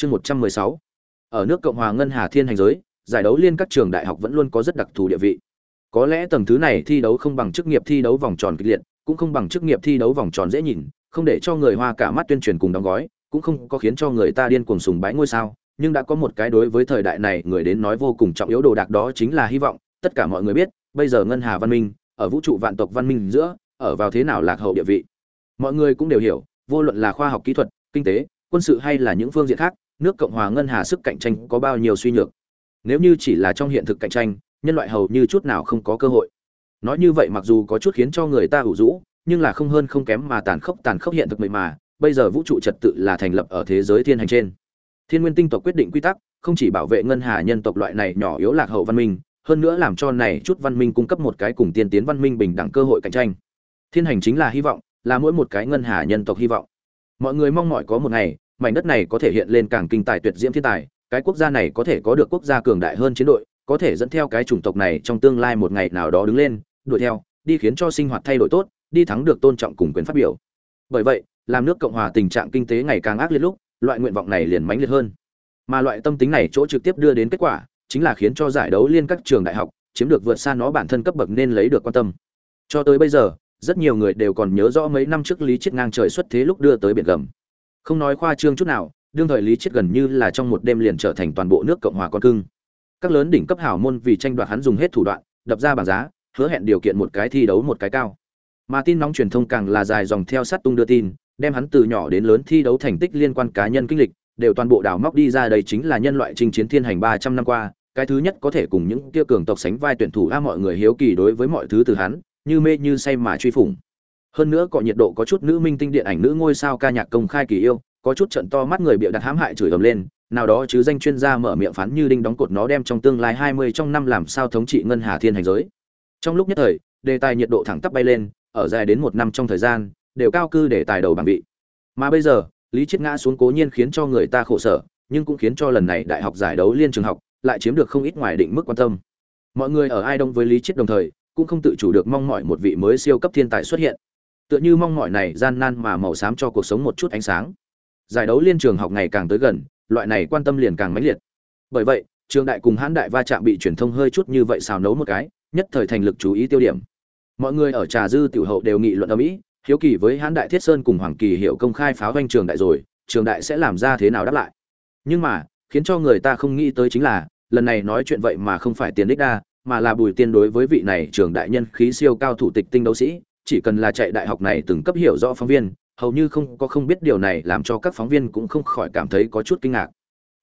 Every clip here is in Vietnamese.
Chương 116. Ở nước Cộng hòa Ngân Hà Thiên hành giới, giải đấu liên các trường đại học vẫn luôn có rất đặc thù địa vị. Có lẽ tầng thứ này thi đấu không bằng chức nghiệp thi đấu vòng tròn kịch liệt, cũng không bằng chức nghiệp thi đấu vòng tròn dễ nhìn, không để cho người Hoa cả mắt tuyên truyền cùng đóng gói, cũng không có khiến cho người ta điên cuồng sùng bái ngôi sao, nhưng đã có một cái đối với thời đại này người đến nói vô cùng trọng yếu đồ đạc đó chính là hy vọng, tất cả mọi người biết, bây giờ Ngân Hà văn minh, ở vũ trụ vạn tộc văn minh giữa, ở vào thế nào lạc hậu địa vị. Mọi người cũng đều hiểu, vô luận là khoa học kỹ thuật, kinh tế, quân sự hay là những phương diện khác, nước Cộng hòa Ngân Hà sức cạnh tranh có bao nhiêu suy nhược. Nếu như chỉ là trong hiện thực cạnh tranh, nhân loại hầu như chút nào không có cơ hội. Nói như vậy mặc dù có chút khiến cho người ta ủ rũ, nhưng là không hơn không kém mà tàn khốc tàn khốc hiện thực mệnh mà, bây giờ vũ trụ trật tự là thành lập ở thế giới thiên hành trên. Thiên Nguyên tinh tộc quyết định quy tắc, không chỉ bảo vệ ngân hà nhân tộc loại này nhỏ yếu lạc hậu văn minh, hơn nữa làm cho này chút văn minh cung cấp một cái cùng tiên tiến văn minh bình đẳng cơ hội cạnh tranh. Thiên hành chính là hy vọng, là mỗi một cái ngân hà nhân tộc hy vọng. Mọi người mong mỏi có một ngày, mảnh đất này có thể hiện lên càng kinh tài tuyệt diễm thiên tài, cái quốc gia này có thể có được quốc gia cường đại hơn chiến đội, có thể dẫn theo cái chủng tộc này trong tương lai một ngày nào đó đứng lên, đuổi theo, đi khiến cho sinh hoạt thay đổi tốt, đi thắng được tôn trọng cùng quyền phát biểu. Bởi vậy, làm nước Cộng hòa tình trạng kinh tế ngày càng ác liệt lúc, loại nguyện vọng này liền mãnh liệt hơn. Mà loại tâm tính này chỗ trực tiếp đưa đến kết quả, chính là khiến cho giải đấu liên các trường đại học chiếm được vượt xa nó bản thân cấp bậc nên lấy được quan tâm. Cho tới bây giờ, rất nhiều người đều còn nhớ rõ mấy năm trước Lý Chiết ngang trời xuất thế lúc đưa tới biển gầm. Không nói khoa trương chút nào, đương thời Lý chết gần như là trong một đêm liền trở thành toàn bộ nước Cộng hòa con cưng. Các lớn đỉnh cấp hảo môn vì tranh đoạt hắn dùng hết thủ đoạn, đập ra bảng giá, hứa hẹn điều kiện một cái thi đấu một cái cao. Mà tin nóng truyền thông càng là dài dòng theo sát tung đưa tin, đem hắn từ nhỏ đến lớn thi đấu thành tích liên quan cá nhân kinh lịch, đều toàn bộ đào móc đi ra đây chính là nhân loại chinh chiến thiên hành 300 năm qua, cái thứ nhất có thể cùng những kia cường tộc sánh vai tuyển thủ a mọi người hiếu kỳ đối với mọi thứ từ hắn, như mê như say mà truy phủng. Hơn nữa có nhiệt độ có chút nữ minh tinh điện ảnh nữ ngôi sao ca nhạc công khai kỳ yêu, có chút trận to mắt người bịa đặt hãm hại chửi ầm lên, nào đó chứ danh chuyên gia mở miệng phán như đinh đóng cột nó đem trong tương lai 20 trong năm làm sao thống trị ngân hà thiên hành giới. Trong lúc nhất thời, đề tài nhiệt độ thẳng tắp bay lên, ở dài đến một năm trong thời gian, đều cao cư để tài đầu bảng vị. Mà bây giờ, Lý chết ngã xuống cố nhiên khiến cho người ta khổ sở, nhưng cũng khiến cho lần này đại học giải đấu liên trường học lại chiếm được không ít ngoài định mức quan tâm. Mọi người ở ai đông với Lý chết đồng thời, cũng không tự chủ được mong mỏi một vị mới siêu cấp thiên tài xuất hiện. Tựa như mong mỏi này gian nan mà màu xám cho cuộc sống một chút ánh sáng. Giải đấu liên trường học ngày càng tới gần, loại này quan tâm liền càng mãnh liệt. Bởi vậy, trường đại cùng hãn đại va chạm bị truyền thông hơi chút như vậy xào nấu một cái, nhất thời thành lực chú ý tiêu điểm. Mọi người ở trà dư tiểu hậu đều nghị luận ở mỹ hiếu kỳ với hãn đại thiết sơn cùng hoàng kỳ hiệu công khai pháo doanh trường đại rồi, trường đại sẽ làm ra thế nào đáp lại. Nhưng mà, khiến cho người ta không nghĩ tới chính là, lần này nói chuyện vậy mà không phải tiền đích đa, mà là Bùi Tiên đối với vị này trường đại nhân khí siêu cao thủ tịch tinh đấu sĩ, chỉ cần là chạy đại học này từng cấp hiểu rõ phóng viên, hầu như không có không biết điều này làm cho các phóng viên cũng không khỏi cảm thấy có chút kinh ngạc.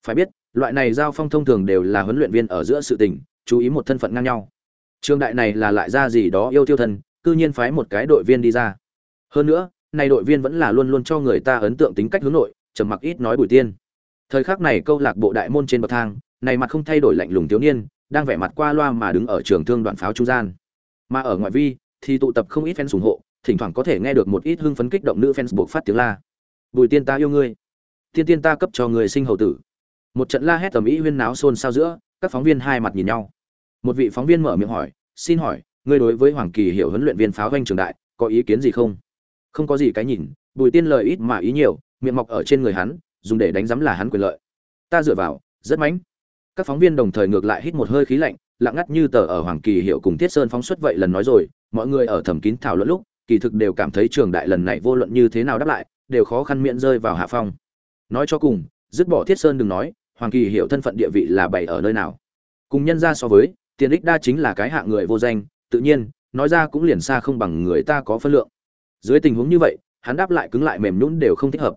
Phải biết, loại này giao phong thông thường đều là huấn luyện viên ở giữa sự tình, chú ý một thân phận ngang nhau. Trường đại này là lại ra gì đó yêu tiêu thần, cư nhiên phái một cái đội viên đi ra. Hơn nữa, này đội viên vẫn là luôn luôn cho người ta ấn tượng tính cách hướng nội, trầm mặc ít nói Bùi Tiên. Thời khắc này câu lạc bộ đại môn trên bậc thang, này mặt không thay đổi lạnh lùng thiếu niên, đang vẻ mặt qua loa mà đứng ở trường thương đoạn pháo trung gian. Mà ở ngoại vi thì tụ tập không ít fan ủng hộ, thỉnh thoảng có thể nghe được một ít hưng phấn kích động nữ fans buộc phát tiếng la. "Bùi Tiên ta yêu ngươi, tiên tiên ta cấp cho người sinh hầu tử." Một trận la hét tầm ý huyên náo xôn xao giữa, các phóng viên hai mặt nhìn nhau. Một vị phóng viên mở miệng hỏi, "Xin hỏi, ngươi đối với Hoàng Kỳ hiểu huấn luyện viên pháo doanh trường đại, có ý kiến gì không?" Không có gì cái nhìn, Bùi Tiên lời ít mà ý nhiều, miệng mọc ở trên người hắn, dùng để đánh giấm là hắn quyền lợi. Ta dựa vào, rất mãnh các phóng viên đồng thời ngược lại hít một hơi khí lạnh lặng ngắt như tờ ở hoàng kỳ hiệu cùng thiết sơn phóng xuất vậy lần nói rồi, mọi người ở thẩm kín thảo luận lúc, kỳ thực đều cảm thấy trường đại lần này vô luận như thế nào đáp lại, đều khó khăn miệng rơi vào hạ phong. Nói cho cùng, dứt bỏ thiết sơn đừng nói, hoàng kỳ hiệu thân phận địa vị là bày ở nơi nào. Cùng nhân ra so với, tiền ích đa chính là cái hạ người vô danh, tự nhiên, nói ra cũng liền xa không bằng người ta có phân lượng. Dưới tình huống như vậy, hắn đáp lại cứng lại mềm nhũn đều không thích hợp.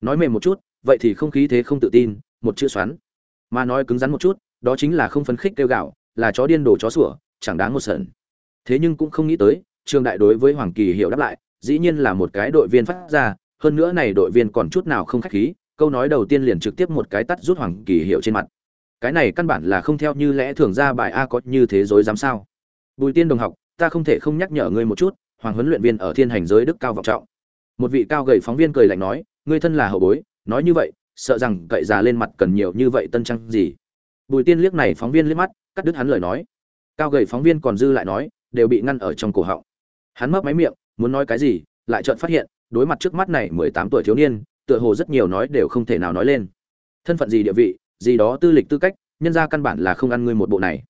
Nói mềm một chút, vậy thì không khí thế không tự tin, một chữ xoắn. Mà nói cứng rắn một chút, đó chính là không phấn khích kêu gạo là chó điên đồ chó sủa, chẳng đáng một sợn. Thế nhưng cũng không nghĩ tới trương đại đối với hoàng kỳ hiểu đáp lại, dĩ nhiên là một cái đội viên phát ra, hơn nữa này đội viên còn chút nào không khách khí, câu nói đầu tiên liền trực tiếp một cái tắt rút hoàng kỳ hiểu trên mặt. Cái này căn bản là không theo như lẽ thường ra bài a có như thế giới dám sao. Bùi tiên đồng học, ta không thể không nhắc nhở ngươi một chút, hoàng huấn luyện viên ở thiên hành giới đức cao vọng trọng. Một vị cao gầy phóng viên cười lạnh nói, ngươi thân là hậu bối, nói như vậy, sợ rằng cậy già lên mặt cần nhiều như vậy tân trang gì. Bùi tiên liếc này phóng viên liếc mắt cắt đứt hắn lời nói. Cao gầy phóng viên còn dư lại nói, đều bị ngăn ở trong cổ họng. Hắn mấp máy miệng, muốn nói cái gì, lại chợt phát hiện, đối mặt trước mắt này mười tám tuổi thiếu niên, tựa hồ rất nhiều nói đều không thể nào nói lên. Thân phận gì địa vị, gì đó tư lịch tư cách, nhân ra căn bản là không ăn ngươi một bộ này.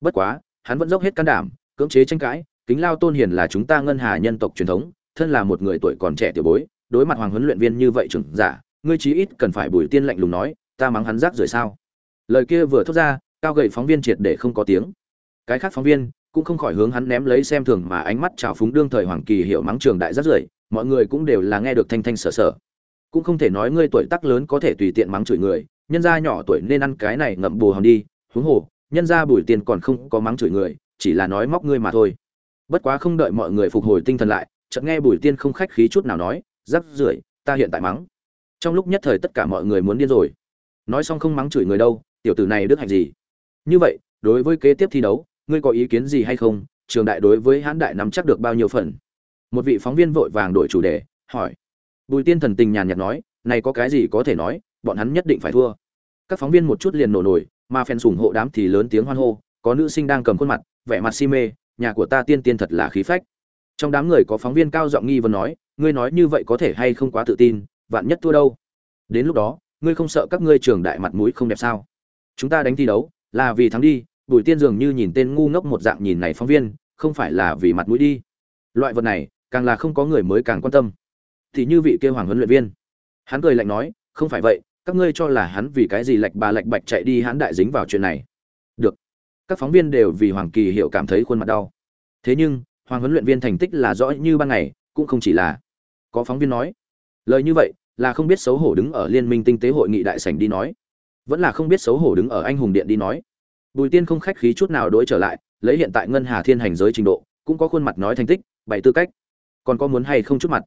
Bất quá, hắn vẫn dốc hết can đảm, cưỡng chế tranh cãi, kính lao tôn hiền là chúng ta ngân hà nhân tộc truyền thống, thân là một người tuổi còn trẻ tiểu bối, đối mặt hoàng huấn luyện viên như vậy trưởng giả, ngươi chí ít cần phải bùi tiên lạnh lùng nói, ta mắng hắn rác rưởi sao? Lời kia vừa thốt ra cao gậy phóng viên triệt để không có tiếng. Cái khác phóng viên cũng không khỏi hướng hắn ném lấy xem thường mà ánh mắt trào phúng đương thời hoàng kỳ hiệu mắng trường đại rất rưởi, mọi người cũng đều là nghe được thanh thanh sở sở. Cũng không thể nói ngươi tuổi tác lớn có thể tùy tiện mắng chửi người, nhân gia nhỏ tuổi nên ăn cái này ngậm bù hòn đi, huống hồ, nhân gia bùi tiền còn không có mắng chửi người, chỉ là nói móc ngươi mà thôi. Bất quá không đợi mọi người phục hồi tinh thần lại, chợt nghe bùi tiên không khách khí chút nào nói, rắc rưởi, ta hiện tại mắng. Trong lúc nhất thời tất cả mọi người muốn điên rồi. Nói xong không mắng chửi người đâu, tiểu tử này đức hạnh gì? Như vậy, đối với kế tiếp thi đấu, ngươi có ý kiến gì hay không? Trường đại đối với hãn đại nắm chắc được bao nhiêu phần? Một vị phóng viên vội vàng đổi chủ đề, hỏi. Bùi tiên thần tình nhàn nhạt nói, này có cái gì có thể nói, bọn hắn nhất định phải thua. Các phóng viên một chút liền nổ nổi, mà phen sủng hộ đám thì lớn tiếng hoan hô, có nữ sinh đang cầm khuôn mặt, vẻ mặt si mê, nhà của ta tiên tiên thật là khí phách. Trong đám người có phóng viên cao giọng nghi vấn nói, ngươi nói như vậy có thể hay không quá tự tin, vạn nhất thua đâu? Đến lúc đó, ngươi không sợ các ngươi trường đại mặt mũi không đẹp sao? Chúng ta đánh thi đấu là vì thắng đi, bùi tiên dường như nhìn tên ngu ngốc một dạng nhìn này phóng viên, không phải là vì mặt mũi đi. Loại vật này, càng là không có người mới càng quan tâm. Thì như vị kêu hoàng huấn luyện viên. Hắn cười lạnh nói, không phải vậy, các ngươi cho là hắn vì cái gì lạch bà lạch bạch chạy đi hắn đại dính vào chuyện này. Được. Các phóng viên đều vì hoàng kỳ hiệu cảm thấy khuôn mặt đau. Thế nhưng, hoàng huấn luyện viên thành tích là rõ như ban ngày, cũng không chỉ là. Có phóng viên nói, lời như vậy, là không biết xấu hổ đứng ở liên minh tinh tế hội nghị đại sảnh đi nói vẫn là không biết xấu hổ đứng ở anh hùng điện đi nói. Bùi tiên không khách khí chút nào đổi trở lại, lấy hiện tại ngân hà thiên hành giới trình độ, cũng có khuôn mặt nói thành tích bảy tư cách. Còn có muốn hay không chút mặt?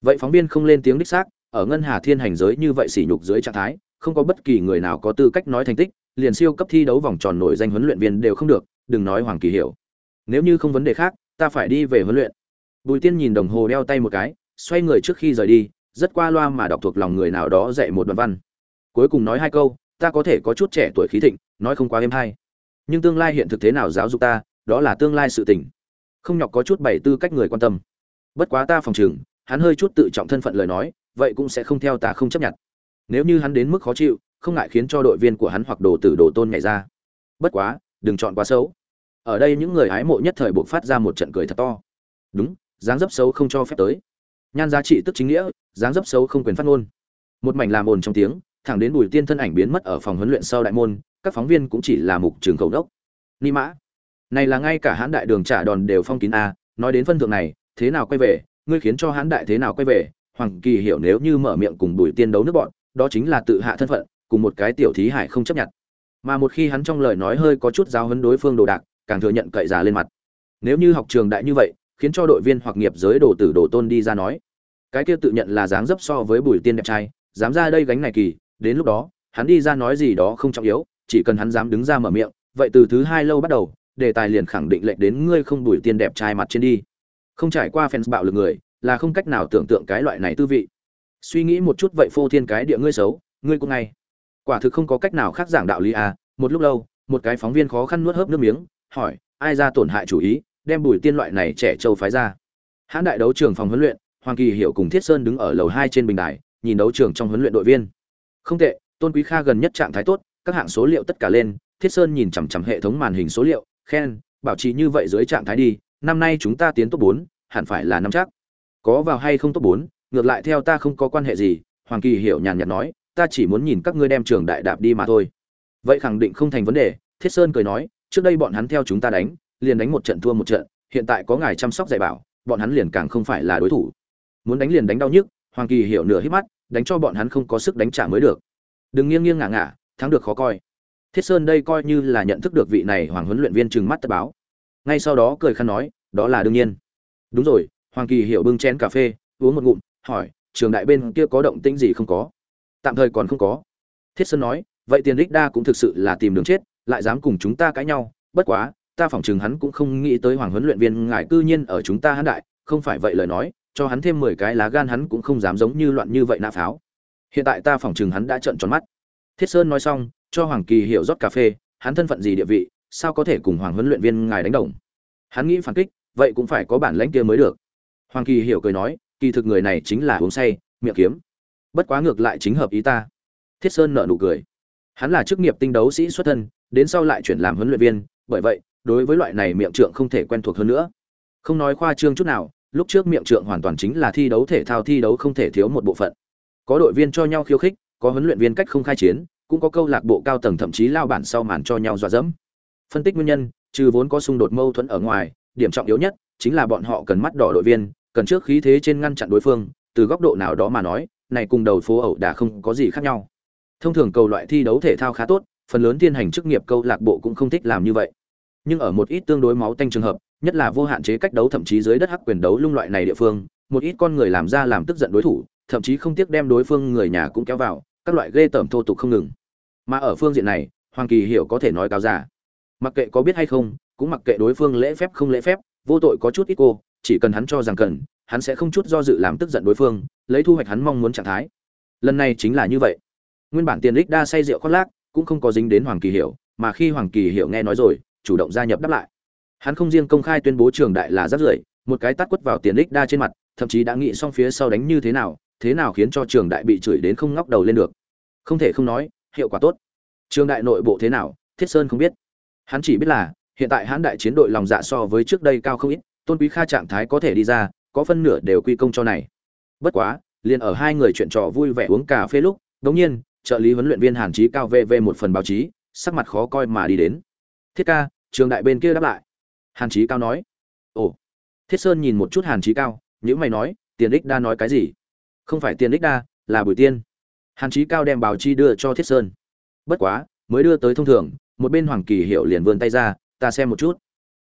Vậy phóng viên không lên tiếng đích xác, ở ngân hà thiên hành giới như vậy sỉ nhục dưới trạng thái, không có bất kỳ người nào có tư cách nói thành tích, liền siêu cấp thi đấu vòng tròn nổi danh huấn luyện viên đều không được, đừng nói hoàng kỳ hiểu. Nếu như không vấn đề khác, ta phải đi về huấn luyện. Bùi tiên nhìn đồng hồ đeo tay một cái, xoay người trước khi rời đi, rất qua loa mà đọc thuộc lòng người nào đó dạy một đoạn văn. Cuối cùng nói hai câu ta có thể có chút trẻ tuổi khí thịnh, nói không quá êm hay. Nhưng tương lai hiện thực thế nào giáo dục ta, đó là tương lai sự tình. Không nhọc có chút bảy tư cách người quan tâm. Bất quá ta phòng chừng hắn hơi chút tự trọng thân phận lời nói, vậy cũng sẽ không theo ta không chấp nhận. Nếu như hắn đến mức khó chịu, không ngại khiến cho đội viên của hắn hoặc đồ tử đồ tôn nhảy ra. Bất quá, đừng chọn quá xấu. Ở đây những người hái mộ nhất thời buộc phát ra một trận cười thật to. Đúng, dáng dấp xấu không cho phép tới. Nhan giá trị tức chính nghĩa, dáng dấp xấu không quyền phát ngôn. Một mảnh làm ồn trong tiếng thẳng đến bùi tiên thân ảnh biến mất ở phòng huấn luyện sau đại môn, các phóng viên cũng chỉ là mục trường cầu đốc. Ni mã. Này là ngay cả hãn đại đường trả đòn đều phong kín a, nói đến phân thượng này, thế nào quay về, ngươi khiến cho hãn đại thế nào quay về, hoàng kỳ hiểu nếu như mở miệng cùng bùi tiên đấu nước bọn, đó chính là tự hạ thân phận, cùng một cái tiểu thí hải không chấp nhận. Mà một khi hắn trong lời nói hơi có chút giáo huấn đối phương đồ đạc, càng thừa nhận cậy giả lên mặt. Nếu như học trường đại như vậy, khiến cho đội viên hoặc nghiệp giới đồ tử đồ tôn đi ra nói, cái kia tự nhận là dáng dấp so với bùi tiên đẹp trai, dám ra đây gánh này kỳ đến lúc đó, hắn đi ra nói gì đó không trọng yếu, chỉ cần hắn dám đứng ra mở miệng, vậy từ thứ hai lâu bắt đầu, đề tài liền khẳng định lệnh đến ngươi không đuổi tiên đẹp trai mặt trên đi. Không trải qua fans bạo lực người, là không cách nào tưởng tượng cái loại này tư vị. Suy nghĩ một chút vậy phô thiên cái địa ngươi xấu, ngươi cũng ngay. Quả thực không có cách nào khác giảng đạo lý à một lúc lâu, một cái phóng viên khó khăn nuốt hớp nước miếng, hỏi, ai ra tổn hại chủ ý, đem bùi tiên loại này trẻ trâu phái ra. Hãn đại đấu trường phòng huấn luyện, hoàng kỳ hiệu cùng thiết sơn đứng ở lầu hai trên bình đài, nhìn đấu trường trong huấn luyện đội viên không tệ, tôn quý kha gần nhất trạng thái tốt, các hạng số liệu tất cả lên, thiết sơn nhìn chằm chằm hệ thống màn hình số liệu, khen, bảo trì như vậy dưới trạng thái đi, năm nay chúng ta tiến top bốn, hẳn phải là năm chắc. Có vào hay không top bốn, ngược lại theo ta không có quan hệ gì, hoàng kỳ hiểu nhàn nhạt nói, ta chỉ muốn nhìn các ngươi đem trường đại đạp đi mà thôi. Vậy khẳng định không thành vấn đề, thiết sơn cười nói, trước đây bọn hắn theo chúng ta đánh, liền đánh một trận thua một trận, hiện tại có ngài chăm sóc dạy bảo, bọn hắn liền càng không phải là đối thủ. Muốn đánh liền đánh đau nhức, hoàng kỳ hiểu nửa hít mắt đánh cho bọn hắn không có sức đánh trả mới được. Đừng nghiêng nghiêng ngả ngả, thắng được khó coi. Thiết sơn đây coi như là nhận thức được vị này hoàng huấn luyện viên trừng mắt tất báo. Ngay sau đó cười khăn nói, đó là đương nhiên. Đúng rồi, hoàng kỳ hiểu bưng chén cà phê, uống một ngụm, hỏi, trường đại bên kia có động tĩnh gì không có? Tạm thời còn không có. Thiết sơn nói, vậy tiền đích đa cũng thực sự là tìm đường chết, lại dám cùng chúng ta cãi nhau. Bất quá, ta phỏng chừng hắn cũng không nghĩ tới hoàng huấn luyện viên ngài cư nhiên ở chúng ta hắn đại, không phải vậy lời nói cho hắn thêm mười cái lá gan hắn cũng không dám giống như loạn như vậy nã pháo. Hiện tại ta phỏng chừng hắn đã trợn tròn mắt. Thiết sơn nói xong, cho hoàng kỳ hiểu rót cà phê, hắn thân phận gì địa vị, sao có thể cùng hoàng huấn luyện viên ngài đánh đồng? Hắn nghĩ phản kích, vậy cũng phải có bản lãnh kia mới được. Hoàng kỳ hiểu cười nói, kỳ thực người này chính là uống say, miệng kiếm. Bất quá ngược lại chính hợp ý ta. Thiết sơn nở nụ cười. Hắn là chức nghiệp tinh đấu sĩ xuất thân, đến sau lại chuyển làm huấn luyện viên, bởi vậy, đối với loại này miệng trượng không thể quen thuộc hơn nữa. Không nói khoa trương chút nào lúc trước miệng trượng hoàn toàn chính là thi đấu thể thao thi đấu không thể thiếu một bộ phận. Có đội viên cho nhau khiêu khích, có huấn luyện viên cách không khai chiến, cũng có câu lạc bộ cao tầng thậm chí lao bản sau màn cho nhau dọa dẫm. Phân tích nguyên nhân, trừ vốn có xung đột mâu thuẫn ở ngoài, điểm trọng yếu nhất chính là bọn họ cần mắt đỏ đội viên, cần trước khí thế trên ngăn chặn đối phương, từ góc độ nào đó mà nói, này cùng đầu phố ẩu đả không có gì khác nhau. Thông thường cầu loại thi đấu thể thao khá tốt, phần lớn tiên hành chức nghiệp câu lạc bộ cũng không thích làm như vậy. Nhưng ở một ít tương đối máu tanh trường hợp nhất là vô hạn chế cách đấu thậm chí dưới đất hắc quyền đấu lung loại này địa phương, một ít con người làm ra làm tức giận đối thủ, thậm chí không tiếc đem đối phương người nhà cũng kéo vào, các loại ghê tởm thô tục không ngừng. Mà ở phương diện này, hoàng kỳ hiểu có thể nói cao giả. Mặc kệ có biết hay không, cũng mặc kệ đối phương lễ phép không lễ phép, vô tội có chút ít cô, chỉ cần hắn cho rằng cần, hắn sẽ không chút do dự làm tức giận đối phương, lấy thu hoạch hắn mong muốn trạng thái. Lần này chính là như vậy. Nguyên bản tiền đích đa say rượu khoác lác, cũng không có dính đến hoàng kỳ hiểu, mà khi hoàng kỳ hiểu nghe nói rồi, chủ động gia nhập đáp lại hắn không riêng công khai tuyên bố trường đại là rất rưởi, một cái tát quất vào tiền ích đa trên mặt, thậm chí đã nghĩ xong phía sau đánh như thế nào thế nào khiến cho trường đại bị chửi đến không ngóc đầu lên được. Không thể không nói, hiệu quả tốt. Trường đại nội bộ thế nào, thiết sơn không biết. Hắn chỉ biết là, hiện tại hãn đại chiến đội lòng dạ so với trước đây cao không ít, tôn quý kha trạng thái có thể đi ra, có phân nửa đều quy công cho này. Bất quá, liền ở hai người chuyện trò vui vẻ uống cà phê lúc, đống nhiên, trợ lý huấn luyện viên hàn chí cao vv một phần báo chí, sắc mặt khó coi mà đi đến. Thiết ca, trường đại bên kia đáp lại hàn chí cao nói. Ồ. Thiết sơn nhìn một chút hàn chí cao những mày nói, tiền đích đa nói cái gì? Không phải tiền đích đa, là bùi tiên. Hàn chí cao đem báo chi đưa cho thiết sơn. Bất quá, mới đưa tới thông thường, một bên hoàng kỳ hiệu liền vươn tay ra, ta xem một chút.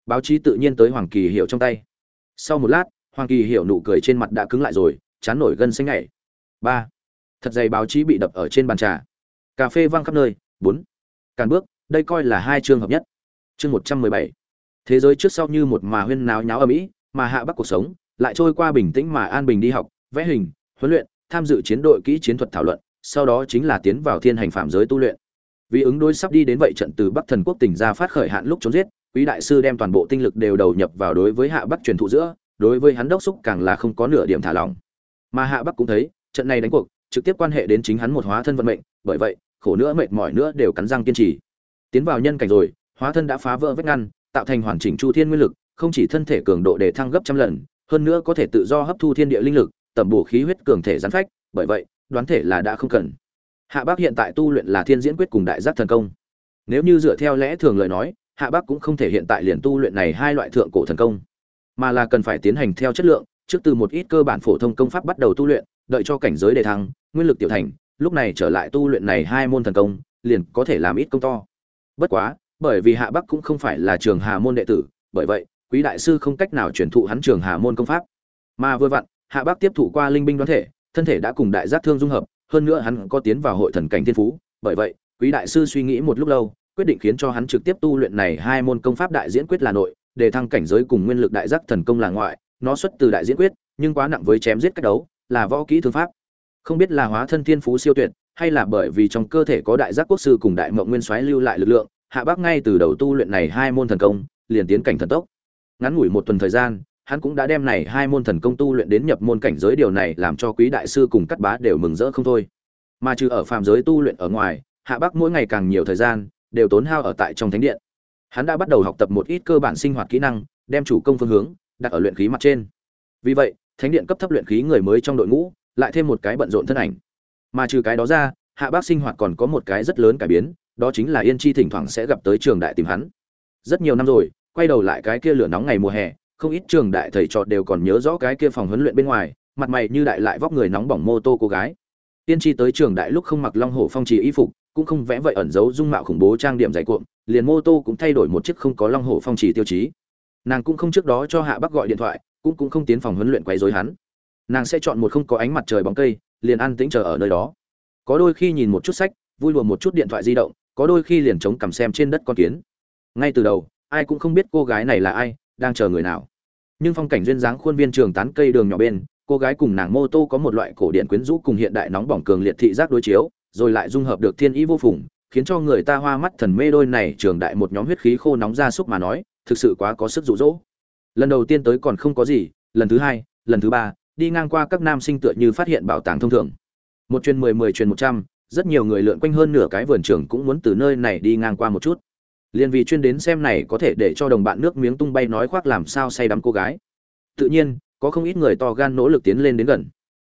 Báo chí tự nhiên tới hoàng kỳ hiệu trong tay. Sau một lát, hoàng kỳ hiệu nụ cười trên mặt đã cứng lại rồi, chán nổi gân xanh nhảy. Ba. Thật dày báo chí bị đập ở trên bàn trà. Cà phê văng khắp nơi. Bốn. Càn bước, đây coi là hai chương hợp nhất. Chương một trăm mười bảy thế giới trước sau như một mà huyên náo nháo ở mỹ mà hạ bắc cuộc sống, lại trôi qua bình tĩnh mà an bình đi học, vẽ hình, huấn luyện, tham dự chiến đội kỹ chiến thuật thảo luận, sau đó chính là tiến vào thiên hành phạm giới tu luyện. Vì ứng đối sắp đi đến vậy trận từ bắc thần quốc tỉnh ra phát khởi hạn lúc trốn giết, quý đại sư đem toàn bộ tinh lực đều đầu nhập vào đối với hạ bắc truyền thụ giữa, đối với hắn đốc xúc càng là không có nửa điểm thả lỏng. Mà hạ bắc cũng thấy, trận này đánh cuộc, trực tiếp quan hệ đến chính hắn một hóa thân vận mệnh, bởi vậy, khổ nữa mệt mỏi nữa đều cắn răng kiên trì. Tiến vào nhân cảnh rồi, hóa thân đã phá vỡ vết ngăn tạo thành hoàn chỉnh chu thiên nguyên lực, không chỉ thân thể cường độ để thăng gấp trăm lần, hơn nữa có thể tự do hấp thu thiên địa linh lực, tẩm bổ khí huyết cường thể gián phách, bởi vậy, đoán thể là đã không cần. Hạ bác hiện tại tu luyện là thiên diễn quyết cùng đại giác thần công. Nếu như dựa theo lẽ thường lời nói, hạ bác cũng không thể hiện tại liền tu luyện này hai loại thượng cổ thần công, mà là cần phải tiến hành theo chất lượng, trước từ một ít cơ bản phổ thông công pháp bắt đầu tu luyện, đợi cho cảnh giới đề thăng, nguyên lực tiểu thành, lúc này trở lại tu luyện này hai môn thần công, liền có thể làm ít công to. Bất quá bởi vì hạ bắc cũng không phải là trường hà môn đệ tử, bởi vậy, quý đại sư không cách nào truyền thụ hắn trường hà môn công pháp. Mà vừa vặn, hạ bắc tiếp thụ qua linh binh đoán thể, thân thể đã cùng đại giác thương dung hợp, hơn nữa hắn có tiến vào hội thần cảnh thiên phú, bởi vậy, quý đại sư suy nghĩ một lúc lâu, quyết định khiến cho hắn trực tiếp tu luyện này hai môn công pháp đại diễn quyết là nội, để thăng cảnh giới cùng nguyên lực đại giác thần công là ngoại, nó xuất từ đại diễn quyết, nhưng quá nặng với chém giết cách đấu, là võ kỹ thương pháp. Không biết là hóa thân thiên phú siêu tuyệt, hay là bởi vì trong cơ thể có đại giác quốc sư cùng đại mộng nguyên soái lưu lại lực lượng hạ bác ngay từ đầu tu luyện này hai môn thần công, liền tiến cảnh thần tốc. Ngắn ngủi một tuần thời gian, hắn cũng đã đem này hai môn thần công tu luyện đến nhập môn cảnh giới, điều này làm cho quý đại sư cùng cắt bá đều mừng rỡ không thôi. Mà trừ ở phàm giới tu luyện ở ngoài, hạ bác mỗi ngày càng nhiều thời gian, đều tốn hao ở tại trong thánh điện. Hắn đã bắt đầu học tập một ít cơ bản sinh hoạt kỹ năng, đem chủ công phương hướng đặt ở luyện khí mặt trên. Vì vậy, thánh điện cấp thấp luyện khí người mới trong đội ngũ, lại thêm một cái bận rộn thân ảnh. Mà trừ cái đó ra, hạ bác sinh hoạt còn có một cái rất lớn cải biến đó chính là yên chi thỉnh thoảng sẽ gặp tới trường đại tìm hắn. Rất nhiều năm rồi, quay đầu lại cái kia lửa nóng ngày mùa hè, không ít trường đại thầy trò đều còn nhớ rõ cái kia phòng huấn luyện bên ngoài, mặt mày như đại lại vóc người nóng bỏng mô tô cô gái. Tiên chi tới trường đại lúc không mặc long hổ phong trì y phục, cũng không vẽ vậy ẩn giấu dung mạo khủng bố trang điểm dày cuộn, liền mô tô cũng thay đổi một chiếc không có long hổ phong trì tiêu chí. Nàng cũng không trước đó cho hạ bắc gọi điện thoại, cũng cũng không tiến phòng huấn luyện quấy rối hắn. Nàng sẽ chọn một không có ánh mặt trời bóng cây, liền ăn tĩnh chờ ở nơi đó. Có đôi khi nhìn một chút sách, vui lùa một chút điện thoại di động có đôi khi liền chống cằm xem trên đất con kiến. Ngay từ đầu, ai cũng không biết cô gái này là ai, đang chờ người nào. Nhưng phong cảnh duyên dáng khuôn viên trường tán cây đường nhỏ bên, cô gái cùng nàng mô tô có một loại cổ điển quyến rũ cùng hiện đại nóng bỏng cường liệt thị giác đối chiếu, rồi lại dung hợp được thiên ý vô phùng, khiến cho người ta hoa mắt thần mê đôi này trường đại một nhóm huyết khí khô nóng ra súc mà nói, thực sự quá có sức rụ rỗ lần đầu tiên tới còn không có gì, lần thứ hai, lần thứ ba, đi ngang qua các nam sinh tựa như phát hiện bảo tàng thông thường. Một truyền mười mười truyền một trăm rất nhiều người lượn quanh hơn nửa cái vườn trường cũng muốn từ nơi này đi ngang qua một chút. Liền vì chuyên đến xem này có thể để cho đồng bạn nước miếng tung bay nói khoác làm sao say đắm cô gái. Tự nhiên, có không ít người to gan nỗ lực tiến lên đến gần.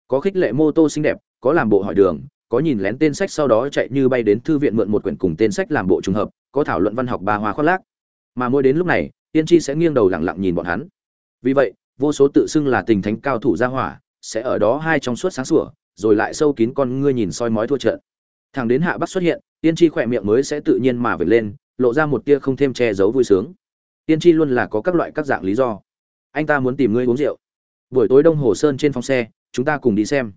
Có khích lệ mô tô xinh đẹp, có làm bộ hỏi đường, có nhìn lén tên sách sau đó chạy như bay đến thư viện mượn một quyển cùng tên sách làm bộ trùng hợp, có thảo luận văn học ba hoa khoác lác. Mà mỗi đến lúc này, tiên tri sẽ nghiêng đầu lặng lặng nhìn bọn hắn. Vì vậy, vô số tự xưng là tình thánh cao thủ gia hỏa sẽ ở đó hai trong suốt sáng sủa rồi lại sâu kín con ngươi nhìn soi mói thua trận. Thằng đến hạ bắc xuất hiện, tiên tri khỏe miệng mới sẽ tự nhiên mà vệt lên, lộ ra một tia không thêm che giấu vui sướng. Tiên tri luôn là có các loại các dạng lý do. Anh ta muốn tìm ngươi uống rượu. Buổi tối đông hồ sơn trên phòng xe, chúng ta cùng đi xem.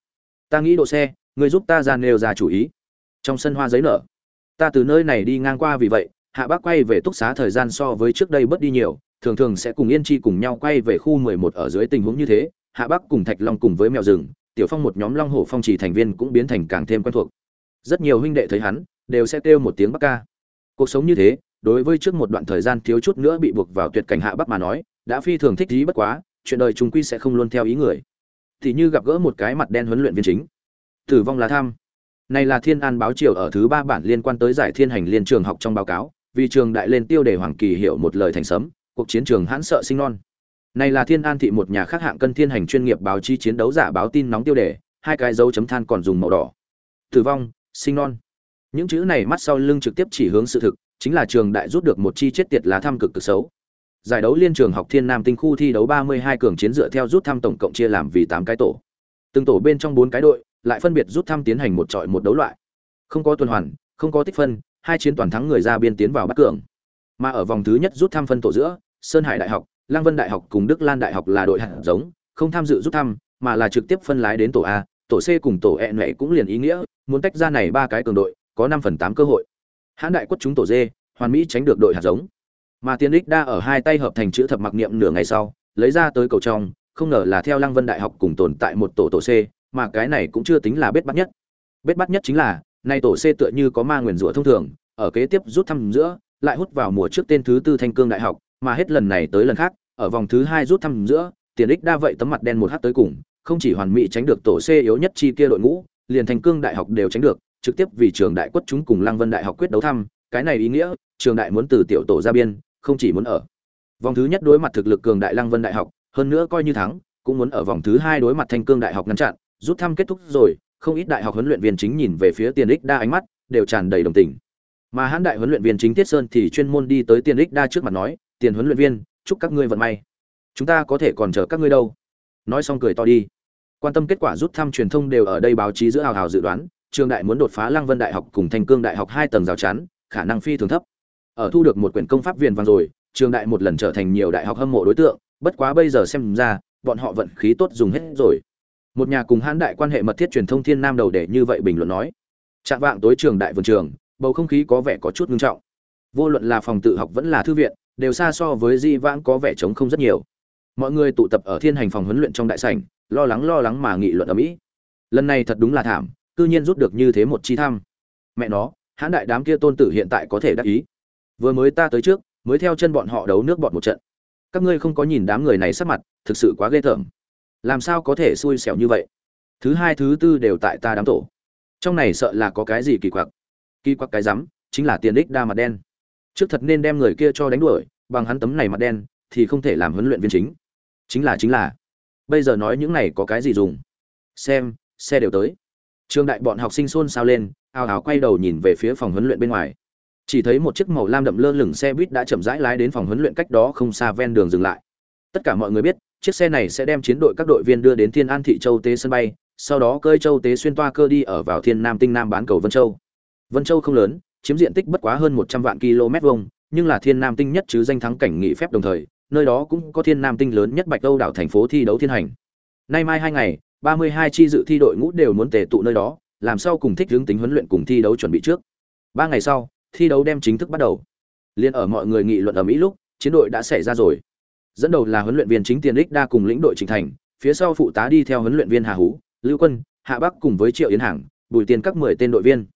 Ta nghĩ độ xe, ngươi giúp ta ra nêu ra chủ ý. Trong sân hoa giấy nở. Ta từ nơi này đi ngang qua vì vậy, hạ bác quay về túc xá thời gian so với trước đây bớt đi nhiều, thường thường sẽ cùng yên chi cùng nhau quay về khu mười một ở dưới tình huống như thế, hạ bác cùng thạch long cùng với mèo rừng tiểu phong một nhóm long hổ phong trì thành viên cũng biến thành càng thêm quen thuộc. Rất nhiều huynh đệ thấy hắn, đều sẽ kêu một tiếng bắc ca. Cuộc sống như thế, đối với trước một đoạn thời gian thiếu chút nữa bị buộc vào tuyệt cảnh hạ bắc mà nói, đã phi thường thích ý bất quá, chuyện đời chúng quy sẽ không luôn theo ý người. Thì như gặp gỡ một cái mặt đen huấn luyện viên chính. Tử vong là tham. Này là thiên an báo triều ở thứ ba bản liên quan tới giải thiên hành liên trường học trong báo cáo, vì trường đại lên tiêu đề hoàng kỳ hiểu một lời thành sấm, cuộc chiến trường hãn sợ sinh non này là thiên an thị một nhà khác hạng cân thiên hành chuyên nghiệp báo chí chiến đấu giả báo tin nóng tiêu đề, hai cái dấu chấm than còn dùng màu đỏ. Tử vong, sinh non. Những chữ này mắt sau lưng trực tiếp chỉ hướng sự thực, chính là trường đại rút được một chi chết tiệt lá thăm cực cực xấu. Giải đấu liên trường học thiên nam tinh khu thi đấu 32 cường chiến dựa theo rút thăm tổng cộng chia làm vì 8 cái tổ. Từng tổ bên trong bốn cái đội, lại phân biệt rút thăm tiến hành một trọi một đấu loại. Không có tuần hoàn, không có tích phân, hai chiến toàn thắng người ra biên tiến vào bắt cường. Mà ở vòng thứ nhất rút thăm phân tổ giữa, sơn hải đại học lăng vân đại học cùng đức lan đại học là đội hạt giống, không tham dự rút thăm, mà là trực tiếp phân lái đến tổ a, tổ c cùng tổ e nệ cũng liền ý nghĩa, muốn tách ra này ba cái cường đội, có năm phần tám cơ hội. Hãn đại quất chúng tổ d, hoàn mỹ tránh được đội hạt giống. Mà tiên Lịch đa ở hai tay hợp thành chữ thập mặc niệm nửa ngày sau, lấy ra tới cầu trong, không ngờ là theo lăng vân đại học cùng tồn tại một tổ tổ c, mà cái này cũng chưa tính là bết bắt nhất. Bết bắt nhất chính là nay tổ c tựa như có ma nguyền rủa thông thường, ở kế tiếp rút thăm giữa, lại hút vào mùa trước tên thứ tư thanh cương đại học mà hết lần này tới lần khác, ở vòng thứ hai rút thăm giữa, tiền ích đa vậy tấm mặt đen một hát tới cùng, không chỉ hoàn mỹ tránh được tổ c yếu nhất chi kia đội ngũ, liền thành cương đại học đều tránh được, trực tiếp vì trường đại quất chúng cùng lăng vân đại học quyết đấu thăm, cái này ý nghĩa, trường đại muốn từ tiểu tổ ra biên, không chỉ muốn ở. Vòng thứ nhất đối mặt thực lực cường đại lăng vân đại học, hơn nữa coi như thắng, cũng muốn ở vòng thứ hai đối mặt thanh cương đại học ngăn chặn, rút thăm kết thúc rồi, không ít đại học huấn luyện viên chính nhìn về phía tiền ích đa ánh mắt, đều tràn đầy đồng tình. Mà hãn đại huấn luyện viên chính tiết sơn thì chuyên môn đi tới tiền ích đa trước mặt nói tiền huấn luyện viên, chúc các ngươi vận may. Chúng ta có thể còn chờ các ngươi đâu. Nói xong cười to đi. Quan tâm kết quả rút thăm truyền thông đều ở đây báo chí giữa hào hào dự đoán, trường đại muốn đột phá lăng vân đại học cùng thanh cương đại học hai tầng rào chắn, khả năng phi thường thấp. Ở thu được một quyển công pháp viên vàng rồi, trường đại một lần trở thành nhiều đại học hâm mộ đối tượng, bất quá bây giờ xem ra, bọn họ vận khí tốt dùng hết rồi. Một nhà cùng hãn đại quan hệ mật thiết truyền thông thiên nam đầu để như vậy bình luận nói. Trạng vạng tối trường đại vườn trường, bầu không khí có vẻ có chút ngưng trọng vô luận là phòng tự học vẫn là thư viện, đều xa so với di vãng có vẻ trống không rất nhiều. Mọi người tụ tập ở thiên hành phòng huấn luyện trong đại sảnh, lo lắng lo lắng mà nghị luận ở mỹ. Lần này thật đúng là thảm, cư nhiên rút được như thế một chi thăm mẹ nó, hãn đại đám kia tôn tử hiện tại có thể đắc ý. Vừa mới ta tới trước, mới theo chân bọn họ đấu nước bọn một trận. Các ngươi không có nhìn đám người này sắc mặt, thực sự quá ghê tởm. Làm sao có thể xui xẻo như vậy? Thứ hai, thứ tư đều tại ta đám tổ. Trong này sợ là có cái gì kỳ quặc? Kỳ quặc cái rắm chính là tiền đích đa mặt đen trước thật nên đem người kia cho đánh đuổi, bằng hắn tấm này mặt đen, thì không thể làm huấn luyện viên chính. Chính là chính là. Bây giờ nói những này có cái gì dùng? Xem, xe đều tới. Trường đại bọn học sinh xôn xao lên, ào ào quay đầu nhìn về phía phòng huấn luyện bên ngoài. Chỉ thấy một chiếc màu lam đậm lơ lửng xe buýt đã chậm rãi lái đến phòng huấn luyện cách đó không xa ven đường dừng lại. Tất cả mọi người biết, chiếc xe này sẽ đem chiến đội các đội viên đưa đến thiên an thị châu tế sân bay, sau đó cơi châu tế xuyên toa cơ đi ở vào thiên nam tinh nam bán cầu vân châu. Vân châu không lớn chiếm diện tích bất quá hơn một trăm vạn km vuông, nhưng là thiên nam tinh nhất chứ danh thắng cảnh nghỉ phép đồng thời, nơi đó cũng có thiên nam tinh lớn nhất bạch âu đảo thành phố thi đấu thiên hành. Nay mai hai ngày, ba mươi hai chi dự thi đội ngũ đều muốn tề tụ nơi đó, làm sao cùng thích hướng tính huấn luyện cùng thi đấu chuẩn bị trước. Ba ngày sau, thi đấu đem chính thức bắt đầu. Liên ở mọi người nghị luận ở mỹ lúc, chiến đội đã xảy ra rồi. Dẫn đầu là huấn luyện viên chính tiền đích đa cùng lĩnh đội trình thành, phía sau phụ tá đi theo huấn luyện viên hà hú, lưu quân, hạ bắc cùng với triệu yến hàng bùi tiền các mười tên đội viên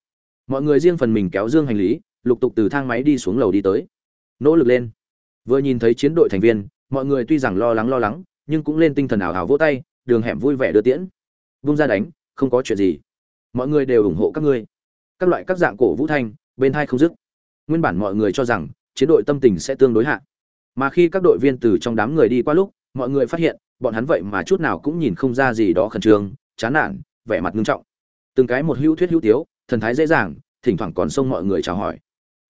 mọi người riêng phần mình kéo dương hành lý, lục tục từ thang máy đi xuống lầu đi tới. Nỗ lực lên. Vừa nhìn thấy chiến đội thành viên, mọi người tuy rằng lo lắng lo lắng, nhưng cũng lên tinh thần ảo hào vỗ tay, đường hẻm vui vẻ đưa tiễn. Vung ra đánh, không có chuyện gì. Mọi người đều ủng hộ các ngươi. Các loại các dạng cổ vũ thanh, bên hai không dứt. Nguyên bản mọi người cho rằng, chiến đội tâm tình sẽ tương đối hạ. Mà khi các đội viên từ trong đám người đi qua lúc, mọi người phát hiện, bọn hắn vậy mà chút nào cũng nhìn không ra gì đó khẩn trương, chán nản, vẻ mặt nghiêm trọng. Từng cái một hữu thuyết hữu tiếu thần thái dễ dàng, thỉnh thoảng còn xông mọi người chào hỏi.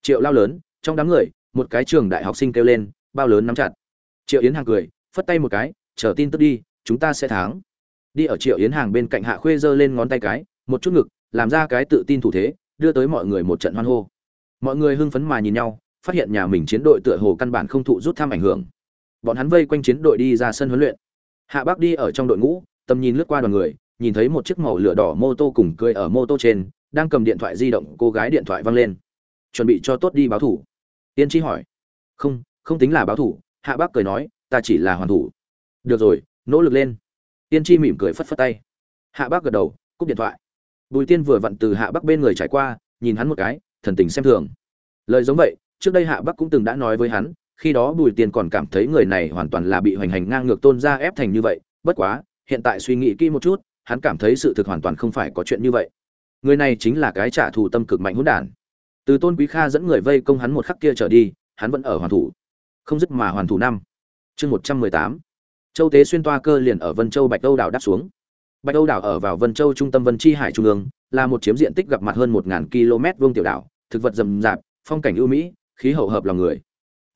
Triệu lao lớn, trong đám người, một cái trường đại học sinh kêu lên, bao lớn nắm chặt. Triệu yến hàng cười, phất tay một cái, chờ tin tức đi, chúng ta sẽ thắng. Đi ở triệu yến hàng bên cạnh hạ khuê giơ lên ngón tay cái, một chút ngực, làm ra cái tự tin thủ thế, đưa tới mọi người một trận hoan hô. Mọi người hưng phấn mà nhìn nhau, phát hiện nhà mình chiến đội tựa hồ căn bản không thụ rút thăm ảnh hưởng. Bọn hắn vây quanh chiến đội đi ra sân huấn luyện. Hạ bác đi ở trong đội ngũ, tầm nhìn lướt qua đoàn người, nhìn thấy một chiếc màu lửa đỏ mô tô cùng cười ở mô tô trên đang cầm điện thoại di động, cô gái điện thoại văng lên. Chuẩn bị cho tốt đi báo thủ. Tiên tri hỏi. Không không tính là báo thủ. Hạ bác cười nói, ta chỉ là hoàn thủ. Được rồi, nỗ lực lên. Tiên tri mỉm cười phất phất tay. Hạ bác gật đầu, cúp điện thoại. Bùi tiên vừa vặn từ hạ bác bên người trải qua, nhìn hắn một cái, thần tình xem thường. Lời giống vậy, trước đây hạ Bác cũng từng đã nói với hắn, khi đó bùi tiên còn cảm thấy người này hoàn toàn là bị hoành hành ngang ngược tôn ra ép thành như vậy. Bất quá, hiện tại suy nghĩ kỹ một chút, hắn cảm thấy sự thực hoàn toàn không phải có chuyện như vậy người này chính là cái trả thù tâm cực mạnh hỗn đản. Từ tôn quý kha dẫn người vây công hắn một khắc kia trở đi, hắn vẫn ở hoàn thủ. Không dứt mà hoàn thủ năm. Chương một trăm mười tám. Châu tế xuyên toa cơ liền ở vân châu bạch âu đảo đáp xuống. Bạch âu đảo ở vào vân châu trung tâm vân chi hải trung ương, là một chiếm diện tích gặp mặt hơn một km vuông tiểu đảo, thực vật rậm rạp, phong cảnh ưu mỹ, khí hậu hợp lòng người.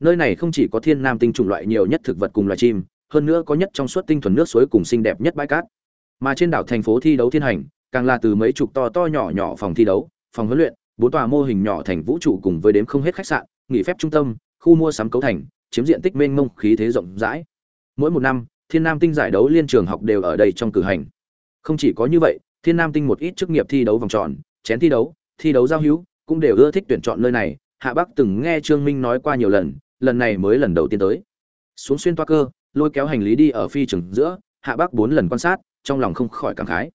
Nơi này không chỉ có thiên nam tinh chủng loại nhiều nhất thực vật cùng loài chim, hơn nữa có nhất trong suốt tinh thuần nước suối cùng xinh đẹp nhất bãi cát. Mà trên đảo thành phố thi đấu thiên hành càng là từ mấy chục to to nhỏ nhỏ phòng thi đấu, phòng huấn luyện, bốn tòa mô hình nhỏ thành vũ trụ cùng với đếm không hết khách sạn, nghỉ phép trung tâm, khu mua sắm cấu thành, chiếm diện tích mênh mông khí thế rộng rãi. Mỗi một năm, thiên nam tinh giải đấu liên trường học đều ở đây trong cử hành. Không chỉ có như vậy, thiên nam tinh một ít chức nghiệp thi đấu vòng tròn, chén thi đấu thi đấu giao hữu cũng đều ưa thích tuyển chọn nơi này. Hạ bắc từng nghe trương minh nói qua nhiều lần lần này mới lần đầu tiên tới. Xuống xuyên toa cơ, lôi kéo hành lý đi ở phi trường giữa, hạ bắc bốn lần quan sát, trong lòng không khỏi cảm khái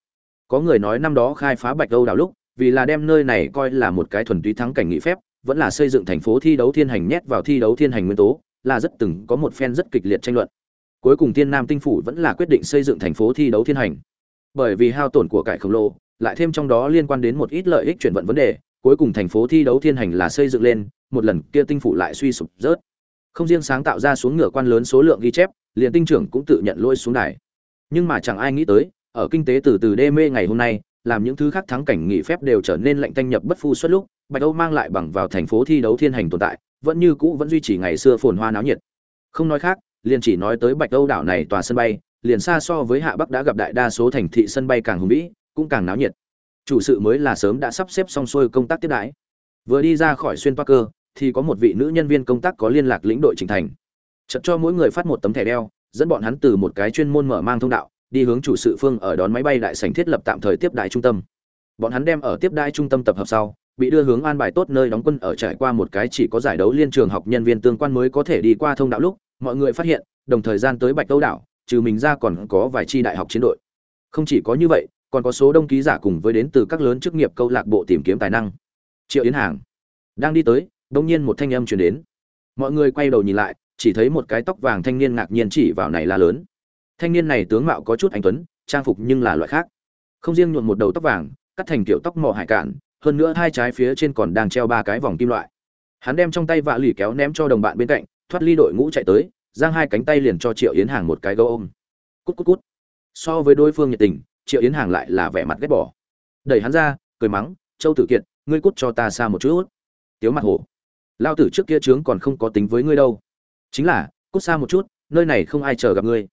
có người nói năm đó khai phá bạch âu đào lúc, vì là đem nơi này coi là một cái thuần túy thắng cảnh nghị phép, vẫn là xây dựng thành phố thi đấu thiên hành nhét vào thi đấu thiên hành nguyên tố, là rất từng có một phen rất kịch liệt tranh luận. Cuối cùng tiên nam tinh phủ vẫn là quyết định xây dựng thành phố thi đấu thiên hành. Bởi vì hao tổn của cải khổng lồ, lại thêm trong đó liên quan đến một ít lợi ích chuyển vận vấn đề, cuối cùng thành phố thi đấu thiên hành là xây dựng lên, một lần kia tinh phủ lại suy sụp rớt. Không riêng sáng tạo ra xuống ngựa quan lớn số lượng ghi chép, liền tinh trưởng cũng tự nhận lỗi xuống đài. Nhưng mà chẳng ai nghĩ tới ở kinh tế từ từ đê mê ngày hôm nay, làm những thứ khác thắng cảnh nghỉ phép đều trở nên lạnh tanh nhập bất phu suốt lúc, bạch âu mang lại bằng vào thành phố thi đấu thiên hành tồn tại, vẫn như cũ vẫn duy trì ngày xưa phồn hoa náo nhiệt. Không nói khác, liền chỉ nói tới bạch âu đảo này tòa sân bay, liền xa so với hạ bắc đã gặp đại đa số thành thị sân bay càng hùng vĩ, cũng càng náo nhiệt. Chủ sự mới là sớm đã sắp xếp xong xuôi công tác tiếp đãi. Vừa đi ra khỏi xuyên toa cơ thì có một vị nữ nhân viên công tác có liên lạc lĩnh đội trình thành. Chật cho mỗi người phát một tấm thẻ đeo, dẫn bọn hắn từ một cái chuyên môn mở mang thông đạo đi hướng chủ sự phương ở đón máy bay đại sảnh thiết lập tạm thời tiếp đại trung tâm. Bọn hắn đem ở tiếp đại trung tâm tập hợp sau, bị đưa hướng an bài tốt nơi đóng quân ở trải qua một cái chỉ có giải đấu liên trường học nhân viên tương quan mới có thể đi qua thông đạo lúc, mọi người phát hiện, đồng thời gian tới bạch đâu đảo, trừ mình ra còn có vài chi đại học chiến đội. Không chỉ có như vậy, còn có số đông ký giả cùng với đến từ các lớn chức nghiệp câu lạc bộ tìm kiếm tài năng. Triệu yến hàng đang đi tới đột nhiên một thanh âm truyền đến. Mọi người quay đầu nhìn lại, chỉ thấy một cái tóc vàng thanh niên ngạc nhiên chỉ vào này la lớn thanh niên này tướng mạo có chút anh tuấn, trang phục nhưng là loại khác. Không riêng nhuộm một đầu tóc vàng, cắt thành kiểu tóc mỏ hải cạn, hơn nữa hai trái phía trên còn đang treo ba cái vòng kim loại. Hắn đem trong tay vạ lì kéo ném cho đồng bạn bên cạnh, thoát ly đội ngũ chạy tới, giang hai cánh tay liền cho triệu yến hàng một cái gấu ôm. Cút cút cút. So với đối phương nhiệt tình, triệu yến hàng lại là vẻ mặt ghét bỏ. Đẩy hắn ra, cười mắng, châu tử kiệt, ngươi cút cho ta xa một chút. Tiếu mặt hổ. Lao tử trước kia trướng còn không có tính với ngươi đâu. Chính là, cút xa một chút, nơi này không ai chờ gặp ngươi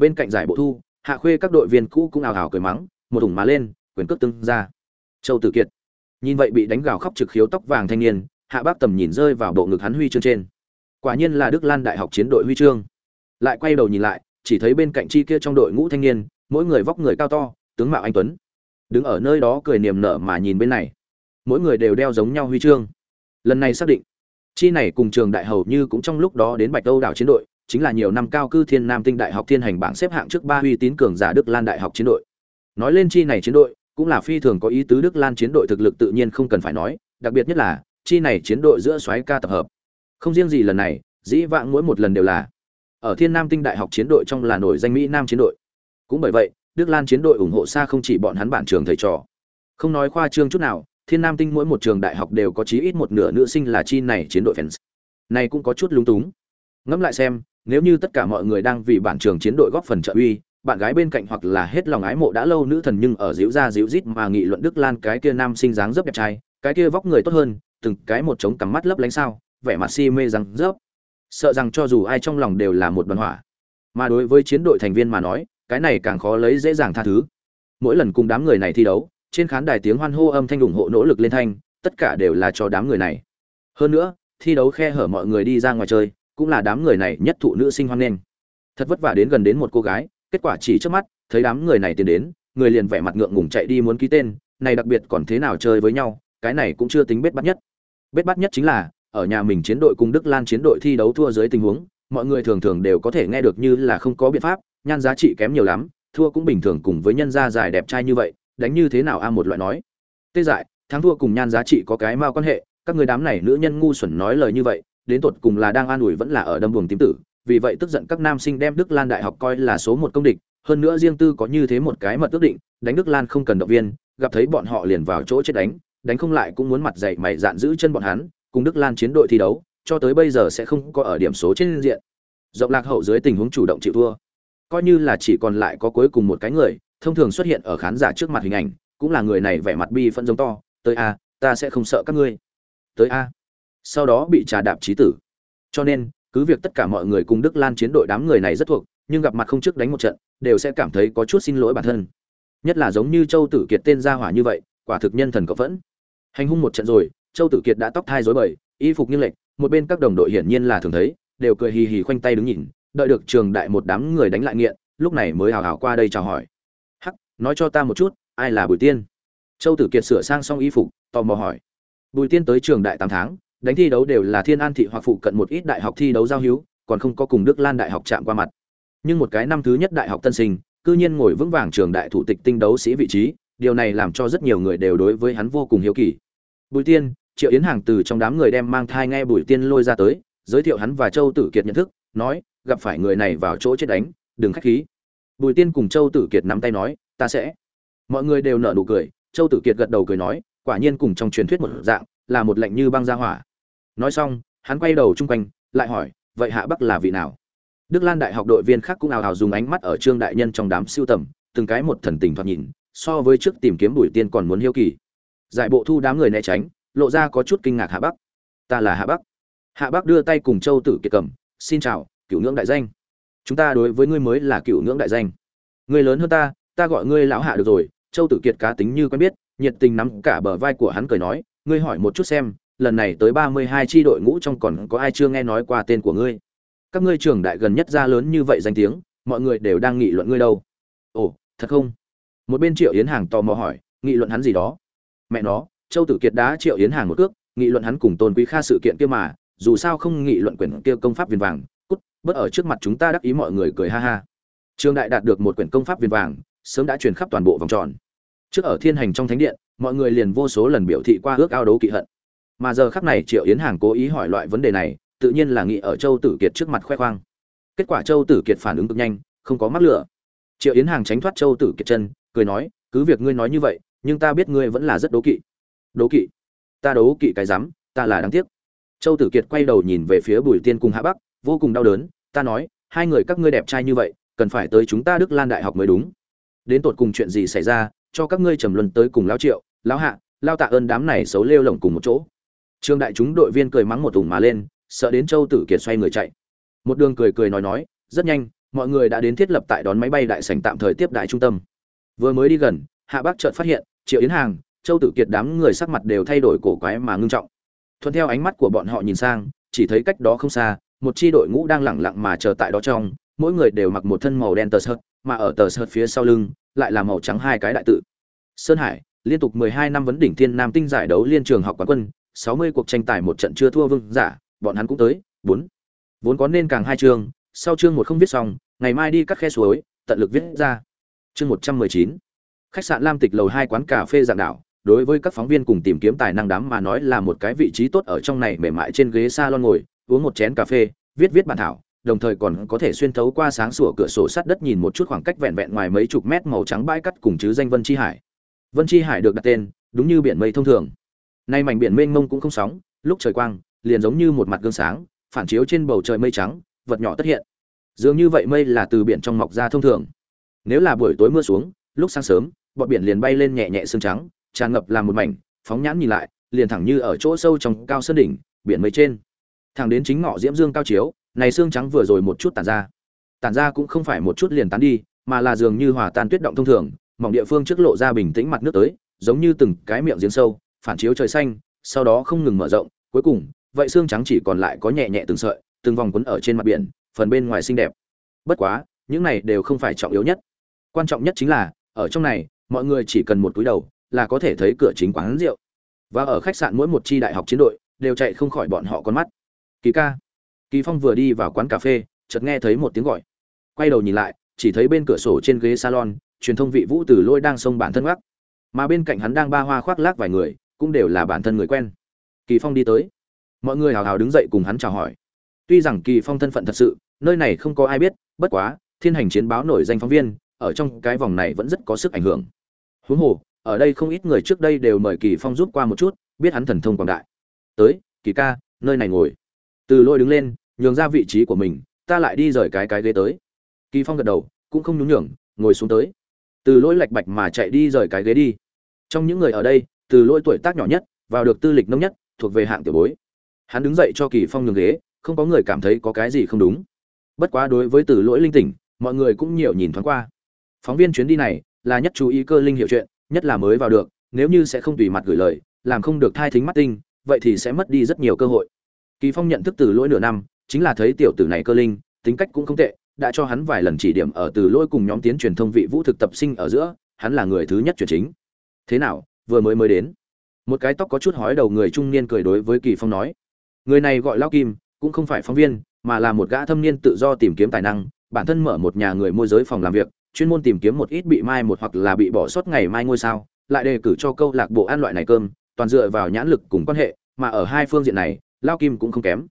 bên cạnh giải bộ thu, hạ khuê các đội viên cũ cũng ào ào cười mắng, một thủng má lên, quyền cước tưng ra. Châu tử kiệt. Nhìn vậy bị đánh gào khóc trực khiếu tóc vàng thanh niên, hạ bác tầm nhìn rơi vào bộ ngực hắn huy chương trên. Quả nhiên là đức lan đại học chiến đội huy chương. Lại quay đầu nhìn lại, chỉ thấy bên cạnh chi kia trong đội ngũ thanh niên, mỗi người vóc người cao to, tướng mạo anh tuấn. Đứng ở nơi đó cười niềm nở mà nhìn bên này. Mỗi người đều đeo giống nhau huy chương. Lần này xác định, chi này cùng trường đại hầu như cũng trong lúc đó đến bạch âu đảo chiến đội chính là nhiều năm cao cư thiên nam tinh đại học thiên hành bảng xếp hạng trước ba uy tín cường giả đức lan đại học chiến đội. Nói lên chi này chiến đội, cũng là phi thường có ý tứ đức lan chiến đội thực lực tự nhiên không cần phải nói, đặc biệt nhất là, chi này chiến đội giữa soái ca tập hợp. Không riêng gì lần này, dĩ vãng mỗi một lần đều là, ở thiên nam tinh đại học chiến đội trong là nổi danh mỹ nam chiến đội. Cũng bởi vậy, đức lan chiến đội ủng hộ xa không chỉ bọn hắn bản trường thầy trò. Không nói khoa trương chút nào, thiên nam tinh mỗi một trường đại học đều có chí ít một nửa nữ sinh là chi này chiến đội fans. Này cũng có chút lung túng. Ngẫm lại xem nếu như tất cả mọi người đang vì bản trường chiến đội góp phần trợ uy, bạn gái bên cạnh hoặc là hết lòng ái mộ đã lâu nữ thần nhưng ở díu ra díu rít mà nghị luận đức lan cái kia nam sinh dáng dấp đẹp trai, cái kia vóc người tốt hơn, từng cái một trống cắm mắt lấp lánh sao, vẻ mặt si mê răng rớp. Sợ rằng cho dù ai trong lòng đều là một đoàn hỏa. Mà đối với chiến đội thành viên mà nói, cái này càng khó lấy dễ dàng tha thứ. Mỗi lần cùng đám người này thi đấu, trên khán đài tiếng hoan hô âm thanh ủng hộ nỗ lực lên thanh, tất cả đều là cho đám người này. Hơn nữa, thi đấu khe hở mọi người đi ra ngoài chơi cũng là đám người này nhất thụ nữ sinh hoan nghênh. Thật vất vả đến gần đến một cô gái, kết quả chỉ trước mắt, thấy đám người này tiến đến, người liền vẻ mặt ngượng ngùng chạy đi muốn ký tên, này đặc biệt còn thế nào chơi với nhau, cái này cũng chưa tính bết bắt nhất. Bết bắt nhất chính là, ở nhà mình chiến đội cùng đức lan chiến đội thi đấu thua dưới tình huống, mọi người thường thường đều có thể nghe được như là không có biện pháp, nhan giá trị kém nhiều lắm, thua cũng bình thường cùng với nhân gia dài đẹp trai như vậy, đánh như thế nào a một loại nói. Tê dại, thắng thua cùng nhan giá trị có cái mao quan hệ, các người đám này nữ nhân ngu xuẩn nói lời như vậy đến tột cùng là đang an ủi vẫn là ở đâm buồng tím tử, vì vậy tức giận các nam sinh đem đức lan đại học coi là số một công địch, hơn nữa riêng tư có như thế một cái mật ước định, đánh đức lan không cần động viên, gặp thấy bọn họ liền vào chỗ chết đánh đánh không lại cũng muốn mặt dậy mày dạn giữ chân bọn hắn, cùng đức lan chiến đội thi đấu, cho tới bây giờ sẽ không có ở điểm số trên diện. Rộng lạc hậu dưới tình huống chủ động chịu thua. Coi như là chỉ còn lại có cuối cùng một cái người, thông thường xuất hiện ở khán giả trước mặt hình ảnh, cũng là người này vẻ mặt bi phân giống to, tới a, ta sẽ không sợ các ngươi. Tới a sau đó bị trà đạp trí tử. Cho nên, cứ việc tất cả mọi người cùng đức lan chiến đội đám người này rất thuộc, nhưng gặp mặt không trước đánh một trận, đều sẽ cảm thấy có chút xin lỗi bản thân. Nhất là giống như châu tử kiệt tên gia hỏa như vậy, quả thực nhân thần cộng phẫn. Hành hung một trận rồi, châu tử kiệt đã tóc thai rối bời, y phục như lệch, một bên các đồng đội hiển nhiên là thường thấy, đều cười hì hì khoanh tay đứng nhìn, đợi được trường đại một đám người đánh lại nghiện, lúc này mới hào hào qua đây chào hỏi. Hắc, nói cho ta một chút, ai là bùi tiên? Châu tử kiệt sửa sang xong y phục, tò mò hỏi. Bùi tiên tới trường đại tám tháng đánh thi đấu đều là thiên an thị hoặc phụ cận một ít đại học thi đấu giao hữu, còn không có cùng đức lan đại học chạm qua mặt. Nhưng một cái năm thứ nhất đại học tân sinh, cư nhiên ngồi vững vàng trường đại thủ tịch tinh đấu sĩ vị trí, điều này làm cho rất nhiều người đều đối với hắn vô cùng hiếu kỳ. Bùi tiên, triệu yến hàng từ trong đám người đem mang thai nghe bùi tiên lôi ra tới, giới thiệu hắn và châu tử kiệt nhận thức, nói, gặp phải người này vào chỗ chết đánh, đừng khách khí. Bùi tiên cùng châu tử kiệt nắm tay nói, ta sẽ. Mọi người đều nở nụ cười, châu tử kiệt gật đầu cười nói, quả nhiên cùng trong truyền thuyết một dạng, là một lệnh như băng ra hỏa nói xong, hắn quay đầu chung quanh, lại hỏi, vậy hạ bắc là vị nào? Đức lan đại học đội viên khác cũng ào ào dùng ánh mắt ở trương đại nhân trong đám siêu tầm, từng cái một thần tình thoạt nhìn, so với trước tìm kiếm bùi tiên còn muốn hiếu kỳ. Giải bộ thu đám người né tránh, lộ ra có chút kinh ngạc hạ bắc. Ta là hạ bắc. Hạ bắc đưa tay cùng châu tử kiệt cầm, xin chào cựu ngưỡng đại danh. Chúng ta đối với ngươi mới là cựu ngưỡng đại danh. Ngươi lớn hơn ta ta gọi ngươi lão hạ được rồi. Châu tử kiệt cá tính như quen biết, nhiệt tình nắm cả bờ vai của hắn cười nói, ngươi hỏi một chút xem lần này tới ba mươi hai tri đội ngũ trong còn có ai chưa nghe nói qua tên của ngươi? Các ngươi trường đại gần nhất ra lớn như vậy danh tiếng, mọi người đều đang nghị luận ngươi đâu. Ồ, thật không? Một bên triệu yến hàng tò mò hỏi, nghị luận hắn gì đó? Mẹ nó, châu tử kiệt đá triệu yến hàng một cước, nghị luận hắn cùng tôn quý kha sự kiện kia mà, dù sao không nghị luận quyển kia công pháp viên vàng, cút, bớt ở trước mặt chúng ta đắc ý mọi người cười ha ha. Trường đại đạt được một quyển công pháp viên vàng, sớm đã truyền khắp toàn bộ vòng tròn. Trước ở thiên hành trong thánh điện, mọi người liền vô số lần biểu thị qua ước ao đấu kỵ hận mà giờ khắc này triệu yến hàng cố ý hỏi loại vấn đề này, tự nhiên là nghĩ ở châu tử kiệt trước mặt khoe khoang. Kết quả châu tử kiệt phản ứng cực nhanh, không có mắc lửa. Triệu yến hàng tránh thoát châu tử kiệt chân, cười nói, cứ việc ngươi nói như vậy, nhưng ta biết ngươi vẫn là rất đố kỵ. Đố kỵ? Ta đố kỵ cái rắm, ta là đáng tiếc. Châu tử kiệt quay đầu nhìn về phía bùi tiên cùng hạ bắc, vô cùng đau đớn, ta nói, hai người các ngươi đẹp trai như vậy, cần phải tới chúng ta đức lan đại học mới đúng. Đến tột cùng chuyện gì xảy ra, cho các ngươi trầm luân tới cùng lão triệu, lão hạ lao tạ ơn đám này xấu lêu lỏng cùng một chỗ trương đại chúng đội viên cười mắng một ủng mà lên, sợ đến châu tử kiệt xoay người chạy. Một đường cười cười nói nói, rất nhanh, mọi người đã đến thiết lập tại đón máy bay đại sảnh tạm thời tiếp đại trung tâm. Vừa mới đi gần, hạ bác chợt phát hiện, triệu yến hàng, châu tử kiệt đám người sắc mặt đều thay đổi cổ quái mà ngưng trọng. Thuận theo ánh mắt của bọn họ nhìn sang, chỉ thấy cách đó không xa, một chi đội ngũ đang lẳng lặng mà chờ tại đó trong, mỗi người đều mặc một thân màu đen tơ sợt, mà ở tờ sợt phía sau lưng, lại là màu trắng hai cái đại tự. Sơn hải, liên tục 12 năm vấn đỉnh thiên nam tinh giải đấu liên trường học quán quân 60 cuộc tranh tài một trận chưa thua vương giả bọn hắn cũng tới bốn. Vốn có nên càng hai chương sau chương một không viết xong ngày mai đi cắt khe suối tận lực viết ra. Chương 119 khách sạn lam tịch lầu hai quán cà phê dạng đảo đối với các phóng viên cùng tìm kiếm tài năng đám mà nói là một cái vị trí tốt ở trong này mềm mại trên ghế salon ngồi uống một chén cà phê viết viết bản thảo đồng thời còn có thể xuyên thấu qua sáng sủa cửa sổ sắt đất nhìn một chút khoảng cách vẹn vẹn ngoài mấy chục mét màu trắng bãi cắt cùng chứ danh Vân Chi Hải. Vân Chi Hải được đặt tên, đúng như biển mây thông thường, nay mảnh biển mênh mông cũng không sóng, lúc trời quang, liền giống như một mặt gương sáng, phản chiếu trên bầu trời mây trắng, vật nhỏ tất hiện. Dường như vậy mây là từ biển trong mọc ra thông thường. Nếu là buổi tối mưa xuống, lúc sáng sớm bọn biển liền bay lên nhẹ nhẹ sương trắng, tràn ngập làm một mảnh, phóng nhãn nhìn lại, liền thẳng như ở chỗ sâu trong cao sơn đỉnh, biển mây trên. Thẳng đến chính ngọ diễm dương cao chiếu, này xương trắng vừa rồi một chút tản ra. Tản ra cũng không phải một chút liền tán đi, mà là dường như hòa tan tuyết động thông thường, mỏng địa phương trước lộ ra bình tĩnh mặt nước tới, giống như từng cái miệng giếng sâu phản chiếu trời xanh, sau đó không ngừng mở rộng, cuối cùng, vậy xương trắng chỉ còn lại có nhẹ nhẹ từng sợi, từng vòng quấn ở trên mặt biển, phần bên ngoài xinh đẹp. Bất quá, những này đều không phải trọng yếu nhất. Quan trọng nhất chính là, ở trong này, mọi người chỉ cần một túi đầu là có thể thấy cửa chính quán rượu. Và ở khách sạn mỗi một chi đại học chiến đội, đều chạy không khỏi bọn họ con mắt. Kỳ ca. Kỳ phong vừa đi vào quán cà phê, chợt nghe thấy một tiếng gọi. Quay đầu nhìn lại, chỉ thấy bên cửa sổ trên ghế salon, truyền thông vị vũ tử lôi đang xông bản thân gác mà bên cạnh hắn đang ba hoa khoác lác vài người cũng đều là bản thân người quen. Kỳ phong đi tới. Mọi người hào hào đứng dậy cùng hắn chào hỏi. Tuy rằng kỳ phong thân phận thật sự, nơi này không có ai biết, bất quá, thiên hành chiến báo nổi danh phóng viên, ở trong cái vòng này vẫn rất có sức ảnh hưởng. Huống hồ, ở đây không ít người trước đây đều mời kỳ phong giúp qua một chút, biết hắn thần thông quảng đại. Tới, kỳ ca, nơi này ngồi. Từ lôi đứng lên, nhường ra vị trí của mình, ta lại đi rời cái cái ghế tới. Kỳ phong gật đầu, cũng không nhún nhường, ngồi xuống tới. Từ lỗi lạch bạch mà chạy đi rời cái ghế đi. Trong những người ở đây từ lỗi tuổi tác nhỏ nhất, vào được tư lịch nông nhất, thuộc về hạng tiểu bối. Hắn đứng dậy cho kỳ phong nhường ghế, không có người cảm thấy có cái gì không đúng. Bất quá đối với từ lỗi linh tỉnh, mọi người cũng nhiều nhìn thoáng qua. Phóng viên chuyến đi này là nhất chú ý cơ linh hiệu chuyện, nhất là mới vào được, nếu như sẽ không tùy mặt gửi lời, làm không được thai thính mắt tinh, vậy thì sẽ mất đi rất nhiều cơ hội. Kỳ phong nhận thức từ lỗi nửa năm, chính là thấy tiểu tử này cơ linh, tính cách cũng không tệ, đã cho hắn vài lần chỉ điểm ở từ lỗi cùng nhóm tiến truyền thông vị vũ thực tập sinh ở giữa, hắn là người thứ nhất chuyển chính. Thế nào vừa mới mới đến. Một cái tóc có chút hói đầu người trung niên cười đối với kỳ phong nói, người này gọi lao kim, cũng không phải phóng viên, mà là một gã thâm niên tự do tìm kiếm tài năng, bản thân mở một nhà người môi giới phòng làm việc, chuyên môn tìm kiếm một ít bị mai một hoặc là bị bỏ sót ngày mai ngôi sao, lại đề cử cho câu lạc bộ ăn loại này cơm, toàn dựa vào nhãn lực cùng quan hệ, mà ở hai phương diện này lao kim cũng không kém.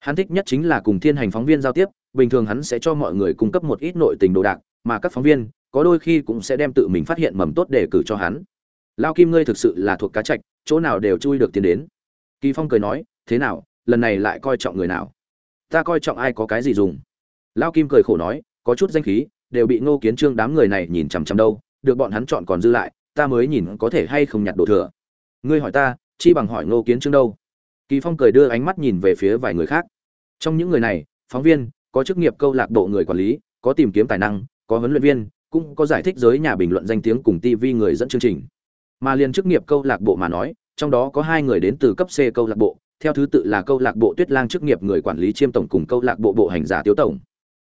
Hắn thích nhất chính là cùng thiên hành phóng viên giao tiếp, bình thường hắn sẽ cho mọi người cung cấp một ít nội tình đồ đạc, mà các phóng viên, có đôi khi cũng sẽ đem tự mình phát hiện mầm tốt để cử cho hắn lao kim ngươi thực sự là thuộc cá trạch, chỗ nào đều chui được tiền đến. Kỳ phong cười nói, thế nào, lần này lại coi trọng người nào? Ta coi trọng ai có cái gì dùng? Lao kim cười khổ nói, có chút danh khí, đều bị ngô kiến trương đám người này nhìn chằm chằm đâu, được bọn hắn chọn còn dư lại, ta mới nhìn có thể hay không nhặt đồ thừa. Ngươi hỏi ta, chi bằng hỏi ngô kiến trương đâu? Kỳ phong cười đưa ánh mắt nhìn về phía vài người khác. Trong những người này, phóng viên, có chức nghiệp câu lạc bộ người quản lý, có tìm kiếm tài năng, có huấn luyện viên, cũng có giải thích giới nhà bình luận danh tiếng cùng tv người dẫn chương trình mà liên chức nghiệp câu lạc bộ mà nói, trong đó có hai người đến từ cấp c câu lạc bộ, theo thứ tự là câu lạc bộ tuyết lang chức nghiệp người quản lý chiêm tổng cùng câu lạc bộ bộ hành giả tiếu tổng.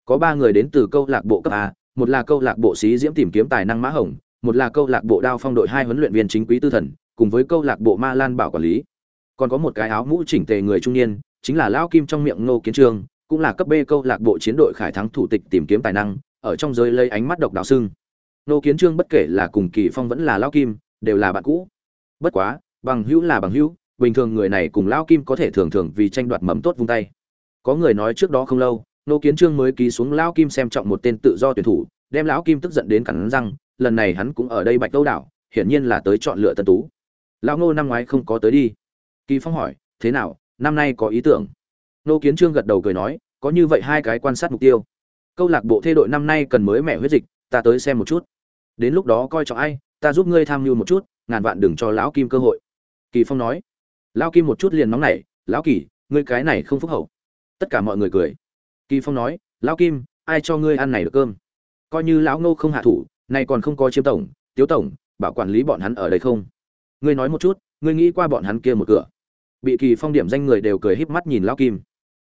Có ba người đến từ câu lạc bộ cấp a, một là câu lạc bộ sĩ diễm tìm kiếm tài năng mã hồng, một là câu lạc bộ đao phong đội hai huấn luyện viên chính quý tư thần, cùng với câu lạc bộ ma lan bảo quản lý. Còn có một cái áo mũ chỉnh tề người trung niên, chính là lão kim trong miệng ngô kiến trương, cũng là cấp b câu lạc bộ chiến đội khải thắng thủ tịch tìm kiếm tài năng, ở trong giới lấy ánh mắt độc đáo sưng ngô kiến trương bất kể là cùng kỳ phong vẫn là lão kim đều là bạn cũ. Bất quá, bằng hữu là bằng hữu, bình thường người này cùng lão kim có thể thường thường vì tranh đoạt mầm tốt vung tay. Có người nói trước đó không lâu, nô kiến trương mới ký xuống lão kim xem trọng một tên tự do tuyển thủ, đem lão kim tức giận đến cắn răng, lần này hắn cũng ở đây bạch đâu đảo, hiển nhiên là tới chọn lựa tân tú. Lão Ngô năm ngoái không có tới đi. Kỳ phong hỏi, thế nào, năm nay có ý tưởng? Nô kiến trương gật đầu cười nói, có như vậy hai cái quan sát mục tiêu. Câu lạc bộ thê đội năm nay cần mới mẻ huyết dịch, ta tới xem một chút. Đến lúc đó coi trọng ai ta giúp ngươi tham mưu một chút, ngàn vạn đừng cho lão kim cơ hội. Kỳ phong nói. Lão kim một chút liền nóng nảy, lão kỳ, ngươi cái này không phúc hậu. Tất cả mọi người cười. Kỳ phong nói, lão kim, ai cho ngươi ăn này được cơm? Coi như lão ngô không hạ thủ này còn không có chiêm tổng, tiếu tổng, bảo quản lý bọn hắn ở đây không? Ngươi nói một chút, ngươi nghĩ qua bọn hắn kia một cửa? Bị kỳ phong điểm danh người đều cười híp mắt nhìn lão kim.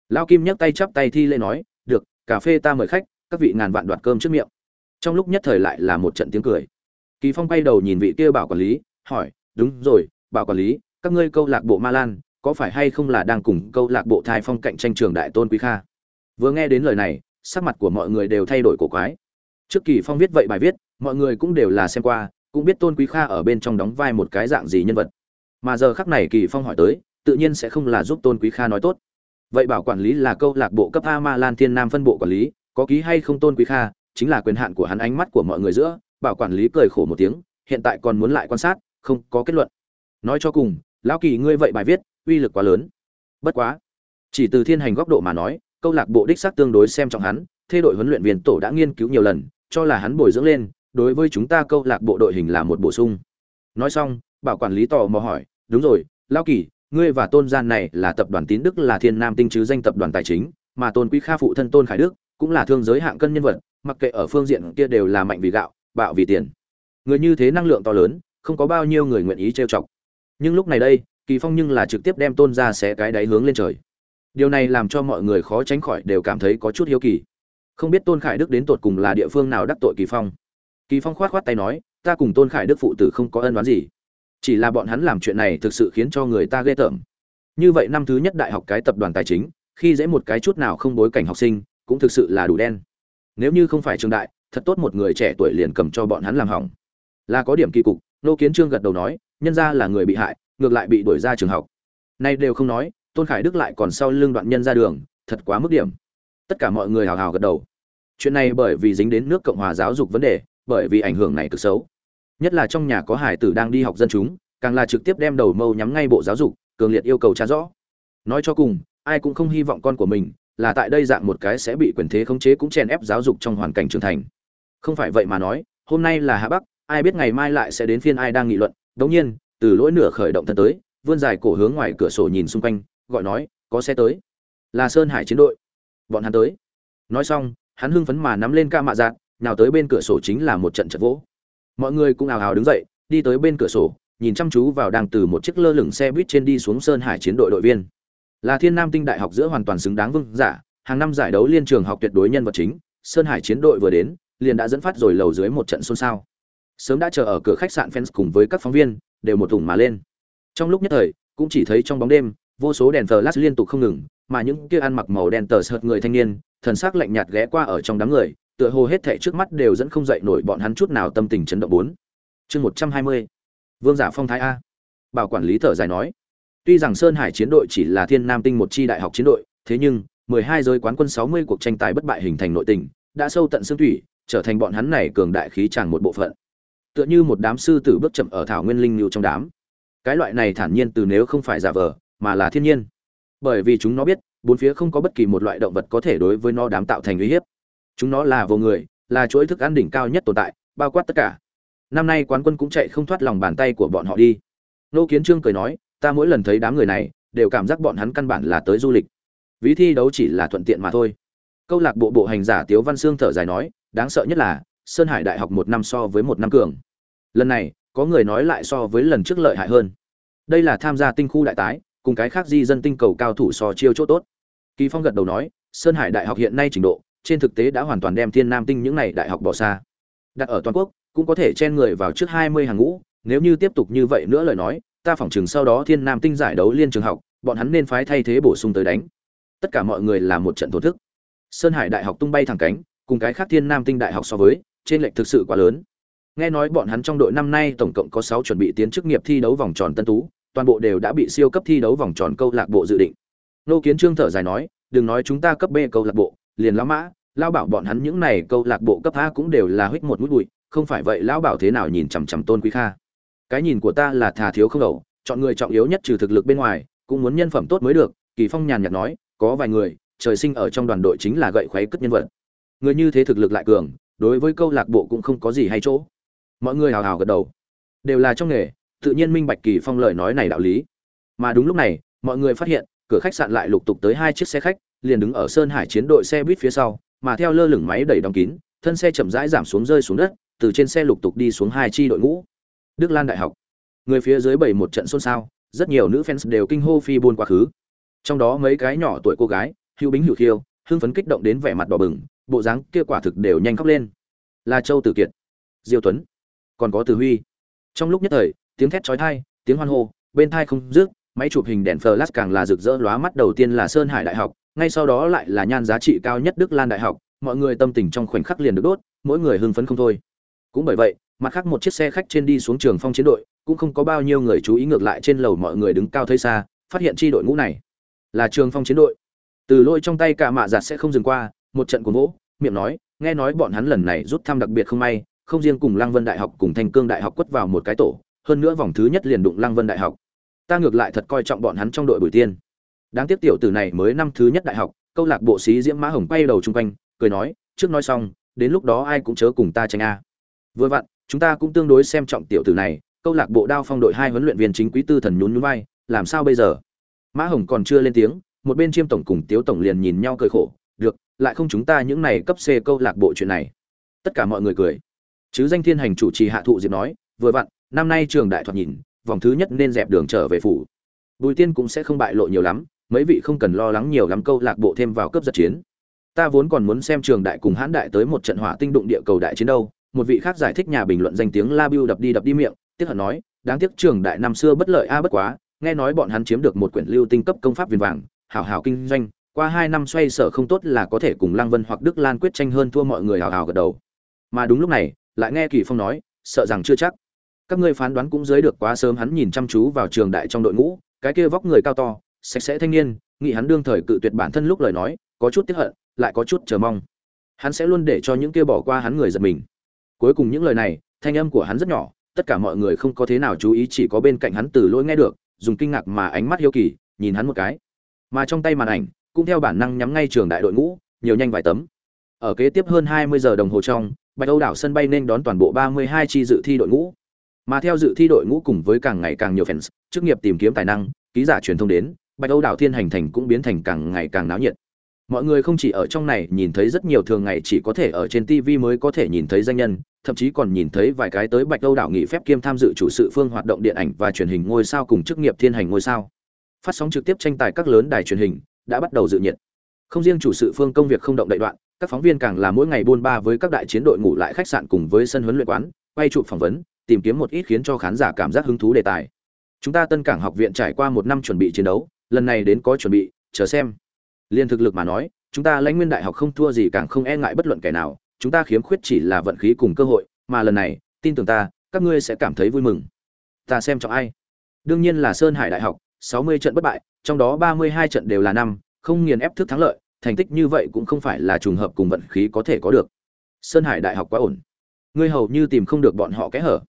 Lão kim nhấc tay chắp tay thi lễ nói, được, cà phê ta mời khách, các vị ngàn vạn đoạt cơm trước miệng. Trong lúc nhất thời lại là một trận tiếng cười kỳ phong quay đầu nhìn vị kia bảo quản lý, hỏi, đúng rồi, bảo quản lý, các ngươi câu lạc bộ ma lan, có phải hay không là đang cùng câu lạc bộ thai phong cạnh tranh trường đại tôn quý kha? Vừa nghe đến lời này, sắc mặt của mọi người đều thay đổi cổ quái. Trước kỳ phong viết vậy bài viết, mọi người cũng đều là xem qua, cũng biết tôn quý kha ở bên trong đóng vai một cái dạng gì nhân vật. Mà giờ khắc này kỳ phong hỏi tới, tự nhiên sẽ không là giúp tôn quý kha nói tốt. Vậy bảo quản lý là câu lạc bộ cấp a ma lan thiên nam phân bộ quản lý, có ký hay không tôn quý kha, chính là quyền hạn của hắn ánh mắt của mọi người giữa bảo quản lý cười khổ một tiếng, hiện tại còn muốn lại quan sát, không có kết luận. Nói cho cùng, lão kỳ ngươi vậy bài viết, uy lực quá lớn. Bất quá, chỉ từ thiên hành góc độ mà nói, câu lạc bộ đích xác tương đối xem trọng hắn, thay đội huấn luyện viên tổ đã nghiên cứu nhiều lần, cho là hắn bồi dưỡng lên, đối với chúng ta câu lạc bộ đội hình là một bổ sung. Nói xong, bảo quản lý tò mò hỏi, đúng rồi, lão kỳ, ngươi và tôn gian này là tập đoàn tín đức là thiên nam tinh chứ danh tập đoàn tài chính, mà tôn quý kha phụ thân tôn khải đức cũng là thương giới hạng cân nhân vật, mặc kệ ở phương diện kia đều là mạnh vì gạo bạo vì tiền. Người như thế năng lượng to lớn, không có bao nhiêu người nguyện ý trêu chọc. Nhưng lúc này đây, kỳ phong nhưng là trực tiếp đem tôn ra xé cái đáy hướng lên trời. Điều này làm cho mọi người khó tránh khỏi đều cảm thấy có chút hiếu kỳ. Không biết tôn khải đức đến tột cùng là địa phương nào đắc tội kỳ phong. Kỳ phong khoát khoát tay nói, ta cùng tôn khải đức phụ tử không có ân oán gì. Chỉ là bọn hắn làm chuyện này thực sự khiến cho người ta ghê tởm. Như vậy năm thứ nhất đại học cái tập đoàn tài chính, khi dễ một cái chút nào không bối cảnh học sinh, cũng thực sự là đủ đen. Nếu như không phải trường đại thật tốt một người trẻ tuổi liền cầm cho bọn hắn làm hỏng. Là có điểm kỳ cục, nô kiến trương gật đầu nói, nhân ra là người bị hại, ngược lại bị đuổi ra trường học. Nay đều không nói, tôn khải đức lại còn sau lưng đoạn nhân ra đường, thật quá mức điểm. Tất cả mọi người hào hào gật đầu. Chuyện này bởi vì dính đến nước cộng hòa giáo dục vấn đề, bởi vì ảnh hưởng này cực xấu. Nhất là trong nhà có hải tử đang đi học dân chúng, càng là trực tiếp đem đầu mâu nhắm ngay bộ giáo dục, cường liệt yêu cầu trả rõ. Nói cho cùng, ai cũng không hy vọng con của mình là tại đây dạng một cái sẽ bị quyền thế khống chế cũng chèn ép giáo dục trong hoàn cảnh trưởng thành không phải vậy mà nói, hôm nay là hạ bắc, ai biết ngày mai lại sẽ đến phiên ai đang nghị luận. Đống nhiên, từ lỗi nửa khởi động thân tới, vươn dài cổ hướng ngoài cửa sổ nhìn xung quanh, gọi nói, có xe tới. Là sơn hải chiến đội. Bọn hắn tới. Nói xong, hắn hưng phấn mà nắm lên ca mạ dạng nào tới bên cửa sổ chính là một trận chật vỗ. Mọi người cũng ào ào đứng dậy, đi tới bên cửa sổ, nhìn chăm chú vào đang từ một chiếc lơ lửng xe buýt trên đi xuống sơn hải chiến đội đội viên. Là thiên nam tinh đại học giữa hoàn toàn xứng đáng vương giả, hàng năm giải đấu liên trường học tuyệt đối nhân vật chính, sơn hải chiến đội vừa đến liền đã dẫn phát rồi lầu dưới một trận xôn xao. Sớm đã chờ ở cửa khách sạn fans cùng với các phóng viên, đều một thùng mà lên. Trong lúc nhất thời, cũng chỉ thấy trong bóng đêm, vô số đèn flash liên tục không ngừng, mà những kia ăn mặc màu đen tờ sợt người thanh niên, thần sắc lạnh nhạt ghé qua ở trong đám người, tựa hồ hết thảy trước mắt đều dẫn không dậy nổi bọn hắn chút nào tâm tình chấn động bốn. Chương một trăm hai mươi, vương giả phong thái a. Bảo quản lý thở dài nói. Tuy rằng sơn hải chiến đội chỉ là thiên nam tinh một chi đại học chiến đội, thế nhưng, mười hai giới quán quân sáu mươi cuộc tranh tài bất bại hình thành nội tình, đã sâu tận xương thủy trở thành bọn hắn này cường đại khí tràn một bộ phận. Tựa như một đám sư tử bước chậm ở thảo nguyên linh lưu trong đám. Cái loại này thản nhiên từ nếu không phải giả vờ, mà là thiên nhiên. Bởi vì chúng nó biết, bốn phía không có bất kỳ một loại động vật có thể đối với nó đám tạo thành uy hiếp. Chúng nó là vô người, là chuỗi thức ăn đỉnh cao nhất tồn tại, bao quát tất cả. Năm nay quán quân cũng chạy không thoát lòng bàn tay của bọn họ đi. Nô kiến trương cười nói, ta mỗi lần thấy đám người này, đều cảm giác bọn hắn căn bản là tới du lịch. Ví thi đấu chỉ là thuận tiện mà thôi. Câu lạc bộ bộ hành giả tiếu văn sương thở dài nói đáng sợ nhất là, sơn hải đại học một năm so với một năm cường. Lần này, có người nói lại so với lần trước lợi hại hơn. Đây là tham gia tinh khu đại tái, cùng cái khác di dân tinh cầu cao thủ so chiêu chỗ tốt. Kỳ phong gật đầu nói, sơn hải đại học hiện nay trình độ, trên thực tế đã hoàn toàn đem thiên nam tinh những này đại học bỏ xa. Đặt ở toàn quốc, cũng có thể chen người vào trước 20 hàng ngũ, nếu như tiếp tục như vậy nữa lời nói, ta phỏng chừng sau đó thiên nam tinh giải đấu liên trường học, bọn hắn nên phái thay thế bổ sung tới đánh. Tất cả mọi người là một trận thổ thức. Sơn hải đại học tung bay thẳng cánh cùng cái khác thiên nam tinh đại học so với, trên lệch thực sự quá lớn. Nghe nói bọn hắn trong đội năm nay tổng cộng có sáu chuẩn bị tiến chức nghiệp thi đấu vòng tròn tân tú, toàn bộ đều đã bị siêu cấp thi đấu vòng tròn câu lạc bộ dự định. Nô kiến trương thở dài nói, đừng nói chúng ta cấp b câu lạc bộ, liền lão mã lao bảo bọn hắn những này câu lạc bộ cấp a cũng đều là huých một mũi bụi, không phải vậy lão bảo thế nào nhìn chằm chằm tôn quý kha? Cái nhìn của ta là thà thiếu không đầu, chọn người trọng yếu nhất trừ thực lực bên ngoài, cũng muốn nhân phẩm tốt mới được. Kỳ phong nhàn nhạt nói, có vài người, trời sinh ở trong đoàn đội chính là gậy khoáy cất nhân vật người như thế thực lực lại cường, đối với câu lạc bộ cũng không có gì hay chỗ. Mọi người hào hào gật đầu. Đều là trong nghề, tự nhiên minh bạch kỳ phong lời nói này đạo lý. Mà đúng lúc này, mọi người phát hiện, cửa khách sạn lại lục tục tới hai chiếc xe khách, liền đứng ở sơn hải chiến đội xe buýt phía sau, mà theo lơ lửng máy đẩy đóng kín, thân xe chậm rãi giảm xuống rơi xuống đất, từ trên xe lục tục đi xuống hai chi đội ngũ. Đức lan đại học. Người phía dưới bảy một trận xôn xao, rất nhiều nữ fans đều kinh hô phi buôn quá khứ. Trong đó mấy cái nhỏ tuổi cô gái, hữu bính hữu khiêu, hưng phấn kích động đến vẻ mặt đỏ bừng bộ dáng kia quả thực đều nhanh khóc lên. Là châu tử kiệt, diêu tuấn, còn có từ huy. Trong lúc nhất thời, tiếng thét chói thai tiếng hoan hô, bên thai không dứt, máy chụp hình đèn flash càng là rực rỡ lóa mắt đầu tiên là sơn hải đại học, ngay sau đó lại là nhan giá trị cao nhất đức lan đại học, mọi người tâm tình trong khoảnh khắc liền được đốt, mỗi người hưng phấn không thôi. Cũng bởi vậy, mặt khác một chiếc xe khách trên đi xuống trường phong chiến đội, cũng không có bao nhiêu người chú ý ngược lại trên lầu mọi người đứng cao thấy xa, phát hiện chi đội ngũ này là trường phong chiến đội. Từ lôi trong tay cả mạ giặt sẽ không dừng qua một trận cuồng vỗ, miệng nói, nghe nói bọn hắn lần này rút thăm đặc biệt không may, không riêng cùng lăng vân đại học cùng thanh cương đại học quất vào một cái tổ, hơn nữa vòng thứ nhất liền đụng lăng vân đại học. Ta ngược lại thật coi trọng bọn hắn trong đội buổi tiên. Đáng tiếc tiểu tử này mới năm thứ nhất đại học, câu lạc bộ sĩ diễm mã hồng bay đầu chung quanh, cười nói, trước nói xong, đến lúc đó ai cũng chớ cùng ta tranh a. Vừa vặn, chúng ta cũng tương đối xem trọng tiểu tử này, câu lạc bộ đao phong đội hai huấn luyện viên chính quý tư thần nhún nhún vai, làm sao bây giờ? Mã hồng còn chưa lên tiếng, một bên chiêm tổng cùng tiếu tổng liền nhìn nhau cười khổ, được lại không chúng ta những này cấp c câu lạc bộ chuyện này. Tất cả mọi người cười. Chứ danh thiên hành chủ trì hạ thụ diệp nói, vừa vặn, năm nay trường đại thoạt nhìn, vòng thứ nhất nên dẹp đường trở về phủ. Bùi tiên cũng sẽ không bại lộ nhiều lắm, mấy vị không cần lo lắng nhiều lắm câu lạc bộ thêm vào cấp giật chiến. Ta vốn còn muốn xem trường đại cùng hãn đại tới một trận hỏa tinh đụng địa cầu đại chiến đâu, một vị khác giải thích nhà bình luận danh tiếng la biu đập đi đập đi miệng, tiếc hận nói, đáng tiếc trường đại năm xưa bất lợi a bất quá, nghe nói bọn hắn chiếm được một quyển lưu tinh cấp công pháp viền vàng, hảo hảo kinh doanh qua hai năm xoay sở không tốt là có thể cùng lăng vân hoặc đức lan quyết tranh hơn thua mọi người hào hào gật đầu. Mà đúng lúc này, lại nghe kỳ phong nói, sợ rằng chưa chắc. Các ngươi phán đoán cũng dưới được quá sớm hắn nhìn chăm chú vào trường đại trong đội ngũ, cái kia vóc người cao to, sạch sẽ thanh niên, nghĩ hắn đương thời cự tuyệt bản thân lúc lời nói, có chút tiếc hận, lại có chút chờ mong. Hắn sẽ luôn để cho những kia bỏ qua hắn người giật mình. Cuối cùng những lời này, thanh âm của hắn rất nhỏ, tất cả mọi người không có thế nào chú ý, chỉ có bên cạnh hắn từ lỗi nghe được, dùng kinh ngạc mà ánh mắt hiếu kỳ, nhìn hắn một cái. Mà trong tay màn ảnh cũng theo bản năng nhắm ngay trường đại đội ngũ, nhiều nhanh vài tấm. Ở kế tiếp hơn 20 giờ đồng hồ trong, bạch âu đảo sân bay nên đón toàn bộ 32 chi dự thi đội ngũ. Mà theo dự thi đội ngũ cùng với càng ngày càng nhiều fans, chức nghiệp tìm kiếm tài năng, ký giả truyền thông đến, bạch âu đảo thiên hành thành cũng biến thành càng ngày càng náo nhiệt. Mọi người không chỉ ở trong này nhìn thấy rất nhiều thường ngày chỉ có thể ở trên tv mới có thể nhìn thấy danh nhân, thậm chí còn nhìn thấy vài cái tới bạch âu đảo nghỉ phép kiêm tham dự chủ sự phương hoạt động điện ảnh và truyền hình ngôi sao cùng chức nghiệp thiên hành ngôi sao. Phát sóng trực tiếp tranh tài các lớn đài truyền hình đã bắt đầu dự nhiệt. Không riêng chủ sự phương công việc không động đậy đoạn, các phóng viên càng là mỗi ngày buôn ba với các đại chiến đội ngủ lại khách sạn cùng với sân huấn luyện quán, quay chụp phỏng vấn, tìm kiếm một ít khiến cho khán giả cảm giác hứng thú đề tài. Chúng ta tân cảng học viện trải qua một năm chuẩn bị chiến đấu, lần này đến có chuẩn bị, chờ xem. Liên thực lực mà nói, chúng ta lãnh nguyên đại học không thua gì càng không e ngại bất luận kẻ nào, chúng ta khiếm khuyết chỉ là vận khí cùng cơ hội, mà lần này, tin tưởng ta, các ngươi sẽ cảm thấy vui mừng. Ta xem trọng ai? Đương nhiên là sơn hải đại học 60 trận bất bại trong đó 32 trận đều là năm, không nghiền ép thức thắng lợi, thành tích như vậy cũng không phải là trùng hợp cùng vận khí có thể có được. Sơn hải đại học quá ổn. Ngươi hầu như tìm không được bọn họ kẽ hở.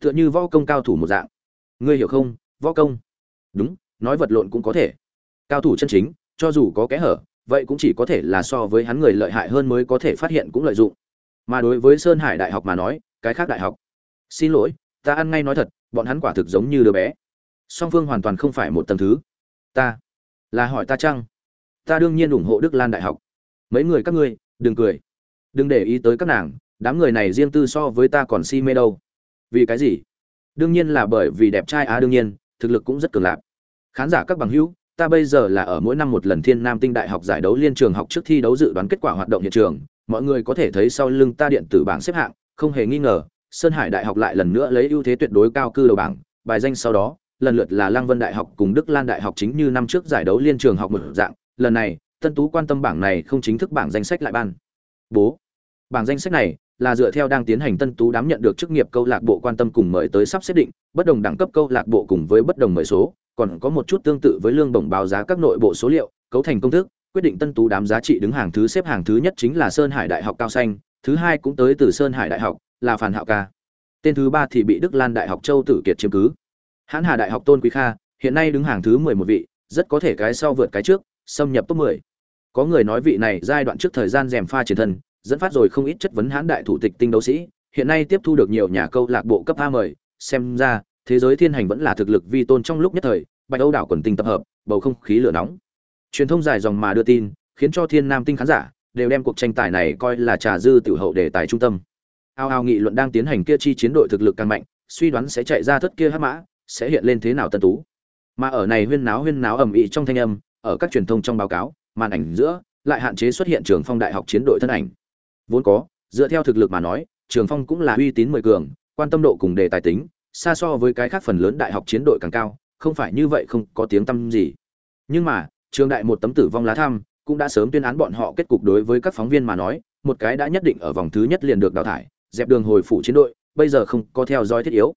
Tựa như võ công cao thủ một dạng. Ngươi hiểu không? Võ công. Đúng, nói vật lộn cũng có thể. Cao thủ chân chính, cho dù có kẽ hở, vậy cũng chỉ có thể là so với hắn người lợi hại hơn mới có thể phát hiện cũng lợi dụng. Mà đối với sơn hải đại học mà nói, cái khác đại học. Xin lỗi, ta ăn ngay nói thật, bọn hắn quả thực giống như đứa bé. Song phương hoàn toàn không phải một tầng thứ ta, là hỏi ta chăng? Ta đương nhiên ủng hộ đức lan đại học. Mấy người các ngươi, đừng cười. Đừng để ý tới các nàng, đám người này riêng tư so với ta còn si mê đâu. Vì cái gì? Đương nhiên là bởi vì đẹp trai á đương nhiên, thực lực cũng rất cường lạc. Khán giả các bằng hữu, ta bây giờ là ở mỗi năm một lần thiên nam tinh đại học giải đấu liên trường học trước thi đấu dự đoán kết quả hoạt động hiện trường. Mọi người có thể thấy sau lưng ta điện tử bảng xếp hạng, không hề nghi ngờ, sơn hải đại học lại lần nữa lấy ưu thế tuyệt đối cao cư đầu bảng, bài danh sau đó lần lượt là lăng vân đại học cùng đức lan đại học chính như năm trước giải đấu liên trường học một dạng, lần này, tân tú quan tâm bảng này không chính thức bảng danh sách lại ban. Bố. Bảng danh sách này là dựa theo đang tiến hành tân tú đám nhận được chức nghiệp câu lạc bộ quan tâm cùng mời tới sắp xếp định, bất đồng đẳng cấp câu lạc bộ cùng với bất đồng mời số, còn có một chút tương tự với lương bổng báo giá các nội bộ số liệu, cấu thành công thức, quyết định tân tú đám giá trị đứng hàng thứ xếp hàng thứ nhất chính là sơn hải đại học cao xanh, thứ hai cũng tới từ sơn hải đại học, là phản hạo ca. Tên thứ ba thì bị đức lan đại học châu tử kiệt chiếm cứ hãn hà đại học tôn quý kha, hiện nay đứng hàng thứ mười một vị, rất có thể cái sau vượt cái trước, xâm nhập top mười. Có người nói vị này giai đoạn trước thời gian rèm pha triển thân, dẫn phát rồi không ít chất vấn hãn đại thủ tịch tinh đấu sĩ, hiện nay tiếp thu được nhiều nhà câu lạc bộ cấp a mời, xem ra, thế giới thiên hành vẫn là thực lực vi tôn trong lúc nhất thời, bạch âu đảo quần tinh tập hợp, bầu không khí lửa nóng. Truyền thông dài dòng mà đưa tin, khiến cho thiên nam tinh khán giả đều đem cuộc tranh tài này coi là trà dư tiểu hậu đề tài trung tâm. Ao ao nghị luận đang tiến hành kia chi chiến đội thực lực càng mạnh, suy đoán sẽ chạy ra thất kia hắc mã sẽ hiện lên thế nào tân tú. Mà ở này huyên náo huyên náo ầm ĩ trong thanh âm, ở các truyền thông trong báo cáo, màn ảnh giữa, lại hạn chế xuất hiện trường phong đại học chiến đội thân ảnh. Vốn có, dựa theo thực lực mà nói, trường phong cũng là uy tín mười cường, quan tâm độ cùng đề tài tính, xa so với cái khác phần lớn đại học chiến đội càng cao, không phải như vậy không có tiếng tăm gì. Nhưng mà, trường đại một tấm tử vong lá thăm, cũng đã sớm tuyên án bọn họ kết cục đối với các phóng viên mà nói, một cái đã nhất định ở vòng thứ nhất liền được đào thải, dẹp đường hồi phủ chiến đội, bây giờ không có theo dõi thiết yếu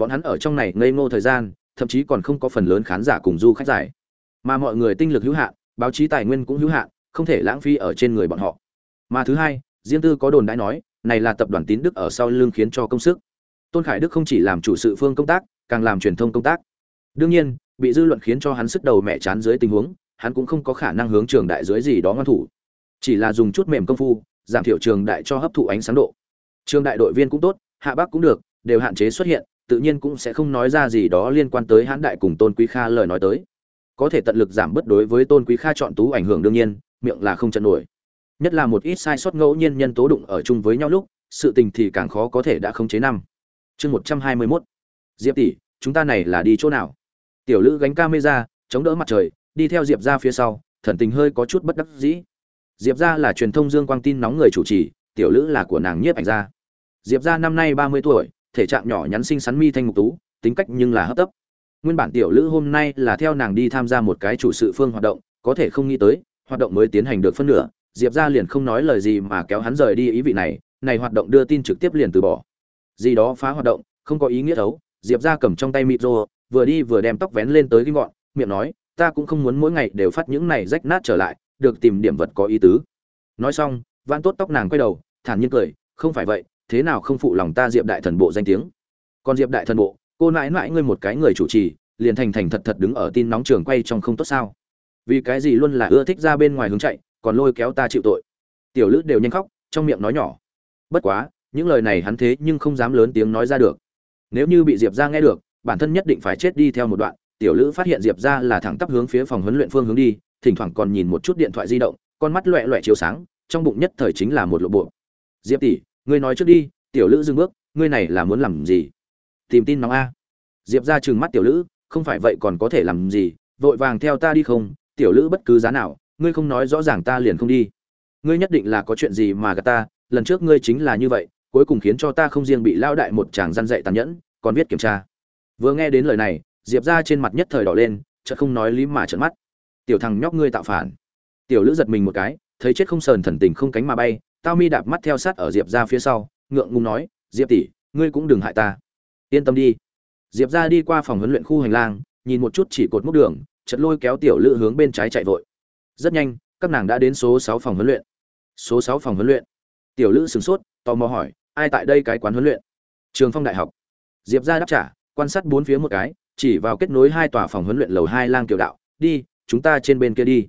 bọn hắn ở trong này ngây ngô thời gian, thậm chí còn không có phần lớn khán giả cùng du khách giải. Mà mọi người tinh lực hữu hạn, báo chí tài nguyên cũng hữu hạn, không thể lãng phí ở trên người bọn họ. Mà thứ hai riêng tư có đồn đãi nói, này là tập đoàn tín đức ở sau lưng khiến cho công sức. Tôn khải đức không chỉ làm chủ sự phương công tác, càng làm truyền thông công tác. Đương nhiên, bị dư luận khiến cho hắn sức đầu mẹ chán dưới tình huống, hắn cũng không có khả năng hướng trường đại dưới gì đó ngoan thủ. Chỉ là dùng chút mềm công phu, giảm thiểu trường đại cho hấp thụ ánh sáng độ. Trường đại đội viên cũng tốt, hạ bắc cũng được, đều hạn chế xuất hiện tự nhiên cũng sẽ không nói ra gì đó liên quan tới hãn đại cùng tôn quý kha lời nói tới. Có thể tận lực giảm bớt đối với tôn quý kha chọn tú ảnh hưởng đương nhiên, miệng là không chận nổi. Nhất là một ít sai sót ngẫu nhiên nhân tố đụng ở chung với nhau lúc, sự tình thì càng khó có thể đã không chế năm. Chương một trăm hai mươi mốt. Diệp tỷ, chúng ta này là đi chỗ nào? Tiểu lữ gánh camera, chống đỡ mặt trời, đi theo diệp ra phía sau, thần tình hơi có chút bất đắc dĩ. Diệp ra là truyền thông dương quang tin nóng người chủ trì, tiểu lữ là của nàng nhiếp ảnh gia. Diệp ra năm nay ba mươi tuổi thể trạng nhỏ nhắn xinh xắn mi thanh Mục tú, tính cách nhưng là hấp tấp. Nguyên bản tiểu lữ hôm nay là theo nàng đi tham gia một cái chủ sự phương hoạt động, có thể không nghĩ tới, hoạt động mới tiến hành được phân nửa, diệp ra liền không nói lời gì mà kéo hắn rời đi ý vị này này hoạt động đưa tin trực tiếp liền từ bỏ. Gì đó phá hoạt động, không có ý nghĩa đấu diệp ra cầm trong tay micro vừa đi vừa đem tóc vén lên tới cái gọn miệng nói, ta cũng không muốn mỗi ngày đều phát những này rách nát trở lại, được tìm điểm vật có ý tứ. Nói xong van tốt tóc nàng quay đầu, thản nhiên cười, không phải vậy thế nào không phụ lòng ta diệp đại thần bộ danh tiếng? Còn diệp đại thần bộ, cô nãi nãi ngươi một cái người chủ trì, liền thành thành thật thật đứng ở tin nóng trường quay trong không tốt sao? Vì cái gì luôn là ưa thích ra bên ngoài hướng chạy, còn lôi kéo ta chịu tội? Tiểu lữ đều nhanh khóc, trong miệng nói nhỏ. Bất quá, những lời này hắn thế nhưng không dám lớn tiếng nói ra được. Nếu như bị diệp ra nghe được, bản thân nhất định phải chết đi theo một đoạn. Tiểu lữ phát hiện diệp ra là thẳng tắp hướng phía phòng huấn luyện phương hướng đi, thỉnh thoảng còn nhìn một chút điện thoại di động, con mắt loẹ loẹ chiếu sáng, trong bụng nhất thời chính là một lộ bộ. Diệp tỷ ngươi nói trước đi, tiểu lữ dừng bước, ngươi này là muốn làm gì? Tìm tin nóng a. Diệp ra trừng mắt tiểu lữ, không phải vậy còn có thể làm gì? Vội vàng theo ta đi không? Tiểu lữ bất cứ giá nào, ngươi không nói rõ ràng ta liền không đi. Ngươi nhất định là có chuyện gì mà gạt ta? Lần trước ngươi chính là như vậy, cuối cùng khiến cho ta không riêng bị lao đại một chàng răn dạy tàn nhẫn, còn viết kiểm tra. Vừa nghe đến lời này, diệp ra trên mặt nhất thời đỏ lên, chợt không nói lý mà trợn mắt. Tiểu thằng nhóc ngươi tạo phản. Tiểu lữ giật mình một cái, thấy chết không sờn thần tình không cánh mà bay tao mi đạp mắt theo sát ở diệp ra phía sau, ngượng ngùng nói, diệp tỷ, ngươi cũng đừng hại ta. Yên tâm đi. Diệp ra đi qua phòng huấn luyện khu hành lang, nhìn một chút chỉ cột múc đường chật lôi kéo tiểu lữ hướng bên trái chạy vội. Rất nhanh, các nàng đã đến số sáu phòng huấn luyện. Số sáu phòng huấn luyện. Tiểu lữ sửng sốt, tò mò hỏi, ai tại đây cái quán huấn luyện? Trường phong đại học. Diệp ra đáp trả, quan sát bốn phía một cái, chỉ vào kết nối hai tòa phòng huấn luyện lầu hai lang tiểu đạo, đi, chúng ta trên bên kia đi.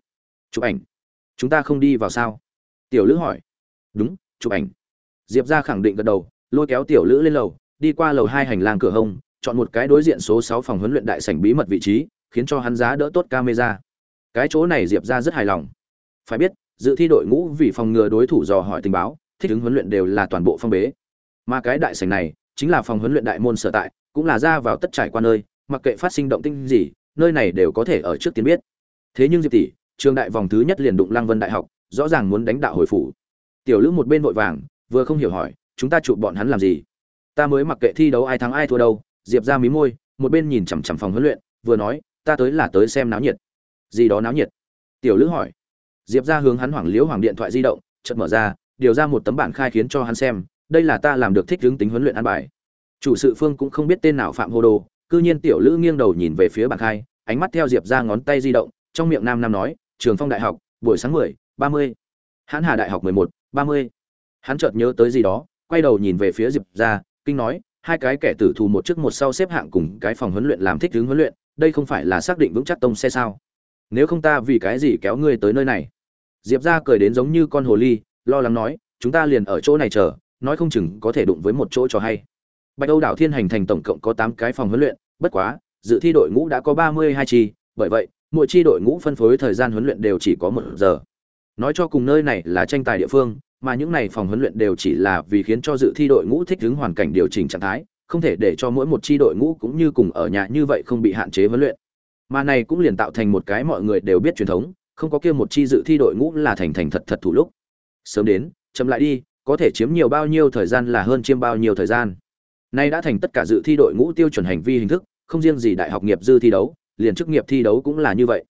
Chụp ảnh. Chúng ta không đi vào sao? Tiểu lữ hỏi đúng, chụp ảnh. Diệp ra khẳng định gật đầu, lôi kéo tiểu lữ lên lầu, đi qua lầu hai hành lang cửa hông, chọn một cái đối diện số sáu phòng huấn luyện đại sảnh bí mật vị trí, khiến cho hắn giá đỡ tốt camera. Cái chỗ này diệp ra rất hài lòng. Phải biết, dự thi đội ngũ vì phòng ngừa đối thủ dò hỏi tình báo, thích ứng huấn luyện đều là toàn bộ phong bế. Mà cái đại sảnh này, chính là phòng huấn luyện đại môn sở tại, cũng là ra vào tất trải qua nơi, mặc kệ phát sinh động tinh gì, nơi này đều có thể ở trước tiên biết. Thế nhưng diệp tỷ, trường đại vòng thứ nhất liền đụng lăng vân đại học, rõ ràng muốn đánh đạo hồi phủ tiểu lữ một bên vội vàng, vừa không hiểu hỏi, chúng ta chụp bọn hắn làm gì? Ta mới mặc kệ thi đấu ai thắng ai thua đâu. Diệp ra mí môi, một bên nhìn chằm chằm phòng huấn luyện, vừa nói, ta tới là tới xem náo nhiệt. Gì đó náo nhiệt? Tiểu lữ hỏi. Diệp ra hướng hắn hoảng liếu hoàng điện thoại di động, chợt mở ra, điều ra một tấm bản khai khiến cho hắn xem, đây là ta làm được thích hướng tính huấn luyện an bài. Chủ sự phương cũng không biết tên nào phạm hô đồ, cư nhiên tiểu lữ nghiêng đầu nhìn về phía bản khai, ánh mắt theo diệp ra ngón tay di động, trong miệng nam nam nói, trường phong đại học, buổi sáng mười, ba mươi. Hãn hà đại học mười một ba mươi. Hắn chợt nhớ tới gì đó, quay đầu nhìn về phía diệp ra, kinh nói, hai cái kẻ tử thù một trước một sau xếp hạng cùng cái phòng huấn luyện làm thích hướng huấn luyện, đây không phải là xác định vững chắc tông xe sao? Nếu không ta vì cái gì kéo ngươi tới nơi này? Diệp ra cười đến giống như con hồ ly, lo lắng nói, chúng ta liền ở chỗ này chờ, nói không chừng có thể đụng với một chỗ cho hay. Bạch âu đảo thiên hành thành tổng cộng có tám cái phòng huấn luyện, bất quá, dự thi đội ngũ đã có ba mươi hai chi, bởi vậy, mỗi chi đội ngũ phân phối thời gian huấn luyện đều chỉ có một giờ nói cho cùng nơi này là tranh tài địa phương, mà những này phòng huấn luyện đều chỉ là vì khiến cho dự thi đội ngũ thích ứng hoàn cảnh điều chỉnh trạng thái, không thể để cho mỗi một chi đội ngũ cũng như cùng ở nhà như vậy không bị hạn chế huấn luyện. Mà này cũng liền tạo thành một cái mọi người đều biết truyền thống, không có kia một chi dự thi đội ngũ là thành thành thật thật thủ lúc. Sớm đến, chậm lại đi, có thể chiếm nhiều bao nhiêu thời gian là hơn chiếm bao nhiêu thời gian. Nay đã thành tất cả dự thi đội ngũ tiêu chuẩn hành vi hình thức, không riêng gì đại học nghiệp dư thi đấu, liền chức nghiệp thi đấu cũng là như vậy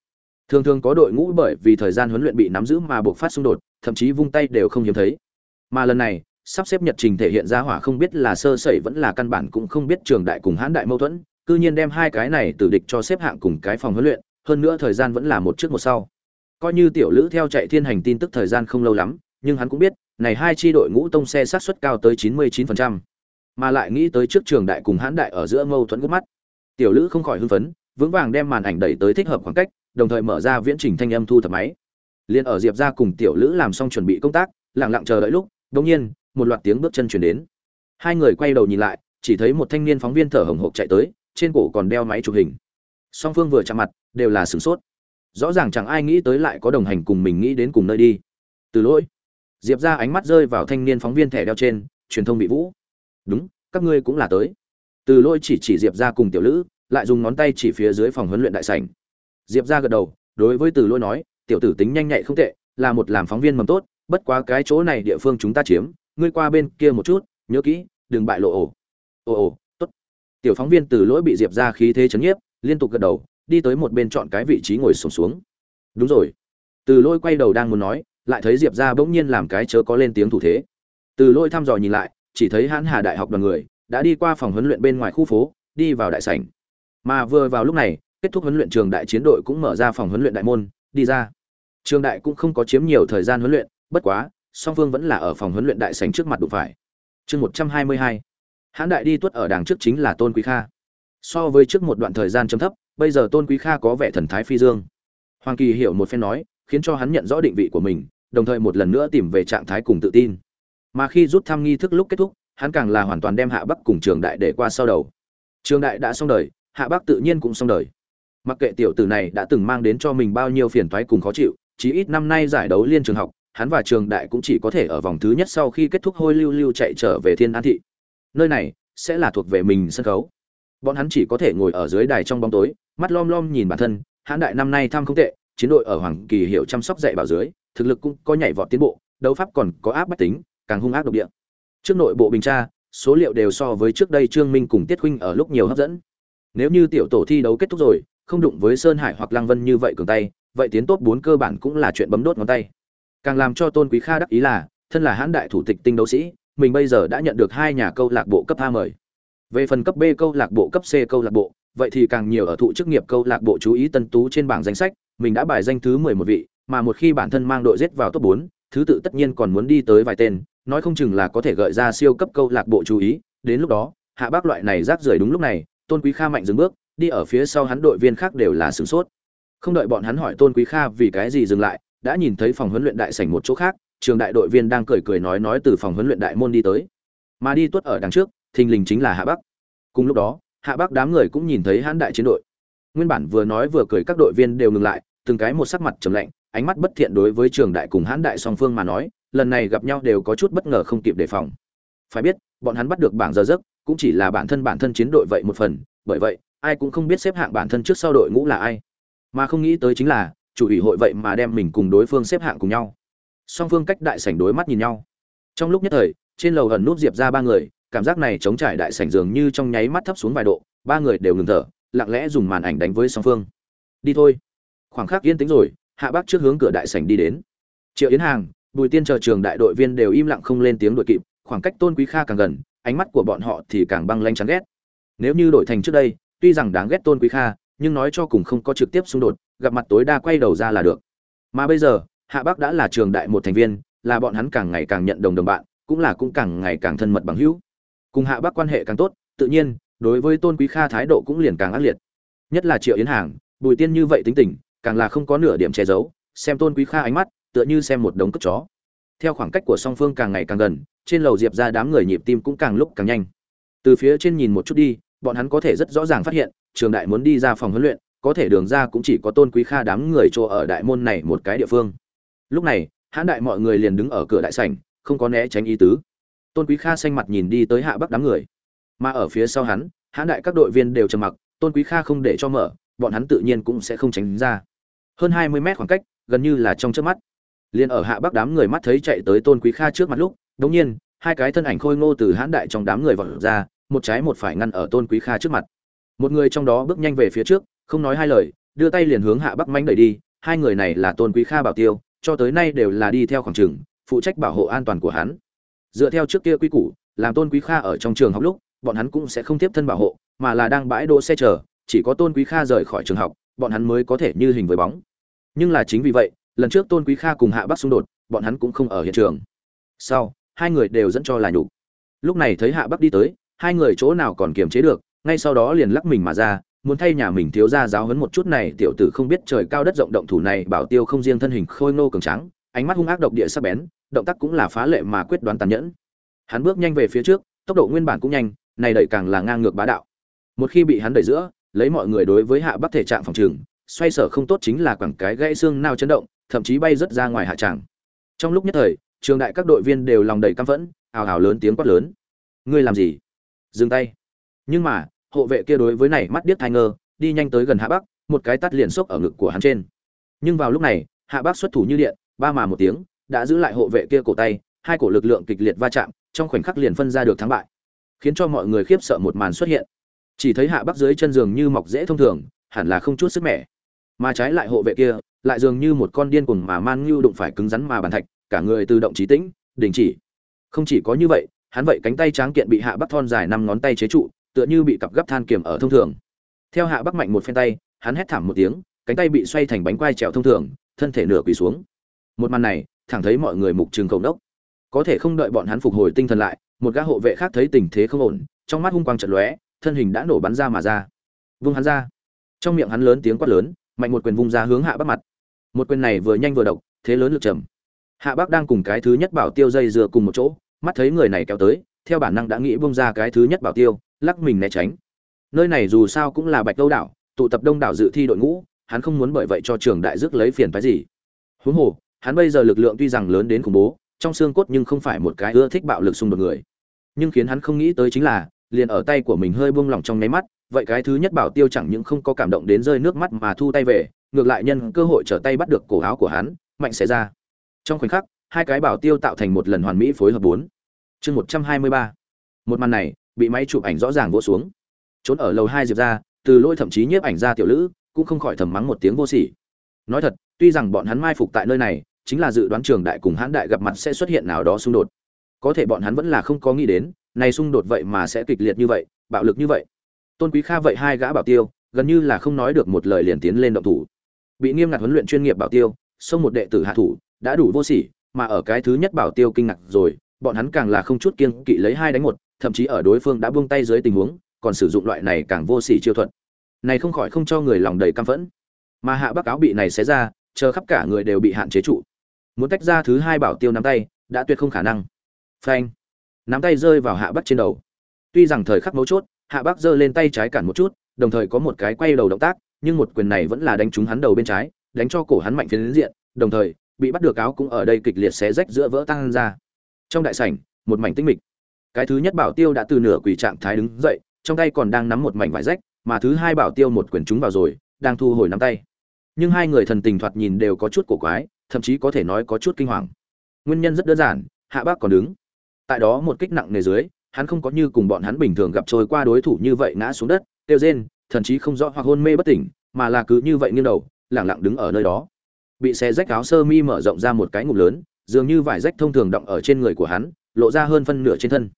thường thường có đội ngũ bởi vì thời gian huấn luyện bị nắm giữ mà buộc phát xung đột, thậm chí vung tay đều không hiếm thấy mà lần này, sắp xếp nhật trình thể hiện ra hỏa không biết là sơ sẩy vẫn là căn bản cũng không biết trường đại cùng hãn đại mâu thuẫn, cư nhiên đem hai cái này từ địch cho xếp hạng cùng cái phòng huấn luyện, hơn nữa thời gian vẫn là một trước một sau coi như tiểu lữ theo chạy thiên hành tin tức thời gian không lâu lắm, nhưng hắn cũng biết, này hai chi đội ngũ tông xe sát suất cao tới 99%. mà lại nghĩ tới trước trường đại cùng hãn đại ở giữa mâu thuẫn gút mắt tiểu lữ không khỏi hưng phấn, vững vàng đem màn ảnh đẩy tới thích hợp khoảng cách đồng thời mở ra viễn trình thanh âm thu thập máy. Liền ở diệp ra cùng tiểu lữ làm xong chuẩn bị công tác, lặng lặng chờ đợi lúc, đột nhiên, một loạt tiếng bước chân chuyển đến. Hai người quay đầu nhìn lại, chỉ thấy một thanh niên phóng viên thở hồng hộc chạy tới, trên cổ còn đeo máy chụp hình. Song phương vừa chạm mặt, đều là sửng sốt. Rõ ràng chẳng ai nghĩ tới lại có đồng hành cùng mình nghĩ đến cùng nơi đi. Từ lỗi. Diệp ra ánh mắt rơi vào thanh niên phóng viên thẻ đeo trên, truyền thông bị vũ. Đúng, các ngươi cũng là tới. Từ lỗi chỉ chỉ diệp ra cùng tiểu lữ, lại dùng ngón tay chỉ phía dưới phòng huấn luyện đại sảnh diệp ra gật đầu đối với từ lỗi nói tiểu tử tính nhanh nhạy không tệ là một làm phóng viên mầm tốt bất quá cái chỗ này địa phương chúng ta chiếm ngươi qua bên kia một chút nhớ kỹ đừng bại lộ ổ. Ồ ồ tốt. Tiểu phóng viên từ lỗi bị diệp ra khí thế chấn nhiếp liên tục gật đầu đi tới một bên chọn cái vị trí ngồi sùng xuống, xuống đúng rồi. Từ lỗi quay đầu đang muốn nói lại thấy diệp ra bỗng nhiên làm cái chớ có lên tiếng thủ thế. Từ lỗi thăm dò nhìn lại chỉ thấy hãn hà đại học đoàn người đã đi qua phòng huấn luyện bên ngoài khu phố đi vào đại sảnh. Mà vừa vào lúc này kết thúc huấn luyện trường đại chiến đội cũng mở ra phòng huấn luyện đại môn, đi ra. Trường đại cũng không có chiếm nhiều thời gian huấn luyện, bất quá, song phương vẫn là ở phòng huấn luyện đại sảnh trước mặt đụng phải. Chương một trăm hai mươi hai, hãn đại đi tuất ở đằng trước chính là tôn quý kha. So với trước một đoạn thời gian chấm thấp, bây giờ tôn quý kha có vẻ thần thái phi dương. Hoàng kỳ hiểu một phen nói, khiến cho hắn nhận rõ định vị của mình, đồng thời một lần nữa tìm về trạng thái cùng tự tin. Mà khi rút thăm nghi thức lúc kết thúc, hắn càng là hoàn toàn đem hạ bắc cùng trường đại để qua sau đầu. Trường đại đã xong đời, hạ bắc tự nhiên cũng xong đời mặc kệ tiểu tử này đã từng mang đến cho mình bao nhiêu phiền toái cùng khó chịu, chí ít năm nay giải đấu liên trường học, hắn và trường đại cũng chỉ có thể ở vòng thứ nhất sau khi kết thúc hôi lưu lưu chạy trở về thiên an thị. Nơi này sẽ là thuộc về mình sân khấu. Bọn hắn chỉ có thể ngồi ở dưới đài trong bóng tối, mắt lom lom nhìn bản thân, hãn đại năm nay thăm không tệ, chiến đội ở hoàng kỳ hiệu chăm sóc dạy bảo dưới, thực lực cũng có nhảy vọt tiến bộ, đấu pháp còn có áp bách tính, càng hung ác độc địa. Trước nội bộ bình tra, số liệu đều so với trước đây trương minh cùng tiết huynh ở lúc nhiều hấp dẫn. Nếu như tiểu tổ thi đấu kết thúc rồi không đụng với sơn hải hoặc lăng vân như vậy cường tay, vậy tiến tốt bốn cơ bản cũng là chuyện bấm đốt ngón tay. Càng làm cho tôn quý kha đắc ý là, thân là hãn đại thủ tịch tinh đấu sĩ, mình bây giờ đã nhận được hai nhà câu lạc bộ cấp a mời. Về phần cấp b câu lạc bộ, cấp c câu lạc bộ, vậy thì càng nhiều ở thụ chức nghiệp câu lạc bộ chú ý tân tú trên bảng danh sách, mình đã bài danh thứ mười một vị, mà một khi bản thân mang đội giết vào top bốn, thứ tự tất nhiên còn muốn đi tới vài tên, nói không chừng là có thể gợi ra siêu cấp câu lạc bộ chú ý. Đến lúc đó, hạ bác loại này rác rưởi đúng lúc này, tôn quý kha mạnh dừng bước đi ở phía sau hắn đội viên khác đều là sửng sốt. Không đợi bọn hắn hỏi tôn quý kha vì cái gì dừng lại, đã nhìn thấy phòng huấn luyện đại sảnh một chỗ khác, trường đại đội viên đang cười cười nói nói từ phòng huấn luyện đại môn đi tới. Mà đi tuất ở đằng trước, thình lình chính là hạ bắc. Cùng lúc đó, hạ bắc đám người cũng nhìn thấy hãn đại chiến đội. Nguyên bản vừa nói vừa cười các đội viên đều ngừng lại, từng cái một sắc mặt trầm lạnh, ánh mắt bất thiện đối với trường đại cùng hãn đại song phương mà nói, lần này gặp nhau đều có chút bất ngờ không kịp đề phòng. Phải biết, bọn hắn bắt được bảng giờ giấc, cũng chỉ là bản thân bản thân chiến đội vậy một phần, bởi vậy ai cũng không biết xếp hạng bản thân trước sau đội ngũ là ai. Mà không nghĩ tới chính là, chủ ủy hội vậy mà đem mình cùng đối phương xếp hạng cùng nhau. Song phương cách đại sảnh đối mắt nhìn nhau. Trong lúc nhất thời, trên lầu gần nút diệp ra ba người, cảm giác này chống trải đại sảnh dường như trong nháy mắt thấp xuống vài độ, ba người đều ngừng thở, lặng lẽ dùng màn ảnh đánh với song phương. Đi thôi. Khoảng khắc yên tĩnh rồi, hạ bác trước hướng cửa đại sảnh đi đến. Triệu yến hàng, bùi tiên chờ trường đại đội viên đều im lặng không lên tiếng đội kịp, khoảng cách tôn quý kha càng gần, ánh mắt của bọn họ thì càng băng lanh chán ghét. Nếu như đổi thành trước đây tuy rằng đáng ghét tôn quý kha, nhưng nói cho cùng không có trực tiếp xung đột, gặp mặt tối đa quay đầu ra là được. Mà bây giờ, hạ bắc đã là trường đại một thành viên, là bọn hắn càng ngày càng nhận đồng đồng bạn, cũng là cũng càng ngày càng thân mật bằng hữu. Cùng hạ bắc quan hệ càng tốt, tự nhiên, đối với tôn quý kha thái độ cũng liền càng ác liệt. Nhất là triệu yến hàng, bùi tiên như vậy tính tình, càng là không có nửa điểm che giấu, xem tôn quý kha ánh mắt, tựa như xem một đống cất chó. Theo khoảng cách của song phương càng ngày càng gần, trên lầu diệp ra đám người nhịp tim cũng càng lúc càng nhanh. Từ phía trên nhìn một chút đi bọn hắn có thể rất rõ ràng phát hiện, trường đại muốn đi ra phòng huấn luyện, có thể đường ra cũng chỉ có tôn quý kha đám người chỗ ở đại môn này một cái địa phương. Lúc này, hãn đại mọi người liền đứng ở cửa đại sảnh, không có né tránh ý tứ. Tôn quý kha xanh mặt nhìn đi tới hạ bắc đám người. Mà ở phía sau hắn, hãn đại các đội viên đều trầm mặc, tôn quý kha không để cho mở, bọn hắn tự nhiên cũng sẽ không tránh ra. Hơn hai mươi mét khoảng cách, gần như là trong trước mắt. Liền ở hạ bắc đám người mắt thấy chạy tới tôn quý kha trước mặt lúc đống nhiên, hai cái thân ảnh khôi ngô từ hãn đại trong đám người vọt ra một trái một phải ngăn ở tôn quý kha trước mặt. Một người trong đó bước nhanh về phía trước, không nói hai lời, đưa tay liền hướng hạ bắc mánh đẩy đi, hai người này là tôn quý kha bảo tiêu, cho tới nay đều là đi theo khoảng trường, phụ trách bảo hộ an toàn của hắn. Dựa theo trước kia quy củ, làm tôn quý kha ở trong trường học lúc, bọn hắn cũng sẽ không tiếp thân bảo hộ, mà là đang bãi đỗ xe chờ, chỉ có tôn quý kha rời khỏi trường học, bọn hắn mới có thể như hình với bóng. Nhưng là chính vì vậy, lần trước tôn quý kha cùng hạ bắc xung đột, bọn hắn cũng không ở hiện trường. Sau, hai người đều dẫn cho là nhục. Lúc này thấy hạ bắc đi tới hai người chỗ nào còn kiềm chế được, ngay sau đó liền lắc mình mà ra, muốn thay nhà mình thiếu gia giáo huấn một chút này, tiểu tử không biết trời cao đất rộng động thủ này, bảo tiêu không riêng thân hình khôi ngô cường tráng, ánh mắt hung ác độc địa sắc bén, động tác cũng là phá lệ mà quyết đoán tàn nhẫn. Hắn bước nhanh về phía trước, tốc độ nguyên bản cũng nhanh, này đẩy càng là ngang ngược bá đạo. Một khi bị hắn đẩy giữa, lấy mọi người đối với hạ bắc thể trạng phòng trường, xoay sở không tốt chính là quẳng cái gãy xương nao chấn động, thậm chí bay rất ra ngoài hạ tràng. Trong lúc nhất thời, trường đại các đội viên đều lòng đầy căm phẫn, ào ào lớn tiếng quát lớn. Ngươi làm gì? Dừng tay. Nhưng mà, hộ vệ kia đối với này mắt điếc thai ngơ, đi nhanh tới gần hạ bắc, một cái tắt liền xốc ở ngực của hắn trên. Nhưng vào lúc này, hạ bắc xuất thủ như điện, ba mà một tiếng, đã giữ lại hộ vệ kia cổ tay, hai cổ lực lượng kịch liệt va chạm, trong khoảnh khắc liền phân ra được thắng bại, khiến cho mọi người khiếp sợ một màn xuất hiện. Chỉ thấy hạ bắc dưới chân giường như mọc dễ thông thường, hẳn là không chút sức mẻ. Mà trái lại hộ vệ kia, lại dường như một con điên cuồng mà man ngưu đụng phải cứng rắn mà bàn thạch, cả người tự động trí tĩnh, đình chỉ. Không chỉ có như vậy hắn vậy cánh tay tráng kiện bị hạ bắc thon dài năm ngón tay chế trụ, tựa như bị cặp gấp than kiềm ở thông thường. Theo hạ bắc mạnh một phen tay, hắn hét thảm một tiếng, cánh tay bị xoay thành bánh quai trèo thông thường, thân thể nửa quỳ xuống. Một màn này, thẳng thấy mọi người mục trường cầu đốc có thể không đợi bọn hắn phục hồi tinh thần lại, một gã hộ vệ khác thấy tình thế không ổn, trong mắt hung quang trận lóe, thân hình đã nổ bắn ra mà ra. Vung hắn ra. Trong miệng hắn lớn tiếng quát lớn, mạnh một quyền vung ra hướng hạ bắc mặt. Một quyền này vừa nhanh vừa độc, thế lớn lực trầm. Hạ bắc đang cùng cái thứ nhất bảo tiêu dây dừa cùng một chỗ mắt thấy người này kéo tới, theo bản năng đã nghĩ bông ra cái thứ nhất bảo tiêu, lắc mình né tránh. Nơi này dù sao cũng là bạch đâu đảo, tụ tập đông đảo dự thi đội ngũ, hắn không muốn bởi vậy cho trường đại dứt lấy phiền phái gì. Huống hồ, hắn bây giờ lực lượng tuy rằng lớn đến khủng bố, trong xương cốt nhưng không phải một cái ưa thích bạo lực xung đột người. Nhưng khiến hắn không nghĩ tới chính là, liền ở tay của mình hơi buông lỏng trong nháy mắt, vậy cái thứ nhất bảo tiêu chẳng những không có cảm động đến rơi nước mắt mà thu tay về, ngược lại nhân cơ hội trở tay bắt được cổ áo của hắn, mạnh sẽ ra. Trong khoảnh khắc hai cái bảo tiêu tạo thành một lần hoàn mỹ phối hợp bốn. Chương một trăm hai mươi ba. Một màn này, bị máy chụp ảnh rõ ràng vỗ xuống. Trốn ở lầu hai diệp ra, từ lôi thậm chí nhiếp ảnh ra tiểu lữ, cũng không khỏi thầm mắng một tiếng vô sỉ. Nói thật, tuy rằng bọn hắn mai phục tại nơi này, chính là dự đoán trường đại cùng hãn đại gặp mặt sẽ xuất hiện nào đó xung đột. Có thể bọn hắn vẫn là không có nghĩ đến, này xung đột vậy mà sẽ kịch liệt như vậy, bạo lực như vậy. Tôn quý kha vậy hai gã bảo tiêu, gần như là không nói được một lời liền tiến lên động thủ. Bị nghiêm ngặt huấn luyện chuyên nghiệp bảo tiêu, xông một đệ tử hạ thủ, đã đủ vô sỉ mà ở cái thứ nhất bảo tiêu kinh ngạc rồi, bọn hắn càng là không chút kiêng kỵ lấy hai đánh một, thậm chí ở đối phương đã buông tay dưới tình huống, còn sử dụng loại này càng vô sỉ chiêu thuật. Này không khỏi không cho người lòng đầy căm phẫn. Mà hạ bắc áo bị này xé ra, chờ khắp cả người đều bị hạn chế trụ. Muốn tách ra thứ hai bảo tiêu nắm tay, đã tuyệt không khả năng. Phanh. Nắm tay rơi vào hạ bắc trên đầu. Tuy rằng thời khắc mấu chốt, hạ bắc giơ lên tay trái cản một chút, đồng thời có một cái quay đầu động tác, nhưng một quyền này vẫn là đánh trúng hắn đầu bên trái, đánh cho cổ hắn mạnh phiến diện, đồng thời bị bắt được áo cũng ở đây kịch liệt xé rách giữa vỡ tăng ra. Trong đại sảnh, một mảnh tinh mịch. Cái thứ nhất bảo tiêu đã từ nửa quỳ trạng thái đứng dậy, trong tay còn đang nắm một mảnh vải rách, mà thứ hai bảo tiêu một quyền trúng vào rồi, đang thu hồi nắm tay. Nhưng hai người thần tình thoạt nhìn đều có chút cổ quái, thậm chí có thể nói có chút kinh hoàng. Nguyên nhân rất đơn giản, hạ bác còn đứng. Tại đó một kích nặng nề dưới, hắn không có như cùng bọn hắn bình thường gặp trôi qua đối thủ như vậy ngã xuống đất tiêu rên, thậm chí không rõ hoặc hôn mê bất tỉnh, mà là cứ như vậy nghiêng đầu, lẳng lặng đứng ở nơi đó bị xé rách áo sơ mi mở rộng ra một cái ngụm lớn, dường như vải rách thông thường động ở trên người của hắn, lộ ra hơn phân nửa trên thân.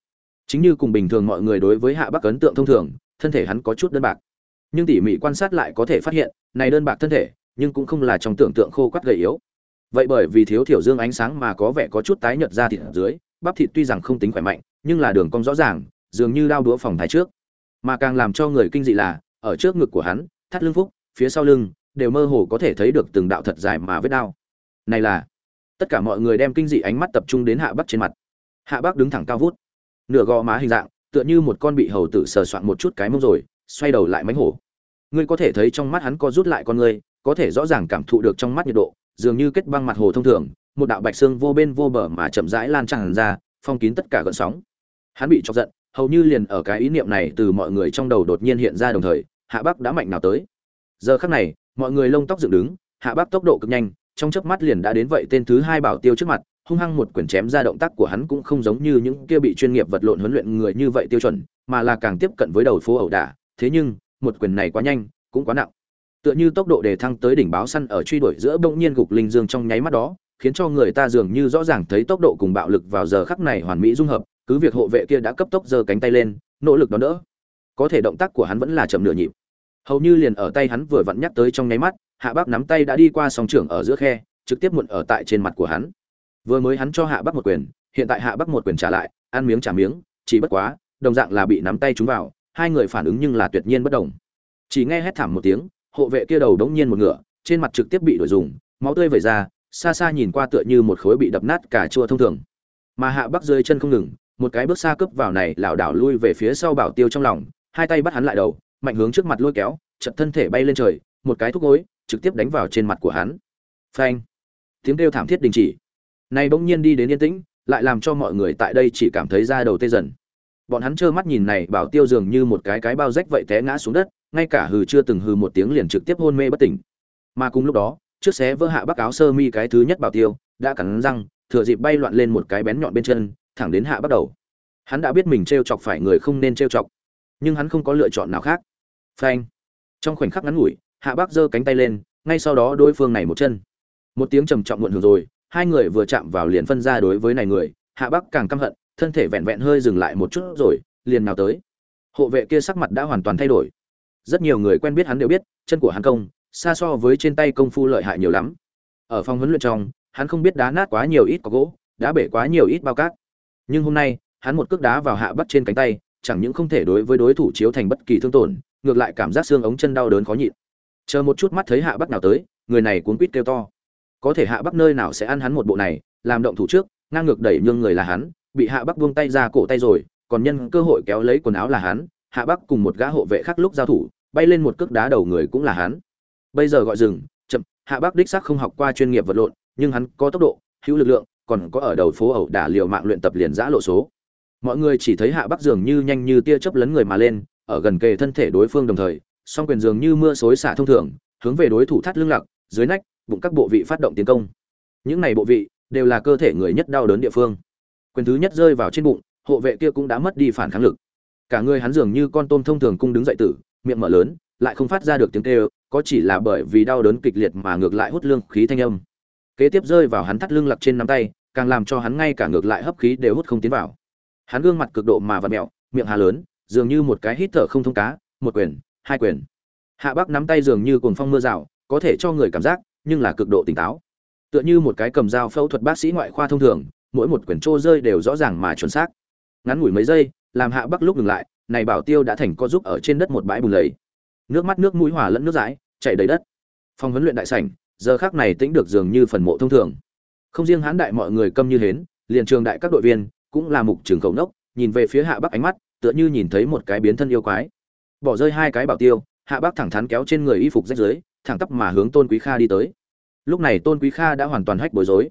Chính như cùng bình thường mọi người đối với hạ bắc ấn tượng thông thường, thân thể hắn có chút đơn bạc. Nhưng tỉ mỉ quan sát lại có thể phát hiện, này đơn bạc thân thể, nhưng cũng không là trong tưởng tượng khô quắt gầy yếu. Vậy bởi vì thiếu thiểu dương ánh sáng mà có vẻ có chút tái nhợt ra thịt ở dưới, bắp thịt tuy rằng không tính khỏe mạnh, nhưng là đường cong rõ ràng, dường như đao đũa phòng thái trước. Mà càng làm cho người kinh dị là, ở trước ngực của hắn, thắt lưng phúc, phía sau lưng đều mơ hồ có thể thấy được từng đạo thật dài mà vết đao này là, tất cả mọi người đem kinh dị ánh mắt tập trung đến hạ bắc trên mặt. Hạ bắc đứng thẳng cao vút, nửa gò má hình dạng, tựa như một con bị hầu tử sờ soạn một chút cái mông rồi, xoay đầu lại mánh hổ. Ngươi có thể thấy trong mắt hắn co rút lại con ngươi, có thể rõ ràng cảm thụ được trong mắt nhiệt độ, dường như kết băng mặt hồ thông thường, một đạo bạch xương vô bên vô bờ mà chậm rãi lan tràn ra, phong kín tất cả gợn sóng. Hắn bị chọc giận, hầu như liền ở cái ý niệm này từ mọi người trong đầu đột nhiên hiện ra đồng thời, hạ bắc đã mạnh nào tới. Giờ khắc này mọi người lông tóc dựng đứng, hạ bác tốc độ cực nhanh, trong chớp mắt liền đã đến vậy tên thứ hai bảo tiêu trước mặt, hung hăng một quyền chém ra động tác của hắn cũng không giống như những kia bị chuyên nghiệp vật lộn huấn luyện người như vậy tiêu chuẩn, mà là càng tiếp cận với đầu phố ẩu đả, thế nhưng, một quyền này quá nhanh, cũng quá nặng. Tựa như tốc độ đề thăng tới đỉnh báo săn ở truy đuổi giữa bỗng nhiên gục linh dương trong nháy mắt đó, khiến cho người ta dường như rõ ràng thấy tốc độ cùng bạo lực vào giờ khắc này hoàn mỹ dung hợp, cứ việc hộ vệ kia đã cấp tốc giơ cánh tay lên, nỗ lực đón đỡ. Có thể động tác của hắn vẫn là chậm nửa nhịp hầu như liền ở tay hắn vừa vặn nhắc tới trong nháy mắt, hạ bác nắm tay đã đi qua song trưởng ở giữa khe, trực tiếp muộn ở tại trên mặt của hắn. Vừa mới hắn cho hạ bắc một quyền, hiện tại hạ bắc một quyền trả lại, ăn miếng trả miếng, chỉ bất quá, đồng dạng là bị nắm tay chúng vào, hai người phản ứng nhưng là tuyệt nhiên bất đồng. Chỉ nghe hét thảm một tiếng, hộ vệ kia đầu đống nhiên một ngựa, trên mặt trực tiếp bị đổi dùng, máu tươi vẩy ra, xa xa nhìn qua tựa như một khối bị đập nát cả chua thông thường. Mà hạ bắc rơi chân không ngừng, một cái bước xa cướp vào này lảo đảo lui về phía sau bảo tiêu trong lòng, hai tay bắt hắn lại đầu mạnh hướng trước mặt lôi kéo chật thân thể bay lên trời, một cái thúc gối trực tiếp đánh vào trên mặt của hắn. Phanh. Tiếng kêu thảm thiết đình chỉ. Này bỗng nhiên đi đến yên tĩnh, lại làm cho mọi người tại đây chỉ cảm thấy da đầu tê dần. Bọn hắn trơ mắt nhìn này bảo tiêu dường như một cái cái bao rách vậy té ngã xuống đất, ngay cả hừ chưa từng hừ một tiếng liền trực tiếp hôn mê bất tỉnh. Mà cùng lúc đó, trước xé vỡ hạ bắc áo sơ mi cái thứ nhất bảo tiêu, đã cắn răng, thừa dịp bay loạn lên một cái bén nhọn bên chân, thẳng đến hạ bắt đầu. Hắn đã biết mình t chọc phải người không nên t chọc, nhưng hắn không có lựa chọn nào khác phanh. Trong khoảnh khắc ngắn ngủi, hạ bác giơ cánh tay lên, ngay sau đó đối phương này một chân. Một tiếng trầm trọng muộn hưởng rồi, hai người vừa chạm vào liền phân ra đối với này người, hạ bác càng căm hận, thân thể vẹn vẹn hơi dừng lại một chút rồi, liền nào tới. Hộ vệ kia sắc mặt đã hoàn toàn thay đổi. Rất nhiều người quen biết hắn đều biết, chân của hắn công, xa so với trên tay công phu lợi hại nhiều lắm. Ở phòng huấn luyện trong, hắn không biết đá nát quá nhiều ít có gỗ đã bể quá nhiều ít bao cát. Nhưng hôm nay, hắn một cước đá vào hạ Bắc trên cánh tay, chẳng những không thể đối với đối thủ chiếu thành bất kỳ thương tổn ngược lại cảm giác xương ống chân đau đớn khó nhịn. Chờ một chút mắt thấy hạ bắc nào tới, người này cuốn quýt kêu to. Có thể hạ bắc nơi nào sẽ ăn hắn một bộ này, làm động thủ trước, ngang ngược đẩy nhương người là hắn, bị hạ bắc buông tay ra cổ tay rồi, còn nhân cơ hội kéo lấy quần áo là hắn, hạ bắc cùng một gã hộ vệ khác lúc giao thủ, bay lên một cước đá đầu người cũng là hắn. Bây giờ gọi dừng, chậm, hạ bắc đích xác không học qua chuyên nghiệp vật lộn, nhưng hắn có tốc độ, hữu lực lượng, còn có ở đầu phố ẩu đả liều mạng luyện tập liền giã lộ số. Mọi người chỉ thấy hạ bắc dường như nhanh như tia chớp lấn người mà lên ở gần kề thân thể đối phương đồng thời, song quyền dường như mưa xối xả thông thường, hướng về đối thủ thắt lưng lặc, dưới nách, bụng các bộ vị phát động tiến công. Những này bộ vị đều là cơ thể người nhất đau đớn địa phương. Quyền thứ nhất rơi vào trên bụng, hộ vệ kia cũng đã mất đi phản kháng lực. Cả người hắn dường như con tôm thông thường cung đứng dậy tử, miệng mở lớn, lại không phát ra được tiếng kêu, có chỉ là bởi vì đau đớn kịch liệt mà ngược lại hút lương khí thanh âm. Kế tiếp rơi vào hắn thắt lưng lặc trên nắm tay, càng làm cho hắn ngay cả ngược lại hấp khí đều hút không tiến vào. Hắn gương mặt cực độ mà vặn mẹo, miệng hà lớn dường như một cái hít thở không thông cá, một quyền, hai quyền. Hạ bắc nắm tay dường như cuồng phong mưa rào, có thể cho người cảm giác, nhưng là cực độ tỉnh táo. Tựa như một cái cầm dao phẫu thuật bác sĩ ngoại khoa thông thường, mỗi một quyển trô rơi đều rõ ràng mà chuẩn xác. Ngắn ngủi mấy giây, làm hạ bắc lúc ngừng lại, này bảo tiêu đã thành co giúp ở trên đất một bãi bùn lầy. Nước mắt nước mũi hòa lẫn nước dãi, chảy đầy đất. Phòng huấn luyện đại sảnh, giờ khác này tĩnh được dường như phần mộ thông thường. Không riêng hán đại mọi người câm như hến, liền trường đại các đội viên, cũng là mục trường cầu nốc nhìn về phía hạ bắc ánh mắt, tựa như nhìn thấy một cái biến thân yêu quái. Bỏ rơi hai cái bảo tiêu, hạ bắc thẳng thắn kéo trên người y phục rách dưới thẳng tắp mà hướng tôn quý kha đi tới. Lúc này tôn quý kha đã hoàn toàn hách bối rối.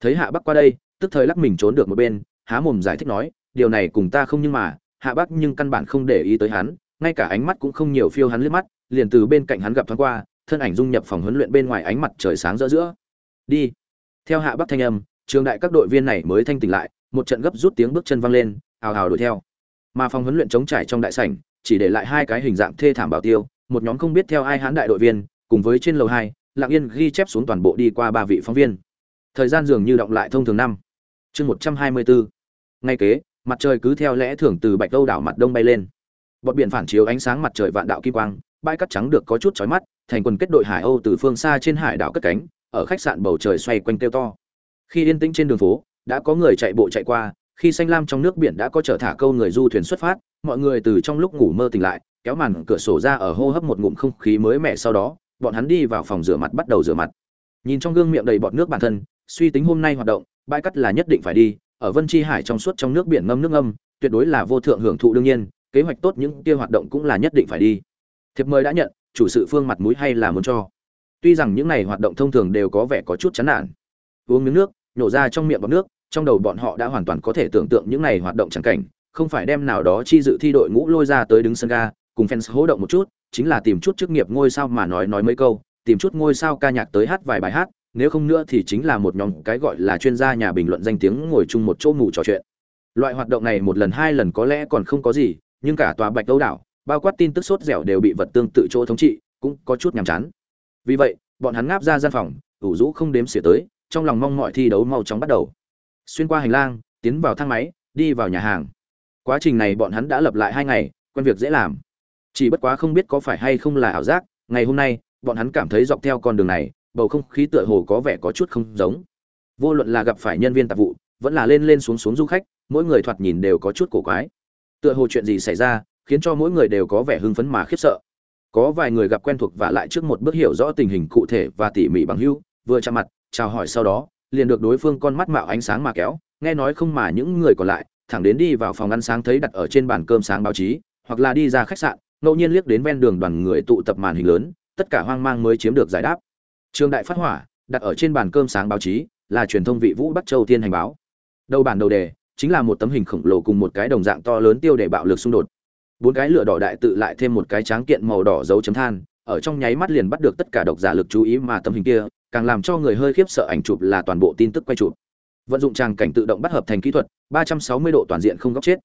Thấy hạ bắc qua đây, tức thời lắc mình trốn được một bên, há mồm giải thích nói, điều này cùng ta không nhưng mà, hạ bắc nhưng căn bản không để ý tới hắn, ngay cả ánh mắt cũng không nhiều phiêu hắn liếc mắt, liền từ bên cạnh hắn gặp thoáng qua, thân ảnh dung nhập phòng huấn luyện bên ngoài ánh mặt trời sáng rỡ giữa. Đi. Theo hạ bắc thanh âm, trường đại các đội viên này mới thanh tỉnh lại, một trận gấp rút tiếng bước chân vang lên ào ào đuổi theo. Mà phòng huấn luyện chống trải trong đại sảnh, chỉ để lại hai cái hình dạng thê thảm bảo tiêu, một nhóm không biết theo ai hán đại đội viên, cùng với trên lầu hai, lặng yên ghi chép xuống toàn bộ đi qua ba vị phóng viên. Thời gian dường như động lại thông thường năm. Chương một trăm hai mươi bốn ngay kế, mặt trời cứ theo lẽ thường từ bạch đâu đảo mặt đông bay lên. Bọt biển phản chiếu ánh sáng mặt trời vạn đạo kim quang, bãi cắt trắng được có chút chói mắt, thành quần kết đội hải âu từ phương xa trên hải đảo cất cánh, ở khách sạn bầu trời xoay quanh kêu to. Khi yên tĩnh trên đường phố, đã có người chạy bộ chạy qua khi xanh lam trong nước biển đã có chở thả câu người du thuyền xuất phát, mọi người từ trong lúc ngủ mơ tỉnh lại, kéo màn cửa sổ ra ở hô hấp một ngụm không khí mới mẻ sau đó, bọn hắn đi vào phòng rửa mặt bắt đầu rửa mặt. Nhìn trong gương miệng đầy bọt nước bản thân, suy tính hôm nay hoạt động, bãi cắt là nhất định phải đi, ở vân chi hải trong suốt trong nước biển ngâm nước ngâm, tuyệt đối là vô thượng hưởng thụ đương nhiên, kế hoạch tốt những kia hoạt động cũng là nhất định phải đi. Thiệp mời đã nhận, chủ sự phương mặt mũi hay là muốn cho? Tuy rằng những này hoạt động thông thường đều có vẻ có chút chán nản. Uống miếng nước, nhổ ra trong miệng bọt nước trong đầu bọn họ đã hoàn toàn có thể tưởng tượng những này hoạt động chẳng cảnh, không phải đem nào đó chi dự thi đội ngũ lôi ra tới đứng sân ga, cùng fans hỗ động một chút, chính là tìm chút chức nghiệp ngôi sao mà nói nói mấy câu, tìm chút ngôi sao ca nhạc tới hát vài bài hát, nếu không nữa thì chính là một nhóm cái gọi là chuyên gia nhà bình luận danh tiếng ngồi chung một chỗ ngủ trò chuyện. Loại hoạt động này một lần hai lần có lẽ còn không có gì, nhưng cả tòa bạch đấu đảo, bao quát tin tức sốt dẻo đều bị vật tương tự chỗ thống trị, cũng có chút nhàm chán. Vì vậy, bọn hắn ngáp ra gian phòng, ủ rũ không đếm xỉa tới, trong lòng mong mọi thi đấu mau chóng bắt đầu xuyên qua hành lang, tiến vào thang máy, đi vào nhà hàng. Quá trình này bọn hắn đã lập lại hai ngày, quen việc dễ làm. Chỉ bất quá không biết có phải hay không là ảo giác, ngày hôm nay, bọn hắn cảm thấy dọc theo con đường này, bầu không khí tựa hồ có vẻ có chút không giống. Vô luận là gặp phải nhân viên tạp vụ, vẫn là lên lên xuống xuống du khách, mỗi người thoạt nhìn đều có chút cổ quái. Tựa hồ chuyện gì xảy ra, khiến cho mỗi người đều có vẻ hưng phấn mà khiếp sợ. Có vài người gặp quen thuộc và lại trước một bước hiểu rõ tình hình cụ thể và tỉ mỉ bằng hữu vừa chạm mặt, chào hỏi sau đó liền được đối phương con mắt mạo ánh sáng mà kéo, nghe nói không mà những người còn lại, thẳng đến đi vào phòng ăn sáng thấy đặt ở trên bàn cơm sáng báo chí, hoặc là đi ra khách sạn, ngẫu nhiên liếc đến ven đường đoàn người tụ tập màn hình lớn, tất cả hoang mang mới chiếm được giải đáp. Trường đại phát hỏa, đặt ở trên bàn cơm sáng báo chí, là truyền thông vị vũ bắc châu thiên hành báo. Đầu bản đầu đề, chính là một tấm hình khổng lồ cùng một cái đồng dạng to lớn tiêu để bạo lực xung đột. Bốn cái lửa đỏ đại tự lại thêm một cái tráng kiện màu đỏ dấu chấm than, ở trong nháy mắt liền bắt được tất cả độc giả lực chú ý mà tấm hình kia càng làm cho người hơi khiếp sợ ảnh chụp là toàn bộ tin tức quay chụp. Vận dụng tràng cảnh tự động bắt hợp thành kỹ thuật 360 độ toàn diện không góc chết.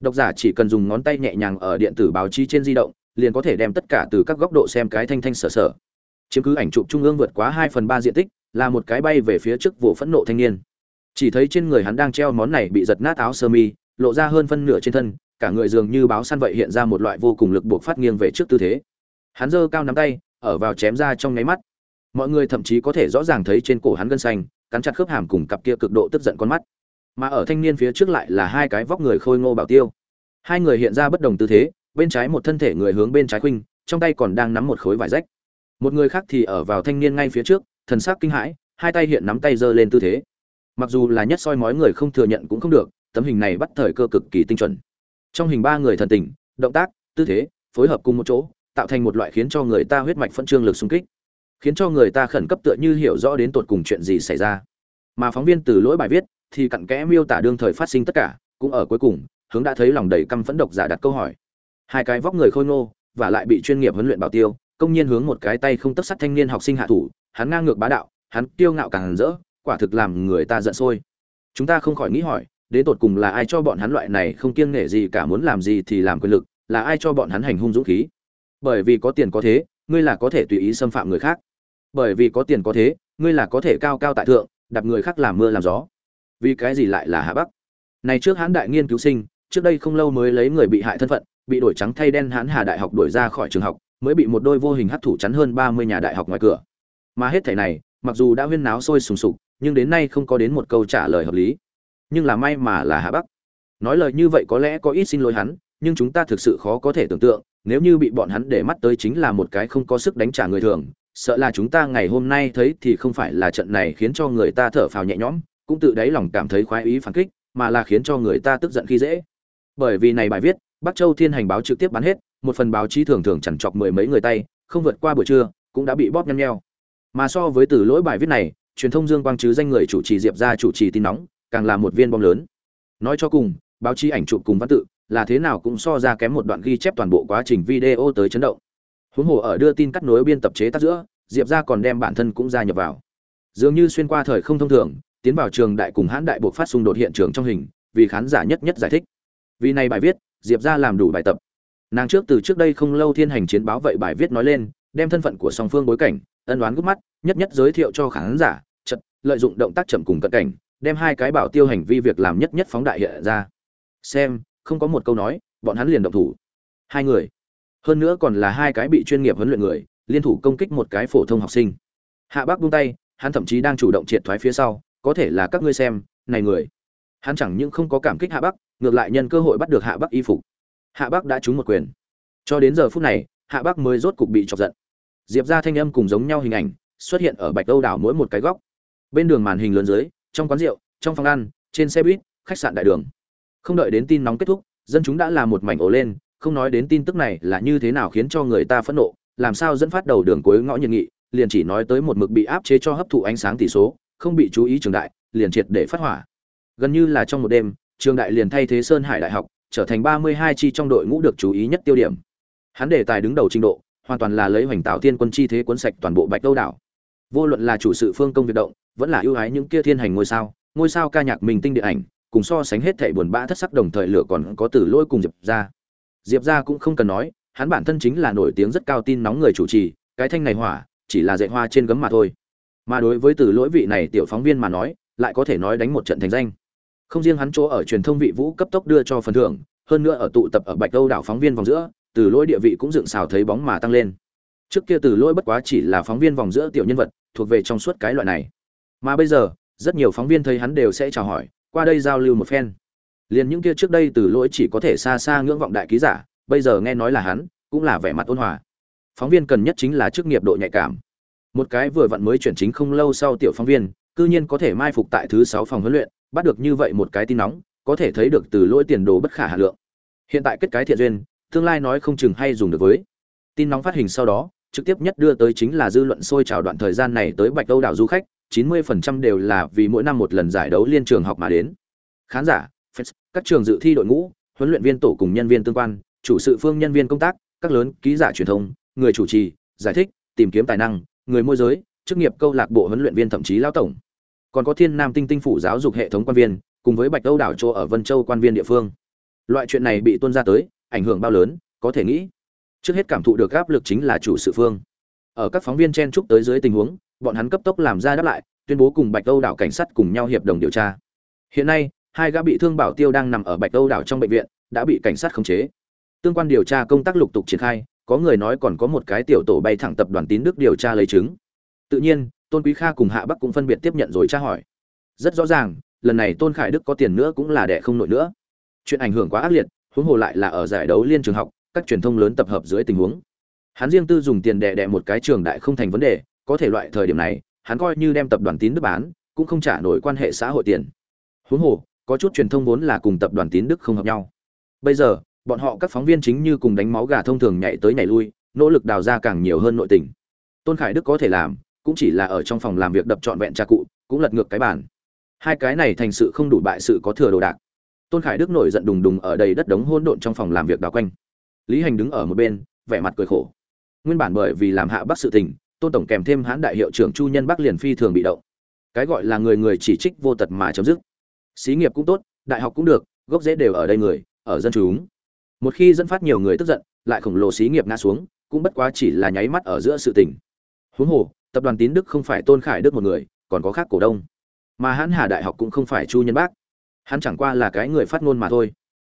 Độc giả chỉ cần dùng ngón tay nhẹ nhàng ở điện tử báo chí trên di động, liền có thể đem tất cả từ các góc độ xem cái thanh thanh sở sở. Chiếm cứ ảnh chụp trung ương vượt quá 2 phần 3 diện tích, là một cái bay về phía trước vụ phẫn nộ thanh niên. Chỉ thấy trên người hắn đang treo món này bị giật nát áo sơ mi, lộ ra hơn phân nửa trên thân, cả người dường như báo săn vậy hiện ra một loại vô cùng lực buộc phát nghiêng về trước tư thế. Hắn giơ cao nắm tay, ở vào chém ra trong nháy mắt mọi người thậm chí có thể rõ ràng thấy trên cổ hắn gân xanh, cắn chặt khớp hàm cùng cặp kia cực độ tức giận con mắt. Mà ở thanh niên phía trước lại là hai cái vóc người khôi ngô bảo tiêu. Hai người hiện ra bất đồng tư thế, bên trái một thân thể người hướng bên trái khuynh, trong tay còn đang nắm một khối vải rách. Một người khác thì ở vào thanh niên ngay phía trước, thần sắc kinh hãi, hai tay hiện nắm tay giơ lên tư thế. Mặc dù là nhất soi mói người không thừa nhận cũng không được, tấm hình này bắt thời cơ cực kỳ tinh chuẩn. Trong hình ba người thần tình, động tác, tư thế, phối hợp cùng một chỗ, tạo thành một loại khiến cho người ta huyết mạch phân trương lực xung kích khiến cho người ta khẩn cấp tựa như hiểu rõ đến tột cùng chuyện gì xảy ra. Mà phóng viên từ lỗi bài viết thì cặn kẽ miêu tả đương thời phát sinh tất cả, cũng ở cuối cùng, hướng đã thấy lòng đầy căm phẫn độc giả đặt câu hỏi. Hai cái vóc người khôi ngô, và lại bị chuyên nghiệp huấn luyện bảo tiêu, công nhiên hướng một cái tay không tất sắt thanh niên học sinh hạ thủ, hắn ngang ngược bá đạo, hắn kiêu ngạo càng rỡ, quả thực làm người ta giận sôi. Chúng ta không khỏi nghĩ hỏi, đến tột cùng là ai cho bọn hắn loại này không kiêng nể gì, cả muốn làm gì thì làm quyền lực, là ai cho bọn hắn hành hung dũng khí? Bởi vì có tiền có thế ngươi là có thể tùy ý xâm phạm người khác. Bởi vì có tiền có thế, ngươi là có thể cao cao tại thượng đạp người khác làm mưa làm gió. Vì cái gì lại là hạ bắc? Này trước hãn đại nghiên cứu sinh, trước đây không lâu mới lấy người bị hại thân phận, bị đổi trắng thay đen hãn hà đại học đuổi ra khỏi trường học, mới bị một đôi vô hình hấp thụ chắn hơn ba mươi nhà đại học ngoài cửa. Mà hết thảy này, mặc dù đã huyên náo sôi sùng sục, nhưng đến nay không có đến một câu trả lời hợp lý. Nhưng là may mà là hạ bắc. Nói lời như vậy có lẽ có ít xin lỗi hắn nhưng chúng ta thực sự khó có thể tưởng tượng, nếu như bị bọn hắn để mắt tới chính là một cái không có sức đánh trả người thường, sợ là chúng ta ngày hôm nay thấy thì không phải là trận này khiến cho người ta thở phào nhẹ nhõm, cũng tự đáy lòng cảm thấy khoái ý phản kích, mà là khiến cho người ta tức giận khi dễ. Bởi vì này bài viết, bắc châu thiên hành báo trực tiếp bán hết, một phần báo chí thường thường chẳng chọc mười mấy người tay, không vượt qua buổi trưa, cũng đã bị bóp nhăn nheo. Mà so với từ lỗi bài viết này, truyền thông dương quang chứ danh người chủ trì diệp gia chủ trì tin nóng, càng là một viên bom lớn. Nói cho cùng, báo chí ảnh chụp cùng văn tự là thế nào cũng so ra kém một đoạn ghi chép toàn bộ quá trình video tới chấn động. Huống hồ ở đưa tin cắt nối biên tập chế tác giữa, diệp ra còn đem bản thân cũng gia nhập vào. Dường như xuyên qua thời không thông thường, tiến vào trường đại cùng hãn đại buộc phát xung đột hiện trường trong hình, vì khán giả nhất nhất giải thích. Vì này bài viết, diệp ra làm đủ bài tập. Nàng trước từ trước đây không lâu thiên hành chiến báo vậy bài viết nói lên, đem thân phận của song phương bối cảnh, ân đoán gút mắt, nhất nhất giới thiệu cho khán giả, chật, lợi dụng động tác chậm cùng cận cảnh, đem hai cái bảo tiêu hành vi việc làm nhất nhất phóng đại hiện ra. Xem không có một câu nói, bọn hắn liền động thủ. Hai người, hơn nữa còn là hai cái bị chuyên nghiệp huấn luyện người, liên thủ công kích một cái phổ thông học sinh. Hạ bác buông tay, hắn thậm chí đang chủ động triệt thoái phía sau, có thể là các ngươi xem, này người. Hắn chẳng những không có cảm kích hạ bắc ngược lại nhân cơ hội bắt được hạ bắc y phục. Hạ bắc đã trúng một quyền. Cho đến giờ phút này, hạ bắc mới rốt cục bị chọc giận. Diệp ra thanh âm cùng giống nhau hình ảnh, xuất hiện ở bạch âu đảo mỗi một cái góc. Bên đường màn hình lớn dưới, trong quán rượu, trong phòng ăn, trên xe buýt, khách sạn đại đường không đợi đến tin nóng kết thúc, dân chúng đã là một mảnh ổ lên, không nói đến tin tức này là như thế nào khiến cho người ta phẫn nộ, làm sao dẫn phát đầu đường cuối ngõ nhiệt nghị, liền chỉ nói tới một mực bị áp chế cho hấp thụ ánh sáng tỷ số, không bị chú ý trường đại, liền triệt để phát hỏa. Gần như là trong một đêm, trường đại liền thay thế sơn hải đại học, trở thành ba mươi hai chi trong đội ngũ được chú ý nhất tiêu điểm. Hắn đề tài đứng đầu trình độ, hoàn toàn là lấy hoành tạo thiên quân chi thế cuốn sạch toàn bộ bạch đâu đảo. Vô luận là chủ sự phương công việc động, vẫn là ưu ái những kia thiên hành ngôi sao ngôi sao ca nhạc mình tinh điện ảnh cùng so sánh hết thảy buồn bã thất sắc đồng thời lửa còn có từ lôi cùng diệp gia, diệp gia cũng không cần nói hắn bản thân chính là nổi tiếng rất cao tin nóng người chủ trì cái thanh này hỏa chỉ là dệt hoa trên gấm mà thôi. Mà đối với từ lỗi vị này tiểu phóng viên mà nói lại có thể nói đánh một trận thành danh. Không riêng hắn chỗ ở truyền thông vị vũ cấp tốc đưa cho phần thưởng hơn nữa ở tụ tập ở bạch âu đảo phóng viên vòng giữa từ lỗi địa vị cũng dựng xào thấy bóng mà tăng lên. Trước kia từ lỗi bất quá chỉ là phóng viên vòng giữa tiểu nhân vật thuộc về trong suốt cái loại này. Mà bây giờ rất nhiều phóng viên thấy hắn đều sẽ chào hỏi qua đây giao lưu một phen. Liền những kia trước đây từ lỗi chỉ có thể xa xa ngưỡng vọng đại ký giả, bây giờ nghe nói là hắn, cũng là vẻ mặt ôn hòa. Phóng viên cần nhất chính là chức nghiệp độ nhạy cảm. Một cái vừa vặn mới chuyển chính không lâu sau tiểu phóng viên, cư nhiên có thể mai phục tại thứ sáu phòng huấn luyện, bắt được như vậy một cái tin nóng, có thể thấy được từ lỗi tiền đồ bất khả hà lượng. Hiện tại kết cái thiện duyên, tương lai nói không chừng hay dùng được với. Tin nóng phát hình sau đó, trực tiếp nhất đưa tới chính là dư luận sôi trào đoạn thời gian này tới bạch đâu đảo du khách. 90% đều là vì mỗi năm một lần giải đấu liên trường học mà đến. Khán giả fans, các trường dự thi đội ngũ huấn luyện viên tổ cùng nhân viên tương quan chủ sự phương nhân viên công tác các lớn ký giả truyền thông người chủ trì giải thích tìm kiếm tài năng người môi giới chức nghiệp câu lạc bộ huấn luyện viên thậm chí lao tổng. Còn có thiên nam tinh tinh phủ giáo dục hệ thống quan viên cùng với bạch âu đảo chỗ ở vân châu quan viên địa phương. Loại chuyện này bị tuôn ra tới ảnh hưởng bao lớn có thể nghĩ. Trước hết cảm thụ được áp lực chính là chủ sự phương. Ở các phóng viên chen chúc tới dưới tình huống bọn hắn cấp tốc làm ra đáp lại, tuyên bố cùng bạch âu đảo cảnh sát cùng nhau hiệp đồng điều tra. Hiện nay, hai gã bị thương bảo tiêu đang nằm ở bạch âu đảo trong bệnh viện, đã bị cảnh sát khống chế. Tương quan điều tra công tác lục tục triển khai, có người nói còn có một cái tiểu tổ bay thẳng tập đoàn tín đức điều tra lấy chứng. Tự nhiên, tôn quý kha cùng hạ bắc cũng phân biệt tiếp nhận rồi tra hỏi. Rất rõ ràng, lần này tôn khải đức có tiền nữa cũng là đẻ không nổi nữa. Chuyện ảnh hưởng quá ác liệt, huống hồ lại là ở giải đấu liên trường học, các truyền thông lớn tập hợp dưới tình huống. Hắn riêng tư dùng tiền đẻ đẻ một cái trường đại không thành vấn đề có thể loại thời điểm này, hắn coi như đem tập đoàn tín đức bán, cũng không trả nổi quan hệ xã hội tiền. Huống hồ, có chút truyền thông vốn là cùng tập đoàn tín đức không hợp nhau. Bây giờ, bọn họ các phóng viên chính như cùng đánh máu gà thông thường nhảy tới nhảy lui, nỗ lực đào ra càng nhiều hơn nội tình. Tôn khải đức có thể làm, cũng chỉ là ở trong phòng làm việc đập trọn vẹn trà cụ, cũng lật ngược cái bàn. Hai cái này thành sự không đủ bại sự có thừa đồ đạc. Tôn khải đức nổi giận đùng đùng ở đầy đất đống hôn độn trong phòng làm việc đào quanh. Lý hành đứng ở một bên, vẻ mặt cười khổ. Nguyên bản bởi vì làm hạ bắc sự tình tôn tổng kèm thêm hãn đại hiệu trưởng chu nhân bắc liền phi thường bị động. Cái gọi là người người chỉ trích vô tật mà chấm dứt. Xí nghiệp cũng tốt, đại học cũng được, gốc rễ đều ở đây người, ở dân chúng. Một khi dẫn phát nhiều người tức giận, lại khổng lồ xí nghiệp ngã xuống, cũng bất quá chỉ là nháy mắt ở giữa sự tình. Huống hồ, tập đoàn tín đức không phải tôn khải đức một người, còn có khác cổ đông. Mà Hãn hà đại học cũng không phải chu nhân bác hắn chẳng qua là cái người phát ngôn mà thôi.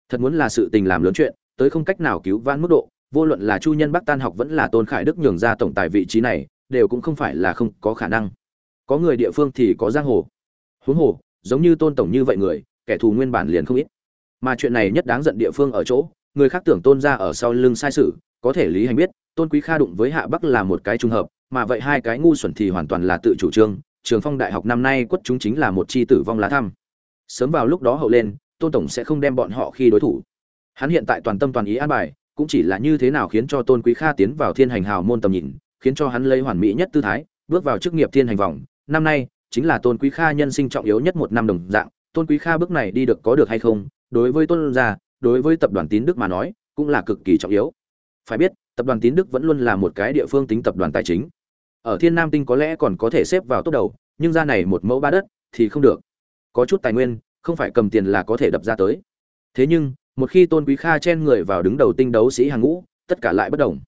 Thật muốn là sự tình làm lớn chuyện, tới không cách nào cứu vãn mức độ vô luận là chu nhân bắc tan học vẫn là tôn khải đức nhường ra tổng tài vị trí này, đều cũng không phải là không có khả năng. Có người địa phương thì có giang hồ. Huống hồ, giống như tôn tổng như vậy người, kẻ thù nguyên bản liền không ít. Mà chuyện này nhất đáng giận địa phương ở chỗ, người khác tưởng tôn ra ở sau lưng sai sự, có thể lý hành biết, tôn quý kha đụng với hạ bắc là một cái trùng hợp, mà vậy hai cái ngu xuẩn thì hoàn toàn là tự chủ trương. Trường phong đại học năm nay quất chúng chính là một chi tử vong lá thăm. Sớm vào lúc đó hậu lên, tôn tổng sẽ không đem bọn họ khi đối thủ. Hắn hiện tại toàn tâm toàn ý an bài cũng chỉ là như thế nào khiến cho tôn quý kha tiến vào thiên hành hào môn tầm nhìn, khiến cho hắn lấy hoàn mỹ nhất tư thái, bước vào chức nghiệp thiên hành vòng. Năm nay, chính là tôn quý kha nhân sinh trọng yếu nhất một năm đồng dạng. Tôn quý kha bước này đi được có được hay không, đối với tôn gia, đối với tập đoàn tín đức mà nói, cũng là cực kỳ trọng yếu. Phải biết, tập đoàn tín đức vẫn luôn là một cái địa phương tính tập đoàn tài chính. Ở thiên nam tinh có lẽ còn có thể xếp vào tốt đầu, nhưng ra này một mẫu ba đất thì không được. Có chút tài nguyên, không phải cầm tiền là có thể đập ra tới. Thế nhưng một khi tôn quý kha chen người vào đứng đầu tinh đấu sĩ hàng ngũ, tất cả lại bất đồng.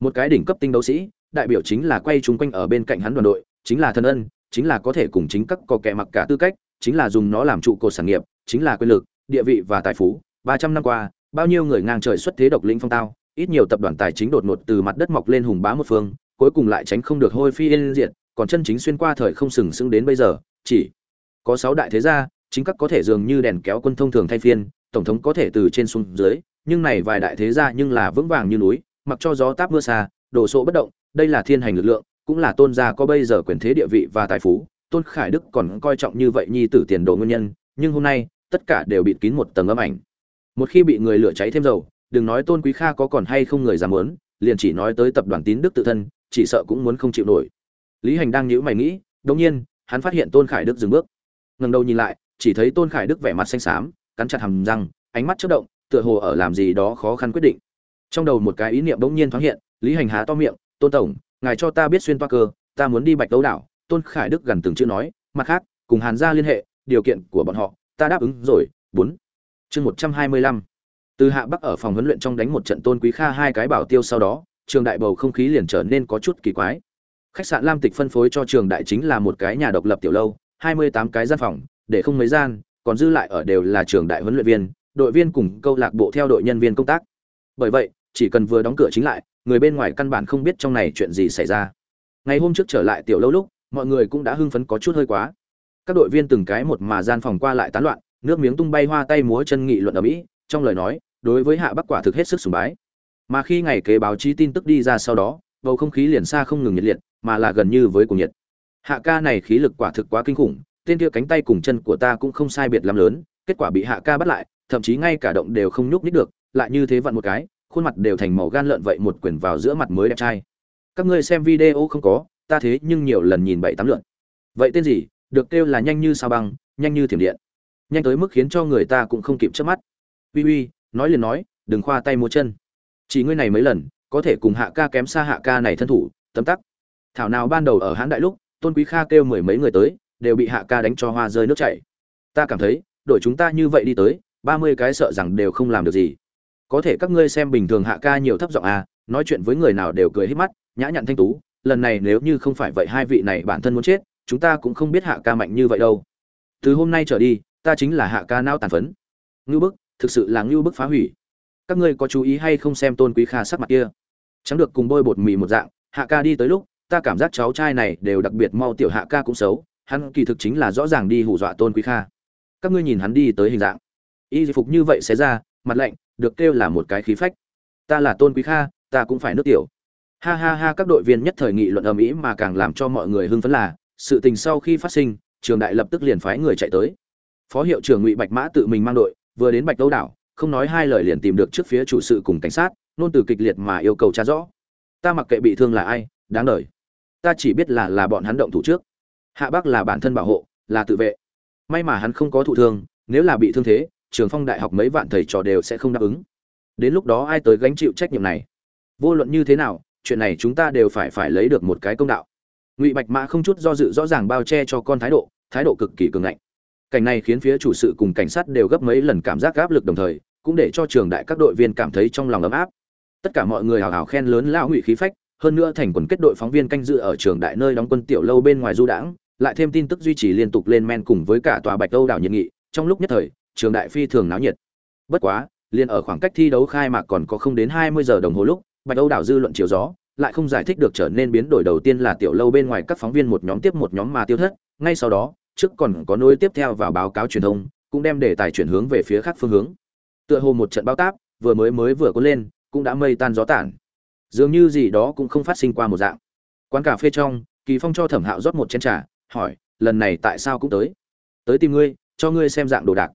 Một cái đỉnh cấp tinh đấu sĩ, đại biểu chính là quay chung quanh ở bên cạnh hắn đoàn đội, chính là thân ân, chính là có thể cùng chính các có kẻ mặc cả tư cách, chính là dùng nó làm trụ cột sản nghiệp, chính là quyền lực, địa vị và tài phú. Ba trăm năm qua, bao nhiêu người ngang trời xuất thế độc lĩnh phong tao, ít nhiều tập đoàn tài chính đột ngột từ mặt đất mọc lên hùng bá một phương, cuối cùng lại tránh không được hôi phi yên diệt, còn chân chính xuyên qua thời không sừng sững đến bây giờ, chỉ có sáu đại thế gia, chính các có thể dường như đèn kéo quân thông thường thay phiên tổng thống có thể từ trên xuống dưới, nhưng này vài đại thế gia nhưng là vững vàng như núi, mặc cho gió táp mưa xa đổ sộ bất động, đây là thiên hành lực lượng, cũng là tôn gia có bây giờ quyền thế địa vị và tài phú, tôn khải đức còn coi trọng như vậy nhi tử tiền đồ nguyên nhân, nhưng hôm nay, tất cả đều bịt kín một tầng âm ảnh. Một khi bị người lửa cháy thêm dầu, đừng nói tôn quý kha có còn hay không người dám muốn, liền chỉ nói tới tập đoàn tín đức tự thân, chỉ sợ cũng muốn không chịu nổi. Lý hành đang nhíu mày nghĩ, đột nhiên, hắn phát hiện tôn khải đức dừng bước. Ngẩng đầu nhìn lại, chỉ thấy tôn khải đức vẻ mặt xanh xám cắn chặt hàm răng, ánh mắt chớp động, tựa hồ ở làm gì đó khó khăn quyết định. Trong đầu một cái ý niệm bỗng nhiên thoáng hiện, lý hành há to miệng, tôn tổng, ngài cho ta biết xuyên toa cơ, ta muốn đi bạch đấu đảo. Tôn khải đức gần từng chữ nói, mặt khác, cùng hàn gia liên hệ, điều kiện của bọn họ, ta đáp ứng rồi. Bốn. Chương một trăm hai mươi lăm. Từ hạ bắc ở phòng huấn luyện trong đánh một trận tôn quý kha hai cái bảo tiêu sau đó, trường đại bầu không khí liền trở nên có chút kỳ quái. Khách sạn lam tịch phân phối cho trường đại chính là một cái nhà độc lập tiểu lâu, hai mươi tám cái gian phòng, để không mấy gian còn dư lại ở đều là trường đại huấn luyện viên đội viên cùng câu lạc bộ theo đội nhân viên công tác. Bởi vậy chỉ cần vừa đóng cửa chính lại người bên ngoài căn bản không biết trong này chuyện gì xảy ra. Ngày hôm trước trở lại tiểu lâu lúc mọi người cũng đã hưng phấn có chút hơi quá. Các đội viên từng cái một mà gian phòng qua lại tán loạn nước miếng tung bay hoa tay múa chân nghị luận ầm ĩ, trong lời nói đối với hạ bắc quả thực hết sức sùng bái. Mà khi ngày kế báo chí tin tức đi ra sau đó bầu không khí liền xa không ngừng nhiệt liệt mà là gần như với cùng nhiệt. Hạ ca này khí lực quả thực quá kinh khủng tên kia cánh tay cùng chân của ta cũng không sai biệt lắm lớn, kết quả bị hạ ca bắt lại, thậm chí ngay cả động đều không nhúc nhích được, lại như thế vặn một cái, khuôn mặt đều thành màu gan lợn vậy một quyền vào giữa mặt mới đẹp trai. Các ngươi xem video không có, ta thế nhưng nhiều lần nhìn bảy tám lượt. vậy tên gì, được kêu là nhanh như sao băng, nhanh như thiểm điện. Nhanh tới mức khiến cho người ta cũng không kịp chớp mắt. Uy uy, nói liền nói, đừng khoa tay múa chân. Chỉ ngươi này mấy lần, có thể cùng hạ ca kém xa hạ ca này thân thủ, tấm tắc. Thảo nào ban đầu ở Hán đại lúc, tôn quý kha kêu mười mấy người tới đều bị hạ ca đánh cho hoa rơi nước chảy. Ta cảm thấy, đội chúng ta như vậy đi tới, ba mươi cái sợ rằng đều không làm được gì. Có thể các ngươi xem bình thường hạ ca nhiều thấp giọng à nói chuyện với người nào đều cười hết mắt, nhã nhặn thanh tú, lần này nếu như không phải vậy hai vị này bản thân muốn chết, chúng ta cũng không biết hạ ca mạnh như vậy đâu. Từ hôm nay trở đi, ta chính là hạ ca nao tàn phấn. Ngưu bức, thực sự là ngưu bức phá hủy. Các ngươi có chú ý hay không xem tôn quý kha sắc mặt kia? Chẳng được cùng bôi bột mì một dạng, hạ ca đi tới lúc, ta cảm giác cháu trai này đều đặc biệt mau tiểu hạ ca cũng xấu hắn kỳ thực chính là rõ ràng đi hù dọa tôn quý kha. Các ngươi nhìn hắn đi tới hình dạng. Y phục như vậy sẽ ra, mặt lạnh, được kêu là một cái khí phách. Ta là tôn quý kha, ta cũng phải nước tiểu. Ha ha ha, các đội viên nhất thời nghị luận ầm ĩ mà càng làm cho mọi người hưng phấn là, sự tình sau khi phát sinh, trường đại lập tức liền phái người chạy tới. Phó hiệu trưởng ngụy bạch mã tự mình mang đội, vừa đến bạch đấu đảo, không nói hai lời liền tìm được trước phía chủ sự cùng cảnh sát, nôn từ kịch liệt mà yêu cầu tra rõ. Ta mặc kệ bị thương là ai, đáng đời. Ta chỉ biết là là bọn hắn động thủ trước hạ bắc là bản thân bảo hộ, là tự vệ. May mà hắn không có thụ thương, nếu là bị thương thế, trường phong đại học mấy vạn thầy trò đều sẽ không đáp ứng. Đến lúc đó ai tới gánh chịu trách nhiệm này? Vô luận như thế nào, chuyện này chúng ta đều phải phải lấy được một cái công đạo. Ngụy bạch mã không chút do dự rõ ràng bao che cho con thái độ thái độ cực kỳ cường ngạnh. Cảnh này khiến phía chủ sự cùng cảnh sát đều gấp mấy lần cảm giác áp lực đồng thời, cũng để cho trường đại các đội viên cảm thấy trong lòng ấm áp. Tất cả mọi người hào hào khen lớn lão ngụy khí phách, hơn nữa thành quần kết đội phóng viên canh dự ở trường đại nơi đóng quân tiểu lâu bên ngoài du đãng lại thêm tin tức duy trì liên tục lên men cùng với cả tòa bạch âu đảo nhiệt nghị, trong lúc nhất thời, trường đại phi thường náo nhiệt. Bất quá, liền ở khoảng cách thi đấu khai mạc còn có không đến hai mươi giờ đồng hồ lúc, bạch âu đảo dư luận chiều gió, lại không giải thích được trở nên biến đổi đầu tiên là tiểu lâu bên ngoài các phóng viên một nhóm tiếp một nhóm mà tiêu thất. Ngay sau đó, trước còn có nối tiếp theo vào báo cáo truyền thông, cũng đem đề tài chuyển hướng về phía khác phương hướng. Tựa hồ một trận bao táp, vừa mới mới vừa có lên, cũng đã mây tan gió tản. Dường như gì đó cũng không phát sinh qua một dạng. Quán cà phê trong, kỳ phong cho thẩm hạo rót một chén trà hỏi, lần này tại sao cũng tới? Tới tìm ngươi, cho ngươi xem dạng đồ đạc.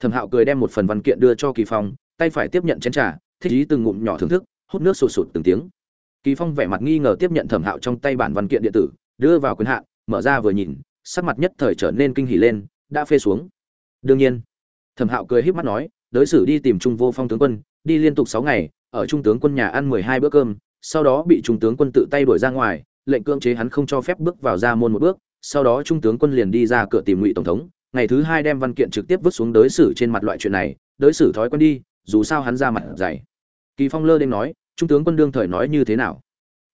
Thẩm hạo cười đem một phần văn kiện đưa cho kỳ phong, tay phải tiếp nhận chén trà, thích ý từng ngụm nhỏ thưởng thức, hút nước sụt sụt từng tiếng. Kỳ phong vẻ mặt nghi ngờ tiếp nhận thẩm hạo trong tay bản văn kiện điện tử, đưa vào quyền hạn mở ra vừa nhìn, sắc mặt nhất thời trở nên kinh hỉ lên, đã phê xuống. Đương nhiên. Thẩm hạo cười híp mắt nói, đối xử đi tìm trung vô phong tướng quân, đi liên tục sáu ngày, ở trung tướng quân nhà ăn mười hai bữa cơm, sau đó bị trung tướng quân tự tay đuổi ra ngoài, lệnh cưỡng chế hắn không cho phép bước vào ra môn một bước sau đó trung tướng quân liền đi ra cửa tìm ngụy tổng thống, ngày thứ hai đem văn kiện trực tiếp vứt xuống đối xử trên mặt loại chuyện này, đối xử thói quen đi, dù sao hắn ra mặt dày. Kỳ phong lơ đêm nói, trung tướng quân đương thời nói như thế nào?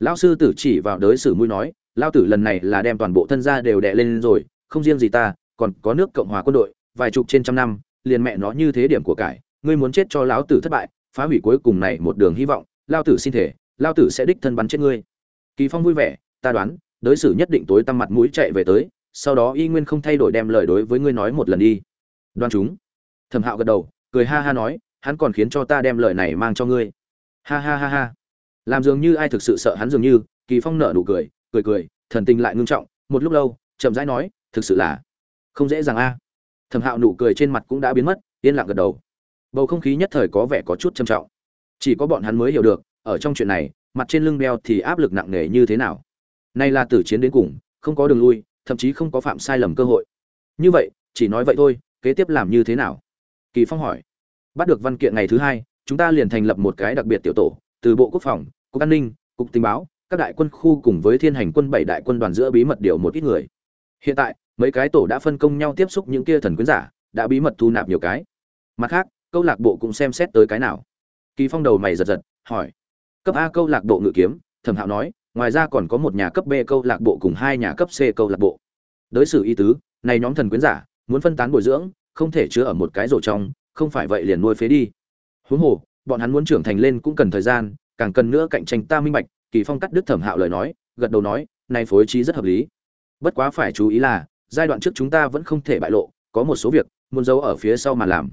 Lão sư tử chỉ vào đối xử mũi nói lao tử lần này là đem toàn bộ thân gia đều đè lên rồi, không riêng gì ta, còn có nước cộng hòa quân đội, vài chục trên trăm năm, liền mẹ nó như thế điểm của cải, ngươi muốn chết cho lão tử thất bại, phá hủy cuối cùng này một đường hy vọng lao tử xin thể lao tử sẽ đích thân bắn chết ngươi. Kỳ phong vui vẻ, ta đoán đối xử nhất định tối tăm mặt mũi chạy về tới, sau đó y nguyên không thay đổi đem lời đối với ngươi nói một lần đi. Đoan chúng. Thẩm hạo gật đầu, cười ha ha nói, hắn còn khiến cho ta đem lời này mang cho ngươi. Ha ha ha ha. Làm dường như ai thực sự sợ hắn dường như, kỳ phong nở nụ cười cười cười, thần tình lại ngưng trọng, một lúc lâu, chậm rãi nói, thực sự là không dễ dàng a. Thẩm hạo nụ cười trên mặt cũng đã biến mất, yên lặng gật đầu. Bầu không khí nhất thời có vẻ có chút trầm trọng. Chỉ có bọn hắn mới hiểu được, ở trong chuyện này, mặt trên lưng đeo thì áp lực nặng nề như thế nào nay là tử chiến đến cùng, không có đường lui, thậm chí không có phạm sai lầm cơ hội. Như vậy, chỉ nói vậy thôi, kế tiếp làm như thế nào? Kỳ phong hỏi. Bắt được văn kiện ngày thứ hai, chúng ta liền thành lập một cái đặc biệt tiểu tổ, từ bộ quốc phòng, cục an ninh, cục tình báo, các đại quân khu cùng với thiên hành quân bảy đại quân đoàn giữa bí mật điều một ít người. Hiện tại, mấy cái tổ đã phân công nhau tiếp xúc những kia thần quyến giả, đã bí mật thu nạp nhiều cái. Mặt khác, câu lạc bộ cũng xem xét tới cái nào. Kỳ phong đầu mày giật giật, hỏi. Cấp a câu lạc bộ ngự kiếm, thẩm hạo nói ngoài ra còn có một nhà cấp b câu lạc bộ cùng hai nhà cấp c câu lạc bộ. Đối xử y tứ, này nhóm thần quyến giả, muốn phân tán bồi dưỡng, không thể chứa ở một cái rổ trong, không phải vậy liền nuôi phế đi. Huống hồ, bọn hắn muốn trưởng thành lên cũng cần thời gian, càng cần nữa cạnh tranh ta minh bạch, kỳ phong cắt đứt thẩm hạo lời nói, gật đầu nói, này phối trí rất hợp lý. Bất quá phải chú ý là, giai đoạn trước chúng ta vẫn không thể bại lộ, có một số việc, muốn giấu ở phía sau mà làm.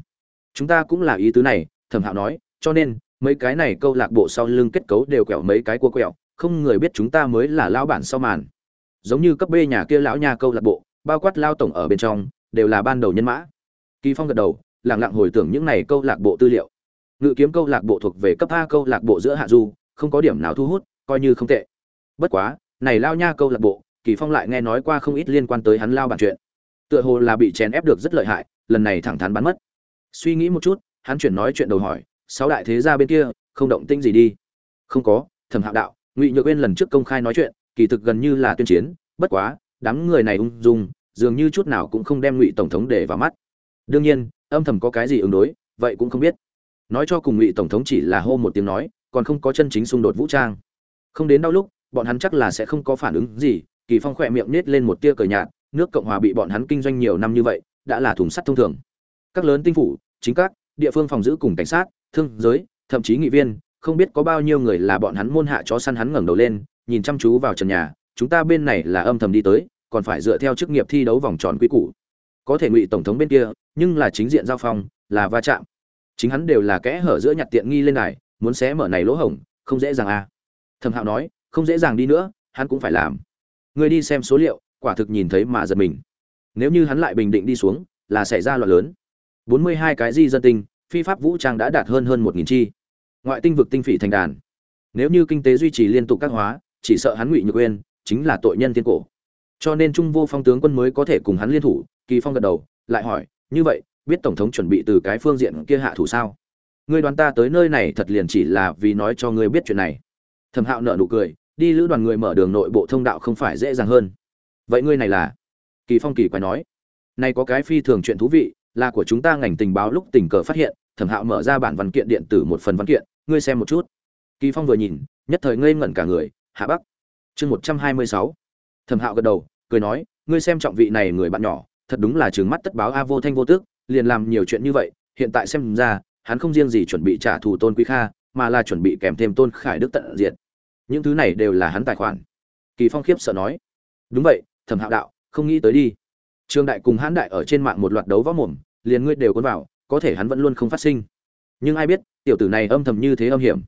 Chúng ta cũng là ý tứ này, thẩm hạo nói, cho nên, mấy cái này câu lạc bộ sau lưng kết cấu đều quẹo mấy cái cua quẹo không người biết chúng ta mới là lão bản sau màn. Giống như cấp b nhà kia lão nha câu lạc bộ, bao quát lao tổng ở bên trong, đều là ban đầu nhân mã. Kỳ phong gật đầu, lặng lặng hồi tưởng những này câu lạc bộ tư liệu. Ngự kiếm câu lạc bộ thuộc về cấp a câu lạc bộ giữa hạ du, không có điểm nào thu hút, coi như không tệ. Bất quá, này lao nha câu lạc bộ, kỳ phong lại nghe nói qua không ít liên quan tới hắn lao bản chuyện. Tựa hồ là bị chèn ép được rất lợi hại, lần này thẳng thắn bắn mất. Suy nghĩ một chút, hắn chuyển nói chuyện đầu hỏi, sáu đại thế gia bên kia, không động tĩnh gì đi? Không có, thẩm hạo đạo ngụy nhược uyên lần trước công khai nói chuyện, kỳ thực gần như là tuyên chiến, bất quá, đám người này ung dung, dường như chút nào cũng không đem ngụy tổng thống để vào mắt. Đương nhiên, âm thầm có cái gì ứng đối, vậy cũng không biết. Nói cho cùng ngụy tổng thống chỉ là hô một tiếng nói, còn không có chân chính xung đột vũ trang. Không đến đau lúc, bọn hắn chắc là sẽ không có phản ứng gì, kỳ phong khỏe miệng nết lên một tia cờ nhạt, nước cộng hòa bị bọn hắn kinh doanh nhiều năm như vậy, đã là thùng sắt thông thường. Các lớn tinh phủ, chính các, địa phương phòng giữ cùng cảnh sát, thương giới, thậm chí nghị viên không biết có bao nhiêu người là bọn hắn môn hạ chó săn hắn ngẩng đầu lên, nhìn chăm chú vào trần nhà, chúng ta bên này là âm thầm đi tới, còn phải dựa theo chức nghiệp thi đấu vòng tròn quy củ. Có thể ngụy tổng thống bên kia, nhưng là chính diện giao phong, là va chạm. Chính hắn đều là kẽ hở giữa nhặt tiện nghi lên này muốn xé mở này lỗ hổng, không dễ dàng à. Thẩm hạo nói, không dễ dàng đi nữa, hắn cũng phải làm. Người đi xem số liệu, quả thực nhìn thấy mà giật mình. Nếu như hắn lại bình định đi xuống, là xảy ra loạn lớn. Bốn mươi hai cái di dân tinh, phi pháp vũ trang đã đạt hơn hơn một nghìn chi ngoại tinh vực tinh phỉ thành đàn. Nếu như kinh tế duy trì liên tục các hóa, chỉ sợ hắn ngụy nhược quên chính là tội nhân thiên cổ. Cho nên trung vô phong tướng quân mới có thể cùng hắn liên thủ, kỳ phong gật đầu, lại hỏi, như vậy, biết tổng thống chuẩn bị từ cái phương diện kia hạ thủ sao? Ngươi đoán ta tới nơi này thật liền chỉ là vì nói cho ngươi biết chuyện này. Thẩm hạo nợ nụ cười, đi lữ đoàn người mở đường nội bộ thông đạo không phải dễ dàng hơn. Vậy ngươi này là? Kỳ phong kỳ quái nói. Này có cái phi thường chuyện thú vị, là của chúng ta ngành tình báo lúc tình cờ phát hiện, thẩm hạo mở ra bản văn kiện điện tử một phần văn kiện ngươi xem một chút. Kỳ phong vừa nhìn, nhất thời ngây ngẩn cả người, hạ bắc. Chương một trăm hai mươi sáu. Thẩm hạo gật đầu, cười nói, ngươi xem trọng vị này người bạn nhỏ, thật đúng là trừng mắt tất báo a vô thanh vô tước liền làm nhiều chuyện như vậy, hiện tại xem ra, hắn không riêng gì chuẩn bị trả thù tôn quý kha, mà là chuẩn bị kèm thêm tôn khải đức tận diện những thứ này đều là hắn tài khoản. Kỳ phong khiếp sợ nói. Đúng vậy, thẩm hạo đạo, không nghĩ tới đi. Trương đại cùng hãn đại ở trên mạng một loạt đấu võ mồm, liền ngươi đều cuốn vào, có thể hắn vẫn luôn không phát sinh nhưng ai biết, tiểu tử này âm thầm như thế âm hiểm.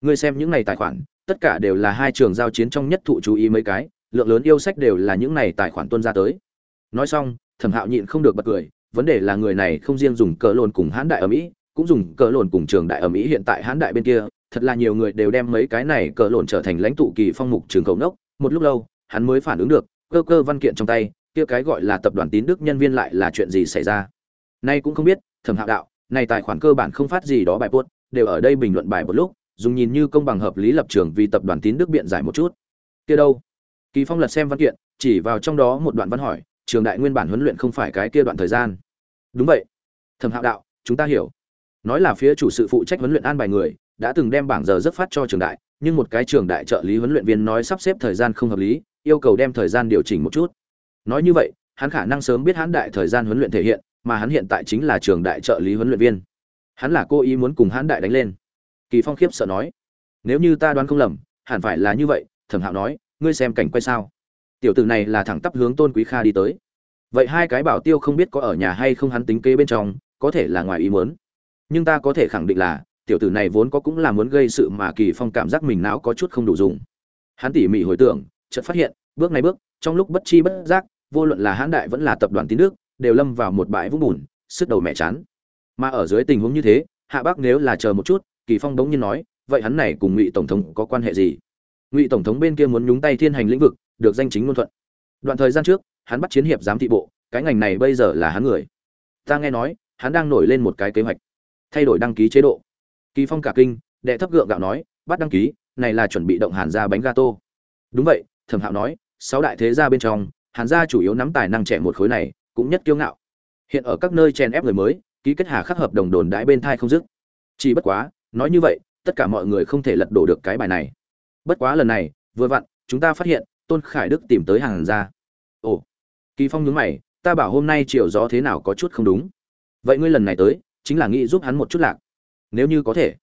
Ngươi xem những này tài khoản, tất cả đều là hai trường giao chiến trong nhất thụ chú ý mấy cái, lượng lớn yêu sách đều là những này tài khoản tuân ra tới. Nói xong, thẩm hạo nhịn không được bật cười, vấn đề là người này không riêng dùng cờ lồn cùng hãn đại ở mỹ cũng dùng cờ lồn cùng trường đại ở mỹ hiện tại hãn đại bên kia, thật là nhiều người đều đem mấy cái này cờ lồn trở thành lãnh tụ kỳ phong mục trường cầu nốc. Một lúc lâu, hắn mới phản ứng được, cơ cơ văn kiện trong tay, kia cái gọi là tập đoàn tín đức nhân viên lại là chuyện gì xảy ra? Nay cũng không biết, thẩm hạo đạo này tài khoản cơ bản không phát gì đó bài post, đều ở đây bình luận bài một lúc, dùng nhìn như công bằng hợp lý lập trường vì tập đoàn tín đức biện giải một chút. Kia đâu? Kỳ phong lật xem văn kiện, chỉ vào trong đó một đoạn văn hỏi, trường đại nguyên bản huấn luyện không phải cái kia đoạn thời gian? Đúng vậy. Thẩm hạo đạo, chúng ta hiểu. Nói là phía chủ sự phụ trách huấn luyện an bài người, đã từng đem bảng giờ rất phát cho trường đại, nhưng một cái trường đại trợ lý huấn luyện viên nói sắp xếp thời gian không hợp lý, yêu cầu đem thời gian điều chỉnh một chút. Nói như vậy, hắn khả năng sớm biết hắn đại thời gian huấn luyện thể hiện mà hắn hiện tại chính là trường đại trợ lý huấn luyện viên. Hắn là cô ý muốn cùng hắn đại đánh lên. Kỳ phong khiếp sợ nói, nếu như ta đoán không lầm, hẳn phải là như vậy, thẩm hạo nói, ngươi xem cảnh quay sao? Tiểu tử này là thẳng tắp hướng tôn quý kha đi tới. Vậy hai cái bảo tiêu không biết có ở nhà hay không hắn tính kế bên trong, có thể là ngoài ý muốn. Nhưng ta có thể khẳng định là, tiểu tử này vốn có cũng là muốn gây sự mà kỳ phong cảm giác mình não có chút không đủ dùng. Hắn tỉ mỉ hồi tưởng, chợt phát hiện, bước này bước, trong lúc bất chi bất giác, vô luận là hãn đại vẫn là tập đoàn tín nước đều lâm vào một bãi vũng bùn, sức đầu mẹ chán. Mà ở dưới tình huống như thế, hạ bác nếu là chờ một chút, kỳ phong đống nhiên nói, vậy hắn này cùng ngụy tổng thống có quan hệ gì? Ngụy tổng thống bên kia muốn nhúng tay thiên hành lĩnh vực, được danh chính ngôn thuận. Đoạn thời gian trước, hắn bắt chiến hiệp giám thị bộ, cái ngành này bây giờ là hắn người. Ta nghe nói, hắn đang nổi lên một cái kế hoạch, thay đổi đăng ký chế độ. Kỳ phong cả kinh, đệ thấp gượng gạo nói, bắt đăng ký, này là chuẩn bị động hàn ra bánh gato. Đúng vậy, thẩm hạo nói, sáu đại thế gia bên trong, hàn gia chủ yếu nắm tài năng trẻ một khối này cũng nhất kiêu ngạo. Hiện ở các nơi chen ép người mới, ký kết hà khắc hợp đồng đồn đãi bên thai không dứt. Chỉ bất quá, nói như vậy, tất cả mọi người không thể lật đổ được cái bài này. Bất quá lần này, vừa vặn, chúng ta phát hiện, tôn khải đức tìm tới hàng ra ồ, kỳ phong nhướng mày, ta bảo hôm nay chiều gió thế nào có chút không đúng. Vậy ngươi lần này tới, chính là nghĩ giúp hắn một chút lạc. Nếu như có thể.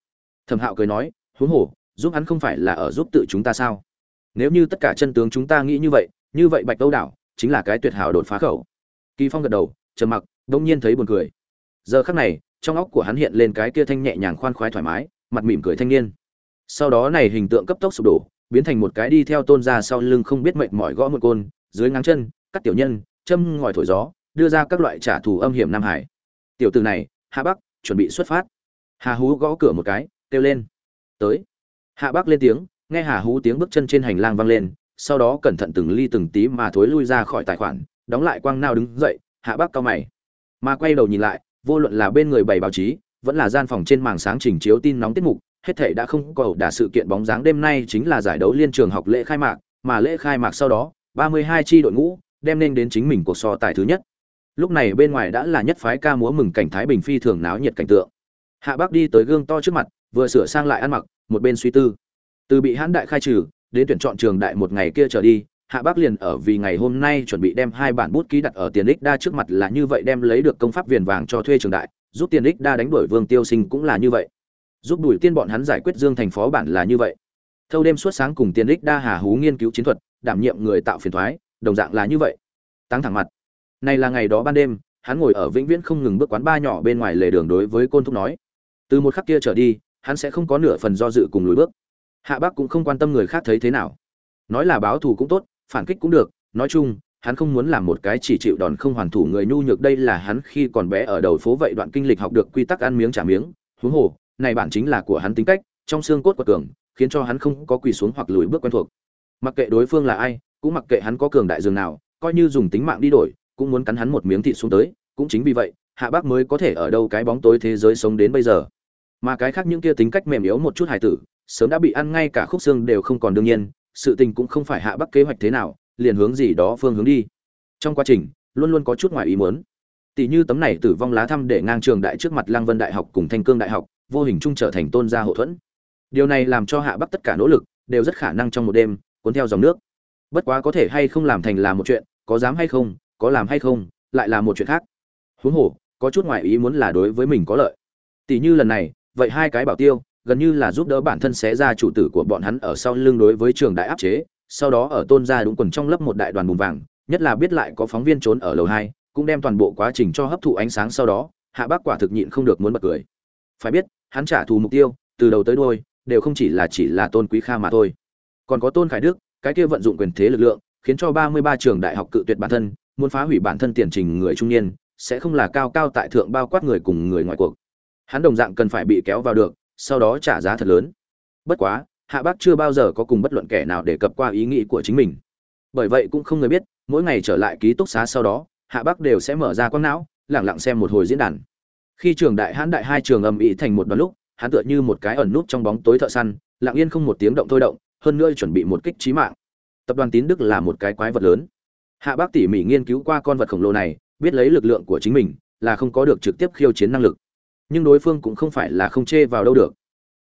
Thẩm hạo cười nói, huống hồ, giúp hắn không phải là ở giúp tự chúng ta sao? Nếu như tất cả chân tướng chúng ta nghĩ như vậy như vậy bạch âu đảo, chính là cái tuyệt hảo đột phá khẩu kỳ phong gật đầu, trầm mặc đông nhiên thấy buồn cười. Giờ khắc này, trong óc của hắn hiện lên cái kia thanh nhẹ nhàng khoan khoái thoải mái, mặt mỉm cười thanh niên. Sau đó này hình tượng cấp tốc sụp đổ, biến thành một cái đi theo tôn ra sau lưng không biết mệt mỏi gõ một côn, dưới ngang chân, cắt tiểu nhân, châm ngòi thổi gió, đưa ra các loại trả thù âm hiểm nam hải. Tiểu từ này, hạ bắc, chuẩn bị xuất phát. Hà hú gõ cửa một cái, kêu lên. Tới. Hạ bắc lên tiếng, nghe hà hú tiếng bước chân trên hành lang vang lên, sau đó cẩn thận từng ly từng tí mà thối lui ra khỏi tài khoản đóng lại quang nao đứng dậy, hạ bắc cao mày. Mà quay đầu nhìn lại, vô luận là bên người bày báo chí, vẫn là gian phòng trên màn sáng trình chiếu tin nóng tiết mục, hết thể đã không có ẩu đả sự kiện bóng dáng. Đêm nay chính là giải đấu liên trường học lễ khai mạc, mà lễ khai mạc sau đó 32 chi đội ngũ đem nên đến chính mình cuộc so tài thứ nhất. Lúc này bên ngoài đã là nhất phái ca múa mừng cảnh thái bình phi thường náo nhiệt cảnh tượng. Hạ bác đi tới gương to trước mặt, vừa sửa sang lại ăn mặc, một bên suy tư. Từ bị hãn đại khai trừ, đến tuyển chọn trường đại một ngày kia trở đi hạ bác liền ở vì ngày hôm nay chuẩn bị đem hai bản bút ký đặt ở tiền đích đa trước mặt là như vậy đem lấy được công pháp viền vàng cho thuê trường đại, giúp tiền đích đa đánh đuổi vương tiêu sinh cũng là như vậy. Giúp đuổi tiên bọn hắn giải quyết dương thành phó bản là như vậy. Thâu đêm suốt sáng cùng tiền đích đa hà hú nghiên cứu chiến thuật, đảm nhiệm người tạo phiền thoái, đồng dạng là như vậy. Tăng thẳng mặt. Này là ngày đó ban đêm, hắn ngồi ở vĩnh viễn không ngừng bước quán ba nhỏ bên ngoài lề đường đối với côn thúc nói. Từ một khắc kia trở đi, hắn sẽ không có nửa phần do dự cùng lùi bước. Hạ bác cũng không quan tâm người khác thấy thế nào. Nói là báo thù cũng tốt phản kích cũng được, nói chung, hắn không muốn làm một cái chỉ chịu đòn không hoàn thủ người nhu nhược đây là hắn khi còn bé ở đầu phố vậy đoạn kinh lịch học được quy tắc ăn miếng trả miếng, huống hồ, này bản chính là của hắn tính cách, trong xương cốt của cường, khiến cho hắn không có quỳ xuống hoặc lùi bước quen thuộc. Mặc kệ đối phương là ai, cũng mặc kệ hắn có cường đại dường nào, coi như dùng tính mạng đi đổi, cũng muốn cắn hắn một miếng thịt xuống tới, cũng chính vì vậy, hạ bác mới có thể ở đâu cái bóng tối thế giới sống đến bây giờ. Mà cái khác những kia tính cách mềm yếu một chút hài tử, sớm đã bị ăn ngay cả khúc xương đều không còn đương nhiên sự tình cũng không phải hạ bắc kế hoạch thế nào, liền hướng gì đó phương hướng đi. Trong quá trình, luôn luôn có chút ngoài ý muốn. Tỷ như tấm này tử vong lá thăm để ngang trường đại trước mặt lang vân đại học cùng thanh cương đại học, vô hình chung trở thành tôn gia hậu thuẫn. Điều này làm cho hạ bắc tất cả nỗ lực đều rất khả năng trong một đêm cuốn theo dòng nước. Bất quá có thể hay không làm thành là một chuyện, có dám hay không, có làm hay không, lại là một chuyện khác. Huống hồ, có chút ngoại ý muốn là đối với mình có lợi. Tỷ như lần này, vậy hai cái bảo tiêu gần như là giúp đỡ bản thân xé ra chủ tử của bọn hắn ở sau lưng đối với trường đại áp chế, sau đó ở tôn gia đúng quần trong lớp một đại đoàn bùn vàng, nhất là biết lại có phóng viên trốn ở lầu hai, cũng đem toàn bộ quá trình cho hấp thụ ánh sáng sau đó, hạ bác quả thực nhịn không được muốn bật cười. Phải biết, hắn trả thù mục tiêu, từ đầu tới đuôi, đều không chỉ là chỉ là tôn quý kha mà thôi. Còn có tôn khải đức, cái kia vận dụng quyền thế lực lượng, khiến cho ba mươi ba trường đại học cự tuyệt bản thân, muốn phá hủy bản thân tiền trình người trung niên, sẽ không là cao cao tại thượng bao quát người cùng người ngoại cuộc. Hắn đồng dạng cần phải bị kéo vào được sau đó trả giá thật lớn. Bất quá, hạ bác chưa bao giờ có cùng bất luận kẻ nào đề cập qua ý nghĩ của chính mình. Bởi vậy cũng không người biết, mỗi ngày trở lại ký túc xá sau đó, hạ bác đều sẽ mở ra quang não lẳng lặng xem một hồi diễn đàn. Khi trường đại hãn đại hai trường âm ỉ thành một đoạn lúc, hắn tựa như một cái ẩn nút trong bóng tối thợ săn, lặng yên không một tiếng động thôi động, hơn nữa chuẩn bị một kích trí mạng. Tập đoàn tín đức là một cái quái vật lớn. Hạ bác tỉ mỉ nghiên cứu qua con vật khổng lồ này, biết lấy lực lượng của chính mình, là không có được trực tiếp khiêu chiến năng lực nhưng đối phương cũng không phải là không chê vào đâu được.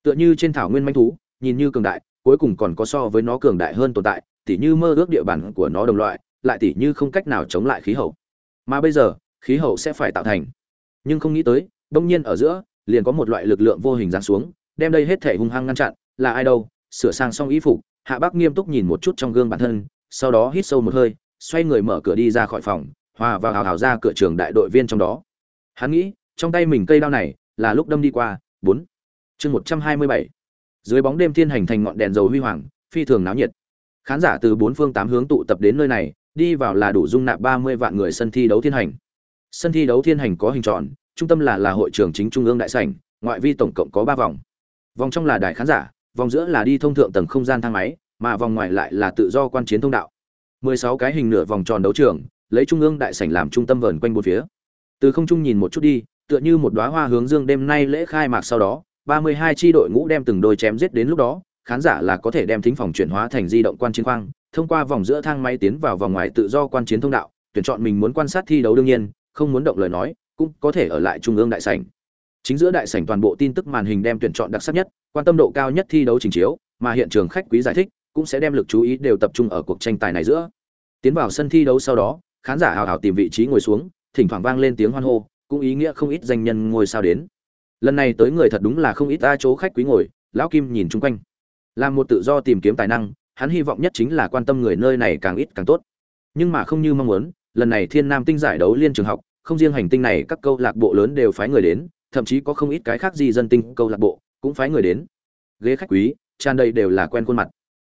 Tựa như trên thảo nguyên manh thú, nhìn như cường đại, cuối cùng còn có so với nó cường đại hơn tồn tại, tỉ như mơ ước địa bàn của nó đồng loại, lại tỉ như không cách nào chống lại khí hậu. Mà bây giờ, khí hậu sẽ phải tạo thành. Nhưng không nghĩ tới, đông nhiên ở giữa, liền có một loại lực lượng vô hình giáng xuống, đem đây hết thể hung hăng ngăn chặn, là ai đâu, sửa sang xong y phục, hạ bác nghiêm túc nhìn một chút trong gương bản thân, sau đó hít sâu một hơi, xoay người mở cửa đi ra khỏi phòng, hòa vào hào hào ra cửa trường đại đội viên trong đó. Hắn nghĩ trong tay mình cây đao này là lúc đâm đi qua, bốn. Chương một trăm hai mươi bảy. Dưới bóng đêm thiên hành thành ngọn đèn dầu huy hoàng, phi thường náo nhiệt. Khán giả từ bốn phương tám hướng tụ tập đến nơi này, đi vào là đủ dung nạp ba mươi vạn người sân thi đấu thiên hành. Sân thi đấu thiên hành có hình tròn, trung tâm là là hội trường chính trung ương đại sảnh, ngoại vi tổng cộng có ba vòng. Vòng trong là đài khán giả, vòng giữa là đi thông thượng tầng không gian thang máy, mà vòng ngoài lại là tự do quan chiến thông đạo. 16 cái hình nửa vòng tròn đấu trường, lấy trung ương đại sảnh làm trung tâm vờn quanh bốn phía. Từ không trung nhìn một chút đi tựa như một đóa hoa hướng dương đêm nay lễ khai mạc sau đó 32 chi đội ngũ đem từng đôi chém giết đến lúc đó, khán giả là có thể đem thính phòng chuyển hóa thành di động quan chiến khoang, thông qua vòng giữa thang máy tiến vào vòng ngoài tự do quan chiến thông đạo, tuyển chọn mình muốn quan sát thi đấu đương nhiên, không muốn động lời nói, cũng có thể ở lại trung ương đại sảnh. Chính giữa đại sảnh toàn bộ tin tức màn hình đem tuyển chọn đặc sắc nhất, quan tâm độ cao nhất thi đấu trình chiếu, mà hiện trường khách quý giải thích, cũng sẽ đem lực chú ý đều tập trung ở cuộc tranh tài này giữa. Tiến vào sân thi đấu sau đó, khán giả hào hào tìm vị trí ngồi xuống, thỉnh thoảng vang lên tiếng hoan hô cũng ý nghĩa không ít danh nhân ngồi sao đến. Lần này tới người thật đúng là không ít ta chỗ khách quý ngồi, lão kim nhìn chung quanh. Làm một tự do tìm kiếm tài năng, hắn hy vọng nhất chính là quan tâm người nơi này càng ít càng tốt. Nhưng mà không như mong muốn, lần này thiên nam tinh giải đấu liên trường học, không riêng hành tinh này, các câu lạc bộ lớn đều phái người đến, thậm chí có không ít cái khác gì dân tinh câu lạc bộ cũng phái người đến. Ghế khách quý, tràn đầy đều là quen khuôn mặt.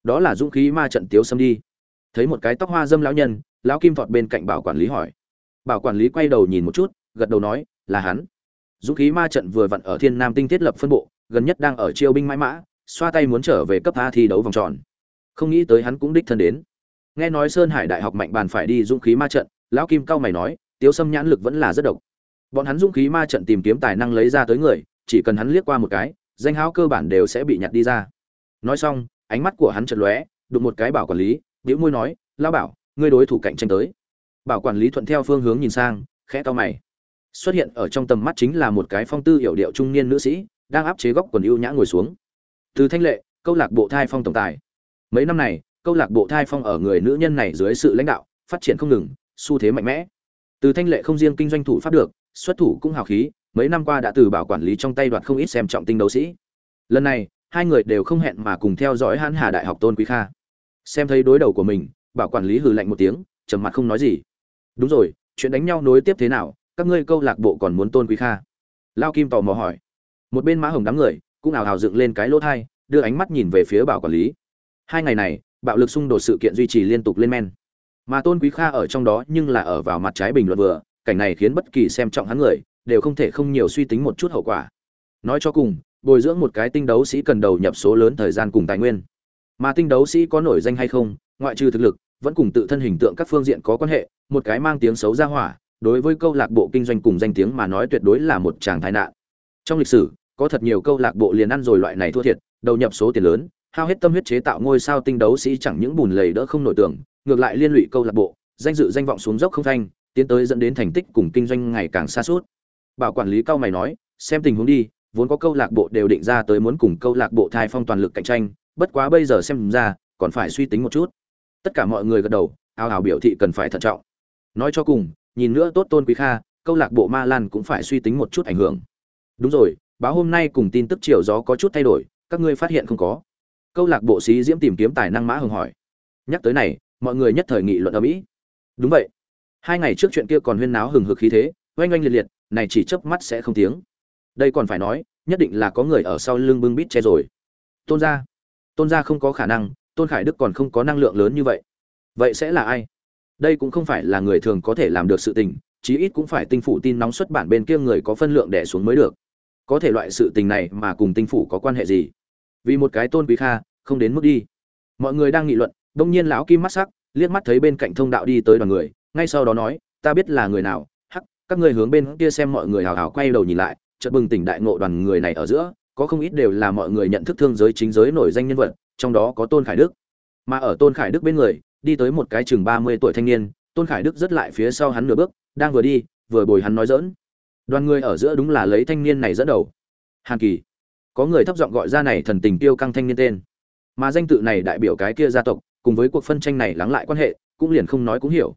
Đó là dũng khí ma trận tiếu xâm đi. Thấy một cái tóc hoa dâm lão nhân, lão kim thọt bên cạnh bảo quản lý hỏi. Bảo quản lý quay đầu nhìn một chút gật đầu nói, là hắn. Dũng khí ma trận vừa vặn ở thiên nam tinh thiết lập phân bộ, gần nhất đang ở chiêu binh mãi mã, xoa tay muốn trở về cấp a thi đấu vòng tròn. Không nghĩ tới hắn cũng đích thân đến. Nghe nói sơn hải đại học mạnh bàn phải đi dũng khí ma trận, lão kim cao mày nói, tiếu sâm nhãn lực vẫn là rất độc. Bọn hắn dũng khí ma trận tìm kiếm tài năng lấy ra tới người, chỉ cần hắn liếc qua một cái, danh háo cơ bản đều sẽ bị nhặt đi ra. Nói xong, ánh mắt của hắn chật lóe, đụng một cái bảo quản lý, bĩu môi nói lao bảo, ngươi đối thủ cạnh tranh tới. Bảo quản lý thuận theo phương hướng nhìn sang, khẽ to mày xuất hiện ở trong tầm mắt chính là một cái phong tư hiểu điệu trung niên nữ sĩ, đang áp chế góc quần ưu nhã ngồi xuống. Từ thanh lệ, câu lạc bộ thai phong tổng tài. Mấy năm này, câu lạc bộ thai phong ở người nữ nhân này dưới sự lãnh đạo, phát triển không ngừng, xu thế mạnh mẽ. Từ thanh lệ không riêng kinh doanh thủ pháp được, xuất thủ cũng hào khí, mấy năm qua đã từ bảo quản lý trong tay đoạt không ít xem trọng tinh đấu sĩ. Lần này, hai người đều không hẹn mà cùng theo dõi hãn hà đại học tôn quý kha. Xem thấy đối đầu của mình, bảo quản lý hừ lạnh một tiếng, trầm mặt không nói gì. Đúng rồi, chuyện đánh nhau nối tiếp thế nào các ngươi câu lạc bộ còn muốn tôn quý kha? Lao kim tò mò hỏi. Một bên mã hồng đám người, cũng ảo hào dựng lên cái lỗ thai, đưa ánh mắt nhìn về phía bảo quản lý. Hai ngày này, bạo lực xung đột sự kiện duy trì liên tục lên men. Mà tôn quý kha ở trong đó nhưng là ở vào mặt trái bình luận vừa, cảnh này khiến bất kỳ xem trọng hắn người, đều không thể không nhiều suy tính một chút hậu quả. Nói cho cùng, bồi dưỡng một cái tinh đấu sĩ cần đầu nhập số lớn thời gian cùng tài nguyên. Mà tinh đấu sĩ có nổi danh hay không, ngoại trừ thực lực, vẫn cùng tự thân hình tượng các phương diện có quan hệ, một cái mang tiếng xấu ra hỏa đối với câu lạc bộ kinh doanh cùng danh tiếng mà nói tuyệt đối là một tràng tai nạn. Trong lịch sử, có thật nhiều câu lạc bộ liền ăn rồi loại này thua thiệt, đầu nhập số tiền lớn, hao hết tâm huyết chế tạo ngôi sao tinh đấu sĩ chẳng những bùn lầy đỡ không nổi tưởng, ngược lại liên lụy câu lạc bộ, danh dự danh vọng xuống dốc không thanh, tiến tới dẫn đến thành tích cùng kinh doanh ngày càng xa suốt. Bảo quản lý cao mày nói, xem tình huống đi, vốn có câu lạc bộ đều định ra tới muốn cùng câu lạc bộ thai phong toàn lực cạnh tranh, bất quá bây giờ xem ra, còn phải suy tính một chút. Tất cả mọi người gật đầu ao ào biểu thị cần phải thận trọng. Nói cho cùng nhìn nữa tốt tôn quý kha, câu lạc bộ ma lan cũng phải suy tính một chút ảnh hưởng. Đúng rồi, báo hôm nay cùng tin tức chiều gió có chút thay đổi, các ngươi phát hiện không có? Câu lạc bộ sĩ diễm tìm kiếm tài năng mã hưng hỏi. Nhắc tới này, mọi người nhất thời nghị luận ở mỹ. Đúng vậy. Hai ngày trước chuyện kia còn huyên náo hừng hực khí thế, oanh oanh liệt liệt, này chỉ chớp mắt sẽ không tiếng. Đây còn phải nói, nhất định là có người ở sau lưng bưng bít che rồi. Tôn gia. Tôn gia không có khả năng, tôn khải đức còn không có năng lượng lớn như vậy. Vậy sẽ là ai? Đây cũng không phải là người thường có thể làm được sự tình, chí ít cũng phải tinh phủ tin nóng xuất bản bên kia người có phân lượng đẻ xuống mới được. Có thể loại sự tình này mà cùng tinh phủ có quan hệ gì? Vì một cái tôn quý kha, không đến mức đi. Mọi người đang nghị luận, đông nhiên lão kim mắt sắc, liếc mắt thấy bên cạnh thông đạo đi tới đoàn người, ngay sau đó nói, ta biết là người nào, hắc, các người hướng bên kia xem mọi người hào hào quay đầu nhìn lại, chợt bừng tỉnh đại ngộ đoàn người này ở giữa, có không ít đều là mọi người nhận thức thương giới chính giới nổi danh nhân vật, trong đó có tôn khải đức. Mà ở tôn khải đức bên người đi tới một cái chừng ba mươi tuổi thanh niên, tôn khải đức rất lại phía sau hắn nửa bước, đang vừa đi, vừa bồi hắn nói giỡn. đoàn người ở giữa đúng là lấy thanh niên này dẫn đầu. Hàn kỳ. Có người thấp giọng gọi ra này thần tình tiêu căng thanh niên tên. Mà danh tự này đại biểu cái kia gia tộc, cùng với cuộc phân tranh này lắng lại quan hệ, cũng liền không nói cũng hiểu.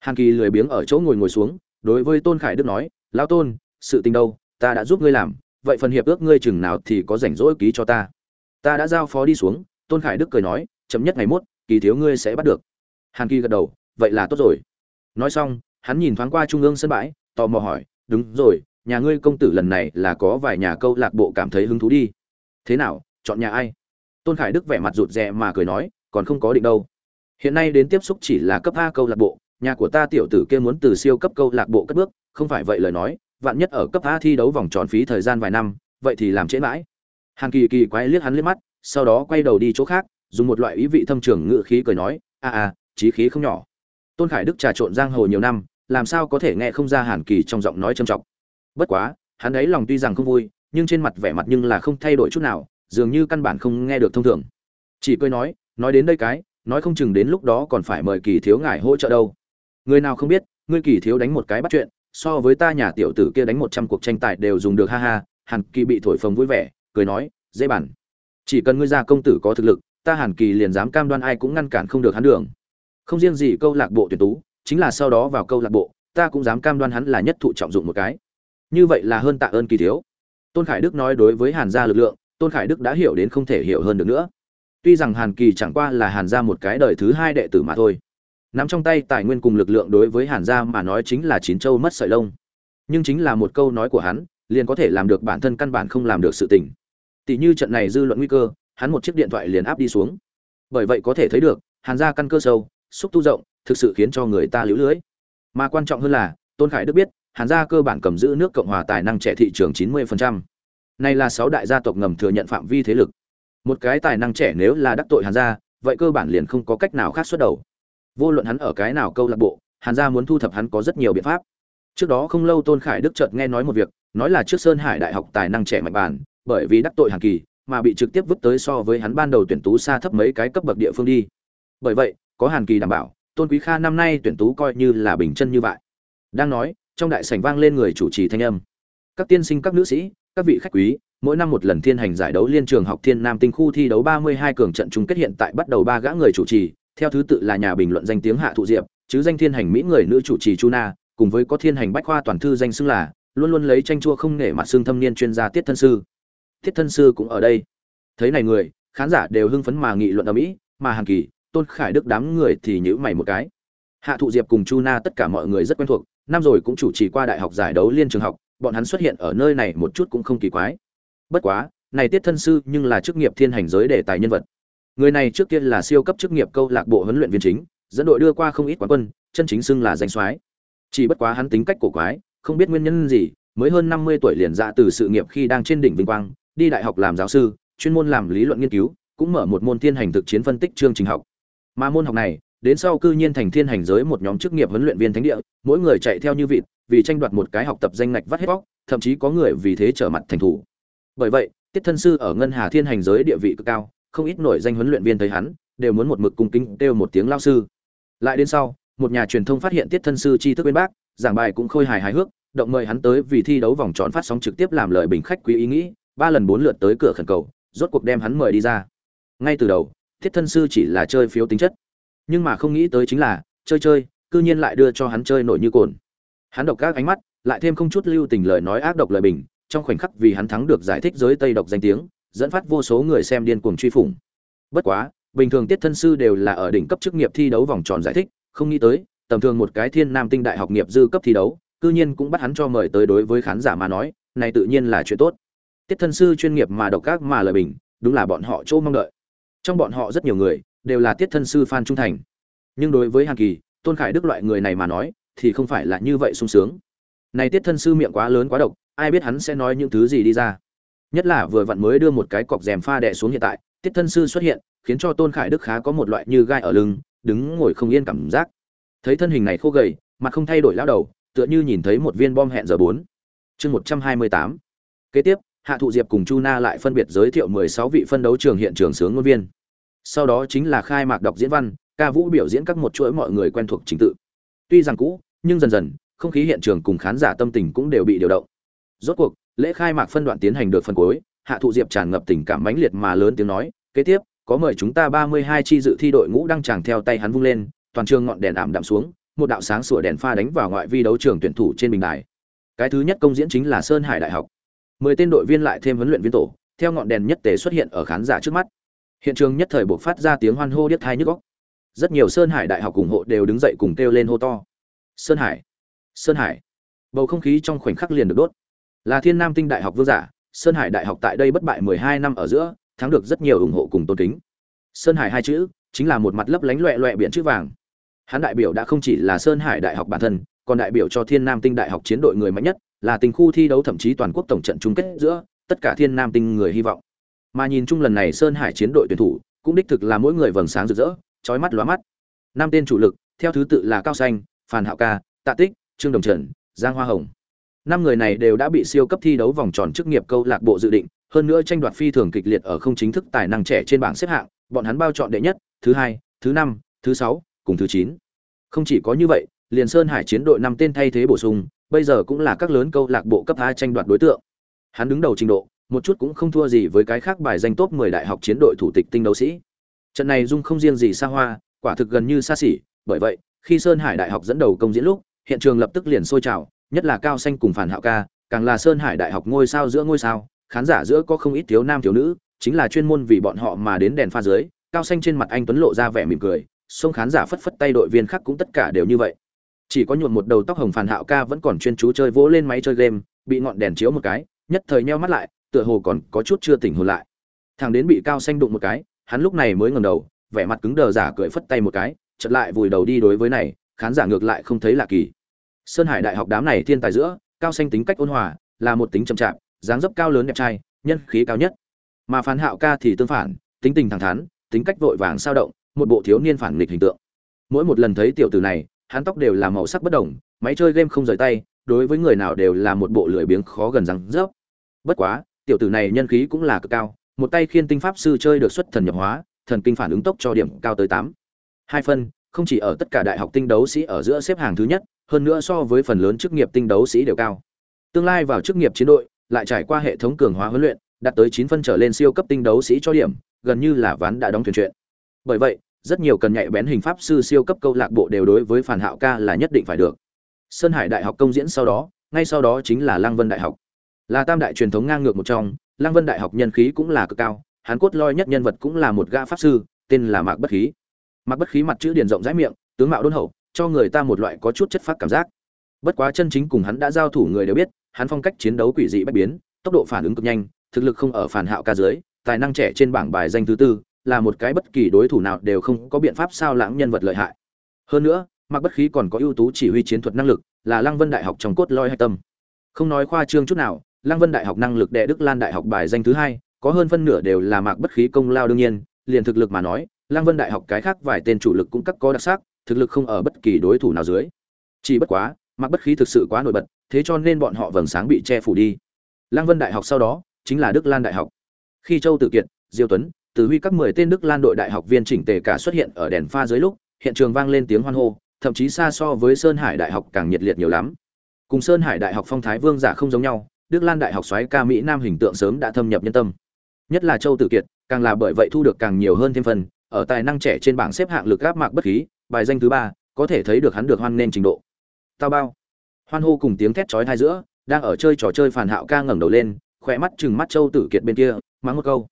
Hàn kỳ lười biếng ở chỗ ngồi ngồi xuống, đối với tôn khải đức nói, lão tôn, sự tình đâu? Ta đã giúp ngươi làm, vậy phần hiệp ước ngươi chừng nào thì có rảnh rỗi ký cho ta. Ta đã giao phó đi xuống, tôn khải đức cười nói, chậm nhất ngày mốt kỳ thiếu ngươi sẽ bắt được. Hàn kỳ gật đầu, vậy là tốt rồi. Nói xong, hắn nhìn thoáng qua trung ương sân bãi, tò mò hỏi, đúng rồi, nhà ngươi công tử lần này là có vài nhà câu lạc bộ cảm thấy hứng thú đi. Thế nào, chọn nhà ai? Tôn khải đức vẻ mặt rụt rè mà cười nói, còn không có định đâu. Hiện nay đến tiếp xúc chỉ là cấp a câu lạc bộ, nhà của ta tiểu tử kia muốn từ siêu cấp câu lạc bộ cất bước, không phải vậy lời nói, vạn nhất ở cấp a thi đấu vòng tròn phí thời gian vài năm, vậy thì làm trễ mãi. Hàn kỳ kỳ quay liếc hắn liếc mắt, sau đó quay đầu đi chỗ khác dùng một loại ý vị thâm trường ngự khí cười nói, a a trí khí không nhỏ. Tôn khải đức trà trộn giang hồ nhiều năm, làm sao có thể nghe không ra hàn kỳ trong giọng nói trầm trọng. Bất quá, hắn ấy lòng tuy rằng không vui, nhưng trên mặt vẻ mặt nhưng là không thay đổi chút nào, dường như căn bản không nghe được thông thường. Chỉ cười nói nói đến đây cái, nói không chừng đến lúc đó còn phải mời kỳ thiếu ngài hỗ trợ đâu. Người nào không biết, ngươi kỳ thiếu đánh một cái bắt chuyện, so với ta nhà tiểu tử kia đánh một trăm cuộc tranh tài đều dùng được, ha ha, hàn kỳ bị thổi phồng vui vẻ, cười nói, dễ bản, chỉ cần ngươi ra công tử có thực lực ta hàn kỳ liền dám cam đoan ai cũng ngăn cản không được hắn đường. Không riêng gì câu lạc bộ tuyển tú, chính là sau đó vào câu lạc bộ, ta cũng dám cam đoan hắn là nhất thụ trọng dụng một cái. Như vậy là hơn tạ ơn kỳ thiếu. Tôn khải đức nói đối với hàn gia lực lượng, tôn khải đức đã hiểu đến không thể hiểu hơn được nữa. Tuy rằng hàn kỳ chẳng qua là hàn gia một cái đời thứ hai đệ tử mà thôi. Nắm trong tay tài nguyên cùng lực lượng đối với hàn gia mà nói chính là chín châu mất sợi lông. Nhưng chính là một câu nói của hắn, liền có thể làm được bản thân căn bản không làm được sự tình. Tỷ như trận này dư luận nguy cơ hắn một chiếc điện thoại liền áp đi xuống. Bởi vậy có thể thấy được, hàn gia căn cơ sâu, xúc tu rộng, thực sự khiến cho người ta liễu lưới. Mà quan trọng hơn là, tôn khải đức biết, hàn gia cơ bản cầm giữ nước cộng hòa tài năng trẻ thị trường 90%. này là sáu đại gia tộc ngầm thừa nhận phạm vi thế lực. Một cái tài năng trẻ nếu là đắc tội hàn gia, vậy cơ bản liền không có cách nào khác xuất đầu. Vô luận hắn ở cái nào câu lạc bộ, hàn gia muốn thu thập hắn có rất nhiều biện pháp. Trước đó không lâu tôn khải đức chợt nghe nói một việc, nói là trước sơn hải đại học tài năng trẻ mạnh bản, bởi vì đắc tội hàn kỳ mà bị trực tiếp vứt tới so với hắn ban đầu tuyển tú xa thấp mấy cái cấp bậc địa phương đi. Bởi vậy, có hàn kỳ đảm bảo, tôn quý kha năm nay tuyển tú coi như là bình chân như vậy. Đang nói, trong đại sảnh vang lên người chủ trì thanh âm. Các tiên sinh, các nữ sĩ, các vị khách quý, mỗi năm một lần thiên hành giải đấu liên trường học thiên nam tinh khu thi đấu 32 cường trận chung kết hiện tại bắt đầu ba gã người chủ trì, theo thứ tự là nhà bình luận danh tiếng hạ thụ diệp, chứ danh thiên hành mỹ người nữ chủ trì chu na, cùng với có thiên hành bách khoa toàn thư danh xưng là, luôn luôn lấy tranh chua không nể mặt xương thâm niên chuyên gia tiết thân sư tiết thân sư cũng ở đây. Thấy này người, khán giả đều hưng phấn mà nghị luận ở mỹ, mà hàng kỳ, tôn khải đức đám người thì nhữ mày một cái. Hạ thụ diệp cùng chu na tất cả mọi người rất quen thuộc, năm rồi cũng chủ trì qua đại học giải đấu liên trường học, bọn hắn xuất hiện ở nơi này một chút cũng không kỳ quái. Bất quá, này tiết thân sư nhưng là chức nghiệp thiên hành giới đề tài nhân vật. Người này trước kia là siêu cấp chức nghiệp câu lạc bộ huấn luyện viên chính, dẫn đội đưa qua không ít quán quân, chân chính xưng là danh soái. Chỉ bất quá hắn tính cách cổ quái, không biết nguyên nhân gì, mới hơn năm mươi tuổi liền ra từ sự nghiệp khi đang trên đỉnh vinh quang đi đại học làm giáo sư, chuyên môn làm lý luận nghiên cứu, cũng mở một môn thiên hành thực chiến phân tích chương trình học. Mà môn học này, đến sau cư nhiên thành thiên hành giới một nhóm chức nghiệp huấn luyện viên thánh địa, mỗi người chạy theo như vịt, vì tranh đoạt một cái học tập danh ngạch vắt hết bóc, thậm chí có người vì thế trở mặt thành thủ. Bởi vậy, tiết thân sư ở ngân hà thiên hành giới địa vị cực cao, không ít nổi danh huấn luyện viên thấy hắn, đều muốn một mực cung kính kêu một tiếng lao sư. Lại đến sau, một nhà truyền thông phát hiện tiết thân sư tri thức bên bác, giảng bài cũng khôi hài hài hước, động mời hắn tới vì thi đấu vòng tròn phát sóng trực tiếp làm lời bình khách quý ý nghĩ ba lần bốn lượt tới cửa khẩn cầu, rốt cuộc đem hắn mời đi ra. Ngay từ đầu, thiết thân sư chỉ là chơi phiếu tính chất. Nhưng mà không nghĩ tới chính là, chơi chơi, cư nhiên lại đưa cho hắn chơi nổi như cồn. Hắn độc các ánh mắt, lại thêm không chút lưu tình lời nói ác độc lời bình, trong khoảnh khắc vì hắn thắng được giải thích giới tây độc danh tiếng, dẫn phát vô số người xem điên cuồng truy phủng. Bất quá, bình thường tiết thân sư đều là ở đỉnh cấp chức nghiệp thi đấu vòng tròn giải thích, không nghĩ tới, tầm thường một cái thiên nam tinh đại học nghiệp dư cấp thi đấu, cư nhiên cũng bắt hắn cho mời tới đối với khán giả mà nói, này tự nhiên là chuyện tốt tiết thân sư chuyên nghiệp mà độc ác mà lời bình, đúng là bọn họ chỗ mong đợi. Trong bọn họ rất nhiều người, đều là tiết thân sư phan trung thành. Nhưng đối với hàn kỳ, tôn khải đức loại người này mà nói, thì không phải là như vậy sung sướng. Này tiết thân sư miệng quá lớn quá độc, ai biết hắn sẽ nói những thứ gì đi ra. Nhất là vừa vặn mới đưa một cái cọc rèm pha đè xuống hiện tại, tiết thân sư xuất hiện, khiến cho tôn khải đức khá có một loại như gai ở lưng, đứng ngồi không yên cảm giác. Thấy thân hình này khô gầy, mặt không thay đổi lao đầu, tựa như nhìn thấy một viên bom hẹn giờ bốn. Chương một trăm hai mươi tám. Kế tiếp hạ thụ diệp cùng chu na lại phân biệt giới thiệu mười sáu vị phân đấu trường hiện trường sướng ngôn viên. Sau đó chính là khai mạc đọc diễn văn, ca vũ biểu diễn các một chuỗi mọi người quen thuộc trình tự. Tuy rằng cũ, nhưng dần dần, không khí hiện trường cùng khán giả tâm tình cũng đều bị điều động. Rốt cuộc, lễ khai mạc phân đoạn tiến hành được phần cuối, hạ thụ diệp tràn ngập tình cảm mãnh liệt mà lớn tiếng nói, kế tiếp, có mời chúng ta ba mươi hai chi dự thi đội ngũ đăng tràng theo tay hắn vung lên, toàn trường ngọn đèn ảm đạm xuống, một đạo sáng sủa đèn pha đánh vào ngoại vi đấu trường tuyển thủ trên bình đài. Cái thứ nhất công diễn chính là sơn hải đại học mười tên đội viên lại thêm huấn luyện viên tổ, theo ngọn đèn nhất tề xuất hiện ở khán giả trước mắt. Hiện trường nhất thời buộc phát ra tiếng hoan hô điếc thai nhức góc rất nhiều sơn hải đại học ủng hộ đều đứng dậy cùng kêu lên hô to. Sơn hải sơn hải. Bầu không khí trong khoảnh khắc liền được đốt. Là thiên nam tinh đại học vương giả, sơn hải đại học tại đây bất bại mười hai năm ở giữa, thắng được rất nhiều ủng hộ cùng tôn kính. Sơn hải hai chữ, chính là một mặt lấp lánh loẹ loẹ biển chữ vàng. Hắn đại biểu đã không chỉ là sơn hải đại học bản thân, còn đại biểu cho thiên nam tinh đại học chiến đội người mạnh nhất là tình khu thi đấu thậm chí toàn quốc tổng trận chung kết giữa tất cả thiên nam tinh người hy vọng. Mà nhìn chung lần này sơn hải chiến đội tuyển thủ, cũng đích thực là mỗi người vầng sáng rực rỡ trói mắt lóa mắt. Năm tên chủ lực, theo thứ tự là cao xanh, phan hạo ca, tạ tích, trương đồng trần, giang hoa hồng. Năm người này đều đã bị siêu cấp thi đấu vòng tròn chức nghiệp câu lạc bộ dự định, hơn nữa tranh đoạt phi thường kịch liệt ở không chính thức tài năng trẻ trên bảng xếp hạng, bọn hắn bao chọn đệ nhất, thứ hai, thứ năm, thứ sáu, cùng thứ chín. Không chỉ có như vậy, liền sơn hải chiến đội năm tên thay thế bổ sung bây giờ cũng là các lớn câu lạc bộ cấp hai tranh đoạt đối tượng hắn đứng đầu trình độ một chút cũng không thua gì với cái khác bài danh top 10 đại học chiến đội thủ tịch tinh đấu sĩ. Trận này dung không riêng gì xa hoa, quả thực gần như xa xỉ, bởi vậy, khi Sơn Hải Đại học dẫn đầu công diễn lúc, hiện trường lập tức liền sôi trào, nhất là Cao Xanh cùng Phản Hạo ca, càng là Sơn Hải Đại học ngôi sao giữa ngôi sao, khán giả giữa có không ít thiếu nam thiếu nữ, chính là chuyên môn vì bọn họ mà đến đèn pha dưới, Cao Xanh trên mặt anh tuấn lộ ra vẻ mỉm cười, xung khán giả phất phất tay đội viên khác cũng tất cả đều như vậy. Chỉ có nhuộm một đầu tóc hồng Phản Hạo ca vẫn còn chuyên chú chơi vỗ lên máy chơi game, bị ngọn đèn chiếu một cái, nhất thời nheo mắt lại, tựa hồ còn có chút chưa tỉnh hồn lại. Thằng đến bị cao xanh đụng một cái hắn lúc này mới ngẩng đầu vẻ mặt cứng đờ giả cười phất tay một cái chợt lại vùi đầu đi đối với này khán giả ngược lại không thấy lạ kỳ. Sơn hải đại học đám này thiên tài giữa cao xanh tính cách ôn hòa là một tính chậm chạp dáng dấp cao lớn đẹp trai nhân khí cao nhất. Mà phán hạo ca thì tương phản tính tình thẳng thắn tính cách vội vàng sao động một bộ thiếu niên phản nghịch hình tượng. Mỗi một lần thấy tiểu tử này hắn tóc đều là màu sắc bất đồng, máy chơi game không rời tay, đối với người nào đều là một bộ lười biếng khó gần răng rớp. Bất quá, tiểu tử này nhân khí cũng là cực cao, một tay khiên tinh pháp sư chơi được xuất thần nhập hóa, thần kinh phản ứng tốc cho điểm cao tới tám. Hai phân, không chỉ ở tất cả đại học tinh đấu sĩ ở giữa xếp hàng thứ nhất, hơn nữa so với phần lớn chức nghiệp tinh đấu sĩ đều cao. Tương lai vào chức nghiệp chiến đội, lại trải qua hệ thống cường hóa huấn luyện, đạt tới chín phân trở lên siêu cấp tinh đấu sĩ cho điểm, gần như là ván đã đóng thuyền chuyện. Bởi vậy rất nhiều cần nhạy bén hình pháp sư siêu cấp câu lạc bộ đều đối với phản hạo ca là nhất định phải được. Sơn hải đại học công diễn sau đó, ngay sau đó chính là lang vân đại học. Là tam đại truyền thống ngang ngược một trong lang vân đại học nhân khí cũng là cực cao hán cốt loi nhất nhân vật cũng là một gã pháp sư, tên là mạc bất khí. Mạc bất khí mặt chữ điền rộng rãi miệng, tướng mạo đôn hậu, cho người ta một loại có chút chất phát cảm giác. Bất quá chân chính cùng hắn đã giao thủ người đều biết, hắn phong cách chiến đấu quỷ dị bất biến, tốc độ phản ứng cực nhanh, thực lực không ở phản hạo ca dưới, tài năng trẻ trên bảng bài danh thứ tư là một cái bất kỳ đối thủ nào đều không có biện pháp sao lãng nhân vật lợi hại. Hơn nữa mạc bất khí còn có ưu tú chỉ huy chiến thuật năng lực, là lăng vân đại học trong cốt loi hạch tâm. Không nói khoa trương chút nào, lăng vân đại học năng lực đệ đức lan đại học bài danh thứ hai, có hơn phân nửa đều là mạc bất khí công lao đương nhiên, liền thực lực mà nói, lăng vân đại học cái khác vài tên chủ lực cũng các có đặc sắc, thực lực không ở bất kỳ đối thủ nào dưới. Chỉ bất quá mạc bất khí thực sự quá nổi bật, thế cho nên bọn họ vầng sáng bị che phủ đi. Lăng vân đại học sau đó, chính là đức lan đại học. Khi châu tự kiệt, diêu tuấn từ huy các mười tên đức lan đội đại học viên chỉnh tề cả xuất hiện ở đèn pha dưới lúc, hiện trường vang lên tiếng hoan hô, thậm chí xa so với sơn hải đại học càng nhiệt liệt nhiều lắm. Cùng sơn hải đại học phong thái vương giả không giống nhau, đức lan đại học xoáy ca mỹ nam hình tượng sớm đã thâm nhập nhân tâm. Nhất là châu tử kiệt, càng là bởi vậy thu được càng nhiều hơn thêm phần, ở tài năng trẻ trên bảng xếp hạng lực áp mạc bất khí, bài danh thứ ba, có thể thấy được hắn được hoan nên trình độ. Tao bao. Hoan hô cùng tiếng thét chói tai giữa, đang ở chơi trò chơi phản hạo ca ngẩng đầu lên khỏe mắt chừng mắt châu tử kiệt bên kia, mắng một câu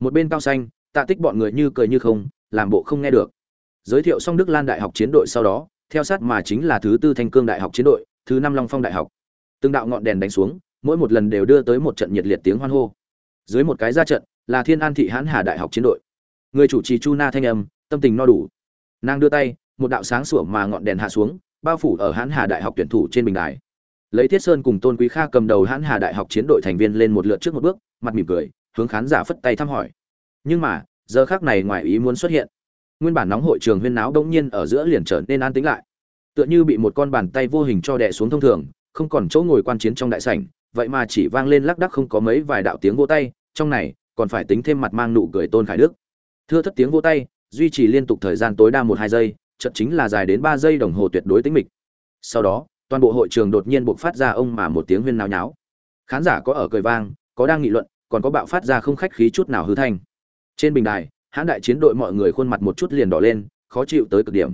một bên cao xanh, tạ tích bọn người như cười như không, làm bộ không nghe được. Giới thiệu xong đức lan đại học chiến đội sau đó, theo sát mà chính là thứ tư thanh cương đại học chiến đội, thứ năm long phong đại học. Từng đạo ngọn đèn đánh xuống, mỗi một lần đều đưa tới một trận nhiệt liệt tiếng hoan hô. Dưới một cái ra trận, là thiên an thị hãn hà đại học chiến đội. Người chủ trì chu na thanh âm, tâm tình no đủ. Nàng đưa tay, một đạo sáng sủa mà ngọn đèn hạ xuống, bao phủ ở hãn hà đại học tuyển thủ trên bình đài. Lấy thiết sơn cùng tôn quý kha cầm đầu hãn hà đại học chiến đội thành viên lên một lượt trước một bước, mặt mỉm cười hướng khán giả phất tay thăm hỏi. Nhưng mà, giờ khác này ngoài ý muốn xuất hiện, nguyên bản nóng hội trường huyên náo đông nhiên ở giữa liền trở nên an tĩnh lại. Tựa như bị một con bàn tay vô hình cho đè xuống thông thường, không còn chỗ ngồi quan chiến trong đại sảnh, vậy mà chỉ vang lên lắc đắc không có mấy vài đạo tiếng vô tay, trong này, còn phải tính thêm mặt mang nụ cười tôn khải đức. Thưa thất tiếng vô tay, duy trì liên tục thời gian tối đa một hai giây chật chính là dài đến ba giây đồng hồ tuyệt đối tính mịch. Sau đó, toàn bộ hội trường đột nhiên buộc phát ra ông mà một tiếng huyên náo nháo. Khán giả có ở cười vang, có đang nghị luận còn có bạo phát ra không khách khí chút nào hư thanh. Trên bình đài, hãn đại chiến đội mọi người khuôn mặt một chút liền đỏ lên, khó chịu tới cực điểm.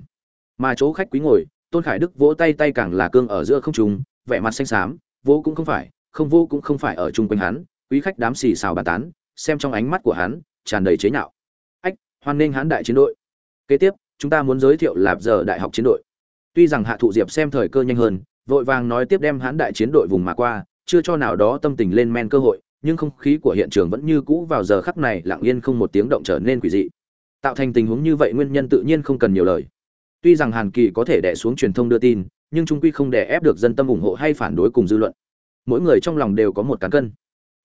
Mà chỗ khách quý ngồi, tôn khải đức vỗ tay tay càng là cương ở giữa không trùng vẻ mặt xanh xám vỗ cũng không phải, không vô cũng không phải ở chung quanh hắn, quý khách đám xì xào bàn tán, xem trong ánh mắt của hắn, tràn đầy chế nhạo. Ách, hoan nghênh hãn đại chiến đội. Kế tiếp, chúng ta muốn giới thiệu lạp giờ đại học chiến đội. Tuy rằng hạ thụ diệp xem thời cơ nhanh hơn, vội vàng nói tiếp đem hãn đại chiến đội vùng mà qua, chưa cho nào đó tâm tình lên men cơ hội nhưng không khí của hiện trường vẫn như cũ vào giờ khắc này lặng yên không một tiếng động trở nên quỷ dị. Tạo thành tình huống như vậy nguyên nhân tự nhiên không cần nhiều lời. Tuy rằng hàn kỳ có thể đẻ xuống truyền thông đưa tin, nhưng trung quy không đè ép được dân tâm ủng hộ hay phản đối cùng dư luận. Mỗi người trong lòng đều có một cán cân.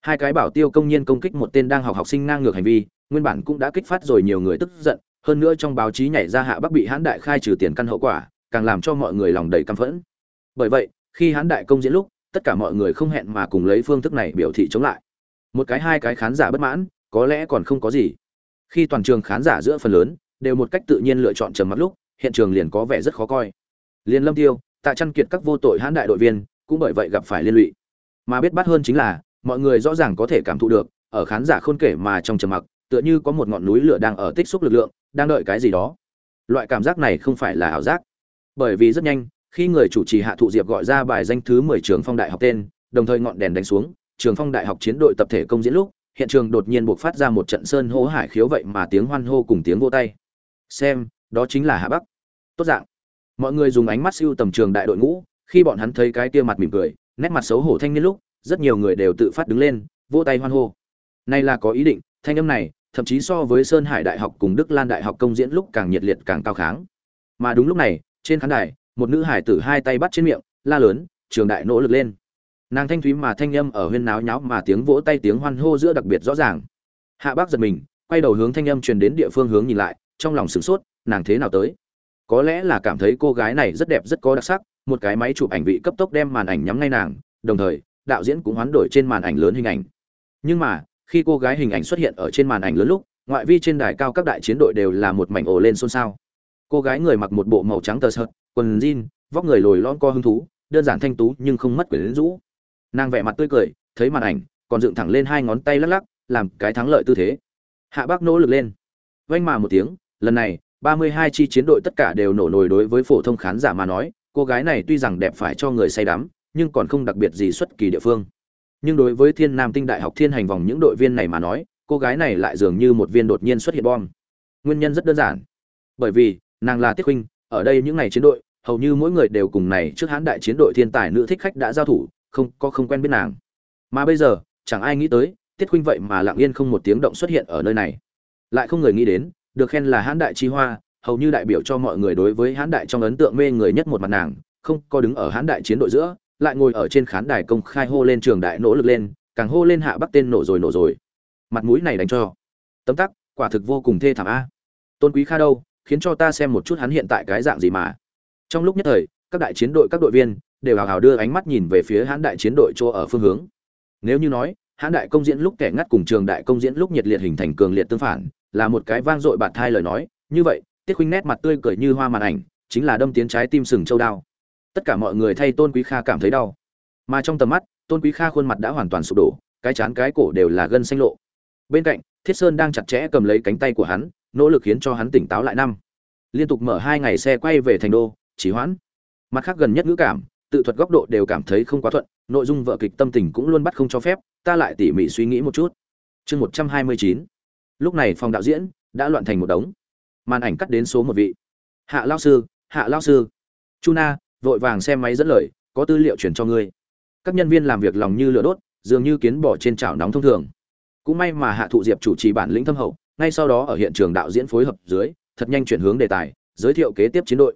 Hai cái bảo tiêu công nhiên công kích một tên đang học học sinh ngang ngược hành vi, nguyên bản cũng đã kích phát rồi nhiều người tức giận, hơn nữa trong báo chí nhảy ra hạ bắc bị hãn đại khai trừ tiền căn hậu quả, càng làm cho mọi người lòng đầy căm phẫn. Bởi vậy, khi hãn đại công diễn lúc tất cả mọi người không hẹn mà cùng lấy phương thức này biểu thị chống lại. Một cái hai cái khán giả bất mãn, có lẽ còn không có gì. Khi toàn trường khán giả giữa phần lớn, đều một cách tự nhiên lựa chọn trầm mặc lúc, hiện trường liền có vẻ rất khó coi. Liên lâm tiêu, tạ chăn kiệt các vô tội hãn đại đội viên, cũng bởi vậy gặp phải liên lụy. Mà biết bắt hơn chính là, mọi người rõ ràng có thể cảm thụ được, ở khán giả khôn kể mà trong trầm mặc, tựa như có một ngọn núi lửa đang ở tích xúc lực lượng, đang đợi cái gì đó. Loại cảm giác này không phải là ảo giác. Bởi vì rất nhanh khi người chủ trì hạ thụ diệp gọi ra bài danh thứ mười trường phong đại học tên, đồng thời ngọn đèn đánh xuống, trường phong đại học chiến đội tập thể công diễn lúc, hiện trường đột nhiên buộc phát ra một trận sơn hô hải khiếu vậy mà tiếng hoan hô cùng tiếng vô tay. Xem, đó chính là hạ bắc. Tốt dạng. Mọi người dùng ánh mắt siêu tầm trường đại đội ngũ, khi bọn hắn thấy cái kia mặt mỉm cười, nét mặt xấu hổ thanh niên lúc, rất nhiều người đều tự phát đứng lên, vỗ tay hoan hô. Này là có ý định, thanh âm này, thậm chí so với sơn hải đại học cùng đức lan đại học công diễn lúc càng nhiệt liệt càng cao kháng. Mà đúng lúc này, trên khán đài một nữ hải tử hai tay bắt trên miệng, la lớn, trường đại nỗ lực lên. Nàng thanh thúy mà thanh âm ở huyên náo nháo mà tiếng vỗ tay tiếng hoan hô giữa đặc biệt rõ ràng. Hạ bác giật mình, quay đầu hướng thanh âm truyền đến địa phương hướng nhìn lại, trong lòng sửng sốt, nàng thế nào tới? Có lẽ là cảm thấy cô gái này rất đẹp rất có đặc sắc, một cái máy chụp ảnh vị cấp tốc đem màn ảnh nhắm ngay nàng, đồng thời, đạo diễn cũng hoán đổi trên màn ảnh lớn hình ảnh. Nhưng mà, khi cô gái hình ảnh xuất hiện ở trên màn ảnh lớn lúc, ngoại vi trên đài cao các đại chiến đội đều là một mảnh ồ lên xôn xao. Cô gái người mặc một bộ màu trắng tờ sợt quần jean, vóc người lồi lon co hứng thú, đơn giản thanh tú nhưng không mất quyển rũ. Nàng vẻ mặt tươi cười, thấy màn ảnh, còn dựng thẳng lên hai ngón tay lắc lắc, làm cái thắng lợi tư thế. Hạ bác nỗ lực lên. Vang mà một tiếng, lần này, ba mươi hai chi chiến đội tất cả đều nổ nồi đối với phổ thông khán giả mà nói, cô gái này tuy rằng đẹp phải cho người say đắm, nhưng còn không đặc biệt gì xuất kỳ địa phương. Nhưng đối với thiên nam tinh đại học thiên hành vòng những đội viên này mà nói, cô gái này lại dường như một viên đột nhiên xuất hiện bom. Nguyên nhân rất đơn giản. Bởi vì, nàng là tiết huynh ở đây những ngày chiến đội, hầu như mỗi người đều cùng này trước hãn đại chiến đội thiên tài nữ thích khách đã giao thủ, không, có không quen biết nàng. Mà bây giờ, chẳng ai nghĩ tới, tiết khuynh vậy mà lặng yên không một tiếng động xuất hiện ở nơi này. Lại không người nghĩ đến, được khen là hãn đại chi hoa, hầu như đại biểu cho mọi người đối với hãn đại trong ấn tượng mê người nhất một mặt nàng, không có đứng ở hãn đại chiến đội giữa, lại ngồi ở trên khán đài công khai hô lên trường đại nỗ lực lên, càng hô lên hạ bắc tên nổ rồi nổ rồi. Mặt mũi này đánh cho. Tấm tắc, quả thực vô cùng thê thảm a. Tôn quý kha đâu khiến cho ta xem một chút hắn hiện tại cái dạng gì mà. Trong lúc nhất thời, các đại chiến đội các đội viên đều hào hào đưa ánh mắt nhìn về phía hãn đại chiến đội chỗ ở phương hướng. Nếu như nói, hãn đại công diễn lúc kẻ ngắt cùng trường đại công diễn lúc nhiệt liệt hình thành cường liệt tương phản, là một cái vang dội bạt thai lời nói, như vậy, tiết khuynh nét mặt tươi cười như hoa màn ảnh, chính là đâm tiến trái tim sừng châu đao. Tất cả mọi người thay tôn quý kha cảm thấy đau. Mà trong tầm mắt, tôn quý kha khuôn mặt đã hoàn toàn sụp đổ, cái chán cái cổ đều là gân xanh lộ. Bên cạnh, thiết sơn đang chặt chẽ cầm lấy cánh tay của hắn nỗ lực khiến cho hắn tỉnh táo lại năm. Liên tục mở hai ngày xe quay về thành đô chỉ hoãn. Mặt khác gần nhất ngữ cảm, tự thuật góc độ đều cảm thấy không quá thuận, nội dung vợ kịch tâm tình cũng luôn bắt không cho phép, ta lại tỉ mỉ suy nghĩ một chút. Chương một trăm hai mươi chín. Lúc này phòng đạo diễn đã loạn thành một đống. Màn ảnh cắt đến số một vị. Hạ lao sư, hạ lao sư. Chu na vội vàng xem máy dẫn lời, có tư liệu chuyển cho ngươi. Các nhân viên làm việc lòng như lửa đốt, dường như kiến bỏ trên chảo nóng thông thường. Cũng may mà hạ thụ diệp chủ trì bản lĩnh thâm hậu ngay sau đó ở hiện trường đạo diễn phối hợp dưới, thật nhanh chuyển hướng đề tài, giới thiệu kế tiếp chiến đội.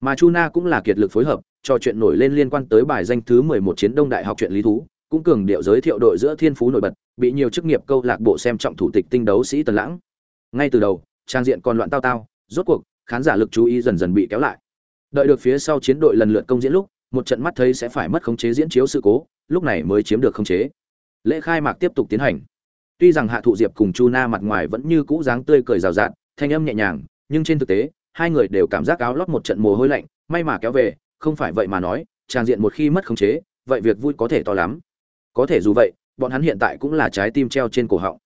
Mà chu na cũng là kiệt lực phối hợp, cho chuyện nổi lên liên quan tới bài danh thứ mười một chiến đông đại học chuyện lý thú, cũng cường điệu giới thiệu đội giữa thiên phú nổi bật, bị nhiều chức nghiệp câu lạc bộ xem trọng thủ tịch tinh đấu sĩ tần lãng. Ngay từ đầu, trang diện còn loạn tao tao, rốt cuộc, khán giả lực chú ý dần dần bị kéo lại. Đợi được phía sau chiến đội lần lượt công diễn lúc, một trận mắt thấy sẽ phải mất khống chế diễn chiếu sự cố, lúc này mới chiếm được khống chế. Lễ khai mạc tiếp tục tiến hành tuy rằng hạ thụ diệp cùng chu na mặt ngoài vẫn như cũ dáng tươi cười rào rạt, thanh âm nhẹ nhàng, nhưng trên thực tế, hai người đều cảm giác áo lót một trận mồ hôi lạnh, may mà kéo về, không phải vậy mà nói trang diện một khi mất khống chế, vậy việc vui có thể to lắm. Có thể dù vậy, bọn hắn hiện tại cũng là trái tim treo trên cổ họng.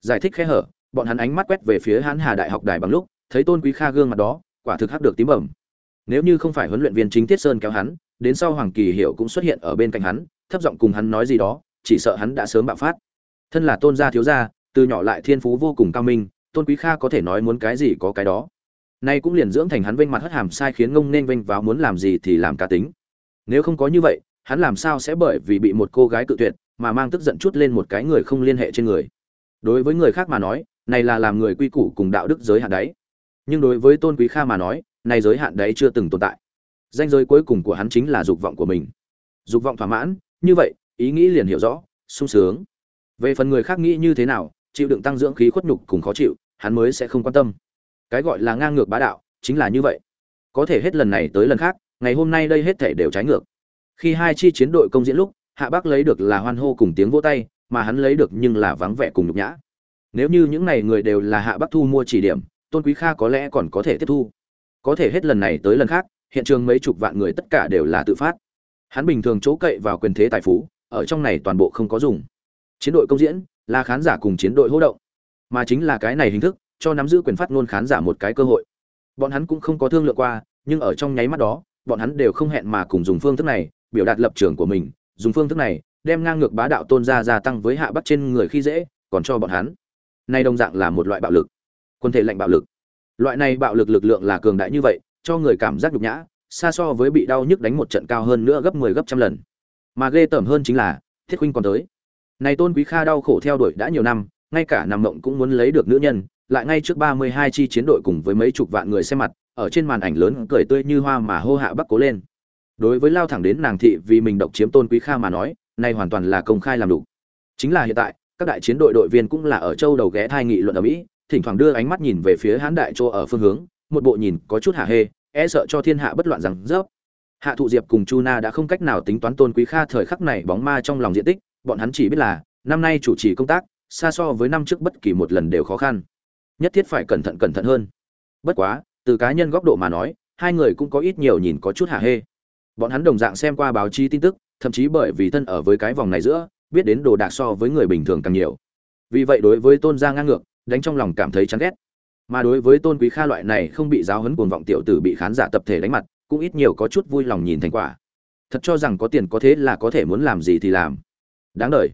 Giải thích khẽ hở, bọn hắn ánh mắt quét về phía Hán hà đại học đài bằng lúc, thấy tôn quý kha gương mặt đó, quả thực hắc được tím bẩm. Nếu như không phải huấn luyện viên chính thiết sơn kéo hắn, đến sau hoàng kỳ hiểu cũng xuất hiện ở bên cạnh hắn, thấp giọng cùng hắn nói gì đó, chỉ sợ hắn đã sớm bạo phát thân là tôn gia thiếu gia, từ nhỏ lại thiên phú vô cùng cao minh, tôn quý kha có thể nói muốn cái gì có cái đó. Nay cũng liền dưỡng thành hắn vênh mặt hất hàm sai khiến ngông nên vênh vào muốn làm gì thì làm cá tính. Nếu không có như vậy, hắn làm sao sẽ bởi vì bị một cô gái cự tuyệt mà mang tức giận chút lên một cái người không liên hệ trên người. Đối với người khác mà nói, này là làm người quy củ cùng đạo đức giới hạn đấy. Nhưng đối với tôn quý kha mà nói, này giới hạn đấy chưa từng tồn tại. Danh giới cuối cùng của hắn chính là dục vọng của mình. Dục vọng thỏa mãn, như vậy, ý nghĩ liền hiểu rõ, sung sướng về phần người khác nghĩ như thế nào, chịu đựng tăng dưỡng khí khuất nhục cùng khó chịu, hắn mới sẽ không quan tâm. Cái gọi là ngang ngược bá đạo, chính là như vậy. Có thể hết lần này tới lần khác, ngày hôm nay đây hết thể đều trái ngược. Khi hai chi chiến đội công diễn lúc, hạ bác lấy được là hoan hô cùng tiếng vỗ tay, mà hắn lấy được nhưng là vắng vẻ cùng nhục nhã. Nếu như những này người đều là hạ bác thu mua chỉ điểm, tôn quý kha có lẽ còn có thể tiếp thu. Có thể hết lần này tới lần khác, hiện trường mấy chục vạn người tất cả đều là tự phát. Hắn bình thường chỗ cậy vào quyền thế tài phú, ở trong này toàn bộ không có dùng chiến đội công diễn là khán giả cùng chiến đội hỗ động, mà chính là cái này hình thức cho nắm giữ quyền phát ngôn khán giả một cái cơ hội. Bọn hắn cũng không có thương lượng qua, nhưng ở trong nháy mắt đó, bọn hắn đều không hẹn mà cùng dùng phương thức này biểu đạt lập trường của mình, dùng phương thức này đem ngang ngược bá đạo tôn gia gia tăng với hạ bắc trên người khi dễ, còn cho bọn hắn. Nay đồng dạng là một loại bạo lực, quân thể lệnh bạo lực. Loại này bạo lực lực lượng là cường đại như vậy, cho người cảm giác nhục nhã, xa so với bị đau nhức đánh một trận cao hơn nữa gấp 10 gấp trăm lần. Mà ghê tởm hơn chính là, thiết huynh còn tới này tôn quý kha đau khổ theo đuổi đã nhiều năm ngay cả nằm mộng cũng muốn lấy được nữ nhân, lại ngay trước 32 chi chiến đội cùng với mấy chục vạn người xem mặt, ở trên màn ảnh lớn cười tươi như hoa mà hô hạ bắc cố lên. Đối với lao thẳng đến nàng thị vì mình độc chiếm Tôn Quý Kha mà nói, này hoàn toàn là công khai làm đủ. Chính là hiện tại, các đại chiến đội đội viên cũng là ở châu đầu ghé thai nghị luận ở Mỹ, thỉnh thoảng đưa ánh mắt nhìn về phía hán đại châu ở phương hướng, một bộ nhìn có chút hạ hê, e sợ cho thiên hạ bất loạn rằng rớp. Hạ Thụ Diệp cùng Chu Na đã không cách nào tính toán Tôn Quý Kha thời khắc này bóng ma trong lòng diện tích, bọn hắn chỉ biết là năm nay chủ trì công tác, xa so với năm trước bất kỳ một lần đều khó khăn. Nhất thiết phải cẩn thận cẩn thận hơn. Bất quá, từ cá nhân góc độ mà nói, hai người cũng có ít nhiều nhìn có chút hạ hê. Bọn hắn đồng dạng xem qua báo chí tin tức, thậm chí bởi vì thân ở với cái vòng này giữa, biết đến đồ đạc so với người bình thường càng nhiều. Vì vậy đối với Tôn gia ngang ngược, đánh trong lòng cảm thấy chán ghét. Mà đối với Tôn Quý Kha loại này không bị giáo huấn cuồng vọng tiểu tử bị khán giả tập thể đánh mặt, cũng ít nhiều có chút vui lòng nhìn thành quả. Thật cho rằng có tiền có thế là có thể muốn làm gì thì làm. Đáng đời.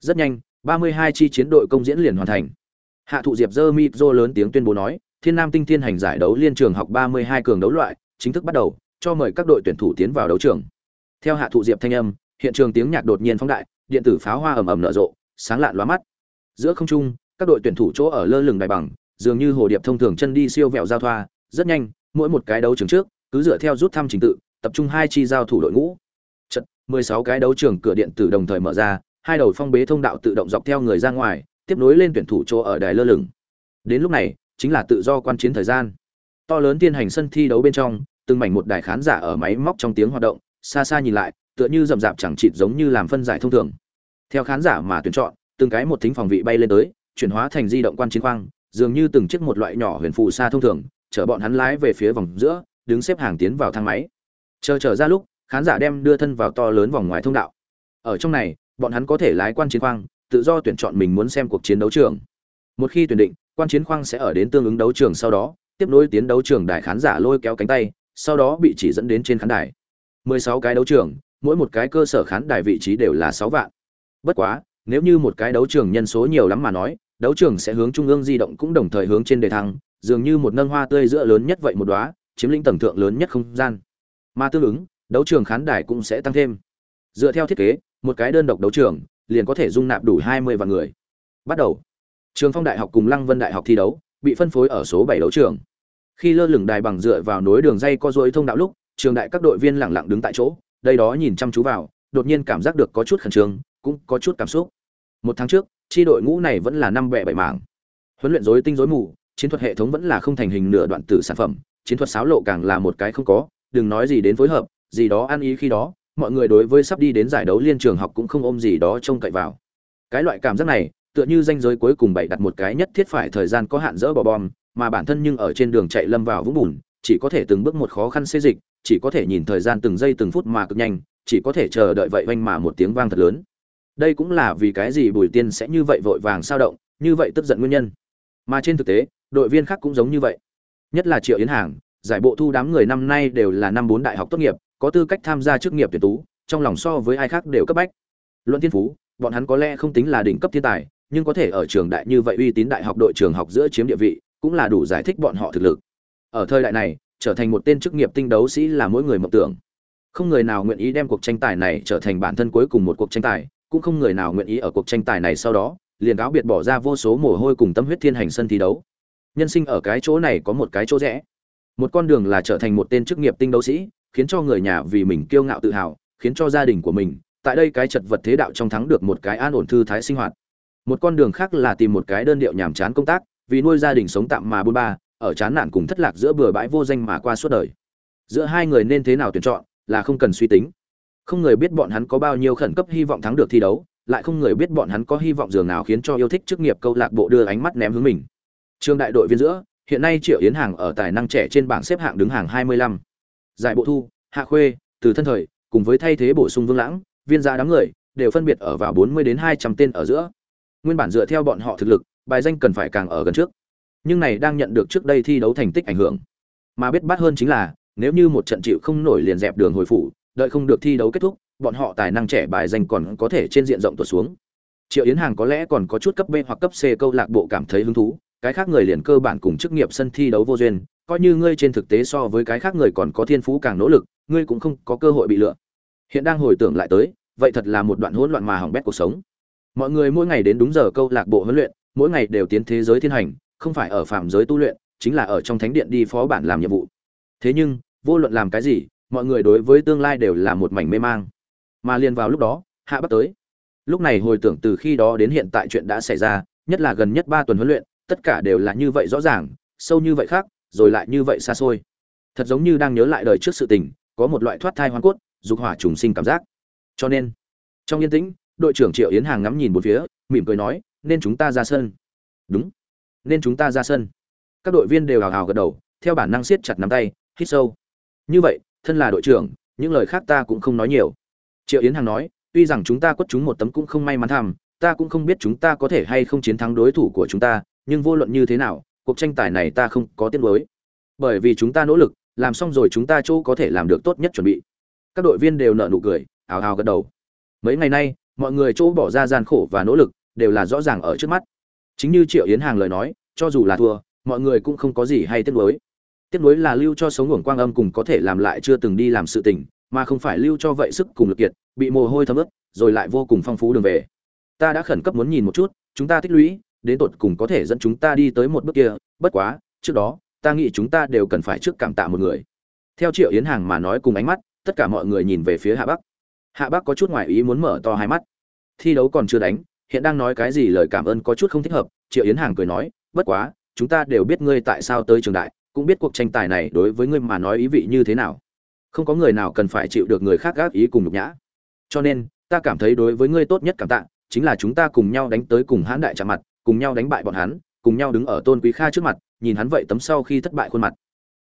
Rất nhanh, 32 chi chiến đội công diễn liền hoàn thành. Hạ thụ Diệp Dơ Micro lớn tiếng tuyên bố nói, Thiên Nam Tinh Thiên hành giải đấu liên trường học 32 cường đấu loại, chính thức bắt đầu, cho mời các đội tuyển thủ tiến vào đấu trường. Theo Hạ thụ Diệp thanh âm, hiện trường tiếng nhạc đột nhiên phóng đại, điện tử pháo hoa ầm ầm nở rộ, sáng lạn lóa mắt. Giữa không trung, các đội tuyển thủ chỗ ở lơ lửng đài bằng, dường như hồ điệp thông thường chân đi siêu vẹo giao thoa, rất nhanh, mỗi một cái đấu trường trước, cứ dựa theo rút thăm trình tự, tập trung hai chi giao thủ đội ngũ. 16 cái đấu trường cửa điện tử đồng thời mở ra, hai đầu phong bế thông đạo tự động dọc theo người ra ngoài, tiếp nối lên tuyển thủ chỗ ở đài lơ lửng. Đến lúc này, chính là tự do quan chiến thời gian. To lớn tiên hành sân thi đấu bên trong, từng mảnh một đài khán giả ở máy móc trong tiếng hoạt động, xa xa nhìn lại, tựa như rậm rạp chẳng chịt giống như làm phân giải thông thường. Theo khán giả mà tuyển chọn, từng cái một thính phòng vị bay lên tới, chuyển hóa thành di động quan chiến khoang, dường như từng chiếc một loại nhỏ huyền phù xa thông thường, chở bọn hắn lái về phía vòng giữa, đứng xếp hàng tiến vào thang máy. Chờ chờ ra lúc, khán giả đem đưa thân vào to lớn vòng ngoài thông đạo. Ở trong này, bọn hắn có thể lái quan chiến khoang, tự do tuyển chọn mình muốn xem cuộc chiến đấu trường. Một khi tuyển định, quan chiến khoang sẽ ở đến tương ứng đấu trường sau đó, tiếp nối tiến đấu trường đài khán giả lôi kéo cánh tay, sau đó bị chỉ dẫn đến trên khán đài. 16 cái đấu trường, mỗi một cái cơ sở khán đài vị trí đều là 6 vạn. Bất quá, nếu như một cái đấu trường nhân số nhiều lắm mà nói, đấu trường sẽ hướng trung ương di động cũng đồng thời hướng trên đề thăng, dường như một nâng hoa tươi giữa lớn nhất vậy một đóa, chiếm lĩnh tầng thượng lớn nhất không gian. Mà tương ứng, đấu trường khán đài cũng sẽ tăng thêm. Dựa theo thiết kế, một cái đơn độc đấu trường liền có thể dung nạp đủ 20 vạn người. Bắt đầu. Trường Phong Đại học cùng Lăng Vân Đại học thi đấu, bị phân phối ở số 7 đấu trường. Khi lơ lửng đài bằng dựa vào nối đường dây co duỗi thông đạo lúc, trường đại các đội viên lặng lặng đứng tại chỗ, đây đó nhìn chăm chú vào, đột nhiên cảm giác được có chút khẩn trương, cũng có chút cảm xúc. Một tháng trước, chi đội ngũ này vẫn là năm bè bảy mảng. Huấn luyện rối tinh rối mù, chiến thuật hệ thống vẫn là không thành hình nửa đoạn tử sản phẩm, chiến thuật xáo lộ càng là một cái không có, đừng nói gì đến phối hợp, gì đó ăn ý khi đó, mọi người đối với sắp đi đến giải đấu liên trường học cũng không ôm gì đó trông cậy vào. Cái loại cảm giác này, tựa như danh giới cuối cùng bày đặt một cái nhất thiết phải thời gian có hạn dỡ bỏ bom, mà bản thân nhưng ở trên đường chạy lâm vào vũng bùn, chỉ có thể từng bước một khó khăn xê dịch, chỉ có thể nhìn thời gian từng giây từng phút mà cực nhanh, chỉ có thể chờ đợi vậy oanh mà một tiếng vang thật lớn. Đây cũng là vì cái gì Bùi Tiên sẽ như vậy vội vàng sao động, như vậy tức giận nguyên nhân. Mà trên thực tế, đội viên khác cũng giống như vậy. Nhất là Triệu Yến Hàng, giải bộ thu đám người năm nay đều là năm bốn đại học tốt nghiệp, có tư cách tham gia chức nghiệp tuyển tú, trong lòng so với ai khác đều cấp bách. Luận thiên phú, bọn hắn có lẽ không tính là đỉnh cấp thiên tài, nhưng có thể ở trường đại như vậy uy tín đại học đội trường học giữa chiếm địa vị, cũng là đủ giải thích bọn họ thực lực. Ở thời đại này, trở thành một tên chức nghiệp tinh đấu sĩ là mỗi người mộng tưởng. Không người nào nguyện ý đem cuộc tranh tài này trở thành bản thân cuối cùng một cuộc tranh tài, cũng không người nào nguyện ý ở cuộc tranh tài này sau đó, liền cáo biệt bỏ ra vô số mồ hôi cùng tâm huyết thiên hành sân thi đấu. Nhân sinh ở cái chỗ này có một cái chỗ rẽ. Một con đường là trở thành một tên chức nghiệp tinh đấu sĩ, khiến cho người nhà vì mình kiêu ngạo tự hào, khiến cho gia đình của mình tại đây cái chật vật thế đạo trong thắng được một cái an ổn thư thái sinh hoạt. Một con đường khác là tìm một cái đơn điệu nhàm chán công tác, vì nuôi gia đình sống tạm mà buôn ba, ở chán nản cùng thất lạc giữa bừa bãi vô danh mà qua suốt đời. Giữa hai người nên thế nào tuyển chọn, là không cần suy tính. Không người biết bọn hắn có bao nhiêu khẩn cấp hy vọng thắng được thi đấu, lại không người biết bọn hắn có hy vọng dường nào khiến cho yêu thích chức nghiệp câu lạc bộ đưa ánh mắt ném hướng mình. Trương đại đội viên giữa, hiện nay Triệu Yến Hàng ở tài năng trẻ trên bảng xếp hạng đứng hàng 25. Giải bộ thu, Hạ Khuê, từ thân thời, cùng với thay thế bổ sung Vương Lãng, viên gia đám người đều phân biệt ở vào 40 đến 200 tên ở giữa. Nguyên bản dựa theo bọn họ thực lực, bài danh cần phải càng ở gần trước. Nhưng này đang nhận được trước đây thi đấu thành tích ảnh hưởng. Mà biết bắt hơn chính là, nếu như một trận chịu không nổi liền dẹp đường hồi phủ, đợi không được thi đấu kết thúc, bọn họ tài năng trẻ bài danh còn có thể trên diện rộng tuột xuống. Triệu Yến Hàng có lẽ còn có chút cấp B hoặc cấp C câu lạc bộ cảm thấy hứng thú, cái khác người liền cơ bản cùng chức nghiệp sân thi đấu vô duyên, coi như ngươi trên thực tế so với cái khác người còn có thiên phú càng nỗ lực, ngươi cũng không có cơ hội bị lựa. Hiện đang hồi tưởng lại tới, vậy thật là một đoạn hỗn loạn mà hỏng bét cuộc sống. Mọi người mỗi ngày đến đúng giờ câu lạc bộ huấn luyện, mỗi ngày đều tiến thế giới thiên hành không phải ở phạm giới tu luyện chính là ở trong thánh điện đi phó bản làm nhiệm vụ thế nhưng vô luận làm cái gì mọi người đối với tương lai đều là một mảnh mê mang mà liền vào lúc đó hạ bắt tới lúc này hồi tưởng từ khi đó đến hiện tại chuyện đã xảy ra nhất là gần nhất ba tuần huấn luyện tất cả đều là như vậy rõ ràng sâu như vậy khác rồi lại như vậy xa xôi. Thật giống như đang nhớ lại đời trước sự tình, có một loại thoát thai hoa cốt, dục hỏa trùng sinh cảm giác. Cho nên, trong yên tĩnh, đội trưởng triệu yến hàng ngắm nhìn một phía, mỉm cười nói, nên chúng ta ra sân. Đúng, nên chúng ta ra sân. Các đội viên đều hào hào gật đầu, theo bản năng siết chặt nắm tay, hít sâu. Như vậy, thân là đội trưởng, những lời khác ta cũng không nói nhiều. Triệu yến hàng nói, tuy rằng chúng ta quất chúng một tấm cũng không may mắn thầm, ta cũng không biết chúng ta có thể hay không chiến thắng đối thủ của chúng ta, nhưng vô luận như thế nào cuộc tranh tài này ta không có tiếc nuối. Bởi vì chúng ta nỗ lực, làm xong rồi chúng ta chỗ có thể làm được tốt nhất chuẩn bị. Các đội viên đều nở nụ cười ào ào gật đầu. Mấy ngày nay, mọi người chỗ bỏ ra gian khổ và nỗ lực đều là rõ ràng ở trước mắt. Chính như triệu yến hàng lời nói, cho dù là thua, mọi người cũng không có gì hay tiếc nuối. Tiếc nuối là lưu cho sống ngủng quang âm cùng có thể làm lại chưa từng đi làm sự tình, mà không phải lưu cho vậy sức cùng lực kiệt, bị mồ hôi thấm ướt, rồi lại vô cùng phong phú đường về. Ta đã khẩn cấp muốn nhìn một chút, chúng ta tích lũy đến tột cùng có thể dẫn chúng ta đi tới một bước kia, bất quá, trước đó, ta nghĩ chúng ta đều cần phải trước cảm tạ một người. Theo triệu yến hàng mà nói cùng ánh mắt, tất cả mọi người nhìn về phía hạ bắc. Hạ bắc có chút ngoại ý muốn mở to hai mắt. Thi đấu còn chưa đánh, hiện đang nói cái gì lời cảm ơn có chút không thích hợp, triệu yến hàng cười nói, bất quá, chúng ta đều biết ngươi tại sao tới trường đại, cũng biết cuộc tranh tài này đối với ngươi mà nói ý vị như thế nào. Không có người nào cần phải chịu được người khác gác ý cùng nhục nhã. Cho nên, ta cảm thấy đối với ngươi tốt nhất cảm tạ, chính là chúng ta cùng nhau đánh tới cùng hãn đại chạm mặt cùng nhau đánh bại bọn hắn, cùng nhau đứng ở tôn quý kha trước mặt, nhìn hắn vậy tấm sau khi thất bại khuôn mặt.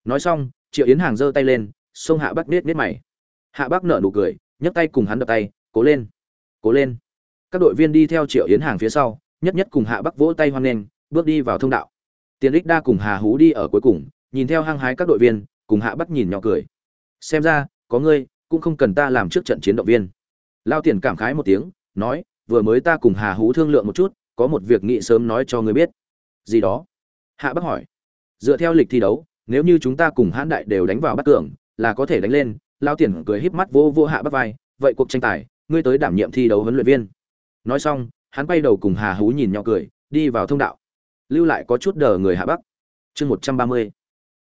Nói xong, triệu yến hàng giơ tay lên, xông hạ bắc nết nết mày. Hạ bắc nở nụ cười, nhấc tay cùng hắn đập tay, cố lên cố lên. Các đội viên đi theo triệu yến hàng phía sau, nhất nhất cùng hạ bắc vỗ tay hoan nghênh, bước đi vào thông đạo. Tiền ích đa cùng hà hú đi ở cuối cùng, nhìn theo hăng hái các đội viên, cùng hạ bắc nhìn nhỏ cười. Xem ra, có ngươi, cũng không cần ta làm trước trận chiến động viên. Lao tiền cảm khái một tiếng, nói, vừa mới ta cùng hà hú thương lượng một chút có một việc nghị sớm nói cho ngươi biết. Gì đó? Hạ bắc hỏi. Dựa theo lịch thi đấu, nếu như chúng ta cùng hãn đại đều đánh vào bắt tưởng là có thể đánh lên, lao tiền cười híp mắt vô vô hạ bắc vai. Vậy cuộc tranh tài, ngươi tới đảm nhiệm thi đấu huấn luyện viên. Nói xong, hắn quay đầu cùng hà hú nhìn nhau cười, đi vào thông đạo. Lưu lại có chút đờ người hạ bắc. Chương một trăm ba mươi.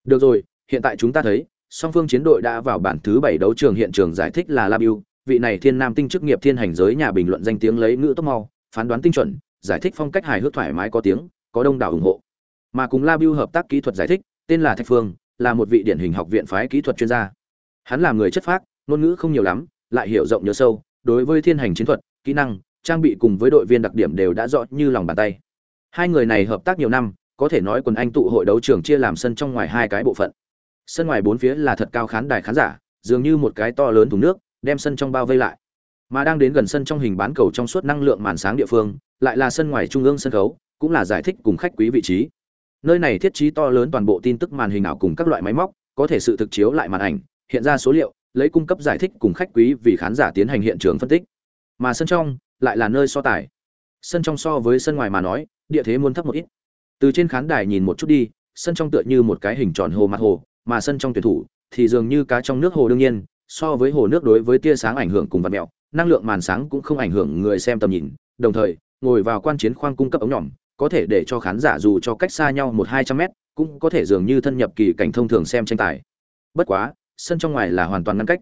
Được rồi, hiện tại chúng ta thấy, song phương chiến đội đã vào bản thứ bảy đấu trường hiện trường giải thích là labiu. Vị này thiên nam tinh chức nghiệp thiên hành giới nhà bình luận danh tiếng lấy ngữ tốc mau, phán đoán tinh chuẩn giải thích phong cách hài hước thoải mái có tiếng, có đông đảo ủng hộ. Mà cùng labiu hợp tác kỹ thuật giải thích, tên là thạch phương, là một vị điển hình học viện phái kỹ thuật chuyên gia. Hắn là người chất phác, ngôn ngữ không nhiều lắm, lại hiểu rộng nhớ sâu, đối với thiên hành chiến thuật, kỹ năng, trang bị cùng với đội viên đặc điểm đều đã rõ như lòng bàn tay. Hai người này hợp tác nhiều năm, có thể nói quần anh tụ hội đấu trường chia làm sân trong ngoài hai cái bộ phận. Sân ngoài bốn phía là thật cao khán đài khán giả, dường như một cái to lớn thùng nước, đem sân trong bao vây lại mà đang đến gần sân trong hình bán cầu trong suốt năng lượng màn sáng địa phương, lại là sân ngoài trung ương sân khấu, cũng là giải thích cùng khách quý vị trí. Nơi này thiết trí to lớn toàn bộ tin tức màn hình ảo cùng các loại máy móc, có thể sự thực chiếu lại màn ảnh, hiện ra số liệu, lấy cung cấp giải thích cùng khách quý vì khán giả tiến hành hiện trường phân tích. Mà sân trong, lại là nơi so tài. Sân trong so với sân ngoài mà nói, địa thế muốn thấp một ít. Từ trên khán đài nhìn một chút đi, sân trong tựa như một cái hình tròn hồ mặt hồ, mà sân trong tuyển thủ thì dường như cá trong nước hồ đương nhiên, so với hồ nước đối với tia sáng ảnh hưởng cùng vật mẹo năng lượng màn sáng cũng không ảnh hưởng người xem tầm nhìn, đồng thời, ngồi vào quan chiến khoang cung cấp ống nhỏm, có thể để cho khán giả dù cho cách xa nhau một hai trăm mét, cũng có thể dường như thân nhập kỳ cảnh thông thường xem tranh tài. Bất quá, sân trong ngoài là hoàn toàn ngăn cách.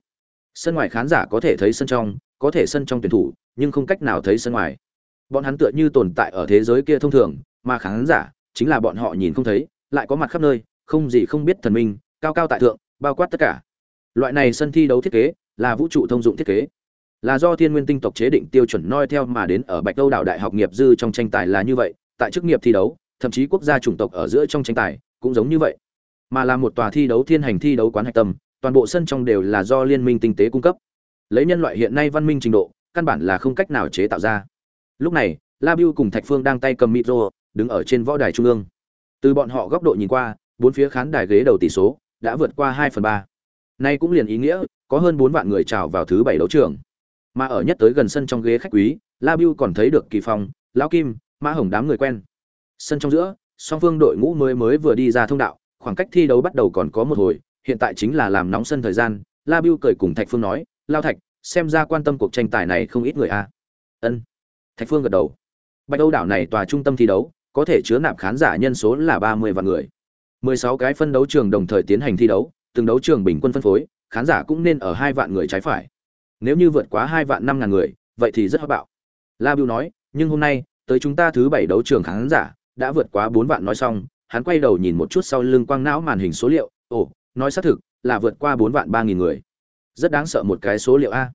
Sân ngoài khán giả có thể thấy sân trong, có thể sân trong tuyển thủ, nhưng không cách nào thấy sân ngoài. Bọn hắn tựa như tồn tại ở thế giới kia thông thường, mà khán giả, chính là bọn họ nhìn không thấy, lại có mặt khắp nơi, không gì không biết thần minh, cao cao tại thượng, bao quát tất cả. Loại này sân thi đấu thiết kế, là vũ trụ thông dụng thiết kế là do thiên nguyên tinh tộc chế định tiêu chuẩn noi theo mà đến ở bạch đâu đảo đại học nghiệp dư trong tranh tài là như vậy, tại chức nghiệp thi đấu, thậm chí quốc gia chủng tộc ở giữa trong tranh tài cũng giống như vậy. Mà là một tòa thi đấu thiên hành thi đấu quán hạch tâm, toàn bộ sân trong đều là do liên minh tinh tế cung cấp. Lấy nhân loại hiện nay văn minh trình độ, căn bản là không cách nào chế tạo ra. Lúc này, la biu cùng thạch phương đang tay cầm micro đứng ở trên võ đài trung ương. Từ bọn họ góc độ nhìn qua, bốn phía khán đài ghế đầu tỷ số đã vượt qua hai phần ba. Nay cũng liền ý nghĩa, có hơn bốn vạn người chào vào thứ bảy đấu trường mà ở nhất tới gần sân trong ghế khách quý la biu còn thấy được kỳ phong lão kim mã hồng đám người quen sân trong giữa song phương đội ngũ mới mới vừa đi ra thông đạo khoảng cách thi đấu bắt đầu còn có một hồi hiện tại chính là làm nóng sân thời gian la biu cười cùng thạch phương nói lao thạch xem ra quan tâm cuộc tranh tài này không ít người a ân thạch phương gật đầu bạch âu đảo này tòa trung tâm thi đấu có thể chứa nạp khán giả nhân số là 30 vạn người. 16 cái phân đấu trường đồng thời tiến hành thi đấu, từng đấu trường bình quân phân phối, khán giả cũng nên ở hai vạn người trái phải. Nếu như vượt quá hai vạn năm ngàn người, vậy thì rất hot bạo. La Bưu nói, nhưng hôm nay, tới chúng ta thứ bảy đấu trường khán giả đã vượt quá bốn vạn nói xong, hắn quay đầu nhìn một chút sau lưng quang não màn hình số liệu, ồ, nói xác thực, là vượt qua bốn vạn ba nghìn người. Rất đáng sợ một cái số liệu a.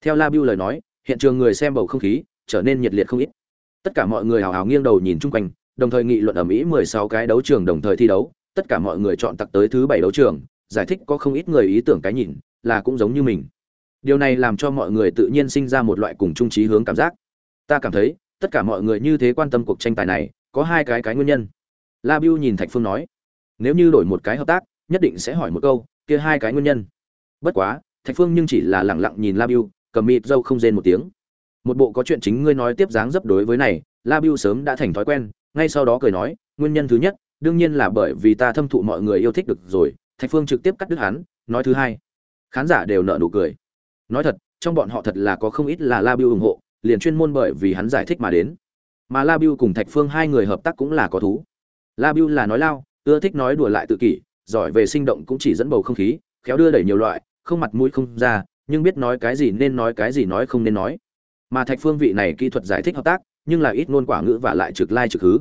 Theo La Bưu lời nói, hiện trường người xem bầu không khí trở nên nhiệt liệt không ít. Tất cả mọi người hào hào nghiêng đầu nhìn chung quanh, đồng thời nghị luận ở Mỹ 16 cái đấu trường đồng thời thi đấu, tất cả mọi người chọn tặc tới thứ bảy đấu trường, giải thích có không ít người ý tưởng cái nhìn, là cũng giống như mình. Điều này làm cho mọi người tự nhiên sinh ra một loại cùng chung trí hướng cảm giác. Ta cảm thấy, tất cả mọi người như thế quan tâm cuộc tranh tài này, có hai cái cái nguyên nhân. La biu nhìn Thạch Phương nói, nếu như đổi một cái hợp tác, nhất định sẽ hỏi một câu, kia hai cái nguyên nhân. Bất quá, Thạch Phương nhưng chỉ là lẳng lặng nhìn La biu cầm mịt dâu không rên một tiếng. Một bộ có chuyện chính ngươi nói tiếp dáng dấp đối với này, La biu sớm đã thành thói quen, ngay sau đó cười nói, nguyên nhân thứ nhất, đương nhiên là bởi vì ta thâm thụ mọi người yêu thích được rồi, Thạch Phương trực tiếp cắt đứt hắn, nói thứ hai. Khán giả đều nở nụ cười. Nói thật, trong bọn họ thật là có không ít là La biêu ủng hộ, liền chuyên môn bởi vì hắn giải thích mà đến. Mà La biêu cùng Thạch Phương hai người hợp tác cũng là có thú. La biêu là nói lao, ưa thích nói đùa lại tự kỷ, giỏi về sinh động cũng chỉ dẫn bầu không khí, khéo đưa đẩy nhiều loại, không mặt mũi không ra, nhưng biết nói cái gì nên nói cái gì nói không nên nói. Mà Thạch Phương vị này kỹ thuật giải thích hợp tác, nhưng là ít ngôn quả ngữ và lại trực lai trực hứ.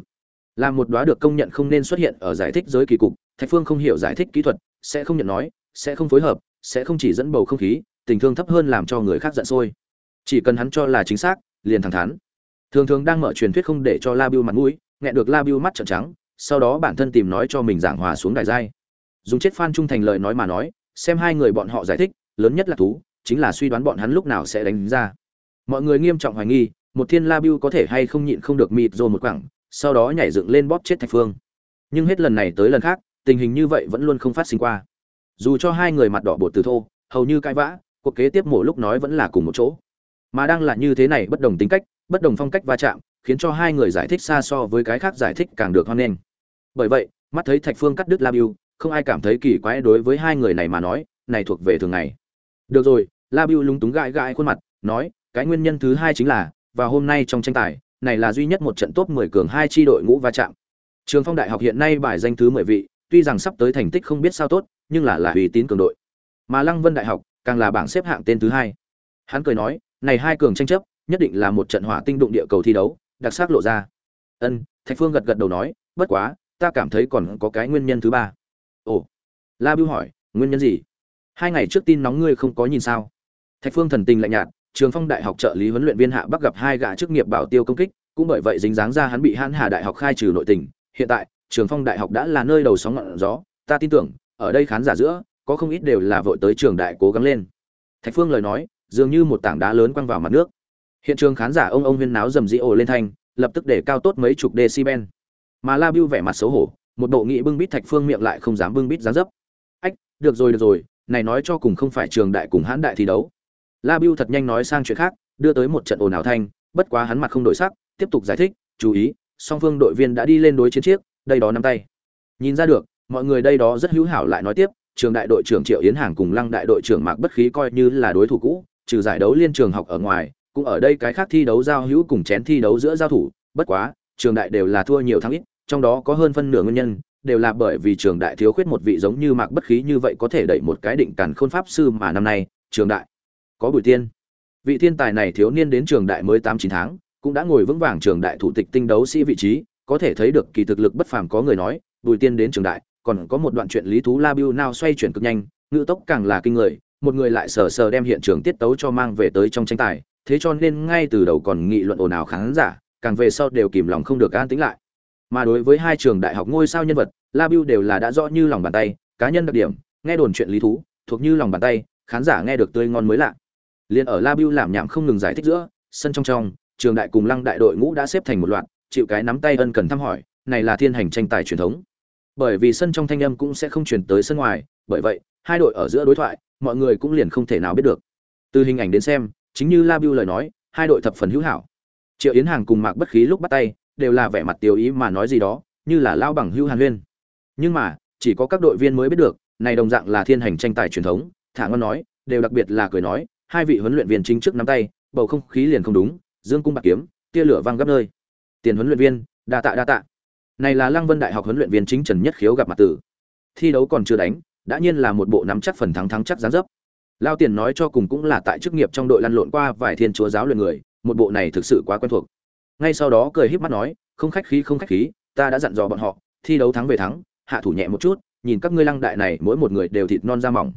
Là một đóa được công nhận không nên xuất hiện ở giải thích giới kỳ cục, Thạch Phương không hiểu giải thích kỹ thuật, sẽ không nhận nói, sẽ không phối hợp, sẽ không chỉ dẫn bầu không khí, tình thương thấp hơn làm cho người khác giận sôi. Chỉ cần hắn cho là chính xác, liền thẳng thắn. Thường thường đang mở truyền thuyết không để cho La Bưu mặt mũi, nghe được La Bưu mắt trợn trắng, sau đó bản thân tìm nói cho mình giảng hòa xuống đài giai. Dùng chết Phan trung thành lời nói mà nói, xem hai người bọn họ giải thích, lớn nhất là thú, chính là suy đoán bọn hắn lúc nào sẽ đánh ra. Mọi người nghiêm trọng hoài nghi, một thiên La Bưu có thể hay không nhịn không được mịt rồi một quẳng sau đó nhảy dựng lên bóp chết Thạch Phương. Nhưng hết lần này tới lần khác, tình hình như vậy vẫn luôn không phát sinh qua. Dù cho hai người mặt đỏ bột từ thô, hầu như cãi vã, cuộc kế tiếp mỗi lúc nói vẫn là cùng một chỗ. Mà đang là như thế này bất đồng tính cách, bất đồng phong cách va chạm, khiến cho hai người giải thích xa so với cái khác giải thích càng được hoan nghênh. Bởi vậy, mắt thấy Thạch Phương cắt đứt La biu không ai cảm thấy kỳ quái đối với hai người này mà nói, này thuộc về thường ngày. Được rồi, La biu lúng túng gãi gãi khuôn mặt, nói, cái nguyên nhân thứ hai chính là, và hôm nay trong tranh tài, này là duy nhất một trận top 10 cường hai chi đội ngũ va chạm. Trường Phong Đại học hiện nay bài danh thứ 10 vị, tuy rằng sắp tới thành tích không biết sao tốt, nhưng là là uy tín cường đội. Mà Lăng Vân Đại học càng là bảng xếp hạng tên thứ hai. Hắn cười nói, này hai cường tranh chấp, nhất định là một trận hỏa tinh đụng địa cầu thi đấu, đặc sắc lộ ra. Ân, Thạch Phương gật gật đầu nói, bất quá, ta cảm thấy còn có cái nguyên nhân thứ ba. Ồ, La Bưu hỏi, nguyên nhân gì? Hai ngày trước tin nóng ngươi không có nhìn sao? Thạch Phương thần tình lạnh nhạt, Trường Phong Đại học trợ lý huấn luyện viên Hạ Bắc gặp hai gã chức nghiệp bảo tiêu công kích, cũng bởi vậy dính dáng ra hắn bị Hãn Hà Đại học khai trừ nội tình. Hiện tại, Trường Phong Đại học đã là nơi đầu sóng ngọn gió, ta tin tưởng, ở đây khán giả giữa, có không ít đều là vội tới trường đại cố gắng lên. Thạch Phương lời nói, dường như một tảng đá lớn quăng vào mặt nước. Hiện trường khán giả ông ông huyên náo rầm rĩ ồ lên thanh, lập tức để cao tốt mấy chục decibel. Mà La Bưu vẻ mặt xấu hổ, một bộ nghị bưng bít Thạch Phương miệng lại không dám bưng bít dáng dấp. Ách, được rồi được rồi, này nói cho cùng không phải trường đại cùng hãn đại thi đấu. La Bưu thật nhanh nói sang chuyện khác, đưa tới một trận ồn ào thanh, bất quá hắn mặt không đổi sắc, tiếp tục giải thích, chú ý, song phương đội viên đã đi lên đối chiến chiếc, đây đó nắm tay. Nhìn ra được, mọi người đây đó rất hữu hảo lại nói tiếp, trường đại đội trưởng Triệu Yến Hàng cùng Lăng đại đội trưởng Mạc Bất Khí coi như là đối thủ cũ, trừ giải đấu liên trường học ở ngoài, cũng ở đây cái khác thi đấu giao hữu cùng chén thi đấu giữa giao thủ, bất quá, trường đại đều là thua nhiều thắng ít, trong đó có hơn phân nửa nguyên nhân đều là bởi vì trường đại thiếu khuyết một vị giống như Mạc Bất Khí như vậy có thể đẩy một cái định càn khôn pháp sư mà năm nay, trường đại có Bùi Tiên. Vị thiên tài này thiếu niên đến trường đại mới tám chín tháng, cũng đã ngồi vững vàng trường đại thủ tịch tinh đấu sĩ vị trí, có thể thấy được kỳ thực lực bất phàm có người nói, Bùi Tiên đến trường đại, còn có một đoạn chuyện lý thú La biu nào xoay chuyển cực nhanh, ngữ tốc càng là kinh người, một người lại sờ sờ đem hiện trường tiết tấu cho mang về tới trong tranh tài, thế cho nên ngay từ đầu còn nghị luận ồn ào khán giả, càng về sau đều kìm lòng không được an tĩnh lại. Mà đối với hai trường đại học ngôi sao nhân vật, La biu đều là đã rõ như lòng bàn tay, cá nhân đặc điểm, nghe đồn chuyện lý thú, thuộc như lòng bàn tay, khán giả nghe được tươi ngon mới lạ. Liên ở La biu làm nhảm không ngừng giải thích giữa, sân trong trong, trường đại cùng Lăng đại đội ngũ đã xếp thành một loạt, chịu cái nắm tay ân cần thăm hỏi, này là thiên hành tranh tài truyền thống. Bởi vì sân trong thanh âm cũng sẽ không truyền tới sân ngoài, bởi vậy, hai đội ở giữa đối thoại, mọi người cũng liền không thể nào biết được. Từ hình ảnh đến xem, chính như La biu lời nói, hai đội thập phần hữu hảo. Triệu Yến Hàng cùng Mạc Bất Khí lúc bắt tay, đều là vẻ mặt tiêu ý mà nói gì đó, như là lao bằng hữu Hàn Huyên. Nhưng mà, chỉ có các đội viên mới biết được, này đồng dạng là thiên hành tranh tài truyền thống, thả ngon nói, đều đặc biệt là cười nói, hai vị huấn luyện viên chính trước nắm tay, bầu không khí liền không đúng, dương cung bạc kiếm, tia lửa vang gấp nơi. Tiền huấn luyện viên, đa tạ đa tạ này là lăng vân đại học huấn luyện viên chính trần nhất khiếu gặp mặt tử thi đấu còn chưa đánh, đã nhiên là một bộ nắm chắc phần thắng thắng chắc gián dấp. Lao tiền nói cho cùng cũng là tại chức nghiệp trong đội lăn lộn qua vài thiên chúa giáo luyện người, một bộ này thực sự quá quen thuộc. Ngay sau đó cười híp mắt nói, không khách khí, không khách khí, ta đã dặn dò bọn họ, thi đấu thắng về thắng, hạ thủ nhẹ một chút, nhìn các ngươi lăng đại này mỗi một người đều thịt non da mỏng.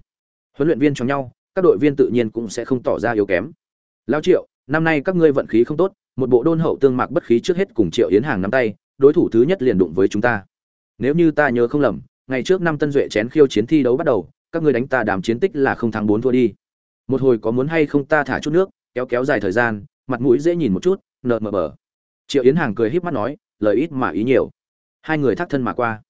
Huấn luyện viên cho nhau, các đội viên tự nhiên cũng sẽ không tỏ ra yếu kém. Lao triệu, năm nay các ngươi vận khí không tốt, một bộ đôn hậu tương mạc bất khí trước hết cùng triệu yến hàng nắm tay đối thủ thứ nhất liền đụng với chúng ta. Nếu như ta nhớ không lầm, ngày trước năm tân duệ chén khiêu chiến thi đấu bắt đầu, các ngươi đánh ta đàm chiến tích là không thắng bốn thua đi. Một hồi có muốn hay không ta thả chút nước, kéo kéo dài thời gian, mặt mũi dễ nhìn một chút, nợ mờ bờ. Triệu yến hàng cười híp mắt nói, lời ít mà ý nhiều. Hai người thác thân mà qua.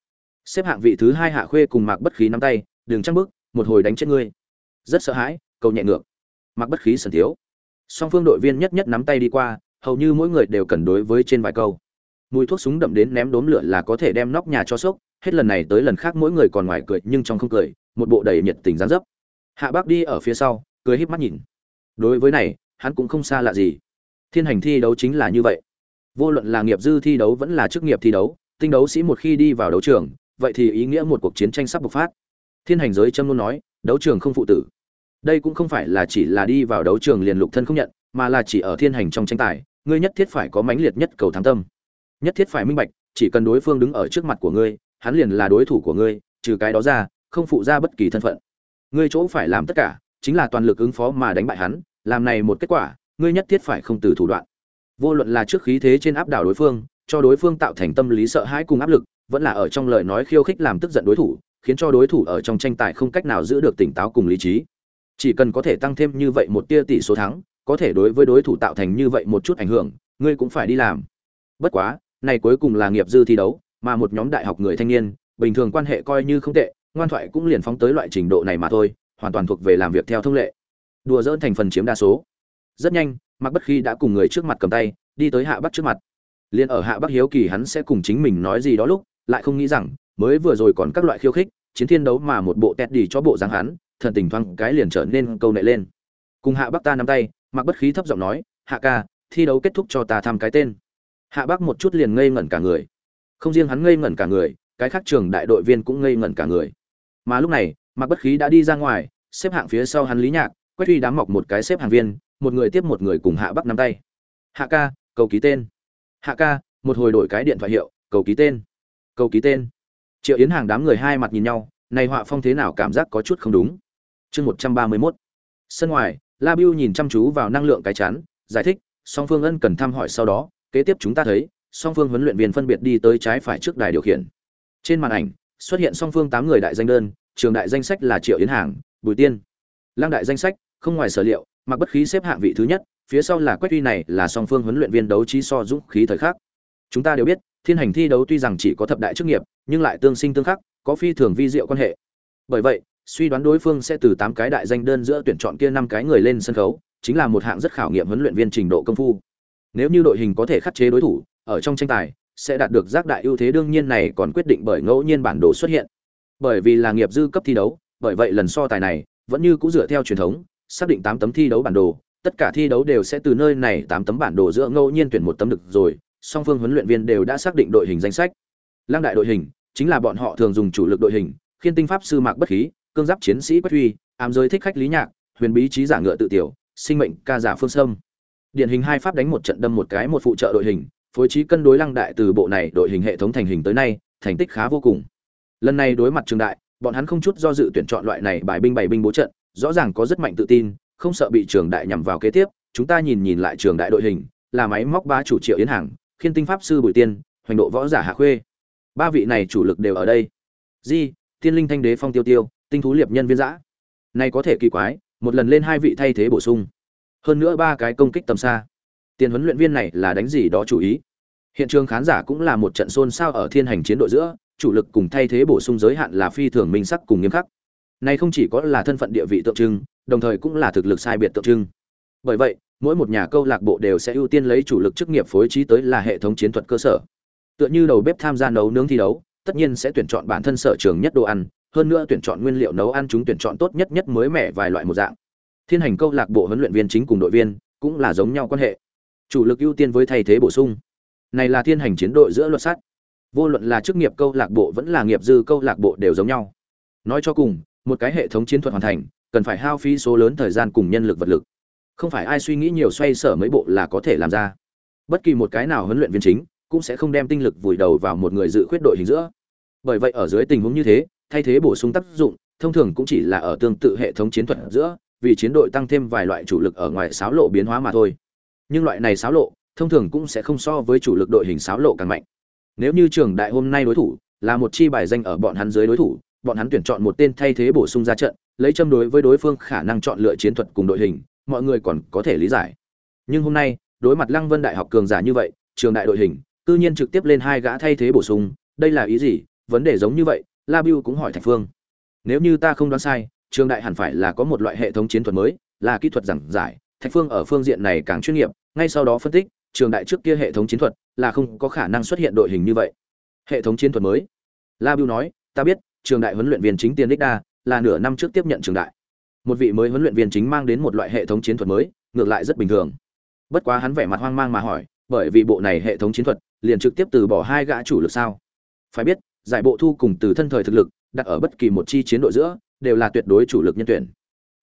Xếp hạng vị thứ hai hạ khuê cùng mạc bất khí nắm tay, đường chắc bước một hồi đánh chết ngươi. Rất sợ hãi, cầu nhẹ ngược. Mạc bất khí sần thiếu. Song phương đội viên nhất nhất nắm tay đi qua, hầu như mỗi người đều cần đối với trên vài câu mùi thuốc súng đậm đến ném đốm lửa là có thể đem nóc nhà cho sốc. Hết lần này tới lần khác mỗi người còn ngoài cười, nhưng trong không cười, một bộ đầy nhiệt tình gián dấp. Hạ bác đi ở phía sau, cười híp mắt nhìn. Đối với này, hắn cũng không xa lạ gì. Thiên hành thi đấu chính là như vậy. Vô luận là nghiệp dư thi đấu vẫn là chức nghiệp thi đấu, tinh đấu sĩ một khi đi vào đấu trường, vậy thì ý nghĩa một cuộc chiến tranh sắp bộc phát. Thiên hành giới châm luôn nói, đấu trường không phụ tử. Đây cũng không phải là chỉ là đi vào đấu trường liền lục thân không nhận, mà là chỉ ở thiên hành trong tranh tài, ngươi nhất thiết phải có mãnh liệt nhất cầu thắng tâm nhất thiết phải minh bạch, chỉ cần đối phương đứng ở trước mặt của ngươi, hắn liền là đối thủ của ngươi, trừ cái đó ra, không phụ ra bất kỳ thân phận. Ngươi chỗ phải làm tất cả, chính là toàn lực ứng phó mà đánh bại hắn, làm này một kết quả, ngươi nhất thiết phải không từ thủ đoạn. Vô luận là trước khí thế trên áp đảo đối phương, cho đối phương tạo thành tâm lý sợ hãi cùng áp lực, vẫn là ở trong lời nói khiêu khích làm tức giận đối thủ, khiến cho đối thủ ở trong tranh tài không cách nào giữ được tỉnh táo cùng lý trí. Chỉ cần có thể tăng thêm như vậy một tia tỷ số thắng, có thể đối với đối thủ tạo thành như vậy một chút ảnh hưởng, ngươi cũng phải đi làm. Bất quá này cuối cùng là nghiệp dư thi đấu, mà một nhóm đại học người thanh niên, bình thường quan hệ coi như không tệ, ngoan thoại cũng liền phóng tới loại trình độ này mà thôi, hoàn toàn thuộc về làm việc theo thông lệ. Đùa dỡn thành phần chiếm đa số. Rất nhanh mặc bất khi đã cùng người trước mặt cầm tay, đi tới hạ bắc trước mặt. Liền ở hạ bắc hiếu kỳ hắn sẽ cùng chính mình nói gì đó lúc, lại không nghĩ rằng, mới vừa rồi còn các loại khiêu khích, chiến thiên đấu mà một bộ tẹt đi cho bộ dáng hắn, thần tình thoáng cái liền trở nên câu nệ lên. Cùng hạ bắc ta nắm tay mặc bất khí thấp giọng nói, hạ ca, thi đấu kết thúc cho ta thăm cái tên hạ bắc một chút liền ngây ngẩn cả người. Không riêng hắn ngây ngẩn cả người, cái khác trường đại đội viên cũng ngây ngẩn cả người. Mà lúc này mặc bất khí đã đi ra ngoài, xếp hạng phía sau hắn lý nhạc quét huy đám mọc một cái xếp hàng viên, một người tiếp một người cùng hạ bắc nắm tay. Hạ ca, cầu ký tên. Hạ ca, một hồi đổi cái điện thoại hiệu, cầu ký tên. Cầu ký tên. Triệu yến hàng đám người hai mặt nhìn nhau, này họa phong thế nào cảm giác có chút không đúng. Chương một trăm ba mươi mốt. Sân ngoài, la biu nhìn chăm chú vào năng lượng cái chắn giải thích, song phương ân cần thăm hỏi sau đó kế tiếp chúng ta thấy, song phương huấn luyện viên phân biệt đi tới trái phải trước đài điều khiển. Trên màn ảnh, xuất hiện song phương tám người đại danh đơn, trường đại danh sách là triệu yến hàng, bùi tiên. Lăng đại danh sách, không ngoài sở liệu, mặc bất khí xếp hạng vị thứ nhất, phía sau là quách uy này, là song phương huấn luyện viên đấu trí so dũng khí thời khắc. Chúng ta đều biết, thiên hành thi đấu tuy rằng chỉ có thập đại chức nghiệp, nhưng lại tương sinh tương khắc, có phi thường vi diệu quan hệ. Bởi vậy, suy đoán đối phương sẽ từ tám cái đại danh đơn giữa tuyển chọn kia năm cái người lên sân khấu, chính là một hạng rất khảo nghiệm huấn luyện viên trình độ công phu nếu như đội hình có thể khắc chế đối thủ, ở trong tranh tài, sẽ đạt được giác đại ưu thế đương nhiên này còn quyết định bởi ngẫu nhiên bản đồ xuất hiện. Bởi vì là nghiệp dư cấp thi đấu, bởi vậy lần so tài này vẫn như cũ dựa theo truyền thống, xác định tám tấm thi đấu bản đồ, tất cả thi đấu đều sẽ từ nơi này tám tấm bản đồ giữa ngẫu nhiên tuyển một tấm được rồi, song phương huấn luyện viên đều đã xác định đội hình danh sách. Lăng đại đội hình, chính là bọn họ thường dùng chủ lực đội hình, khiên tinh pháp sư mạc bất khí, cương giáp chiến sĩ quách huy, ám giới thích khách lý nhạc, huyền bí trí giả ngựa tự tiểu, sinh mệnh ca giả phương sâm điển hình hai pháp đánh một trận đâm một cái một phụ trợ đội hình, phối trí cân đối lăng đại từ bộ này đội hình hệ thống thành hình tới nay, thành tích khá vô cùng. Lần này đối mặt trường đại, bọn hắn không chút do dự tuyển chọn loại này bài binh bày binh bố trận, rõ ràng có rất mạnh tự tin, không sợ bị trường đại nhằm vào kế tiếp, chúng ta nhìn nhìn lại trường đại đội hình, là máy móc ba chủ triệu yến hàng khiên tinh pháp sư bùi tiên, hoành độ võ giả hạ khuê. Ba vị này chủ lực đều ở đây. Di, tiên linh thanh đế phong tiêu tiêu, tinh thú liệp nhân viên giã. Này có thể kỳ quái, một lần lên hai vị thay thế bổ sung hơn nữa ba cái công kích tầm xa. Tiền huấn luyện viên này là đánh gì đó chủ ý. Hiện trường khán giả cũng là một trận xôn xao ở thiên hành chiến đội giữa, chủ lực cùng thay thế bổ sung giới hạn là phi thường minh sắc cùng nghiêm khắc. Này không chỉ có là thân phận địa vị tượng trưng, đồng thời cũng là thực lực sai biệt tượng trưng. Bởi vậy, mỗi một nhà câu lạc bộ đều sẽ ưu tiên lấy chủ lực chức nghiệp phối trí tới là hệ thống chiến thuật cơ sở. Tựa như đầu bếp tham gia nấu nướng thi đấu, tất nhiên sẽ tuyển chọn bản thân sở trường nhất đồ ăn, hơn nữa tuyển chọn nguyên liệu nấu ăn chúng tuyển chọn tốt nhất nhất mới mẻ vài loại một dạng thiên hành câu lạc bộ huấn luyện viên chính cùng đội viên cũng là giống nhau quan hệ. Chủ lực ưu tiên với thay thế bổ sung. Này là thiên hành chiến đội giữa luật sắt. Vô luận là chức nghiệp câu lạc bộ vẫn là nghiệp dư câu lạc bộ đều giống nhau. Nói cho cùng, một cái hệ thống chiến thuật hoàn thành, cần phải hao phí số lớn thời gian cùng nhân lực vật lực. Không phải ai suy nghĩ nhiều xoay sở mấy bộ là có thể làm ra. Bất kỳ một cái nào huấn luyện viên chính cũng sẽ không đem tinh lực vùi đầu vào một người dự khuyết đội hình giữa. Bởi vậy ở dưới tình huống như thế, thay thế bổ sung tác dụng, thông thường cũng chỉ là ở tương tự hệ thống chiến thuật giữa vì chiến đội tăng thêm vài loại chủ lực ở ngoài sáo lộ biến hóa mà thôi. Nhưng loại này sáo lộ, thông thường cũng sẽ không so với chủ lực đội hình sáo lộ càng mạnh. Nếu như trường đại hôm nay đối thủ là một chi bài danh ở bọn hắn dưới đối thủ, bọn hắn tuyển chọn một tên thay thế bổ sung ra trận, lấy châm đối với đối phương khả năng chọn lựa chiến thuật cùng đội hình, mọi người còn có thể lý giải. Nhưng hôm nay, đối mặt lăng vân đại học cường giả như vậy, trường đại đội hình tự nhiên trực tiếp lên hai gã thay thế bổ sung, đây là ý gì? Vấn đề giống như vậy, la Bưu cũng hỏi thạch phương. Nếu như ta không đoán sai trường đại hẳn phải là có một loại hệ thống chiến thuật mới, là kỹ thuật giảng giải, thạch phương ở phương diện này càng chuyên nghiệp, ngay sau đó phân tích, trường đại trước kia hệ thống chiến thuật là không có khả năng xuất hiện đội hình như vậy. Hệ thống chiến thuật mới. La biu nói, ta biết, trường đại huấn luyện viên chính tiền đích đa là nửa năm trước tiếp nhận trường đại. Một vị mới huấn luyện viên chính mang đến một loại hệ thống chiến thuật mới, ngược lại rất bình thường. Bất quá hắn vẻ mặt hoang mang mà hỏi, bởi vì bộ này hệ thống chiến thuật liền trực tiếp từ bỏ hai gã chủ lực sao? Phải biết, giải bộ thu cùng từ thân thời thực lực, đặt ở bất kỳ một chi chiến đội giữa đều là tuyệt đối chủ lực nhân tuyển.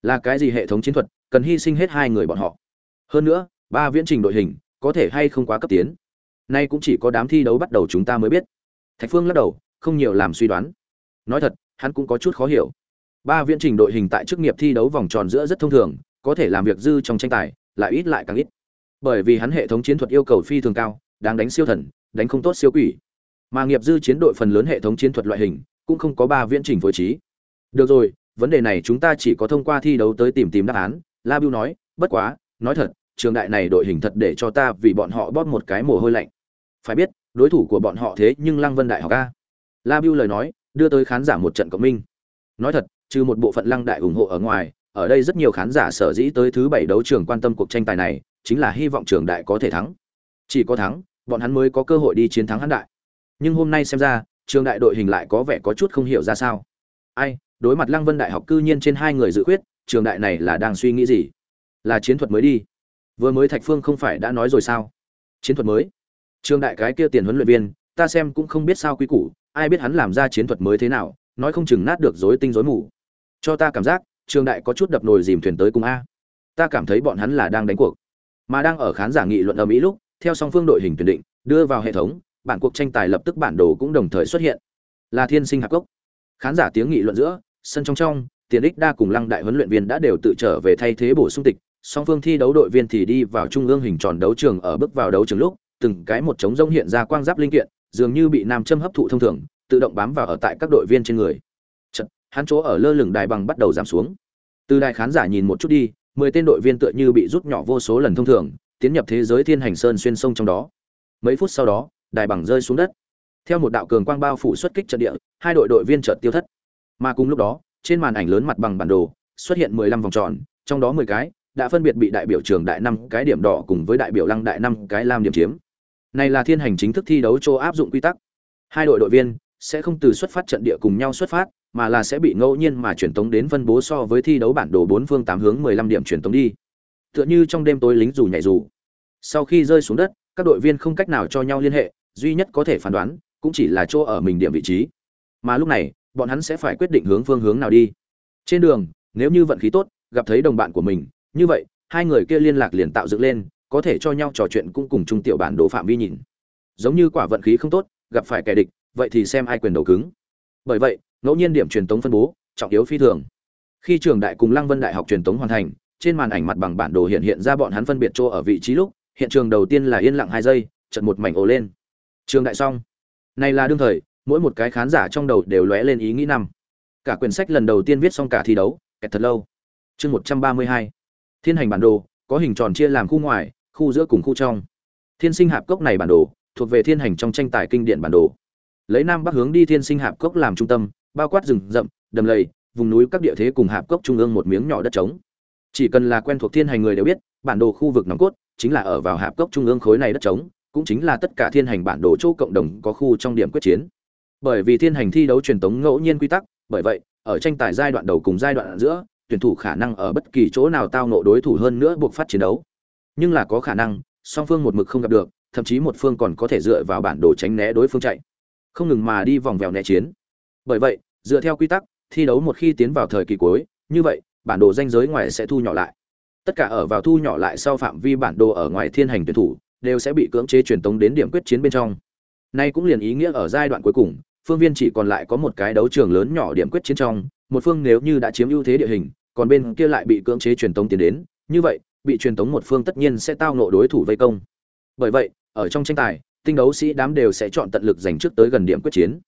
Là cái gì hệ thống chiến thuật, cần hy sinh hết hai người bọn họ? Hơn nữa, ba viễn trình đội hình, có thể hay không quá cấp tiến? Nay cũng chỉ có đám thi đấu bắt đầu chúng ta mới biết. Thạch phương lắc đầu, không nhiều làm suy đoán. Nói thật, hắn cũng có chút khó hiểu. Ba viễn trình đội hình tại chức nghiệp thi đấu vòng tròn giữa rất thông thường, có thể làm việc dư trong tranh tài, lại ít lại càng ít. Bởi vì hắn hệ thống chiến thuật yêu cầu phi thường cao, đáng đánh siêu thần, đánh không tốt siêu quỷ. Mà nghiệp dư chiến đội phần lớn hệ thống chiến thuật loại hình, cũng không có ba viễn trình phối trí được rồi, vấn đề này chúng ta chỉ có thông qua thi đấu tới tìm tìm đáp án. La biu nói, bất quá, nói thật, trường đại này đội hình thật để cho ta vì bọn họ bóp một cái mồ hôi lạnh. Phải biết, đối thủ của bọn họ thế nhưng lăng vân đại học a. La biu lời nói, đưa tới khán giả một trận cộng minh. Nói thật, trừ một bộ phận lăng đại ủng hộ ở ngoài, ở đây rất nhiều khán giả sở dĩ tới thứ bảy đấu trường quan tâm cuộc tranh tài này, chính là hy vọng trường đại có thể thắng. Chỉ có thắng, bọn hắn mới có cơ hội đi chiến thắng hắn đại. Nhưng hôm nay xem ra, trường đại đội hình lại có vẻ có chút không hiểu ra sao. Ai đối mặt lăng vân đại học cư nhiên trên hai người dự quyết, trường đại này là đang suy nghĩ gì? Là chiến thuật mới đi. Vừa mới thạch phương không phải đã nói rồi sao? Chiến thuật mới? Trường đại cái kia tiền huấn luyện viên ta xem cũng không biết sao quy củ ai biết hắn làm ra chiến thuật mới thế nào nói không chừng nát được rối tinh rối mù. Cho ta cảm giác trường đại có chút đập nồi dìm thuyền tới cùng a. Ta cảm thấy bọn hắn là đang đánh cuộc. Mà đang ở khán giả nghị luận ở mỹ lúc theo song phương đội hình tuyển định đưa vào hệ thống bản cuộc tranh tài lập tức bản đồ cũng đồng thời xuất hiện. Là thiên sinh Hạp gốc khán giả tiếng nghị luận giữa sân trong trong tiền ích đa cùng lăng đại huấn luyện viên đã đều tự trở về thay thế bổ sung tịch song phương thi đấu đội viên thì đi vào trung ương hình tròn đấu trường ở bước vào đấu trường lúc từng cái một trống rông hiện ra quang giáp linh kiện dường như bị nam châm hấp thụ thông thường tự động bám vào ở tại các đội viên trên người. Chật, hắn chỗ ở lơ lửng đài bằng bắt đầu giảm xuống. Từ đài khán giả nhìn một chút đi mười tên đội viên tựa như bị rút nhỏ vô số lần thông thường tiến nhập thế giới thiên hành sơn xuyên sông trong đó. Mấy phút sau đó đài bằng rơi xuống đất. Theo một đạo cường quang bao phủ xuất kích trận địa hai đội đội viên chợt tiêu thất mà cùng lúc đó, trên màn ảnh lớn mặt bằng bản đồ xuất hiện mười lăm vòng tròn, trong đó mười cái đã phân biệt bị đại biểu trường đại năm cái điểm đỏ cùng với đại biểu lăng đại năm cái lam điểm chiếm. Này là thiên hành chính thức thi đấu châu áp dụng quy tắc. Hai đội đội viên sẽ không từ xuất phát trận địa cùng nhau xuất phát, mà là sẽ bị ngẫu nhiên mà truyền tống đến phân bố so với thi đấu bản đồ bốn phương tám hướng mười lăm điểm truyền tống đi. Tựa như trong đêm tối lính dù nhảy dù. Sau khi rơi xuống đất, các đội viên không cách nào cho nhau liên hệ, duy nhất có thể phán đoán cũng chỉ là chỗ ở mình điểm vị trí. Mà lúc này bọn hắn sẽ phải quyết định hướng phương hướng nào đi. Trên đường, nếu như vận khí tốt, gặp thấy đồng bạn của mình, như vậy, hai người kia liên lạc liền tạo dựng lên, có thể cho nhau trò chuyện cũng cùng chung tiểu bản đồ phạm vi nhìn. Giống như quả vận khí không tốt, gặp phải kẻ địch, vậy thì xem ai quyền đầu cứng. Bởi vậy, ngẫu nhiên điểm truyền tống phân bố, trọng yếu phi thường. Khi trường đại cùng lăng vân đại học truyền tống hoàn thành, trên màn ảnh mặt bằng bản đồ hiện hiện ra bọn hắn phân biệt chỗ ở vị trí lúc, hiện trường đầu tiên là yên lặng hai giây trận một mảnh ồ lên. Trường đại xong. Này là đương thời mỗi một cái khán giả trong đầu đều lóe lên ý nghĩ năm. Cả quyển sách lần đầu tiên viết xong cả thi đấu, kẹt thật lâu. Chương một trăm ba mươi hai. Thiên hành bản đồ, có hình tròn chia làm khu ngoài, khu giữa cùng khu trong. Thiên sinh hạp cốc này bản đồ, thuộc về thiên hành trong tranh tài kinh điển bản đồ. Lấy nam bắc hướng đi thiên sinh hạp cốc làm trung tâm, bao quát rừng rậm, đầm lầy, vùng núi các địa thế cùng hạp cốc trung ương một miếng nhỏ đất trống. Chỉ cần là quen thuộc thiên hành người đều biết, bản đồ khu vực nòng cốt chính là ở vào hạp cốc trung ương khối này đất trống, cũng chính là tất cả thiên hành bản đồ chỗ cộng đồng có khu trong điểm quyết chiến bởi vì thiên hành thi đấu truyền thống ngẫu nhiên quy tắc, bởi vậy, ở tranh tài giai đoạn đầu cùng giai đoạn giữa, tuyển thủ khả năng ở bất kỳ chỗ nào tao nộ đối thủ hơn nữa buộc phát chiến đấu. Nhưng là có khả năng, song phương một mực không gặp được, thậm chí một phương còn có thể dựa vào bản đồ tránh né đối phương chạy. Không ngừng mà đi vòng vèo né chiến. Bởi vậy, dựa theo quy tắc, thi đấu một khi tiến vào thời kỳ cuối, như vậy, bản đồ danh giới ngoài sẽ thu nhỏ lại. Tất cả ở vào thu nhỏ lại sau phạm vi bản đồ ở ngoài thiên hành tuyển thủ, đều sẽ bị cưỡng chế truyền tống đến điểm quyết chiến bên trong. Nay cũng liền ý nghĩa ở giai đoạn cuối cùng phương viên chỉ còn lại có một cái đấu trường lớn nhỏ điểm quyết chiến trong, một phương nếu như đã chiếm ưu thế địa hình, còn bên kia lại bị cưỡng chế truyền tống tiến đến, như vậy, bị truyền tống một phương tất nhiên sẽ tao nộ đối thủ vây công. Bởi vậy, ở trong tranh tài, tinh đấu sĩ đám đều sẽ chọn tận lực giành trước tới gần điểm quyết chiến.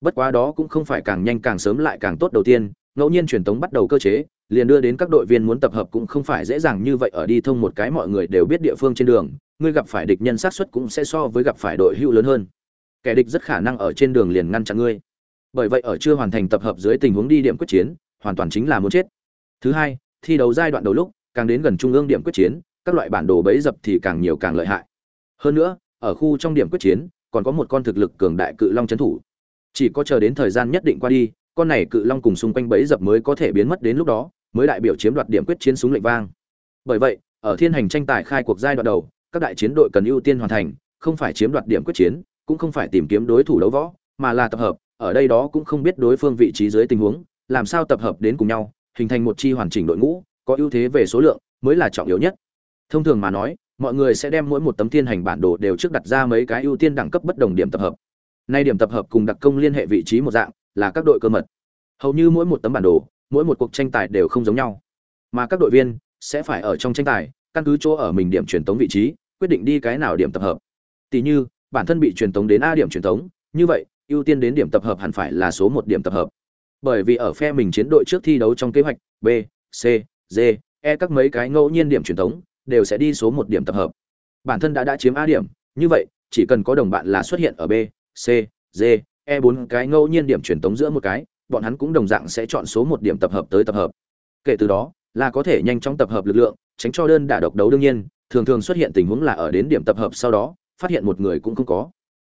Bất quá đó cũng không phải càng nhanh càng sớm lại càng tốt đầu tiên, ngẫu nhiên truyền tống bắt đầu cơ chế, liền đưa đến các đội viên muốn tập hợp cũng không phải dễ dàng như vậy ở đi thông một cái mọi người đều biết địa phương trên đường ngươi gặp phải địch nhân sát suất cũng sẽ so với gặp phải đội hữu lớn hơn kẻ địch rất khả năng ở trên đường liền ngăn chặn ngươi. Bởi vậy ở chưa hoàn thành tập hợp dưới tình huống đi điểm quyết chiến, hoàn toàn chính là muốn chết. Thứ hai, thi đấu giai đoạn đầu lúc, càng đến gần trung ương điểm quyết chiến, các loại bản đồ bấy dập thì càng nhiều càng lợi hại. Hơn nữa, ở khu trong điểm quyết chiến, còn có một con thực lực cường đại cự long trấn thủ. Chỉ có chờ đến thời gian nhất định qua đi, con này cự long cùng xung quanh bẫy dập mới có thể biến mất đến lúc đó, mới đại biểu chiếm đoạt điểm quyết chiến súng lệnh vang. Bởi vậy, ở thiên hành tranh tài khai cuộc giai đoạn đầu, các đại chiến đội cần ưu tiên hoàn thành, không phải chiếm đoạt điểm quyết chiến cũng không phải tìm kiếm đối thủ đấu võ, mà là tập hợp, ở đây đó cũng không biết đối phương vị trí dưới tình huống, làm sao tập hợp đến cùng nhau, hình thành một chi hoàn chỉnh đội ngũ, có ưu thế về số lượng, mới là trọng yếu nhất. Thông thường mà nói, mọi người sẽ đem mỗi một tấm thiên hành bản đồ đều trước đặt ra mấy cái ưu tiên đẳng cấp bất đồng điểm tập hợp. Nay điểm tập hợp cùng đặc công liên hệ vị trí một dạng, là các đội cơ mật. Hầu như mỗi một tấm bản đồ, mỗi một cuộc tranh tài đều không giống nhau. Mà các đội viên sẽ phải ở trong tranh tài, căn cứ chỗ ở mình điểm truyền tống vị trí, quyết định đi cái nào điểm tập hợp. Tỷ như bản thân bị truyền tống đến a điểm truyền tống, như vậy, ưu tiên đến điểm tập hợp hẳn phải là số một điểm tập hợp. Bởi vì ở phe mình chiến đội trước thi đấu trong kế hoạch, b, c, d e các mấy cái ngẫu nhiên điểm truyền tống đều sẽ đi số một điểm tập hợp. Bản thân đã đã chiếm a điểm, như vậy, chỉ cần có đồng bạn là xuất hiện ở b, c, d e bốn cái ngẫu nhiên điểm truyền tống giữa một cái, bọn hắn cũng đồng dạng sẽ chọn số một điểm tập hợp tới tập hợp. Kể từ đó, là có thể nhanh chóng tập hợp lực lượng, tránh cho đơn đả độc đấu đương nhiên, thường thường xuất hiện tình huống là ở đến điểm tập hợp sau đó phát hiện một người cũng không có.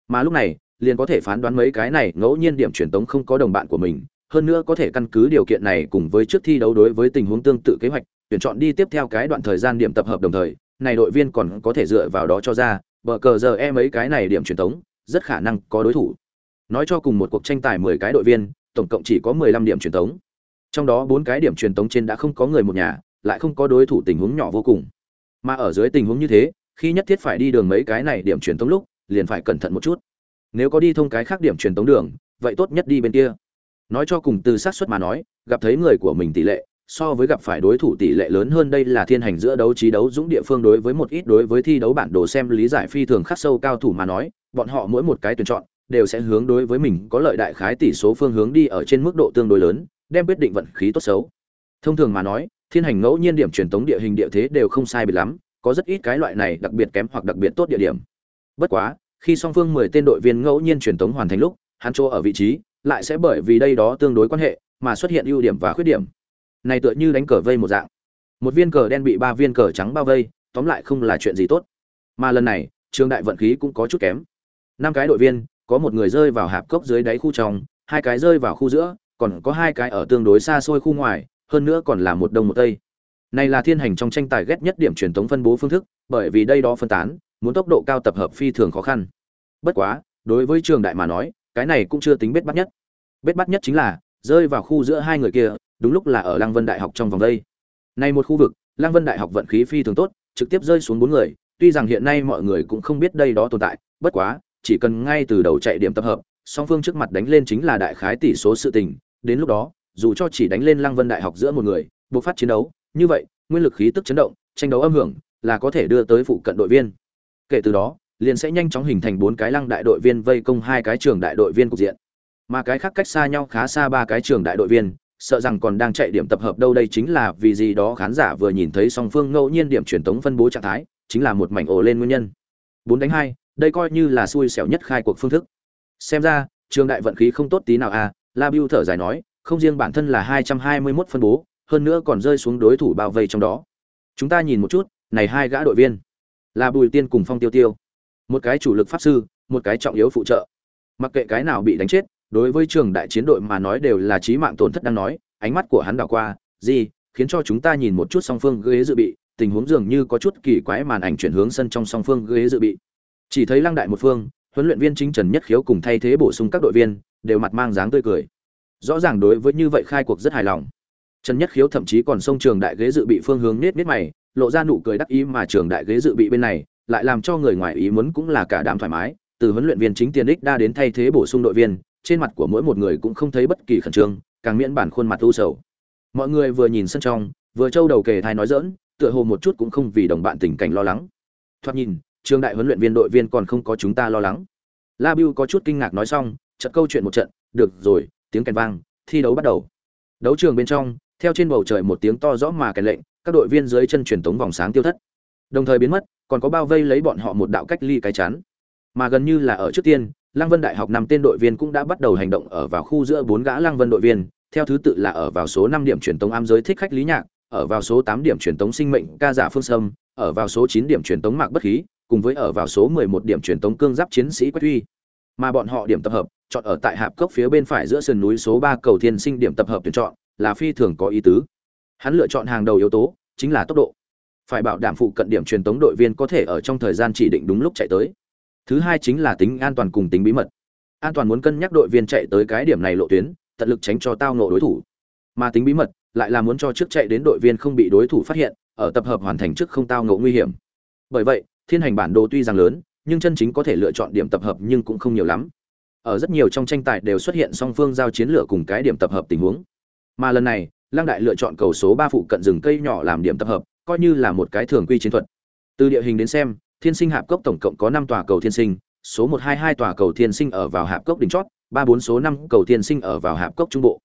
Mà lúc này, liền có thể phán đoán mấy cái này ngẫu nhiên điểm truyền tống không có đồng bạn của mình, hơn nữa có thể căn cứ điều kiện này cùng với trước thi đấu đối với tình huống tương tự kế hoạch, tuyển chọn đi tiếp theo cái đoạn thời gian điểm tập hợp đồng thời, này đội viên còn có thể dựa vào đó cho ra, bờ cờ giờ e mấy cái này điểm truyền tống, rất khả năng có đối thủ. Nói cho cùng một cuộc tranh tài mười cái đội viên, tổng cộng chỉ có mười lăm điểm truyền tống. Trong đó bốn cái điểm truyền tống trên đã không có người một nhà, lại không có đối thủ tình huống nhỏ vô cùng. Mà ở dưới tình huống như thế khi nhất thiết phải đi đường mấy cái này điểm truyền tống lúc, liền phải cẩn thận một chút. Nếu có đi thông cái khác điểm truyền tống đường, vậy tốt nhất đi bên kia. Nói cho cùng từ xác suất mà nói, gặp thấy người của mình tỷ lệ, so với gặp phải đối thủ tỷ lệ lớn hơn đây là thiên hành giữa đấu trí đấu dũng địa phương đối với một ít đối với thi đấu bản đồ xem lý giải phi thường khắc sâu cao thủ mà nói, bọn họ mỗi một cái tuyển chọn, đều sẽ hướng đối với mình có lợi đại khái tỷ số phương hướng đi ở trên mức độ tương đối lớn, đem quyết định vận khí tốt xấu. Thông thường mà nói, thiên hành ngẫu nhiên điểm truyền tống địa hình địa thế đều không sai biệt lắm có rất ít cái loại này đặc biệt kém hoặc đặc biệt tốt địa điểm. Bất quá, khi song phương mười tên đội viên ngẫu nhiên truyền tống hoàn thành lúc, hắn chỗ ở vị trí lại sẽ bởi vì đây đó tương đối quan hệ mà xuất hiện ưu điểm và khuyết điểm. Này tựa như đánh cờ vây một dạng. Một viên cờ đen bị ba viên cờ trắng bao vây, tóm lại không là chuyện gì tốt. Mà lần này, trường đại vận khí cũng có chút kém. Năm cái đội viên, có một người rơi vào hạp cốc dưới đáy khu trong, hai cái rơi vào khu giữa, còn có hai cái ở tương đối xa xôi khu ngoài, hơn nữa còn là một đông một tây này là thiên hành trong tranh tài ghét nhất điểm truyền tống phân bố phương thức, bởi vì đây đó phân tán, muốn tốc độ cao tập hợp phi thường khó khăn. Bất quá, đối với trường đại mà nói, cái này cũng chưa tính bết bắt nhất. Bết bắt nhất chính là, rơi vào khu giữa hai người kia, đúng lúc là ở lăng vân đại học trong vòng đây. Này một khu vực, lăng vân đại học vận khí phi thường tốt, trực tiếp rơi xuống bốn người, tuy rằng hiện nay mọi người cũng không biết đây đó tồn tại, bất quá, chỉ cần ngay từ đầu chạy điểm tập hợp, song phương trước mặt đánh lên chính là đại khái tỷ số sự tình. Đến lúc đó, dù cho chỉ đánh lên lăng vân đại học giữa một người, buộc phát chiến đấu như vậy, nguyên lực khí tức chấn động, tranh đấu âm hưởng là có thể đưa tới phụ cận đội viên. Kể từ đó, liền sẽ nhanh chóng hình thành bốn cái lăng đại đội viên vây công hai cái trường đại đội viên cục diện. Mà cái khác cách xa nhau khá xa ba cái trường đại đội viên, sợ rằng còn đang chạy điểm tập hợp đâu đây chính là vì gì đó khán giả vừa nhìn thấy song phương ngẫu nhiên điểm truyền tống phân bố trạng thái, chính là một mảnh ổ lên nguyên nhân. Bốn đánh hai, đây coi như là xui xẻo nhất khai cuộc phương thức. Xem ra, trường đại vận khí không tốt tí nào à la biu thở dài nói, không riêng bản thân là hai trăm hai mươi 221 phân bố hơn nữa còn rơi xuống đối thủ bao vây trong đó. Chúng ta nhìn một chút, này hai gã đội viên. Là bùi tiên cùng phong tiêu tiêu. Một cái chủ lực pháp sư, một cái trọng yếu phụ trợ. Mặc kệ cái nào bị đánh chết, đối với trường đại chiến đội mà nói đều là chí mạng tổn thất đang nói, ánh mắt của hắn đảo qua, gì, khiến cho chúng ta nhìn một chút song phương ghế dự bị, tình huống dường như có chút kỳ quái màn ảnh chuyển hướng sân trong song phương ghế dự bị. Chỉ thấy lăng đại một phương, huấn luyện viên chính Trần Nhất Khiếu cùng thay thế bổ sung các đội viên, đều mặt mang dáng tươi cười. Rõ ràng đối với như vậy khai cuộc rất hài lòng. Trần Nhất Khiếu thậm chí còn xông trường đại ghế dự bị phương hướng nết nết mày, lộ ra nụ cười đắc ý mà trường đại ghế dự bị bên này, lại làm cho người ngoài ý muốn cũng là cả đám thoải mái, từ huấn luyện viên chính tiền đích đa đến thay thế bổ sung đội viên, trên mặt của mỗi một người cũng không thấy bất kỳ khẩn trương, càng miễn bản khuôn mặt u sầu. Mọi người vừa nhìn sân trong, vừa trâu đầu kề thai nói dỡn, tựa hồ một chút cũng không vì đồng bạn tình cảnh lo lắng. Thoạt nhìn, trường đại huấn luyện viên đội viên còn không có chúng ta lo lắng. La biu có chút kinh ngạc nói xong, chợt câu chuyện một trận, được rồi, tiếng kèn vang, thi đấu bắt đầu. Đấu trường bên trong, theo trên bầu trời một tiếng to rõ mà kèn lệnh, các đội viên dưới chân truyền tống vòng sáng tiêu thất. Đồng thời biến mất, còn có bao vây lấy bọn họ một đạo cách ly cái chắn. Mà gần như là ở trước tiên, Lăng Vân Đại học năm tên đội viên cũng đã bắt đầu hành động ở vào khu giữa bốn gã Lăng Vân đội viên, theo thứ tự là ở vào số 5 điểm truyền tống am giới thích khách Lý Nhạc, ở vào số 8 điểm truyền tống sinh mệnh ca giả Phương Sâm, ở vào số 9 điểm truyền tống Mạc Bất Khí, cùng với ở vào số 11 điểm truyền tống cương giáp chiến sĩ Quách Huy. Mà bọn họ điểm tập hợp, chọn ở tại hạp cốc phía bên phải giữa sườn núi số 3 cầu thiên sinh điểm tập hợp tuyển chọn, là phi thường có ý tứ. Hắn lựa chọn hàng đầu yếu tố chính là tốc độ. Phải bảo đảm phụ cận điểm truyền tống đội viên có thể ở trong thời gian chỉ định đúng lúc chạy tới. Thứ hai chính là tính an toàn cùng tính bí mật. An toàn muốn cân nhắc đội viên chạy tới cái điểm này lộ tuyến, tận lực tránh cho tao ngộ đối thủ. Mà tính bí mật lại là muốn cho trước chạy đến đội viên không bị đối thủ phát hiện, ở tập hợp hoàn thành trước không tao ngộ nguy hiểm. Bởi vậy, thiên hành bản đồ tuy rằng lớn, nhưng chân chính có thể lựa chọn điểm tập hợp nhưng cũng không nhiều lắm. Ở rất nhiều trong tranh tài đều xuất hiện song phương giao chiến lửa cùng cái điểm tập hợp tình huống. Mà lần này, Lăng Đại lựa chọn cầu số 3 phụ cận rừng cây nhỏ làm điểm tập hợp, coi như là một cái thường quy chiến thuật. Từ địa hình đến xem, Thiên Sinh Hạp Cốc tổng cộng có 5 tòa cầu thiên sinh, số 122 tòa cầu thiên sinh ở vào Hạp Cốc đỉnh chót, 34 số 5 cầu thiên sinh ở vào Hạp Cốc trung bộ.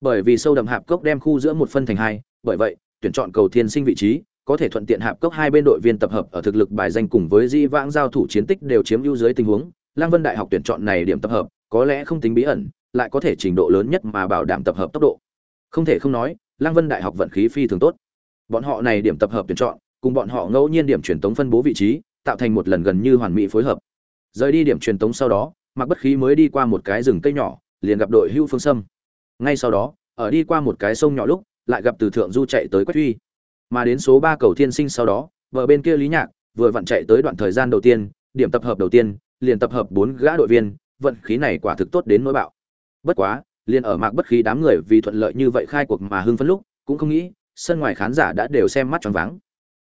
Bởi vì sâu đậm Hạp Cốc đem khu giữa một phân thành hai, bởi vậy, tuyển chọn cầu thiên sinh vị trí, có thể thuận tiện Hạp Cốc hai bên đội viên tập hợp ở thực lực bài danh cùng với di vãng giao thủ chiến tích đều chiếm ưu dưới tình huống, Lang Vân Đại học tuyển chọn này điểm tập hợp, có lẽ không tính bí ẩn, lại có thể trình độ lớn nhất mà bảo đảm tập hợp tốc độ. Không thể không nói, Lăng Vân Đại học vận khí phi thường tốt. Bọn họ này điểm tập hợp tuyển chọn, cùng bọn họ ngẫu nhiên điểm truyền tống phân bố vị trí, tạo thành một lần gần như hoàn mỹ phối hợp. Rời đi điểm truyền tống sau đó, Mạc Bất Khí mới đi qua một cái rừng cây nhỏ, liền gặp đội Hưu Phương Sâm. Ngay sau đó, ở đi qua một cái sông nhỏ lúc, lại gặp từ thượng du chạy tới Quách Huy. Mà đến số 3 cầu thiên sinh sau đó, vợ bên kia Lý Nhạc vừa vặn chạy tới đoạn thời gian đầu tiên, điểm tập hợp đầu tiên, liền tập hợp 4 gã đội viên, vận khí này quả thực tốt đến nỗi bạo. Bất quá, liền ở mạc bất khí đám người vì thuận lợi như vậy khai cuộc mà hưng phấn lúc, cũng không nghĩ, sân ngoài khán giả đã đều xem mắt tròn váng.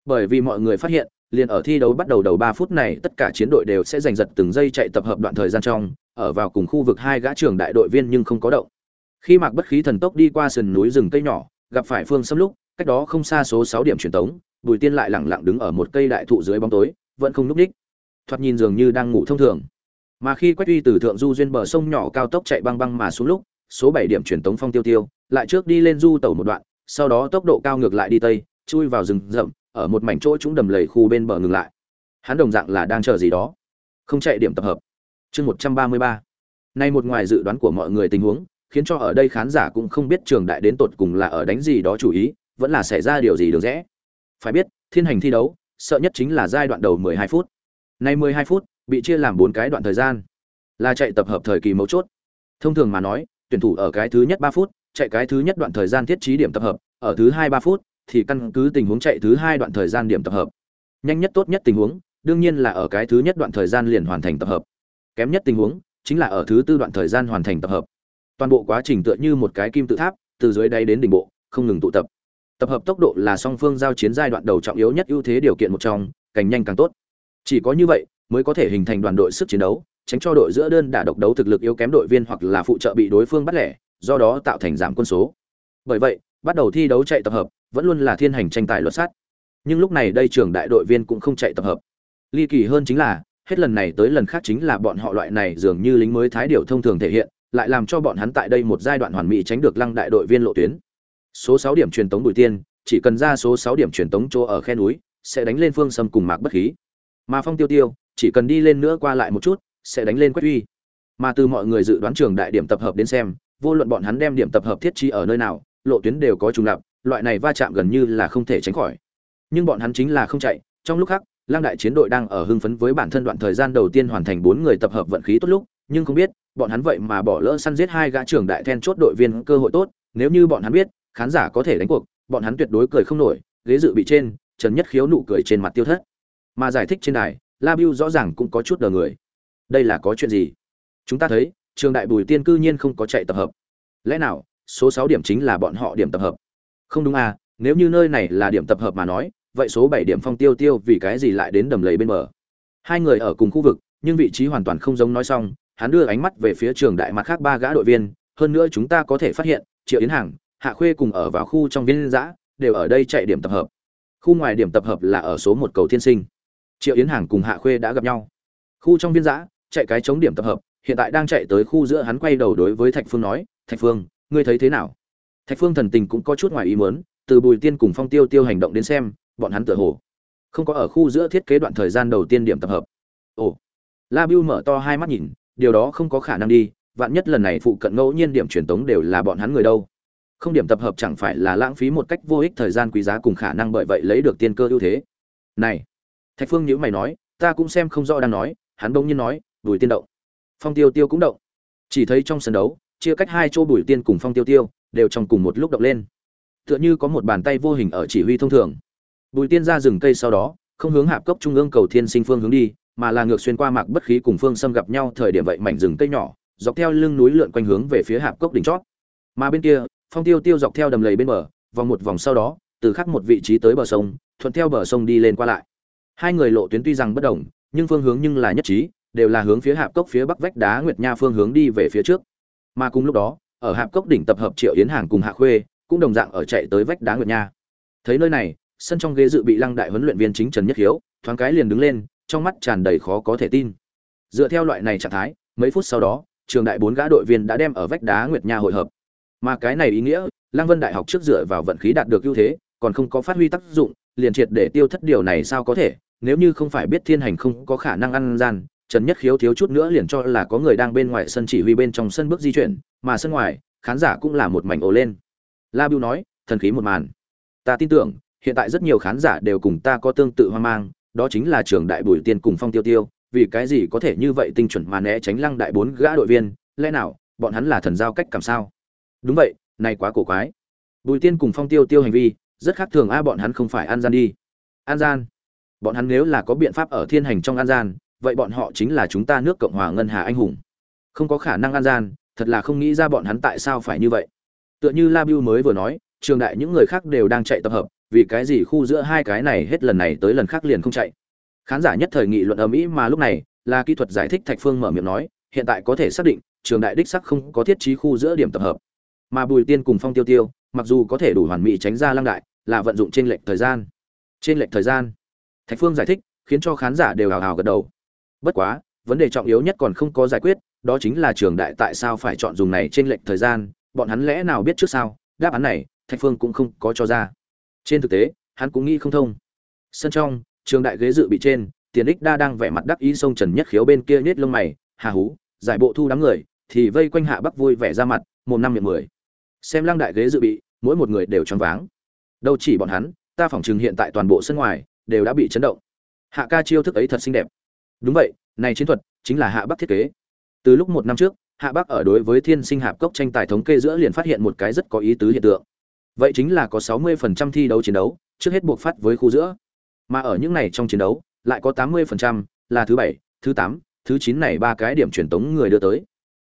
Bởi vì mọi người phát hiện, liền ở thi đấu bắt đầu đầu ba phút này, tất cả chiến đội đều sẽ giành giật từng giây chạy tập hợp đoạn thời gian trong, ở vào cùng khu vực hai gã trưởng đại đội viên nhưng không có động. Khi mạc bất khí thần tốc đi qua sườn núi rừng cây nhỏ, gặp phải phương xâm lúc, cách đó không xa số sáu điểm truyền tống, bùi tiên lại lẳng lặng đứng ở một cây đại thụ dưới bóng tối, vẫn không núp ních thoạt nhìn dường như đang ngủ thông thường. Mà khi quách uy từ thượng du duyên bờ sông nhỏ cao tốc chạy băng băng mà xuống lúc số bảy điểm truyền tống phong tiêu tiêu, lại trước đi lên du tàu một đoạn, sau đó tốc độ cao ngược lại đi tây, chui vào rừng rậm, ở một mảnh chỗ chúng đầm lầy khu bên bờ ngừng lại. Hắn đồng dạng là đang chờ gì đó. Không chạy điểm tập hợp. Chương một trăm ba mươi ba Nay một ngoài dự đoán của mọi người tình huống, khiến cho ở đây khán giả cũng không biết trường đại đến tột cùng là ở đánh gì đó chủ ý, vẫn là xảy ra điều gì được rẽ. Phải biết, thiên hành thi đấu, sợ nhất chính là giai đoạn đầu mười hai phút. Nay mười hai phút, bị chia làm bốn cái đoạn thời gian, là chạy tập hợp thời kỳ mấu chốt. Thông thường mà nói, tuyển thủ ở cái thứ nhất ba phút, chạy cái thứ nhất đoạn thời gian thiết trí điểm tập hợp, ở thứ hai ba phút thì căn cứ tình huống chạy thứ hai đoạn thời gian điểm tập hợp. Nhanh nhất tốt nhất tình huống, đương nhiên là ở cái thứ nhất đoạn thời gian liền hoàn thành tập hợp. Kém nhất tình huống chính là ở thứ tư đoạn thời gian hoàn thành tập hợp. Toàn bộ quá trình tựa như một cái kim tự tháp, từ dưới đáy đến đỉnh bộ, không ngừng tụ tập. Tập hợp tốc độ là song phương giao chiến giai đoạn đầu trọng yếu nhất ưu thế điều kiện một trong, càng nhanh càng tốt. Chỉ có như vậy mới có thể hình thành đoàn đội sức chiến đấu tránh cho đội giữa đơn đả độc đấu thực lực yếu kém đội viên hoặc là phụ trợ bị đối phương bắt lẻ, do đó tạo thành giảm quân số. Bởi vậy, bắt đầu thi đấu chạy tập hợp, vẫn luôn là thiên hành tranh tài luật sát. Nhưng lúc này đây trường đại đội viên cũng không chạy tập hợp. Ly kỳ hơn chính là, hết lần này tới lần khác chính là bọn họ loại này dường như lính mới thái điều thông thường thể hiện, lại làm cho bọn hắn tại đây một giai đoạn hoàn mỹ tránh được lăng đại đội viên lộ tuyến. Số 6 điểm truyền tống Bùi Tiên, chỉ cần ra số 6 điểm truyền tống chỗ ở khe núi, sẽ đánh lên phương sâm cùng mạc bất khí. Mà Phong Tiêu Tiêu, chỉ cần đi lên nữa qua lại một chút, sẽ đánh lên quét uy. Mà từ mọi người dự đoán trường đại điểm tập hợp đến xem, vô luận bọn hắn đem điểm tập hợp thiết trí ở nơi nào, lộ tuyến đều có trùng lập, loại này va chạm gần như là không thể tránh khỏi. Nhưng bọn hắn chính là không chạy, trong lúc khác lang đại chiến đội đang ở hưng phấn với bản thân đoạn thời gian đầu tiên hoàn thành bốn người tập hợp vận khí tốt lúc, nhưng không biết, bọn hắn vậy mà bỏ lỡ săn giết hai gã trưởng đại then chốt đội viên cơ hội tốt, nếu như bọn hắn biết, khán giả có thể đánh cuộc, bọn hắn tuyệt đối cười không nổi, ghế dự bị trên, trần nhất khiếu nụ cười trên mặt tiêu thất. Mà giải thích trên đài, la biu rõ ràng cũng có chút đờ người đây là có chuyện gì? Chúng ta thấy, trường đại bùi tiên cư nhiên không có chạy tập hợp. Lẽ nào, số sáu điểm chính là bọn họ điểm tập hợp? Không đúng à nếu như nơi này là điểm tập hợp mà nói, vậy số bảy điểm phong tiêu tiêu vì cái gì lại đến đầm lầy bên bờ? Hai người ở cùng khu vực, nhưng vị trí hoàn toàn không giống nói xong, hắn đưa ánh mắt về phía trường đại mặt khác ba gã đội viên, hơn nữa chúng ta có thể phát hiện, triệu yến hàng hạ khuê cùng ở vào khu trong viên giã, đều ở đây chạy điểm tập hợp. Khu ngoài điểm tập hợp là ở số một cầu thiên sinh. Triệu yến hàng cùng hạ khuê đã gặp nhau. Khu trong viên giã chạy cái chống điểm tập hợp, hiện tại đang chạy tới khu giữa hắn quay đầu đối với thạch phương nói, thạch phương, ngươi thấy thế nào? Thạch phương thần tình cũng có chút ngoài ý muốn, từ bùi tiên cùng phong tiêu tiêu hành động đến xem, bọn hắn tựa hồ không có ở khu giữa thiết kế đoạn thời gian đầu tiên điểm tập hợp. Ồ. La Bưu mở to hai mắt nhìn, điều đó không có khả năng đi, vạn nhất lần này phụ cận ngẫu nhiên điểm truyền tống đều là bọn hắn người đâu. Không điểm tập hợp chẳng phải là lãng phí một cách vô ích thời gian quý giá cùng khả năng bởi vậy lấy được tiên cơ ưu thế. Này. Thạch phương nhíu mày nói, ta cũng xem không rõ đang nói. Hắn bỗng nhiên nói bùi tiên động. Phong tiêu tiêu cũng động. Chỉ thấy trong sân đấu, chia cách hai chỗ bùi tiên cùng phong tiêu tiêu đều trong cùng một lúc động lên. Tựa như có một bàn tay vô hình ở chỉ huy thông thường. Bùi tiên ra rừng cây sau đó, không hướng hạp cốc trung ương cầu thiên sinh phương hướng đi, mà là ngược xuyên qua mạc bất khí cùng phương xâm gặp nhau thời điểm vậy mảnh rừng cây nhỏ, dọc theo lưng núi lượn quanh hướng về phía hạp cốc đỉnh chót. Mà bên kia, phong tiêu tiêu dọc theo đầm lầy bên bờ, vòng một vòng sau đó, từ khắc một vị trí tới bờ sông, thuận theo bờ sông đi lên qua lại. Hai người lộ tuyến tuy rằng bất đồng, nhưng phương hướng nhưng là nhất trí đều là hướng phía hạp cốc phía bắc vách đá nguyệt nha phương hướng đi về phía trước. Mà cùng lúc đó, ở hạp cốc đỉnh tập hợp triệu yến hàng cùng hạ khuê, cũng đồng dạng ở chạy tới vách đá nguyệt nha. Thấy nơi này, sân trong ghế dự bị lăng đại huấn luyện viên chính trần nhất hiếu, thoáng cái liền đứng lên, trong mắt tràn đầy khó có thể tin. Dựa theo loại này trạng thái, mấy phút sau đó, trường đại bốn gã đội viên đã đem ở vách đá nguyệt nha hội hợp. Mà cái này ý nghĩa, lăng vân đại học trước dựa vào vận khí đạt được ưu thế, còn không có phát huy tác dụng, liền triệt để tiêu thất điều này sao có thể, nếu như không phải biết thiên hành không có khả năng ăn gian trần nhất khiếu thiếu chút nữa liền cho là có người đang bên ngoài sân chỉ huy bên trong sân bước di chuyển, mà sân ngoài, khán giả cũng là một mảnh ồ lên. La bưu nói, thần khí một màn. Ta tin tưởng, hiện tại rất nhiều khán giả đều cùng ta có tương tự hoang mang, đó chính là trường đại bùi tiên cùng phong tiêu tiêu, vì cái gì có thể như vậy tinh chuẩn mà né tránh lăng đại bốn gã đội viên, lẽ nào, bọn hắn là thần giao cách cảm sao? Đúng vậy, này quá cổ quái. Bùi tiên cùng phong tiêu tiêu hành vi, rất khác thường a, bọn hắn không phải an gian đi. An gian? Bọn hắn nếu là có biện pháp ở thiên hành trong an gian vậy bọn họ chính là chúng ta nước cộng hòa ngân hà anh hùng. Không có khả năng an gian, thật là không nghĩ ra bọn hắn tại sao phải như vậy. Tựa như la biu mới vừa nói, trường đại những người khác đều đang chạy tập hợp, vì cái gì khu giữa hai cái này hết lần này tới lần khác liền không chạy. Khán giả nhất thời nghị luận ở mỹ mà lúc này là kỹ thuật giải thích thạch phương mở miệng nói, hiện tại có thể xác định, trường đại đích sắc không có thiết trí khu giữa điểm tập hợp. Mà bùi tiên cùng phong tiêu tiêu, mặc dù có thể đủ hoàn mỹ tránh ra lăng đại, là vận dụng trên lệch thời gian. Trên lệch thời gian. Thạch phương giải thích, khiến cho khán giả đều hào hào gật đầu bất quá, vấn đề trọng yếu nhất còn không có giải quyết, đó chính là trường đại tại sao phải chọn dùng này trên lệnh thời gian, bọn hắn lẽ nào biết trước sao? Đáp án này, thạch phương cũng không có cho ra. Trên thực tế, hắn cũng nghĩ không thông. Sân trong, trường đại ghế dự bị trên, tiền ích đa đang vẻ mặt đắc ý sông trần nhất khiếu bên kia nhét lông mày, hà hú, giải bộ thu đám người, thì vây quanh hạ bắc vui vẻ ra mặt, một năm miệng mười. Xem lăng đại ghế dự bị, mỗi một người đều choáng váng. Đâu chỉ bọn hắn, ta phỏng chừng hiện tại toàn bộ sân ngoài, đều đã bị chấn động. Hạ ca chiêu thức ấy thật xinh đẹp đúng vậy, này chiến thuật chính là hạ bắc thiết kế. Từ lúc một năm trước, hạ bắc ở đối với thiên sinh hạp cốc tranh tài thống kê giữa liền phát hiện một cái rất có ý tứ hiện tượng. Vậy chính là có 60% thi đấu chiến đấu, trước hết buộc phát với khu giữa. Mà ở những này trong chiến đấu, lại có 80% là thứ bảy, thứ tám, thứ chín này ba cái điểm truyền tống người đưa tới.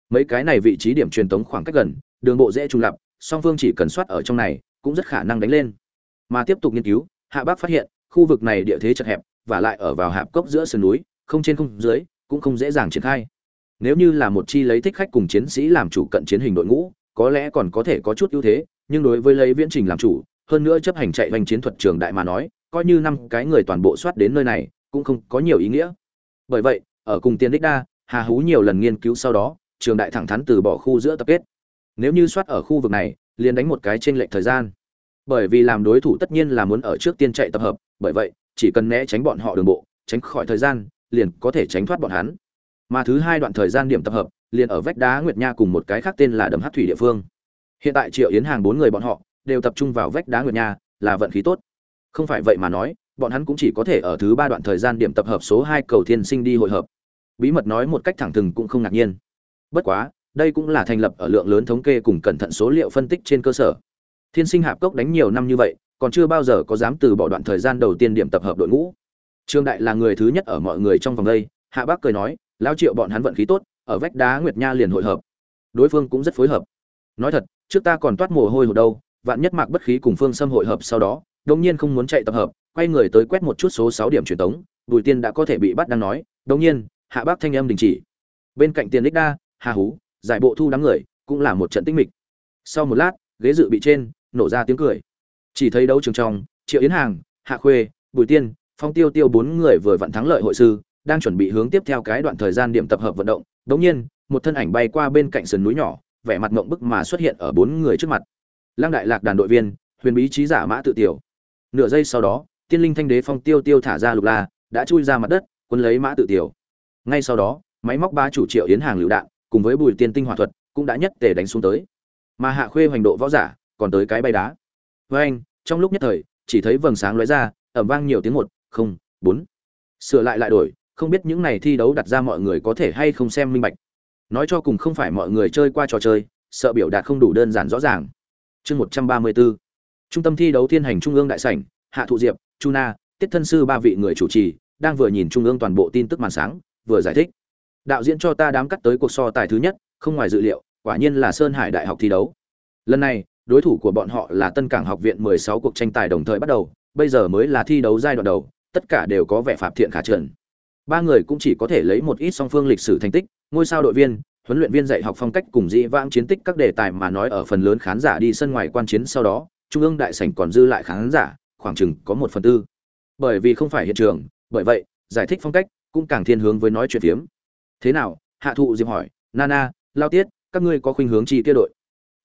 Mấy cái này vị trí điểm truyền tống khoảng cách gần, đường bộ dễ trùng lập song phương chỉ cần soát ở trong này, cũng rất khả năng đánh lên. Mà tiếp tục nghiên cứu, hạ bắc phát hiện, khu vực này địa thế chật hẹp, và lại ở vào hạp cốc giữa sườn núi không trên không dưới, cũng không dễ dàng triển khai. Nếu như là một chi lấy thích khách cùng chiến sĩ làm chủ cận chiến hình đội ngũ, có lẽ còn có thể có chút ưu thế, nhưng đối với lấy viễn trình làm chủ, hơn nữa chấp hành chạy vành chiến thuật trường đại mà nói, coi như năm cái người toàn bộ soát đến nơi này, cũng không có nhiều ý nghĩa. Bởi vậy, ở cùng tiên đích đa, hà hú nhiều lần nghiên cứu sau đó, trường đại thẳng thắn từ bỏ khu giữa tập kết. Nếu như soát ở khu vực này, liền đánh một cái trên lệnh thời gian. Bởi vì làm đối thủ tất nhiên là muốn ở trước tiên chạy tập hợp, bởi vậy, chỉ cần né tránh bọn họ đường bộ, tránh khỏi thời gian liền có thể tránh thoát bọn hắn. Mà thứ hai đoạn thời gian điểm tập hợp, liền ở vách đá nguyệt nha cùng một cái khác tên là đầm hát thủy địa phương. Hiện tại triệu yến hàng bốn người bọn họ đều tập trung vào vách đá nguyệt nha, là vận khí tốt. Không phải vậy mà nói, bọn hắn cũng chỉ có thể ở thứ ba đoạn thời gian điểm tập hợp số hai cầu thiên sinh đi hội hợp. Bí mật nói một cách thẳng thừng cũng không ngạc nhiên. Bất quá, đây cũng là thành lập ở lượng lớn thống kê cùng cẩn thận số liệu phân tích trên cơ sở. Thiên sinh hạp cốc đánh nhiều năm như vậy, còn chưa bao giờ có dám từ bỏ đoạn thời gian đầu tiên điểm tập hợp đội ngũ trương đại là người thứ nhất ở mọi người trong vòng đây, hạ bác cười nói, lão triệu bọn hắn vận khí tốt, ở vách đá nguyệt nha liền hội hợp. Đối phương cũng rất phối hợp. Nói thật, trước ta còn toát mồ hôi hột đâu, vạn nhất mạc bất khí cùng phương xâm hội hợp sau đó đông nhiên không muốn chạy tập hợp, quay người tới quét một chút số sáu điểm truyền tống, bùi tiên đã có thể bị bắt đang nói đông nhiên, hạ bác thanh âm đình chỉ. Bên cạnh tiền đích đa, hà hú, giải bộ thu đám người, cũng là một trận tinh mịch. Sau một lát, ghế dự bị trên, nổ ra tiếng cười. Chỉ thấy đấu trường trong, triệu yến hàng, hạ khuê, bùi tiên phong tiêu tiêu bốn người vừa vặn thắng lợi hội sư, đang chuẩn bị hướng tiếp theo cái đoạn thời gian điểm tập hợp vận động. Đống nhiên, một thân ảnh bay qua bên cạnh sườn núi nhỏ, vẻ mặt ngộng bức mà xuất hiện ở bốn người trước mặt. Lăng đại lạc đàn đội viên, huyền bí trí giả mã tự tiểu. Nửa giây sau đó, tiên linh thanh đế phong tiêu tiêu thả ra lục la, đã chui ra mặt đất, quân lấy mã tự tiểu. Ngay sau đó, máy móc ba chủ triệu yến hàng lựu đạn, cùng với bùi tiên tinh hỏa thuật, cũng đã nhất tề đánh xuống tới. Mà hạ khuê hoành độ võ giả, còn tới cái bay đá. Với anh trong lúc nhất thời, chỉ thấy vầng sáng lóe ra ẩm vang nhiều tiếng một không, bốn. Sửa lại lại đổi, không biết những này thi đấu đặt ra mọi người có thể hay không xem minh bạch. Nói cho cùng không phải mọi người chơi qua trò chơi, sợ biểu đạt không đủ đơn giản rõ ràng. Chương một trăm ba mươi bốn trung tâm thi đấu thiên hành trung ương đại sảnh, hạ thụ diệp, chu na, tiết thân sư ba vị người chủ trì, đang vừa nhìn trung ương toàn bộ tin tức màn sáng, vừa giải thích. Đạo diễn cho ta đám cắt tới cuộc so tài thứ nhất, không ngoài dự liệu, quả nhiên là sơn hải đại học thi đấu. Lần này, đối thủ của bọn họ là tân cảng học viện 16 cuộc tranh tài đồng thời bắt đầu, bây giờ mới là thi đấu giai đoạn đầu tất cả đều có vẻ phạm thiện khả trần. Ba người cũng chỉ có thể lấy một ít song phương lịch sử thành tích, ngôi sao đội viên, huấn luyện viên dạy học phong cách cùng dĩ vãng chiến tích các đề tài mà nói ở phần lớn khán giả đi sân ngoài quan chiến sau đó, trung ương đại sảnh còn dư lại khán giả, khoảng chừng có một phần tư. Bởi vì không phải hiện trường, bởi vậy, giải thích phong cách cũng càng thiên hướng với nói chuyện phiếm. Thế nào? Hạ thụ diệp hỏi. Nana, lao tiết, các ngươi có khuynh hướng chi kia đội?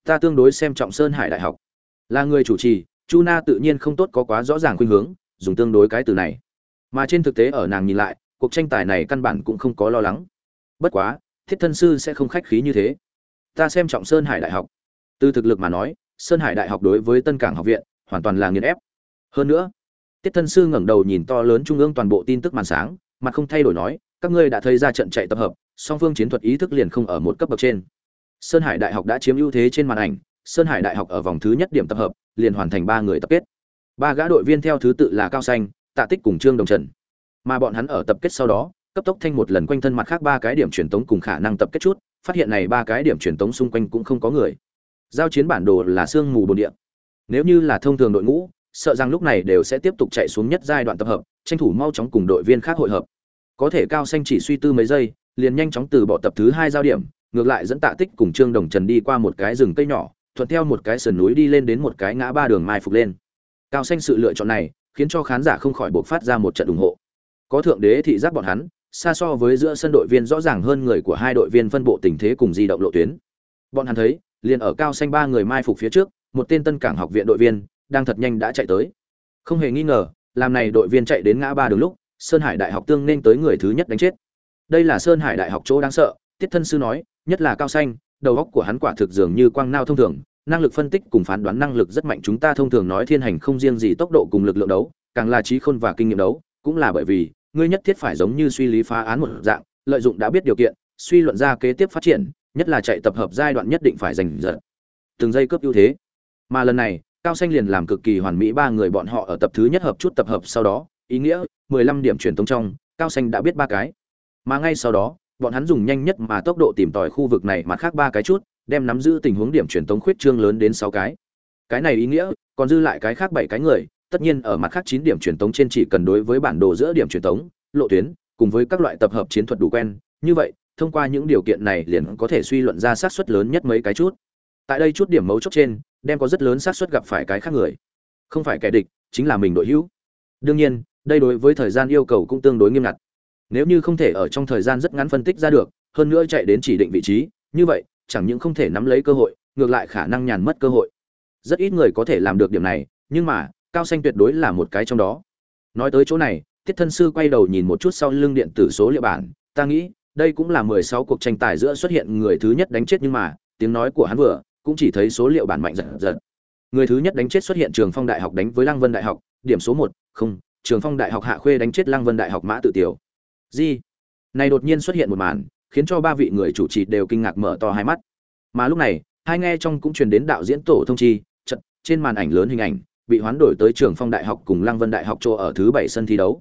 Ta tương đối xem trọng sơn hải đại học. Là người chủ trì, chu na tự nhiên không tốt có quá rõ ràng khuynh hướng dùng tương đối cái từ này. Mà trên thực tế ở nàng nhìn lại, cuộc tranh tài này căn bản cũng không có lo lắng. Bất quá, thiết thân sư sẽ không khách khí như thế. Ta xem trọng sơn hải đại học. Từ thực lực mà nói, sơn hải đại học đối với tân cảng học viện, hoàn toàn là nghiền ép. Hơn nữa tiết thân sư ngẩng đầu nhìn to lớn trung ương toàn bộ tin tức màn sáng, mặt không thay đổi nói, các ngươi đã thấy ra trận chạy tập hợp, song phương chiến thuật ý thức liền không ở một cấp bậc trên. Sơn hải đại học đã chiếm ưu thế trên màn ảnh, sơn hải đại học ở vòng thứ nhất điểm tập hợp, liền hoàn thành ba người tập kết ba gã đội viên theo thứ tự là cao xanh, tạ tích cùng trương đồng trần. Mà bọn hắn ở tập kết sau đó, cấp tốc thanh một lần quanh thân mặt khác ba cái điểm truyền tống cùng khả năng tập kết chút, phát hiện này ba cái điểm truyền tống xung quanh cũng không có người. Giao chiến bản đồ là sương mù bồn địa. Nếu như là thông thường đội ngũ, sợ rằng lúc này đều sẽ tiếp tục chạy xuống nhất giai đoạn tập hợp, tranh thủ mau chóng cùng đội viên khác hội hợp. Có thể cao xanh chỉ suy tư mấy giây, liền nhanh chóng từ bỏ tập thứ hai giao điểm, ngược lại dẫn tạ tích cùng trương đồng trần đi qua một cái rừng cây nhỏ, thuận theo một cái sườn núi đi lên đến một cái ngã ba đường mai phục lên cao xanh sự lựa chọn này khiến cho khán giả không khỏi buộc phát ra một trận ủng hộ. Có thượng đế thị giác bọn hắn, xa so với giữa sân đội viên rõ ràng hơn người của hai đội viên phân bộ tình thế cùng di động lộ tuyến. Bọn hắn thấy, liền ở cao xanh ba người mai phục phía trước, một tên tân cảng học viện đội viên đang thật nhanh đã chạy tới. Không hề nghi ngờ, làm này đội viên chạy đến ngã ba đường lúc, sơn hải đại học tương nên tới người thứ nhất đánh chết. Đây là sơn hải đại học chỗ đáng sợ, tiết thân sư nói, nhất là cao xanh, đầu óc của hắn quả thực dường như quang nao thông thường năng lực phân tích cùng phán đoán năng lực rất mạnh. Chúng ta thông thường nói thiên hành không riêng gì tốc độ cùng lực lượng đấu, càng là trí khôn và kinh nghiệm đấu. Cũng là bởi vì, ngươi nhất thiết phải giống như suy lý phá án một dạng, lợi dụng đã biết điều kiện, suy luận ra kế tiếp phát triển, nhất là chạy tập hợp giai đoạn nhất định phải giành giật. Từng giây cướp ưu thế. Mà lần này, cao xanh liền làm cực kỳ hoàn mỹ ba người bọn họ ở tập thứ nhất hợp chút tập hợp sau đó, ý nghĩa 15 điểm truyền tống trong, cao xanh đã biết ba cái. Mà ngay sau đó, bọn hắn dùng nhanh nhất mà tốc độ tìm tòi khu vực này mà khác ba cái chút đem nắm giữ tình huống điểm truyền tống khuyết trương lớn đến sáu cái. Cái này ý nghĩa, còn dư lại cái khác bảy cái người, tất nhiên ở mặt khác chín điểm truyền tống trên chỉ cần đối với bản đồ giữa điểm truyền tống, lộ tuyến, cùng với các loại tập hợp chiến thuật đủ quen, như vậy, thông qua những điều kiện này liền có thể suy luận ra xác suất lớn nhất mấy cái chút. Tại đây chút điểm mấu chốt trên, đem có rất lớn xác suất gặp phải cái khác người. Không phải kẻ địch, chính là mình đội hữu. Đương nhiên, đây đối với thời gian yêu cầu cũng tương đối nghiêm ngặt. Nếu như không thể ở trong thời gian rất ngắn phân tích ra được, hơn nữa chạy đến chỉ định vị trí, như vậy chẳng những không thể nắm lấy cơ hội, ngược lại khả năng nhàn mất cơ hội. Rất ít người có thể làm được điểm này, nhưng mà, cao xanh tuyệt đối là một cái trong đó. Nói tới chỗ này, tiết thân sư quay đầu nhìn một chút sau lưng điện tử số liệu bản, ta nghĩ, đây cũng là mười sáu cuộc tranh tài giữa xuất hiện người thứ nhất đánh chết nhưng mà, tiếng nói của hắn vừa, cũng chỉ thấy số liệu bản mạnh giật giật. Người thứ nhất đánh chết xuất hiện trường phong đại học đánh với lăng vân đại học, điểm số một, không, trường phong đại học hạ khuê đánh chết lăng vân đại học mã tự tiểu. Gì? Này đột nhiên xuất hiện một màn khiến cho ba vị người chủ trì đều kinh ngạc mở to hai mắt. Mà lúc này, hai nghe trong cũng truyền đến đạo diễn tổ thông chi trận trên màn ảnh lớn hình ảnh, bị hoán đổi tới trường phong đại học cùng lăng vân đại học chỗ ở thứ bảy sân thi đấu.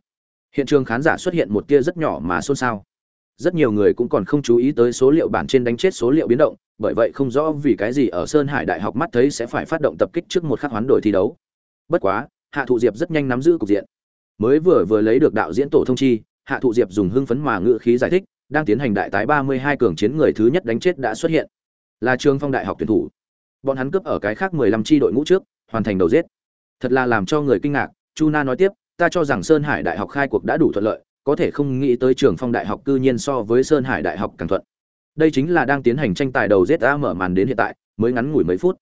Hiện trường khán giả xuất hiện một tia rất nhỏ mà xôn xao. Rất nhiều người cũng còn không chú ý tới số liệu bản trên đánh chết số liệu biến động, bởi vậy không rõ vì cái gì ở sơn hải đại học mắt thấy sẽ phải phát động tập kích trước một khắc hoán đổi thi đấu. Bất quá, hạ thụ diệp rất nhanh nắm giữ cục diện. Mới vừa vừa lấy được đạo diễn tổ thông chi, hạ thụ diệp dùng hưng phấn mà ngữ khí giải thích đang tiến hành đại tái ba mươi hai cường chiến người thứ nhất đánh chết đã xuất hiện. Là trường phong đại học tuyển thủ. Bọn hắn cướp ở cái khác mười lăm đội ngũ trước, hoàn thành đầu giết. Thật là làm cho người kinh ngạc, chu na nói tiếp, ta cho rằng sơn hải đại học khai cuộc đã đủ thuận lợi, có thể không nghĩ tới trường phong đại học cư nhiên so với sơn hải đại học càng thuận. Đây chính là đang tiến hành tranh tài đầu giết đã mở màn đến hiện tại, mới ngắn ngủi mấy phút.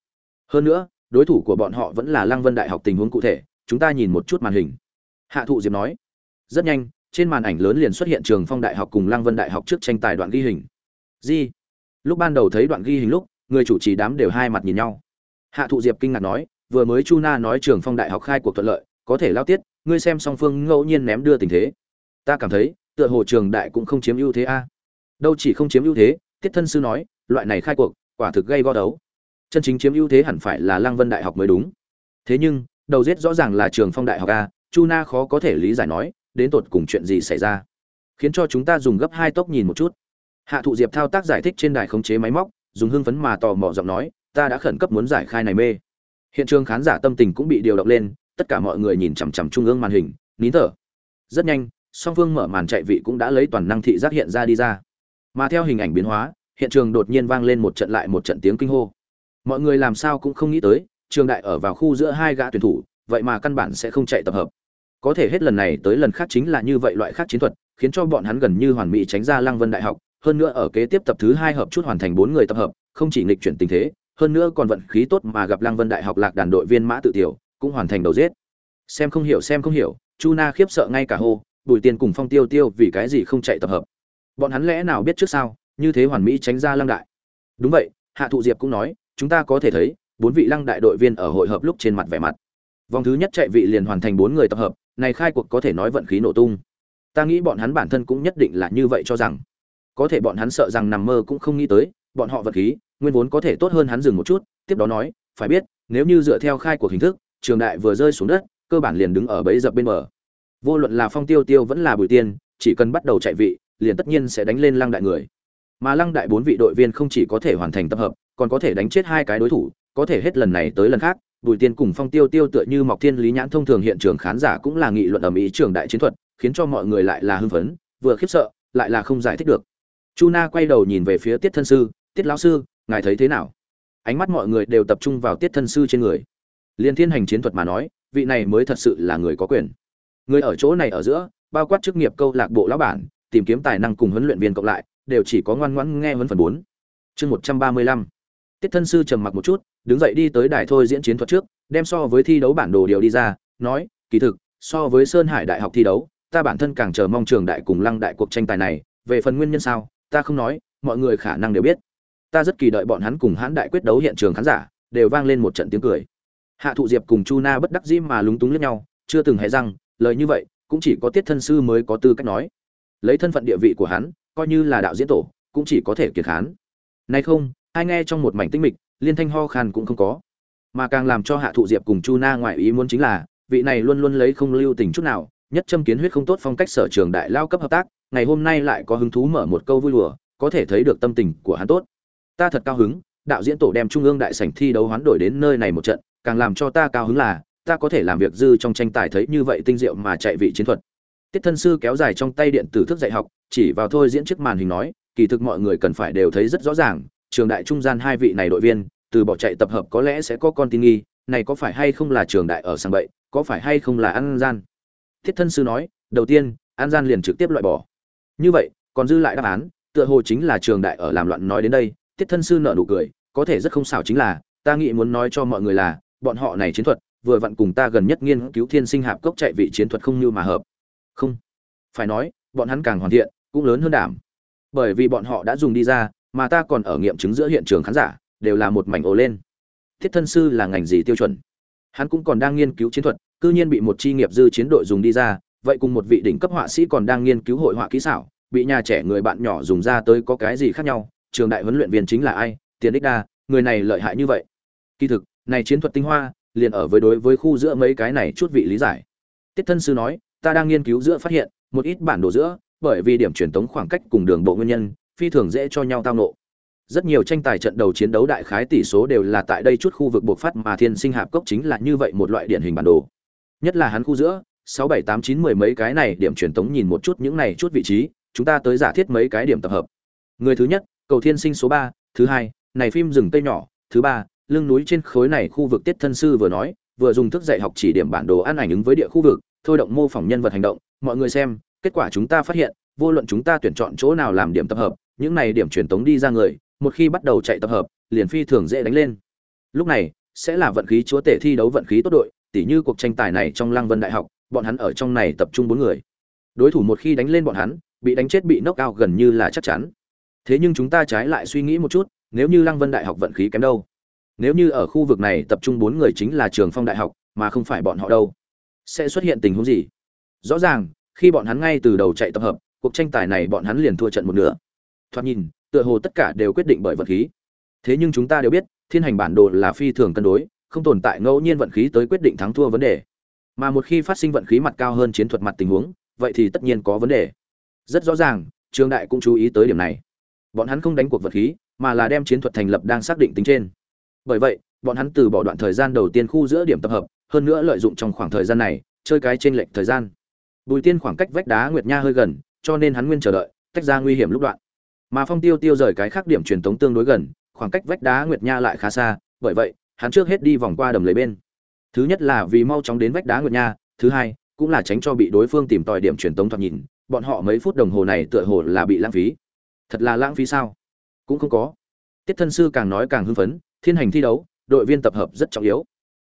Hơn nữa, đối thủ của bọn họ vẫn là lăng vân đại học tình huống cụ thể, chúng ta nhìn một chút màn hình. Hạ thụ diệp nói, rất nhanh trên màn ảnh lớn liền xuất hiện trường phong đại học cùng lăng vân đại học trước tranh tài đoạn ghi hình. Di, lúc ban đầu thấy đoạn ghi hình lúc, người chủ trì đám đều hai mặt nhìn nhau. Hạ thụ diệp kinh ngạc nói, vừa mới chu na nói trường phong đại học khai cuộc thuận lợi, có thể lao tiết, ngươi xem song phương ngẫu nhiên ném đưa tình thế. Ta cảm thấy, tựa hồ trường đại cũng không chiếm ưu thế a. Đâu chỉ không chiếm ưu thế, tiết thân sư nói, loại này khai cuộc, quả thực gây go đấu. Chân chính chiếm ưu thế hẳn phải là lăng vân đại học mới đúng. Thế nhưng, đầu giết rõ ràng là trường phong đại học a, chu na khó có thể lý giải nói đến tột cùng chuyện gì xảy ra. Khiến cho chúng ta dùng gấp hai tốc nhìn một chút. Hạ thụ diệp thao tác giải thích trên đài khống chế máy móc, dùng hưng phấn mà tò mò giọng nói, ta đã khẩn cấp muốn giải khai này mê. Hiện trường khán giả tâm tình cũng bị điều động lên, tất cả mọi người nhìn chằm chằm trung ương màn hình, nín thở. Rất nhanh, song phương mở màn chạy vị cũng đã lấy toàn năng thị giác hiện ra đi ra. Mà theo hình ảnh biến hóa, hiện trường đột nhiên vang lên một trận lại một trận tiếng kinh hô. Mọi người làm sao cũng không nghĩ tới, trường đại ở vào khu giữa hai gã tuyển thủ, vậy mà căn bản sẽ không chạy tập hợp có thể hết lần này tới lần khác chính là như vậy loại khác chiến thuật, khiến cho bọn hắn gần như hoàn mỹ tránh ra lăng vân đại học, hơn nữa ở kế tiếp tập thứ hai hợp chút hoàn thành bốn người tập hợp, không chỉ nghịch chuyển tình thế, hơn nữa còn vận khí tốt mà gặp lăng vân đại học lạc đàn đội viên mã tự tiểu, cũng hoàn thành đầu giết. Xem không hiểu, xem không hiểu, chu na khiếp sợ ngay cả hô, bùi tiền cùng phong tiêu tiêu vì cái gì không chạy tập hợp? Bọn hắn lẽ nào biết trước sao, như thế hoàn mỹ tránh ra lăng đại? Đúng vậy, hạ thụ diệp cũng nói, chúng ta có thể thấy, bốn vị lăng đại đội viên ở hội hợp lúc trên mặt vẻ mặt. Vòng thứ nhất chạy vị liền hoàn thành bốn người tập hợp này khai cuộc có thể nói vận khí nổ tung. Ta nghĩ bọn hắn bản thân cũng nhất định là như vậy cho rằng. Có thể bọn hắn sợ rằng nằm mơ cũng không nghĩ tới, bọn họ vận khí, nguyên vốn có thể tốt hơn hắn dừng một chút, tiếp đó nói, phải biết, nếu như dựa theo khai cuộc hình thức, trường đại vừa rơi xuống đất, cơ bản liền đứng ở bẫy dập bên bờ. Vô luận là phong tiêu tiêu vẫn là bùi tiên, chỉ cần bắt đầu chạy vị, liền tất nhiên sẽ đánh lên lăng đại người. Mà lăng đại bốn vị đội viên không chỉ có thể hoàn thành tập hợp, còn có thể đánh chết hai cái đối thủ, có thể hết lần này tới lần khác Bùi Tiên cùng Phong Tiêu Tiêu tựa như Mọc Thiên Lý nhãn thông thường hiện trường khán giả cũng là nghị luận ầm ĩ trường đại chiến thuật, khiến cho mọi người lại là hưng phấn, vừa khiếp sợ, lại là không giải thích được. Chu Na quay đầu nhìn về phía Tiết thân sư, "Tiết lão sư, ngài thấy thế nào?" Ánh mắt mọi người đều tập trung vào Tiết thân sư trên người. Liên Thiên hành chiến thuật mà nói, vị này mới thật sự là người có quyền. Người ở chỗ này ở giữa, bao quát chức nghiệp câu lạc bộ lão bản, tìm kiếm tài năng cùng huấn luyện viên cộng lại, đều chỉ có ngoan ngoãn nghe huấn phần bốn. Chương 135 tiết thân sư trầm mặc một chút đứng dậy đi tới đài thôi diễn chiến thuật trước đem so với thi đấu bản đồ điều đi ra nói kỳ thực so với sơn hải đại học thi đấu ta bản thân càng chờ mong trường đại cùng lăng đại cuộc tranh tài này về phần nguyên nhân sao ta không nói mọi người khả năng đều biết. Ta rất kỳ đợi bọn hắn cùng hãn đại quyết đấu hiện trường khán giả đều vang lên một trận tiếng cười. Hạ thụ diệp cùng chu na bất đắc dĩ mà lúng túng lẫn nhau chưa từng hề rằng, lời như vậy cũng chỉ có tiết thân sư mới có tư cách nói. Lấy thân phận địa vị của hắn coi như là đạo diễn tổ cũng chỉ có thể kiệt khán. Nay không hai nghe trong một mảnh tinh mịch, liên thanh ho khan cũng không có. Mà càng làm cho hạ thụ diệp cùng chu na ngoại ý muốn chính là, vị này luôn luôn lấy không lưu tình chút nào, nhất châm kiến huyết không tốt phong cách sở trường đại lao cấp hợp tác, ngày hôm nay lại có hứng thú mở một câu vui lùa có thể thấy được tâm tình của hắn tốt. Ta thật cao hứng, đạo diễn tổ đem trung ương đại sảnh thi đấu hoán đổi đến nơi này một trận, càng làm cho ta cao hứng là, ta có thể làm việc dư trong tranh tài thấy như vậy tinh diệu mà chạy vị chiến thuật. Tiết thân sư kéo dài trong tay điện tử thức dạy học, chỉ vào thôi diễn trước màn hình nói, kỳ thực mọi người cần phải đều thấy rất rõ ràng trường đại trung gian hai vị này đội viên, từ bỏ chạy tập hợp có lẽ sẽ có con tin nghi, này có phải hay không là trường đại ở sang bậy, có phải hay không là ăn gian? Thiết thân sư nói, đầu tiên, an gian liền trực tiếp loại bỏ. Như vậy, còn dư lại đáp án, tựa hồ chính là trường đại ở làm loạn nói đến đây tiết thân sư nợ nụ cười, có thể rất không xảo chính là, ta nghĩ muốn nói cho mọi người là, bọn họ này chiến thuật, vừa vặn cùng ta gần nhất nghiên cứu thiên sinh hạp cốc chạy vị chiến thuật không như mà hợp. Không. Phải nói, bọn hắn càng hoàn thiện, cũng lớn hơn đảm. Bởi vì bọn họ đã dùng đi ra mà ta còn ở nghiệm chứng giữa hiện trường khán giả, đều là một mảnh ồ lên. Thiết thân sư là ngành gì tiêu chuẩn? Hắn cũng còn đang nghiên cứu chiến thuật, cư nhiên bị một chi nghiệp dư chiến đội dùng đi ra, vậy cùng một vị đỉnh cấp họa sĩ còn đang nghiên cứu hội họa kỹ xảo, bị nhà trẻ người bạn nhỏ dùng ra tới có cái gì khác nhau, trường đại huấn luyện viên chính là ai, tiền đích đa, người này lợi hại như vậy. Kỳ thực, này chiến thuật tinh hoa, liền ở với đối với khu giữa mấy cái này chút vị lý giải. Tiết thân sư nói, ta đang nghiên cứu giữa phát hiện, một ít bản đồ giữa, bởi vì điểm truyền tống khoảng cách cùng đường bộ nguyên nhân phi thường dễ cho nhau tao nộ. Rất nhiều tranh tài trận đầu chiến đấu đại khái tỷ số đều là tại đây chút khu vực buộc phát mà thiên sinh hạp cốc chính là như vậy một loại điển hình bản đồ. Nhất là hắn khu giữa, sáu bảy tám chín mười mấy cái này điểm truyền tống nhìn một chút những này chút vị trí, chúng ta tới giả thiết mấy cái điểm tập hợp. Người thứ nhất, cầu thiên sinh số ba, thứ hai, này phim rừng tây nhỏ, thứ ba, lưng núi trên khối này khu vực tiết thân sư vừa nói, vừa dùng thức dạy học chỉ điểm bản đồ ăn ảnh ứng với địa khu vực, thôi động mô phỏng nhân vật hành động, mọi người xem, kết quả chúng ta phát hiện, vô luận chúng ta tuyển chọn chỗ nào làm điểm tập hợp những này điểm truyền tống đi ra người, một khi bắt đầu chạy tập hợp, liền phi thường dễ đánh lên. Lúc này, sẽ là vận khí chúa tể thi đấu vận khí tốt đội, tỉ như cuộc tranh tài này trong lăng vân đại học, bọn hắn ở trong này tập trung bốn người. Đối thủ một khi đánh lên bọn hắn, bị đánh chết bị knock cao gần như là chắc chắn. Thế nhưng chúng ta trái lại suy nghĩ một chút, nếu như lăng vân đại học vận khí kém đâu? Nếu như ở khu vực này tập trung bốn người chính là trường phong đại học, mà không phải bọn họ đâu? Sẽ xuất hiện tình huống gì? Rõ ràng, khi bọn hắn ngay từ đầu chạy tập hợp, cuộc tranh tài này bọn hắn liền thua trận một nửa thoạt nhìn, tựa hồ tất cả đều quyết định bởi vận khí. Thế nhưng chúng ta đều biết, thiên hành bản đồ là phi thường cân đối, không tồn tại ngẫu nhiên vận khí tới quyết định thắng thua vấn đề. Mà một khi phát sinh vận khí mặt cao hơn chiến thuật mặt tình huống, vậy thì tất nhiên có vấn đề. Rất rõ ràng trường đại cũng chú ý tới điểm này. Bọn hắn không đánh cuộc vật khí, mà là đem chiến thuật thành lập đang xác định tính trên. Bởi vậy, bọn hắn từ bỏ đoạn thời gian đầu tiên khu giữa điểm tập hợp, hơn nữa lợi dụng trong khoảng thời gian này, chơi cái trên lệch thời gian. Bùi tiên khoảng cách vách đá nguyệt nha hơi gần, cho nên hắn nguyên chờ đợi, tách ra nguy hiểm lúc đoạn mà phong tiêu tiêu rời cái khác điểm truyền tống tương đối gần, khoảng cách vách đá nguyệt nha lại khá xa, bởi vậy, hắn trước hết đi vòng qua đầm lấy bên. Thứ nhất là vì mau chóng đến vách đá nguyệt nha, thứ hai, cũng là tránh cho bị đối phương tìm tòi điểm truyền tống thoạt nhìn, bọn họ mấy phút đồng hồ này tựa hồ là bị lãng phí. Thật là lãng phí sao? Cũng không có. Tiết thân sư càng nói càng hưng phấn, thiên hành thi đấu, đội viên tập hợp rất trọng yếu.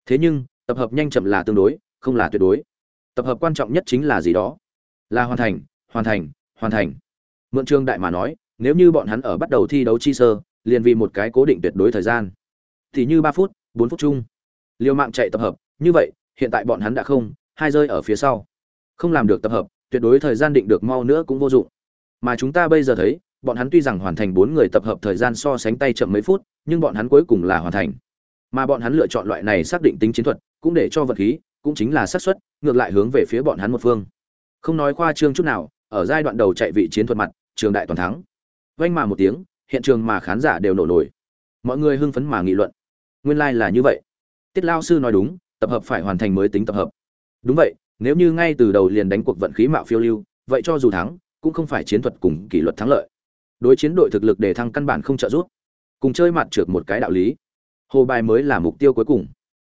Thế nhưng, tập hợp nhanh chậm là tương đối, không là tuyệt đối. Tập hợp quan trọng nhất chính là gì đó? Là hoàn thành hoàn thành hoàn thành. Mượn trương đại mà nói nếu như bọn hắn ở bắt đầu thi đấu chi sơ, liền vì một cái cố định tuyệt đối thời gian. Thì như ba phút, bốn phút chung. Liều mạng chạy tập hợp, như vậy, hiện tại bọn hắn đã không, hai rơi ở phía sau. Không làm được tập hợp, tuyệt đối thời gian định được mau nữa cũng vô dụng. Mà chúng ta bây giờ thấy, bọn hắn tuy rằng hoàn thành bốn người tập hợp thời gian so sánh tay chậm mấy phút, nhưng bọn hắn cuối cùng là hoàn thành. Mà bọn hắn lựa chọn loại này xác định tính chiến thuật, cũng để cho vật khí, cũng chính là xác suất, ngược lại hướng về phía bọn hắn một phương. Không nói khoa trương chút nào, ở giai đoạn đầu chạy vị chiến thuật mặt, trường đại toàn thắng vanh mà một tiếng, hiện trường mà khán giả đều nổ nổi. Mọi người hưng phấn mà nghị luận. Nguyên lai là như vậy. Tiết Lão sư nói đúng, tập hợp phải hoàn thành mới tính tập hợp. Đúng vậy, nếu như ngay từ đầu liền đánh cuộc vận khí mạo phiêu lưu, vậy cho dù thắng, cũng không phải chiến thuật cùng kỷ luật thắng lợi. Đối chiến đội thực lực để thăng căn bản không trợ giúp. Cùng chơi mặt trượt một cái đạo lý. Hồ bài mới là mục tiêu cuối cùng.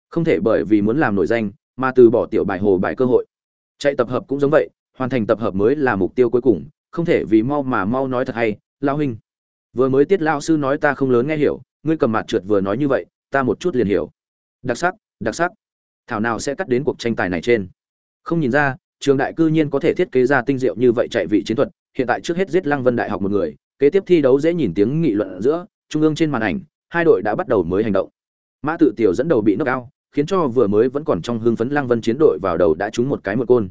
Không thể bởi vì muốn làm nổi danh, mà từ bỏ tiểu bài hồ bài cơ hội. Chạy tập hợp cũng giống vậy, hoàn thành tập hợp mới là mục tiêu cuối cùng, không thể vì mau mà mau nói thật hay lao huynh vừa mới tiết lao sư nói ta không lớn nghe hiểu ngươi cầm mặt trượt vừa nói như vậy ta một chút liền hiểu. Đặc sắc đặc sắc. Thảo nào sẽ cắt đến cuộc tranh tài này trên? Không nhìn ra trường đại cư nhiên có thể thiết kế ra tinh diệu như vậy chạy vị chiến thuật hiện tại trước hết giết lăng vân đại học một người kế tiếp thi đấu dễ nhìn tiếng nghị luận giữa trung ương trên màn ảnh hai đội đã bắt đầu mới hành động. Mã tự tiểu dẫn đầu bị nước ao, khiến cho vừa mới vẫn còn trong hưng phấn lăng vân chiến đội vào đầu đã trúng một cái một côn.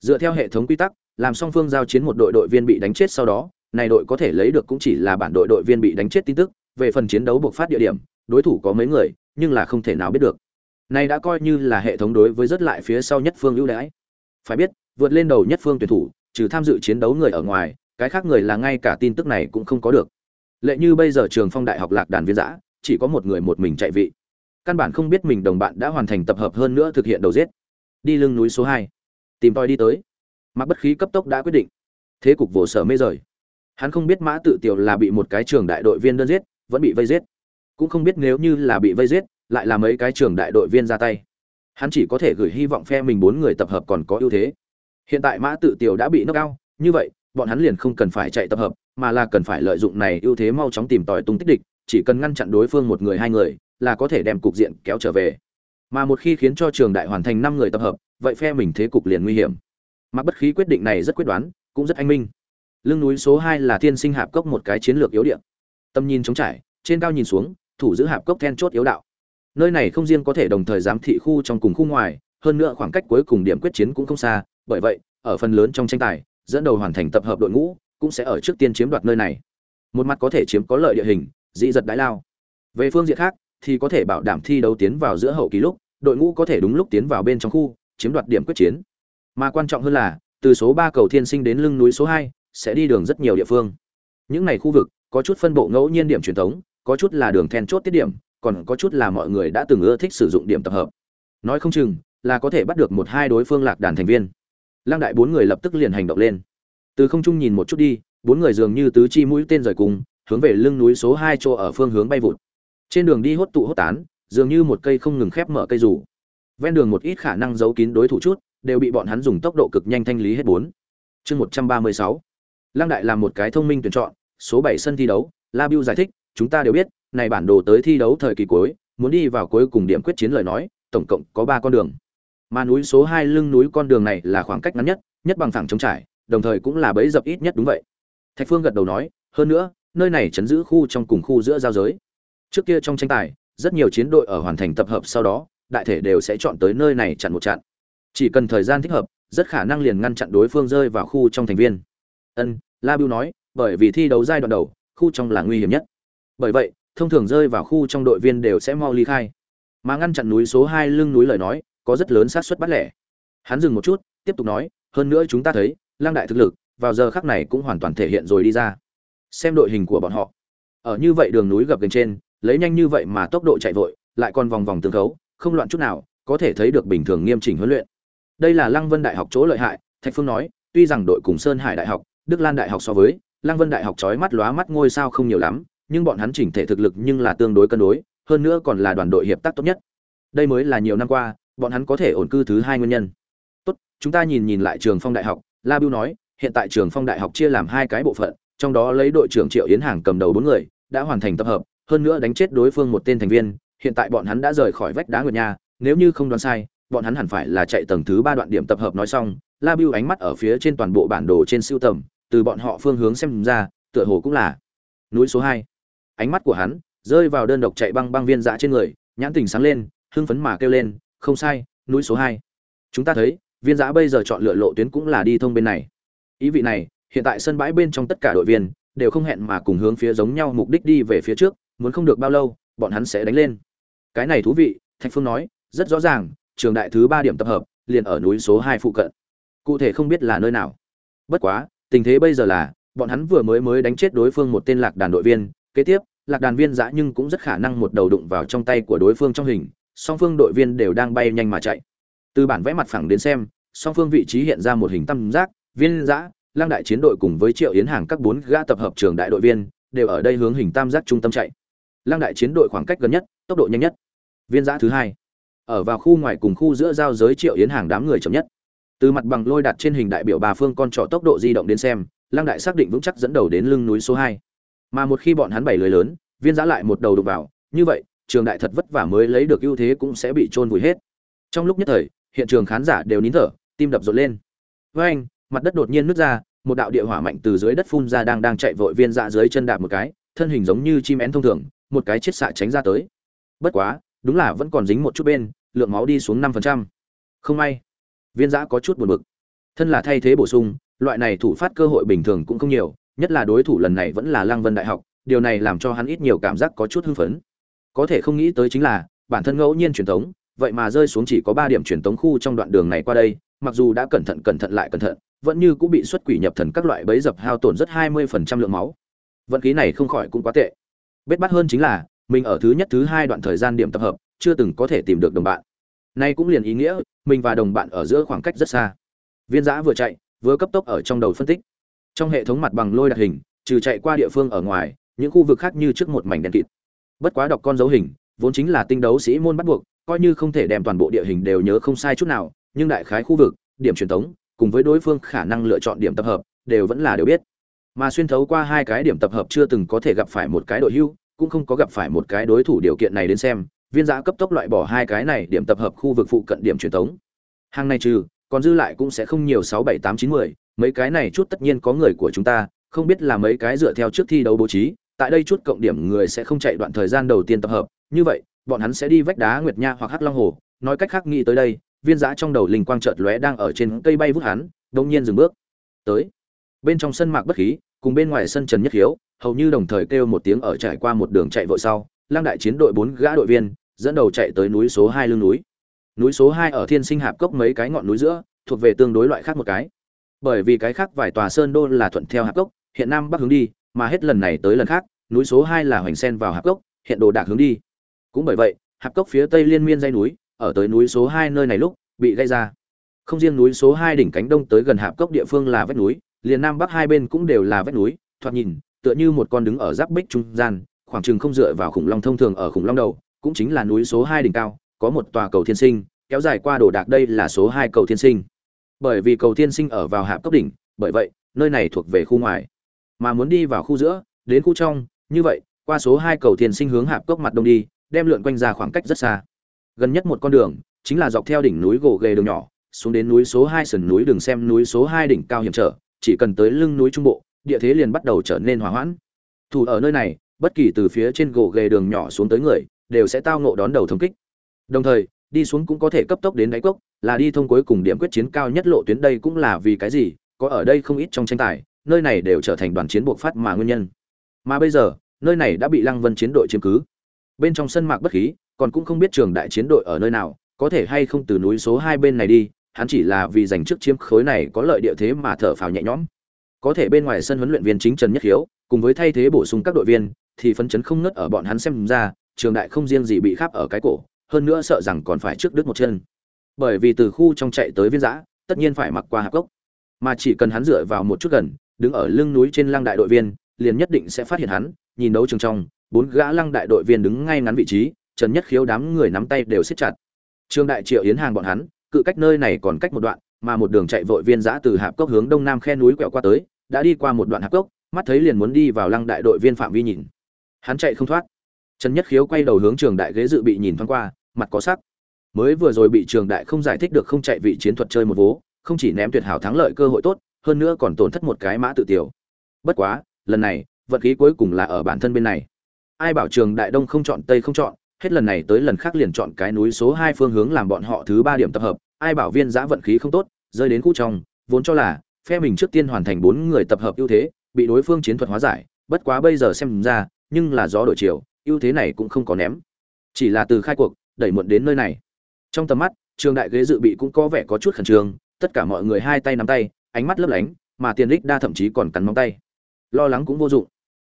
Dựa theo hệ thống quy tắc làm song phương giao chiến một đội đội viên bị đánh chết sau đó này đội có thể lấy được cũng chỉ là bản đội đội viên bị đánh chết tin tức, về phần chiến đấu buộc phát địa điểm, đối thủ có mấy người, nhưng là không thể nào biết được. Này đã coi như là hệ thống đối với rất lại phía sau nhất phương ưu đãi. Phải biết, vượt lên đầu nhất phương tuyển thủ, trừ tham dự chiến đấu người ở ngoài, cái khác người là ngay cả tin tức này cũng không có được. Lệ như bây giờ trường phong đại học lạc đàn viên giã, chỉ có một người một mình chạy vị. Căn bản không biết mình đồng bạn đã hoàn thành tập hợp hơn nữa thực hiện đầu giết. Đi lưng núi số hai. Tìm tòi đi tới. Mặc bất khí cấp tốc đã quyết định. Thế cục vô sở mê rời hắn không biết mã tự tiểu là bị một cái trường đại đội viên đơn giết, vẫn bị vây giết. Cũng không biết nếu như là bị vây giết, lại là mấy cái trường đại đội viên ra tay. Hắn chỉ có thể gửi hy vọng phe mình bốn người tập hợp còn có ưu thế. Hiện tại mã tự tiểu đã bị knock cao như vậy, bọn hắn liền không cần phải chạy tập hợp, mà là cần phải lợi dụng này ưu thế mau chóng tìm tòi tung tích địch, chỉ cần ngăn chặn đối phương một người hai người, là có thể đem cục diện kéo trở về. Mà một khi khiến cho trường đại hoàn thành năm người tập hợp, vậy phe mình thế cục liền nguy hiểm. Mặc bất khí quyết định này rất quyết đoán, cũng rất anh minh lưng núi số hai là thiên sinh hạp cốc một cái chiến lược yếu điện tầm nhìn trống trải, trên cao nhìn xuống, thủ giữ hạp cốc then chốt yếu đạo. Nơi này không riêng có thể đồng thời giám thị khu trong cùng khu ngoài, hơn nữa khoảng cách cuối cùng điểm quyết chiến cũng không xa, bởi vậy, ở phần lớn trong tranh tài, dẫn đầu hoàn thành tập hợp đội ngũ, cũng sẽ ở trước tiên chiếm đoạt nơi này. Một mặt có thể chiếm có lợi địa hình, dị giật đái lao. Về phương diện khác, thì có thể bảo đảm thi đấu tiến vào giữa hậu kỳ lúc, đội ngũ có thể đúng lúc tiến vào bên trong khu, chiếm đoạt điểm quyết chiến. Mà quan trọng hơn là, từ số ba cầu thiên sinh đến lưng núi số hai sẽ đi đường rất nhiều địa phương. Những này khu vực, có chút phân bộ ngẫu nhiên điểm truyền thống, có chút là đường then chốt tiết điểm, còn có chút là mọi người đã từng ưa thích sử dụng điểm tập hợp. Nói không chừng, là có thể bắt được một hai đối phương lạc đàn thành viên. Lăng đại bốn người lập tức liền hành động lên. Từ không trung nhìn một chút đi, bốn người dường như tứ chi mũi tên rời cùng, hướng về lưng núi số hai chỗ ở phương hướng bay vụt. Trên đường đi hốt tụ hốt tán, dường như một cây không ngừng khép mở cây rủ. Ven đường một ít khả năng giấu kín đối thủ chút, đều bị bọn hắn dùng tốc độ cực nhanh thanh lý hết bốn. Chương một trăm ba mươi sáu lăng đại làm một cái thông minh tuyển chọn, số bảy sân thi đấu, la biu giải thích, chúng ta đều biết, này bản đồ tới thi đấu thời kỳ cuối, muốn đi vào cuối cùng điểm quyết chiến lời nói, tổng cộng có ba con đường. Mà núi số hai lưng núi con đường này là khoảng cách ngắn nhất nhất bằng thẳng trống trải, đồng thời cũng là bẫy dập ít nhất đúng vậy. Thạch phương gật đầu nói, hơn nữa, nơi này chấn giữ khu trong cùng khu giữa giao giới. Trước kia trong tranh tài, rất nhiều chiến đội ở hoàn thành tập hợp sau đó, đại thể đều sẽ chọn tới nơi này chặn một chặn. Chỉ cần thời gian thích hợp, rất khả năng liền ngăn chặn đối phương rơi vào khu trong thành viên ân, la bưu nói, bởi vì thi đấu giai đoạn đầu, khu trong là nguy hiểm nhất. Bởi vậy, thông thường rơi vào khu trong đội viên đều sẽ mau ly khai. Mà ngăn chặn núi số hai lưng núi lời nói, có rất lớn xác suất bắt lẻ. Hắn dừng một chút, tiếp tục nói, hơn nữa chúng ta thấy lang đại thực lực, vào giờ khác này cũng hoàn toàn thể hiện rồi đi ra. Xem đội hình của bọn họ. Ở như vậy đường núi gập gần trên, lấy nhanh như vậy mà tốc độ chạy vội, lại còn vòng vòng tương khấu, không loạn chút nào, có thể thấy được bình thường nghiêm chỉnh huấn luyện. Đây là lăng vân đại học chỗ lợi hại, thạch phương nói, tuy rằng đội cùng sơn hải đại học đức lan đại học so với, lăng vân đại học chói mắt lóa mắt ngôi sao không nhiều lắm, nhưng bọn hắn chỉnh thể thực lực nhưng là tương đối cân đối, hơn nữa còn là đoàn đội hiệp tác tốt nhất. Đây mới là nhiều năm qua, bọn hắn có thể ổn cư thứ hai nguyên nhân. Tốt, chúng ta nhìn nhìn lại trường phong đại học, la bưu nói, hiện tại trường phong đại học chia làm hai cái bộ phận, trong đó lấy đội trưởng triệu yến hàng cầm đầu bốn người, đã hoàn thành tập hợp, hơn nữa đánh chết đối phương một tên thành viên, hiện tại bọn hắn đã rời khỏi vách đá nguyệt nha nếu như không đoán sai, bọn hắn hẳn phải là chạy tầng thứ ba đoạn điểm tập hợp nói xong, la bưu ánh mắt ở phía trên toàn bộ bản đồ trên siêu tầm từ bọn họ phương hướng xem ra, tựa hồ cũng là núi số hai. Ánh mắt của hắn rơi vào đơn độc chạy băng băng viên dạ trên người, nhãn tình sáng lên, hưng phấn mà kêu lên, không sai, núi số hai. Chúng ta thấy, viên dạ bây giờ chọn lựa lộ tuyến cũng là đi thông bên này. Ý vị này, hiện tại sân bãi bên trong tất cả đội viên đều không hẹn mà cùng hướng phía giống nhau mục đích đi về phía trước, muốn không được bao lâu, bọn hắn sẽ đánh lên. Cái này thú vị, thạch phương nói, rất rõ ràng, trường đại thứ ba điểm tập hợp liền ở núi số hai phụ cận. Cụ thể không biết là nơi nào. Bất quá tình thế bây giờ là, bọn hắn vừa mới mới đánh chết đối phương một tên lạc đàn đội viên, kế tiếp, lạc đàn viên giã nhưng cũng rất khả năng một đầu đụng vào trong tay của đối phương trong hình, song phương đội viên đều đang bay nhanh mà chạy. Từ bản vẽ mặt phẳng đến xem, song phương vị trí hiện ra một hình tam giác, viên giã lang đại chiến đội cùng với triệu yến hàng các bốn gã tập hợp trường đại đội viên, đều ở đây hướng hình tam giác trung tâm chạy. Lang đại chiến đội khoảng cách gần nhất, tốc độ nhanh nhất. Viên giã thứ hai. Ở vào khu ngoài cùng khu giữa giao giới triệu yến hàng đám người chậm nhất từ mặt bằng lôi đặt trên hình đại biểu bà phương con trỏ tốc độ di động đến xem lang đại xác định vững chắc dẫn đầu đến lưng núi số hai. Mà một khi bọn hắn bảy lưới lớn, viên giã lại một đầu đục vào, như vậy, trường đại thật vất vả mới lấy được ưu thế cũng sẽ bị trôn vùi hết. Trong lúc nhất thời, hiện trường khán giả đều nín thở, tim đập rộn lên. Với anh, mặt đất đột nhiên nứt ra, một đạo địa hỏa mạnh từ dưới đất phun ra đang đang chạy vội viên dạ dưới chân đạp một cái, thân hình giống như chim én thông thường, một cái chết xạ tránh ra tới. Bất quá, đúng là vẫn còn dính một chút bên, lượng máu đi xuống năm phần trăm. Không may viên giã có chút buồn bực thân là thay thế bổ sung loại này thủ phát cơ hội bình thường cũng không nhiều nhất là đối thủ lần này vẫn là lăng vân đại học điều này làm cho hắn ít nhiều cảm giác có chút hưng phấn có thể không nghĩ tới chính là bản thân ngẫu nhiên truyền thống vậy mà rơi xuống chỉ có ba điểm truyền tống khu trong đoạn đường này qua đây, mặc dù đã cẩn thận cẩn thận lại cẩn thận, vẫn như cũng bị xuất quỷ nhập thần các loại bẫy dập hao tổn rất 20% lượng máu. Vận khí này không khỏi cũng quá tệ. Bết bắt hơn chính là, mình ở thứ nhất thứ hai đoạn thời gian điểm tập hợp, chưa từng có thể tìm được đồng bạn. Nay cũng liền ý nghĩa, mình và đồng bạn ở giữa khoảng cách rất xa. Viên Giã vừa chạy, vừa cấp tốc ở trong đầu phân tích. Trong hệ thống mặt bằng lôi đặt hình, trừ chạy qua địa phương ở ngoài, những khu vực khác như trước một mảnh đen kịt. Bất quá đọc con dấu hình, vốn chính là tinh đấu sĩ môn bắt buộc, coi như không thể đem toàn bộ địa hình đều nhớ không sai chút nào, nhưng đại khái khu vực, điểm truyền tống, cùng với đối phương khả năng lựa chọn điểm tập hợp, đều vẫn là đều biết. Mà xuyên thấu qua hai cái điểm tập hợp chưa từng có thể gặp phải một cái đội hưu, cũng không có gặp phải một cái đối thủ điều kiện này đến xem, viên giã cấp tốc loại bỏ hai cái này điểm tập hợp khu vực phụ cận điểm truyền tống. Hàng này trừ, còn dư lại cũng sẽ không nhiều sáu bảy tám chín mười mấy cái này chút tất nhiên có người của chúng ta, không biết là mấy cái dựa theo trước thi đấu bố trí, tại đây chút cộng điểm người sẽ không chạy đoạn thời gian đầu tiên tập hợp, như vậy, bọn hắn sẽ đi vách đá nguyệt nha hoặc hắc long hồ. Nói cách khác nghĩ tới đây viên giã trong đầu linh quang chợt lóe đang ở trên cây bay vút hắn đông nhiên dừng bước. Tới. Bên trong sân mạc bất khí cùng bên ngoài sân trần nhất hiếu hầu như đồng thời kêu một tiếng ở trải qua một đường chạy vội sau lang đại chiến đội bốn gã đội viên dẫn đầu chạy tới núi số hai lưng núi. Núi số hai ở thiên sinh hạp cốc mấy cái ngọn núi giữa, thuộc về tương đối loại khác một cái. Bởi vì cái khác vài tòa sơn đô là thuận theo hạp cốc, hiện nam bắc hướng đi, mà hết lần này tới lần khác, núi số hai là hoành sen vào hạp cốc, hiện đồ đạc hướng đi. Cũng bởi vậy, hạp cốc phía tây liên miên dây núi, ở tới núi số hai nơi này lúc, bị gây ra. Không riêng núi số hai đỉnh cánh đông tới gần hạp cốc địa phương là vách núi, liền nam bắc hai bên cũng đều là vách núi, thoạt nhìn, tựa như một con đứng ở giáp bích trung gian, khoảng chừng không dựa vào khủng long thông thường ở khủng long đầu cũng chính là núi số hai đỉnh cao, có một tòa cầu thiên sinh, kéo dài qua đồ đạc đây là số hai cầu thiên sinh. Bởi vì cầu thiên sinh ở vào hạp cốc đỉnh, bởi vậy, nơi này thuộc về khu ngoài. Mà muốn đi vào khu giữa, đến khu trong, như vậy, qua số hai cầu thiên sinh hướng hạp cốc mặt đông đi, đem lượn quanh ra khoảng cách rất xa. Gần nhất một con đường, chính là dọc theo đỉnh núi gồ ghề đường nhỏ, xuống đến núi số hai sườn núi đường xem núi số hai đỉnh cao hiểm trở, chỉ cần tới lưng núi trung bộ, địa thế liền bắt đầu trở nên hòa hoãn. Thủ ở nơi này, bất kỳ từ phía trên gồ ghề đường nhỏ xuống tới người đều sẽ tao ngộ đón đầu thống kích. Đồng thời, đi xuống cũng có thể cấp tốc đến đáy cốc, là đi thông cuối cùng điểm quyết chiến cao nhất lộ tuyến đây cũng là vì cái gì, có ở đây không ít trong tranh tài, nơi này đều trở thành đoàn chiến buộc phát mà nguyên nhân. Mà bây giờ, nơi này đã bị lăng vân chiến đội chiếm cứ. Bên trong sân mạc bất khí, còn cũng không biết trường đại chiến đội ở nơi nào, có thể hay không từ núi số hai bên này đi, hắn chỉ là vì giành trước chiếm khối này có lợi địa thế mà thở phào nhẹ nhõm. Có thể bên ngoài sân huấn luyện viên chính trần nhất hiếu, cùng với thay thế bổ sung các đội viên, thì phấn chấn không ngất ở bọn hắn xem ra trường đại không riêng gì bị khắp ở cái cổ, hơn nữa sợ rằng còn phải trước đứt một chân. Bởi vì từ khu trong chạy tới viên giã, tất nhiên phải mặc qua hạp cốc mà chỉ cần hắn dựa vào một chút gần, đứng ở lưng núi trên lăng đại đội viên, liền nhất định sẽ phát hiện hắn, nhìn đấu trường trong, bốn gã lăng đại đội viên đứng ngay ngắn vị trí, trần nhất khiếu đám người nắm tay đều siết chặt. Trương đại triệu yến hàng bọn hắn, cự cách nơi này còn cách một đoạn, mà một đường chạy vội viên giã từ hạp cốc hướng đông nam khe núi quẹo qua tới, đã đi qua một đoạn hạp cốc mắt thấy liền muốn đi vào lăng đại đội viên phạm vi nhìn. Hắn chạy không thoát trần nhất khiếu quay đầu hướng trường đại ghế dự bị nhìn thoáng qua, mặt có sắc. Mới vừa rồi bị trường đại không giải thích được không chạy vị chiến thuật chơi một vố, không chỉ ném tuyệt hảo thắng lợi cơ hội tốt, hơn nữa còn tổn thất một cái mã tự tiểu. Bất quá, lần này vận khí cuối cùng là ở bản thân bên này. Ai bảo trường đại đông không chọn tây không chọn, hết lần này tới lần khác liền chọn cái núi số hai phương hướng làm bọn họ thứ ba điểm tập hợp, ai bảo viên giã vận khí không tốt, rơi đến khu trong vốn cho là, phe mình trước tiên hoàn thành bốn người tập hợp ưu thế, bị đối phương chiến thuật hóa giải, bất quá bây giờ xem ra, nhưng là gió đổi chiều ưu thế này cũng không có ném. Chỉ là từ khai cuộc, đẩy muộn đến nơi này. Trong tầm mắt, trường đại ghế dự bị cũng có vẻ có chút khẩn trương, tất cả mọi người hai tay nắm tay, ánh mắt lấp lánh, mà tiền đích đa thậm chí còn cắn móng tay. Lo lắng cũng vô dụng.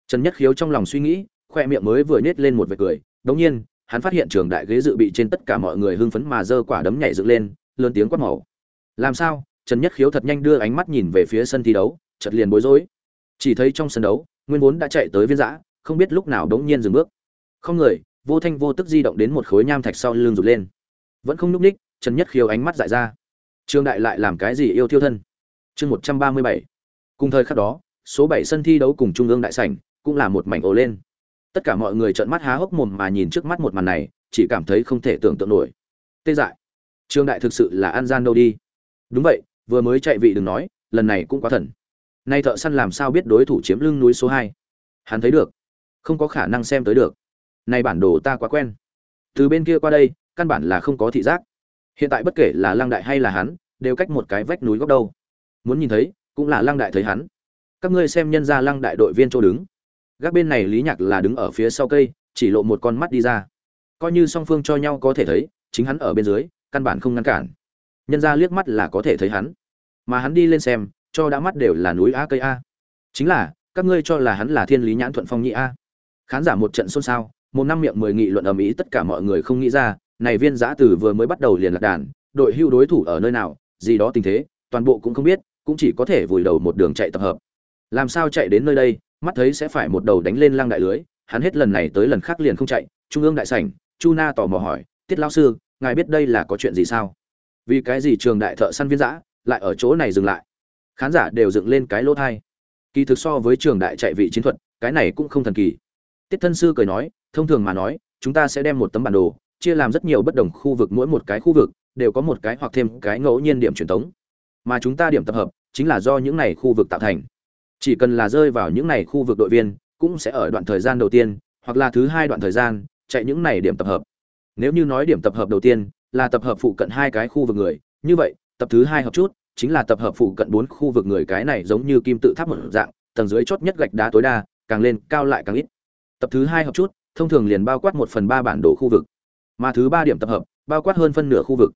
Trần nhất khiếu trong lòng suy nghĩ, khoe miệng mới vừa nhét lên một vệt cười, đống nhiên, hắn phát hiện trường đại ghế dự bị trên tất cả mọi người hưng phấn mà giơ quả đấm nhảy dựng lên, lớn tiếng quát màu. Làm sao? Trần nhất khiếu thật nhanh đưa ánh mắt nhìn về phía sân thi đấu, chợt liền bối rối. Chỉ thấy trong sân đấu, nguyên vốn đã chạy tới viên giã, không biết lúc nào đống nhiên dừng bước không người, vô thanh vô tức di động đến một khối nham thạch sau lưng rụt lên. Vẫn không núp ních, trần nhất khiếu ánh mắt dại ra. Trương đại lại làm cái gì yêu thiêu thân? Chương một trăm ba mươi bảy. Cùng thời khắc đó, số bảy sân thi đấu cùng trung ương đại sảnh cũng là một mảnh ồ lên. Tất cả mọi người trợn mắt há hốc mồm mà nhìn trước mắt một màn này, chỉ cảm thấy không thể tưởng tượng nổi. Tê dại. Trương đại thực sự là an gian đâu đi. Đúng vậy, vừa mới chạy vị đừng nói, lần này cũng quá thần. Nay thợ săn làm sao biết đối thủ chiếm lưng núi số hai? Hắn thấy được. Không có khả năng xem tới được nay bản đồ ta quá quen. Từ bên kia qua đây, căn bản là không có thị giác. Hiện tại bất kể là lăng đại hay là hắn, đều cách một cái vách núi góc đâu. Muốn nhìn thấy, cũng là lăng đại thấy hắn. Các ngươi xem nhân ra lăng đại đội viên chỗ đứng. Gác bên này lý nhạc là đứng ở phía sau cây, chỉ lộ một con mắt đi ra. Coi như song phương cho nhau có thể thấy, chính hắn ở bên dưới, căn bản không ngăn cản. Nhân ra liếc mắt là có thể thấy hắn. Mà hắn đi lên xem, cho đã mắt đều là núi a cây a. Chính là, các ngươi cho là hắn là thiên lý nhãn thuận phong nhị a. Khán giả một trận xôn xao một năm miệng mười nghị luận ầm ĩ tất cả mọi người không nghĩ ra, này viên giã tử vừa mới bắt đầu liền lạc đàn, đội hưu đối thủ ở nơi nào, gì đó tình thế, toàn bộ cũng không biết, cũng chỉ có thể vùi đầu một đường chạy tập hợp. Làm sao chạy đến nơi đây, mắt thấy sẽ phải một đầu đánh lên lăng đại lưới, hắn hết lần này tới lần khác liền không chạy, trung ương đại sảnh, chu na tò mò hỏi, tiết lão sư, ngài biết đây là có chuyện gì sao? Vì cái gì trường đại thợ săn viên giã lại ở chỗ này dừng lại? Khán giả đều dựng lên cái lỗ thai kỳ thực so với trường đại chạy vị chiến thuật, cái này cũng không thần kỳ. Tiết thân sư cười nói thông thường mà nói, chúng ta sẽ đem một tấm bản đồ, chia làm rất nhiều bất đồng khu vực, mỗi một cái khu vực đều có một cái hoặc thêm cái ngẫu nhiên điểm truyền tống mà chúng ta điểm tập hợp chính là do những này khu vực tạo thành. Chỉ cần là rơi vào những này khu vực đội viên cũng sẽ ở đoạn thời gian đầu tiên, hoặc là thứ hai đoạn thời gian chạy những này điểm tập hợp. Nếu như nói điểm tập hợp đầu tiên là tập hợp phụ cận hai cái khu vực người, như vậy, tập thứ hai hợp chút chính là tập hợp phụ cận bốn khu vực người cái này giống như kim tự tháp một dạng, tầng dưới chót nhất gạch đá tối đa, càng lên cao lại càng ít. Tập thứ hai hợp chút thông thường liền bao quát một phần ba bản đồ khu vực. Mà thứ ba điểm tập hợp, bao quát hơn phân nửa khu vực.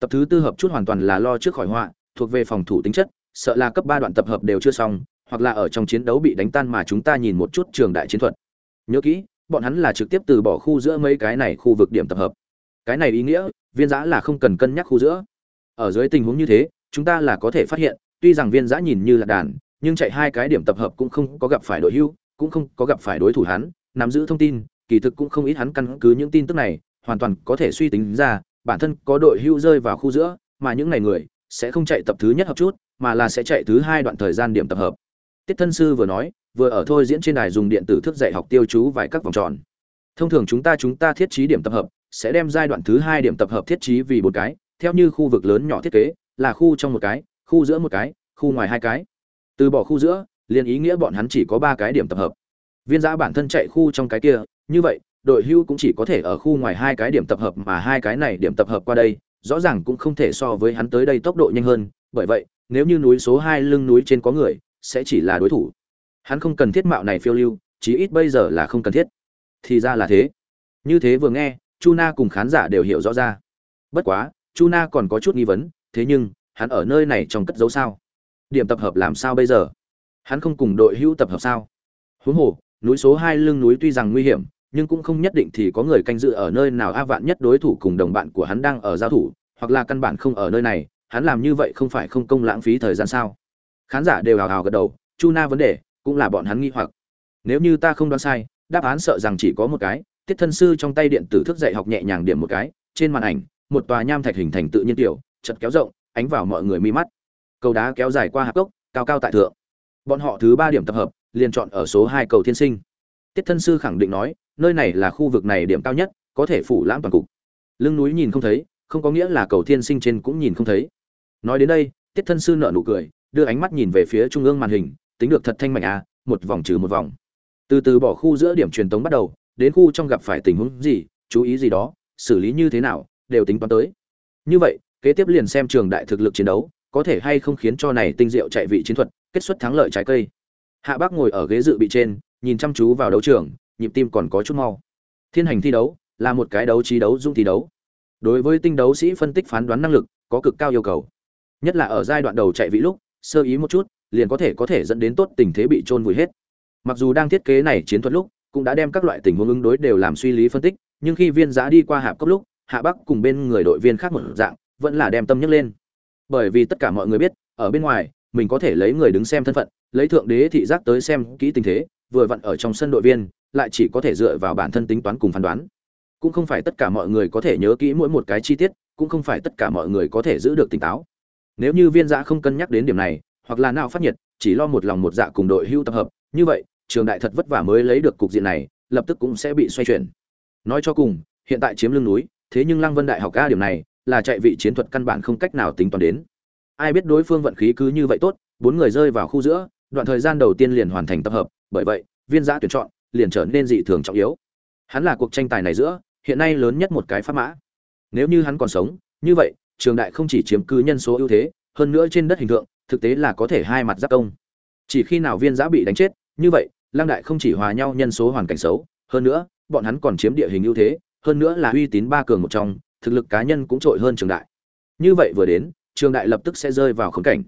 Tập thứ tư hợp chút hoàn toàn là lo trước khỏi họa, thuộc về phòng thủ tính chất, sợ là cấp ba đoạn tập hợp đều chưa xong, hoặc là ở trong chiến đấu bị đánh tan mà chúng ta nhìn một chút trường đại chiến thuật. Nhớ kỹ, bọn hắn là trực tiếp từ bỏ khu giữa mấy cái này khu vực điểm tập hợp. Cái này ý nghĩa, viên giã là không cần cân nhắc khu giữa. Ở dưới tình huống như thế, chúng ta là có thể phát hiện, tuy rằng viên giã nhìn như là đàn, nhưng chạy hai cái điểm tập hợp cũng không có gặp phải đội hưu, cũng không có gặp phải đối thủ hắn, nắm giữ thông tin kỳ thực cũng không ít hắn căn cứ những tin tức này, hoàn toàn có thể suy tính ra, bản thân có đội hưu rơi vào khu giữa, mà những này người sẽ không chạy tập thứ nhất hợp chút, mà là sẽ chạy thứ hai đoạn thời gian điểm tập hợp. Tiết thân sư vừa nói, vừa ở thôi diễn trên đài dùng điện tử thức dạy học tiêu chú vài các vòng tròn. Thông thường chúng ta chúng ta thiết trí điểm tập hợp, sẽ đem giai đoạn thứ hai điểm tập hợp thiết trí vì một cái, theo như khu vực lớn nhỏ thiết kế, là khu trong một cái, khu giữa một cái, khu ngoài hai cái. Từ bỏ khu giữa, liền ý nghĩa bọn hắn chỉ có ba cái điểm tập hợp. Viên giã bản thân chạy khu trong cái kia như vậy, đội hưu cũng chỉ có thể ở khu ngoài hai cái điểm tập hợp mà hai cái này điểm tập hợp qua đây, rõ ràng cũng không thể so với hắn tới đây tốc độ nhanh hơn, bởi vậy, nếu như núi số hai lưng núi trên có người, sẽ chỉ là đối thủ. Hắn không cần thiết mạo này phiêu lưu, chí ít bây giờ là không cần thiết. Thì ra là thế. Như thế vừa nghe, chu na cùng khán giả đều hiểu rõ ra. Bất quá, chu na còn có chút nghi vấn, thế nhưng, hắn ở nơi này trong cất dấu sao? Điểm tập hợp làm sao bây giờ? Hắn không cùng đội hữu tập hợp sao? Huống hồ, núi số hai lưng núi tuy rằng nguy hiểm nhưng cũng không nhất định thì có người canh dự ở nơi nào. A vạn nhất đối thủ cùng đồng bạn của hắn đang ở giao thủ, hoặc là căn bản không ở nơi này, hắn làm như vậy không phải không công lãng phí thời gian sao? Khán giả đều hào hào gật đầu, chu na vấn đề, cũng là bọn hắn nghi hoặc. Nếu như ta không đoán sai, đáp án sợ rằng chỉ có một cái tiết thân sư trong tay điện tử thức dạy học nhẹ nhàng điểm một cái, trên màn ảnh, một tòa nham thạch hình thành tự nhiên tiểu, chật kéo rộng, ánh vào mọi người mi mắt. Cầu đá kéo dài qua hạp cốc, cao cao tại thượng. Bọn họ thứ ba điểm tập hợp, liền chọn ở số hai cầu thiên sinh tiết thân sư khẳng định nói, nơi này là khu vực này điểm cao nhất, có thể phủ lãm toàn cục. Lưng núi nhìn không thấy, không có nghĩa là cầu thiên sinh trên cũng nhìn không thấy. Nói đến đây, tiết thân sư nợ nụ cười, đưa ánh mắt nhìn về phía trung ương màn hình, tính được thật thanh mạnh à một vòng trừ một vòng. Từ từ bỏ khu giữa điểm truyền tống bắt đầu, đến khu trong gặp phải tình huống gì, chú ý gì đó, xử lý như thế nào, đều tính toán tới. Như vậy, kế tiếp liền xem trường đại thực lực chiến đấu, có thể hay không khiến cho này tinh diệu chạy vị chiến thuật, kết xuất thắng lợi trái cây. Hạ bác ngồi ở ghế dự bị trên nhìn chăm chú vào đấu trường, nhịp tim còn có chút mau. Thiên hành thi đấu là một cái đấu trí đấu, dung thi đấu. Đối với tinh đấu sĩ phân tích phán đoán năng lực có cực cao yêu cầu. Nhất là ở giai đoạn đầu chạy vị lúc, sơ ý một chút, liền có thể có thể dẫn đến tốt tình thế bị trôn vùi hết. Mặc dù đang thiết kế này chiến thuật lúc, cũng đã đem các loại tình huống ứng đối đều làm suy lý phân tích, nhưng khi viên giá đi qua hạ cấp lúc, hạ bắc cùng bên người đội viên khác một dạng, vẫn là đem tâm nhấc lên. Bởi vì tất cả mọi người biết, ở bên ngoài, mình có thể lấy người đứng xem thân phận, lấy thượng đế thị giác tới xem kỹ tình thế vừa vặn ở trong sân đội viên, lại chỉ có thể dựa vào bản thân tính toán cùng phán đoán. Cũng không phải tất cả mọi người có thể nhớ kỹ mỗi một cái chi tiết, cũng không phải tất cả mọi người có thể giữ được tỉnh táo. Nếu như viên dạ không cân nhắc đến điểm này, hoặc là nào phát nhiệt, chỉ lo một lòng một dạ cùng đội hưu tập hợp, như vậy, trường đại thật vất vả mới lấy được cục diện này, lập tức cũng sẽ bị xoay chuyển. Nói cho cùng, hiện tại chiếm lưng núi, thế nhưng lăng vân đại học ca điểm này, là chạy vị chiến thuật căn bản không cách nào tính toán đến. Ai biết đối phương vận khí cứ như vậy tốt, bốn người rơi vào khu giữa, đoạn thời gian đầu tiên liền hoàn thành tập hợp bởi vậy, viên giã tuyển chọn liền trở nên dị thường trọng yếu. Hắn là cuộc tranh tài này giữa, hiện nay lớn nhất một cái pháp mã. Nếu như hắn còn sống, như vậy, trường đại không chỉ chiếm cứ nhân số ưu thế, hơn nữa trên đất hình tượng, thực tế là có thể hai mặt giáp công. Chỉ khi nào viên giã bị đánh chết, như vậy, lăng đại không chỉ hòa nhau nhân số hoàn cảnh xấu, hơn nữa, bọn hắn còn chiếm địa hình ưu thế, hơn nữa là uy tín ba cường một trong, thực lực cá nhân cũng trội hơn trường đại. Như vậy vừa đến, trường đại lập tức sẽ rơi vào khống cảnh.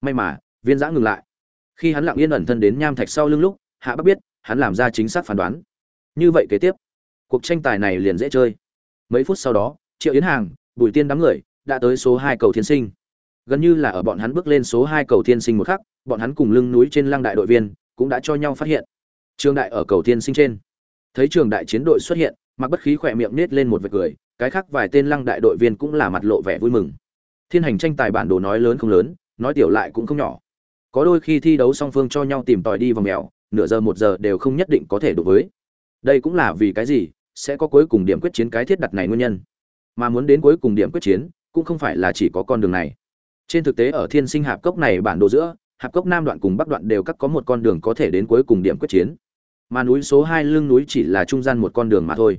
May mà, viên giã ngừng lại. Khi hắn lặng yên ẩn thân đến nham thạch sau lưng lúc hạ bắc biết, hắn làm ra chính xác phán đoán. Như vậy kế tiếp, cuộc tranh tài này liền dễ chơi. Mấy phút sau đó, triệu yến hàng, bùi tiên đám người đã tới số hai cầu thiên sinh. Gần như là ở bọn hắn bước lên số hai cầu thiên sinh một khắc, bọn hắn cùng lưng núi trên lăng đại đội viên cũng đã cho nhau phát hiện. Trường đại ở cầu thiên sinh trên. Thấy trường đại chiến đội xuất hiện mặc bất khí khỏe miệng nết lên một vệt cười, cái khác vài tên lăng đại đội viên cũng là mặt lộ vẻ vui mừng. Thiên hành tranh tài bản đồ nói lớn không lớn, nói tiểu lại cũng không nhỏ. Có đôi khi thi đấu song phương cho nhau tìm tòi đi vào mèo nửa giờ một giờ đều không nhất định có thể đối với. Đây cũng là vì cái gì? Sẽ có cuối cùng điểm quyết chiến cái thiết đặt này nguyên nhân. Mà muốn đến cuối cùng điểm quyết chiến, cũng không phải là chỉ có con đường này. Trên thực tế ở thiên sinh hạp cốc này bản đồ giữa, hạp cốc nam đoạn cùng bắc đoạn đều cắt có một con đường có thể đến cuối cùng điểm quyết chiến. Mà núi số hai lưng núi chỉ là trung gian một con đường mà thôi.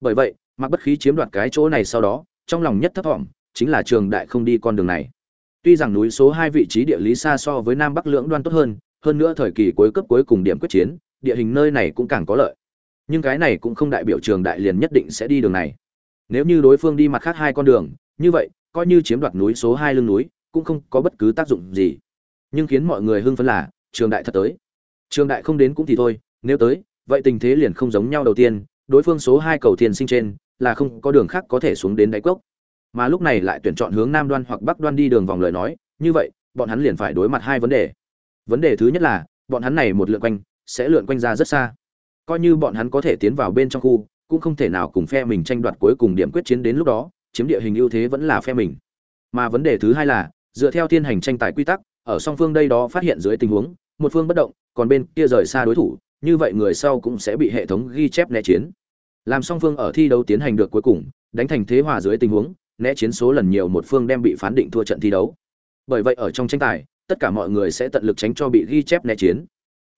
Bởi vậy mặc bất khí chiếm đoạt cái chỗ này sau đó, trong lòng nhất thấp thỏm chính là trường đại không đi con đường này. Tuy rằng núi số hai vị trí địa lý xa so với nam bắc lưỡng đoan tốt hơn hơn nữa thời kỳ cuối cấp cuối cùng điểm quyết chiến, địa hình nơi này cũng càng có lợi. Nhưng cái này cũng không đại biểu trường đại liền nhất định sẽ đi đường này. Nếu như đối phương đi mặt khác hai con đường, như vậy, coi như chiếm đoạt núi số hai lưng núi, cũng không có bất cứ tác dụng gì. Nhưng khiến mọi người hưng phấn là, trường đại thật tới. Trường đại không đến cũng thì thôi, nếu tới, vậy tình thế liền không giống nhau đầu tiên, đối phương số hai cầu thiên sinh trên, là không có đường khác có thể xuống đến đáy cốc. Mà lúc này lại tuyển chọn hướng nam đoan hoặc bắc đoan đi đường vòng lời nói, như vậy, bọn hắn liền phải đối mặt hai vấn đề vấn đề thứ nhất là, bọn hắn này một lượn quanh, sẽ lượn quanh ra rất xa. Coi như bọn hắn có thể tiến vào bên trong khu, cũng không thể nào cùng phe mình tranh đoạt cuối cùng điểm quyết chiến đến lúc đó, chiếm địa hình ưu thế vẫn là phe mình. Mà vấn đề thứ hai là, dựa theo thiên hành tranh tài quy tắc, ở song phương đây đó phát hiện dưới tình huống, một phương bất động, còn bên kia rời xa đối thủ, như vậy người sau cũng sẽ bị hệ thống ghi chép né chiến. Làm song phương ở thi đấu tiến hành được cuối cùng, đánh thành thế hòa dưới tình huống, né chiến số lần nhiều một phương đem bị phán định thua trận thi đấu. Bởi vậy ở trong tranh tài tất cả mọi người sẽ tận lực tránh cho bị ghi chép né chiến.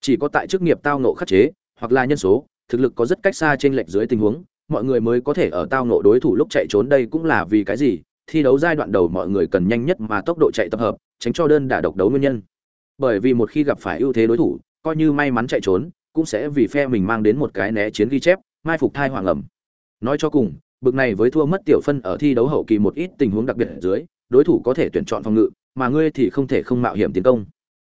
Chỉ có tại chức nghiệp tao nộ khắc chế, hoặc là nhân số, thực lực có rất cách xa trên lệch dưới tình huống, mọi người mới có thể ở tao nộ đối thủ lúc chạy trốn đây cũng là vì cái gì, thi đấu giai đoạn đầu mọi người cần nhanh nhất mà tốc độ chạy tập hợp, tránh cho đơn đả độc đấu nguyên nhân. Bởi vì một khi gặp phải ưu thế đối thủ, coi như may mắn chạy trốn, cũng sẽ vì phe mình mang đến một cái né chiến ghi chép, mai phục thai hoàng ẩm. Nói cho cùng, bực này với thua mất tiểu phân ở thi đấu hậu kỳ một ít tình huống đặc biệt ở dưới, đối thủ có thể tuyển chọn phòng ngự mà ngươi thì không thể không mạo hiểm tiến công.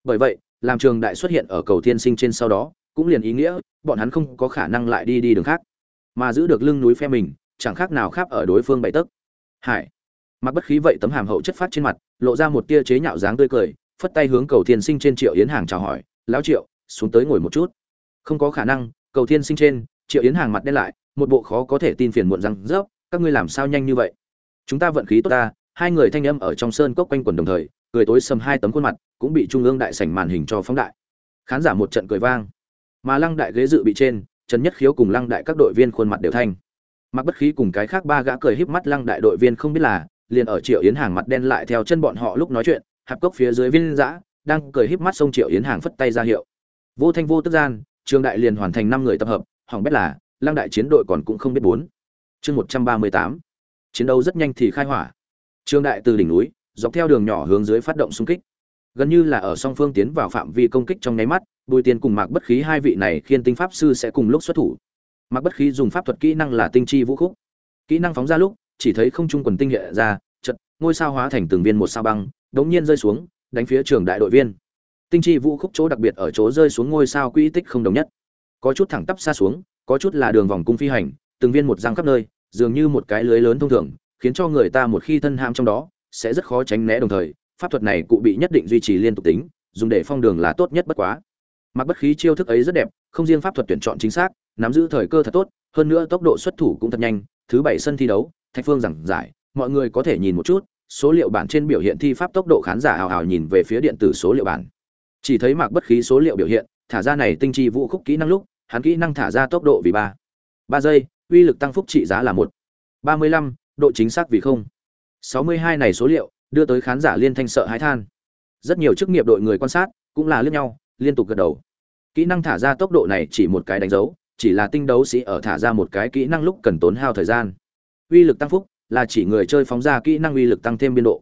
Bởi vậy, làm trường đại xuất hiện ở cầu thiên sinh trên sau đó, cũng liền ý nghĩa, bọn hắn không có khả năng lại đi đi đường khác. Mà giữ được lưng núi phe mình, chẳng khác nào khác ở đối phương bảy tấc. Hải. Mặc bất khí vậy tấm hàm hậu chất phát trên mặt, lộ ra một tia chế nhạo dáng tươi cười, phất tay hướng cầu thiên sinh trên triệu yến hàng chào hỏi, lão triệu, xuống tới ngồi một chút. Không có khả năng, cầu thiên sinh trên, triệu yến hàng mặt đen lại, một bộ khó có thể tin phiền muộn rằng rớp, các ngươi làm sao nhanh như vậy? Chúng ta vận khí tốt ta hai người thanh âm ở trong sơn cốc quanh quần đồng thời, cười tối sầm hai tấm khuôn mặt, cũng bị trung ương đại sảnh màn hình cho phóng đại. Khán giả một trận cười vang. Mà lăng đại ghế dự bị trên, trần nhất khiếu cùng lăng đại các đội viên khuôn mặt đều thanh. Mặc bất khí cùng cái khác ba gã cười híp mắt lăng đại đội viên không biết là, liền ở triệu yến hàng mặt đen lại theo chân bọn họ lúc nói chuyện, hạp cốc phía dưới viên giã đang cười híp mắt xông triệu yến hàng phất tay ra hiệu. Vô thanh vô tức gian, trường đại liền hoàn thành năm người tập hợp, hỏng biết là, lăng đại chiến đội còn cũng không biết bốn. Chương một trăm ba mươi tám. Chiến đấu rất nhanh thì khai hỏa trường đại từ đỉnh núi, dọc theo đường nhỏ hướng dưới phát động xung kích. Gần như là ở song phương tiến vào phạm vi công kích trong nháy mắt, bùi Tiên cùng mạc bất khí hai vị này khiên tinh pháp sư sẽ cùng lúc xuất thủ. Mạc bất khí dùng pháp thuật kỹ năng là tinh chi vũ khúc. Kỹ năng phóng ra lúc, chỉ thấy không trung quần tinh hiện ra chợt ngôi sao hóa thành từng viên một sao băng đống nhiên rơi xuống, đánh phía trường đại đội viên. Tinh chi vũ khúc chỗ đặc biệt ở chỗ rơi xuống ngôi sao quỹ tích không đồng nhất. Có chút thẳng tắp xa xuống, có chút là đường vòng cung phi hành, từng viên một giang khắp nơi, dường như một cái lưới lớn thông thường khiến cho người ta một khi thân ham trong đó, sẽ rất khó tránh né đồng thời, pháp thuật này cụ bị nhất định duy trì liên tục tính, dùng để phong đường là tốt nhất bất quá. Mặc bất khí chiêu thức ấy rất đẹp, không riêng pháp thuật tuyển chọn chính xác, nắm giữ thời cơ thật tốt, hơn nữa tốc độ xuất thủ cũng thật nhanh, thứ bảy sân thi đấu, thạch phương giảng giải, mọi người có thể nhìn một chút, số liệu bản trên biểu hiện thi pháp tốc độ khán giả hào hào nhìn về phía điện tử số liệu bản. Chỉ thấy mạc bất khí số liệu biểu hiện, thả ra này tinh chi vũ khúc kỹ năng lúc, hắn kỹ năng thả ra tốc độ vì ba. Ba giây, uy lực tăng phúc trị giá là một. Ba mươi lăm độ chính xác vì không. Sáu mươi hai này số liệu, đưa tới khán giả liên thanh sợ hãi than. Rất nhiều chức nghiệp đội người quan sát, cũng là liếc nhau, liên tục gật đầu. Kỹ năng thả ra tốc độ này chỉ một cái đánh dấu, chỉ là tinh đấu sĩ ở thả ra một cái kỹ năng lúc cần tốn hao thời gian. Uy lực tăng phúc, là chỉ người chơi phóng ra kỹ năng uy lực tăng thêm biên độ.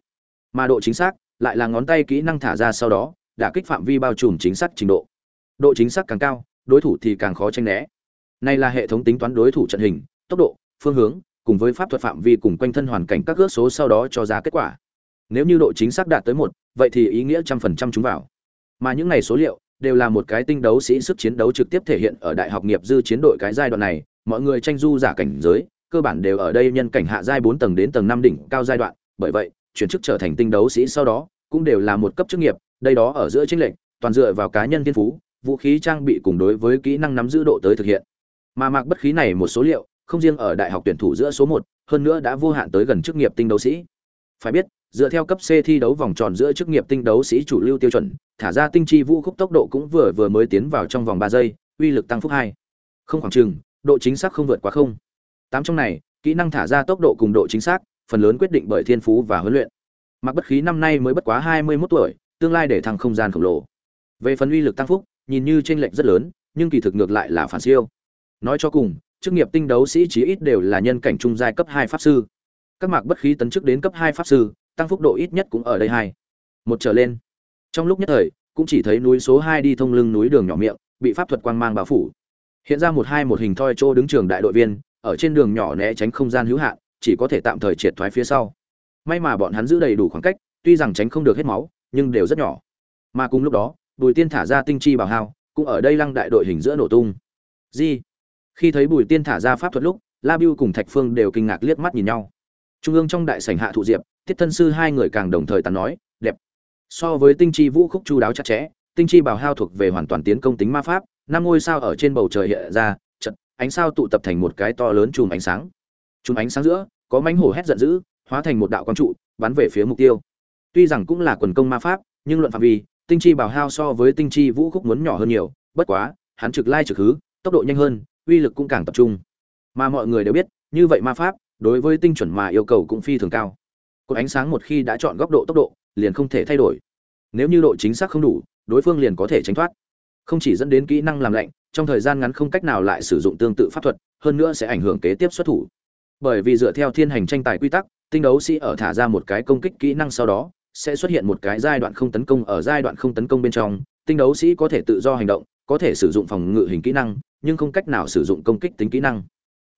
Mà độ chính xác, lại là ngón tay kỹ năng thả ra sau đó, đã kích phạm vi bao trùm chính xác trình độ. Độ chính xác càng cao, đối thủ thì càng khó tranh né. Này là hệ thống tính toán đối thủ trận hình, tốc độ, phương hướng cùng với pháp thuật phạm vi cùng quanh thân hoàn cảnh các ước số sau đó cho ra kết quả. Nếu như độ chính xác đạt tới một, vậy thì ý nghĩa trăm phần trăm chúng vào. Mà những này số liệu đều là một cái tinh đấu sĩ sức chiến đấu trực tiếp thể hiện ở đại học nghiệp dư chiến đội cái giai đoạn này. Mọi người tranh du giả cảnh giới, cơ bản đều ở đây nhân cảnh hạ giai bốn tầng đến tầng năm đỉnh cao giai đoạn. Bởi vậy, chuyển chức trở thành tinh đấu sĩ sau đó cũng đều là một cấp chức nghiệp, đây đó ở giữa chính lệnh toàn dựa vào cá nhân thiên phú, vũ khí trang bị cùng đối với kỹ năng nắm giữ độ tới thực hiện. Mà mạc bất khí này một số liệu không riêng ở đại học tuyển thủ giữa số một hơn nữa đã vô hạn tới gần chức nghiệp tinh đấu sĩ phải biết dựa theo cấp C thi đấu vòng tròn giữa chức nghiệp tinh đấu sĩ chủ lưu tiêu chuẩn, thả ra tinh chi vũ khúc tốc độ cũng vừa vừa mới tiến vào trong vòng 3 giây, uy lực tăng phúc 2. Không khoảng chừng, độ chính xác không vượt quá không. Tám trong này, kỹ năng thả ra tốc độ cùng độ chính xác, phần lớn quyết định bởi thiên phú và huấn luyện. Mặc Bất Khí năm nay mới bất quá 21 tuổi, tương lai để thăng không gian khổng lồ. Về phần uy lực tăng phúc, nhìn như chênh lệch rất lớn, nhưng kỳ thực ngược lại là phản siêu. Nói cho cùng, chức nghiệp tinh đấu sĩ chí ít đều là nhân cảnh trung giai cấp 2 pháp sư. Các mạc bất khí tấn chức đến cấp 2 pháp sư, tăng phúc độ ít nhất cũng ở đây hai. Một trở lên. Trong lúc nhất thời cũng chỉ thấy núi số hai đi thông lưng núi đường nhỏ miệng bị pháp thuật quang mang bao phủ. Hiện ra một hai một hình thoi chỗ đứng trường đại đội viên ở trên đường nhỏ né tránh không gian hữu hạn chỉ có thể tạm thời triệt thoái phía sau. May mà bọn hắn giữ đầy đủ khoảng cách tuy rằng tránh không được hết máu nhưng đều rất nhỏ. Mà cùng lúc đó bùi tiên thả ra tinh chi bảo hao cũng ở đây lăng đại đội hình giữa nổ tung. Di khi thấy bùi tiên thả ra pháp thuật lúc, la biu cùng thạch phương đều kinh ngạc liếc mắt nhìn nhau. Trung ương trong đại sảnh hạ thụ diệp, tiết thân sư hai người càng đồng thời tán nói, đẹp. So với tinh chi vũ khúc chu đáo chặt chẽ, tinh chi bảo hao thuộc về hoàn toàn tiến công tính ma pháp, năm ngôi sao ở trên bầu trời hiện ra chật ánh sao tụ tập thành một cái to lớn chùm ánh sáng. Chùm ánh sáng giữa, có mánh hổ hét giận dữ, hóa thành một đạo quang trụ, bắn về phía mục tiêu. Tuy rằng cũng là quần công ma pháp, nhưng luận phạm vi, tinh chi bảo hao so với tinh chi vũ khúc muốn nhỏ hơn nhiều, bất quá, hắn trực lai trực hứ, tốc độ nhanh hơn uy lực cũng càng tập trung. Mà mọi người đều biết, như vậy ma pháp, đối với tinh chuẩn mà yêu cầu cũng phi thường cao. Cột ánh sáng một khi đã chọn góc độ tốc độ, liền không thể thay đổi. Nếu như độ chính xác không đủ, đối phương liền có thể tránh thoát. Không chỉ dẫn đến kỹ năng làm lạnh, trong thời gian ngắn không cách nào lại sử dụng tương tự pháp thuật, hơn nữa sẽ ảnh hưởng kế tiếp xuất thủ. Bởi vì dựa theo thiên hành tranh tài quy tắc, tinh đấu sĩ ở thả ra một cái công kích kỹ năng sau đó, sẽ xuất hiện một cái giai đoạn không tấn công ở giai đoạn không tấn công bên trong. Tinh đấu sĩ có thể tự do hành động, có thể sử dụng phòng ngự hình kỹ năng nhưng không cách nào sử dụng công kích tính kỹ năng.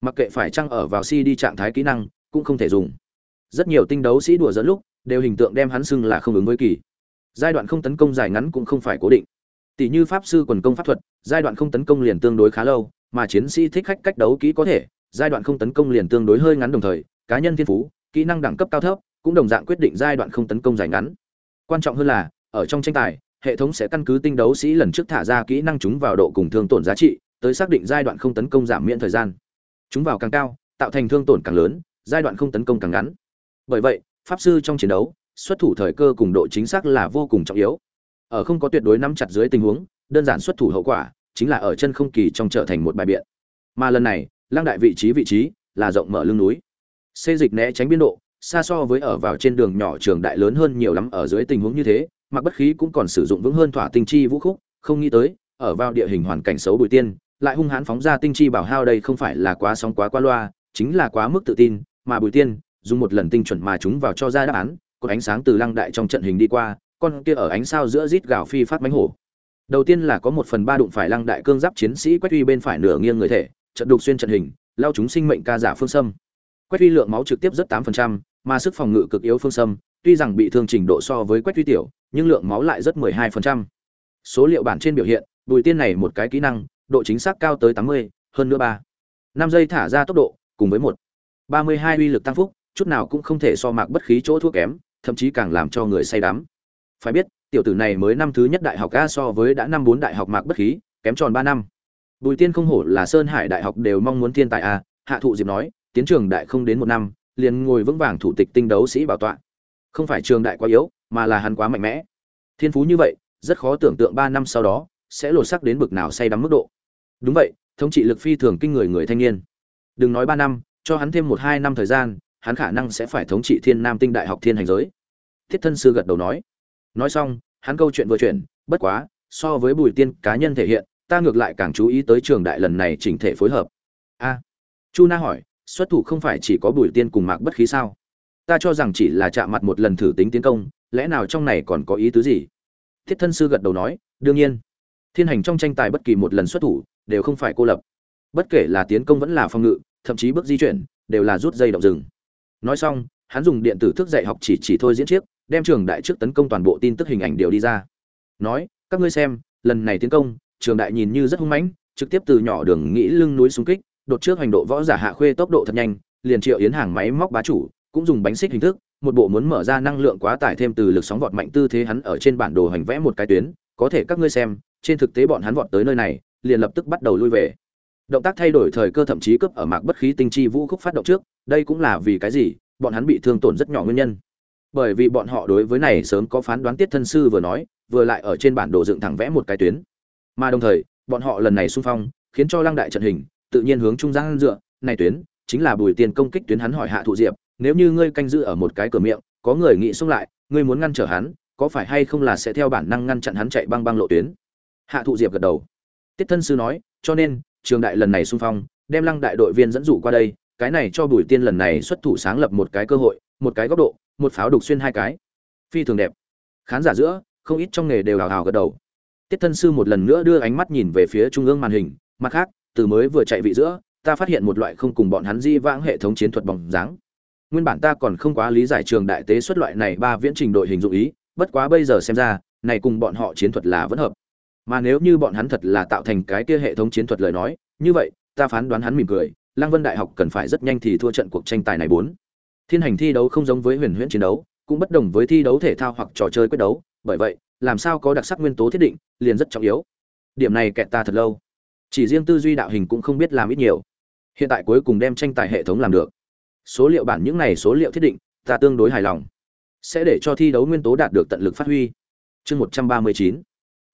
Mặc kệ phải chăng ở vào si đi trạng thái kỹ năng, cũng không thể dùng. Rất nhiều tinh đấu sĩ đùa dẫn lúc, đều hình tượng đem hắn xưng là không ứng với kỳ. Giai đoạn không tấn công dài ngắn cũng không phải cố định. Tỷ như pháp sư quần công pháp thuật, giai đoạn không tấn công liền tương đối khá lâu, mà chiến sĩ thích khách cách đấu kỹ có thể, giai đoạn không tấn công liền tương đối hơi ngắn đồng thời, cá nhân thiên phú, kỹ năng đẳng cấp cao thấp, cũng đồng dạng quyết định giai đoạn không tấn công dài ngắn. Quan trọng hơn là, ở trong tranh tài, hệ thống sẽ căn cứ tinh đấu sĩ lần trước thả ra kỹ năng chúng vào độ cùng thương tổn giá trị tới xác định giai đoạn không tấn công giảm miễn thời gian. Chúng vào càng cao, tạo thành thương tổn càng lớn, giai đoạn không tấn công càng ngắn. Bởi vậy, pháp sư trong chiến đấu, xuất thủ thời cơ cùng độ chính xác là vô cùng trọng yếu. Ở không có tuyệt đối nắm chặt dưới tình huống, đơn giản xuất thủ hậu quả, chính là ở chân không kỳ trong trở thành một bài biện. Mà lần này, lăng đại vị trí vị trí là rộng mở lưng núi. Xê dịch né tránh biên độ, xa so với ở vào trên đường nhỏ trường đại lớn hơn nhiều lắm ở dưới tình huống như thế, mặc bất khí cũng còn sử dụng vững hơn thỏa tinh chi vũ khúc, không nghĩ tới, ở vào địa hình hoàn cảnh xấu bùi tiên lại hung hãn phóng ra tinh chi bảo hao đây không phải là quá sóng quá qua loa, chính là quá mức tự tin, mà bùi tiên, dùng một lần tinh chuẩn mà chúng vào cho ra đáp án cột ánh sáng từ lăng đại trong trận hình đi qua, con kia ở ánh sao giữa rít gào phi phát bánh hổ. Đầu tiên là có một phần ba đụng phải lăng đại cương giáp chiến sĩ quét uy bên phải nửa nghiêng người thể, trận đục xuyên trận hình, lao chúng sinh mệnh ca giả phương sâm. Quét uy lượng máu trực tiếp rất tám phần trăm, mà sức phòng ngự cực yếu phương sâm, tuy rằng bị thương trình độ so với quét uy tiểu, nhưng lượng máu lại rất mười hai phần trăm. Số liệu bản trên biểu hiện, bùi tiên này một cái kỹ năng độ chính xác cao tới tám mươi, hơn nữa ba. Năm giây thả ra tốc độ, cùng với một. Ba mươi hai uy lực tăng phúc, chút nào cũng không thể so mạc bất khí chỗ thua kém, thậm chí càng làm cho người say đắm. Phải biết, tiểu tử này mới năm thứ nhất đại học a so với đã năm bốn đại học mạc bất khí, kém tròn ba năm. Bùi tiên không hổ là sơn hải đại học đều mong muốn thiên tài a, hạ thụ diệp nói, tiến trường đại không đến một năm, liền ngồi vững vàng thủ tịch tinh đấu sĩ bảo tọa. Không phải trường đại quá yếu, mà là hắn quá mạnh mẽ. Thiên phú như vậy, rất khó tưởng tượng ba năm sau đó, sẽ lột sắc đến bực nào say đắm mức độ đúng vậy, thống trị lực phi thường kinh người người thanh niên. Đừng nói ba năm, cho hắn thêm một hai năm thời gian, hắn khả năng sẽ phải thống trị thiên nam tinh đại học thiên hành giới. Thiết thân sư gật đầu nói. Nói xong, hắn câu chuyện vừa chuyển, bất quá, so với bùi tiên cá nhân thể hiện, ta ngược lại càng chú ý tới trường đại lần này chỉnh thể phối hợp. A. Chu na hỏi, xuất thủ không phải chỉ có bùi tiên cùng mạc bất khí sao? Ta cho rằng chỉ là chạm mặt một lần thử tính tiến công, lẽ nào trong này còn có ý tứ gì? Thiết thân sư gật đầu nói, đương nhiên. Thiên hành trong tranh tài bất kỳ một lần xuất thủ đều không phải cô lập. Bất kể là tiến công vẫn là phòng ngự, thậm chí bước di chuyển, đều là rút dây động rừng. Nói xong, hắn dùng điện tử thức dạy học chỉ chỉ thôi diễn chiếc, đem trường đại trước tấn công toàn bộ tin tức hình ảnh đều đi ra. Nói, các ngươi xem, lần này tiến công, trường đại nhìn như rất hung mãnh, trực tiếp từ nhỏ đường nghĩ lưng núi xung kích, đột trước hành độ võ giả hạ khuê tốc độ thật nhanh, liền triệu yến hàng máy móc bá chủ, cũng dùng bánh xích hình thức, một bộ muốn mở ra năng lượng quá tải thêm từ lực sóng vọt mạnh tư thế hắn ở trên bản đồ hành vẽ một cái tuyến, có thể các ngươi xem, trên thực tế bọn hắn vọt tới nơi này liền lập tức bắt đầu lui về. Động tác thay đổi thời cơ thậm chí cướp ở mạc bất khí tinh chi vũ khúc phát động trước, đây cũng là vì cái gì? Bọn hắn bị thương tổn rất nhỏ nguyên nhân. Bởi vì bọn họ đối với này sớm có phán đoán tiết thân sư vừa nói, vừa lại ở trên bản đồ dựng thẳng vẽ một cái tuyến. Mà đồng thời, bọn họ lần này xung phong, khiến cho lăng đại trận hình, tự nhiên hướng trung gian dựa. Này tuyến, chính là bùi tiền công kích tuyến hắn hỏi hạ thụ diệp, nếu như ngươi canh giữ ở một cái cửa miệng, có người nghĩ xung lại, ngươi muốn ngăn trở hắn, có phải hay không là sẽ theo bản năng ngăn chặn hắn chạy băng băng lộ tuyến? Hạ thụ diệp gật đầu tiết thân sư nói, cho nên, trường đại lần này xung phong, đem lăng đại đội viên dẫn dụ qua đây, cái này cho bùi tiên lần này xuất thủ sáng lập một cái cơ hội, một cái góc độ, một pháo đục xuyên hai cái. Phi thường đẹp. Khán giả giữa, không ít trong nghề đều hào hào gật đầu. Tiết thân sư một lần nữa đưa ánh mắt nhìn về phía trung ương màn hình, mặt khác, từ mới vừa chạy vị giữa, ta phát hiện một loại không cùng bọn hắn di vãng hệ thống chiến thuật bóng dáng. Nguyên bản ta còn không quá lý giải trường đại tế xuất loại này ba viễn trình đội hình dụ ý, bất quá bây giờ xem ra, này cùng bọn họ chiến thuật là vẫn hợp mà nếu như bọn hắn thật là tạo thành cái kia hệ thống chiến thuật lời nói, như vậy, ta phán đoán hắn mỉm cười, lăng vân đại học cần phải rất nhanh thì thua trận cuộc tranh tài này bốn. Thiên hành thi đấu không giống với huyền huyễn chiến đấu, cũng bất đồng với thi đấu thể thao hoặc trò chơi quyết đấu, bởi vậy, làm sao có đặc sắc nguyên tố thiết định, liền rất trọng yếu. Điểm này kẹt ta thật lâu. Chỉ riêng tư duy đạo hình cũng không biết làm ít nhiều. Hiện tại cuối cùng đem tranh tài hệ thống làm được. Số liệu bản những này số liệu thiết định, ta tương đối hài lòng. Sẽ để cho thi đấu nguyên tố đạt được tận lực phát huy. Chương một trăm ba mươi chín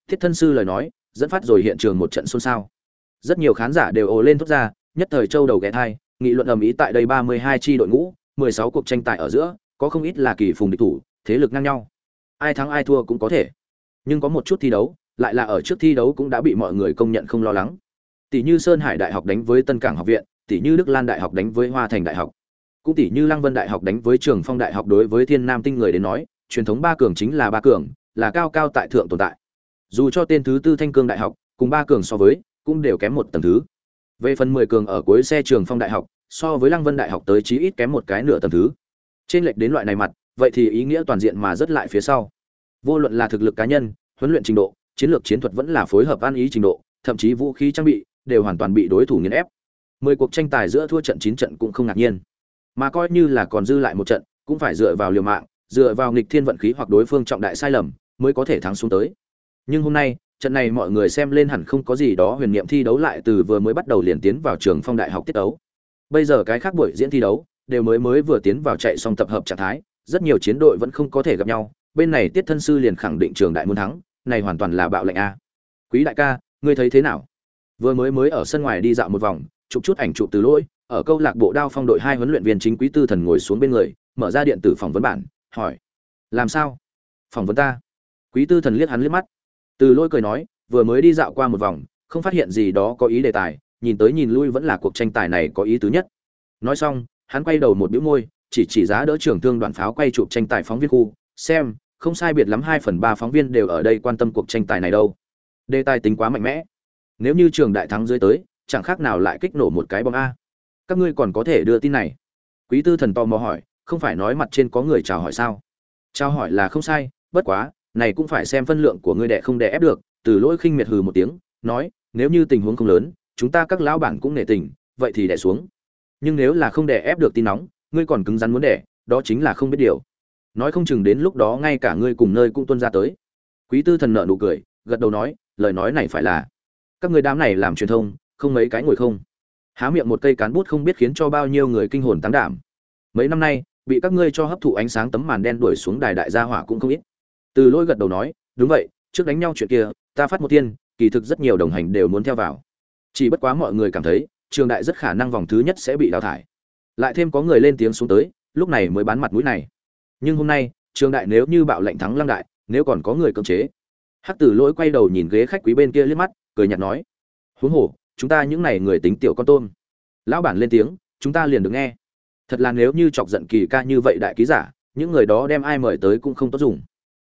thiết thân sư lời nói, dẫn phát rồi hiện trường một trận xôn xao. Rất nhiều khán giả đều ồ lên thốt ra, nhất thời châu đầu ghé thai, nghị luận ầm ĩ tại đây ba mươi hai tri đội ngũ, mười sáu cuộc tranh tài ở giữa, có không ít là kỳ phùng địch thủ, thế lực ngang nhau. Ai thắng ai thua cũng có thể. Nhưng có một chút thi đấu, lại là ở trước thi đấu cũng đã bị mọi người công nhận không lo lắng. Tỷ như sơn hải đại học đánh với tân cảng học viện, tỷ như đức lan đại học đánh với hoa thành đại học, cũng tỷ như lăng vân đại học đánh với trường phong đại học đối với thiên nam tinh người đến nói, truyền thống ba cường chính là ba cường, là cao cao tại thượng tồn tại dù cho tên thứ tư thanh cương đại học, cùng ba cường so với, cũng đều kém một tầng thứ. Về phần mười cường ở cuối xe trường phong đại học, so với lăng vân đại học tới chí ít kém một cái nửa tầng thứ. Trên lệch đến loại này mặt, vậy thì ý nghĩa toàn diện mà rất lại phía sau. Vô luận là thực lực cá nhân, huấn luyện trình độ, chiến lược chiến thuật vẫn là phối hợp an ý trình độ, thậm chí vũ khí trang bị, đều hoàn toàn bị đối thủ nghiền ép. Mười cuộc tranh tài giữa thua trận chín trận cũng không ngạc nhiên. Mà coi như là còn dư lại một trận, cũng phải dựa vào liều mạng, dựa vào nghịch thiên vận khí hoặc đối phương trọng đại sai lầm, mới có thể thắng xuống tới nhưng hôm nay, trận này mọi người xem lên hẳn không có gì đó huyền niệm thi đấu lại từ vừa mới bắt đầu liền tiến vào trường phong đại học tiết đấu bây giờ cái khác buổi diễn thi đấu, đều mới mới vừa tiến vào chạy xong tập hợp trạng thái, rất nhiều chiến đội vẫn không có thể gặp nhau, bên này tiết thân sư liền khẳng định trường đại muốn thắng, này hoàn toàn là bạo lệnh a. Quý đại ca, ngươi thấy thế nào? Vừa mới mới ở sân ngoài đi dạo một vòng, chụp chút ảnh chụp từ lỗi, ở câu lạc bộ đao phong đội hai huấn luyện viên chính quý tư thần ngồi xuống bên người, mở ra điện tử phỏng vấn bản, hỏi, làm sao? Phỏng vấn ta? Quý tư thần liếc hắn liếc mắt từ lôi cười nói, vừa mới đi dạo qua một vòng, không phát hiện gì đó có ý đề tài, nhìn tới nhìn lui vẫn là cuộc tranh tài này có ý tứ nhất. Nói xong, hắn quay đầu một bĩu môi, chỉ chỉ giá đỡ trưởng thương đoàn pháo quay chụp tranh tài phóng viên khu, xem, không sai biệt lắm hai phần ba phóng viên đều ở đây quan tâm cuộc tranh tài này đâu. Đề tài tính quá mạnh mẽ. Nếu như trường đại thắng dưới tới, chẳng khác nào lại kích nổ một cái bom a. Các ngươi còn có thể đưa tin này. Quý tư thần tò mò hỏi, không phải nói mặt trên có người chào hỏi sao? Chào hỏi là không sai, bất quá này cũng phải xem phân lượng của ngươi đệ không đệ ép được, từ lỗi khinh miệt hừ một tiếng, nói, nếu như tình huống không lớn, chúng ta các lão bản cũng nể tình, vậy thì đẻ xuống. Nhưng nếu là không đẻ ép được tin nóng, ngươi còn cứng rắn muốn đẻ, đó chính là không biết điều. Nói không chừng đến lúc đó ngay cả ngươi cùng nơi cũng tuân ra tới. Quý tư thần nợ nụ cười, gật đầu nói, lời nói này phải là, các người đám này làm truyền thông, không mấy cái ngồi không. Há miệng một cây cán bút không biết khiến cho bao nhiêu người kinh hồn tán đảm. Mấy năm nay, bị các ngươi cho hấp thụ ánh sáng tấm màn đen đuổi xuống đài đại gia hỏa cũng không ít từ lỗi gật đầu nói, đúng vậy, trước đánh nhau chuyện kia, ta phát một tiên, kỳ thực rất nhiều đồng hành đều muốn theo vào. Chỉ bất quá mọi người cảm thấy, trường đại rất khả năng vòng thứ nhất sẽ bị đào thải. Lại thêm có người lên tiếng xuống tới, lúc này mới bán mặt mũi này. Nhưng hôm nay, trường đại nếu như bạo lệnh thắng lăng đại, nếu còn có người cưỡng chế. Hắc tử lỗi quay đầu nhìn ghế khách quý bên kia liếc mắt, cười nhạt nói, huống hồ, chúng ta những này người tính tiểu con tôm. Lão bản lên tiếng, chúng ta liền được nghe. Thật là nếu như chọc giận kỳ ca như vậy đại ký giả, những người đó đem ai mời tới cũng không tốt dùng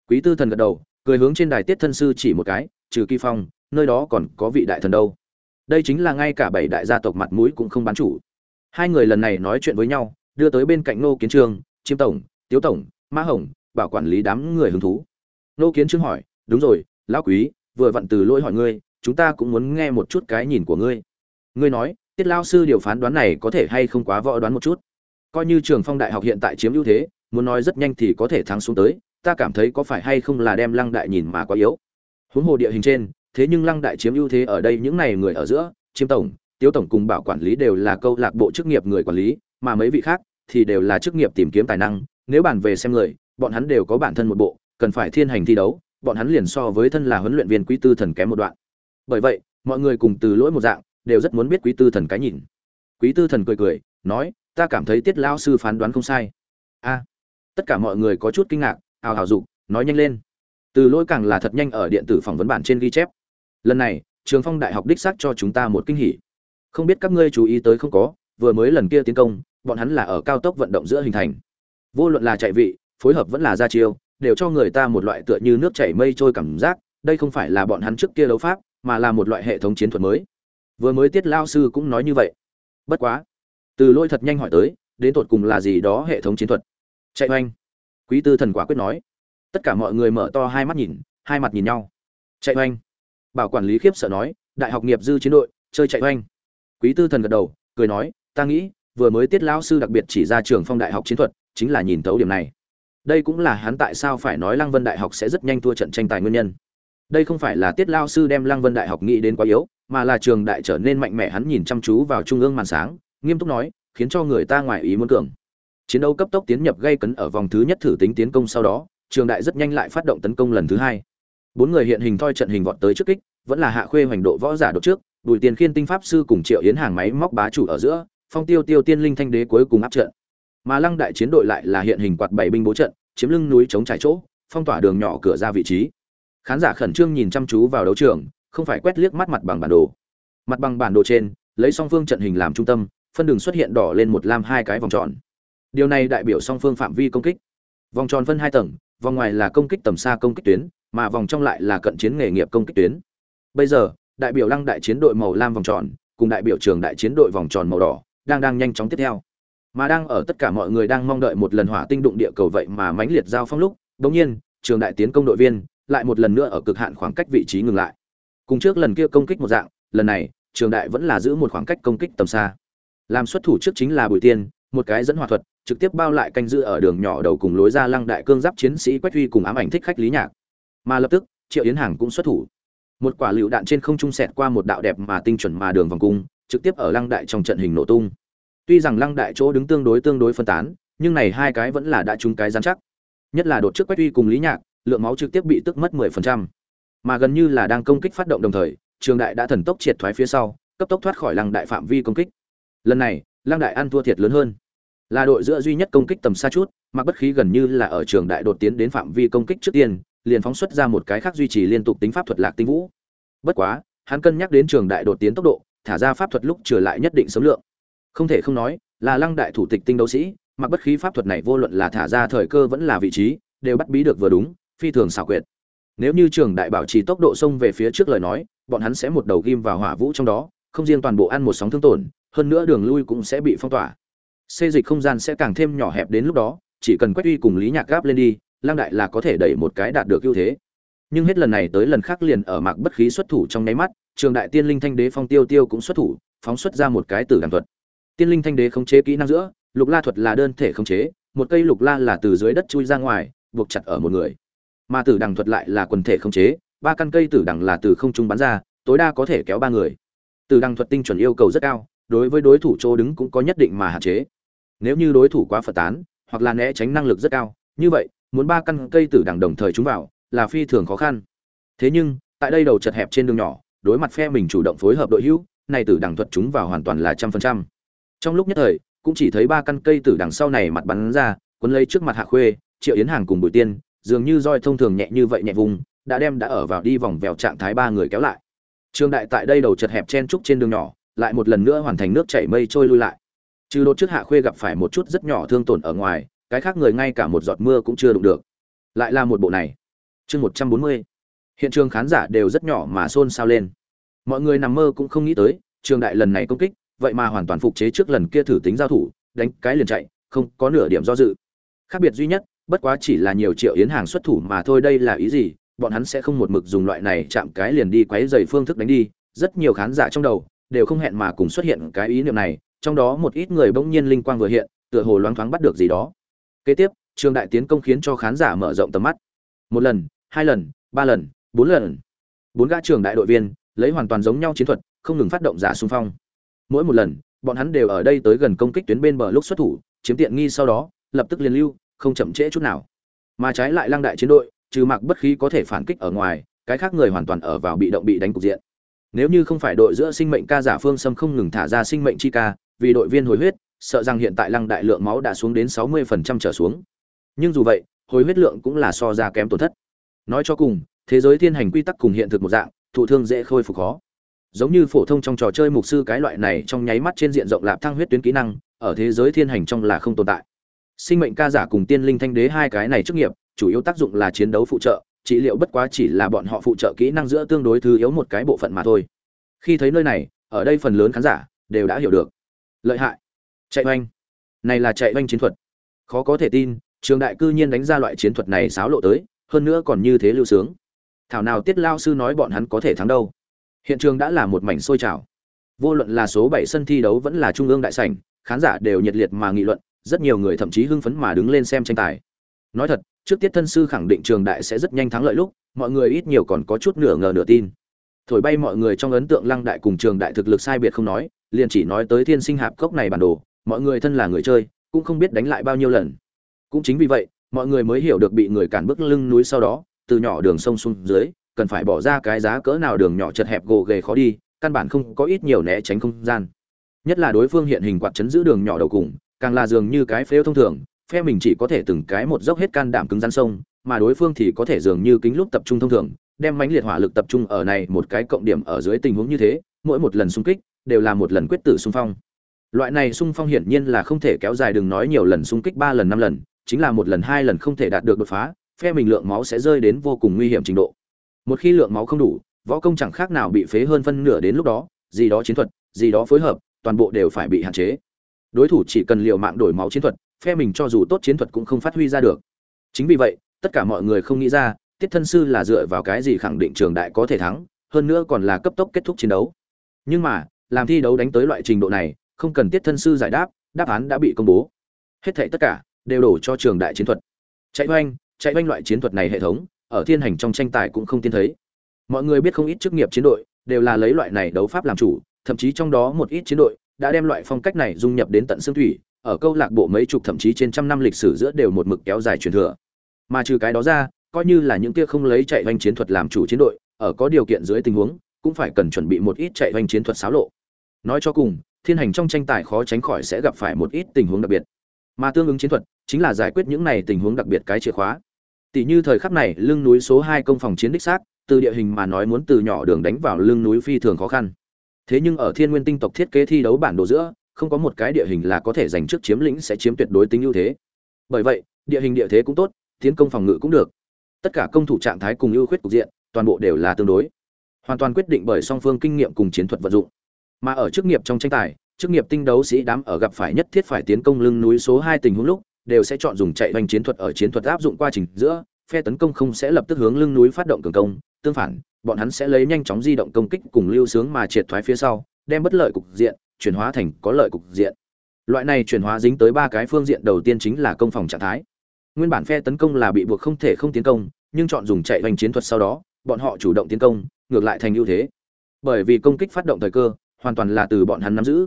quý tư thần gật đầu, cười hướng trên đài tiết thân sư chỉ một cái, trừ kỳ phong, nơi đó còn có vị đại thần đâu? Đây chính là ngay cả bảy đại gia tộc mặt mũi cũng không bán chủ. Hai người lần này nói chuyện với nhau, đưa tới bên cạnh nô kiến trương, chiêm tổng, tiếu tổng mã hồng, bảo quản lý đám người hứng thú. Nô kiến trương hỏi, đúng rồi, lão quý, vừa vặn từ lỗi hỏi ngươi, chúng ta cũng muốn nghe một chút cái nhìn của ngươi. Ngươi nói, tiết lao sư điều phán đoán này có thể hay không quá võ đoán một chút? Coi như trường phong đại học hiện tại chiếm ưu thế, muốn nói rất nhanh thì có thể thắng xuống tới ta cảm thấy có phải hay không là đem lăng đại nhìn mà quá yếu. Huống hồ địa hình trên, thế nhưng lăng đại chiếm ưu thế ở đây những này người ở giữa, chiêm tổng, tiếu tổng cùng bảo quản lý đều là câu lạc bộ chức nghiệp người quản lý, mà mấy vị khác thì đều là chức nghiệp tìm kiếm tài năng, nếu bàn về xem người, bọn hắn đều có bản thân một bộ, cần phải thiên hành thi đấu, bọn hắn liền so với thân là huấn luyện viên quý tư thần kém một đoạn. Bởi vậy, mọi người cùng từ lỗi một dạng, đều rất muốn biết quý tư thần cái nhìn. Quý tư thần cười cười, nói, ta cảm thấy tiết Lão sư phán đoán không sai. A, tất cả mọi người có chút kinh ngạc ào ào dục, nói nhanh lên. Từ lỗi càng là thật nhanh ở điện tử phỏng vấn bản trên ghi chép. Lần này, trường phong đại học đích xác cho chúng ta một kinh hỉ. Không biết các ngươi chú ý tới không có, vừa mới lần kia tiến công, bọn hắn là ở cao tốc vận động giữa hình thành. Vô luận là chạy vị, phối hợp vẫn là ra chiêu, đều cho người ta một loại tựa như nước chảy mây trôi cảm giác, đây không phải là bọn hắn trước kia đấu pháp, mà là một loại hệ thống chiến thuật mới. Vừa mới tiết lao sư cũng nói như vậy. Bất quá, từ lôi thật nhanh hỏi tới, đến tột cùng là gì đó hệ thống chiến thuật? Chạy oanh quý tư thần quả quyết nói. Tất cả mọi người mở to hai mắt nhìn, hai mặt nhìn nhau. Chạy oanh. Bảo quản lý khiếp sợ nói, đại học nghiệp dư chiến đội, chơi chạy oanh. Quý tư thần gật đầu, cười nói, ta nghĩ, vừa mới tiết lão sư đặc biệt chỉ ra trường phong đại học chiến thuật, chính là nhìn thấu điểm này. Đây cũng là hắn tại sao phải nói lăng vân đại học sẽ rất nhanh thua trận tranh tài nguyên nhân. Đây không phải là tiết lao sư đem lăng vân đại học nghĩ đến quá yếu, mà là trường đại trở nên mạnh mẽ hắn nhìn chăm chú vào trung ương màn sáng, nghiêm túc nói, khiến cho người ta ngoài ý muốn cường chiến đấu cấp tốc tiến nhập gây cấn ở vòng thứ nhất thử tính tiến công sau đó, trường đại rất nhanh lại phát động tấn công lần thứ hai. Bốn người hiện hình thoi trận hình vọt tới trước kích, vẫn là hạ khuê hoành độ võ giả đột trước, bùi tiền khiên tinh pháp sư cùng triệu yến hàng máy móc bá chủ ở giữa, phong tiêu tiêu tiên linh thanh đế cuối cùng áp trận. Mà lăng đại chiến đội lại là hiện hình quạt bảy binh bố trận, chiếm lưng núi chống trải chỗ, phong tỏa đường nhỏ cửa ra vị trí. Khán giả khẩn trương nhìn chăm chú vào đấu trường, không phải quét liếc mắt mặt bằng bản đồ. Mặt bằng bản đồ trên, lấy song phương trận hình làm trung tâm, phân đường xuất hiện đỏ lên một lam hai cái vòng tròn điều này đại biểu song phương phạm vi công kích. Vòng tròn phân hai tầng, vòng ngoài là công kích tầm xa công kích tuyến, mà vòng trong lại là cận chiến nghề nghiệp công kích tuyến. Bây giờ, đại biểu lăng đại chiến đội màu lam vòng tròn, cùng đại biểu trường đại chiến đội vòng tròn màu đỏ, đang đang nhanh chóng tiếp theo. Mà đang ở tất cả mọi người đang mong đợi một lần hỏa tinh đụng địa cầu vậy mà mãnh liệt giao phong lúc đống nhiên, trường đại tiến công đội viên lại một lần nữa ở cực hạn khoảng cách vị trí ngừng lại. Cùng trước lần kia công kích một dạng, lần này, trường đại vẫn là giữ một khoảng cách công kích tầm xa. Làm xuất thủ trước chính là bùi tiên, một cái dẫn hỏa thuật trực tiếp bao lại canh giữ ở đường nhỏ đầu cùng lối ra lăng đại cương giáp chiến sĩ quách huy cùng ám ảnh thích khách lý nhạc. Mà lập tức, triệu yến hàng cũng xuất thủ. Một quả lựu đạn trên không trung sẹt qua một đạo đẹp mà tinh chuẩn mà đường vòng cung, trực tiếp ở lăng đại trong trận hình nổ tung. Tuy rằng lăng đại chỗ đứng tương đối tương đối phân tán, nhưng này hai cái vẫn là đã trúng cái giám chắc. Nhất là đột trước quách huy cùng lý nhạc, lượng máu trực tiếp bị tức mất 10%. mà gần như là đang công kích phát động đồng thời, trường đại đã thần tốc triệt thoái phía sau, cấp tốc thoát khỏi lăng đại phạm vi công kích. Lần này, lăng đại ăn thua thiệt lớn hơn là đội giữa duy nhất công kích tầm xa chút, mặc bất khí gần như là ở trường đại đột tiến đến phạm vi công kích trước tiên, liền phóng xuất ra một cái khác duy trì liên tục tính pháp thuật lạc tinh vũ. Bất quá, hắn cân nhắc đến trường đại đột tiến tốc độ, thả ra pháp thuật lúc trở lại nhất định số lượng. Không thể không nói, là lăng đại thủ tịch tinh đấu sĩ, mặc bất khí pháp thuật này vô luận là thả ra thời cơ vẫn là vị trí, đều bắt bí được vừa đúng, phi thường xảo quyệt. Nếu như trường đại bảo trì tốc độ xông về phía trước lời nói, bọn hắn sẽ một đầu ghim vào hỏa vũ trong đó, không riêng toàn bộ ăn một sóng thương tổn, hơn nữa đường lui cũng sẽ bị phong tỏa xê dịch không gian sẽ càng thêm nhỏ hẹp đến lúc đó, chỉ cần quách uy cùng lý nhạc gáp lên đi lang đại là có thể đẩy một cái đạt được ưu thế. Nhưng hết lần này tới lần khác liền ở mạc bất khí xuất thủ trong nháy mắt, trường đại tiên linh thanh đế phong tiêu tiêu cũng xuất thủ, phóng xuất ra một cái tử đàn thuật. Tiên linh thanh đế khống chế kỹ năng giữa, lục la thuật là đơn thể khống chế, một cây lục la là từ dưới đất chui ra ngoài, buộc chặt ở một người. Mà tử đằng thuật lại là quần thể khống chế, ba căn cây tử đằng là từ không trung bắn ra, tối đa có thể kéo ba người. Tử đằng thuật tinh chuẩn yêu cầu rất cao, đối với đối thủ chỗ đứng cũng có nhất định mà hạn chế nếu như đối thủ quá phật tán, hoặc là né tránh năng lực rất cao, như vậy, muốn ba căn cây tử đằng đồng thời chúng vào, là phi thường khó khăn. Thế nhưng, tại đây đầu chật hẹp trên đường nhỏ, đối mặt phe mình chủ động phối hợp đội hữu, này tử đằng thuật chúng vào hoàn toàn là trăm phần trăm. Trong lúc nhất thời, cũng chỉ thấy ba căn cây tử đằng sau này mặt bắn ra quấn lấy trước mặt hạ khuê, triệu yến hàng cùng bùi tiên, dường như roi thông thường nhẹ như vậy nhẹ vùng, đã đem đã ở vào đi vòng vèo trạng thái ba người kéo lại. Trương đại tại đây đầu chật hẹp chen trúc trên đường nhỏ, lại một lần nữa hoàn thành nước chảy mây trôi lui lại trừ đột trước hạ khuê gặp phải một chút rất nhỏ thương tổn ở ngoài, cái khác người ngay cả một giọt mưa cũng chưa đụng được. Lại là một bộ này. Chương một trăm bốn mươi. Hiện trường khán giả đều rất nhỏ mà xôn xao lên. Mọi người nằm mơ cũng không nghĩ tới, trường đại lần này công kích, vậy mà hoàn toàn phục chế trước lần kia thử tính giao thủ, đánh cái liền chạy, không có nửa điểm do dự. Khác biệt duy nhất, bất quá chỉ là nhiều triệu yến hàng xuất thủ mà thôi đây là ý gì, bọn hắn sẽ không một mực dùng loại này chạm cái liền đi quấy dày phương thức đánh đi, rất nhiều khán giả trong đầu đều không hẹn mà cùng xuất hiện cái ý niệm này trong đó một ít người bỗng nhiên linh quang vừa hiện, tựa hồ loáng thoáng bắt được gì đó. Kế tiếp, trường đại tiến công khiến cho khán giả mở rộng tầm mắt. Một lần, hai lần, ba lần, bốn lần. Bốn gã trường đại đội viên lấy hoàn toàn giống nhau chiến thuật, không ngừng phát động giả xung phong. Mỗi một lần, bọn hắn đều ở đây tới gần công kích tuyến bên bờ lúc xuất thủ, chiếm tiện nghi sau đó, lập tức liên lưu, không chậm trễ chút nào. Mà trái lại lăng đại chiến đội, trừ mặc bất khí có thể phản kích ở ngoài, cái khác người hoàn toàn ở vào bị động bị đánh cục diện. Nếu như không phải đội giữa sinh mệnh ca giả phương sâm không ngừng thả ra sinh mệnh chi ca vì đội viên hồi huyết, sợ rằng hiện tại lăng đại lượng máu đã xuống đến sáu 60% trở xuống. Nhưng dù vậy, hồi huyết lượng cũng là so ra kém tổn thất. Nói cho cùng, thế giới thiên hành quy tắc cùng hiện thực một dạng, thụ thương dễ khôi phục khó. Giống như phổ thông trong trò chơi mục sư cái loại này trong nháy mắt trên diện rộng lạp thăng huyết tuyến kỹ năng, ở thế giới thiên hành trong là không tồn tại. Sinh mệnh ca giả cùng tiên linh thanh đế hai cái này chức nghiệp, chủ yếu tác dụng là chiến đấu phụ trợ, trị liệu bất quá chỉ là bọn họ phụ trợ kỹ năng giữa tương đối thứ yếu một cái bộ phận mà thôi. Khi thấy nơi này, ở đây phần lớn khán giả đều đã hiểu được lợi hại. Chạy oanh. Này là chạy oanh chiến thuật. Khó có thể tin, trường đại cư nhiên đánh ra loại chiến thuật này xáo lộ tới, hơn nữa còn như thế lưu sướng. Thảo nào tiết lao sư nói bọn hắn có thể thắng đâu. Hiện trường đã là một mảnh sôi trào. Vô luận là số bảy sân thi đấu vẫn là trung ương đại sảnh, khán giả đều nhiệt liệt mà nghị luận, rất nhiều người thậm chí hưng phấn mà đứng lên xem tranh tài. Nói thật, trước tiết thân sư khẳng định trường đại sẽ rất nhanh thắng lợi lúc, mọi người ít nhiều còn có chút nửa ngờ nửa tin. Thổi bay mọi người trong ấn tượng lăng đại cùng trường đại thực lực sai biệt không nói liền chỉ nói tới thiên sinh hạp cốc này bản đồ, mọi người thân là người chơi, cũng không biết đánh lại bao nhiêu lần. Cũng chính vì vậy, mọi người mới hiểu được bị người cản bước lưng núi sau đó, từ nhỏ đường sông xuống dưới, cần phải bỏ ra cái giá cỡ nào đường nhỏ chật hẹp gồ ghề khó đi, căn bản không có ít nhiều né tránh không gian. Nhất là đối phương hiện hình quạt chấn giữ đường nhỏ đầu cùng, càng là dường như cái phếu thông thường, phe mình chỉ có thể từng cái một dốc hết can đảm cứng rắn sông, mà đối phương thì có thể dường như kính lúc tập trung thông thường, đem mãnh liệt hỏa lực tập trung ở này một cái cộng điểm ở dưới tình huống như thế, mỗi một lần xung kích đều là một lần quyết tử xung phong. Loại này xung phong hiển nhiên là không thể kéo dài đừng nói nhiều lần xung kích ba lần năm lần, chính là một lần hai lần không thể đạt được đột phá, phe mình lượng máu sẽ rơi đến vô cùng nguy hiểm trình độ. Một khi lượng máu không đủ, võ công chẳng khác nào bị phế hơn phân nửa đến lúc đó, gì đó chiến thuật, gì đó phối hợp, toàn bộ đều phải bị hạn chế. Đối thủ chỉ cần liều mạng đổi máu chiến thuật, phe mình cho dù tốt chiến thuật cũng không phát huy ra được. Chính vì vậy, tất cả mọi người không nghĩ ra, tiết thân sư là dựa vào cái gì khẳng định trường đại có thể thắng, hơn nữa còn là cấp tốc kết thúc chiến đấu. Nhưng mà làm thi đấu đánh tới loại trình độ này, không cần tiết thân sư giải đáp đáp án đã bị công bố. Hết thảy tất cả đều đổ cho trường đại chiến thuật. Chạy oanh chạy oanh loại chiến thuật này hệ thống, ở thiên hành trong tranh tài cũng không tiên thấy. Mọi người biết không ít chức nghiệp chiến đội đều là lấy loại này đấu pháp làm chủ, thậm chí trong đó một ít chiến đội đã đem loại phong cách này dung nhập đến tận xương thủy, ở câu lạc bộ mấy chục thậm chí trên trăm năm lịch sử giữa đều một mực kéo dài truyền thừa. Mà trừ cái đó ra, coi như là những kia không lấy chạy oanh chiến thuật làm chủ chiến đội, ở có điều kiện dưới tình huống, cũng phải cần chuẩn bị một ít chạy oanh chiến thuật xáo lộ nói cho cùng, thiên hành trong tranh tài khó tránh khỏi sẽ gặp phải một ít tình huống đặc biệt. Mà tương ứng chiến thuật chính là giải quyết những này tình huống đặc biệt cái chìa khóa. Tỷ như thời khắc này, lưng núi số hai công phòng chiến đích xác, từ địa hình mà nói muốn từ nhỏ đường đánh vào lưng núi phi thường khó khăn. Thế nhưng ở thiên nguyên tinh tộc thiết kế thi đấu bản đồ giữa, không có một cái địa hình là có thể giành trước chiếm lĩnh sẽ chiếm tuyệt đối tính ưu thế. Bởi vậy, địa hình địa thế cũng tốt, tiến công phòng ngự cũng được. Tất cả công thủ trạng thái cùng ưu khuyết cục diện, toàn bộ đều là tương đối. Hoàn toàn quyết định bởi song phương kinh nghiệm cùng chiến thuật vận dụng mà ở chức nghiệp trong tranh tài, chức nghiệp tinh đấu sĩ đám ở gặp phải nhất thiết phải tiến công lưng núi số hai tình huống lúc, đều sẽ chọn dùng chạy hoành chiến thuật ở chiến thuật áp dụng quá trình giữa, phe tấn công không sẽ lập tức hướng lưng núi phát động cường công, tương phản, bọn hắn sẽ lấy nhanh chóng di động công kích cùng lưu sướng mà triệt thoái phía sau, đem bất lợi cục diện chuyển hóa thành có lợi cục diện. Loại này chuyển hóa dính tới ba cái phương diện đầu tiên chính là công phòng trạng thái. Nguyên bản phe tấn công là bị buộc không thể không tiến công, nhưng chọn dùng chạy hoành chiến thuật sau đó, bọn họ chủ động tiến công, ngược lại thành ưu thế. Bởi vì công kích phát động thời cơ hoàn toàn là từ bọn hắn nắm giữ.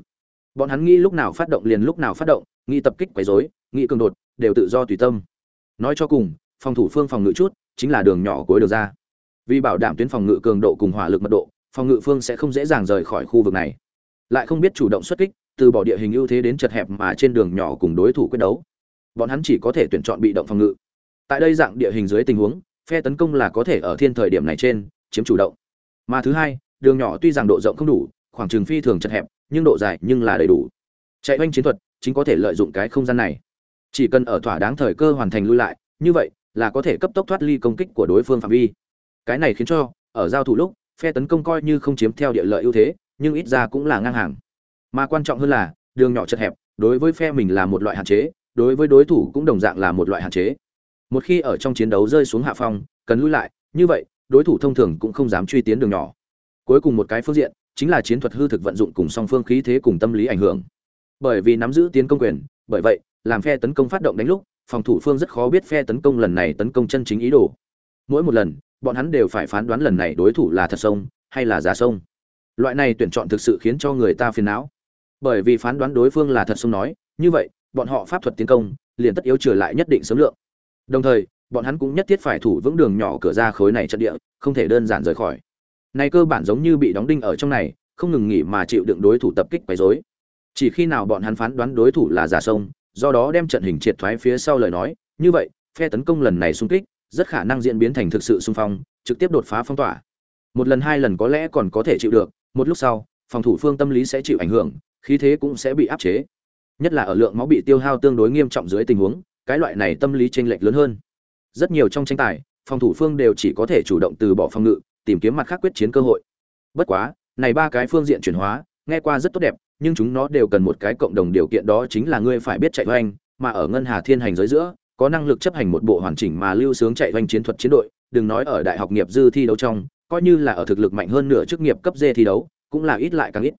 Bọn hắn nghĩ lúc nào phát động liền lúc nào phát động, nghĩ tập kích quấy rối, nghĩ cường đột, đều tự do tùy tâm. Nói cho cùng, phòng thủ phương phòng ngự chút, chính là đường nhỏ cuối đường ra. Vì bảo đảm tuyến phòng ngự cường độ cùng hỏa lực mật độ, phòng ngự phương sẽ không dễ dàng rời khỏi khu vực này. Lại không biết chủ động xuất kích, từ bỏ địa hình ưu thế đến chật hẹp mà trên đường nhỏ cùng đối thủ quyết đấu. Bọn hắn chỉ có thể tuyển chọn bị động phòng ngự. Tại đây dạng địa hình dưới tình huống, phe tấn công là có thể ở thiên thời điểm này trên, chiếm chủ động. Mà thứ hai, đường nhỏ tuy rằng độ rộng không đủ khoảng trường phi thường chật hẹp, nhưng độ dài nhưng là đầy đủ. Chạy oanh chiến thuật, chính có thể lợi dụng cái không gian này. Chỉ cần ở thỏa đáng thời cơ hoàn thành lui lại, như vậy là có thể cấp tốc thoát ly công kích của đối phương phạm vi. Cái này khiến cho, ở giao thủ lúc, phe tấn công coi như không chiếm theo địa lợi ưu thế, nhưng ít ra cũng là ngang hàng. Mà quan trọng hơn là, đường nhỏ chật hẹp, đối với phe mình là một loại hạn chế, đối với đối thủ cũng đồng dạng là một loại hạn chế. Một khi ở trong chiến đấu rơi xuống hạ phong, cần lui lại, như vậy, đối thủ thông thường cũng không dám truy tiến đường nhỏ. Cuối cùng một cái phương diện chính là chiến thuật hư thực vận dụng cùng song phương khí thế cùng tâm lý ảnh hưởng. Bởi vì nắm giữ tiến công quyền, bởi vậy, làm phe tấn công phát động đánh lúc, phòng thủ phương rất khó biết phe tấn công lần này tấn công chân chính ý đồ. Mỗi một lần, bọn hắn đều phải phán đoán lần này đối thủ là thật sông, hay là giả sông. Loại này tuyển chọn thực sự khiến cho người ta phiền não. Bởi vì phán đoán đối phương là thật sông nói, như vậy, bọn họ pháp thuật tiến công, liền tất yếu trở lại nhất định số lượng. Đồng thời, bọn hắn cũng nhất thiết phải thủ vững đường nhỏ cửa ra khối này trận địa, không thể đơn giản rời khỏi này cơ bản giống như bị đóng đinh ở trong này, không ngừng nghỉ mà chịu đựng đối thủ tập kích quấy rối. Chỉ khi nào bọn hắn phán đoán đối thủ là giả sông, do đó đem trận hình triệt thoái phía sau lời nói, như vậy, phe tấn công lần này xung kích, rất khả năng diễn biến thành thực sự xung phong, trực tiếp đột phá phong tỏa. Một lần hai lần có lẽ còn có thể chịu được, một lúc sau, phòng thủ phương tâm lý sẽ chịu ảnh hưởng, khí thế cũng sẽ bị áp chế. Nhất là ở lượng máu bị tiêu hao tương đối nghiêm trọng dưới tình huống, cái loại này tâm lý chênh lệch lớn hơn. Rất nhiều trong tranh tài, phòng thủ phương đều chỉ có thể chủ động từ bỏ phòng ngự tìm kiếm mặt khác quyết chiến cơ hội. Bất quá này ba cái phương diện chuyển hóa nghe qua rất tốt đẹp nhưng chúng nó đều cần một cái cộng đồng điều kiện đó chính là ngươi phải biết chạy hoành mà ở ngân hà thiên hành giới giữa có năng lực chấp hành một bộ hoàn chỉnh mà lưu sướng chạy hoành chiến thuật chiến đội đừng nói ở đại học nghiệp dư thi đấu trong coi như là ở thực lực mạnh hơn nửa chức nghiệp cấp D thi đấu cũng là ít lại càng ít.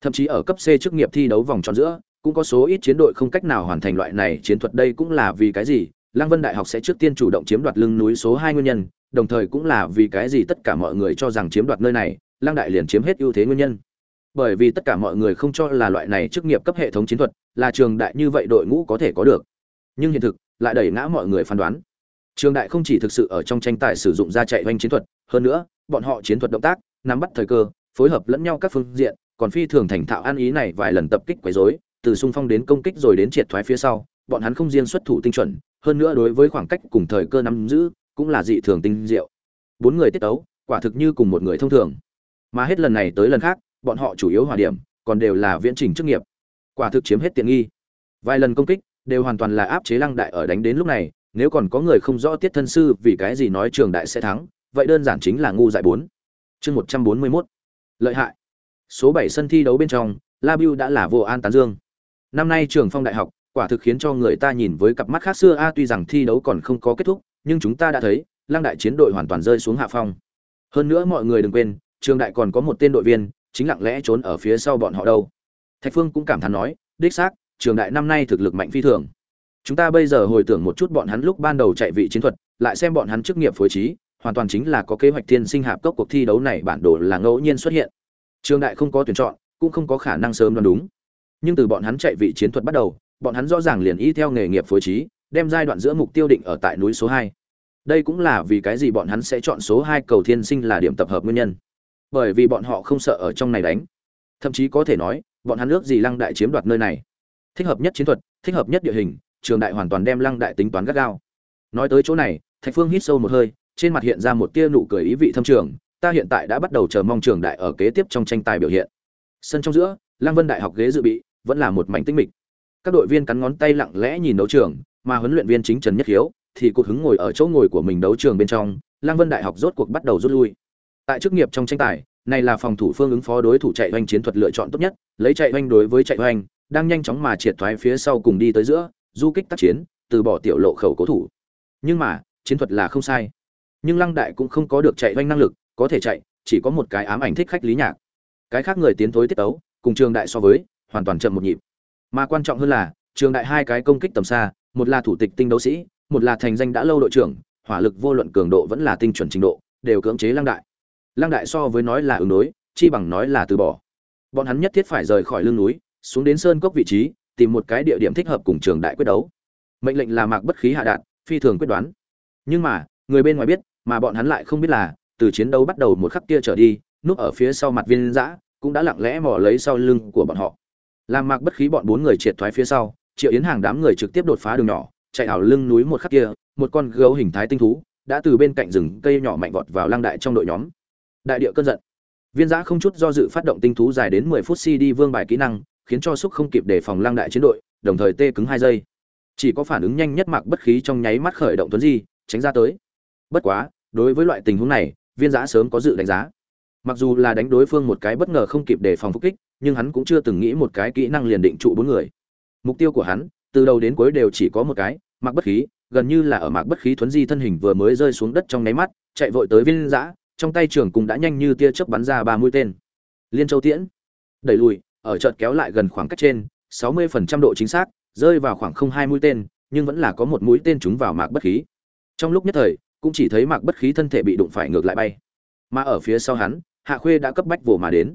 Thậm chí ở cấp C chức nghiệp thi đấu vòng tròn giữa cũng có số ít chiến đội không cách nào hoàn thành loại này chiến thuật đây cũng là vì cái gì? Lăng Vân Đại học sẽ trước tiên chủ động chiếm đoạt lưng núi số hai nguyên nhân, đồng thời cũng là vì cái gì tất cả mọi người cho rằng chiếm đoạt nơi này, Lăng Đại liền chiếm hết ưu thế nguyên nhân. Bởi vì tất cả mọi người không cho là loại này chức nghiệp cấp hệ thống chiến thuật, là trường đại như vậy đội ngũ có thể có được. Nhưng hiện thực lại đẩy ngã mọi người phán đoán. Trường đại không chỉ thực sự ở trong tranh tài sử dụng ra chạy hoành chiến thuật, hơn nữa, bọn họ chiến thuật động tác, nắm bắt thời cơ, phối hợp lẫn nhau các phương diện, còn phi thường thành thạo an ý này vài lần tập kích quấy rối, từ xung phong đến công kích rồi đến triệt thoái phía sau, bọn hắn không riêng xuất thủ tinh chuẩn, hơn nữa đối với khoảng cách cùng thời cơ nắm giữ, cũng là dị thường tinh diệu. Bốn người tiết tấu, quả thực như cùng một người thông thường. Mà hết lần này tới lần khác, bọn họ chủ yếu hòa điểm, còn đều là viễn trình chức nghiệp. Quả thực chiếm hết tiện nghi. Vài lần công kích, đều hoàn toàn là áp chế Lăng Đại ở đánh đến lúc này, nếu còn có người không rõ tiết thân sư vì cái gì nói trường đại sẽ thắng, vậy đơn giản chính là ngu dại bốn. Chương một trăm bốn mươi 141. Lợi hại. Số bảy sân thi đấu bên trong, labiu đã là vô an tán dương. Năm nay trường phong đại học, quả thực khiến cho người ta nhìn với cặp mắt khác xưa a tuy rằng thi đấu còn không có kết thúc nhưng chúng ta đã thấy lăng đại chiến đội hoàn toàn rơi xuống hạ phong. Hơn nữa mọi người đừng quên trường đại còn có một tên đội viên chính lặng lẽ trốn ở phía sau bọn họ đâu. Thạch phương cũng cảm thán nói đích xác trường đại năm nay thực lực mạnh phi thường. Chúng ta bây giờ hồi tưởng một chút bọn hắn lúc ban đầu chạy vị chiến thuật lại xem bọn hắn chức nghiệp phối trí hoàn toàn chính là có kế hoạch thiên sinh hạp cốc cuộc thi đấu này bản đồ là ngẫu nhiên xuất hiện. Trường đại không có tuyển chọn cũng không có khả năng sớm đoán đúng. Nhưng từ bọn hắn chạy vị chiến thuật bắt đầu bọn hắn rõ ràng liền y theo nghề nghiệp phối trí, đem giai đoạn giữa mục tiêu định ở tại núi số 2. Đây cũng là vì cái gì bọn hắn sẽ chọn số 2 cầu thiên sinh là điểm tập hợp nguyên nhân. Bởi vì bọn họ không sợ ở trong này đánh. Thậm chí có thể nói, bọn hắn ước gì Lăng Đại chiếm đoạt nơi này. Thích hợp nhất chiến thuật, thích hợp nhất địa hình, Trường Đại hoàn toàn đem Lăng Đại tính toán gắt gao. Nói tới chỗ này, Thạch Phương hít sâu một hơi, trên mặt hiện ra một tia nụ cười ý vị thâm trường, ta hiện tại đã bắt đầu chờ mong Trường Đại ở kế tiếp trong tranh tài biểu hiện. Sân trong giữa, Lăng Vân Đại học ghế dự bị, vẫn là một mảnh tĩnh mịch các đội viên cắn ngón tay lặng lẽ nhìn đấu trường mà huấn luyện viên chính trần nhất hiếu thì cột hứng ngồi ở chỗ ngồi của mình đấu trường bên trong lăng vân đại học rốt cuộc bắt đầu rút lui. Tại chức nghiệp trong tranh tài này là phòng thủ phương ứng phó đối thủ chạy hoành chiến thuật lựa chọn tốt nhất lấy chạy hoành đối với chạy hoành đang nhanh chóng mà triệt thoái phía sau cùng đi tới giữa du kích tác chiến từ bỏ tiểu lộ khẩu cố thủ. Nhưng mà chiến thuật là không sai. Nhưng lăng đại cũng không có được chạy hoành năng lực có thể chạy chỉ có một cái ám ảnh thích khách lý nhạc. Cái khác người tiến thối tiết tấu cùng trường đại so với hoàn toàn chậm một nhịp. Mà quan trọng hơn là, trường đại hai cái công kích tầm xa, một là thủ tịch tinh đấu sĩ, một là thành danh đã lâu đội trưởng, hỏa lực vô luận cường độ vẫn là tinh chuẩn trình độ, đều cưỡng chế Lăng Đại. Lăng Đại so với nói là ứng đối, chi bằng nói là từ bỏ. Bọn hắn nhất thiết phải rời khỏi lưng núi, xuống đến sơn cốc vị trí, tìm một cái địa điểm thích hợp cùng trường đại quyết đấu. Mệnh lệnh là mạc bất khí hạ đạn, phi thường quyết đoán. Nhưng mà, người bên ngoài biết, mà bọn hắn lại không biết là, từ chiến đấu bắt đầu một khắc kia trở đi, núp ở phía sau mặt viên dã, cũng đã lặng lẽ mò lấy sau lưng của bọn họ làm mạc bất khí bọn bốn người triệt thoái phía sau triệu yến hàng đám người trực tiếp đột phá đường nhỏ, chạy ảo lưng núi một khắc kia, một con gấu hình thái tinh thú đã từ bên cạnh rừng cây nhỏ mạnh vọt vào lăng đại trong đội nhóm. Đại địa cơn giận. Viên giã không chút do dự phát động tinh thú dài đến mười phút cd vương bài kỹ năng, khiến cho xúc không kịp đề phòng lăng đại chiến đội, đồng thời tê cứng hai giây. Chỉ có phản ứng nhanh nhất mạc bất khí trong nháy mắt khởi động tuấn di, tránh ra tới. Bất quá, đối với loại tình huống này, viên giã sớm có dự đánh giá. Mặc dù là đánh đối phương một cái bất ngờ không kịp đề phòng phục kích, nhưng hắn cũng chưa từng nghĩ một cái kỹ năng liền định trụ bốn người mục tiêu của hắn, từ đầu đến cuối đều chỉ có một cái mặc bất khí, gần như là ở mạc bất khí thuấn di thân hình vừa mới rơi xuống đất trong nháy mắt, chạy vội tới viên giã, trong tay trường cùng đã nhanh như tia chớp bắn ra ba mũi tên. Liên châu tiễn, đẩy lùi, ở chợt kéo lại gần khoảng cách trên 60% độ chính xác, rơi vào khoảng không hai mũi tên, nhưng vẫn là có một mũi tên trúng vào mạc bất khí. Trong lúc nhất thời, cũng chỉ thấy mạc bất khí thân thể bị đụng phải ngược lại bay. Mà ở phía sau hắn, hạ khuê đã cấp bách vồ mà đến.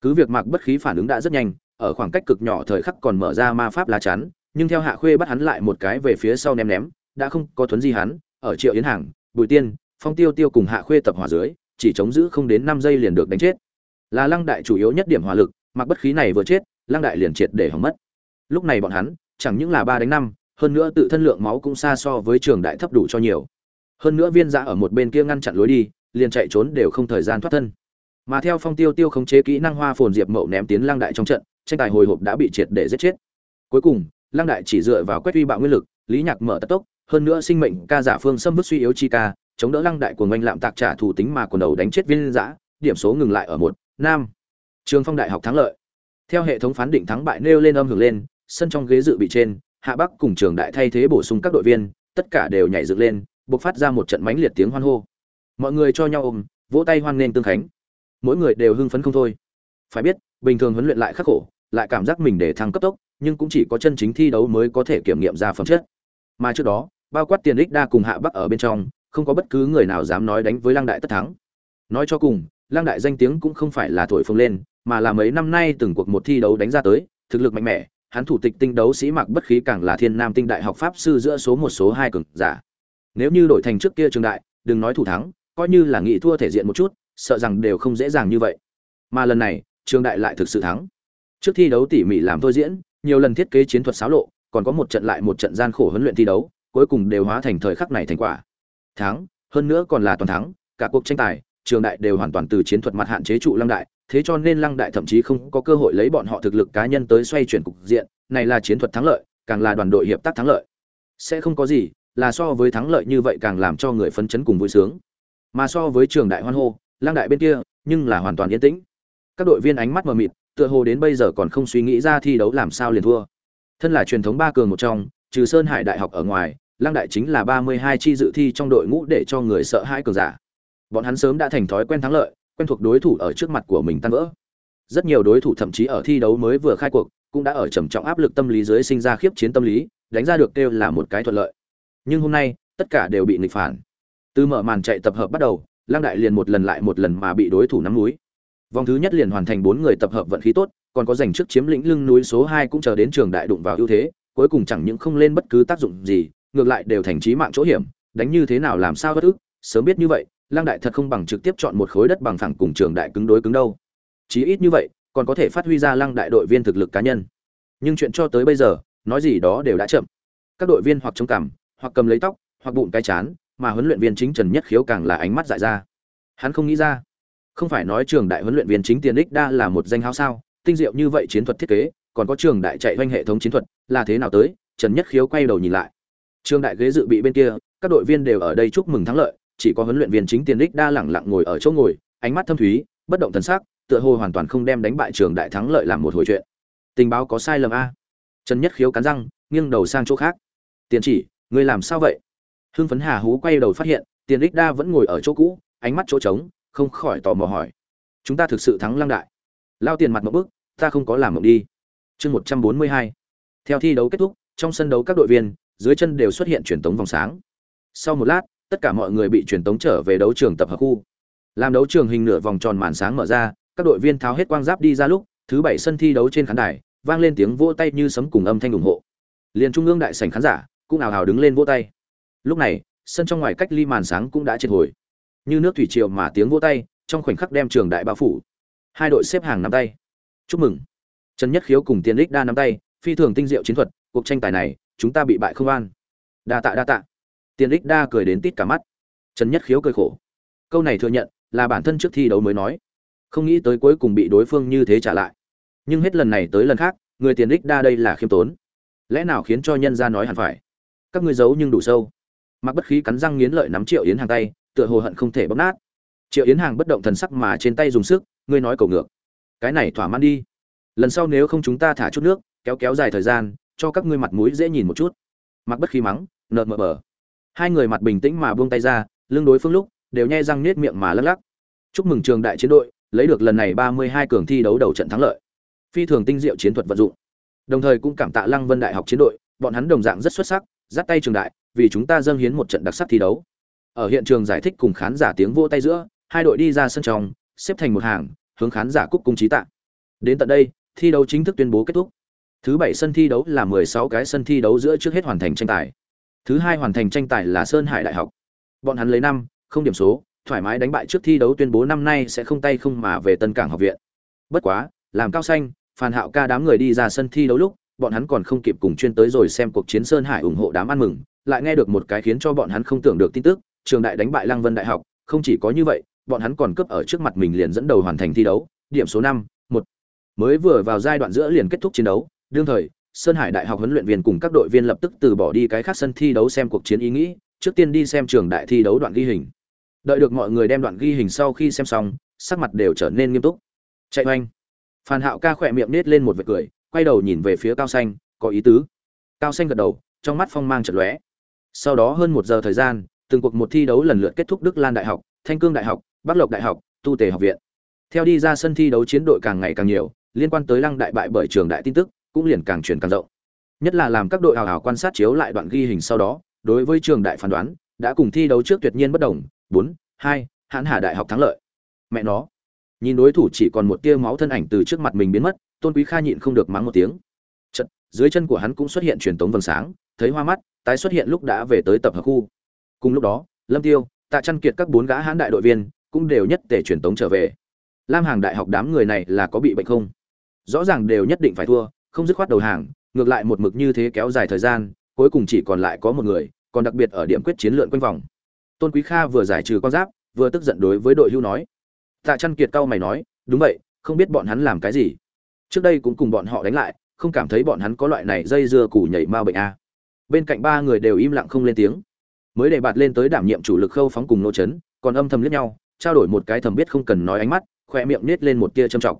Cứ việc mạc bất khí phản ứng đã rất nhanh ở khoảng cách cực nhỏ thời khắc còn mở ra ma pháp lá chắn, nhưng theo hạ khuê bắt hắn lại một cái về phía sau ném ném, đã không có thuấn di hắn, ở triệu yến hàng, bùi tiên, phong tiêu tiêu cùng hạ khuê tập hỏa dưới, chỉ chống giữ không đến năm giây liền được đánh chết. Là lăng đại chủ yếu nhất điểm hỏa lực, mặc bất khí này vừa chết, lăng đại liền triệt để hỏng mất. Lúc này bọn hắn, chẳng những là ba đánh năm, hơn nữa tự thân lượng máu cũng xa so với trường đại thấp đủ cho nhiều. Hơn nữa viên giã ở một bên kia ngăn chặn lối đi, liền chạy trốn đều không thời gian thoát thân. Mà theo phong tiêu tiêu khống chế kỹ năng hoa phồn diệp mậu ném tiến lăng đại trong trận tranh tài hồi hộp đã bị triệt để giết chết. Cuối cùng, lăng đại chỉ dựa vào quét uy bạo nguyên lực, lý nhạc mở tất tốc, hơn nữa sinh mệnh ca giả phương xâm vứt suy yếu chi ca, chống đỡ lăng đại của ngoanh lạm tạc trả thủ tính mà quần đầu đánh chết viên giã, điểm số ngừng lại ở một nam trường phong đại học thắng lợi. Theo hệ thống phán định thắng bại nêu lên âm hưởng lên, sân trong ghế dự bị trên, hạ bắc cùng trường đại thay thế bổ sung các đội viên, tất cả đều nhảy dựng lên buộc phát ra một trận mãnh liệt tiếng hoan hô. Mọi người cho nhau ôm, vỗ tay hoan nghênh tương khánh. Mỗi người đều hưng phấn không thôi. Phải biết bình thường huấn luyện lại khắc khổ, lại cảm giác mình để thăng cấp tốc, nhưng cũng chỉ có chân chính thi đấu mới có thể kiểm nghiệm ra phẩm chất. Mà trước đó, bao quát tiền đích đa cùng hạ bắc ở bên trong, không có bất cứ người nào dám nói đánh với lăng đại tất thắng. Nói cho cùng, lăng đại danh tiếng cũng không phải là thổi phồng lên, mà là mấy năm nay từng cuộc một thi đấu đánh ra tới, thực lực mạnh mẽ, hắn thủ tịch tinh đấu sĩ mặc bất khí càng là thiên nam tinh đại học pháp sư giữa số một số hai cường giả. Nếu như đổi thành trước kia trường đại, đừng nói thủ thắng, coi như là nghị thua thể diện một chút, sợ rằng đều không dễ dàng như vậy. Mà lần này trường đại lại thực sự thắng. Trước thi đấu tỉ mỉ làm thôi diễn, nhiều lần thiết kế chiến thuật xáo lộ, còn có một trận lại một trận gian khổ huấn luyện thi đấu, cuối cùng đều hóa thành thời khắc này thành quả. Thắng, hơn nữa còn là toàn thắng, cả cuộc tranh tài, trường đại đều hoàn toàn từ chiến thuật mặt hạn chế trụ lăng đại, thế cho nên lăng đại thậm chí không có cơ hội lấy bọn họ thực lực cá nhân tới xoay chuyển cục diện, này là chiến thuật thắng lợi, càng là đoàn đội hiệp tác thắng lợi. Sẽ không có gì, là so với thắng lợi như vậy càng làm cho người phấn chấn cùng vui sướng. Mà so với trường đại hoan hô, lăng đại bên kia, nhưng là hoàn toàn yên tĩnh các đội viên ánh mắt mờ mịt, tựa hồ đến bây giờ còn không suy nghĩ ra thi đấu làm sao liền thua. Thân là truyền thống ba cường một trong, trừ sơn hải đại học ở ngoài, lăng đại chính là ba mươi hai chi dự thi trong đội ngũ để cho người sợ hãi cường giả. Bọn hắn sớm đã thành thói quen thắng lợi, quen thuộc đối thủ ở trước mặt của mình tan vỡ. Rất nhiều đối thủ thậm chí ở thi đấu mới vừa khai cuộc, cũng đã ở trầm trọng áp lực tâm lý dưới sinh ra khiếp chiến tâm lý, đánh ra được kêu là một cái thuận lợi. Nhưng hôm nay, tất cả đều bị nghịch phản. Từ mở màn chạy tập hợp bắt đầu, lăng đại liền một lần lại một lần mà bị đối thủ nắm núi vòng thứ nhất liền hoàn thành bốn người tập hợp vận khí tốt, còn có giành trước chiếm lĩnh lưng núi số hai cũng chờ đến trường đại đụng vào ưu thế, cuối cùng chẳng những không lên bất cứ tác dụng gì, ngược lại đều thành trí mạng chỗ hiểm, đánh như thế nào làm sao bất ức, sớm biết như vậy Lang đại thật không bằng trực tiếp chọn một khối đất bằng phẳng cùng trường đại cứng đối cứng đâu. Chí ít như vậy, còn có thể phát huy ra lăng đại đội viên thực lực cá nhân. Nhưng chuyện cho tới bây giờ, nói gì đó đều đã chậm. Các đội viên hoặc chống cằm, hoặc cầm lấy tóc, hoặc bụng cái chán, mà huấn luyện viên chính trần nhất khiếu càng là ánh mắt dại ra. Hắn không nghĩ ra không phải nói trường đại huấn luyện viên chính tiền đích đa là một danh hao sao, tinh diệu như vậy chiến thuật thiết kế, còn có trường đại chạy hoanh hệ thống chiến thuật, là thế nào tới, trần nhất khiếu quay đầu nhìn lại. Trường đại ghế dự bị bên kia, các đội viên đều ở đây chúc mừng thắng lợi, chỉ có huấn luyện viên chính tiền đích đa lẳng lặng ngồi ở chỗ ngồi, ánh mắt thâm thúy, bất động thần sắc, tựa hồ hoàn toàn không đem đánh bại trường đại thắng lợi làm một hồi chuyện. Tình báo có sai lầm a? Trần nhất khiếu cắn răng, nghiêng đầu sang chỗ khác. Tiền chỉ, ngươi làm sao vậy? Hưng phấn hà hú quay đầu phát hiện, tiền đích đa vẫn ngồi ở chỗ cũ, ánh mắt chỗ trống không khỏi tò mò hỏi. Chúng ta thực sự thắng lăng đại. Lao tiền mặt một bức, ta không có làm mộng đi. Chương một trăm bốn mươi hai. Theo thi đấu kết thúc, trong sân đấu các đội viên, dưới chân đều xuất hiện truyền tống vòng sáng. Sau một lát, tất cả mọi người bị truyền tống trở về đấu trường tập hợp khu. Làm đấu trường hình nửa vòng tròn màn sáng mở ra, các đội viên tháo hết quang giáp đi ra lúc, thứ bảy sân thi đấu trên khán đài, vang lên tiếng vỗ tay như sấm cùng âm thanh ủng hộ. Liền trung ương đại sảnh khán giả cũng ào ào đứng lên vỗ tay. Lúc này, sân trong ngoài cách ly màn sáng cũng đã triệt hồi như nước thủy triều mà tiếng vỗ tay, trong khoảnh khắc đem trường đại bao phủ. Hai đội xếp hàng nắm tay. Chúc mừng. Trần nhất khiếu cùng tiền đích đa nắm tay, phi thường tinh diệu chiến thuật, cuộc tranh tài này, chúng ta bị bại không an. Đa tạ đa tạ. Tiền đích đa cười đến tít cả mắt. Trần nhất khiếu cười khổ. Câu này thừa nhận, là bản thân trước thi đấu mới nói. Không nghĩ tới cuối cùng bị đối phương như thế trả lại. Nhưng hết lần này tới lần khác, người tiền đích đa đây là khiêm tốn. Lẽ nào khiến cho nhân ra nói hẳn phải? Các ngươi giấu nhưng đủ sâu. Mặc bất khí cắn răng nghiến lợi nắm triệu yến hàng tay tựa hồ hận không thể bóp nát. Triệu yến hàng bất động thần sắc mà trên tay dùng sức, ngươi nói cầu ngược. Cái này thỏa mãn đi. Lần sau nếu không chúng ta thả chút nước, kéo kéo dài thời gian, cho các ngươi mặt mũi dễ nhìn một chút. Mặc bất khí mắng, nợt mờ bờ. Hai người mặt bình tĩnh mà buông tay ra, lưng đối phương lúc, đều nhe răng nết miệng mà lắc lắc. Chúc mừng trường đại chiến đội, lấy được lần này ba mươi hai cường thi đấu đầu trận thắng lợi. Phi thường tinh diệu chiến thuật vận dụng. Đồng thời cũng cảm tạ lăng vân đại học chiến đội, bọn hắn đồng dạng rất xuất sắc dắt tay trường đại, vì chúng ta dâng hiến một trận đặc sắc thi đấu ở hiện trường giải thích cùng khán giả tiếng vỗ tay giữa, hai đội đi ra sân trong, xếp thành một hàng, hướng khán giả cúc cung trí tạ đến tận đây, thi đấu chính thức tuyên bố kết thúc. Thứ bảy sân thi đấu là mười sáu cái sân thi đấu giữa trước hết hoàn thành tranh tài. Thứ hai hoàn thành tranh tài là sơn hải đại học. Bọn hắn lấy năm, không điểm số, thoải mái đánh bại trước thi đấu tuyên bố năm nay sẽ không tay không mà về tân cảng học viện. Bất quá, làm cao xanh phàn hạo ca đám người đi ra sân thi đấu lúc, bọn hắn còn không kịp cùng chuyên tới rồi xem cuộc chiến sơn hải ủng hộ đám ăn mừng, lại nghe được một cái khiến cho bọn hắn không tưởng được tin tức trường đại đánh bại lăng vân đại học, không chỉ có như vậy, bọn hắn còn cướp ở trước mặt mình liền dẫn đầu hoàn thành thi đấu, điểm số năm, một. Mới vừa vào giai đoạn giữa liền kết thúc chiến đấu, đương thời, sơn hải đại học huấn luyện viên cùng các đội viên lập tức từ bỏ đi cái khác sân thi đấu xem cuộc chiến ý nghĩ, trước tiên đi xem trường đại thi đấu đoạn ghi hình. Đợi được mọi người đem đoạn ghi hình sau khi xem xong, sắc mặt đều trở nên nghiêm túc. Chạy oanh. Phan hạo ca khỏe miệng nết lên một vệt cười, quay đầu nhìn về phía cao xanh, có ý tứ. Cao xanh gật đầu, trong mắt phong mang chật lóe. Sau đó hơn một giờ thời gian từng cuộc một thi đấu lần lượt kết thúc đức lan đại học thanh cương đại học bắc lộc đại học tu tề học viện. Theo đi ra sân thi đấu chiến đội càng ngày càng nhiều liên quan tới lăng đại bại bởi trường đại tin tức cũng liền càng truyền càng rộng. Nhất là làm các đội hào hào quan sát chiếu lại đoạn ghi hình sau đó đối với trường đại phán đoán đã cùng thi đấu trước tuyệt nhiên bất đồng bốn hai hãn hà đại học thắng lợi. Mẹ nó. Nhìn đối thủ chỉ còn một tia máu thân ảnh từ trước mặt mình biến mất tôn quý kha nhịn không được mắng một tiếng. Chợt, dưới chân của hắn cũng xuất hiện truyền tống vầng sáng thấy hoa mắt tái xuất hiện lúc đã về tới tập hợp khu cùng lúc đó, lâm tiêu, tạ chăn kiệt các bốn gã hãn đại đội viên cũng đều nhất tề truyền tống trở về. Lam hàng đại học đám người này là có bị bệnh không? Rõ ràng đều nhất định phải thua, không dứt khoát đầu hàng, ngược lại một mực như thế kéo dài thời gian, cuối cùng chỉ còn lại có một người, còn đặc biệt ở điểm quyết chiến lượn quanh vòng. Tôn quý kha vừa giải trừ con giáp, vừa tức giận đối với đội hưu nói. Tạ chăn kiệt cao mày nói, đúng vậy, không biết bọn hắn làm cái gì. Trước đây cũng cùng bọn họ đánh lại, không cảm thấy bọn hắn có loại này dây dưa củ nhảy ma bệnh a bên cạnh ba người đều im lặng không lên tiếng mới để bạt lên tới đảm nhiệm chủ lực khâu phóng cùng nô chấn, còn âm thầm liếc nhau, trao đổi một cái thầm biết không cần nói ánh mắt, khoe miệng nết lên một tia trâm trọng.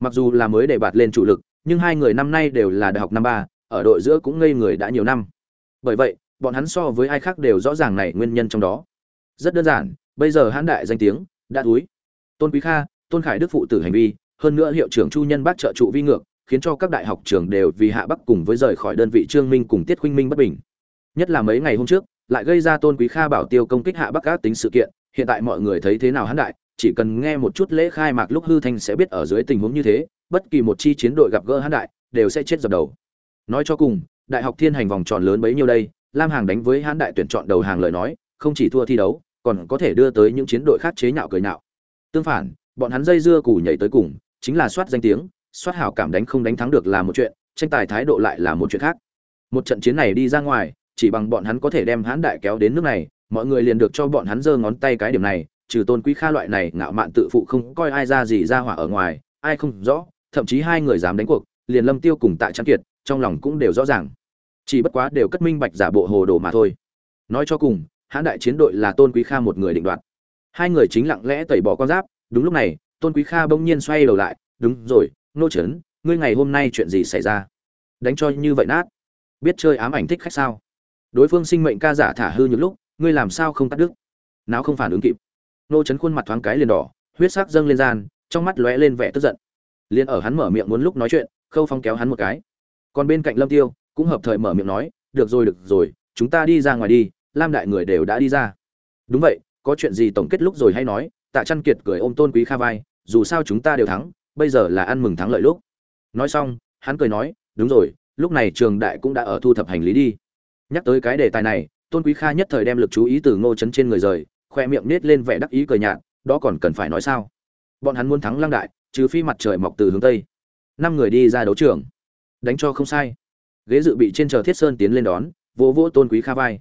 Mặc dù là mới để bạt lên chủ lực, nhưng hai người năm nay đều là đại học năm ba, ở đội giữa cũng ngây người đã nhiều năm. Bởi vậy, bọn hắn so với ai khác đều rõ ràng này nguyên nhân trong đó. Rất đơn giản, bây giờ hãn đại danh tiếng, đã túi. Tôn quý kha, tôn khải đức phụ tử hành vi, hơn nữa hiệu trưởng chu nhân bác trợ trụ vi ngược, khiến cho các đại học trường đều vì hạ bắc cùng với rời khỏi đơn vị trương minh cùng tiết khuynh minh bất bình. Nhất là mấy ngày hôm trước lại gây ra tôn quý kha bảo tiêu công kích hạ bắc các tính sự kiện. Hiện tại mọi người thấy thế nào hắn đại, chỉ cần nghe một chút lễ khai mạc lúc hư thanh sẽ biết ở dưới tình huống như thế, bất kỳ một chi chiến đội gặp gỡ hắn đại, đều sẽ chết dập đầu. Nói cho cùng, đại học thiên hành vòng tròn lớn bấy nhiêu đây, lam hàng đánh với hãn đại tuyển chọn đầu hàng lời nói, không chỉ thua thi đấu, còn có thể đưa tới những chiến đội khác chế nhạo cười nhạo. Tương phản, bọn hắn dây dưa củ nhảy tới cùng, chính là soát danh tiếng, soát hảo cảm đánh không đánh thắng được là một chuyện, tranh tài thái độ lại là một chuyện khác. Một trận chiến này đi ra ngoài chỉ bằng bọn hắn có thể đem hãn đại kéo đến nước này, mọi người liền được cho bọn hắn giơ ngón tay cái điểm này, trừ tôn quý kha loại này ngạo mạn tự phụ không coi ai ra gì ra hỏa ở ngoài, ai không rõ, thậm chí hai người dám đánh cuộc, liền lâm tiêu cùng tại trang kiệt, trong lòng cũng đều rõ ràng. Chỉ bất quá đều cất minh bạch giả bộ hồ đồ mà thôi. Nói cho cùng, hãn đại chiến đội là tôn quý kha một người định đoạt. Hai người chính lặng lẽ tẩy bỏ con giáp, đúng lúc này, tôn quý kha bỗng nhiên xoay đầu lại, đúng rồi, nô trấn, ngươi ngày hôm nay chuyện gì xảy ra? Đánh cho như vậy nát. Biết chơi ám ảnh thích khách sao? Đối phương sinh mệnh ca giả thả hư những lúc, ngươi làm sao không cắt đứt? Não không phản ứng kịp. Nô chấn khuôn mặt thoáng cái liền đỏ, huyết sắc dâng lên gian, trong mắt lóe lên vẻ tức giận. Liền ở hắn mở miệng muốn lúc nói chuyện, khâu phong kéo hắn một cái. Còn bên cạnh lâm tiêu, cũng hợp thời mở miệng nói, được rồi được rồi, chúng ta đi ra ngoài đi, lam đại người đều đã đi ra. Đúng vậy, có chuyện gì tổng kết lúc rồi hay nói, tạ chăn kiệt cười ôm tôn quý kha vai, dù sao chúng ta đều thắng, bây giờ là ăn mừng thắng lợi lúc. Nói xong, hắn cười nói, đúng rồi, lúc này trường đại cũng đã ở thu thập hành lý đi nhắc tới cái đề tài này, tôn quý kha nhất thời đem lực chú ý từ ngô trấn trên người rời, khoe miệng nết lên vẻ đắc ý cười nhạt, đó còn cần phải nói sao? Bọn hắn muốn thắng lăng đại, trừ phi mặt trời mọc từ hướng tây. Năm người đi ra đấu trường. Đánh cho không sai. Ghế dự bị trên chờ thiết sơn tiến lên đón, vỗ vỗ tôn quý kha vai.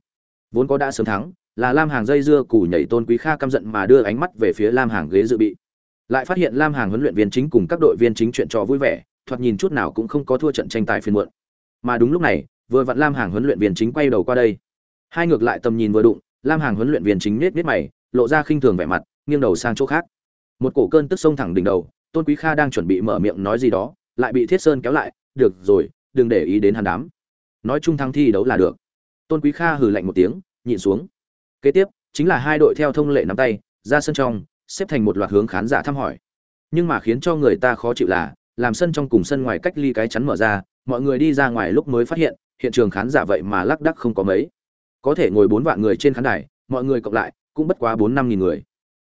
Vốn có đã sớm thắng, là lam hàng dây dưa củ nhảy tôn quý kha căm giận mà đưa ánh mắt về phía lam hàng ghế dự bị. Lại phát hiện lam hàng huấn luyện viên chính cùng các đội viên chính chuyện trò vui vẻ, thoạt nhìn chút nào cũng không có thua trận tranh tài phiên muộn. Mà đúng lúc này vừa vặn lam hàng huấn luyện viên chính quay đầu qua đây. Hai ngược lại tầm nhìn vừa đụng, lam hàng huấn luyện viên chính nết nết mày, lộ ra khinh thường vẻ mặt, nghiêng đầu sang chỗ khác. Một cổ cơn tức sông thẳng đỉnh đầu, tôn quý kha đang chuẩn bị mở miệng nói gì đó, lại bị thiết sơn kéo lại, được rồi, đừng để ý đến hắn đám. Nói chung thắng thi đấu là được. Tôn quý kha hừ lạnh một tiếng, nhịn xuống. Kế tiếp, chính là hai đội theo thông lệ nắm tay, ra sân trong, xếp thành một loạt hướng khán giả thăm hỏi. Nhưng mà khiến cho người ta khó chịu là, làm sân trong cùng sân ngoài cách ly cái chắn mở ra, mọi người đi ra ngoài lúc mới phát hiện hiện trường khán giả vậy mà lác đắc không có mấy. Có thể ngồi bốn vạn người trên khán đài, mọi người cộng lại, cũng bất quá bốn năm nghìn người.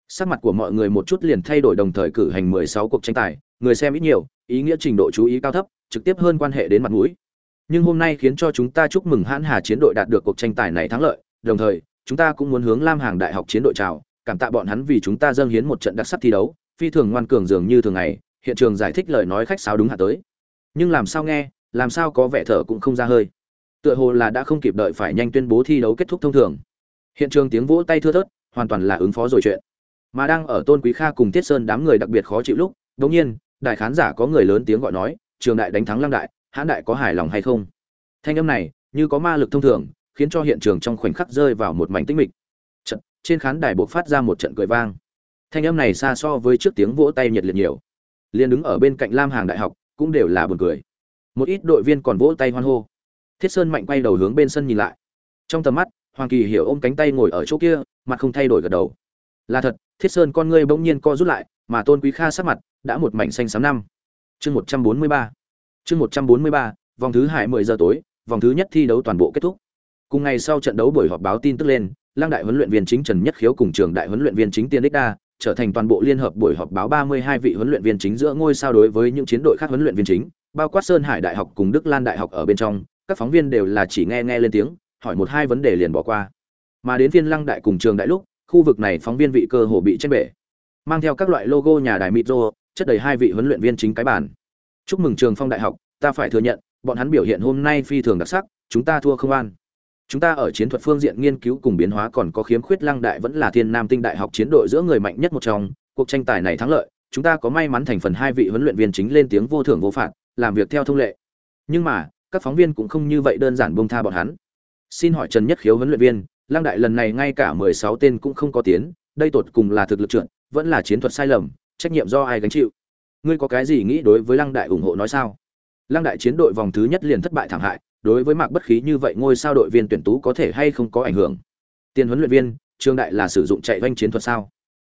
Sắc mặt của mọi người một chút liền thay đổi đồng thời cử hành mười sáu cuộc tranh tài, người xem ít nhiều, ý nghĩa trình độ chú ý cao thấp, trực tiếp hơn quan hệ đến mặt mũi. Nhưng hôm nay khiến cho chúng ta chúc mừng hãn hà chiến đội đạt được cuộc tranh tài này thắng lợi, đồng thời, chúng ta cũng muốn hướng lam hàng đại học chiến đội chào, cảm tạ bọn hắn vì chúng ta dâng hiến một trận đặc sắc thi đấu, phi thường ngoan cường dường như thường ngày, hiện trường giải thích lời nói khách sáo đúng hạ tới. Nhưng làm sao nghe, làm sao có vẻ thở cũng không ra hơi tựa hồ là đã không kịp đợi phải nhanh tuyên bố thi đấu kết thúc thông thường. Hiện trường tiếng vỗ tay thưa thớt, hoàn toàn là ứng phó rồi chuyện. Mà đang ở tôn quý kha cùng tiết sơn đám người đặc biệt khó chịu lúc đống nhiên, đại khán giả có người lớn tiếng gọi nói, trường đại đánh thắng lăng đại, hãn đại có hài lòng hay không? Thanh âm này, như có ma lực thông thường, khiến cho hiện trường trong khoảnh khắc rơi vào một mảnh tĩnh mịch. Trận trên khán đài buộc phát ra một trận cười vang. Thanh âm này xa so với trước tiếng vỗ tay nhiệt liệt nhiều. Liền đứng ở bên cạnh lam hàng đại học, cũng đều là buồn cười. Một ít đội viên còn vỗ tay hoan hô thiết sơn mạnh quay đầu hướng bên sân nhìn lại. Trong tầm mắt, hoàng kỳ hiểu ôm cánh tay ngồi ở chỗ kia, mặt không thay đổi gật đầu. Là thật, thiết sơn con ngươi bỗng nhiên co rút lại, mà tôn quý kha sắc mặt đã một mảnh xanh xám năm. Chương một trăm bốn mươi ba. Chương một trăm bốn mươi ba, vòng thứ hai mười giờ tối, vòng thứ nhất thi đấu toàn bộ kết thúc. Cùng ngày sau trận đấu buổi họp báo tin tức lên lang đại huấn luyện viên chính trần nhất khiếu cùng trường đại huấn luyện viên chính tiên đích đa trở thành toàn bộ liên hợp buổi họp báo ba mươi hai vị huấn luyện viên chính giữa ngôi sao đối với những chiến đội khác huấn luyện viên chính, bao quát sơn hải đại học cùng đức lan đại học ở bên trong các phóng viên đều là chỉ nghe nghe lên tiếng, hỏi một hai vấn đề liền bỏ qua. Mà đến phiên lăng đại cùng trường đại lúc, khu vực này phóng viên vị cơ hồ bị chết bể. Mang theo các loại logo nhà đài mitro chất đầy hai vị huấn luyện viên chính cái bản chúc mừng trường phong đại học, ta phải thừa nhận, bọn hắn biểu hiện hôm nay phi thường đặc sắc, chúng ta thua không an. Chúng ta ở chiến thuật phương diện nghiên cứu cùng biến hóa còn có khiếm khuyết lăng đại vẫn là thiên nam tinh đại học chiến đội giữa người mạnh nhất một trong, cuộc tranh tài này thắng lợi, chúng ta có may mắn thành phần hai vị huấn luyện viên chính lên tiếng vô thưởng vô phạt, làm việc theo thông lệ. Nhưng mà các phóng viên cũng không như vậy đơn giản bông tha bọn hắn. Xin hỏi trần nhất khiếu huấn luyện viên, lăng đại lần này ngay cả mười sáu tên cũng không có tiến, đây tột cùng là thực lực trượt vẫn là chiến thuật sai lầm, trách nhiệm do ai gánh chịu? Ngươi có cái gì nghĩ đối với lăng đại ủng hộ nói sao? Lăng đại chiến đội vòng thứ nhất liền thất bại thảm hại, đối với mạc bất khí như vậy ngôi sao đội viên tuyển tú có thể hay không có ảnh hưởng? Tiền huấn luyện viên, trương đại là sử dụng chạy doanh chiến thuật sao?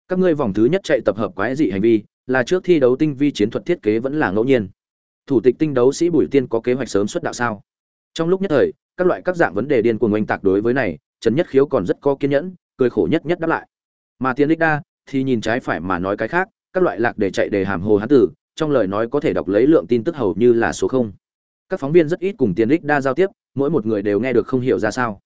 Các ngươi vòng thứ nhất chạy tập hợp quái dị hành vi, là trước thi đấu tinh vi chiến thuật thiết kế vẫn là ngẫu nhiên? Thủ tịch tinh đấu sĩ bùi tiên có kế hoạch sớm xuất đạo sao? Trong lúc nhất thời, các loại các dạng vấn đề điên cuồng oanh tạc đối với này, trần nhất khiếu còn rất có kiên nhẫn, cười khổ nhất nhất đáp lại. Mà Tiên đích đa thì nhìn trái phải mà nói cái khác, các loại lạc để chạy để hàm hồ hán tử, trong lời nói có thể đọc lấy lượng tin tức hầu như là số không. Các phóng viên rất ít cùng Tiên đích đa giao tiếp, mỗi một người đều nghe được không hiểu ra sao.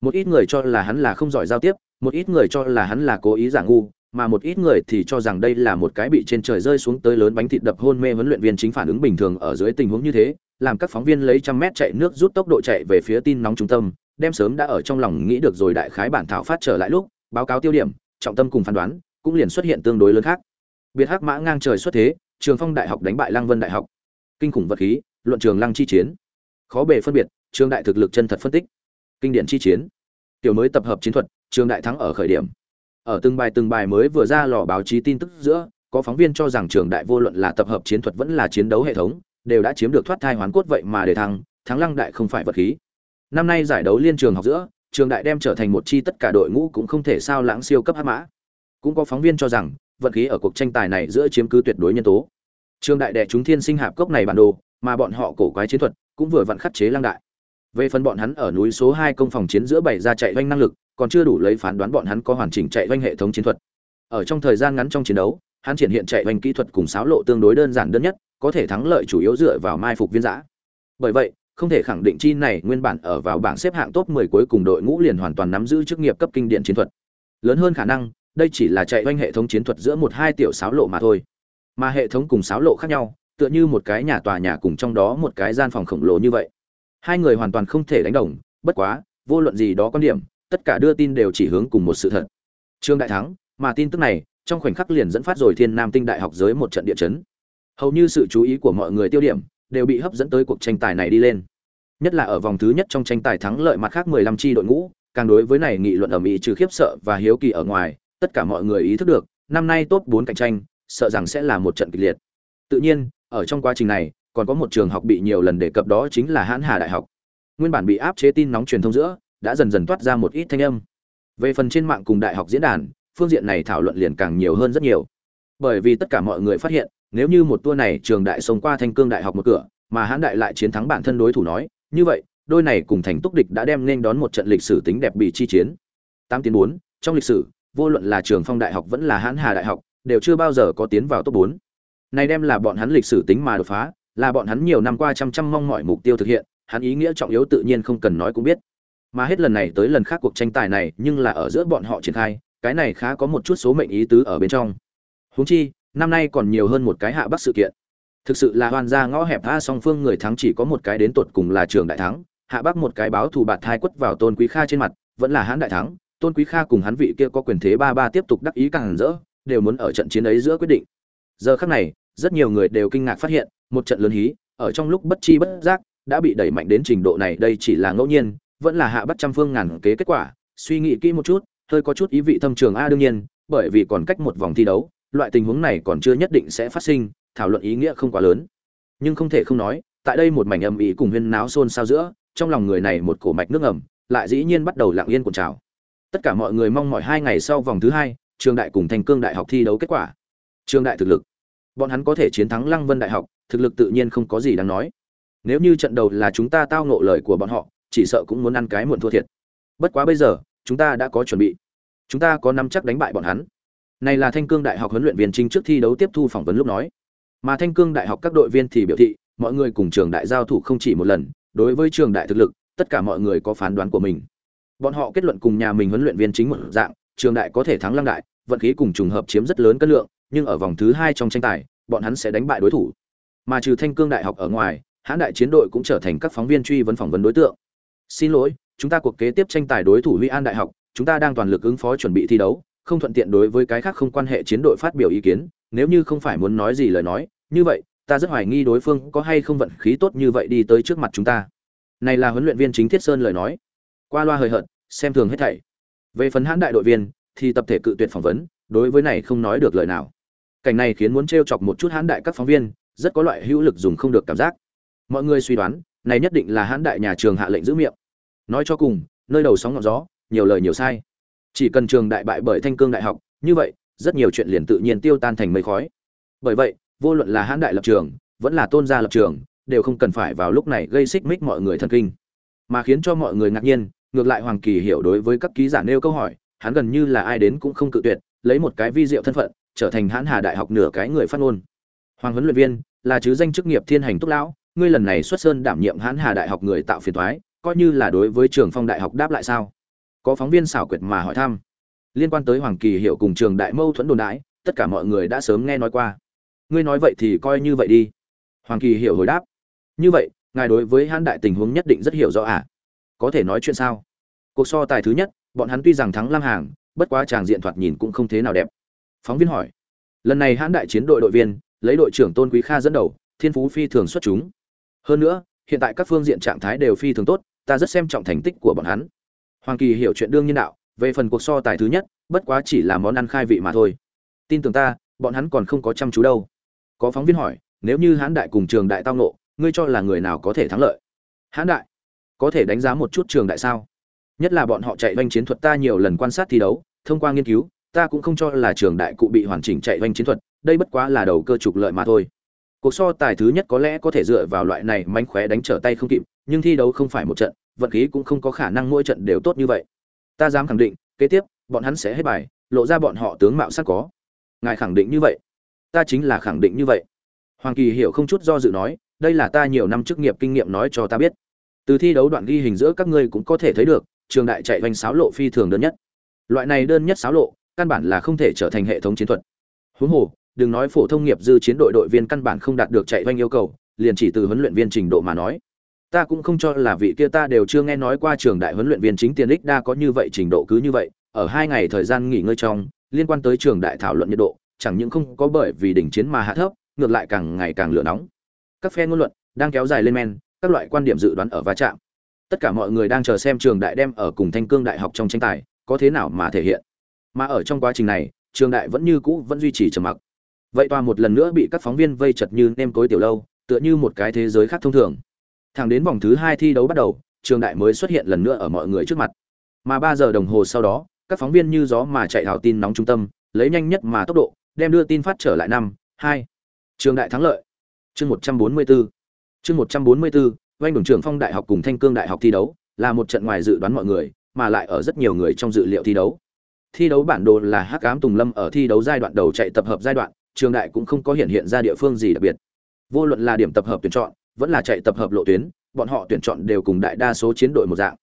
Một ít người cho là hắn là không giỏi giao tiếp, một ít người cho là hắn là cố ý giả ngu mà một ít người thì cho rằng đây là một cái bị trên trời rơi xuống tới lớn bánh thịt đập hôn mê huấn luyện viên chính phản ứng bình thường ở dưới tình huống như thế, làm các phóng viên lấy trăm mét chạy nước rút tốc độ chạy về phía tin nóng trung tâm, đem sớm đã ở trong lòng nghĩ được rồi đại khái bản thảo phát trở lại lúc, báo cáo tiêu điểm, trọng tâm cùng phán đoán, cũng liền xuất hiện tương đối lớn khác. Biệt hắc mã ngang trời xuất thế, trường phong đại học đánh bại lăng vân đại học. Kinh khủng vật khí, luận trường lăng chi chiến. Khó bề phân biệt, trường đại thực lực chân thật phân tích. Kinh điển chi chiến. Tiểu mới tập hợp chiến thuật, trường đại thắng ở khởi điểm ở từng bài từng bài mới vừa ra lò báo chí tin tức giữa, có phóng viên cho rằng trường đại vô luận là tập hợp chiến thuật vẫn là chiến đấu hệ thống, đều đã chiếm được thoát thai hoán cốt vậy mà để thắng thắng lăng đại không phải vật khí. Năm nay giải đấu liên trường học giữa, trường đại đem trở thành một chi tất cả đội ngũ cũng không thể sao lãng siêu cấp hắc mã. Cũng có phóng viên cho rằng vận khí ở cuộc tranh tài này giữa chiếm cứ tuyệt đối nhân tố. Trường đại đệ chúng thiên sinh hạp cốc này bản đồ, mà bọn họ cổ quái chiến thuật cũng vừa vặn khắc chế lăng đại về phần bọn hắn ở núi số hai công phòng chiến giữa bảy ra chạy doanh năng lực, còn chưa đủ lấy phán đoán bọn hắn có hoàn chỉnh chạy doanh hệ thống chiến thuật. Ở trong thời gian ngắn trong chiến đấu, hắn triển hiện chạy doanh kỹ thuật cùng sáo lộ tương đối đơn giản đơn nhất, có thể thắng lợi chủ yếu dựa vào mai phục viên giã. Bởi vậy, không thể khẳng định chi này nguyên bản ở vào bảng xếp hạng top 10 cuối cùng đội ngũ liền hoàn toàn nắm giữ chức nghiệp cấp kinh điển chiến thuật. Lớn hơn khả năng, đây chỉ là chạy doanh hệ thống chiến thuật giữa một hai tiểu sáo lộ mà thôi. Mà hệ thống cùng sáo lộ khác nhau, tựa như một cái nhà tòa nhà cùng trong đó một cái gian phòng khổng lồ như vậy hai người hoàn toàn không thể đánh đồng, bất quá, vô luận gì đó quan điểm, tất cả đưa tin đều chỉ hướng cùng một sự thật. Trương đại thắng, mà tin tức này, trong khoảnh khắc liền dẫn phát rồi thiên nam tinh đại học giới một trận địa chấn. Hầu như sự chú ý của mọi người tiêu điểm, đều bị hấp dẫn tới cuộc tranh tài này đi lên. Nhất là ở vòng thứ nhất trong tranh tài thắng lợi mặt khác 15 chi đội ngũ, càng đối với này nghị luận ở mỹ trừ khiếp sợ và hiếu kỳ ở ngoài, tất cả mọi người ý thức được, năm nay top 4 cạnh tranh, sợ rằng sẽ là một trận kịch liệt. Tự nhiên, ở trong quá trình này còn có một trường học bị nhiều lần đề cập đó chính là hãn hà đại học. Nguyên bản bị áp chế tin nóng truyền thông giữa, đã dần dần toát ra một ít thanh âm. Về phần trên mạng cùng đại học diễn đàn, phương diện này thảo luận liền càng nhiều hơn rất nhiều. Bởi vì tất cả mọi người phát hiện, nếu như một tour này trường đại sống qua thanh cương đại học một cửa, mà hãn đại lại chiến thắng bản thân đối thủ nói, như vậy, đôi này cùng thành túc địch đã đem nên đón một trận lịch sử tính đẹp bị chi chiến. Tám tiến bốn, trong lịch sử, vô luận là trường phong đại học vẫn là hãn hà đại học, đều chưa bao giờ có tiến vào top bốn. Này đem là bọn hắn lịch sử tính mà đột phá là bọn hắn nhiều năm qua chăm chăm mong mọi mục tiêu thực hiện, hắn ý nghĩa trọng yếu tự nhiên không cần nói cũng biết. Mà hết lần này tới lần khác cuộc tranh tài này nhưng là ở giữa bọn họ triển khai, cái này khá có một chút số mệnh ý tứ ở bên trong. Huống chi, năm nay còn nhiều hơn một cái hạ bắc sự kiện. Thực sự là hoàn gia ngõ hẹp tha song phương người thắng chỉ có một cái đến tuột cùng là trường đại thắng, hạ bắc một cái báo thù bạt thai quất vào tôn quý kha trên mặt, vẫn là hắn đại thắng, tôn quý kha cùng hắn vị kia có quyền thế ba ba tiếp tục đắc ý càng rỡ, đều muốn ở trận chiến ấy giữa quyết định. Giờ khắc này rất nhiều người đều kinh ngạc phát hiện, một trận lớn hí, ở trong lúc bất chi bất giác, đã bị đẩy mạnh đến trình độ này, đây chỉ là ngẫu nhiên, vẫn là hạ bắt trăm phương ngàn kế kết quả. Suy nghĩ kỹ một chút, hơi có chút ý vị thâm trường a, đương nhiên, bởi vì còn cách một vòng thi đấu, loại tình huống này còn chưa nhất định sẽ phát sinh, thảo luận ý nghĩa không quá lớn. Nhưng không thể không nói, tại đây một mảnh âm ý cùng huyên náo xôn xao giữa, trong lòng người này một cổ mạch nước ẩm lại dĩ nhiên bắt đầu lặng yên cuộn trào. Tất cả mọi người mong mỏi hai ngày sau vòng thứ hai, trường đại cùng thành cương đại học thi đấu kết quả. Trường đại thực lực bọn hắn có thể chiến thắng lăng vân đại học, thực lực tự nhiên không có gì đáng nói. Nếu như trận đầu là chúng ta tao ngộ lời của bọn họ, chỉ sợ cũng muốn ăn cái muộn thua thiệt. Bất quá bây giờ, chúng ta đã có chuẩn bị. Chúng ta có năm chắc đánh bại bọn hắn. Này là thanh cương đại học huấn luyện viên chính trước thi đấu tiếp thu phỏng vấn lúc nói. Mà thanh cương đại học các đội viên thì biểu thị, mọi người cùng trường đại giao thủ không chỉ một lần, đối với trường đại thực lực, tất cả mọi người có phán đoán của mình. Bọn họ kết luận cùng nhà mình huấn luyện viên chính một dạng, trường đại có thể thắng lăng đại, vận khí cùng trùng hợp chiếm rất lớn cân lượng nhưng ở vòng thứ hai trong tranh tài, bọn hắn sẽ đánh bại đối thủ. Mà trừ thanh cương đại học ở ngoài hãn đại chiến đội cũng trở thành các phóng viên truy vấn phỏng vấn đối tượng. Xin lỗi, chúng ta cuộc kế tiếp tranh tài đối thủ huy an đại học, chúng ta đang toàn lực ứng phó chuẩn bị thi đấu, không thuận tiện đối với cái khác không quan hệ chiến đội phát biểu ý kiến, nếu như không phải muốn nói gì lời nói, như vậy, ta rất hoài nghi đối phương có hay không vận khí tốt như vậy đi tới trước mặt chúng ta. Này là huấn luyện viên chính thiết sơn lời nói. Qua loa hời hợt, xem thường hết thảy. Về phần hãn đại đội viên, thì tập thể cự tuyệt phỏng vấn, đối với này không nói được lời nào cảnh này khiến muốn t chọc một chút hãn đại các phóng viên, rất có loại hữu lực dùng không được cảm giác. Mọi người suy đoán, này nhất định là hãn đại nhà trường hạ lệnh giữ miệng. Nói cho cùng, nơi đầu sóng ngọn gió, nhiều lời nhiều sai. Chỉ cần trường đại bại bởi thanh cương đại học, như vậy, rất nhiều chuyện liền tự nhiên tiêu tan thành mây khói. Bởi vậy, vô luận là hãn đại lập trường, vẫn là tôn gia lập trường, đều không cần phải vào lúc này gây xích mích mọi người thần kinh. Mà khiến cho mọi người ngạc nhiên, ngược lại hoàng kỳ hiểu đối với các ký giả nêu câu hỏi, hắn gần như là ai đến cũng không cự tuyệt, lấy một cái vi diệu thân phận trở thành hãn hà đại học nửa cái người phát ngôn. Hoàng huấn luyện viên, là chứ danh chức nghiệp thiên hành túc lão, ngươi lần này xuất sơn đảm nhiệm hãn hà đại học người tạo phiền thoái, coi như là đối với trường phong đại học đáp lại sao? Có phóng viên xảo quyệt mà hỏi thăm. Liên quan tới hoàng kỳ hiệu cùng trường đại mâu thuẫn đồn đãi, tất cả mọi người đã sớm nghe nói qua. Ngươi nói vậy thì coi như vậy đi. Hoàng kỳ hiểu hồi đáp. Như vậy, ngài đối với hãn đại tình huống nhất định rất hiểu rõ à? Có thể nói chuyện sao? Cuộc so tài thứ nhất, bọn hắn tuy rằng thắng lam hàng, bất quá tràng diện thoạt nhìn cũng không thế nào đẹp phóng viên hỏi. Lần này hãn đại chiến đội đội viên, lấy đội trưởng tôn quý kha dẫn đầu, thiên phú phi thường xuất chúng. Hơn nữa, hiện tại các phương diện trạng thái đều phi thường tốt, ta rất xem trọng thành tích của bọn hắn. Hoàng kỳ hiểu chuyện đương nhiên đạo, về phần cuộc so tài thứ nhất, bất quá chỉ là món ăn khai vị mà thôi. Tin tưởng ta, bọn hắn còn không có chăm chú đâu. Có phóng viên hỏi, nếu như hãn đại cùng trường đại tao nộ ngươi cho là người nào có thể thắng lợi? Hãn đại, có thể đánh giá một chút trường đại sao? Nhất là bọn họ chạy vanh chiến thuật ta nhiều lần quan sát thi đấu, thông qua nghiên cứu ta cũng không cho là trường đại cụ bị hoàn chỉnh chạy vanh chiến thuật, đây bất quá là đầu cơ trục lợi mà thôi. Cuộc so tài thứ nhất có lẽ có thể dựa vào loại này mánh khóe đánh trở tay không kịp, nhưng thi đấu không phải một trận, vận khí cũng không có khả năng mỗi trận đều tốt như vậy. Ta dám khẳng định, kế tiếp, bọn hắn sẽ hết bài, lộ ra bọn họ tướng mạo sắc có. Ngài khẳng định như vậy. Ta chính là khẳng định như vậy. Hoàng kỳ hiểu không chút do dự nói, đây là ta nhiều năm chức nghiệp kinh nghiệm nói cho ta biết. Từ thi đấu đoạn ghi hình giữa các ngươi cũng có thể thấy được, trường đại chạy vành sáo lộ phi thường đơn nhất. Loại này đơn nhất sáo lộ căn bản là không thể trở thành hệ thống chiến thuật. Huống hồ, đừng nói phổ thông nghiệp dư chiến đội đội viên căn bản không đạt được chạy vanh yêu cầu, liền chỉ từ huấn luyện viên trình độ mà nói. Ta cũng không cho là vị kia ta đều chưa nghe nói qua trường đại huấn luyện viên chính tiền ích đa có như vậy trình độ cứ như vậy, ở hai ngày thời gian nghỉ ngơi trong, liên quan tới trường đại thảo luận nhiệt độ, chẳng những không có bởi vì đỉnh chiến mà hạ thấp, ngược lại càng ngày càng lửa nóng. Các phe ngôn luận đang kéo dài lên men, các loại quan điểm dự đoán ở va chạm. Tất cả mọi người đang chờ xem trường đại đem ở cùng thanh cương đại học trong tranh tài, có thế nào mà thể hiện mà ở trong quá trình này, trường đại vẫn như cũ vẫn duy trì trầm mặc. Vậy tòa một lần nữa bị các phóng viên vây chật như nêm cối tiểu lâu, tựa như một cái thế giới khác thông thường. Thẳng đến vòng thứ hai thi đấu bắt đầu, trường đại mới xuất hiện lần nữa ở mọi người trước mặt. Mà ba giờ đồng hồ sau đó, các phóng viên như gió mà chạy hào tin nóng trung tâm, lấy nhanh nhất mà tốc độ, đem đưa tin phát trở lại năm, hai. Trường đại thắng lợi. Chương một trăm bốn mươi bốn chương một trăm bốn mươi bốn oanh đồng trường phong đại học cùng thanh cương đại học thi đấu, là một trận ngoài dự đoán mọi người, mà lại ở rất nhiều người trong dự liệu thi đấu thi đấu bản đồ là hắc ám tùng lâm ở thi đấu giai đoạn đầu chạy tập hợp giai đoạn, trường đại cũng không có hiện hiện ra địa phương gì đặc biệt. Vô luận là điểm tập hợp tuyển chọn, vẫn là chạy tập hợp lộ tuyến, bọn họ tuyển chọn đều cùng đại đa số chiến đội một dạng.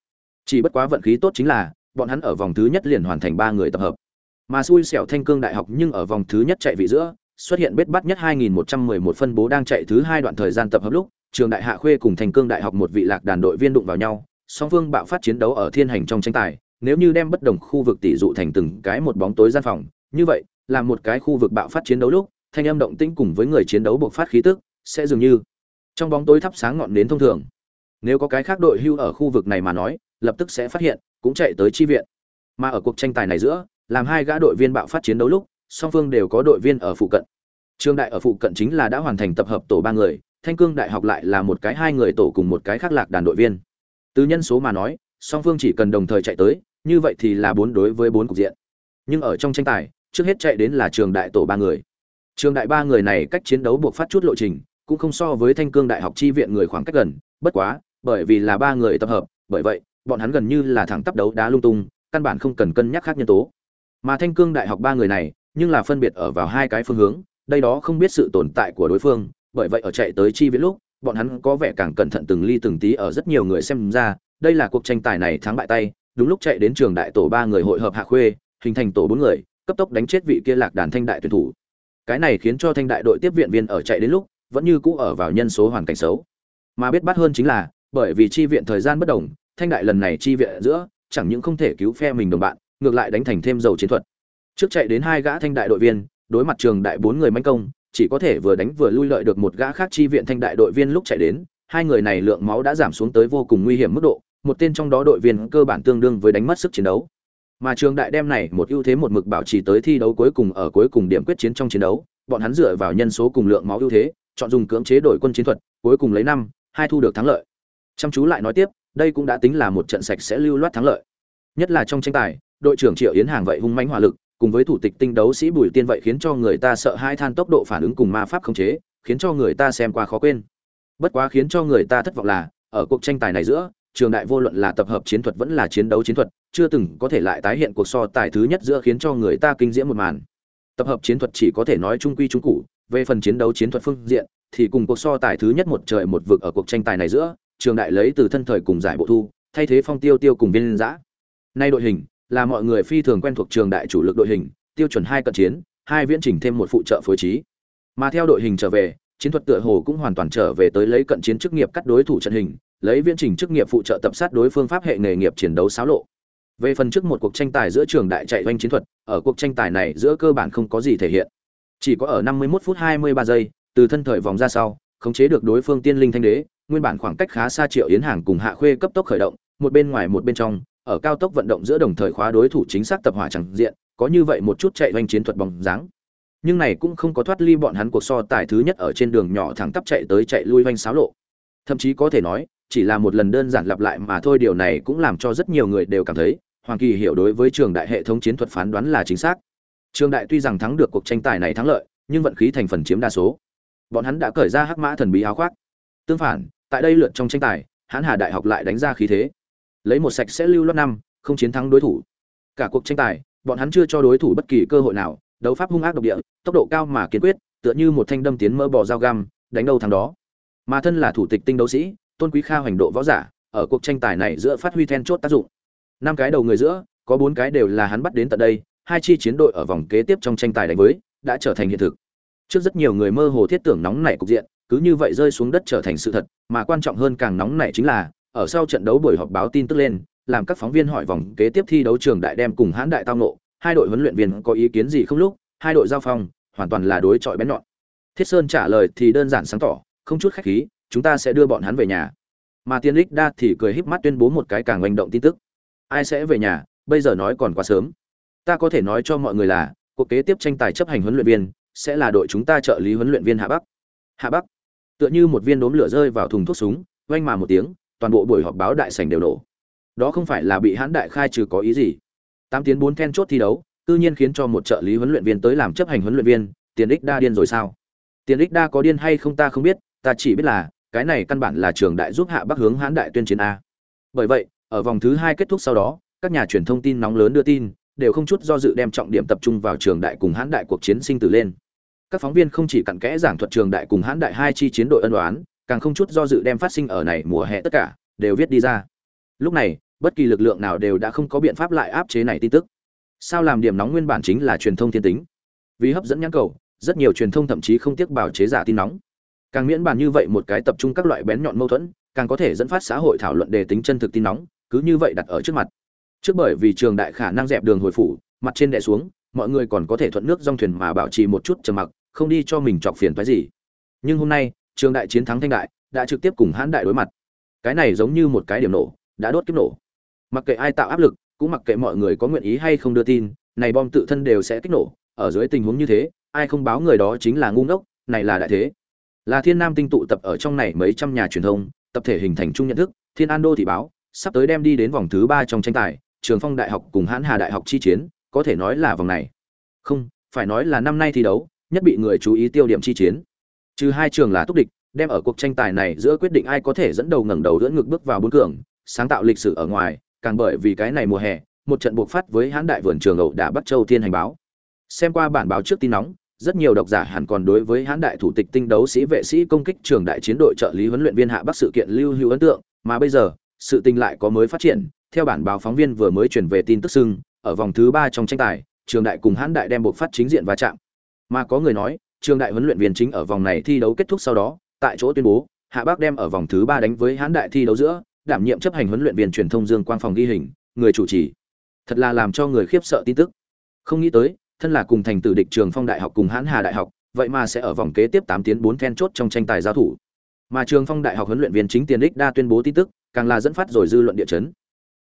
Chỉ bất quá vận khí tốt chính là, bọn hắn ở vòng thứ nhất liền hoàn thành ba người tập hợp. Mà xui xẻo thanh cương đại học nhưng ở vòng thứ nhất chạy vị giữa, xuất hiện bết bắt nhất 2111 phân bố đang chạy thứ hai đoạn thời gian tập hợp lúc, trường đại hạ khuê cùng thanh cương đại học một vị lạc đàn đội viên đụng vào nhau, song phương bạo phát chiến đấu ở thiên hành trong tranh tài nếu như đem bất đồng khu vực tỷ dụ thành từng cái một bóng tối gian phòng, như vậy, là một cái khu vực bạo phát chiến đấu lúc, thanh âm động tĩnh cùng với người chiến đấu bộc phát khí tức sẽ dường như trong bóng tối thắp sáng ngọn nến thông thường. Nếu có cái khác đội hưu ở khu vực này mà nói, lập tức sẽ phát hiện, cũng chạy tới chi viện. Mà ở cuộc tranh tài này giữa, làm hai gã đội viên bạo phát chiến đấu lúc, song phương đều có đội viên ở phụ cận. Trương đại ở phụ cận chính là đã hoàn thành tập hợp tổ ba người, thanh cương đại học lại là một cái hai người tổ cùng một cái khác lạc đàn đội viên. Từ nhân số mà nói, song phương chỉ cần đồng thời chạy tới như vậy thì là bốn đối với bốn cục diện. Nhưng ở trong tranh tài, trước hết chạy đến là trường đại tổ ba người. Trường đại ba người này cách chiến đấu buộc phát chút lộ trình, cũng không so với thanh cương đại học chi viện người khoảng cách gần, bất quá, bởi vì là ba người tập hợp, bởi vậy, bọn hắn gần như là thẳng tắp đấu đá lung tung, căn bản không cần cân nhắc khác nhân tố. Mà thanh cương đại học ba người này, nhưng là phân biệt ở vào hai cái phương hướng, đây đó không biết sự tồn tại của đối phương, bởi vậy ở chạy tới chi viện lúc, bọn hắn có vẻ càng cẩn thận từng ly từng tí ở rất nhiều người xem ra, đây là cuộc tranh tài này thắng bại tay đúng lúc chạy đến trường đại tổ ba người hội hợp hạ khuê, hình thành tổ bốn người, cấp tốc đánh chết vị kia lạc đàn thanh đại tuyển thủ. Cái này khiến cho thanh đại đội tiếp viện viên ở chạy đến lúc, vẫn như cũ ở vào nhân số hoàn cảnh xấu. Mà biết bắt hơn chính là, bởi vì chi viện thời gian bất đồng, thanh đại lần này chi viện giữa, chẳng những không thể cứu phe mình đồng bạn, ngược lại đánh thành thêm dầu chiến thuật. Trước chạy đến hai gã thanh đại đội viên, đối mặt trường đại bốn người manh công, chỉ có thể vừa đánh vừa lui lợi được một gã khác chi viện thanh đại đội viên lúc chạy đến, hai người này lượng máu đã giảm xuống tới vô cùng nguy hiểm mức độ một tên trong đó đội viên cơ bản tương đương với đánh mất sức chiến đấu. Mà trường đại đem này một ưu thế một mực bảo trì tới thi đấu cuối cùng ở cuối cùng điểm quyết chiến trong chiến đấu, bọn hắn dựa vào nhân số cùng lượng máu ưu thế, chọn dùng cưỡng chế đổi quân chiến thuật, cuối cùng lấy năm, hai thu được thắng lợi. Chăm chú lại nói tiếp, đây cũng đã tính là một trận sạch sẽ lưu loát thắng lợi. Nhất là trong tranh tài, đội trưởng triệu yến hàng vậy hung mãnh hỏa lực, cùng với thủ tịch tinh đấu sĩ bùi tiên vậy khiến cho người ta sợ hai than tốc độ phản ứng cùng ma pháp khống chế, khiến cho người ta xem qua khó quên. Bất quá khiến cho người ta thất vọng là, ở cuộc tranh tài này giữa trường đại vô luận là tập hợp chiến thuật vẫn là chiến đấu chiến thuật, chưa từng có thể lại tái hiện cuộc so tài thứ nhất giữa khiến cho người ta kinh diễm một màn. Tập hợp chiến thuật chỉ có thể nói trung quy trung cụ về phần chiến đấu chiến thuật phương diện, thì cùng cuộc so tài thứ nhất một trời một vực ở cuộc tranh tài này giữa, trường đại lấy từ thân thời cùng giải bộ thu, thay thế phong tiêu tiêu cùng viên giã nay đội hình, là mọi người phi thường quen thuộc trường đại chủ lực đội hình, tiêu chuẩn hai cận chiến, hai viễn trình thêm một phụ trợ phối trí. Mà theo đội hình trở về, chiến thuật tựa hồ cũng hoàn toàn trở về tới lấy cận chiến chức nghiệp cắt đối thủ trận hình lấy viễn trình chức nghiệp phụ trợ tập sát đối phương pháp hệ nghề nghiệp chiến đấu xáo lộ. Về phần trước một cuộc tranh tài giữa trường đại chạy doanh chiến thuật, ở cuộc tranh tài này giữa cơ bản không có gì thể hiện. Chỉ có ở 51 phút 23 giây, từ thân thời vòng ra sau, khống chế được đối phương tiên linh thanh đế, nguyên bản khoảng cách khá xa triệu yến hàng cùng hạ khuê cấp tốc khởi động, một bên ngoài một bên trong, ở cao tốc vận động giữa đồng thời khóa đối thủ chính xác tập hỏa chẳng diện, có như vậy một chút chạy doanh chiến thuật bóng dáng. Nhưng này cũng không có thoát ly bọn hắn cuộc so tài thứ nhất ở trên đường nhỏ thẳng tắp chạy tới chạy lui doanh xáo lộ. Thậm chí có thể nói chỉ là một lần đơn giản lặp lại mà thôi, điều này cũng làm cho rất nhiều người đều cảm thấy hoàng kỳ hiểu đối với trường đại hệ thống chiến thuật phán đoán là chính xác. Trường đại tuy rằng thắng được cuộc tranh tài này thắng lợi, nhưng vận khí thành phần chiếm đa số. Bọn hắn đã cởi ra hắc mã thần bí áo khoác. Tương phản, tại đây lượt trong tranh tài hãn hà đại học lại đánh ra khí thế. Lấy một sạch sẽ lưu loát năm, không chiến thắng đối thủ. Cả cuộc tranh tài, bọn hắn chưa cho đối thủ bất kỳ cơ hội nào, đấu pháp hung ác độc địa, tốc độ cao mà kiên quyết, tựa như một thanh đâm tiến mơ bò dao găm, đánh đâu thắng đó. Mà thân là thủ tịch tinh đấu sĩ tôn quý kha hoành độ võ giả, ở cuộc tranh tài này giữa phát huy then chốt tác dụng. Năm cái đầu người giữa, có bốn cái đều là hắn bắt đến tận đây, hai chi chiến đội ở vòng kế tiếp trong tranh tài đánh với, đã trở thành hiện thực. Trước rất nhiều người mơ hồ thiết tưởng nóng nảy cục diện, cứ như vậy rơi xuống đất trở thành sự thật, mà quan trọng hơn càng nóng nảy chính là, ở sau trận đấu buổi họp báo tin tức lên, làm các phóng viên hỏi vòng kế tiếp thi đấu trường đại đem cùng hãn đại tao nộ hai đội huấn luyện viên có ý kiến gì không lúc, hai đội giao phong, hoàn toàn là đối chọi bén nhọn. Thiết sơn trả lời thì đơn giản sáng tỏ, không chút khách khí chúng ta sẽ đưa bọn hắn về nhà. Mà tiên lích đa thì cười híp mắt tuyên bố một cái càng manh động tin tức. Ai sẽ về nhà? Bây giờ nói còn quá sớm. Ta có thể nói cho mọi người là, cuộc kế tiếp tranh tài chấp hành huấn luyện viên sẽ là đội chúng ta trợ lý huấn luyện viên hạ bắc. Hạ bắc. Tựa như một viên đốm lửa rơi vào thùng thuốc súng, oanh mà một tiếng, toàn bộ buổi họp báo đại sảnh đều nổ. Đó không phải là bị hãn đại khai trừ có ý gì. Tám tiến bốn then chốt thi đấu tự nhiên khiến cho một trợ lý huấn luyện viên tới làm chấp hành huấn luyện viên tiền ích đa điên rồi sao? Tiền ích đa có điên hay không ta không biết, ta chỉ biết là cái này căn bản là trường đại giúp hạ bắc hướng hãn đại tuyên chiến a. Bởi vậy, ở vòng thứ hai kết thúc sau đó, các nhà truyền thông tin nóng lớn đưa tin, đều không chút do dự đem trọng điểm tập trung vào trường đại cùng hãn đại cuộc chiến sinh tử lên. Các phóng viên không chỉ cặn kẽ giảng thuật trường đại cùng hãn đại hai chi chiến đội ân đoán càng không chút do dự đem phát sinh ở này mùa hè tất cả, đều viết đi ra. Lúc này, bất kỳ lực lượng nào đều đã không có biện pháp lại áp chế này tin tức. Sao làm điểm nóng nguyên bản chính là truyền thông thiên tính? Vì hấp dẫn nhãn cầu, rất nhiều truyền thông thậm chí không tiếc bảo chế giả tin nóng càng miễn bàn như vậy một cái tập trung các loại bén nhọn mâu thuẫn, càng có thể dẫn phát xã hội thảo luận đề tính chân thực tin nóng, cứ như vậy đặt ở trước mặt. Trước bởi vì trường đại khả năng dẹp đường hồi phủ, mặt trên đệ xuống, mọi người còn có thể thuận nước dong thuyền mà bảo trì một chút trầm mặc, không đi cho mình chọc phiền phái gì. Nhưng hôm nay, trường đại chiến thắng thanh đại, đã trực tiếp cùng hãn đại đối mặt. Cái này giống như một cái điểm nổ, đã đốt kiếp nổ. Mặc kệ ai tạo áp lực, cũng mặc kệ mọi người có nguyện ý hay không đưa tin, này bom tự thân đều sẽ kích nổ, ở dưới tình huống như thế, ai không báo người đó chính là ngu ngốc, này là đại thế là thiên nam tinh tụ tập ở trong này mấy trăm nhà truyền thông tập thể hình thành chung nhận thức thiên an đô thị báo sắp tới đem đi đến vòng thứ ba trong tranh tài trường phong đại học cùng hãn hà đại học chi chiến có thể nói là vòng này Không, phải nói là năm nay thi đấu, nhất bị người chú ý tiêu điểm chi chiến. Trừ hai trường là túc địch, đem ở cuộc tranh tài này giữa quyết định ai có thể dẫn đầu ngẩng đầu dẫn ngực bước vào bốn cường, sáng tạo lịch sử ở ngoài, càng bởi vì cái này mùa hè, một trận buộc phát với hãn đại vườn trường ẩu đã bắt châu thiên hành báo. Xem qua bản báo trước tin nóng, rất nhiều độc giả hẳn còn đối với hãn đại thủ tịch tinh đấu sĩ vệ sĩ công kích trường đại chiến đội trợ lý huấn luyện viên hạ bắc sự kiện lưu hữu ấn tượng, mà bây giờ, sự tình lại có mới phát triển, theo bản báo phóng viên vừa mới chuyển về tin tức sưng, ở vòng thứ ba trong tranh tài, trường đại cùng hãn đại đem buộc phát chính diện va chạm. Mà có người nói, trường đại huấn luyện viên chính ở vòng này thi đấu kết thúc sau đó, tại chỗ tuyên bố, Hạ Bắc đem ở vòng thứ ba đánh với hãn đại thi đấu giữa, đảm nhiệm chấp hành huấn luyện viên truyền thông Dương Quang phòng ghi hình, người chủ trì. Thật là làm cho người khiếp sợ tin tức. Không nghĩ tới, thân là cùng thành tử địch trường Phong Đại học cùng Hãn Hà Đại học, vậy mà sẽ ở vòng kế tiếp tám tiến bốn then chốt trong tranh tài giao thủ. Mà Trường Phong Đại học huấn luyện viên chính Tiền Đích đa tuyên bố tin tức, càng là dẫn phát rồi dư luận địa chấn.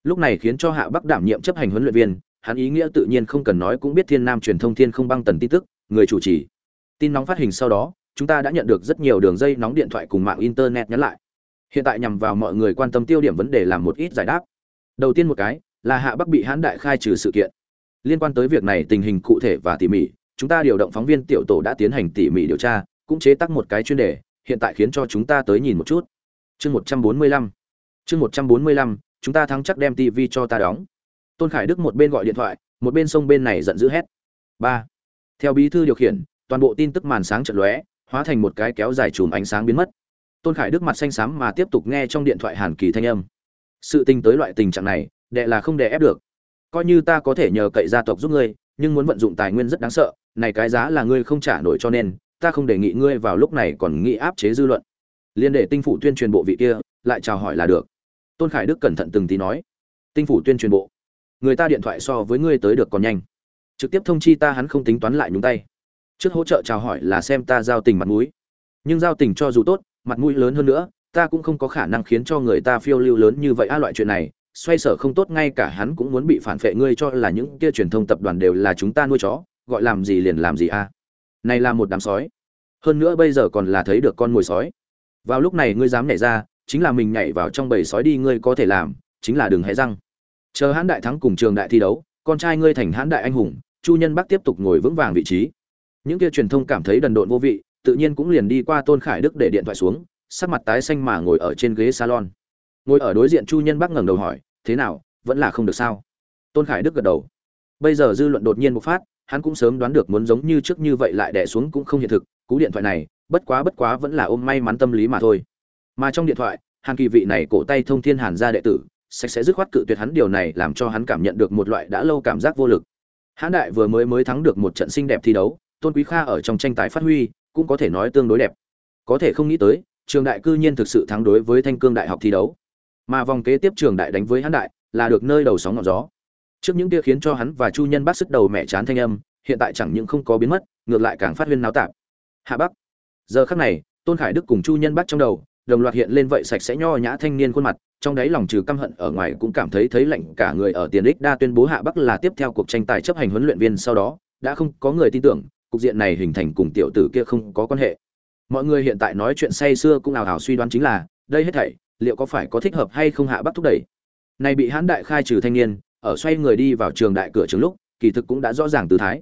Lúc này khiến cho Hạ Bắc đảm nhiệm chấp hành huấn luyện viên, hắn ý nghĩa tự nhiên không cần nói cũng biết Thiên Nam truyền thông Thiên không băng tần tin tức, người chủ trì. Tin nóng phát hình sau đó, chúng ta đã nhận được rất nhiều đường dây nóng điện thoại cùng mạng internet nhắn lại. Hiện tại nhằm vào mọi người quan tâm tiêu điểm vấn đề làm một ít giải đáp. Đầu tiên một cái, là Hạ Bắc bị hãn đại khai trừ sự kiện. Liên quan tới việc này tình hình cụ thể và tỉ mỉ, chúng ta điều động phóng viên tiểu tổ đã tiến hành tỉ mỉ điều tra, cũng chế tác một cái chuyên đề, hiện tại khiến cho chúng ta tới nhìn một chút. Chương 145. Chương 145, chúng ta thắng chắc đem TV cho ta đóng. Tôn Khải Đức một bên gọi điện thoại, một bên sông bên này giận dữ hét. ba Theo bí thư điều khiển, toàn bộ tin tức màn sáng trận lóe, hóa thành một cái kéo dài chùm ánh sáng biến mất. Tôn Khải Đức mặt xanh xám mà tiếp tục nghe trong điện thoại Hàn Kỳ thanh âm. Sự tình tới loại tình trạng này, đệ là không đè ép được. Coi như ta có thể nhờ cậy gia tộc giúp ngươi, nhưng muốn vận dụng tài nguyên rất đáng sợ, này cái giá là ngươi không trả nổi cho nên, ta không đề nghị ngươi vào lúc này còn nghĩ áp chế dư luận. Liên để tinh phủ tuyên truyền bộ vị kia, lại chào hỏi là được. Tôn Khải Đức cẩn thận từng tí nói, tinh phủ tuyên truyền bộ, người ta điện thoại so với ngươi tới được còn nhanh, trực tiếp thông chi ta hắn không tính toán lại nhúng tay. Trước hỗ trợ chào hỏi là xem ta giao tình mặt mũi, nhưng giao tình cho dù tốt, mặt mũi lớn hơn nữa, ta cũng không có khả năng khiến cho người ta phiêu lưu lớn như vậy a loại chuyện này, xoay sở không tốt ngay cả hắn cũng muốn bị phản phệ, ngươi cho là những kia truyền thông tập đoàn đều là chúng ta nuôi chó, gọi làm gì liền làm gì a. Này là một đám sói. Hơn nữa bây giờ còn là thấy được con mồi sói. Vào lúc này ngươi dám nhảy ra, chính là mình nhảy vào trong bầy sói đi, ngươi có thể làm, chính là đừng hé răng. Chờ hãn đại thắng cùng trường đại thi đấu, con trai ngươi thành hãn đại anh hùng, chu nhân bắc tiếp tục ngồi vững vàng vị trí. Những kia truyền thông cảm thấy đần độn vô vị, tự nhiên cũng liền đi qua tôn khải đức để điện thoại xuống, sắc mặt tái xanh mà ngồi ở trên ghế salon ngồi ở đối diện chu nhân bắc ngẩng đầu hỏi, thế nào, vẫn là không được sao? Tôn khải đức gật đầu. Bây giờ dư luận đột nhiên bộc phát, hắn cũng sớm đoán được muốn giống như trước như vậy lại đẻ xuống cũng không hiện thực, cú điện thoại này, bất quá bất quá vẫn là ôm may mắn tâm lý mà thôi. Mà trong điện thoại, hàn kỳ vị này cổ tay thông thiên hàn gia đệ tử, sạch sẽ dứt khoát cự tuyệt hắn điều này làm cho hắn cảm nhận được một loại đã lâu cảm giác vô lực. Hãn đại vừa mới mới thắng được một trận xinh đẹp thi đấu, tôn quý kha ở trong tranh tài phát huy, cũng có thể nói tương đối đẹp. Có thể không nghĩ tới, trường đại cư nhiên thực sự thắng đối với thanh cương đại học thi đấu mà vòng kế tiếp trường đại đánh với hắn đại là được nơi đầu sóng ngọn gió. Trước những kia khiến cho hắn và chu nhân bắt sức đầu mẹ chán thanh âm, hiện tại chẳng những không có biến mất, ngược lại càng phát huyên náo tạp. Hạ bắc. Giờ khắc này, tôn khải đức cùng chu nhân bắt trong đầu, đồng loạt hiện lên vậy sạch sẽ nho nhã thanh niên khuôn mặt, trong đáy lòng trừ căm hận ở ngoài cũng cảm thấy thấy lạnh cả người ở tiền đích đa tuyên bố hạ bắc là tiếp theo cuộc tranh tài chấp hành huấn luyện viên sau đó, đã không có người tin tưởng, cục diện này hình thành cùng tiểu tử kia không có quan hệ. Mọi người hiện tại nói chuyện say xưa cũng ảo ảo suy đoán chính là, đây hết thảy liệu có phải có thích hợp hay không hạ bắc thúc đẩy? Này bị hãn đại khai trừ thanh niên, ở xoay người đi vào trường đại cửa trường lúc, kỳ thực cũng đã rõ ràng tư thái.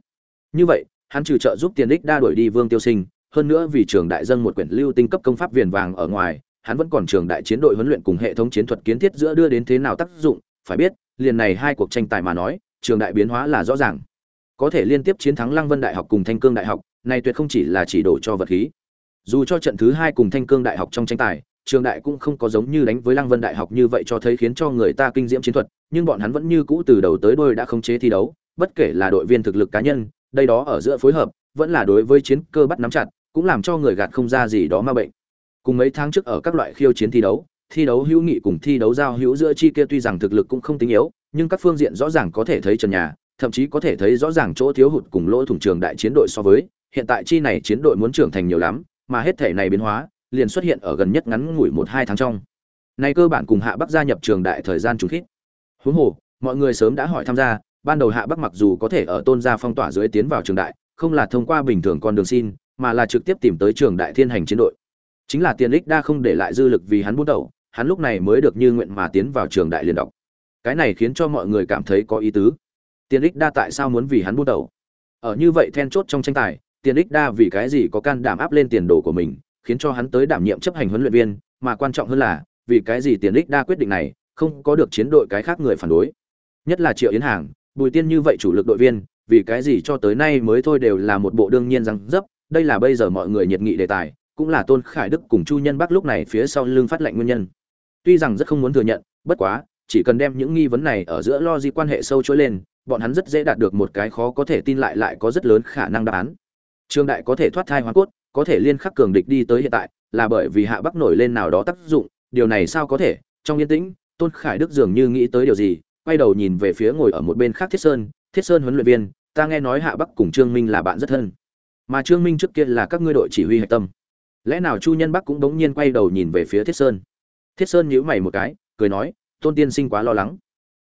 Như vậy, hắn trừ trợ giúp tiền đích đa đuổi đi vương tiêu sinh, hơn nữa vì trường đại dân một quyển lưu tinh cấp công pháp viền vàng ở ngoài, hắn vẫn còn trường đại chiến đội huấn luyện cùng hệ thống chiến thuật kiến thiết giữa đưa đến thế nào tác dụng, phải biết, liền này hai cuộc tranh tài mà nói, trường đại biến hóa là rõ ràng. Có thể liên tiếp chiến thắng lăng vân đại học cùng thanh cương đại học, này tuyệt không chỉ là chỉ đổ cho vật khí. Dù cho trận thứ hai cùng thanh cương đại học trong tranh tài trường đại cũng không có giống như đánh với lăng vân đại học như vậy cho thấy khiến cho người ta kinh diễm chiến thuật, nhưng bọn hắn vẫn như cũ từ đầu tới đôi đã khống chế thi đấu, bất kể là đội viên thực lực cá nhân, đây đó ở giữa phối hợp, vẫn là đối với chiến cơ bắt nắm chặt, cũng làm cho người gạt không ra gì đó ma bệnh. Cùng mấy tháng trước ở các loại khiêu chiến thi đấu thi đấu hữu nghị cùng thi đấu giao hữu giữa chi kia tuy rằng thực lực cũng không tính yếu, nhưng các phương diện rõ ràng có thể thấy trần nhà, thậm chí có thể thấy rõ ràng chỗ thiếu hụt cùng lỗ thủng trường đại chiến đội so với, hiện tại chi này chiến đội muốn trưởng thành nhiều lắm, mà hết thể này biến hóa liền xuất hiện ở gần nhất ngắn ngủi một hai tháng trong. Nay cơ bản cùng hạ bắc gia nhập trường đại thời gian trùng khít. Huống hồ, mọi người sớm đã hỏi tham gia, ban đầu hạ bắc mặc dù có thể ở tôn gia phong tỏa dưới tiến vào trường đại, không là thông qua bình thường con đường xin, mà là trực tiếp tìm tới trường đại thiên hành chiến đội. Chính là tiền ích đa không để lại dư lực vì hắn buôn đầu, hắn lúc này mới được như nguyện mà tiến vào trường đại liên đọc. Cái này khiến cho mọi người cảm thấy có ý tứ. Tiền ích đa tại sao muốn vì hắn buôn đầu? Ở như vậy then chốt trong tranh tài, tiền ích đa vì cái gì có can đảm áp lên tiền đồ của mình khiến cho hắn tới đảm nhiệm chấp hành huấn luyện viên, mà quan trọng hơn là, vì cái gì tiền lịch đa quyết định này, không có được chiến đội cái khác người phản đối. Nhất là triệu yến hàng, bùi tiên như vậy chủ lực đội viên, vì cái gì cho tới nay mới thôi đều là một bộ đương nhiên rằng dấp, đây là bây giờ mọi người nhiệt nghị đề tài, cũng là tôn khải đức cùng chu nhân bắc lúc này phía sau lưng phát lệnh nguyên nhân. Tuy rằng rất không muốn thừa nhận, bất quá, chỉ cần đem những nghi vấn này ở giữa lo di quan hệ sâu chối lên, bọn hắn rất dễ đạt được một cái khó có thể tin lại lại có rất lớn khả năng đáp án. Trương đại có thể thoát thai hóa cốt có thể liên khắc cường địch đi tới hiện tại, là bởi vì hạ bắc nổi lên nào đó tác dụng, điều này sao có thể? Trong yên tĩnh, tôn khải đức dường như nghĩ tới điều gì, quay đầu nhìn về phía ngồi ở một bên khác thiết sơn thiết sơn huấn luyện viên, ta nghe nói hạ bắc cùng trương minh là bạn rất thân, mà trương minh trước kia là các ngươi đội chỉ huy hạch tâm. Lẽ nào chu nhân bắc cũng bỗng nhiên quay đầu nhìn về phía thiết sơn? Thiết sơn nhíu mày một cái, cười nói, tôn tiên sinh quá lo lắng.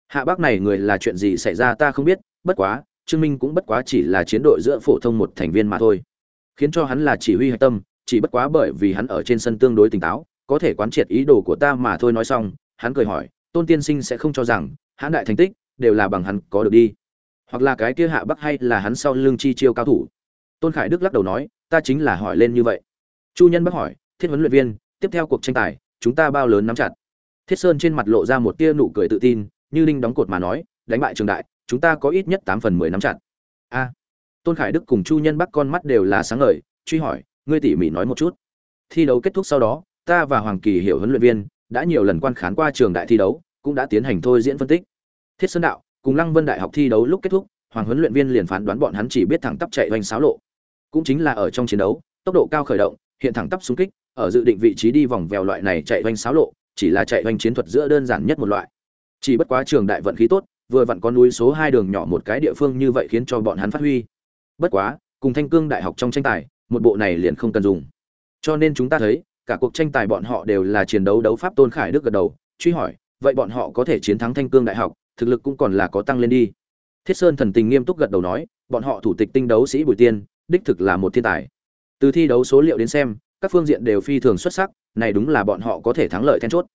Hạ bắc này người là chuyện gì xảy ra ta không biết, bất quá, trương minh cũng bất quá chỉ là chiến đội giữa phổ thông một thành viên mà thôi khiến cho hắn là chỉ huy hạch tâm, chỉ bất quá bởi vì hắn ở trên sân tương đối tỉnh táo, có thể quán triệt ý đồ của ta mà thôi nói xong, hắn cười hỏi, tôn tiên sinh sẽ không cho rằng hãn đại thành tích đều là bằng hắn có được đi, hoặc là cái kia hạ bắc hay là hắn sau lưng chi chiêu cao thủ? Tôn khải đức lắc đầu nói, ta chính là hỏi lên như vậy. Chu nhân bắc hỏi, thiết huấn luyện viên, tiếp theo cuộc tranh tài, chúng ta bao lớn nắm chặt? Thiết sơn trên mặt lộ ra một tia nụ cười tự tin, như linh đóng cột mà nói, đánh bại trường đại, chúng ta có ít nhất tám phần mười nắm chặt. A tôn khải đức cùng chu nhân bắc con mắt đều là sáng ngời, truy hỏi, ngươi tỉ mỉ nói một chút. Thi đấu kết thúc sau đó, ta và hoàng kỳ hiểu huấn luyện viên đã nhiều lần quan khán qua trường đại thi đấu, cũng đã tiến hành thôi diễn phân tích. Thiết sơn đạo cùng lăng vân đại học thi đấu lúc kết thúc, hoàng huấn luyện viên liền phán đoán bọn hắn chỉ biết thẳng tắp chạy hoành xáo lộ. Cũng chính là ở trong chiến đấu, tốc độ cao khởi động, hiện thẳng tắp xung kích, ở dự định vị trí đi vòng vèo loại này chạy hoành xáo lộ, chỉ là chạy hoành chiến thuật giữa đơn giản nhất một loại. Chỉ bất quá trường đại vận khí tốt, vừa vặn có núi số hai đường nhỏ một cái địa phương như vậy khiến cho bọn hắn phát huy bất quá, cùng thanh cương đại học trong tranh tài, một bộ này liền không cần dùng. Cho nên chúng ta thấy, cả cuộc tranh tài bọn họ đều là chiến đấu đấu pháp tôn khải đức gật đầu, truy hỏi, vậy bọn họ có thể chiến thắng thanh cương đại học, thực lực cũng còn là có tăng lên đi. Thiết sơn thần tình nghiêm túc gật đầu nói, bọn họ thủ tịch tinh đấu sĩ bùi tiên, đích thực là một thiên tài. Từ thi đấu số liệu đến xem, các phương diện đều phi thường xuất sắc, này đúng là bọn họ có thể thắng lợi then chốt.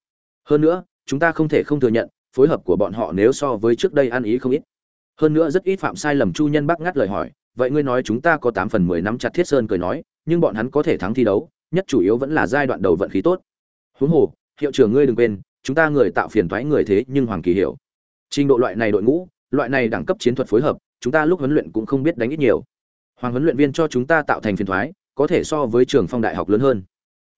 Hơn nữa, chúng ta không thể không thừa nhận, phối hợp của bọn họ nếu so với trước đây ăn ý không ít. Hơn nữa rất ít phạm sai lầm chu nhân bác ngắt lời hỏi vậy ngươi nói chúng ta có tám phần mười năm chặt thiết sơn cười nói nhưng bọn hắn có thể thắng thi đấu nhất chủ yếu vẫn là giai đoạn đầu vận khí tốt. Huống hồ hiệu trưởng ngươi đừng quên chúng ta người tạo phiền toái người thế nhưng hoàng kỳ hiểu. Trình độ loại này đội ngũ loại này đẳng cấp chiến thuật phối hợp chúng ta lúc huấn luyện cũng không biết đánh ít nhiều. Hoàng huấn luyện viên cho chúng ta tạo thành phiền toái, có thể so với trường phong đại học lớn hơn.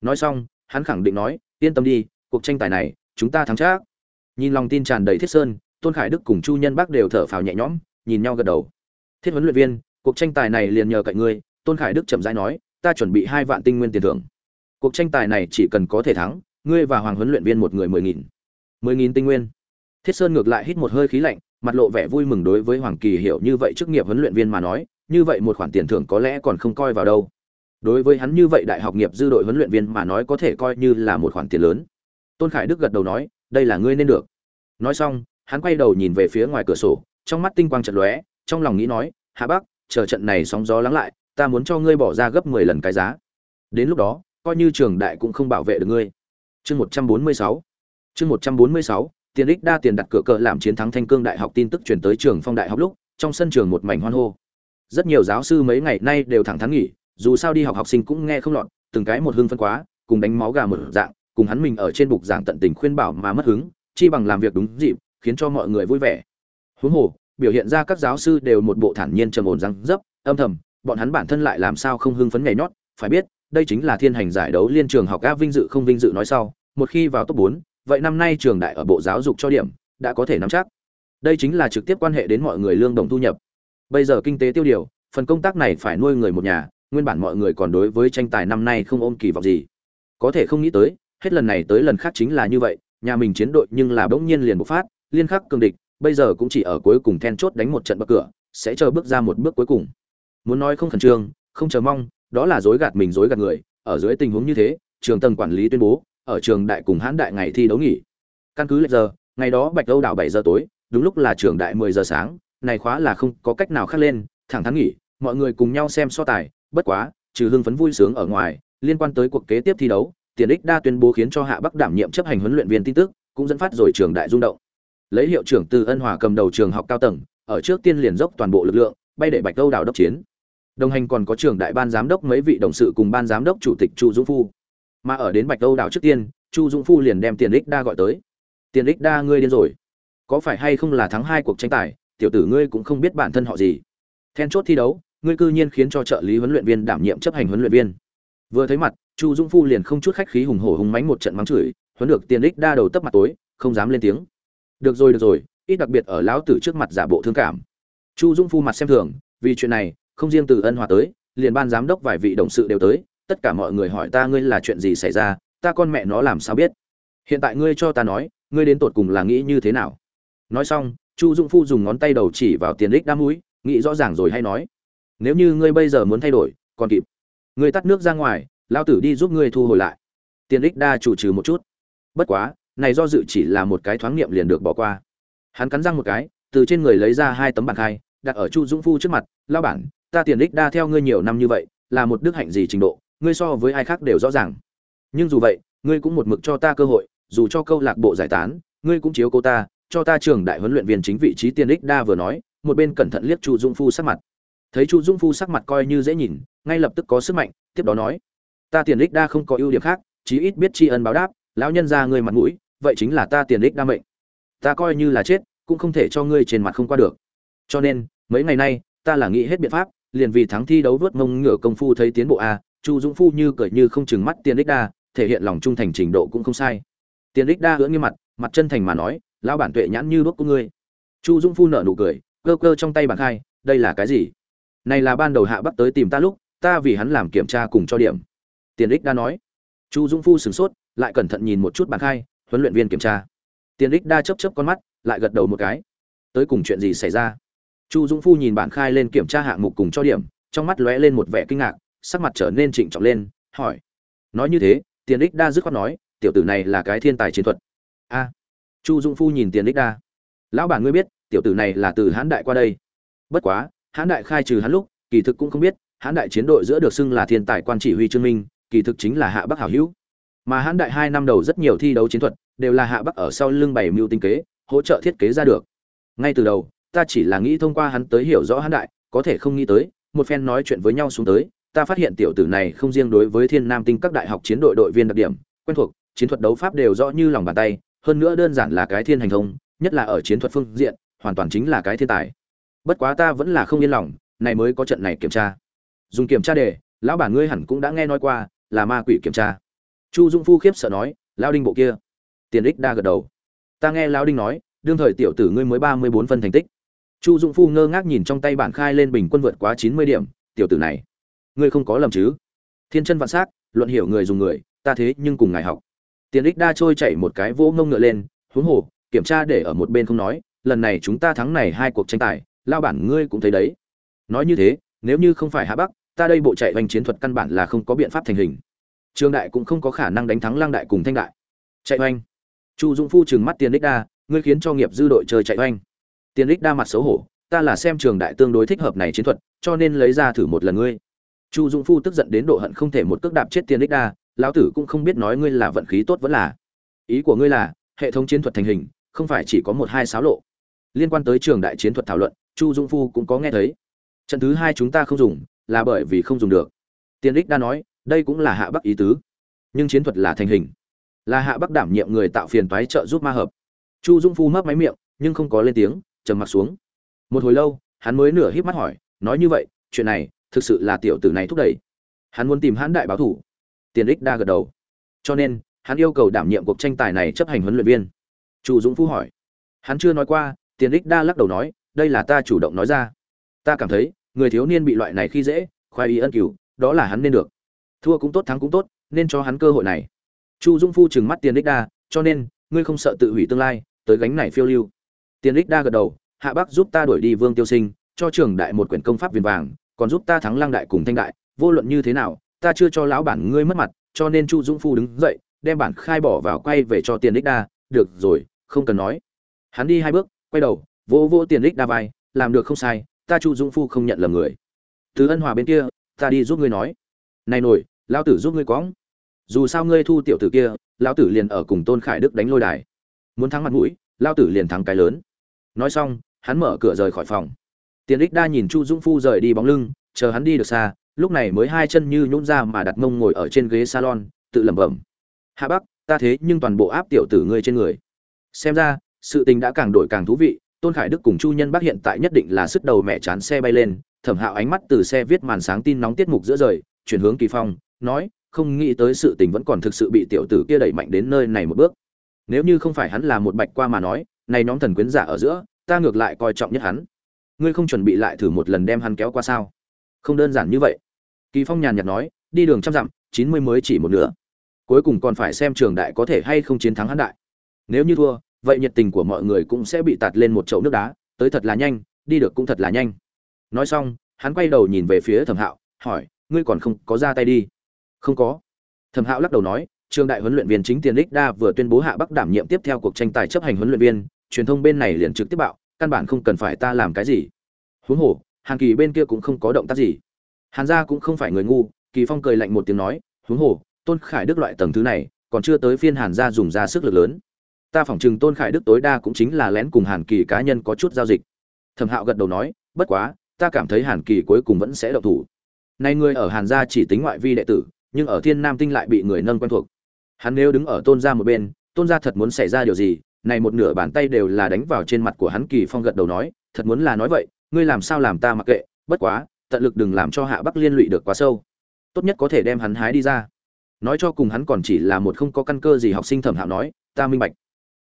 Nói xong hắn khẳng định nói yên tâm đi cuộc tranh tài này chúng ta thắng chắc. Nhìn lòng tin tràn đầy thiết sơn tôn khải đức cùng chu nhân bắc đều thở phào nhẹ nhõm nhìn nhau gật đầu. Thiết huấn luyện viên cuộc tranh tài này liền nhờ cậy ngươi, tôn khải đức chậm rãi nói, ta chuẩn bị hai vạn tinh nguyên tiền thưởng. Cuộc tranh tài này chỉ cần có thể thắng, ngươi và hoàng huấn luyện viên một người mười nghìn. Mười nghìn tinh nguyên. Thiết sơn ngược lại hít một hơi khí lạnh, mặt lộ vẻ vui mừng đối với hoàng kỳ hiểu như vậy chức nghiệp huấn luyện viên mà nói, như vậy một khoản tiền thưởng có lẽ còn không coi vào đâu. Đối với hắn như vậy đại học nghiệp dư đội huấn luyện viên mà nói có thể coi như là một khoản tiền lớn. Tôn khải đức gật đầu nói, đây là ngươi nên được. Nói xong, hắn quay đầu nhìn về phía ngoài cửa sổ, trong mắt tinh quang trận lóe, trong lòng nghĩ nói, hạ bắc chờ trận này sóng gió lắng lại, ta muốn cho ngươi bỏ ra gấp mười lần cái giá. Đến lúc đó, coi như trường đại cũng không bảo vệ được ngươi. Chương một trăm bốn mươi sáu. Chương một trăm bốn mươi sáu, tiền ích đa tiền đặt cửa cờ làm chiến thắng thanh cương đại học tin tức truyền tới trường phong đại học lúc, trong sân trường một mảnh hoan hô. Rất nhiều giáo sư mấy ngày nay đều thẳng thắn nghỉ, dù sao đi học học sinh cũng nghe không lọt, từng cái một hưng phân quá, cùng đánh máu gà mở dạng, cùng hắn mình ở trên bục giảng tận tình khuyên bảo mà mất hứng, chi bằng làm việc đúng dịp, khiến cho mọi người vui vẻ. Huống hồ biểu hiện ra các giáo sư đều một bộ thản nhiên trầm ổn răng dấp âm thầm bọn hắn bản thân lại làm sao không hưng phấn nhảy nhót phải biết đây chính là thiên hành giải đấu liên trường học áp vinh dự không vinh dự nói sau một khi vào top 4, vậy năm nay trường đại ở bộ giáo dục cho điểm đã có thể nắm chắc. Đây chính là trực tiếp quan hệ đến mọi người lương đồng thu nhập. Bây giờ kinh tế tiêu điều phần công tác này phải nuôi người một nhà nguyên bản mọi người còn đối với tranh tài năm nay không ôm kỳ vọng gì. Có thể không nghĩ tới hết lần này tới lần khác chính là như vậy nhà mình chiến đội nhưng là bỗng nhiên liền bộc phát liên khắc cường địch bây giờ cũng chỉ ở cuối cùng then chốt đánh một trận bậc cửa, sẽ chờ bước ra một bước cuối cùng. Muốn nói không khẩn trương, không chờ mong, đó là dối gạt mình dối gạt người, ở dưới tình huống như thế, trường tầng quản lý tuyên bố, ở trường đại cùng hãn đại ngày thi đấu nghỉ. Căn cứ lệch giờ, ngày đó bạch âu đảo bảy giờ tối, đúng lúc là trường đại mười giờ sáng, này khóa là không có cách nào khác lên, thẳng thắn nghỉ, mọi người cùng nhau xem so tài, bất quá, trừ hưng phấn vui sướng ở ngoài, liên quan tới cuộc kế tiếp thi đấu, tiền ích đa tuyên bố khiến cho hạ bắc đảm nhiệm chấp hành huấn luyện viên tin tức, cũng dẫn phát rồi trường đại rung động lấy hiệu trưởng từ ân hòa cầm đầu trường học cao tầng, ở trước tiên liền dốc toàn bộ lực lượng, bay để bạch đâu đảo đốc chiến. Đồng hành còn có trường đại ban giám đốc mấy vị đồng sự cùng ban giám đốc chủ tịch chu dũng phu. Mà ở đến bạch đâu đảo trước tiên, chu dũng phu liền đem tiền ích đa gọi tới. Tiền ích đa, ngươi điên rồi. Có phải hay không là thắng hai cuộc tranh tài, tiểu tử ngươi cũng không biết bản thân họ gì. Then chốt thi đấu, ngươi cư nhiên khiến cho trợ lý huấn luyện viên đảm nhiệm chấp hành huấn luyện viên. Vừa thấy mặt, chu dũng phu liền không chút khách khí hùng hổ hùng mánh một trận mắng chửi, huấn được tiền ích đa đầu tấp mặt tối, không dám lên tiếng được rồi được rồi, ít đặc biệt ở lão tử trước mặt giả bộ thương cảm. Chu dũng phu mặt xem thường, vì chuyện này, không riêng từ ân hòa tới, liền ban giám đốc vài vị đồng sự đều tới, tất cả mọi người hỏi ta ngươi là chuyện gì xảy ra, ta con mẹ nó làm sao biết. Hiện tại ngươi cho ta nói, ngươi đến tột cùng là nghĩ như thế nào? Nói xong, chu dũng phu dùng ngón tay đầu chỉ vào tiền đích đam mũi, nghĩ rõ ràng rồi hay nói, nếu như ngươi bây giờ muốn thay đổi, còn kịp. Ngươi tắt nước ra ngoài lao tử đi giúp ngươi thu hồi lại. Tiền đích đa chủ trừ một chút. Bất quá này do dự chỉ là một cái thoáng niệm liền được bỏ qua. Hắn cắn răng một cái, từ trên người lấy ra hai tấm bản khai, đặt ở chu dũng phu trước mặt lao bản, ta tiền đích đa theo ngươi nhiều năm như vậy, là một đức hạnh gì trình độ, ngươi so với ai khác đều rõ ràng. Nhưng dù vậy, ngươi cũng một mực cho ta cơ hội, dù cho câu lạc bộ giải tán, ngươi cũng chiếu cô ta, cho ta trường đại huấn luyện viên chính vị trí tiền đích đa vừa nói. Một bên cẩn thận liếc chu dung phu sắc mặt. Thấy chu dung phu sắc mặt coi như dễ nhìn, ngay lập tức có sức mạnh, tiếp đó nói, ta tiền đích đa không có ưu điểm khác, chí ít biết tri ân báo đáp, lão nhân ra ngươi mặt mũi vậy chính là ta tiền đích đa mệnh. Ta coi như là chết, cũng không thể cho ngươi trên mặt không qua được. Cho nên, mấy ngày nay, ta là nghĩ hết biện pháp, liền vì thắng thi đấu vớt mông ngửa công phu thấy tiến bộ a, chu dũng phu như cười như không chừng mắt tiền đích đa, thể hiện lòng trung thành trình độ cũng không sai. Tiền đích đa hưỡng như mặt mặt chân thành mà nói, lão bản tuệ nhãn như đuốc của ngươi. Chu dũng phu nở nụ cười, cơ cơ trong tay bàn khai, đây là cái gì? Này là ban đầu hạ bắc tới tìm ta lúc, ta vì hắn làm kiểm tra cùng cho điểm. Tiền đích đa nói. Chu dũng phu sửng sốt, lại cẩn thận nhìn một chút bàn khai huấn luyện viên kiểm tra. Tiền đích đa chấp chấp con mắt, lại gật đầu một cái. Tới cùng chuyện gì xảy ra? Chu dũng phu nhìn bản khai lên kiểm tra hạng mục cùng cho điểm, trong mắt lóe lên một vẻ kinh ngạc, sắc mặt trở nên trịnh trọng lên, hỏi. Nói như thế, tiền đích đa dứt khoát nói, tiểu tử này là cái thiên tài chiến thuật. A. Chu dũng phu nhìn tiền đích đa. Lão bản ngươi biết, tiểu tử này là từ hãn đại qua đây. Bất quá, hãn đại khai trừ hắn lúc, kỳ thực cũng không biết, hãn đại chiến đội giữa được xưng là thiên tài quan chỉ huy trương minh, kỳ thực chính là hạ bắc hảo hữu mà hãn đại hai năm đầu rất nhiều thi đấu chiến thuật đều là hạ bắc ở sau lưng bảy mưu tinh kế, hỗ trợ thiết kế ra được. Ngay từ đầu, ta chỉ là nghĩ thông qua hắn tới hiểu rõ hãn đại, có thể không nghĩ tới, một phen nói chuyện với nhau xuống tới, ta phát hiện tiểu tử này không riêng đối với thiên nam tinh các đại học chiến đội đội viên đặc điểm, quen thuộc, chiến thuật đấu pháp đều rõ như lòng bàn tay, hơn nữa đơn giản là cái thiên hành thông, nhất là ở chiến thuật phương diện, hoàn toàn chính là cái thiên tài. Bất quá ta vẫn là không yên lòng, này mới có trận này kiểm tra. Dùng kiểm tra để, lão bản ngươi hẳn cũng đã nghe nói qua, là ma quỷ kiểm tra chu dung phu khiếp sợ nói lao đinh bộ kia. Tiền ích đa gật đầu. Ta nghe lao đinh nói, đương thời tiểu tử ngươi mới ba mươi bốn phân thành tích. Chu dung phu ngơ ngác nhìn trong tay bản khai lên bình quân vượt quá chín mươi điểm, tiểu tử này, ngươi không có lầm chứ? Thiên chân vạn s á c luận hiểu người dùng người, ta thế nhưng cùng ngài học. Tiền ích đa trôi chảy một cái vỗ ngông ngựa lên, huống hồ, kiểm tra để ở một bên không nói, lần này chúng ta thắng này hai cuộc tranh tài lao bản ngươi cũng thấy đấy. Nói như thế, nếu như không phải hạ bắc, ta đây bộ chạy hoành chiến thuật căn bản là không có biện pháp thành hình trương đại cũng không có khả năng đánh thắng lang đại cùng thanh đại. Chạy oanh! chu dũng phu trừng mắt tiền đích đa, ngươi khiến cho nghiệp dư đội chơi chạy oanh. tiền đích đa mặt xấu hổ, ta là xem trường đại tương đối thích hợp này chiến thuật, cho nên lấy ra thử một lần ngươi. Chu dũng phu tức giận đến độ hận không thể một cước đạp chết tiền đích đa, lão tử cũng không biết nói ngươi là vận khí tốt vẫn là. Ý của ngươi là, hệ thống chiến thuật thành hình, không phải chỉ có một hai xáo lộ. Liên quan tới trường đại chiến thuật thảo luận, chu dũng phu cũng có nghe thấy. Trận thứ hai chúng ta không dùng, là bởi vì không dùng được. Tiền đích đa nói đây cũng là hạ bắc ý tứ. Nhưng chiến thuật là thành hình. Là hạ bắc đảm nhiệm người tạo phiền toái trợ giúp ma hợp. Chu dũng phu mấp máy miệng, nhưng không có lên tiếng, trầm mặc xuống. Một hồi lâu, hắn mới nửa híp mắt hỏi, nói như vậy, chuyện này, thực sự là tiểu tử này thúc đẩy. Hắn muốn tìm hãn đại báo thủ. Tiền ích đa gật đầu. Cho nên, hắn yêu cầu đảm nhiệm cuộc tranh tài này chấp hành huấn luyện viên. Chu dũng phu hỏi. Hắn chưa nói qua, tiền ích đa lắc đầu nói, đây là ta chủ động nói ra. Ta cảm thấy, người thiếu niên bị loại này khi dễ khoai ý ân cửu, đó là hắn nên được thua cũng tốt, thắng cũng tốt, nên cho hắn cơ hội này. Chu Dung phu trừng mắt tiền đích đa, cho nên, ngươi không sợ tự hủy tương lai, tới gánh này phiêu lưu. Tiền đích đa gật đầu, hạ bắc giúp ta đuổi đi vương tiêu sinh, cho trường đại một quyển công pháp viền vàng, còn giúp ta thắng lăng đại cùng thanh đại, vô luận như thế nào, ta chưa cho lão bản ngươi mất mặt, cho nên chu Dung phu đứng dậy, đem bản khai bỏ vào quay về cho tiền đích đa, được rồi, không cần nói. Hắn đi hai bước, quay đầu, vỗ vỗ tiền đích đa vai, làm được không sai, ta chu Dung phu không nhận lầm người. Từ ân hòa bên kia, ta đi giúp ngươi nói. Này nổi lão tử giúp ngươi quõng. Dù sao ngươi thu tiểu tử kia, lão tử liền ở cùng tôn khải đức đánh lôi đài. Muốn thắng mặt mũi, lão tử liền thắng cái lớn. Nói xong, hắn mở cửa rời khỏi phòng. Tiền ích đa nhìn chu dũng phu rời đi bóng lưng, chờ hắn đi được xa, lúc này mới hai chân như nhún ra mà đặt mông ngồi ở trên ghế salon, tự lẩm bẩm. Hạ bắc, ta thế nhưng toàn bộ áp tiểu tử ngươi trên người. Xem ra, sự tình đã càng đổi càng thú vị, tôn khải đức cùng chu nhân bắc hiện tại nhất định là sức đầu mẹ chán xe bay lên, thẩm hạo ánh mắt từ xe viết màn sáng tin nóng tiết mục giữa rời, chuyển hướng kỳ phong nói, không nghĩ tới sự tình vẫn còn thực sự bị tiểu tử kia đẩy mạnh đến nơi này một bước. Nếu như không phải hắn là một bạch qua mà nói, này nhóm thần quyến giả ở giữa, ta ngược lại coi trọng nhất hắn. Ngươi không chuẩn bị lại thử một lần đem hắn kéo qua sao? Không đơn giản như vậy. Kỳ phong nhàn nhạt nói, đi đường trăm dặm, chín mươi mới chỉ một nửa. Cuối cùng còn phải xem trường đại có thể hay không chiến thắng hắn đại. Nếu như thua, vậy nhiệt tình của mọi người cũng sẽ bị tạt lên một chậu nước đá, tới thật là nhanh, đi được cũng thật là nhanh. Nói xong, hắn quay đầu nhìn về phía thẩm hạo, hỏi, ngươi còn không có ra tay đi? Không có. Thẩm hạo lắc đầu nói, trường đại huấn luyện viên chính tiền đích đa vừa tuyên bố hạ bắc đảm nhiệm tiếp theo cuộc tranh tài chấp hành huấn luyện viên, truyền thông bên này liền trực tiếp bạo, căn bản không cần phải ta làm cái gì. Huống hồ, hàn kỳ bên kia cũng không có động tác gì. Hàn gia cũng không phải người ngu, kỳ phong cười lạnh một tiếng nói, huống hồ, tôn khải đức loại tầng thứ này, còn chưa tới phiên hàn gia dùng ra sức lực lớn. Ta phỏng chừng tôn khải đức tối đa cũng chính là lén cùng hàn kỳ cá nhân có chút giao dịch. Thẩm hạo gật đầu nói, bất quá, ta cảm thấy hàn kỳ cuối cùng vẫn sẽ đậu thủ. Nay người ở hàn gia chỉ tính ngoại vi đệ tử nhưng ở thiên nam tinh lại bị người nâng quen thuộc. Hắn nếu đứng ở tôn gia một bên, tôn gia thật muốn xảy ra điều gì? Này một nửa bàn tay đều là đánh vào trên mặt của hắn, kỳ phong gật đầu nói, thật muốn là nói vậy, ngươi làm sao làm ta mặc kệ, bất quá, tận lực đừng làm cho hạ bắc liên lụy được quá sâu. Tốt nhất có thể đem hắn hái đi ra. Nói cho cùng hắn còn chỉ là một không có căn cơ gì học sinh thẩm hạo nói, ta minh bạch.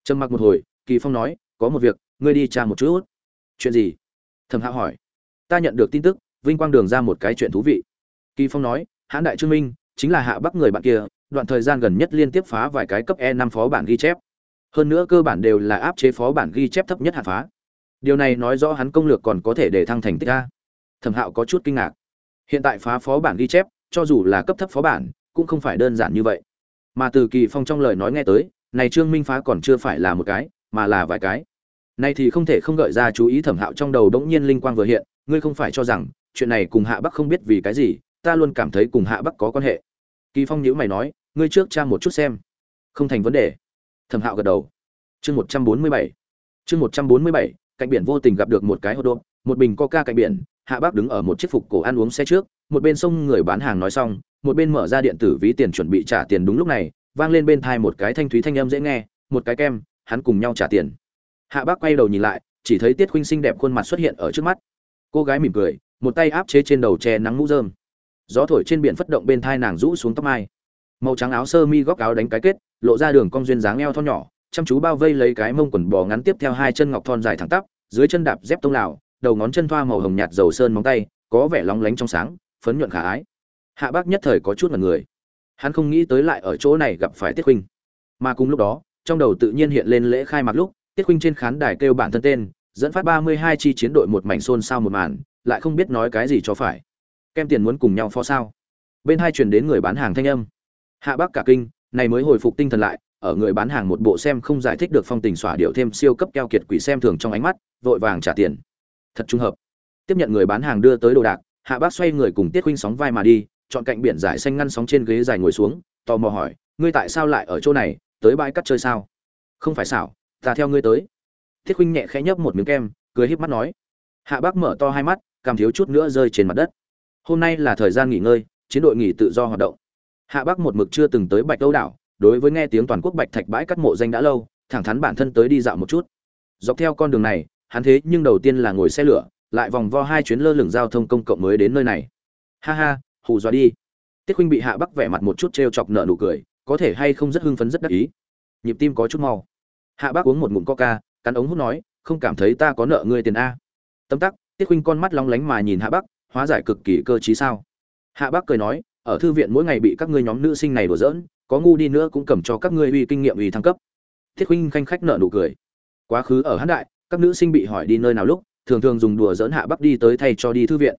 Trầm mặc một hồi, kỳ phong nói, có một việc, ngươi đi tra một chút. Chuyện gì? Thẩm hạo hỏi. Ta nhận được tin tức, vinh quang đường ra một cái chuyện thú vị. Kỳ phong nói, hãn đại trương minh chính là hạ bắc người bạn kia, đoạn thời gian gần nhất liên tiếp phá vài cái cấp e năm phó bản ghi chép. Hơn nữa cơ bản đều là áp chế phó bản ghi chép thấp nhất hạ phá. Điều này nói rõ hắn công lược còn có thể để thăng thành tích a. Thẩm hạo có chút kinh ngạc. Hiện tại phá phó bản ghi chép, cho dù là cấp thấp phó bản, cũng không phải đơn giản như vậy. Mà từ kỳ phong trong lời nói nghe tới, này trương minh phá còn chưa phải là một cái, mà là vài cái. Nay thì không thể không gợi ra chú ý thẩm hạo trong đầu đống nhiên linh quang vừa hiện, ngươi không phải cho rằng, chuyện này cùng hạ bắc không biết vì cái gì ta luôn cảm thấy cùng hạ bắc có quan hệ. Kỳ phong nhữ mày nói ngươi trước tra một chút xem. Không thành vấn đề. Thẩm hạo gật đầu. Chương một trăm bốn mươi bảy. Chương một trăm bốn mươi bảy cạnh biển vô tình gặp được một cái hộp đồ, một bình coca cạnh biển hạ bác đứng ở một chiếc phục cổ ăn uống xe trước một bên sông người bán hàng nói xong một bên mở ra điện tử ví tiền chuẩn bị trả tiền đúng lúc này vang lên bên thai một cái thanh thúy thanh âm dễ nghe một cái kem hắn cùng nhau trả tiền. Hạ bác quay đầu nhìn lại chỉ thấy tiết khuynh xinh đẹp khuôn mặt xuất hiện ở trước mắt. Cô gái mỉm cười một tay áp chế trên đầu che nắng mũ rơm gió thổi trên biển phất động bên thai nàng rũ xuống tóc mai. Màu trắng áo sơ mi góc áo đánh cái kết, lộ ra đường cong duyên dáng eo thon nhỏ, chăm chú bao vây lấy cái mông quần bò ngắn tiếp theo hai chân ngọc thon dài thẳng tắp, dưới chân đạp dép tông lào, đầu ngón chân thoa màu hồng nhạt dầu sơn móng tay, có vẻ lóng lánh trong sáng, phấn nhuận khả ái. Hạ bác nhất thời có chút mặt người. Hắn không nghĩ tới lại ở chỗ này gặp phải tiết huynh mà cùng lúc đó, trong đầu tự nhiên hiện lên lễ khai mạc lúc, tiết huynh trên khán đài kêu bản thân tên, dẫn phát ba mươi hai chi chiến đội một mảnh xôn xao một màn, lại không biết nói cái gì cho phải kem tiền muốn cùng nhau phó sao? Bên hai truyền đến người bán hàng thanh âm. Hạ bác cả kinh, này mới hồi phục tinh thần lại, ở người bán hàng một bộ xem không giải thích được phong tình xỏa điệu thêm siêu cấp keo kiệt quỷ xem thường trong ánh mắt, vội vàng trả tiền. Thật trùng hợp. Tiếp nhận người bán hàng đưa tới đồ đạc, hạ bác xoay người cùng tiết huynh sóng vai mà đi, chọn cạnh biển giải xanh ngăn sóng trên ghế dài ngồi xuống, tò mò hỏi, ngươi tại sao lại ở chỗ này, tới bãi cắt chơi sao? Không phải xảo, ta theo ngươi tới. Thiết huynh nhẹ khẽ nhấp một miếng kem, cười híp mắt nói. Hạ bác mở to hai mắt cảm thiếu chút nữa rơi trên mặt đất hôm nay là thời gian nghỉ ngơi, chiến đội nghỉ tự do hoạt động. Hạ Bắc một mực chưa từng tới bạch Âu đảo, đối với nghe tiếng toàn quốc bạch thạch bãi cắt mộ danh đã lâu, thẳng thắn bản thân tới đi dạo một chút. Dọc theo con đường này, hắn thế nhưng đầu tiên là ngồi xe lửa, lại vòng vo hai chuyến lơ lửng giao thông công cộng mới đến nơi này. Ha ha, hù dọa đi. Tiết huynh bị hạ bắc vẻ mặt một chút t r e o chọc nợ nụ cười, có thể hay không rất hưng phấn rất đắc ý. Nhịp tim có chút mau. Hạ bắc uống một ngụm coca, cắn ống hút nói, không cảm thấy ta có nợ ngươi tiền a. Tấm tắc, tiết huynh con mắt lóng lánh mà nhìn hạ bắc hóa giải cực kỳ cơ trí sao? Hạ bắc cười nói, ở thư viện mỗi ngày bị các ngươi nhóm nữ sinh này đùa giỡn, có ngu đi nữa cũng cầm cho các ngươi uy kinh nghiệm uy thăng cấp. Thiết huynh khanh khách nợ nụ cười. Quá khứ ở hán đại, các nữ sinh bị hỏi đi nơi nào lúc, thường thường dùng đùa dỡn hạ bắc đi tới thay cho đi thư viện.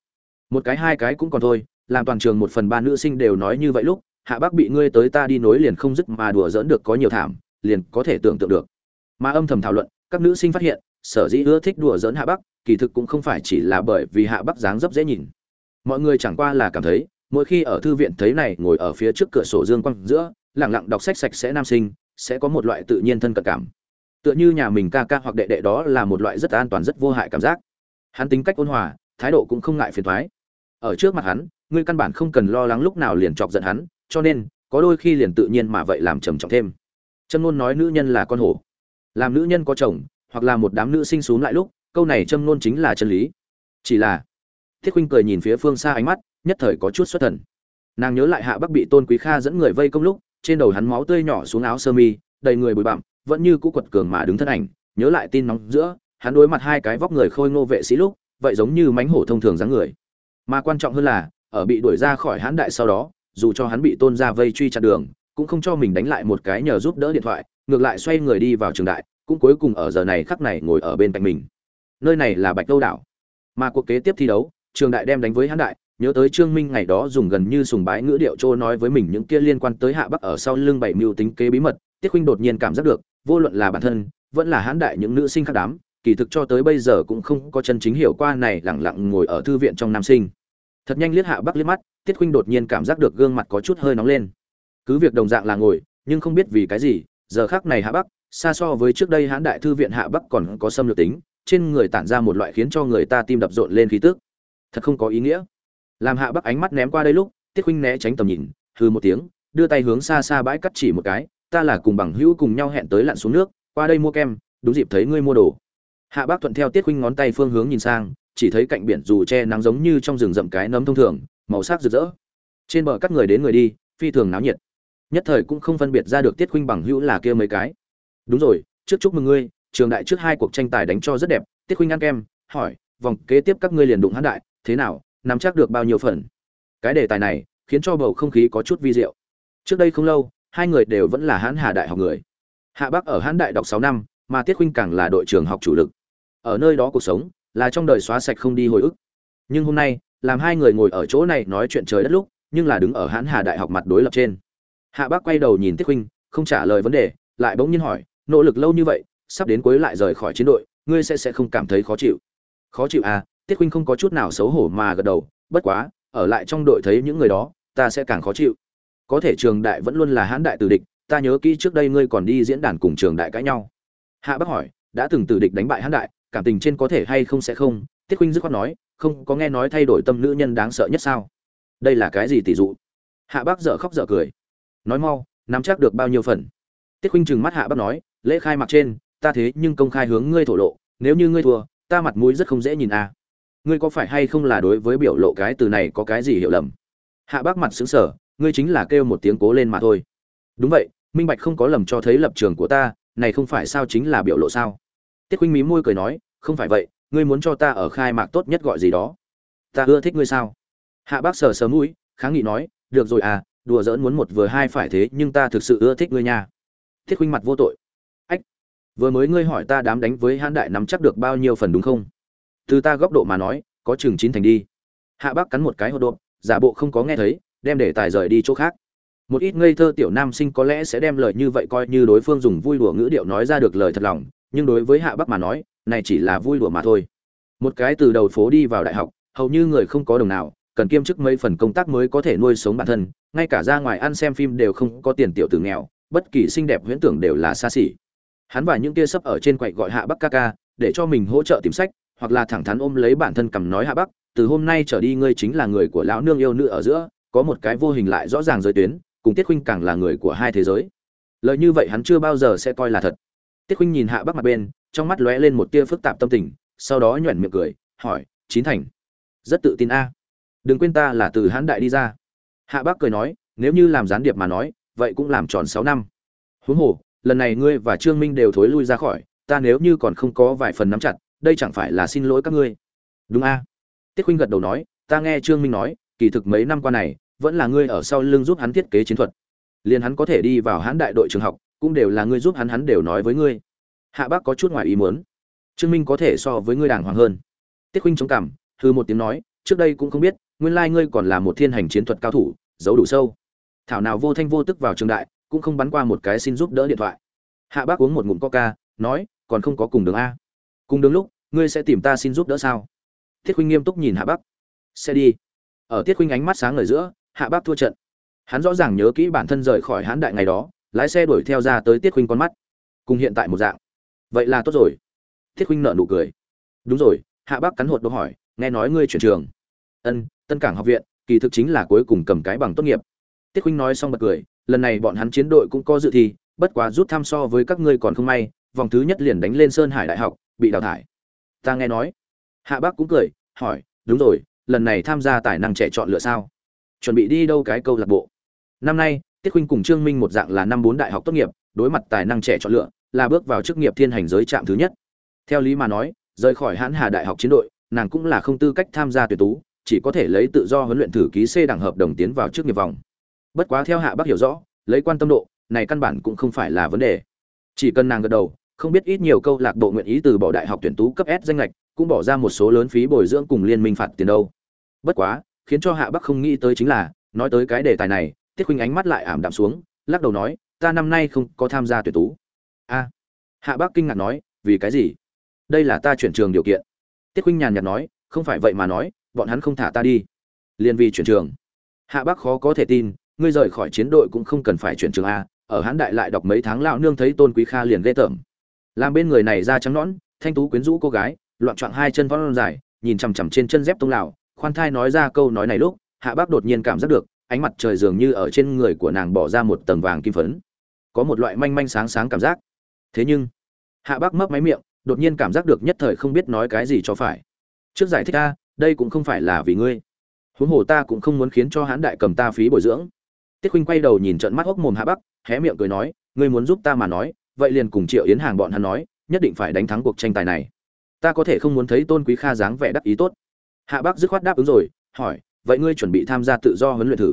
Một cái hai cái cũng còn thôi, làm toàn trường một phần ba nữ sinh đều nói như vậy lúc, hạ bắc bị ngươi tới ta đi nối liền không dứt mà đùa dỡn được có nhiều thảm, liền có thể tưởng tượng được. Mà âm thầm thảo luận, các nữ sinh phát hiện sở dĩ ưa thích đùa dỡn hạ bắc, kỳ thực cũng không phải chỉ là bởi vì hạ bắc dáng dấp dễ nhìn. Mọi người chẳng qua là cảm thấy, mỗi khi ở thư viện thấy này ngồi ở phía trước cửa sổ dương quang giữa lẳng lặng đọc sách sạch sẽ nam sinh, sẽ có một loại tự nhiên thân cận cảm. Tựa như nhà mình ca ca hoặc đệ đệ đó là một loại rất an toàn, rất vô hại cảm giác. Hắn tính cách ôn hòa, thái độ cũng không ngại phiền thoái ở trước mặt hắn, ngươi căn bản không cần lo lắng lúc nào liền chọc giận hắn, cho nên, có đôi khi liền tự nhiên mà vậy làm trầm trọng thêm. Chân ngôn nói nữ nhân là con hổ. Làm nữ nhân có chồng hoặc là một đám nữ sinh xuống lại lúc, câu này trâm ngôn chính là chân lý. Chỉ là, thiết huynh cười nhìn phía phương xa ánh mắt, nhất thời có chút xuất thần. Nàng nhớ lại hạ bắc bị tôn quý kha dẫn người vây công lúc, trên đầu hắn máu tươi nhỏ xuống áo sơ mi, đầy người bụi bặm, vẫn như cũ quật cường mà đứng thân ảnh, nhớ lại tin nóng giữa, hắn đối mặt hai cái vóc người khôi ngô vệ sĩ lúc, vậy giống như mánh hổ thông thường dáng người. Mà quan trọng hơn là, ở bị đuổi ra khỏi hãn đại sau đó, dù cho hắn bị tôn ra vây truy chặn đường, cũng không cho mình đánh lại một cái nhờ giúp đỡ điện thoại, ngược lại xoay người đi vào trường đại cũng cuối cùng ở giờ này khắc này ngồi ở bên cạnh mình. Nơi này là bạch đâu đảo. Mà cuộc kế tiếp thi đấu, trường đại đem đánh với hãn đại, nhớ tới trương minh ngày đó dùng gần như sùng bái ngữ điệu trô nói với mình những kia liên quan tới hạ bắc ở sau lưng bảy mưu tính kế bí mật, tiết huynh đột nhiên cảm giác được, vô luận là bản thân, vẫn là hãn đại những nữ sinh khác đám, kỳ thực cho tới bây giờ cũng không có chân chính hiểu qua này lẳng lặng ngồi ở thư viện trong nam sinh. Thật nhanh liếc hạ bắc liếc mắt, tiết huynh đột nhiên cảm giác được gương mặt có chút hơi nóng lên. Cứ việc đồng dạng là ngồi, nhưng không biết vì cái gì, giờ khác này hạ bắc xa so với trước đây hãn đại thư viện hạ bắc còn có xâm lược tính, trên người tản ra một loại khiến cho người ta tim đập rộn lên khí tức. Thật không có ý nghĩa. Làm hạ bắc ánh mắt ném qua đây lúc, tiết huynh né tránh tầm nhìn hư một tiếng, đưa tay hướng xa xa bãi cắt chỉ một cái, ta là cùng bằng hữu cùng nhau hẹn tới lặn xuống nước, qua đây mua kem, đúng dịp thấy ngươi mua đồ. Hạ bác thuận theo tiết huynh ngón tay phương hướng nhìn sang, chỉ thấy cạnh biển dù che nắng giống như trong rừng rậm cái nấm thông thường, màu sắc rực rỡ. Trên bờ các người đến người đi, phi thường náo nhiệt. Nhất thời cũng không phân biệt ra được tiết huynh bằng hữu là kia mấy cái đúng rồi, trước chúc mừng ngươi, trường đại trước hai cuộc tranh tài đánh cho rất đẹp, tiết huynh ăn kem, hỏi, vòng kế tiếp các ngươi liền đụng hãn đại, thế nào, nắm chắc được bao nhiêu phần? Cái đề tài này khiến cho bầu không khí có chút vi diệu. Trước đây không lâu, hai người đều vẫn là hãn hà đại học người. Hạ bắc ở hãn đại đọc sáu năm, mà tiết huynh càng là đội trường học chủ lực. Ở nơi đó cuộc sống, là trong đời xóa sạch không đi hồi ức. Nhưng hôm nay, làm hai người ngồi ở chỗ này nói chuyện trời đất lúc, nhưng là đứng ở hãn hà đại học mặt đối lập trên. Hạ bác quay đầu nhìn tiết huynh không trả lời vấn đề, lại bỗng nhiên hỏi nỗ lực lâu như vậy, sắp đến cuối lại rời khỏi chiến đội, ngươi sẽ sẽ không cảm thấy khó chịu. Khó chịu à tiết huynh không có chút nào xấu hổ mà gật đầu, bất quá, ở lại trong đội thấy những người đó, ta sẽ càng khó chịu. Có thể trường đại vẫn luôn là hãn đại tử địch, ta nhớ kỹ trước đây ngươi còn đi diễn đàn cùng trường đại cãi nhau. Hạ bác hỏi, đã từng tử địch đánh bại hãn đại, cảm tình trên có thể hay không sẽ không? Tiết huynh dứt khoát nói, không, có nghe nói thay đổi tâm nữ nhân đáng sợ nhất sao? Đây là cái gì tỷ dụ? Hạ bác dở khóc dở cười. Nói mau, nắm chắc được bao nhiêu phần? Tiết huynh trừng mắt hạ bác nói lễ khai mạc trên, ta thế nhưng công khai hướng ngươi thổ lộ, nếu như ngươi thua, ta mặt mũi rất không dễ nhìn à. ngươi có phải hay không là đối với biểu lộ cái từ này có cái gì hiểu lầm? Hạ bác mặt xứng sở ngươi chính là kêu một tiếng cố lên mà thôi. Đúng vậy, minh bạch không có lầm cho thấy lập trường của ta, này không phải sao chính là biểu lộ sao? Tiết huynh mí môi cười nói, không phải vậy, ngươi muốn cho ta ở khai mạc tốt nhất gọi gì đó. Ta ưa thích ngươi sao? Hạ bác sờ sờ mũi, kháng nghị nói, được rồi à đùa giỡn muốn một vừa hai phải thế, nhưng ta thực sự ưa thích ngươi nha. Thiết huynh mặt vô tội vừa mới ngươi hỏi ta đám đánh với hãn đại nắm chắc được bao nhiêu phần đúng không? Từ ta góc độ mà nói, có chừng chín thành đi. Hạ bác cắn một cái hô độp giả bộ không có nghe thấy, đem để tài rời đi chỗ khác. Một ít ngây thơ tiểu nam sinh có lẽ sẽ đem lời như vậy coi như đối phương dùng vui đùa ngữ điệu nói ra được lời thật lòng, nhưng đối với hạ bắc mà nói, này chỉ là vui đùa mà thôi. Một cái từ đầu phố đi vào đại học, hầu như người không có đồng nào, cần kiêm chức mấy phần công tác mới có thể nuôi sống bản thân, ngay cả ra ngoài ăn xem phim đều không có tiền tiểu tử nghèo, bất kỳ xinh đẹp huyễn tưởng đều là xa xỉ hắn và những kia sấp ở trên quậy gọi hạ bắc ca ca, để cho mình hỗ trợ tìm sách, hoặc là thẳng thắn ôm lấy bản thân cầm nói hạ bắc, từ hôm nay trở đi ngươi chính là người của lão nương yêu nữ ở giữa, có một cái vô hình lại rõ ràng giới tuyến, cùng tiết khuynh càng là người của hai thế giới. Lời như vậy hắn chưa bao giờ sẽ coi là thật. Tiết khuynh nhìn hạ bắc mặt bên, trong mắt lóe lên một tia phức tạp tâm tình, sau đó nhoẻn miệng cười, hỏi, chín thành, rất tự tin a. Đừng quên ta là từ hãn đại đi ra. Hạ bắc cười nói, nếu như làm gián điệp mà nói, vậy cũng làm tròn sáu năm. Huống hồ lần này ngươi và trương minh đều thối lui ra khỏi, ta nếu như còn không có vài phần nắm chặt, đây chẳng phải là xin lỗi các ngươi. Đúng a? Tiết huynh gật đầu nói, ta nghe trương minh nói, kỳ thực mấy năm qua này, vẫn là ngươi ở sau lưng giúp hắn thiết kế chiến thuật. Liền hắn có thể đi vào hãn đại đội trường học, cũng đều là ngươi giúp hắn hắn đều nói với ngươi. Hạ bác có chút ngoài ý muốn. Trương minh có thể so với ngươi đàng hoàng hơn. Tiết huynh chống cảm hư một tiếng nói, trước đây cũng không biết, nguyên lai ngươi còn là một thiên hành chiến thuật cao thủ, giấu đủ sâu. Thảo nào vô thanh vô tức vào trường đại cũng không bắn qua một cái xin giúp đỡ điện thoại. Hạ bác uống một ngụm coca, nói, còn không có cùng đường a. Cùng đường lúc, ngươi sẽ tìm ta xin giúp đỡ sao? Tiết khuynh nghiêm túc nhìn hạ bác. Sẽ đi. Ở tiết khuynh ánh mắt sáng ở giữa, hạ bác thua trận. Hắn rõ ràng nhớ kỹ bản thân rời khỏi hán đại ngày đó, lái xe đuổi theo ra tới tiết khuynh con mắt. Cùng hiện tại một dạng. Vậy là tốt rồi. Thiết huynh nợ nụ cười. Đúng rồi. Hạ bác cắn hột đố hỏi, nghe nói ngươi chuyển trường. Ân, tân cảng học viện, kỳ thực chính là cuối cùng cầm cái bằng tốt nghiệp. Tiết huynh nói xong bật cười lần này bọn hắn chiến đội cũng có dự thi, bất quá rút thăm so với các ngươi còn không may, vòng thứ nhất liền đánh lên sơn hải đại học, bị đào thải. Ta nghe nói. Hạ bác cũng cười, hỏi, đúng rồi, lần này tham gia tài năng trẻ chọn lựa sao? Chuẩn bị đi đâu cái câu lạc bộ? Năm nay, tiết huynh cùng trương minh một dạng là năm bốn đại học tốt nghiệp, đối mặt tài năng trẻ chọn lựa, là bước vào chức nghiệp thiên hành giới trạm thứ nhất. Theo lý mà nói, rời khỏi hãn hà đại học chiến đội, nàng cũng là không tư cách tham gia tuyển tú, chỉ có thể lấy tự do huấn luyện thử ký C đẳng hợp đồng tiến vào chức nghiệp vòng. Bất quá theo Hạ Bắc hiểu rõ, lấy quan tâm độ, này căn bản cũng không phải là vấn đề. Chỉ cần nàng gật đầu, không biết ít nhiều câu lạc bộ nguyện ý từ bỏ đại học tuyển tú cấp S danh ngạch, cũng bỏ ra một số lớn phí bồi dưỡng cùng liên minh phạt tiền đâu. Bất quá, khiến cho Hạ Bắc không nghĩ tới chính là, nói tới cái đề tài này, Tiết Khuynh ánh mắt lại ảm đạm xuống, lắc đầu nói, ta năm nay không có tham gia tuyển tú. A. Hạ Bắc kinh ngạc nói, vì cái gì? Đây là ta chuyển trường điều kiện. Tiết Khuynh nhàn nhạt nói, không phải vậy mà nói, bọn hắn không thả ta đi liền vì chuyển trường hạ bác khó có thể tin ngươi rời khỏi chiến đội cũng không cần phải chuyển trường a, ở hán đại lại đọc mấy tháng lão nương thấy tôn quý kha liền ghê tởm. Làm bên người này da trắng nõn, thanh tú quyến rũ cô gái, loạn trọn hai chân vón dài, nhìn chằm chằm trên chân dép tông lão, khoan thai nói ra câu nói này lúc, hạ bác đột nhiên cảm giác được, ánh mặt trời dường như ở trên người của nàng bỏ ra một tầng vàng kim phấn. Có một loại manh manh sáng sáng cảm giác. Thế nhưng, hạ bác mấp máy miệng, đột nhiên cảm giác được nhất thời không biết nói cái gì cho phải. Trước giải thích a, đây cũng không phải là vì ngươi. Huống hồ ta cũng không muốn khiến cho hãn đại cầm ta phí bồi dưỡng tiết khuynh quay đầu nhìn trận mắt hốc mồm hạ bắc, hé miệng cười nói, ngươi muốn giúp ta mà nói, vậy liền cùng triệu yến hàng bọn hắn nói, nhất định phải đánh thắng cuộc tranh tài này. Ta có thể không muốn thấy tôn quý kha dáng vẻ đắc ý tốt. Hạ bắc dứt khoát đáp ứng rồi, hỏi, vậy ngươi chuẩn bị tham gia tự do huấn luyện thử?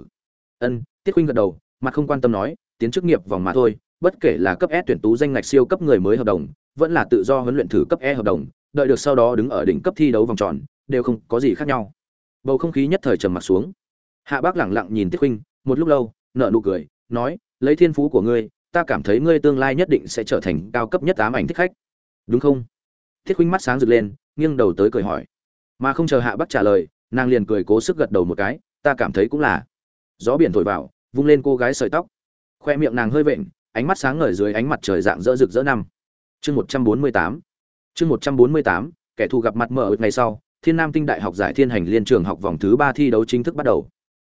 Ân. Tiết khuynh gật đầu, mặt không quan tâm nói, tiến chức nghiệp vòng mà thôi, bất kể là cấp S tuyển tú danh ngạch siêu cấp người mới hợp đồng, vẫn là tự do huấn luyện thử cấp E hợp đồng, đợi được sau đó đứng ở đỉnh cấp thi đấu vòng tròn, đều không có gì khác nhau. Bầu không khí nhất thời trầm mặc xuống. Hạ bác lẳng lặng nhìn tiết khuynh, một lúc lâu nợ nụ cười nói lấy thiên phú của ngươi ta cảm thấy ngươi tương lai nhất định sẽ trở thành cao cấp nhất ám ảnh thích khách. Đúng không? Thiết khuynh mắt sáng rực lên nghiêng đầu tới cười hỏi. Mà không chờ hạ bắc trả lời nàng liền cười cố sức gật đầu một cái ta cảm thấy cũng là. Gió biển thổi vào vung lên cô gái sợi tóc. Khoe miệng nàng hơi vện ánh mắt sáng ngời dưới ánh mặt trời dạng rỡ rực rỡ năm. Chương một trăm bốn mươi tám. Chương một trăm bốn mươi tám kẻ thù gặp mặt mở ngày sau Thiên Nam Tinh Đại học giải Thiên Hành Liên trường học vòng thứ ba thi đấu chính thức bắt đầu.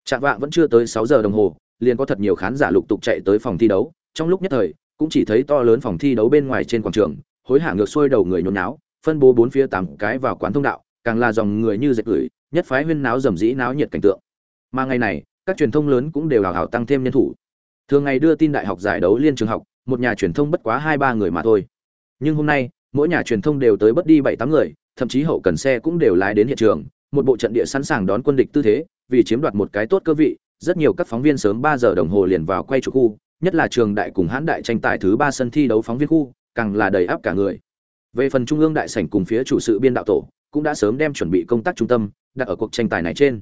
Trạng vạng vẫn chưa tới sáu giờ đồng hồ, liền có thật nhiều khán giả lục tục chạy tới phòng thi đấu, trong lúc nhất thời, cũng chỉ thấy to lớn phòng thi đấu bên ngoài trên quảng trường, hối hả ngược xuôi đầu người nhốn náo, phân bố bốn phía tám cái vào quán thông đạo, càng là dòng người như dệt gửi, nhất phái huyên náo rầm rĩ náo nhiệt cảnh tượng. Mà ngày này, các truyền thông lớn cũng đều hào hào tăng thêm nhân thủ. Thường ngày đưa tin đại học giải đấu liên trường học, một nhà truyền thông bất quá hai ba người mà thôi. Nhưng hôm nay, mỗi nhà truyền thông đều tới bất đi bảy tám người, thậm chí hậu cần xe cũng đều lái đến hiện trường, một bộ trận địa sẵn sàng đón quân địch tư thế, vì chiếm đoạt một cái tốt cơ vị, rất nhiều các phóng viên sớm 3 giờ đồng hồ liền vào quay chụp khu, nhất là trường đại cùng hãn đại tranh tài thứ 3 sân thi đấu phóng viên khu, càng là đầy áp cả người. Về phần trung ương đại sảnh cùng phía chủ sự biên đạo tổ, cũng đã sớm đem chuẩn bị công tác trung tâm đặt ở cuộc tranh tài này trên.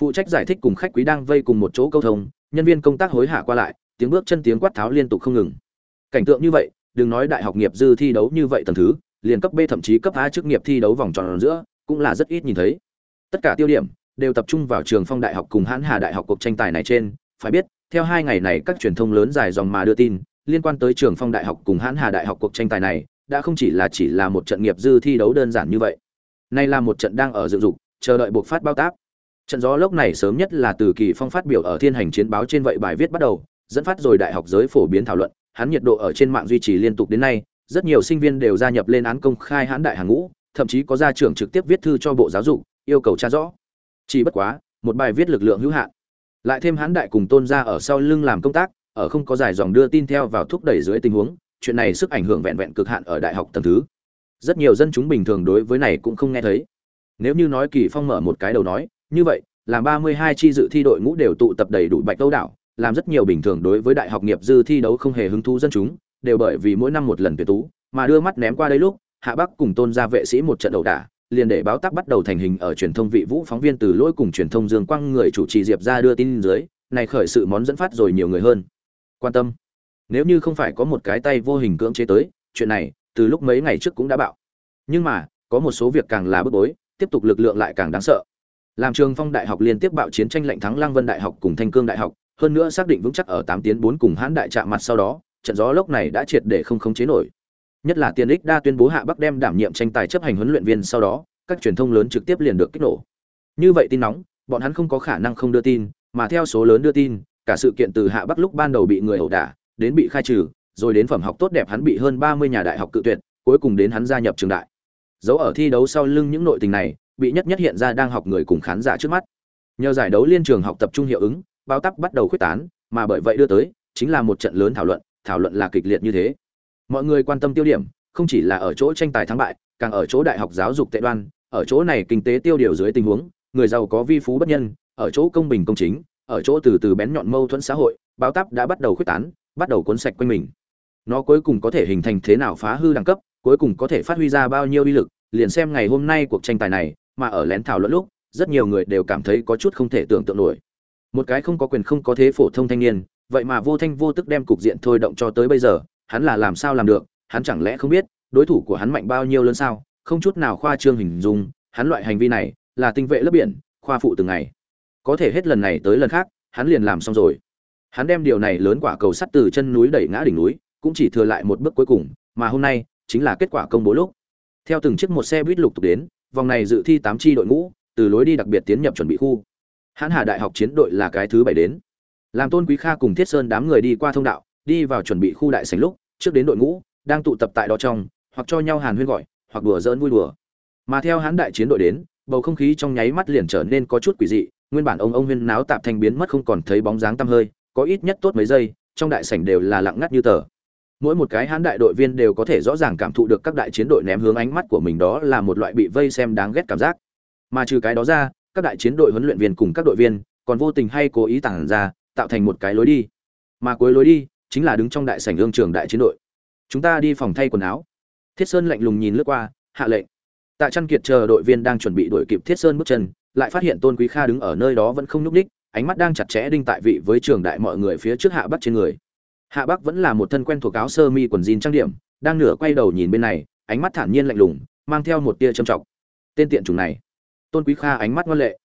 Phụ trách giải thích cùng khách quý đang vây cùng một chỗ câu thông, nhân viên công tác hối hả qua lại, tiếng bước chân tiếng quát tháo liên tục không ngừng. Cảnh tượng như vậy, đừng nói đại học nghiệp dư thi đấu như vậy tầng thứ, liền cấp B thậm chí cấp A chức nghiệp thi đấu vòng tròn giữa, cũng là rất ít nhìn thấy. Tất cả tiêu điểm đều tập trung vào Trường Phong Đại học cùng Hãn Hà Đại học cuộc tranh tài này trên, phải biết, theo hai ngày này các truyền thông lớn dài dòng mà đưa tin, liên quan tới Trường Phong Đại học cùng Hãn Hà Đại học cuộc tranh tài này, đã không chỉ là chỉ là một trận nghiệp dư thi đấu đơn giản như vậy. Nay là một trận đang ở dự dục, chờ đợi buộc phát bao tác Trận gió lốc này sớm nhất là từ Kỳ Phong phát biểu ở Thiên Hành Chiến báo trên vậy bài viết bắt đầu, dẫn phát rồi đại học giới phổ biến thảo luận, hắn nhiệt độ ở trên mạng duy trì liên tục đến nay, rất nhiều sinh viên đều gia nhập lên án công khai hãn đại hàng ngũ thậm chí có gia trưởng trực tiếp viết thư cho bộ giáo dục yêu cầu tra rõ chỉ bất quá một bài viết lực lượng hữu hạn. Lại thêm hán đại cùng tôn gia ở sau lưng làm công tác ở không có giải dòng đưa tin theo vào thúc đẩy dưới tình huống chuyện này sức ảnh hưởng vẹn vẹn cực hạn ở đại học tầng thứ. Rất nhiều dân chúng bình thường đối với này cũng không nghe thấy. Nếu như nói kỳ phong mở một cái đầu nói như vậy làm 32 chi dự thi đội ngũ đều tụ tập đầy đủ bạch đâu đảo làm rất nhiều bình thường đối với đại học nghiệp dư thi đấu không hề hứng thú dân chúng đều bởi vì mỗi năm một lần tuyệt tú, mà đưa mắt ném qua đây lúc, Hạ Bắc cùng Tôn gia vệ sĩ một trận đầu đả, liền để báo tác bắt đầu thành hình ở truyền thông vị vũ phóng viên từ lỗi cùng truyền thông Dương Quang người chủ trì Diệp ra đưa tin dưới, này khởi sự món dẫn phát rồi nhiều người hơn. Quan tâm. Nếu như không phải có một cái tay vô hình cưỡng chế tới, chuyện này từ lúc mấy ngày trước cũng đã bạo. Nhưng mà, có một số việc càng là bức bối, tiếp tục lực lượng lại càng đáng sợ. Làm Trường Phong Đại học liên tiếp bạo chiến tranh lệnh thắng lang Vân Đại học cùng Thanh Cương Đại học, hơn nữa xác định vững chắc ở tám tiến bốn cùng Hán Đại chạm mặt sau đó, trận gió lốc này đã triệt để không khống chế nổi. Nhất là Tiền Ích đa tuyên bố Hạ Bắc đem đảm nhiệm tranh tài chấp hành huấn luyện viên sau đó, các truyền thông lớn trực tiếp liền được kích nổ. Như vậy tin nóng bọn hắn không có khả năng không đưa tin mà theo số lớn đưa tin cả sự kiện từ hạ bắc lúc ban đầu bị người ẩu đả đến bị khai trừ rồi đến phẩm học tốt đẹp hắn bị hơn ba mươi nhà đại học cự tuyệt cuối cùng đến hắn gia nhập trường đại. Dấu ở thi đấu sau lưng những nội tình này bị nhất nhất hiện ra đang học người cùng khán giả trước mắt. Nhờ giải đấu liên trường học tập trung hiệu ứng báo tắc bắt đầu khuếch tán mà bởi vậy đưa tới chính là một trận lớn thảo luận thảo luận là kịch liệt như thế mọi người quan tâm tiêu điểm, không chỉ là ở chỗ tranh tài thắng bại, càng ở chỗ đại học giáo dục tệ đoan, ở chỗ này kinh tế tiêu điều dưới tình huống, người giàu có vi phú bất nhân, ở chỗ công bình công chính, ở chỗ từ từ bén nhọn mâu thuẫn xã hội, báo táp đã bắt đầu khuếch tán, bắt đầu cuốn sạch quanh mình. Nó cuối cùng có thể hình thành thế nào phá hư đẳng cấp, cuối cùng có thể phát huy ra bao nhiêu uy lực, liền xem ngày hôm nay cuộc tranh tài này, mà ở lén thảo luận lúc, rất nhiều người đều cảm thấy có chút không thể tưởng tượng nổi. Một cái không có quyền không có thế phổ thông thanh niên, vậy mà vô thanh vô tức đem cục diện thôi động cho tới bây giờ hắn là làm sao làm được, hắn chẳng lẽ không biết, đối thủ của hắn mạnh bao nhiêu lớn sao? Không chút nào khoa trương hình dung, hắn loại hành vi này là tinh vệ lớp biển, khoa phụ từng ngày. Có thể hết lần này tới lần khác, hắn liền làm xong rồi. Hắn đem điều này lớn quả cầu sắt từ chân núi đẩy ngã đỉnh núi, cũng chỉ thừa lại một bước cuối cùng, mà hôm nay chính là kết quả công bố lúc. Theo từng chiếc một xe buýt lục tục đến, vòng này dự thi tám chi đội ngũ, từ lối đi đặc biệt tiến nhập chuẩn bị khu. Hắn hà đại học chiến đội là cái thứ bảy đến. Làm tôn quý kha cùng thiết sơn đám người đi qua thông đạo đi vào chuẩn bị khu đại sảnh lúc, trước đến đội ngũ, đang tụ tập tại đó trong, hoặc cho nhau hàn huyên gọi, hoặc đùa giỡn vui đùa. Mà theo hán đại chiến đội đến, bầu không khí trong nháy mắt liền trở nên có chút quỷ dị, nguyên bản ông ông huyên náo tạp thành biến mất không còn thấy bóng dáng tăm hơi, có ít nhất tốt mấy giây, trong đại sảnh đều là lặng ngắt như tờ. Mỗi một cái hán đại đội viên đều có thể rõ ràng cảm thụ được các đại chiến đội ném hướng ánh mắt của mình đó là một loại bị vây xem đáng ghét cảm giác. Mà trừ cái đó ra, các đại chiến đội huấn luyện viên cùng các đội viên còn vô tình hay cố ý tản ra, tạo thành một cái lối đi. Mà cuối lối đi chính là đứng trong đại sảnh ương trường đại chiến đội. Chúng ta đi phòng thay quần áo. Thiết sơn lạnh lùng nhìn lướt qua, hạ lệnh. Tạ trăn kiệt chờ đội viên đang chuẩn bị đuổi kịp thiết sơn bước chân, lại phát hiện tôn quý kha đứng ở nơi đó vẫn không nhúc ních ánh mắt đang chặt chẽ đinh tại vị với trường đại mọi người phía trước hạ bắc trên người. Hạ bắc vẫn là một thân quen thuộc áo sơ mi quần jean trang điểm, đang nửa quay đầu nhìn bên này, ánh mắt thản nhiên lạnh lùng, mang theo một tia trầm trọng. Tên tiện chủng này. Tôn quý kha ánh mắt ngoan lệ.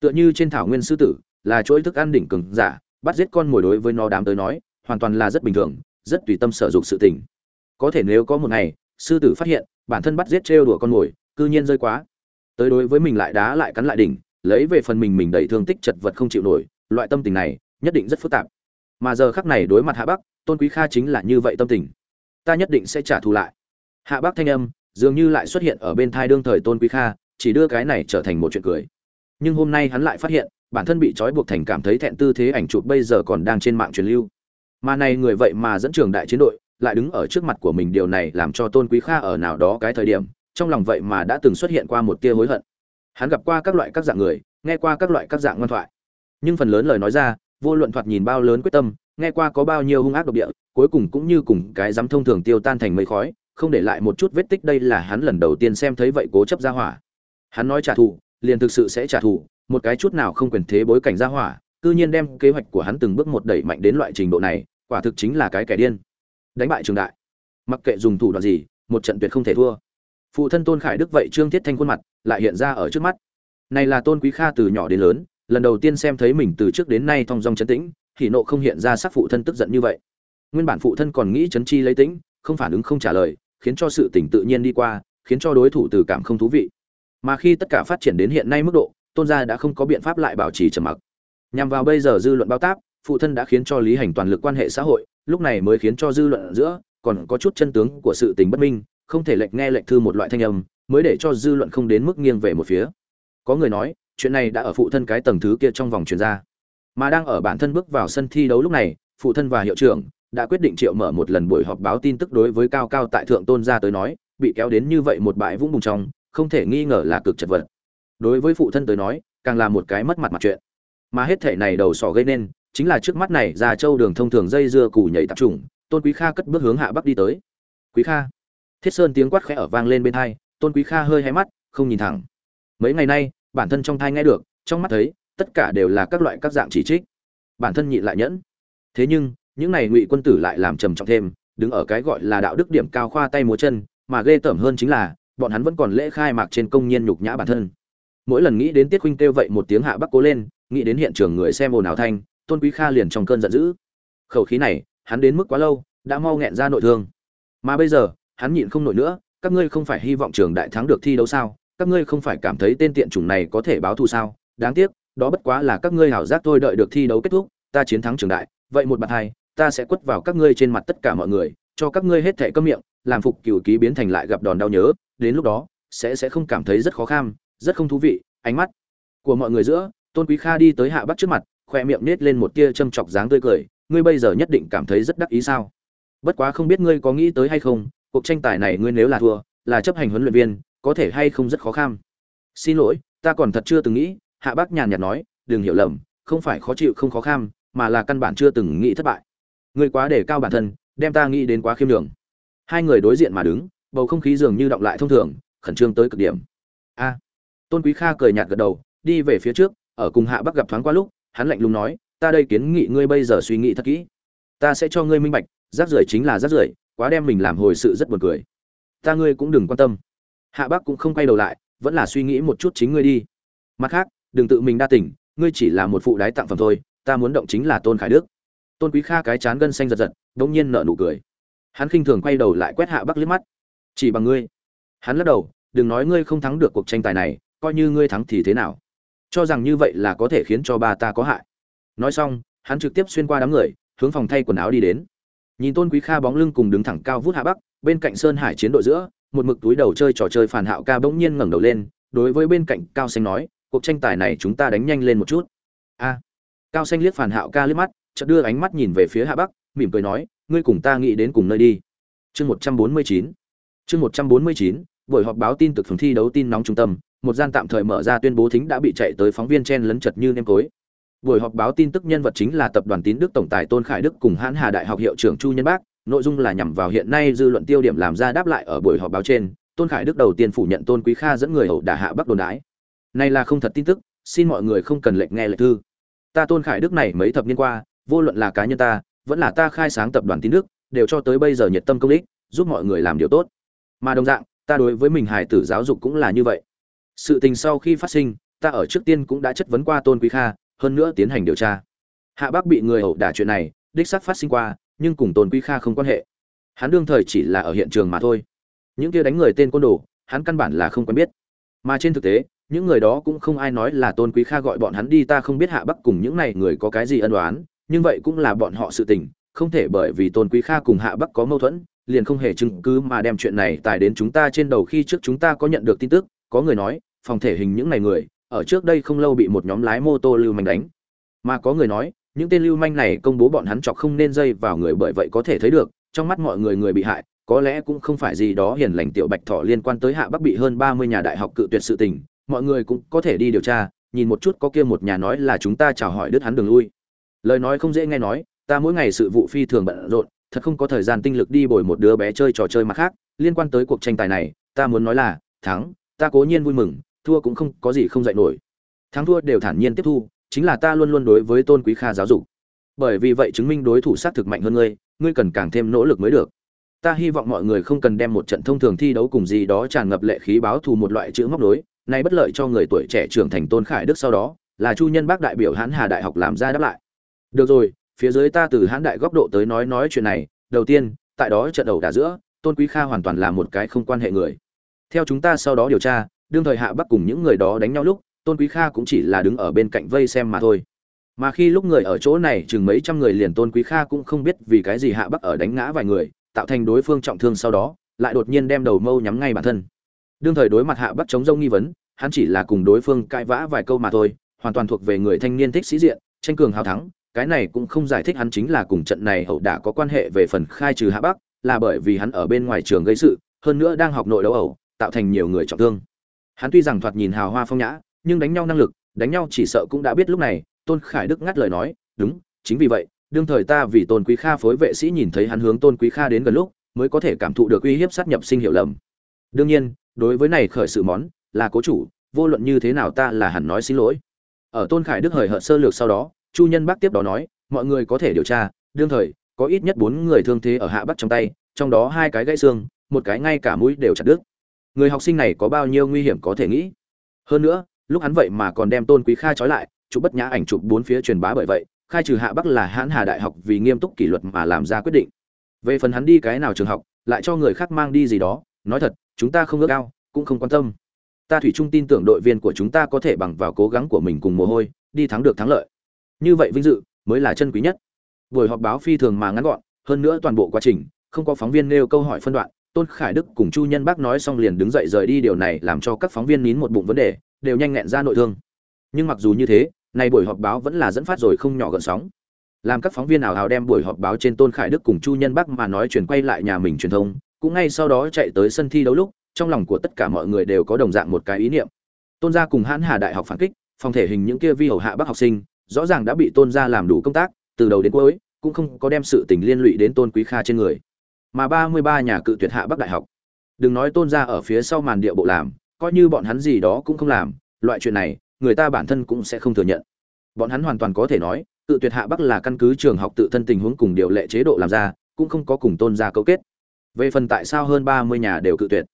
Tựa như trên thảo nguyên sư tử, là chuỗi thức ăn đỉnh cường giả, bắt giết con mồi đối với nó đám tới nói hoàn toàn là rất bình thường, rất tùy tâm sở dục sự tình. Có thể nếu có một ngày, sư tử phát hiện, bản thân bắt giết trêu đùa con mồi, cư nhiên rơi quá. Tới đối với mình lại đá lại cắn lại đỉnh, lấy về phần mình mình đầy thương tích chật vật không chịu nổi, loại tâm tình này, nhất định rất phức tạp. Mà giờ khắc này đối mặt hạ bắc, tôn quý kha chính là như vậy tâm tình. Ta nhất định sẽ trả thù lại. Hạ bắc thanh âm, dường như lại xuất hiện ở bên thai đương thời tôn quý kha, chỉ đưa cái này trở thành một chuyện cười. Nhưng hôm nay hắn lại phát hiện, bản thân bị trói buộc thành cảm thấy thẹn tư thế ảnh chụp bây giờ còn đang trên mạng truyền lưu mà này người vậy mà dẫn trường đại chiến đội, lại đứng ở trước mặt của mình, điều này làm cho tôn quý kha ở nào đó cái thời điểm, trong lòng vậy mà đã từng xuất hiện qua một tia hối hận. Hắn gặp qua các loại các dạng người, nghe qua các loại các dạng ngoan thoại. Nhưng phần lớn lời nói ra, vô luận thoạt nhìn bao lớn quyết tâm, nghe qua có bao nhiêu hung ác độc địa, cuối cùng cũng như cùng cái dám thông thường tiêu tan thành mây khói, không để lại một chút vết tích, đây là hắn lần đầu tiên xem thấy vậy cố chấp ra hỏa. Hắn nói trả thù, liền thực sự sẽ trả thù, một cái chút nào không quyền thế bối cảnh ra hỏa, cư nhiên đem kế hoạch của hắn từng bước một đẩy mạnh đến loại trình độ này quả thực chính là cái kẻ điên. Đánh bại trường đại. Mặc kệ dùng thủ đoạn gì, một trận tuyệt không thể thua. Phụ thân tôn khải đức vậy trương thiết thanh khuôn mặt, lại hiện ra ở trước mắt. Này là tôn quý kha từ nhỏ đến lớn, lần đầu tiên xem thấy mình từ trước đến nay thong dong chấn tĩnh, thì nộ không hiện ra sắc phụ thân tức giận như vậy. Nguyên bản phụ thân còn nghĩ chấn chi lấy tĩnh, không phản ứng không trả lời, khiến cho sự tỉnh tự nhiên đi qua, khiến cho đối thủ từ cảm không thú vị. Mà khi tất cả phát triển đến hiện nay mức độ, tôn gia đã không có biện pháp lại bảo trì trầm mặc. Nhằm vào bây giờ dư luận bao táp phụ thân đã khiến cho lý hành toàn lực quan hệ xã hội, lúc này mới khiến cho dư luận giữa còn có chút chân tướng của sự tình bất minh, không thể lệch nghe lệch thư một loại thanh âm, mới để cho dư luận không đến mức nghiêng về một phía. Có người nói, chuyện này đã ở phụ thân cái tầng thứ kia trong vòng chuyển ra, mà đang ở bản thân bước vào sân thi đấu lúc này, phụ thân và hiệu trưởng đã quyết định triệu mở một lần buổi họp báo tin tức đối với cao cao tại thượng tôn gia tới nói, bị kéo đến như vậy một bãi vũng bùng trong, không thể nghi ngờ là cực chật vật. Đối với phụ thân tới nói, càng là một cái mất mặt mặt chuyện. Mà hết thể này đầu sỏ gây nên chính là trước mắt này ra châu đường thông thường dây dưa củ nhảy tạp trùng, tôn quý kha cất bước hướng hạ bắc đi tới. Quý kha. Thiết sơn tiếng quát khẽ ở vang lên bên thai tôn quý kha hơi hay mắt, không nhìn thẳng. Mấy ngày nay, bản thân trong thai nghe được, trong mắt thấy, tất cả đều là các loại các dạng chỉ trích. Bản thân nhịn lại nhẫn. Thế nhưng, những này ngụy quân tử lại làm trầm trọng thêm, đứng ở cái gọi là đạo đức điểm cao khoa tay múa chân, mà ghê tởm hơn chính là, bọn hắn vẫn còn lễ khai mạc trên công nhiên nhục nhã bản thân. Mỗi lần nghĩ đến tiết huynh kêu vậy một tiếng hạ bắc cố lên, nghĩ đến hiện trường người xem ồn ào thanh tôn quý kha liền trong cơn giận dữ. Khẩu khí này, hắn đến mức quá lâu, đã mau nghẹn ra nội thương. Mà bây giờ, hắn nhịn không nổi nữa, các ngươi không phải hy vọng trường đại thắng được thi đấu sao? Các ngươi không phải cảm thấy tên tiện chủng này có thể báo thù sao? Đáng tiếc, đó bất quá là các ngươi hảo giác thôi đợi được thi đấu kết thúc, ta chiến thắng trường đại, vậy một mặt hai, ta sẽ quất vào các ngươi trên mặt tất cả mọi người, cho các ngươi hết thệ cơm miệng, làm phục cửu ký biến thành lại gặp đòn đau nhớ, đến lúc đó, sẽ sẽ không cảm thấy rất khó khăn rất không thú vị, ánh mắt của mọi người giữa, tôn quý kha đi tới hạ bắc trước mặt khoe miệng nết lên một tia châm chọc dáng tươi cười, ngươi bây giờ nhất định cảm thấy rất đắc ý sao? Bất quá không biết ngươi có nghĩ tới hay không, cuộc tranh tài này ngươi nếu là thua, là chấp hành huấn luyện viên, có thể hay không rất khó khăn xin lỗi, ta còn thật chưa từng nghĩ, hạ bác nhàn nhạt nói, đừng hiểu lầm, không phải khó chịu không khó khăn mà là căn bản chưa từng nghĩ thất bại. Ngươi quá để cao bản thân, đem ta nghĩ đến quá khiêm đường hai người đối diện mà đứng, bầu không khí dường như động lại thông thường, khẩn trương tới cực điểm. A. Tôn quý kha cười nhạt gật đầu, đi về phía trước, ở cùng hạ bắc gặp thoáng qua lúc hắn lạnh lùng nói, ta đây kiến nghị ngươi bây giờ suy nghĩ thật kỹ. Ta sẽ cho ngươi minh bạch, rác rưởi chính là rác rưởi, quá đem mình làm hồi sự rất buồn cười. Ta ngươi cũng đừng quan tâm. Hạ bắc cũng không quay đầu lại, vẫn là suy nghĩ một chút chính ngươi đi. Mặt khác, đừng tự mình đa tỉnh ngươi chỉ là một phụ đái tặng phẩm thôi, ta muốn động chính là tôn khải đức. Tôn quý kha cái chán gân xanh giật giật, đống nhiên nở nụ cười. Hắn khinh thường quay đầu lại quét hạ bắc liếc mắt. Chỉ bằng ngươi. Hắn lắc đầu, đừng nói ngươi không thắng được cuộc tranh tài này, coi như ngươi thắng thì thế nào? Cho rằng như vậy là có thể khiến cho bà ta có hại. Nói xong, hắn trực tiếp xuyên qua đám người, hướng phòng thay quần áo đi đến. Nhìn tôn quý kha bóng lưng cùng đứng thẳng cao vút hạ bắc, bên cạnh sơn hải chiến đội giữa, một mực túi đầu chơi trò chơi phản hạo ca bỗng nhiên ngẩng đầu lên, đối với bên cạnh cao xanh nói, cuộc tranh tài này chúng ta đánh nhanh lên một chút. A. Cao xanh liếc phản hạo ca liếc mắt, chợt đưa ánh mắt nhìn về phía hạ bắc, mỉm cười nói, ngươi cùng ta nghĩ đến cùng nơi đi. Chương một trăm bốn mươi chín. Chương một trăm bốn mươi chín, buổi họp báo tin tức phòng thi đấu tin nóng trung tâm một gian tạm thời mở ra tuyên bố thính đã bị chạy tới phóng viên chen lấn chật như nêm cối. Buổi họp báo tin tức nhân vật chính là tập đoàn tín đức tổng tài tôn khải đức cùng hãn hà đại học hiệu trưởng chu nhân bác. Nội dung là nhằm vào hiện nay dư luận tiêu điểm làm ra đáp lại ở buổi họp báo trên, tôn khải đức đầu tiên phủ nhận tôn quý kha dẫn người hậu đả hạ bắc đồn đái. Này là không thật tin tức, xin mọi người không cần lệnh nghe lệnh thư. Ta tôn khải đức này mấy thập niên qua, vô luận là cá nhân ta, vẫn là ta khai sáng tập đoàn tín đức, đều cho tới bây giờ nhiệt tâm công ích, giúp mọi người làm điều tốt. Mà đồng dạng, ta đối với mình hài tử giáo dục cũng là như vậy sự tình sau khi phát sinh, ta ở trước tiên cũng đã chất vấn qua tôn quý kha, hơn nữa tiến hành điều tra. Hạ bác bị người ẩu đả chuyện này, đích xác phát sinh qua, nhưng cùng tôn quý kha không quan hệ. Hắn đương thời chỉ là ở hiện trường mà thôi. Những kia đánh người tên côn đồ, hắn căn bản là không quen biết. Mà trên thực tế, những người đó cũng không ai nói là tôn quý kha gọi bọn hắn đi, ta không biết hạ bắc cùng những này người có cái gì ân đoán nhưng vậy cũng là bọn họ sự tình, không thể bởi vì tôn quý kha cùng hạ bắc có mâu thuẫn, liền không hề chứng cứ mà đem chuyện này tài đến chúng ta trên đầu khi trước chúng ta có nhận được tin tức có người nói, phòng thể hình những này người, ở trước đây không lâu bị một nhóm lái mô tô lưu manh đánh. Mà có người nói, những tên lưu manh này công bố bọn hắn chọc không nên dây vào người bởi vậy có thể thấy được, trong mắt mọi người người bị hại, có lẽ cũng không phải gì đó hiền lành tiểu bạch thọ liên quan tới hạ bắc bị hơn ba mươi nhà đại học cự tuyệt sự tình, mọi người cũng có thể đi điều tra, nhìn một chút có kia một nhà nói là chúng ta chào hỏi đứt hắn đường lui. Lời nói không dễ nghe nói, ta mỗi ngày sự vụ phi thường bận rộn, thật không có thời gian tinh lực đi bồi một đứa bé chơi trò chơi mặt khác, liên quan tới cuộc tranh tài này, ta muốn nói là, thắng ta cố nhiên vui mừng, thua cũng không có gì không dạy nổi. Thắng thua đều thản nhiên tiếp thu, chính là ta luôn luôn đối với tôn quý kha giáo dục. Bởi vì vậy chứng minh đối thủ sát thực mạnh hơn ngươi ngươi cần càng thêm nỗ lực mới được. Ta hy vọng mọi người không cần đem một trận thông thường thi đấu cùng gì đó tràn ngập lệ khí báo thù một loại chữ móc nối, nay bất lợi cho người tuổi trẻ trưởng thành tôn khải đức sau đó, là chu nhân bác đại biểu hãn hà đại học làm ra đáp lại. Được rồi, phía dưới ta từ hãn đại góc độ tới nói nói chuyện này, đầu tiên, tại đó trận đầu đả giữa, tôn quý kha hoàn toàn là một cái không quan hệ người theo chúng ta sau đó điều tra, đương thời hạ bắc cùng những người đó đánh nhau lúc, tôn quý kha cũng chỉ là đứng ở bên cạnh vây xem mà thôi. Mà khi lúc người ở chỗ này chừng mấy trăm người liền tôn quý kha cũng không biết vì cái gì hạ bắc ở đánh ngã vài người, tạo thành đối phương trọng thương sau đó, lại đột nhiên đem đầu mâu nhắm ngay bản thân. Đương thời đối mặt hạ bắc chống rông nghi vấn, hắn chỉ là cùng đối phương cãi vã vài câu mà thôi, hoàn toàn thuộc về người thanh niên thích sĩ diện, tranh cường hào thắng, cái này cũng không giải thích hắn chính là cùng trận này hậu đả có quan hệ về phần khai trừ hạ bắc, là bởi vì hắn ở bên ngoài trường gây sự, hơn nữa đang học nội đấu ẩu tạo thành nhiều người trọng thương. Hắn tuy rằng thoạt nhìn hào hoa phong nhã, nhưng đánh nhau năng lực, đánh nhau chỉ sợ cũng đã biết lúc này, tôn khải đức ngắt lời nói, đúng, chính vì vậy, đương thời ta vì tôn quý kha phối vệ sĩ nhìn thấy hắn hướng tôn quý kha đến gần lúc, mới có thể cảm thụ được uy hiếp sát nhập sinh hiệu lầm. Đương nhiên, đối với này khởi sự món, là cố chủ, vô luận như thế nào ta là hẳn nói xin lỗi. Ở tôn khải đức hời hợt sơ lược sau đó, chu nhân bác tiếp đó nói, mọi người có thể điều tra, đương thời, có ít nhất bốn người thương thế ở hạ bắc trong tay, trong đó hai cái gãy xương, một cái ngay cả mũi đều chặt đứt người học sinh này có bao nhiêu nguy hiểm có thể nghĩ. Hơn nữa, lúc hắn vậy mà còn đem tôn quý kha trói lại chụp bất nhã ảnh chụp bốn phía truyền bá bởi vậy, khai trừ hạ bắc là hãn hà đại học vì nghiêm túc kỷ luật mà làm ra quyết định. Về phần hắn đi cái nào trường học, lại cho người khác mang đi gì đó, nói thật, chúng ta không ước ao, cũng không quan tâm. Ta thủy chung tin tưởng đội viên của chúng ta có thể bằng vào cố gắng của mình cùng mồ hôi, đi thắng được thắng lợi. Như vậy vinh dự, mới là chân quý nhất. Buổi họp báo phi thường mà ngắn gọn, hơn nữa toàn bộ quá trình, không có phóng viên nêu câu hỏi phân đoạn tôn khải đức cùng chu nhân bác nói xong liền đứng dậy rời đi, điều này làm cho các phóng viên nín một bụng vấn đề, đều nhanh nhẹn ra nội thương. Nhưng mặc dù như thế nay buổi họp báo vẫn là dẫn phát rồi không nhỏ gợn sóng. Làm các phóng viên ảo hào đem buổi họp báo trên tôn khải đức cùng chu nhân bắc mà nói chuyển quay lại nhà mình truyền thông, cũng ngay sau đó chạy tới sân thi đấu lúc, trong lòng của tất cả mọi người đều có đồng dạng một cái ý niệm. Tôn gia cùng hãn hà đại học phản kích, phòng thể hình những kia vi hầu hạ bắc học sinh, rõ ràng đã bị tôn gia làm đủ công tác, từ đầu đến cuối, cũng không có đem sự tình liên lụy đến tôn quý kha trên người mà ba mươi ba nhà cự tuyệt hạ bắc đại học. Đừng nói tôn gia ở phía sau màn địa bộ làm, coi như bọn hắn gì đó cũng không làm, loại chuyện này, người ta bản thân cũng sẽ không thừa nhận. Bọn hắn hoàn toàn có thể nói tự tuyệt hạ bắc là căn cứ trường học tự thân tình huống cùng điều lệ chế độ làm ra, cũng không có cùng tôn gia cấu kết. Về phần tại sao hơn ba mươi nhà đều cự tuyệt?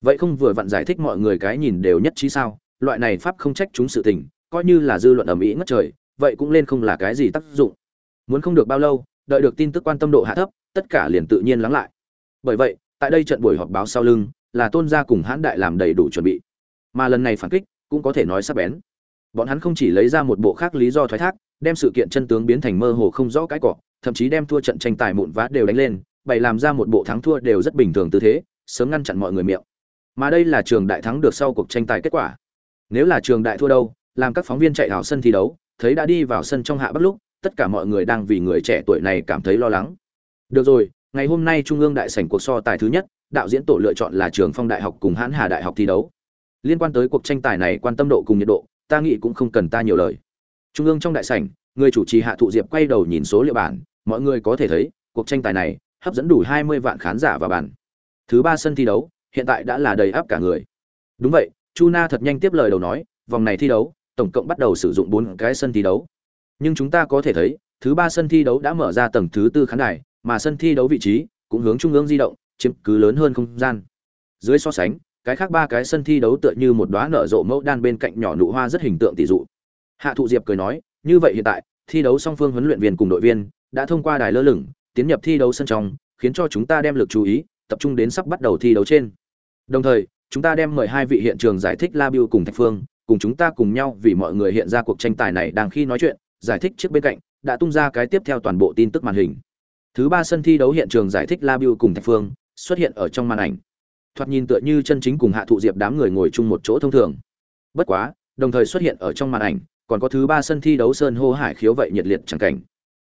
Vậy không vừa vặn giải thích mọi người cái nhìn đều nhất trí sao? Loại này pháp không trách chúng sự tình, coi như là dư luận ầm ĩ ngất trời, vậy cũng lên không là cái gì tác dụng. Muốn không được bao lâu, đợi được tin tức quan tâm độ hạ thấp tất cả liền tự nhiên lắng lại. Bởi vậy, tại đây trận buổi họp báo sau lưng, là tôn gia cùng hãn đại làm đầy đủ chuẩn bị. Mà lần này phản kích, cũng có thể nói sắc bén. Bọn hắn không chỉ lấy ra một bộ khác lý do thoái thác, đem sự kiện chân tướng biến thành mơ hồ không rõ cái cỏ, thậm chí đem thua trận tranh tài mụn vá đều đánh lên, bày làm ra một bộ thắng thua đều rất bình thường tư thế, sớm ngăn chặn mọi người miệng. Mà đây là trường đại thắng được sau cuộc tranh tài kết quả. Nếu là trường đại thua đâu, làm các phóng viên chạy vào sân thi đấu, thấy đã đi vào sân trong hạ bắc lúc, tất cả mọi người đang vì người trẻ tuổi này cảm thấy lo lắng được rồi, ngày hôm nay trung ương đại sảnh cuộc so tài thứ nhất, đạo diễn tổ lựa chọn là trường phong đại học cùng hãn hà đại học thi đấu. Liên quan tới cuộc tranh tài này quan tâm độ cùng nhiệt độ, ta nghĩ cũng không cần ta nhiều lời. Trung ương trong đại sảnh, người chủ trì hạ thụ diệp quay đầu nhìn số liệu bản, mọi người có thể thấy, cuộc tranh tài này hấp dẫn đủ 20 vạn khán giả vào bản. thứ ba sân thi đấu, hiện tại đã là đầy áp cả người. Đúng vậy, chu na thật nhanh tiếp lời đầu nói, vòng này thi đấu, tổng cộng bắt đầu sử dụng bốn cái sân thi đấu. Nhưng chúng ta có thể thấy, thứ ba sân thi đấu đã mở ra tầng thứ tư khán đài mà sân thi đấu vị trí cũng hướng trung ương di động, chiếm cứ lớn hơn không gian. Dưới so sánh, cái khác ba cái sân thi đấu tựa như một đóa nở rộ mẫu đan bên cạnh nhỏ nụ hoa rất hình tượng tỷ dụ. Hạ thụ diệp cười nói, như vậy hiện tại, thi đấu song phương huấn luyện viên cùng đội viên đã thông qua đài lơ lửng, tiến nhập thi đấu sân trong, khiến cho chúng ta đem lực chú ý tập trung đến sắp bắt đầu thi đấu trên. Đồng thời, chúng ta đem mời hai vị hiện trường giải thích la biu cùng thạch phương, cùng chúng ta cùng nhau vì mọi người hiện ra cuộc tranh tài này đang khi nói chuyện, giải thích trước bên cạnh, đã tung ra cái tiếp theo toàn bộ tin tức màn hình thứ ba sân thi đấu hiện trường giải thích la biu cùng thạch phương xuất hiện ở trong màn ảnh. Thoạt nhìn tựa như chân chính cùng hạ thụ diệp đám người ngồi chung một chỗ thông thường. Bất quá, đồng thời xuất hiện ở trong màn ảnh, còn có thứ ba sân thi đấu sơn hô hải khiếu vậy nhiệt liệt chẳng cảnh.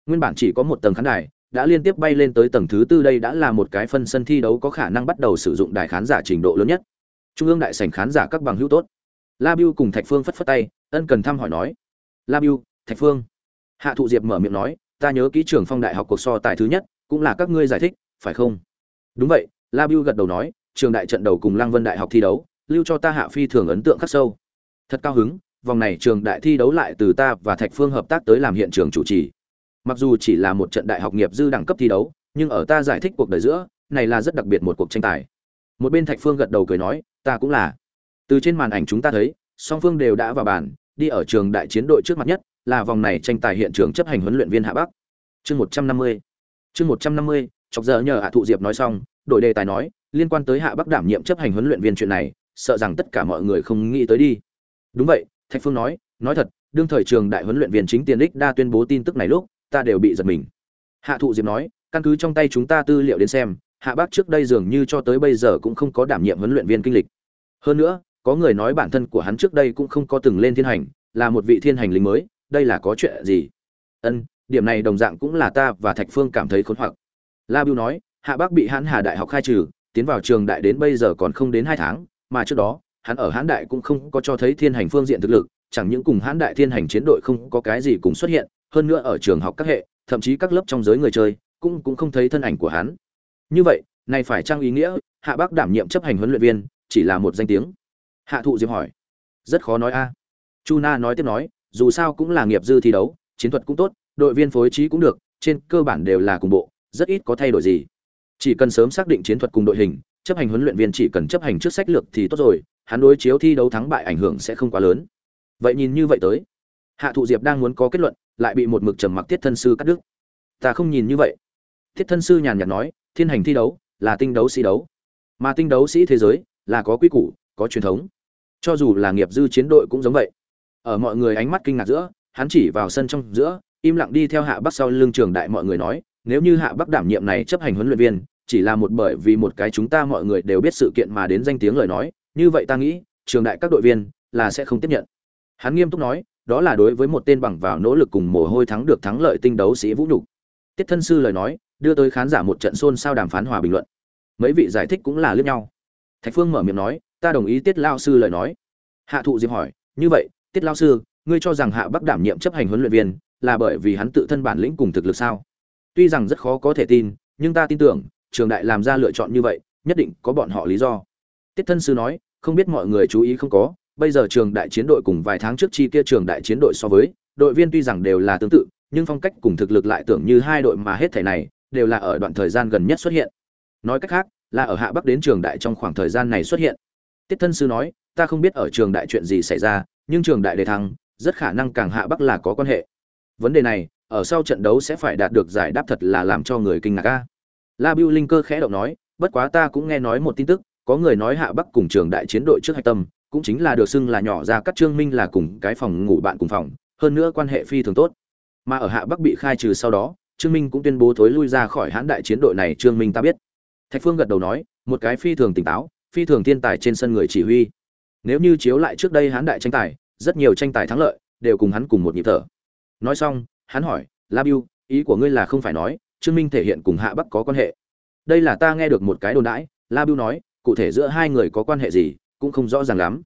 Nguyên bản chỉ có một tầng khán đài, đã liên tiếp bay lên tới tầng thứ tư đây đã là một cái phân sân thi đấu có khả năng bắt đầu sử dụng đài khán giả trình độ lớn nhất. Trung ương đại sảnh khán giả các bằng hữu tốt. La biu cùng thạch phương phất phất tay, ân cần thăm hỏi nói. La biu thạch phương. Hạ thụ diệp mở miệng nói ta nhớ kỹ trường phong đại học cuộc so tài thứ nhất, cũng là các ngươi giải thích, phải không? Đúng vậy, la biu gật đầu nói, trường đại trận đầu cùng lăng vân đại học thi đấu, lưu cho ta hạ phi thường ấn tượng khắc sâu. Thật cao hứng, vòng này trường đại thi đấu lại từ ta và thạch phương hợp tác tới làm hiện trường chủ trì. Mặc dù chỉ là một trận đại học nghiệp dư đẳng cấp thi đấu, nhưng ở ta giải thích cuộc đời giữa, này là rất đặc biệt một cuộc tranh tài. Một bên thạch phương gật đầu cười nói, ta cũng là. Từ trên màn ảnh chúng ta thấy, song phương đều đã vào bàn, đi ở trường đại chiến đội trước mặt nhất là vòng này tranh tài hiện trường chấp hành huấn luyện viên hạ bắc. Chương một trăm năm mươi. Chương một trăm năm mươi, chọc giờ nhờ hạ thụ diệp nói xong đội đề tài nói, liên quan tới hạ bắc đảm nhiệm chấp hành huấn luyện viên chuyện này, sợ rằng tất cả mọi người không nghĩ tới đi. Đúng vậy, thạch phương nói nói thật, đương thời trường đại huấn luyện viên chính tiền đích đa tuyên bố tin tức này lúc, ta đều bị giật mình. Hạ thụ diệp nói, căn cứ trong tay chúng ta tư liệu đến xem, hạ bắc trước đây dường như cho tới bây giờ cũng không có đảm nhiệm huấn luyện viên kinh lịch. Hơn nữa, có người nói bản thân của hắn trước đây cũng không có từng lên thiên hành, là một vị thiên hành lính mới đây là có chuyện gì? Ân, điểm này đồng dạng cũng là ta và thạch phương cảm thấy khốn hoặc. La biu nói, hạ bắc bị hãn hà đại học khai trừ, tiến vào trường đại đến bây giờ còn không đến hai tháng, mà trước đó, hắn ở hãn đại cũng không có cho thấy thiên hành phương diện thực lực, chẳng những cùng hãn đại thiên hành chiến đội không có cái gì cùng xuất hiện, hơn nữa ở trường học các hệ, thậm chí các lớp trong giới người chơi, cũng cũng không thấy thân ảnh của hắn. Như vậy, này phải trang ý nghĩa, hạ bắc đảm nhiệm chấp hành huấn luyện viên, chỉ là một danh tiếng. Hạ thụ diệp hỏi. Rất khó nói a. Chu na nói tiếp nói dù sao cũng là nghiệp dư thi đấu, chiến thuật cũng tốt, đội viên phối trí cũng được, trên cơ bản đều là cùng bộ, rất ít có thay đổi gì. Chỉ cần sớm xác định chiến thuật cùng đội hình, chấp hành huấn luyện viên chỉ cần chấp hành trước sách lược thì tốt rồi, hắn đối chiếu thi đấu thắng bại ảnh hưởng sẽ không quá lớn. Vậy nhìn như vậy tới. Hạ thụ diệp đang muốn có kết luận, lại bị một mực trầm mặc tiết thân sư cắt đứt. Ta không nhìn như vậy. Tiết thân sư nhàn nhạt nói, thiên hành thi đấu, là tinh đấu sĩ đấu. Mà tinh đấu sĩ thế giới, là có quy củ, có truyền thống. Cho dù là nghiệp dư chiến đội cũng giống vậy ở mọi người ánh mắt kinh ngạc giữa, hắn chỉ vào sân trong giữa, im lặng đi theo hạ bắc sau lưng trường đại mọi người nói, nếu như hạ bắc đảm nhiệm này chấp hành huấn luyện viên, chỉ là một bởi vì một cái chúng ta mọi người đều biết sự kiện mà đến danh tiếng lời nói, như vậy ta nghĩ, trường đại các đội viên là sẽ không tiếp nhận. Hắn nghiêm túc nói, đó là đối với một tên bằng vào nỗ lực cùng mồ hôi thắng được thắng lợi tinh đấu sĩ vũ nhục. Tiết thân sư lời nói, đưa tới khán giả một trận xôn xao đàm phán hòa bình luận. Mấy vị giải thích cũng là liếc nhau. Thạch phương mở miệng nói, ta đồng ý tiết lao sư lời nói. Hạ thụ diệp hỏi, như vậy tiết lao sư, ngươi cho rằng hạ bắc đảm nhiệm chấp hành huấn luyện viên là bởi vì hắn tự thân bản lĩnh cùng thực lực sao? Tuy rằng rất khó có thể tin, nhưng ta tin tưởng, trường đại làm ra lựa chọn như vậy, nhất định có bọn họ lý do. Tiết thân sư nói, không biết mọi người chú ý không có, bây giờ trường đại chiến đội cùng vài tháng trước chi kia trường đại chiến đội so với, đội viên tuy rằng đều là tương tự, nhưng phong cách cùng thực lực lại tưởng như hai đội mà hết thể này đều là ở đoạn thời gian gần nhất xuất hiện. Nói cách khác, là ở hạ bắc đến trường đại trong khoảng thời gian này xuất hiện. Tiết thân sư nói, ta không biết ở trường đại chuyện gì xảy ra nhưng trường đại đề thăng, rất khả năng càng hạ bắc là có quan hệ. Vấn đề này, ở sau trận đấu sẽ phải đạt được giải đáp thật là làm cho người kinh ngạc ca la biu linh cơ khẽ động nói, bất quá ta cũng nghe nói một tin tức, có người nói hạ bắc cùng trường đại chiến đội trước hạch tâm, cũng chính là được xưng là nhỏ ra các trương minh là cùng cái phòng ngủ bạn cùng phòng, hơn nữa quan hệ phi thường tốt. Mà ở hạ bắc bị khai trừ sau đó, trương minh cũng tuyên bố thối lui ra khỏi hãn đại chiến đội này, trương minh ta biết. Thạch phương gật đầu nói, một cái phi thường tỉnh táo, phi thường thiên tài trên sân người chỉ huy nếu như chiếu lại trước đây hán đại tranh tài, rất nhiều tranh tài thắng lợi đều cùng hắn cùng một nhịp thở. Nói xong, hắn hỏi la biu ý của ngươi là không phải nói trương minh thể hiện cùng hạ bắc có quan hệ? Đây là ta nghe được một cái đồn đãi. La biu nói, cụ thể giữa hai người có quan hệ gì cũng không rõ ràng lắm.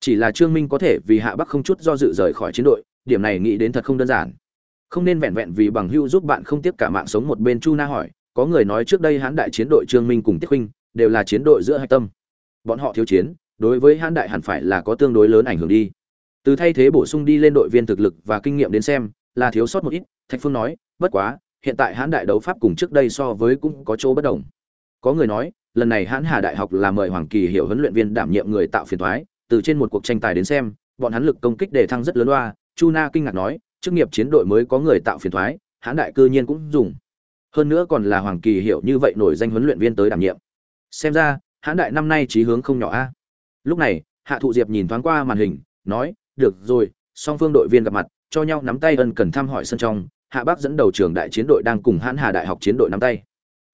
Chỉ là trương minh có thể vì hạ bắc không chút do dự rời khỏi chiến đội, điểm này nghĩ đến thật không đơn giản. Không nên vẹn vẹn vì bằng hưu giúp bạn không tiếp cả mạng sống một bên chu na hỏi, có người nói trước đây hãn đại chiến đội trương minh cùng tiết huynh đều là chiến đội giữa hạch tâm. Bọn họ thiếu chiến đối với hãn đại hẳn phải là có tương đối lớn ảnh hưởng đi. Từ thay thế bổ sung đi lên đội viên thực lực và kinh nghiệm đến xem, là thiếu sót một ít, thạch phương nói, bất quá, hiện tại hãn đại đấu pháp cùng trước đây so với cũng có chỗ bất đồng. Có người nói, lần này hãn hà đại học là mời hoàng kỳ hiệu huấn luyện viên đảm nhiệm người tạo phiền thoái từ trên một cuộc tranh tài đến xem, bọn hắn lực công kích đề thăng rất lớn loa, chu na kinh ngạc nói, chức nghiệp chiến đội mới có người tạo phiền thoái hãn đại cư nhiên cũng dùng. Hơn nữa còn là hoàng kỳ hiệu như vậy nổi danh huấn luyện viên tới đảm nhiệm. Xem ra, hãn đại năm nay trí hướng không nhỏ a lúc này, hạ thụ diệp nhìn thoáng qua màn hình, nói, được rồi, song phương đội viên gặp mặt, cho nhau nắm tay ân cần thăm hỏi sân trong. Hạ bắc dẫn đầu trường đại chiến đội đang cùng hãn hà đại học chiến đội nắm tay.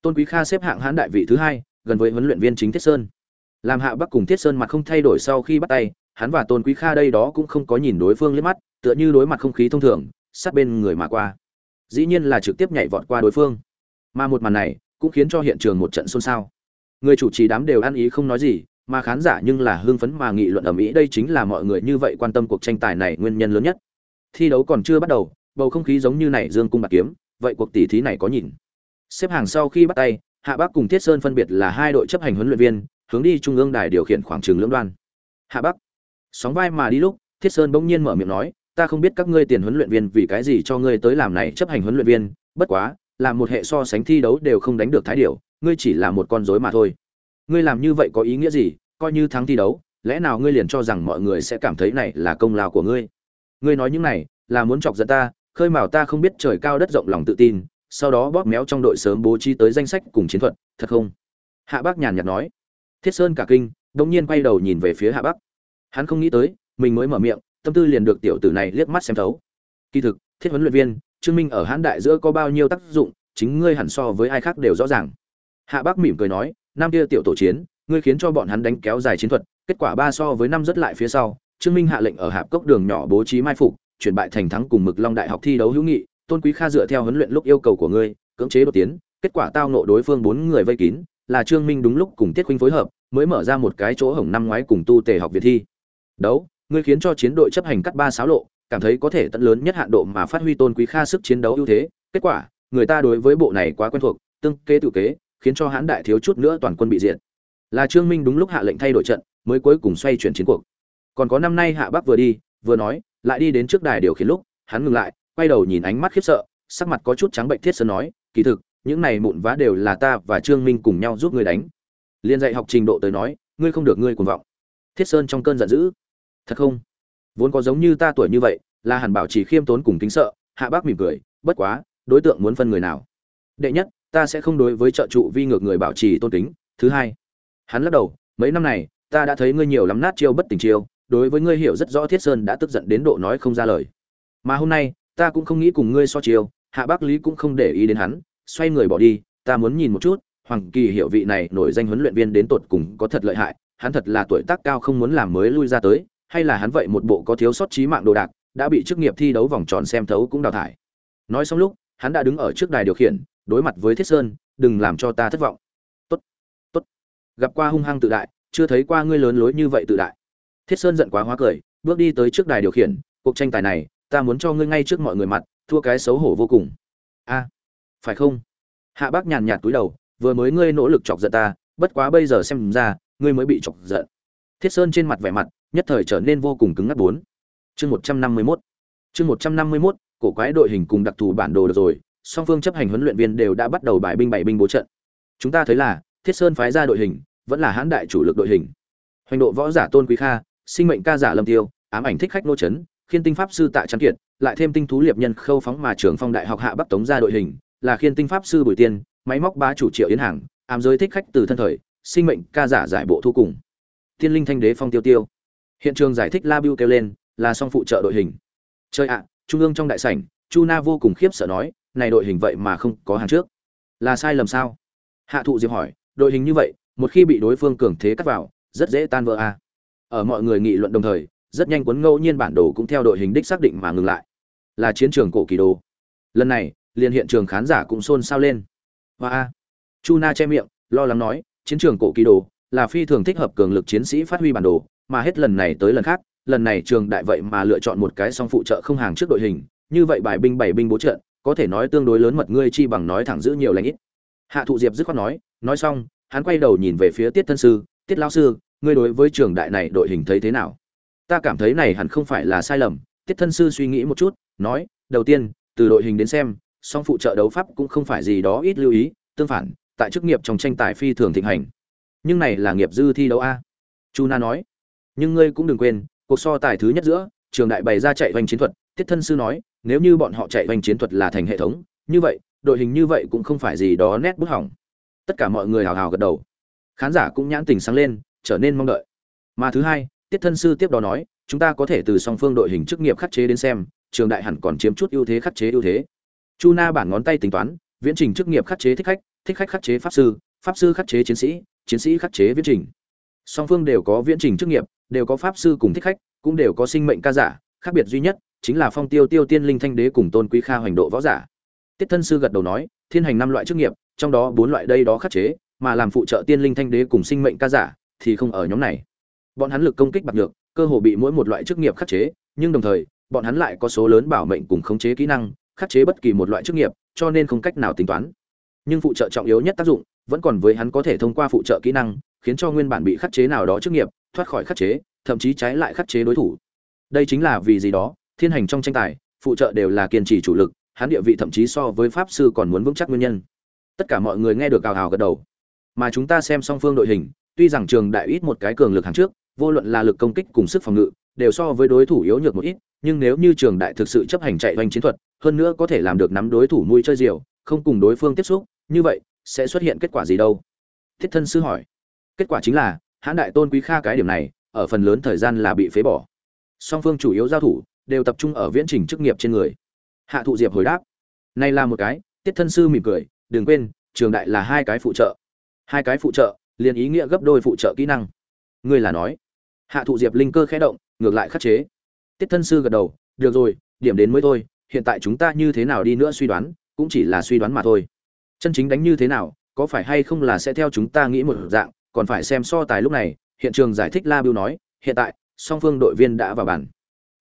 Tôn quý kha xếp hạng hãn đại vị thứ hai, gần với huấn luyện viên chính thiết sơn. Làm hạ bắc cùng thiết sơn mặt không thay đổi sau khi bắt tay, hắn và tôn quý kha đây đó cũng không có nhìn đối phương liếc mắt, tựa như đối mặt không khí thông thường, sát bên người mà qua. Dĩ nhiên là trực tiếp nhảy vọt qua đối phương. Mà một màn này, cũng khiến cho hiện trường một trận xôn xao. Người chủ trì đám đều ăn ý không nói gì mà khán giả nhưng là hưng phấn mà nghị luận ở mỹ đây chính là mọi người như vậy quan tâm cuộc tranh tài này nguyên nhân lớn nhất. Thi đấu còn chưa bắt đầu, bầu không khí giống như này dương cung bạc kiếm, vậy cuộc tỷ thí này có nhìn. Xếp hàng sau khi bắt tay, hạ bắc cùng thiết sơn phân biệt là hai đội chấp hành huấn luyện viên, hướng đi trung ương đài điều khiển khoảng trường lưỡng đoan. Hạ bắc. Sóng vai mà đi lúc, thiết sơn bỗng nhiên mở miệng nói, ta không biết các ngươi tiền huấn luyện viên vì cái gì cho ngươi tới làm này chấp hành huấn luyện viên, bất quá, là một hệ so sánh thi đấu đều không đánh được thái điểu, ngươi chỉ là một con rối mà thôi ngươi làm như vậy có ý nghĩa gì? Coi như thắng thi đấu, lẽ nào ngươi liền cho rằng mọi người sẽ cảm thấy này là công lao của ngươi? Ngươi nói những này là muốn chọc giận ta, khơi mào ta không biết trời cao đất rộng lòng tự tin, sau đó bóp méo trong đội sớm bố trí tới danh sách cùng chiến thuật, thật không? Hạ bác nhàn nhạt nói. Thiết sơn cả kinh đống nhiên quay đầu nhìn về phía hạ bắc. Hắn không nghĩ tới, mình mới mở miệng, tâm tư liền được tiểu tử này liếc mắt xem thấu. Kỳ thực, thiết huấn luyện viên, trương minh ở hãn đại giữa có bao nhiêu tác dụng, chính ngươi hẳn so với ai khác đều rõ ràng. Hạ bác mỉm cười nói năm kia tiểu tổ chiến, ngươi khiến cho bọn hắn đánh kéo dài chiến thuật, kết quả ba so với năm rất lại phía sau, trương minh hạ lệnh ở hạp cốc đường nhỏ bố trí mai phục, chuyển bại thành thắng cùng mực long đại học thi đấu hữu nghị, tôn quý kha dựa theo huấn luyện lúc yêu cầu của ngươi, cưỡng chế đột tiến, kết quả tao nộ đối phương bốn người vây kín, là trương minh đúng lúc cùng tiết huynh phối hợp, mới mở ra một cái chỗ hổng năm ngoái cùng tu tề học việt thi. Đấu, ngươi khiến cho chiến đội chấp hành cắt ba sáo lộ, cảm thấy có thể tận lớn nhất hạn độ mà phát huy tôn quý kha sức chiến đấu ưu thế, kết quả, người ta đối với bộ này quá quen thuộc, tương kế tự kế khiến cho hãn đại thiếu chút nữa toàn quân bị diệt. Là trương minh đúng lúc hạ lệnh thay đổi trận, mới cuối cùng xoay chuyển chiến cuộc. Còn có năm nay hạ bắc vừa đi, vừa nói, lại đi đến trước đài điều khiển lúc, hắn ngừng lại, quay đầu nhìn ánh mắt khiếp sợ, sắc mặt có chút trắng bệnh thiết sơn nói, kỳ thực, những này mụn vá đều là ta và trương minh cùng nhau giúp ngươi đánh. Liên dạy học trình độ tới nói, ngươi không được ngươi cuồng vọng. Thiết sơn trong cơn giận dữ, thật không? Vốn có giống như ta tuổi như vậy, là hẳn bảo chỉ khiêm tốn cùng kính sợ. Hạ bác mỉm cười, bất quá, đối tượng muốn phân người nào? Đệ nhất ta sẽ không đối với trợ trụ vi ngược người bảo trì tôn kính thứ hai, hắn lắc đầu, mấy năm này, ta đã thấy ngươi nhiều lắm nát chiêu bất tình chiêu, đối với ngươi hiểu rất rõ thiết sơn đã tức giận đến độ nói không ra lời mà hôm nay, ta cũng không nghĩ cùng ngươi so chiêu. hạ bác lý cũng không để ý đến hắn, xoay người bỏ đi, ta muốn nhìn một chút, hoàng kỳ hiểu vị này nổi danh huấn luyện viên đến tột cùng có thật lợi hại, hắn thật là tuổi tác cao không muốn làm mới lui ra tới, hay là hắn vậy một bộ có thiếu sót trí mạng đồ đạc, đã bị chức nghiệp thi đấu vòng tròn xem thấu cũng đào thải nói xong lúc, hắn đã đứng ở trước đài điều khiển đối mặt với thiết sơn, đừng làm cho ta thất vọng. Tốt tốt. Gặp qua hung hăng tự đại, chưa thấy qua ngươi lớn lối như vậy tự đại. Thiết sơn giận quá hóa cười, bước đi tới trước đài điều khiển, cuộc tranh tài này, ta muốn cho ngươi ngay trước mọi người mặt, thua cái xấu hổ vô cùng. A, phải không? Hạ bác nhàn nhạt túi đầu, vừa mới ngươi nỗ lực chọc giận ta, bất quá bây giờ xem ra, ngươi mới bị chọc giận. Thiết sơn trên mặt vẻ mặt, nhất thời trở nên vô cùng cứng ngắc bốn. Chương một trăm năm mươi mốt. Chương một trăm năm mươi mốt, cổ quái đội hình cùng đặc thù bản đồ được rồi song phương chấp hành huấn luyện viên đều đã bắt đầu bài binh bảy binh bố trận. Chúng ta thấy là, thiết sơn phái ra đội hình, vẫn là hãn đại chủ lực đội hình. Hoành độ võ giả tôn quý kha, sinh mệnh ca giả lâm tiêu, ám ảnh thích khách nô chấn, khiên tinh pháp sư tạ Trấn kiệt, lại thêm tinh thú liệp nhân khâu phóng mà trưởng phong đại học hạ bắc tống ra đội hình, là khiên tinh pháp sư bùi tiên, máy móc bá chủ triệu yến hàng ám giới thích khách từ thân thời, sinh mệnh ca giả giải bộ thu cùng. Tiên linh thanh đế phong tiêu tiêu. Hiện trường giải thích la biu kêu lên, là song phụ trợ đội hình. Chơi ạ, trung ương trong đại sảnh, chu na vô cùng khiếp sợ nói này đội hình vậy mà không có hàng trước. Là sai lầm sao? Hạ thụ diệp hỏi, đội hình như vậy, một khi bị đối phương cường thế cắt vào, rất dễ tan vỡ a à. ở mọi người nghị luận đồng thời, rất nhanh cuốn ngẫu nhiên bản đồ cũng theo đội hình đích xác định mà ngừng lại. Là chiến trường cổ kỳ đồ. Lần này, liền hiện trường khán giả cũng xôn xao lên. Và a. Chu na che miệng, lo lắng nói, chiến trường cổ kỳ đồ là phi thường thích hợp cường lực chiến sĩ phát huy bản đồ, mà hết lần này tới lần khác, lần này trường đại vậy mà lựa chọn một cái song phụ trợ không hàng trước đội hình, như vậy bài binh bảy binh bố trận có thể nói tương đối lớn mật ngươi chi bằng nói thẳng giữ nhiều lãnh ít. Hạ thụ diệp dứt khoát nói nói xong, hắn quay đầu nhìn về phía tiết thân sư, tiết lão sư, ngươi đối với trường đại này đội hình thấy thế nào? Ta cảm thấy này hẳn không phải là sai lầm. Tiết thân sư suy nghĩ một chút, nói, đầu tiên, từ đội hình đến xem, song phụ trợ đấu pháp cũng không phải gì đó ít lưu ý, tương phản, tại chức nghiệp trong tranh tài phi thường thịnh hành. Nhưng này là nghiệp dư thi đấu a. Chu na nói, nhưng ngươi cũng đừng quên, cuộc so tài thứ nhất giữa, trường đại bày ra chạy hoành chiến thuật. Tiết thân sư nói nếu như bọn họ chạy hoành chiến thuật là thành hệ thống, như vậy, đội hình như vậy cũng không phải gì đó nét bút hỏng. Tất cả mọi người hào hào gật đầu. Khán giả cũng nhãn tình sáng lên, trở nên mong đợi. Mà thứ hai, tiết thân sư tiếp đó nói, chúng ta có thể từ song phương đội hình chức nghiệp khắc chế đến xem, trường đại hẳn còn chiếm chút ưu thế khắc chế ưu thế. Chu na bản ngón tay tính toán, viễn trình chức nghiệp khắc chế thích khách thích khách khắc chế pháp sư pháp sư khắc chế chiến sĩ chiến sĩ khắc chế viễn trình. Song phương đều có viễn trình chức nghiệp, đều có pháp sư cùng thích khách, cũng đều có sinh mệnh ca giả, khác biệt duy nhất chính là phong tiêu tiêu tiên linh thanh đế cùng tôn quý kha hoành độ võ giả. Tiết thân sư gật đầu nói, thiên hành năm loại chức nghiệp, trong đó bốn loại đây đó khắc chế, mà làm phụ trợ tiên linh thanh đế cùng sinh mệnh ca giả thì không ở nhóm này. Bọn hắn lực công kích bạc được cơ hồ bị mỗi một loại chức nghiệp khắc chế, nhưng đồng thời, bọn hắn lại có số lớn bảo mệnh cùng khống chế kỹ năng, khắc chế bất kỳ một loại chức nghiệp, cho nên không cách nào tính toán. Nhưng phụ trợ trọng yếu nhất tác dụng, vẫn còn với hắn có thể thông qua phụ trợ kỹ năng, khiến cho nguyên bản bị khắc chế nào đó chức nghiệp, thoát khỏi khắc chế, thậm chí trái lại khắc chế đối thủ. Đây chính là vì gì đó? Thiên hành trong tranh tài, phụ trợ đều là kiên trì chủ lực, hắn địa vị thậm chí so với pháp sư còn muốn vững chắc nguyên nhân. Tất cả mọi người nghe được cào hào gật đầu. Mà chúng ta xem song phương đội hình, tuy rằng trường đại ít một cái cường lực hàng trước, vô luận là lực công kích cùng sức phòng ngự, đều so với đối thủ yếu nhược một ít, nhưng nếu như trường đại thực sự chấp hành chạy doanh chiến thuật, hơn nữa có thể làm được nắm đối thủ nuôi chơi diều, không cùng đối phương tiếp xúc, như vậy, sẽ xuất hiện kết quả gì đâu? Thiết thân sư hỏi. Kết quả chính là, hãn đại tôn quý kha cái điểm này, ở phần lớn thời gian là bị phế bỏ. Song phương chủ yếu giao thủ đều tập trung ở viễn trình chức nghiệp trên người. Hạ thụ diệp hồi đáp, này là một cái. Tiết thân sư mỉm cười, đừng quên, trường đại là hai cái phụ trợ. Hai cái phụ trợ, liền ý nghĩa gấp đôi phụ trợ kỹ năng. Ngươi là nói. Hạ thụ diệp linh cơ khẽ động, ngược lại khắc chế. Tiết thân sư gật đầu, được rồi, điểm đến mới thôi, hiện tại chúng ta như thế nào đi nữa suy đoán, cũng chỉ là suy đoán mà thôi. Chân chính đánh như thế nào, có phải hay không là sẽ theo chúng ta nghĩ một dạng, còn phải xem so tài lúc này. Hiện trường giải thích la biêu nói, hiện tại, song phương đội viên đã vào bản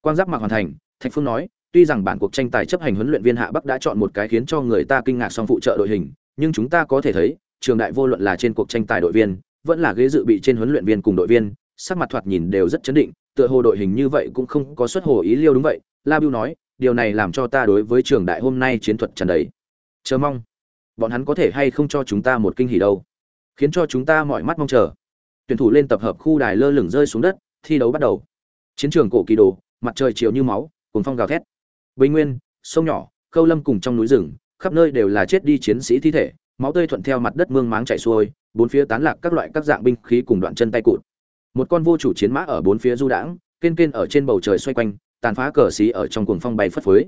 Quan giáp mặc hoàn thành, thạch phương nói, tuy rằng bản cuộc tranh tài chấp hành huấn luyện viên hạ bắc đã chọn một cái khiến cho người ta kinh ngạc song phụ trợ đội hình, nhưng chúng ta có thể thấy, trường đại vô luận là trên cuộc tranh tài đội viên, vẫn là ghế dự bị trên huấn luyện viên cùng đội viên, sắc mặt thoạt nhìn đều rất chấn định, tựa hồ đội hình như vậy cũng không có xuất hồ ý liêu đúng vậy. La biêu nói, điều này làm cho ta đối với trường đại hôm nay chiến thuật trần đấy chờ mong, bọn hắn có thể hay không cho chúng ta một kinh hỉ đâu? Khiến cho chúng ta mọi mắt mong chờ. Tuyển thủ lên tập hợp khu đài lơ lửng rơi xuống đất, thi đấu bắt đầu. Chiến trường cổ kỳ đồ mặt trời chiều như máu cùng phong gào thét. Bình nguyên, sông nhỏ, khâu lâm cùng trong núi rừng, khắp nơi đều là chết đi chiến sĩ thi thể, máu tươi thuận theo mặt đất mương máng chảy xuôi, bốn phía tán lạc các loại các dạng binh khí cùng đoạn chân tay cụt. Một con vô chủ chiến mã ở bốn phía du đãng kên kên ở trên bầu trời xoay quanh, tàn phá cờ xí ở trong cuồng phong bay phất phới.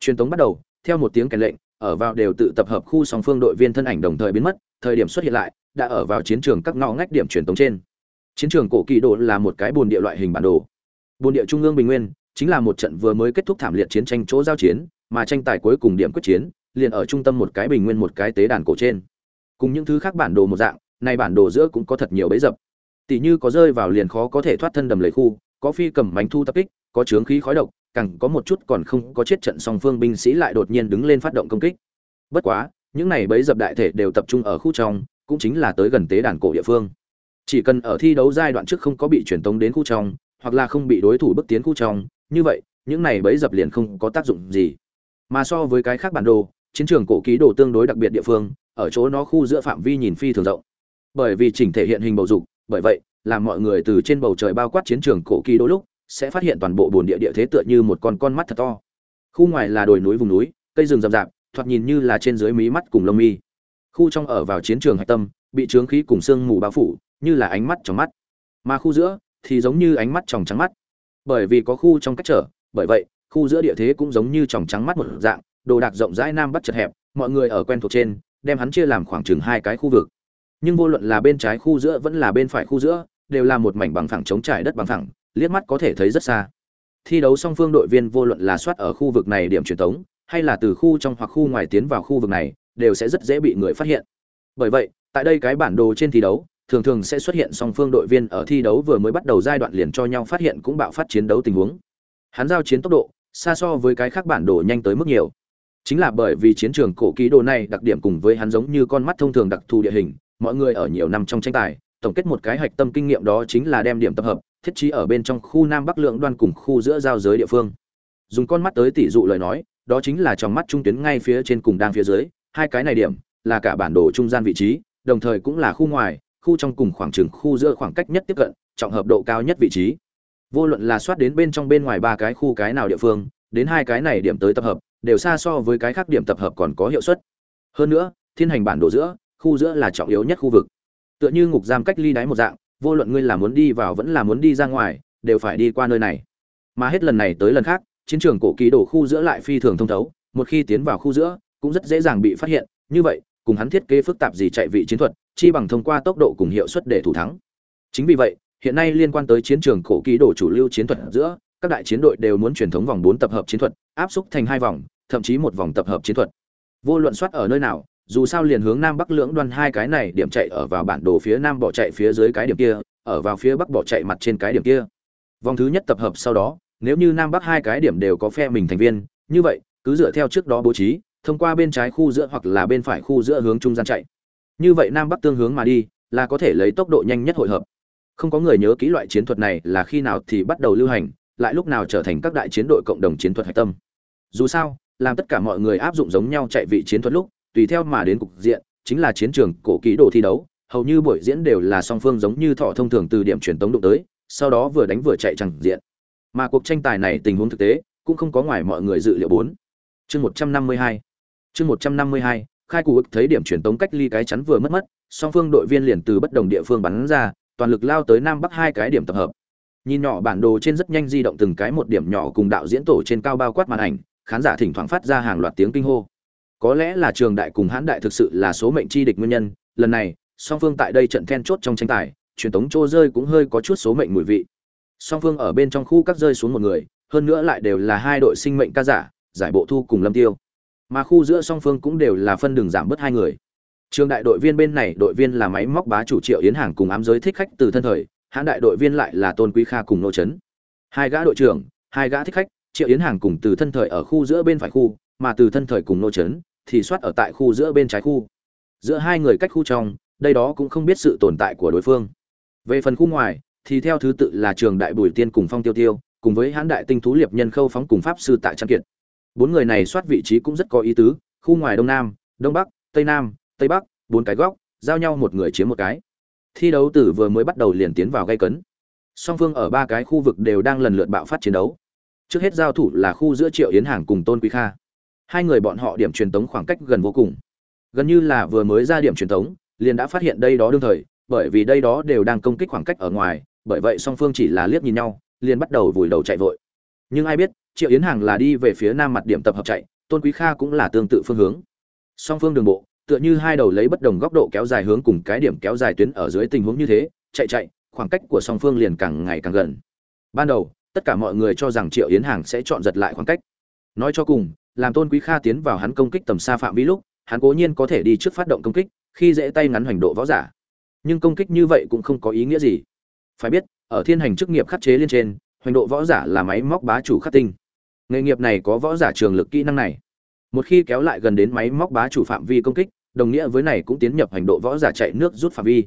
Truyền tống bắt đầu, theo một tiếng kèn lệnh, ở vào đều tự tập hợp khu song phương đội viên thân ảnh đồng thời biến mất, thời điểm xuất hiện lại, đã ở vào chiến trường các ngõ ngách điểm truyền tống trên. Chiến trường cổ kỳ đồ là một cái bồn địa loại hình bản đồ bồn địa trung ương bình nguyên chính là một trận vừa mới kết thúc thảm liệt chiến tranh chỗ giao chiến, mà tranh tài cuối cùng điểm quyết chiến liền ở trung tâm một cái bình nguyên một cái tế đàn cổ trên. Cùng những thứ khác bản đồ một dạng này bản đồ giữa cũng có thật nhiều bẫy dập. Tỷ như có rơi vào liền khó có thể thoát thân đầm lầy khu, có phi cầm bánh thu tập kích, có chướng khí khói độc, càng có một chút còn không có chết trận song phương binh sĩ lại đột nhiên đứng lên phát động công kích. Bất quá, những này bẫy dập đại thể đều tập trung ở khu trong, cũng chính là tới gần tế đàn cổ địa phương. Chỉ cần ở thi đấu giai đoạn trước không có bị truyền tống đến khu trong hoặc là không bị đối thủ bước tiến khu trong, như vậy, những này bẫy dập liền không có tác dụng gì. Mà so với cái khác bản đồ, chiến trường cổ ký đồ tương đối đặc biệt địa phương, ở chỗ nó khu giữa phạm vi nhìn phi thường rộng. Bởi vì chỉnh thể hiện hình bầu dục, bởi vậy, làm mọi người từ trên bầu trời bao quát chiến trường cổ ký đôi lúc, sẽ phát hiện toàn bộ bồn địa địa thế tựa như một con con mắt thật to. Khu ngoài là đồi núi vùng núi, cây rừng rậm rạp, thoạt nhìn như là trên dưới mí mắt cùng lông mi. Khu trong ở vào chiến trường hạch tâm, bị trướng khí cùng sương mù bao phủ, như là ánh mắt trong mắt. Mà khu giữa thì giống như ánh mắt tròng trắng mắt. Bởi vì có khu trong cách trở, bởi vậy, khu giữa địa thế cũng giống như tròng trắng mắt một dạng, đồ đạc rộng rãi nam bắc chật hẹp, mọi người ở quen thuộc trên, đem hắn chia làm khoảng chừng hai cái khu vực. Nhưng vô luận là bên trái khu giữa vẫn là bên phải khu giữa, đều là một mảnh bằng phẳng chống trải đất bằng phẳng, liếc mắt có thể thấy rất xa. Thi đấu song phương đội viên vô luận là soát ở khu vực này điểm truyền tống, hay là từ khu trong hoặc khu ngoài tiến vào khu vực này, đều sẽ rất dễ bị người phát hiện. Bởi vậy, tại đây cái bản đồ trên thi đấu thường thường sẽ xuất hiện song phương đội viên ở thi đấu vừa mới bắt đầu giai đoạn liền cho nhau phát hiện cũng bạo phát chiến đấu tình huống. Hắn giao chiến tốc độ, xa so với cái khác bản đồ nhanh tới mức nhiều. Chính là bởi vì chiến trường cổ ký đồ này đặc điểm cùng với hắn giống như con mắt thông thường đặc thù địa hình, mọi người ở nhiều năm trong tranh tài, tổng kết một cái hạch tâm kinh nghiệm đó chính là đem điểm tập hợp, thiết trí ở bên trong khu nam bắc lượng đoan cùng khu giữa giao giới địa phương. Dùng con mắt tới tỷ dụ lời nói, đó chính là trong mắt trung tuyến ngay phía trên cùng đang phía dưới, hai cái này điểm là cả bản đồ trung gian vị trí, đồng thời cũng là khu ngoài khu trong cùng khoảng trừng khu giữa khoảng cách nhất tiếp cận, trọng hợp độ cao nhất vị trí. Vô luận là soát đến bên trong bên ngoài ba cái khu cái nào địa phương, đến hai cái này điểm tới tập hợp, đều xa so với cái khác điểm tập hợp còn có hiệu suất. Hơn nữa, thiên hành bản đồ giữa, khu giữa là trọng yếu nhất khu vực. Tựa như ngục giam cách ly đáy một dạng, vô luận ngươi là muốn đi vào vẫn là muốn đi ra ngoài, đều phải đi qua nơi này. Mà hết lần này tới lần khác, chiến trường cổ ký đổ khu giữa lại phi thường thông thấu, một khi tiến vào khu giữa, cũng rất dễ dàng bị phát hiện. Như vậy cùng hắn thiết kế phức tạp gì chạy vị chiến thuật, chi bằng thông qua tốc độ cùng hiệu suất để thủ thắng. Chính vì vậy, hiện nay liên quan tới chiến trường cổ ký đồ chủ lưu chiến thuật giữa, các đại chiến đội đều muốn truyền thống vòng bốn tập hợp chiến thuật, áp xúc thành hai vòng, thậm chí một vòng tập hợp chiến thuật. Vô luận soát ở nơi nào, dù sao liền hướng nam bắc lưỡng đoan hai cái này, điểm chạy ở vào bản đồ phía nam bỏ chạy phía dưới cái điểm kia, ở vào phía bắc bỏ chạy mặt trên cái điểm kia. Vòng thứ nhất tập hợp sau đó, nếu như nam bắc hai cái điểm đều có phe mình thành viên, như vậy, cứ dựa theo trước đó bố trí thông qua bên trái khu giữa hoặc là bên phải khu giữa hướng trung gian chạy. Như vậy nam bắc tương hướng mà đi, là có thể lấy tốc độ nhanh nhất hội hợp. Không có người nhớ kỹ loại chiến thuật này là khi nào thì bắt đầu lưu hành, lại lúc nào trở thành các đại chiến đội cộng đồng chiến thuật hạch tâm. Dù sao, làm tất cả mọi người áp dụng giống nhau chạy vị chiến thuật lúc, tùy theo mà đến cục diện, chính là chiến trường cổ ký đồ thi đấu, hầu như buổi diễn đều là song phương giống như thọ thông thường từ điểm truyền tống đụng tới, sau đó vừa đánh vừa chạy chẳng diện. Mà cuộc tranh tài này tình huống thực tế, cũng không có ngoài mọi người dự liệu bốn. Chương một trăm năm mươi hai chương một trăm năm mươi hai, khai cụ thấy điểm truyền tống cách ly cái chắn vừa mất mất, song phương đội viên liền từ bất đồng địa phương bắn ra, toàn lực lao tới nam bắc hai cái điểm tập hợp. Nhìn nhỏ bản đồ trên rất nhanh di động từng cái một điểm nhỏ cùng đạo diễn tổ trên cao bao quát màn ảnh, khán giả thỉnh thoảng phát ra hàng loạt tiếng kinh hô. Có lẽ là trường đại cùng hãn đại thực sự là số mệnh chi địch nguyên nhân, lần này, song phương tại đây trận then chốt trong tranh tài, truyền tống trô rơi cũng hơi có chút số mệnh mùi vị. Song phương ở bên trong khu các rơi xuống một người, hơn nữa lại đều là hai đội sinh mệnh ca giả, giải bộ thu cùng lâm tiêu mà khu giữa song phương cũng đều là phân đường giảm bớt hai người. Trường đại đội viên bên này, đội viên là máy móc bá chủ triệu yến hàng cùng ám giới thích khách từ thân thời hãn đại đội viên lại là tôn quý kha cùng nô trấn hai gã đội trưởng, hai gã thích khách, triệu yến hàng cùng từ thân thời ở khu giữa bên phải khu, mà từ thân thời cùng nô trấn thì soát ở tại khu giữa bên trái khu. Giữa hai người cách khu trong, đây đó cũng không biết sự tồn tại của đối phương. Về phần khu ngoài, thì theo thứ tự là trường đại bùi tiên cùng phong tiêu tiêu, cùng với hãn đại tinh thú liệp nhân khâu phóng cùng pháp sư tại trang kiệt bốn người này soát vị trí cũng rất có ý tứ, khu ngoài đông nam, đông bắc, tây nam, tây bắc, bốn cái góc, giao nhau một người chiếm một cái. Thi đấu từ vừa mới bắt đầu liền tiến vào gây cấn. Song phương ở ba cái khu vực đều đang lần lượt bạo phát chiến đấu. Trước hết giao thủ là khu giữa triệu yến hàng cùng tôn quý kha. Hai người bọn họ điểm truyền tống khoảng cách gần vô cùng. Gần như là vừa mới ra điểm truyền tống, liền đã phát hiện đây đó đương thời, bởi vì đây đó đều đang công kích khoảng cách ở ngoài, bởi vậy song phương chỉ là liếc nhìn nhau, liền bắt đầu vùi đầu chạy vội. Nhưng ai biết triệu yến hàng là đi về phía nam mặt điểm tập hợp chạy, tôn quý kha cũng là tương tự phương hướng. Song phương đường bộ, tựa như hai đầu lấy bất đồng góc độ kéo dài hướng cùng cái điểm kéo dài tuyến ở dưới tình huống như thế, chạy chạy, khoảng cách của song phương liền càng ngày càng gần. Ban đầu, tất cả mọi người cho rằng triệu yến hàng sẽ chọn giật lại khoảng cách. Nói cho cùng, làm tôn quý kha tiến vào hắn công kích tầm xa phạm vi lúc, hắn cố nhiên có thể đi trước phát động công kích, khi dễ tay ngắn hoành độ võ giả. Nhưng công kích như vậy cũng không có ý nghĩa gì. Phải biết, ở thiên hành chức nghiệp khắc chế liên trên, hoành độ võ giả là máy móc bá chủ khắc tinh nghề nghiệp này có võ giả trường lực kỹ năng này. Một khi kéo lại gần đến máy móc bá chủ phạm vi công kích, đồng nghĩa với này cũng tiến nhập hành độ võ giả chạy nước rút phạm vi.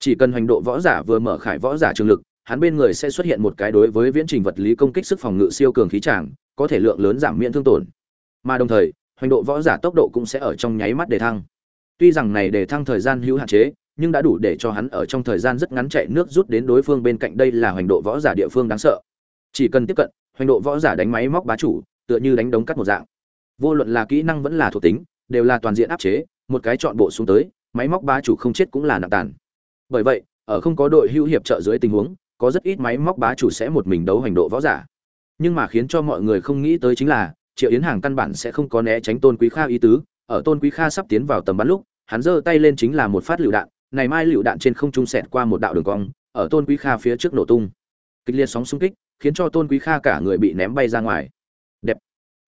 Chỉ cần hành độ võ giả vừa mở khải võ giả trường lực, hắn bên người sẽ xuất hiện một cái đối với viễn trình vật lý công kích sức phòng ngự siêu cường khí tràng, có thể lượng lớn giảm miễn thương tổn. Mà đồng thời, hành độ võ giả tốc độ cũng sẽ ở trong nháy mắt đề thăng. Tuy rằng này đề thăng thời gian hữu hạn chế, nhưng đã đủ để cho hắn ở trong thời gian rất ngắn chạy nước rút đến đối phương bên cạnh đây là hành độ võ giả địa phương đáng sợ. Chỉ cần tiếp cận Hoành độ võ giả đánh máy móc bá chủ, tựa như đánh đống cắt một dạng. Vô luận là kỹ năng vẫn là thuộc tính, đều là toàn diện áp chế, một cái chọn bộ xuống tới, máy móc bá chủ không chết cũng là nặng tàn. Bởi vậy, ở không có đội hữu hiệp trợ dưới tình huống, có rất ít máy móc bá chủ sẽ một mình đấu hành độ võ giả. Nhưng mà khiến cho mọi người không nghĩ tới chính là, triệu yến hàng căn bản sẽ không có né tránh tôn quý kha ý tứ, ở tôn quý kha sắp tiến vào tầm bắn lúc, hắn giơ tay lên chính là một phát lựu đạn, này mai lựu đạn trên không trung sẹt qua một đạo đường cong, ở tôn quý kha phía trước nổ tung. Kịch liệt sóng xung kích khiến cho tôn quý kha cả người bị ném bay ra ngoài. Đẹp.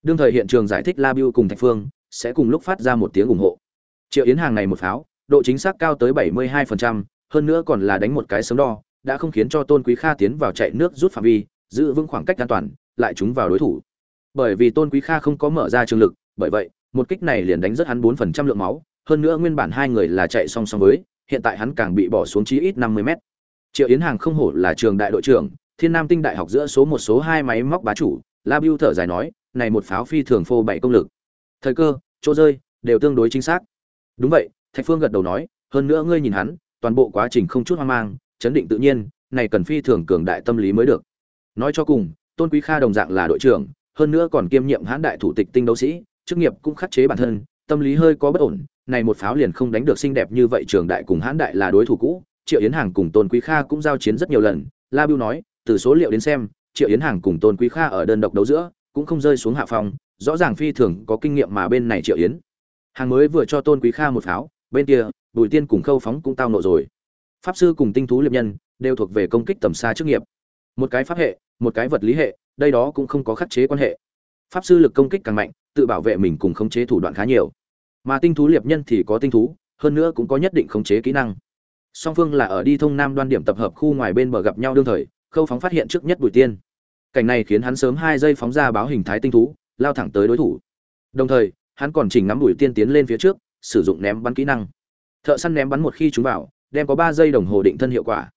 Đương thời hiện trường giải thích la biu cùng thạch phương sẽ cùng lúc phát ra một tiếng ủng hộ. Triệu yến hàng này một pháo độ chính xác cao tới 72%, hơn nữa còn là đánh một cái sớm đo đã không khiến cho tôn quý kha tiến vào chạy nước rút phạm vi giữ vững khoảng cách an toàn lại trúng vào đối thủ. Bởi vì tôn quý kha không có mở ra trường lực bởi vậy một kích này liền đánh rất hắn 4% lượng máu hơn nữa nguyên bản hai người là chạy song song với hiện tại hắn càng bị bỏ xuống chí ít 50 mét. Triệu yến hàng không hổ là trường đại đội trưởng thiên nam tinh đại học giữa số một, số hai máy móc bá chủ, la biu thở dài nói, này một pháo phi thường phô bảy công lực. Thời cơ, chỗ rơi, đều tương đối chính xác. Đúng vậy, thạch phương gật đầu nói, hơn nữa ngươi nhìn hắn, toàn bộ quá trình không chút hoang mang, chấn định tự nhiên, này cần phi thường cường đại tâm lý mới được. Nói cho cùng, tôn quý kha đồng dạng là đội trưởng, hơn nữa còn kiêm nhiệm hãn đại thủ tịch tinh đấu sĩ, chức nghiệp cũng khắc chế bản thân, tâm lý hơi có bất ổn, này một pháo liền không đánh được xinh đẹp như vậy trường đại cùng hãn đại là đối thủ cũ. Triệu yến hàng cùng tôn quý kha cũng giao chiến rất nhiều lần, la bưu nói từ số liệu đến xem, triệu yến hàng cùng tôn quý kha ở đơn độc đấu giữa, cũng không rơi xuống hạ phòng rõ ràng phi thường có kinh nghiệm mà bên này triệu yến. Hàng mới vừa cho tôn quý kha một pháo, bên kia, bùi tiên cùng khâu phóng cũng tao nộ rồi. Pháp sư cùng tinh thú liệp nhân, đều thuộc về công kích tầm xa chức nghiệp. Một cái pháp hệ, một cái vật lý hệ, đây đó cũng không có khắc chế quan hệ. Pháp sư lực công kích càng mạnh, tự bảo vệ mình cùng khống chế thủ đoạn khá nhiều. Mà tinh thú liệp nhân thì có tinh thú, hơn nữa cũng có nhất định khống chế kỹ năng. Song phương là ở đi thông nam đoan điểm tập hợp khu ngoài bên bờ gặp nhau đương thời khâu phóng phát hiện trước nhất bùi tiên. Cảnh này khiến hắn sớm hai giây phóng ra báo hình thái tinh thú, lao thẳng tới đối thủ. Đồng thời, hắn còn chỉnh ngắm bùi tiên tiến lên phía trước, sử dụng ném bắn kỹ năng. Thợ săn ném bắn một khi chúng vào, đem có ba giây đồng hồ định thân hiệu quả.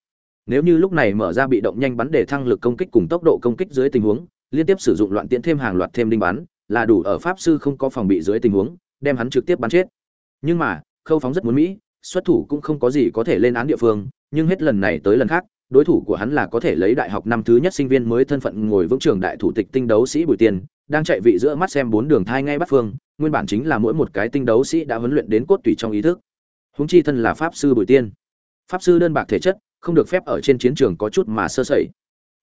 Nếu như lúc này mở ra bị động nhanh bắn để thăng lực công kích cùng tốc độ công kích dưới tình huống, liên tiếp sử dụng loạn tiễn thêm hàng loạt thêm đinh bắn, là đủ ở pháp sư không có phòng bị dưới tình huống, đem hắn trực tiếp bắn chết. Nhưng mà, khâu phóng rất muốn mỹ, xuất thủ cũng không có gì có thể lên án địa phương, nhưng hết lần này tới lần khác đối thủ của hắn là có thể lấy đại học năm thứ nhất sinh viên mới thân phận ngồi vững trường đại thủ tịch tinh đấu sĩ bùi tiên, đang chạy vị giữa mắt xem bốn đường thai ngay bắt phương, nguyên bản chính là mỗi một cái tinh đấu sĩ đã huấn luyện đến cốt tủy trong ý thức. Huống chi thân là pháp sư bùi tiên. Pháp sư đơn bạc thể chất, không được phép ở trên chiến trường có chút mà sơ sẩy.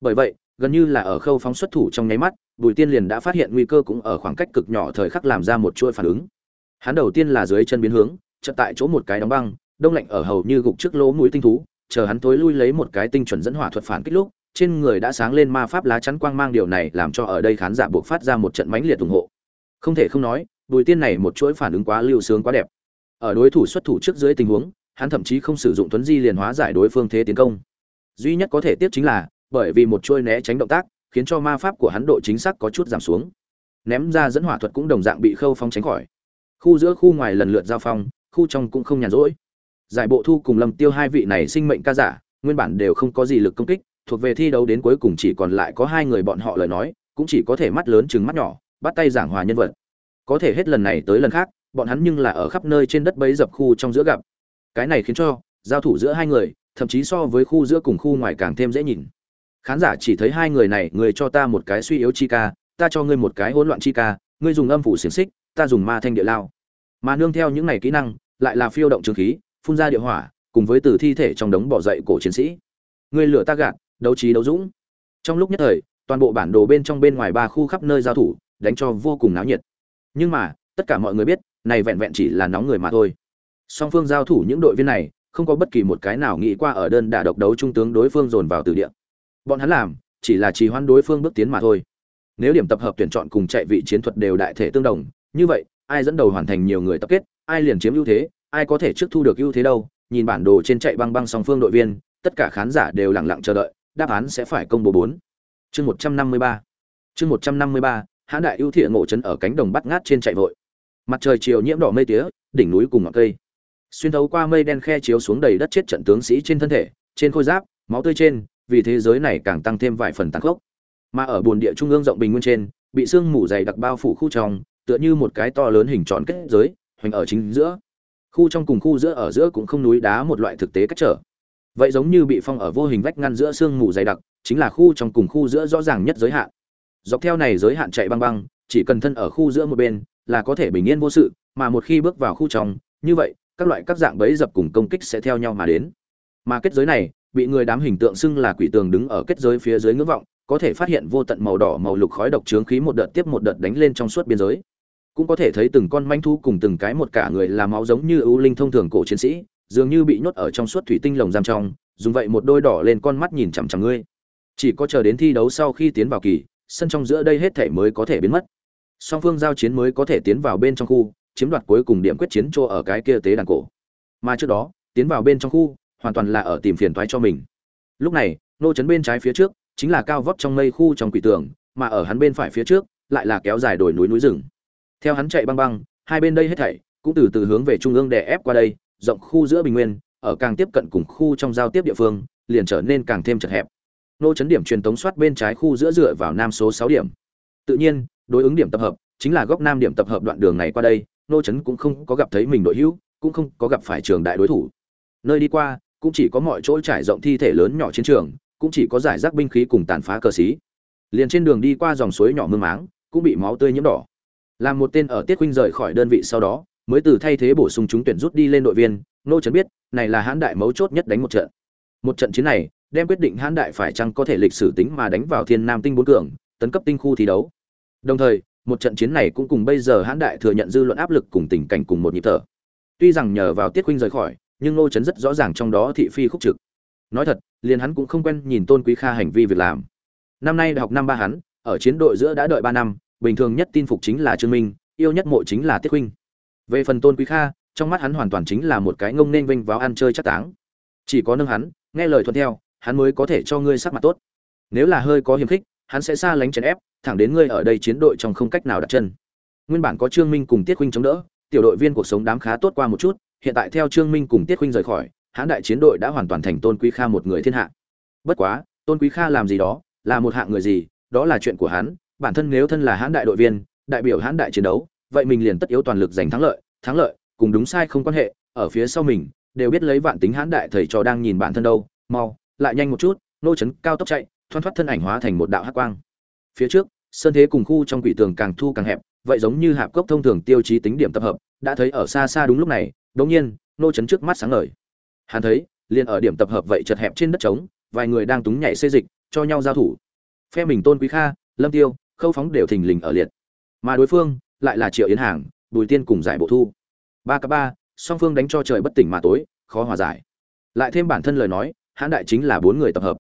Bởi vậy, gần như là ở khâu phóng xuất thủ trong nháy mắt, bùi tiên liền đã phát hiện nguy cơ cũng ở khoảng cách cực nhỏ thời khắc làm ra một chuỗi phản ứng. Hắn đầu tiên là dưới chân biến hướng, chợt tại chỗ một cái đóng băng, đông lạnh ở hầu như gục trước lỗ mũi tinh thú chờ hắn tối lui lấy một cái tinh chuẩn dẫn hỏa thuật phản kích lúc, trên người đã sáng lên ma pháp lá chắn quang mang điều này làm cho ở đây khán giả buộc phát ra một trận mãnh liệt ủng hộ. Không thể không nói, bùi tiên này một chuỗi phản ứng quá lưu sướng quá đẹp. Ở đối thủ xuất thủ trước dưới tình huống, hắn thậm chí không sử dụng tuấn di liền hóa giải đối phương thế tiến công. Duy nhất có thể tiếp chính là, bởi vì một chuôi né tránh động tác, khiến cho ma pháp của hắn độ chính xác có chút giảm xuống. Ném ra dẫn hỏa thuật cũng đồng dạng bị khâu phong tránh khỏi. Khu giữa khu ngoài lần lượt giao phong, khu trong cũng không nhàn rỗi giải bộ thu cùng lâm tiêu hai vị này sinh mệnh ca giả, nguyên bản đều không có gì lực công kích, thuộc về thi đấu đến cuối cùng chỉ còn lại có hai người bọn họ lời nói, cũng chỉ có thể mắt lớn chừng mắt nhỏ, bắt tay giảng hòa nhân vật. Có thể hết lần này tới lần khác, bọn hắn nhưng là ở khắp nơi trên đất bấy dập khu trong giữa gặp. Cái này khiến cho, giao thủ giữa hai người, thậm chí so với khu giữa cùng khu ngoài càng thêm dễ nhìn. Khán giả chỉ thấy hai người này, người cho ta một cái suy yếu chi ca, ta cho ngươi một cái hỗn loạn chi ca, ngươi dùng âm phủ xiềng xích, ta dùng ma thanh địa lao. Mà nương theo những này kỹ năng, lại là phiêu động trường khí phun ra địa hỏa, cùng với từ thi thể trong đống bỏ dậy cổ chiến sĩ. Ngươi lửa ta gạt, đấu trí đấu dũng. Trong lúc nhất thời, toàn bộ bản đồ bên trong bên ngoài ba khu khắp nơi giao thủ, đánh cho vô cùng náo nhiệt. Nhưng mà, tất cả mọi người biết, này vẹn vẹn chỉ là nóng người mà thôi. Song phương giao thủ những đội viên này, không có bất kỳ một cái nào nghĩ qua ở đơn đả độc đấu trung tướng đối phương dồn vào từ địa. Bọn hắn làm, chỉ là trì hoãn đối phương bước tiến mà thôi. Nếu điểm tập hợp tuyển chọn cùng chạy vị chiến thuật đều đại thể tương đồng, như vậy, ai dẫn đầu hoàn thành nhiều người tập kết, ai liền chiếm ưu thế ai có thể trước thu được ưu thế đâu, nhìn bản đồ trên chạy băng băng song phương đội viên, tất cả khán giả đều lặng lặng chờ đợi, đáp án sẽ phải công bố bốn. Chương một trăm năm mươi ba. Chương một trăm năm mươi ba, hãn đại ưu thiện ngộ trấn ở cánh đồng bắt ngát trên chạy vội. Mặt trời chiều nhiễm đỏ mây tía, đỉnh núi cùng ngọn cây. Xuyên thấu qua mây đen khe chiếu xuống đầy đất chết trận tướng sĩ trên thân thể, trên khôi giáp, máu tươi trên, vì thế giới này càng tăng thêm vài phần tăng khốc. Mà ở bồn địa trung ương rộng bình nguyên trên, bị sương mù dày đặc bao phủ khu tròng, tựa như một cái to lớn hình tròn kết giới, hoành ở chính giữa khu trong cùng khu giữa ở giữa cũng không núi đá một loại thực tế cách trở. Vậy giống như bị phong ở vô hình vách ngăn giữa sương mù dày đặc, chính là khu trong cùng khu giữa rõ ràng nhất giới hạn. Dọc theo này giới hạn chạy băng băng, chỉ cần thân ở khu giữa một bên là có thể bình yên vô sự, mà một khi bước vào khu trong, như vậy, các loại các dạng bẫy dập cùng công kích sẽ theo nhau mà đến. Mà kết giới này, bị người đám hình tượng xưng là quỷ tường đứng ở kết giới phía dưới ngưỡng vọng, có thể phát hiện vô tận màu đỏ màu lục khói độc trướng khí một đợt tiếp một đợt đánh lên trong suốt biên giới cũng có thể thấy từng con manh thu cùng từng cái một cả người làm máu giống như ưu linh thông thường cổ chiến sĩ, dường như bị nhốt ở trong suốt thủy tinh lồng giam trong, dùng vậy một đôi đỏ lên con mắt nhìn chằm chằm ngươi. Chỉ có chờ đến thi đấu sau khi tiến vào kỳ, sân trong giữa đây hết thể mới có thể biến mất. Song phương giao chiến mới có thể tiến vào bên trong khu, chiếm đoạt cuối cùng điểm quyết chiến cho ở cái kia tế đàn cổ. Mà trước đó, tiến vào bên trong khu, hoàn toàn là ở tìm phiền toái cho mình. Lúc này, nô chấn bên trái phía trước, chính là cao vóc trong mây khu trong quỷ tường, mà ở hắn bên phải phía trước, lại là kéo dài đồi núi núi rừng theo hắn chạy băng băng, hai bên đây hết thảy cũng từ từ hướng về trung ương đè ép qua đây, rộng khu giữa bình nguyên, ở càng tiếp cận cùng khu trong giao tiếp địa phương, liền trở nên càng thêm chật hẹp. Nô chấn điểm truyền tống soát bên trái khu giữa dựa vào nam số sáu điểm. Tự nhiên, đối ứng điểm tập hợp chính là góc nam điểm tập hợp đoạn đường này qua đây, nô chấn cũng không có gặp thấy mình đội hữu, cũng không có gặp phải trường đại đối thủ. Nơi đi qua, cũng chỉ có mọi chỗ trải rộng thi thể lớn nhỏ chiến trường, cũng chỉ có giải rác binh khí cùng tàn phá cờ xí. Liền trên đường đi qua dòng suối nhỏ mương máng, cũng bị máu tươi nhiễm đỏ làm một tên ở tiết huynh rời khỏi đơn vị sau đó, mới từ thay thế bổ sung chúng tuyển rút đi lên đội viên, nô trấn biết, này là hãn đại mấu chốt nhất đánh một trận. Một trận chiến này, đem quyết định hãn đại phải chăng có thể lịch sử tính mà đánh vào thiên nam tinh bốn cường, tấn cấp tinh khu thi đấu. Đồng thời, một trận chiến này cũng cùng bây giờ hãn đại thừa nhận dư luận áp lực cùng tình cảnh cùng một nhịp thở. Tuy rằng nhờ vào tiết huynh rời khỏi, nhưng nô trấn rất rõ ràng trong đó thị phi khúc trực. Nói thật, liền hắn cũng không quen nhìn tôn quý kha hành vi việc làm. Năm nay đại học năm ba hắn, ở chiến đội giữa đã đợi ba năm bình thường nhất tin phục chính là trương minh, yêu nhất mộ chính là tiết huynh. Về phần tôn quý kha, trong mắt hắn hoàn toàn chính là một cái ngông nên vinh vào ăn chơi chắc táng. Chỉ có nâng hắn, nghe lời thuận theo, hắn mới có thể cho ngươi sắc mặt tốt. Nếu là hơi có hiềm khích, hắn sẽ xa lánh chèn ép, thẳng đến ngươi ở đây chiến đội trong không cách nào đặt chân. Nguyên bản có trương minh cùng tiết huynh chống đỡ, tiểu đội viên cuộc sống đám khá tốt qua một chút, hiện tại theo trương minh cùng tiết huynh rời khỏi, hãn đại chiến đội đã hoàn toàn thành tôn quý kha một người thiên hạ. Bất quá, tôn quý kha làm gì đó, là một hạng người gì, đó là chuyện của hắn bản thân nếu thân là hãn đại đội viên, đại biểu hãn đại chiến đấu, vậy mình liền tất yếu toàn lực giành thắng lợi thắng lợi, cùng đúng sai không quan hệ, ở phía sau mình, đều biết lấy vạn tính hãn đại thầy trò đang nhìn bản thân đâu, mau, lại nhanh một chút, nô chấn cao tốc chạy, thoăn thoắt thân ảnh hóa thành một đạo hắc quang. Phía trước, sơn thế cùng khu trong quỷ tường càng thu càng hẹp, vậy giống như hạp cốc thông thường tiêu chí tính điểm tập hợp, đã thấy ở xa xa đúng lúc này đống nhiên, nô chấn trước mắt sáng ngời. Hắn thấy, liền ở điểm tập hợp vậy chật hẹp trên đất trống, vài người đang túng nhảy xê dịch, cho nhau giao thủ. Phe mình tôn quý kha, lâm tiêu khâu phóng đều thình lình ở liệt. Mà đối phương lại là triệu yến hàng, bùi tiên cùng giải bộ thu. Ba k ba, song phương đánh cho trời bất tỉnh mà tối, khó hòa giải. Lại thêm bản thân lời nói, hãn đại chính là bốn người tập hợp.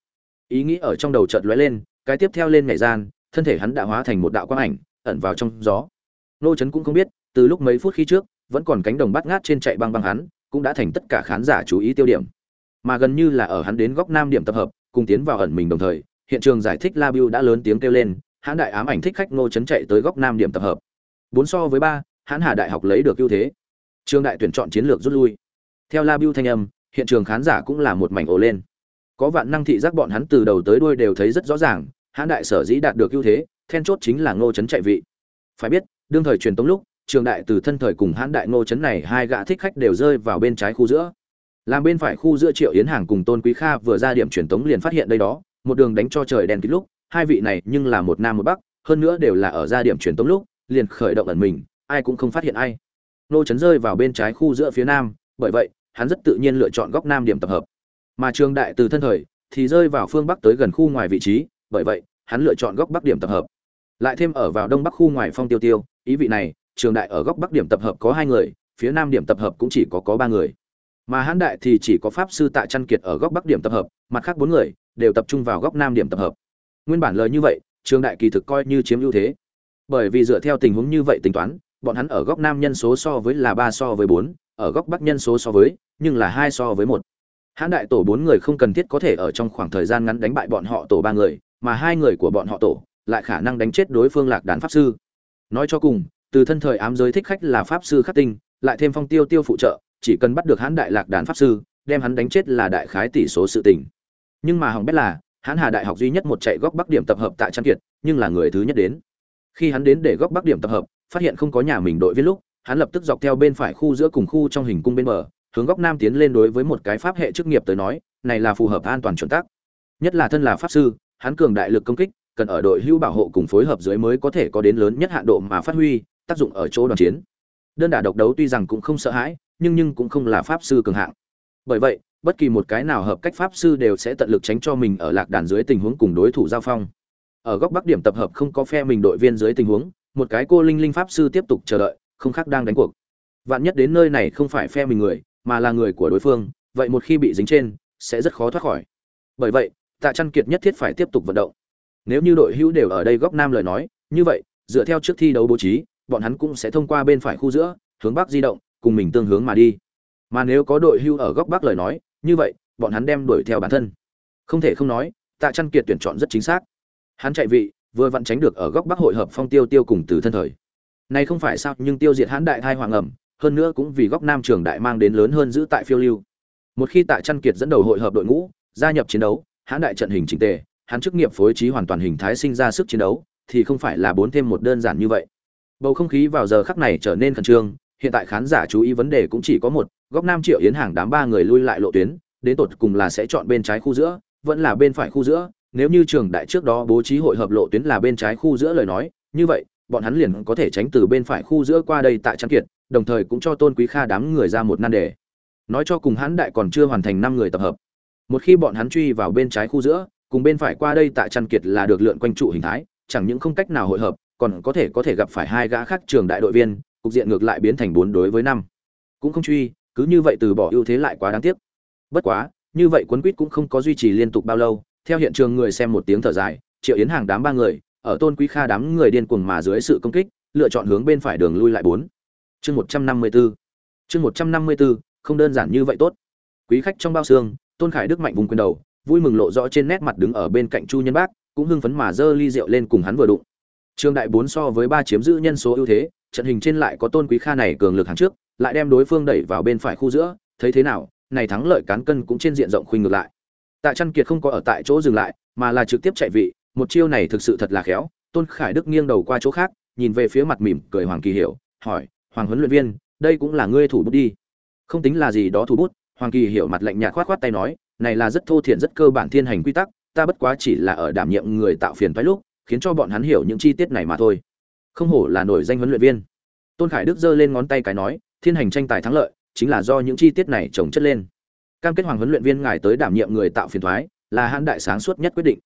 Ý nghĩ ở trong đầu chợt lóe lên, cái tiếp theo lên nhảy gian, thân thể hắn đã hóa thành một đạo quang ảnh, ẩn vào trong gió. Nô trấn cũng không biết, từ lúc mấy phút khi trước, vẫn còn cánh đồng bắt ngát trên chạy băng băng hắn, cũng đã thành tất cả khán giả chú ý tiêu điểm. Mà gần như là ở hắn đến góc nam điểm tập hợp, cùng tiến vào ẩn mình đồng thời, hiện trường giải thích la biu đã lớn tiếng kêu lên hãn đại ám ảnh thích khách Ngô trấn chạy tới góc nam điểm tập hợp. Bốn so với ba, hãn hà đại học lấy được ưu thế. Trường đại tuyển chọn chiến lược rút lui. Theo la Biêu thanh âm, hiện trường khán giả cũng là một mảnh ồ lên. Có vạn năng thị giác bọn hắn từ đầu tới đuôi đều thấy rất rõ ràng, hãn đại sở dĩ đạt được ưu thế, then chốt chính là ngô trấn chạy vị. Phải biết, đương thời truyền tống lúc, trường đại từ thân thời cùng hãn đại ngô trấn này hai gã thích khách đều rơi vào bên trái khu giữa. Làm bên phải khu giữa triệu yến hàng cùng tôn quý kha vừa ra điểm truyền tống liền phát hiện đây đó, một đường đánh cho trời đen kít lúc hai vị này nhưng là một nam một bắc, hơn nữa đều là ở gia điểm truyền tống lúc, liền khởi động ẩn mình, ai cũng không phát hiện ai. Nô trấn rơi vào bên trái khu giữa phía nam, bởi vậy, hắn rất tự nhiên lựa chọn góc nam điểm tập hợp. Mà trường đại từ thân thời, thì rơi vào phương bắc tới gần khu ngoài vị trí, bởi vậy, hắn lựa chọn góc bắc điểm tập hợp. Lại thêm ở vào đông bắc khu ngoài phong tiêu tiêu, ý vị này, trường đại ở góc bắc điểm tập hợp có hai người, phía nam điểm tập hợp cũng chỉ có có ba người. Mà hãn đại thì chỉ có pháp sư tạ trăn kiệt ở góc bắc điểm tập hợp, mặt khác bốn người đều tập trung vào góc nam điểm tập hợp nguyên bản lời như vậy trường đại kỳ thực coi như chiếm ưu thế. Bởi vì dựa theo tình huống như vậy tính toán, bọn hắn ở góc nam nhân số so với là ba so với bốn, ở góc bắc nhân số so với, nhưng là hai so với một. Hãn đại tổ bốn người không cần thiết có thể ở trong khoảng thời gian ngắn đánh bại bọn họ tổ ba người, mà hai người của bọn họ tổ lại khả năng đánh chết đối phương lạc đán pháp sư. Nói cho cùng, từ thân thời ám giới thích khách là pháp sư khắc tinh, lại thêm phong tiêu tiêu phụ trợ, chỉ cần bắt được hãn đại lạc đán pháp sư, đem hắn đánh chết là đại khái tỷ số sự tình. Nhưng mà hỏng bét là hãn hà đại học duy nhất một chạy góc bắc điểm tập hợp tại trang kiệt, nhưng là người thứ nhất đến. Khi hắn đến để góc bắc điểm tập hợp, phát hiện không có nhà mình đội viên lúc, hắn lập tức dọc theo bên phải khu giữa cùng khu trong hình cung bên bờ, hướng góc nam tiến lên đối với một cái pháp hệ chức nghiệp tới nói, này là phù hợp an toàn chuẩn tắc. Nhất là thân là pháp sư, hắn cường đại lực công kích, cần ở đội hữu bảo hộ cùng phối hợp dưới mới có thể có đến lớn nhất hạn độ mà phát huy, tác dụng ở chỗ đoàn chiến. Đơn đả độc đấu tuy rằng cũng không sợ hãi, nhưng nhưng cũng không là pháp sư cường hạng bởi vậy, bất kỳ một cái nào hợp cách pháp sư đều sẽ tận lực tránh cho mình ở lạc đàn dưới tình huống cùng đối thủ giao phong. Ở góc bắc điểm tập hợp không có phe mình đội viên dưới tình huống, một cái cô linh linh pháp sư tiếp tục chờ đợi, không khác đang đánh cuộc. Vạn nhất đến nơi này không phải phe mình người, mà là người của đối phương, vậy một khi bị dính trên, sẽ rất khó thoát khỏi. Bởi vậy, tạ chăn kiệt nhất thiết phải tiếp tục vận động. Nếu như đội hữu đều ở đây góc nam lời nói, như vậy, dựa theo trước thi đấu bố trí, bọn hắn cũng sẽ thông qua bên phải khu giữa, hướng bắc di động, cùng mình tương hướng mà đi mà nếu có đội hưu ở góc bắc lời nói, như vậy, bọn hắn đem đuổi theo bản thân. Không thể không nói, tạ chăn kiệt tuyển chọn rất chính xác. Hắn chạy vị, vừa vặn tránh được ở góc bắc hội hợp phong tiêu tiêu cùng từ thân thời. Này không phải sao, nhưng tiêu diệt hãn đại thai hoàng ẩm, hơn nữa cũng vì góc nam trường đại mang đến lớn hơn giữ tại phiêu lưu. Một khi tạ chăn kiệt dẫn đầu hội hợp đội ngũ, gia nhập chiến đấu hãn đại trận hình chính tề, hắn chức nghiệp phối trí hoàn toàn hình thái sinh ra sức chiến đấu, thì không phải là bốn thêm một đơn giản như vậy. Bầu không khí vào giờ khắc này trở nên khẩn trương hiện tại khán giả chú ý vấn đề cũng chỉ có một, góc nam triệu yến hàng đám ba người lui lại lộ tuyến, đến tột cùng là sẽ chọn bên trái khu giữa, vẫn là bên phải khu giữa. Nếu như trường đại trước đó bố trí hội hợp lộ tuyến là bên trái khu giữa lời nói, như vậy, bọn hắn liền có thể tránh từ bên phải khu giữa qua đây tại trang kiệt, đồng thời cũng cho tôn quý kha đám người ra một nan đề. Nói cho cùng hắn đại còn chưa hoàn thành năm người tập hợp. Một khi bọn hắn truy vào bên trái khu giữa, cùng bên phải qua đây tại trăn kiệt là được lượn quanh trụ hình thái, chẳng những không cách nào hội hợp, còn có thể có thể gặp phải hai gã khác trường đại đội viên cục diện ngược lại biến thành bốn đối với năm. Cũng không truy, cứ như vậy từ bỏ ưu thế lại quá đáng tiếc. Bất quá, như vậy quấn quýt cũng không có duy trì liên tục bao lâu, theo hiện trường người xem một tiếng thở dài, triệu yến hàng đám ba người, ở tôn quý kha đám người điên cuồng mà dưới sự công kích, lựa chọn hướng bên phải đường lui lại bốn. Chương một trăm năm mươi bốn chương một trăm năm mươi bốn không đơn giản như vậy tốt. Quý khách trong bao xương, tôn khải đức mạnh vùng quyền đầu, vui mừng lộ rõ trên nét mặt đứng ở bên cạnh chu nhân bác, cũng hưng phấn mà dơ ly rượu lên cùng hắn vừa đụng. Trường đại bốn so với ba chiếm giữ nhân số ưu thế trận hình trên lại có tôn quý kha này cường lực hàng trước, lại đem đối phương đẩy vào bên phải khu giữa, thấy thế nào, này thắng lợi cán cân cũng trên diện rộng khuynh ngược lại. Tạ trăn kiệt không có ở tại chỗ dừng lại, mà là trực tiếp chạy vị, một chiêu này thực sự thật là khéo, tôn khải đức nghiêng đầu qua chỗ khác, nhìn về phía mặt mỉm cười hoàng kỳ hiểu, hỏi, hoàng huấn luyện viên, đây cũng là ngươi thủ bút đi? Không tính là gì đó thủ bút, hoàng kỳ hiểu mặt lạnh nhạt khoát khoát tay nói, này là rất thô thiện rất cơ bản thiên hành quy tắc, ta bất quá chỉ là ở đảm nhiệm người tạo phiền phái lúc, khiến cho bọn hắn hiểu những chi tiết này mà thôi không hổ là nổi danh huấn luyện viên. Tôn khải đức giơ lên ngón tay cái nói, thiên hành tranh tài thắng lợi, chính là do những chi tiết này trồng chất lên. Cam kết hoàng huấn luyện viên ngài tới đảm nhiệm người tạo phiền thoái, là hắn đại sáng suốt nhất quyết định.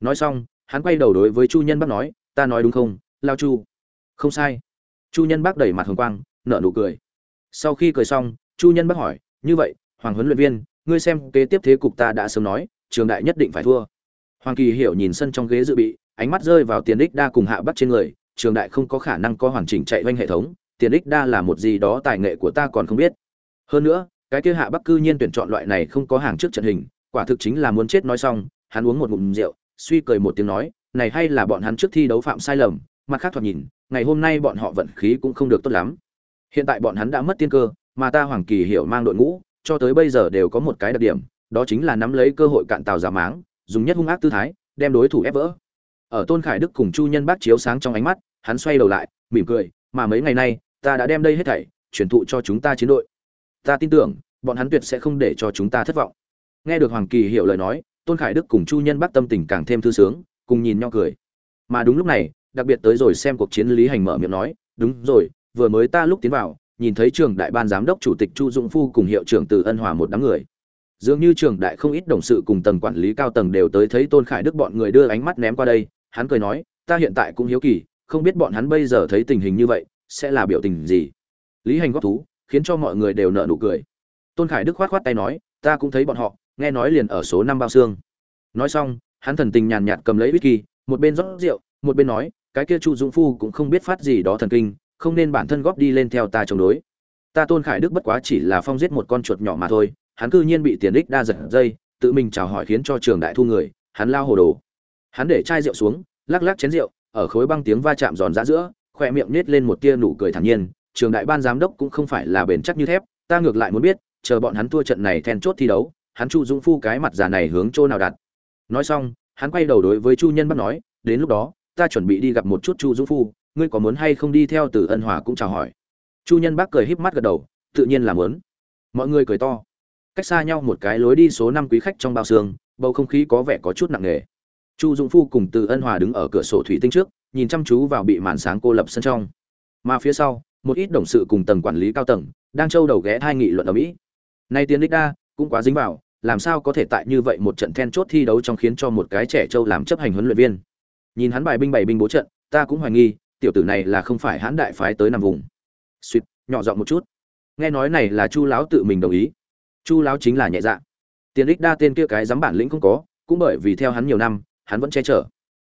Nói xong, hắn quay đầu đối với chu nhân bác nói, ta nói đúng không, lao chu? Không sai. Chu nhân bác đẩy mặt hồng quang, nở nụ cười. Sau khi cười xong, chu nhân bác hỏi, như vậy, hoàng huấn luyện viên, ngươi xem kế tiếp thế cục ta đã sớm nói, trường đại nhất định phải thua. Hoàng kỳ hiểu nhìn sân trong ghế dự bị, ánh mắt rơi vào tiền đích đa cùng hạ bắc trên người trường đại không có khả năng có hoàn chỉnh chạy quanh hệ thống, tiền ích đa là một gì đó tài nghệ của ta còn không biết. Hơn nữa, cái kia hạ bắc cư nhiên tuyển chọn loại này không có hàng trước trận hình, quả thực chính là muốn chết nói xong, hắn uống một ngụm rượu, suy cười một tiếng nói, này hay là bọn hắn trước thi đấu phạm sai lầm, mặt khác thoạt nhìn, ngày hôm nay bọn họ vận khí cũng không được tốt lắm. Hiện tại bọn hắn đã mất tiên cơ, mà ta hoàng kỳ hiểu mang đội ngũ, cho tới bây giờ đều có một cái đặc điểm, đó chính là nắm lấy cơ hội cạn tàu giả máng, dùng nhất hung ác tư thái, đem đối thủ ép vỡ. Ở tôn khải đức cùng chu nhân bác chiếu sáng trong ánh mắt hắn xoay đầu lại, mỉm cười, mà mấy ngày nay, ta đã đem đây hết thảy, truyền thụ cho chúng ta chiến đội. Ta tin tưởng, bọn hắn tuyệt sẽ không để cho chúng ta thất vọng. Nghe được hoàng kỳ hiểu lời nói, tôn khải đức cùng chu nhân Bắc tâm tình càng thêm thư sướng, cùng nhìn nhau cười. Mà đúng lúc này, đặc biệt tới rồi xem cuộc chiến lý hành mở miệng nói, đúng rồi, vừa mới ta lúc tiến vào, nhìn thấy trường đại ban giám đốc chủ tịch chu dũng phu cùng hiệu trưởng từ ân hòa một đám người. Dường như trường đại không ít đồng sự cùng tầng quản lý cao tầng đều tới thấy tôn khải đức bọn người đưa ánh mắt ném qua đây, hắn cười nói, ta hiện tại cũng hiếu kỳ không biết bọn hắn bây giờ thấy tình hình như vậy, sẽ là biểu tình gì. Lý hành góp thú, khiến cho mọi người đều nợ nụ cười. Tôn khải đức khoát khoát tay nói, ta cũng thấy bọn họ, nghe nói liền ở số năm bao xương nói xong, hắn thần tình nhàn nhạt cầm lấy whisky, một bên rót rượu, một bên nói, cái kia chu dũng phu cũng không biết phát gì đó thần kinh, không nên bản thân góp đi lên theo ta chống đối. Ta tôn khải đức bất quá chỉ là phong giết một con chuột nhỏ mà thôi, hắn cư nhiên bị tiền đích đa giật dây, tự mình chào hỏi khiến cho trường đại thu người, hắn lao hồ đồ. Hắn để chai rượu xuống, lắc lắc chén rượu ở khối băng tiếng va chạm giòn ra giữa, khoe miệng nết lên một tia nụ cười thản nhiên, trường đại ban giám đốc cũng không phải là bền chắc như thép, ta ngược lại muốn biết, chờ bọn hắn thua trận này then chốt thi đấu, hắn chu dũng phu cái mặt già này hướng chỗ nào đặt. Nói xong, hắn quay đầu đối với chu nhân bắt nói, đến lúc đó, ta chuẩn bị đi gặp một chút chu dũng phu, ngươi có muốn hay không đi theo từ ân hòa cũng chào hỏi. Chu nhân bác cười híp mắt gật đầu, tự nhiên là muốn. Mọi người cười to. Cách xa nhau một cái lối đi số năm quý khách trong bao xương, bầu không khí có vẻ có chút nặng nề chu dũng phu cùng từ ân hòa đứng ở cửa sổ thủy tinh trước, nhìn chăm chú vào bị màn sáng cô lập sân trong. Mà phía sau, một ít đồng sự cùng tầng quản lý cao tầng, đang trâu đầu ghé thai nghị luận ở mỹ. Nay tiến đích đa, cũng quá dính vào, làm sao có thể tại như vậy một trận then chốt thi đấu trong khiến cho một cái trẻ trâu làm chấp hành huấn luyện viên? Nhìn hắn bài binh bày binh bố trận, ta cũng hoài nghi, tiểu tử này là không phải hãn đại phái tới nằm vùng. Suýt, nhỏ giọng một chút. Nghe nói này là chu lão tự mình đồng ý. Chu lão chính là nhẹ dạ. Tiền đích đa tên kia cái dám bản lĩnh không có, cũng bởi vì theo hắn nhiều năm hắn vẫn che chở.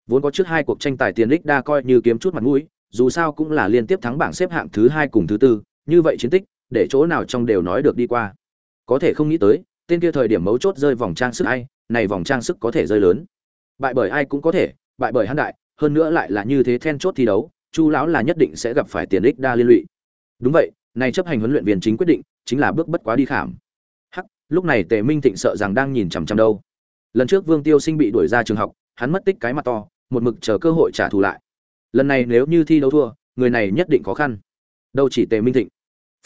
Vốn có trước hai cuộc tranh tài tiền đích đa coi như kiếm chút mặt mũi, dù sao cũng là liên tiếp thắng bảng xếp hạng thứ hai cùng thứ tư, như vậy chiến tích, để chỗ nào trong đều nói được đi qua. Có thể không nghĩ tới, tên kia thời điểm mấu chốt rơi vòng trang sức ai, này vòng trang sức có thể rơi lớn. Bại bởi ai cũng có thể, bại bởi hắn đại, hơn nữa lại là như thế then chốt thi đấu, chu lão là nhất định sẽ gặp phải tiền đích đa liên lụy. Đúng vậy, này chấp hành huấn luyện viên chính quyết định, chính là bước bất quá đi khảm. Hắc, lúc này tề minh thịnh sợ rằng đang nhìn chằm chằm đâu. Lần trước vương tiêu sinh bị đuổi ra trường học hắn mất tích cái mặt to, một mực chờ cơ hội trả thù lại. Lần này nếu như thi đấu thua, người này nhất định khó khăn. Đâu chỉ tề minh thịnh.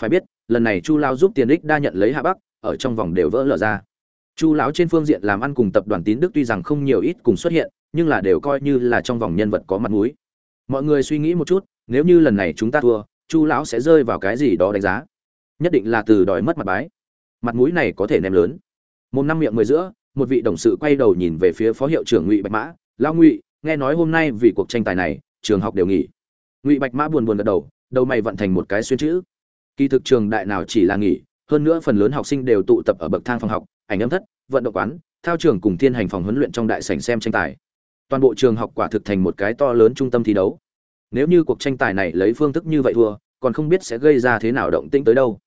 Phải biết, lần này chu lao giúp tiền đích đa nhận lấy hạ bắc, ở trong vòng đều vỡ lở ra. Chu lão trên phương diện làm ăn cùng tập đoàn tín đức tuy rằng không nhiều ít cùng xuất hiện, nhưng là đều coi như là trong vòng nhân vật có mặt mũi. Mọi người suy nghĩ một chút, nếu như lần này chúng ta thua, chu lão sẽ rơi vào cái gì đó đánh giá? Nhất định là từ đòi mất mặt bái. Mặt mũi này có thể ném lớn. Một năm miệng mười giữa một vị đồng sự quay đầu nhìn về phía phó hiệu trưởng ngụy bạch mã, lão ngụy, nghe nói hôm nay vì cuộc tranh tài này, trường học đều nghỉ. Ngụy bạch mã buồn buồn gật đầu đầu mày vận thành một cái xuyên chữ. Kỳ thực trường đại nào chỉ là nghỉ, hơn nữa phần lớn học sinh đều tụ tập ở bậc thang phòng học, ảnh âm thất, vận động quán, thao trường cùng thiên hành phòng huấn luyện trong đại sảnh xem tranh tài. Toàn bộ trường học quả thực thành một cái to lớn trung tâm thi đấu. Nếu như cuộc tranh tài này lấy phương thức như vậy thua, còn không biết sẽ gây ra thế nào động tĩnh tới đâu.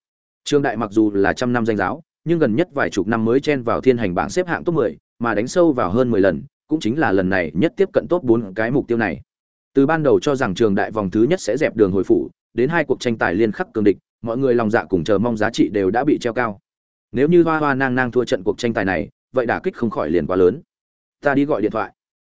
Trường đại mặc dù là trăm năm danh giáo nhưng gần nhất vài chục năm mới chen vào thiên hành bảng xếp hạng top 10, mà đánh sâu vào hơn 10 lần cũng chính là lần này nhất tiếp cận top 4 cái mục tiêu này. Từ ban đầu cho rằng trường đại vòng thứ nhất sẽ dẹp đường hồi phủ đến hai cuộc tranh tài liên khắc cường địch mọi người lòng dạ cùng chờ mong giá trị đều đã bị treo cao. Nếu như hoa hoa nang nang thua trận cuộc tranh tài này vậy đả kích không khỏi liền quá lớn. Ta đi gọi điện thoại.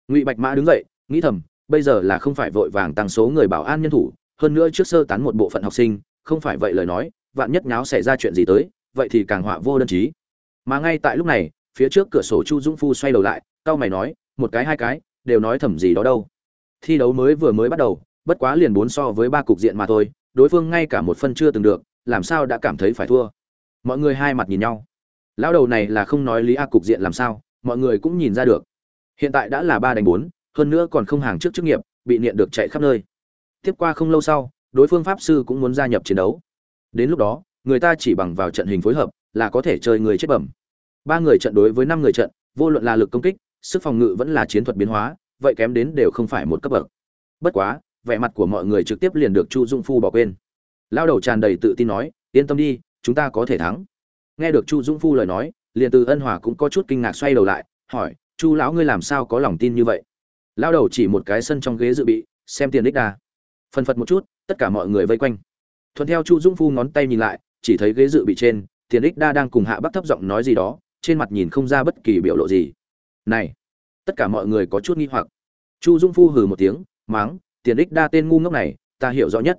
Ngụy bạch mã đứng dậy nghĩ thầm bây giờ là không phải vội vàng tăng số người bảo an nhân thủ hơn nữa trước sơ tán một bộ phận học sinh không phải vậy lời nói vạn nhất nháo xảy ra chuyện gì tới vậy thì càng họa vô đơn chí. Mà ngay tại lúc này, phía trước cửa sổ chu dũng phu xoay đầu lại cao mày nói, một cái, hai cái, đều nói thầm gì đó đâu. Thi đấu mới vừa mới bắt đầu, bất quá liền bốn so với ba cục diện mà thôi, đối phương ngay cả một phân chưa từng được, làm sao đã cảm thấy phải thua? Mọi người hai mặt nhìn nhau. Lão đầu này là không nói lý a cục diện làm sao, mọi người cũng nhìn ra được. Hiện tại đã là ba đánh bốn, hơn nữa còn không hàng trước chức nghiệp, bị niệm được chạy khắp nơi. Tiếp qua không lâu sau, đối phương pháp sư cũng muốn gia nhập chiến đấu. Đến lúc đó người ta chỉ bằng vào trận hình phối hợp là có thể chơi người chết bẩm. Ba người trận đối với năm người trận vô luận là lực công kích sức phòng ngự vẫn là chiến thuật biến hóa vậy kém đến đều không phải một cấp bậc. Bất quá vẻ mặt của mọi người trực tiếp liền được chu dung phu bỏ quên. Lao đầu tràn đầy tự tin nói yên tâm đi chúng ta có thể thắng. Nghe được chu dung phu lời nói liền từ ân hòa cũng có chút kinh ngạc xoay đầu lại hỏi chu lão ngươi làm sao có lòng tin như vậy? Lao đầu chỉ một cái sân trong ghế dự bị xem tiền đích đà, phân phật một chút tất cả mọi người vây quanh. Thuận theo chu dung phu ngón tay nhìn lại chỉ thấy ghế dự bị trên, tiền ích đa đang cùng hạ bắc thấp giọng nói gì đó, trên mặt nhìn không ra bất kỳ biểu lộ gì. Này, tất cả mọi người có chút nghi hoặc. Chu dung phu hừ một tiếng, máng, tiền ích đa tên ngu ngốc này, ta hiểu rõ nhất.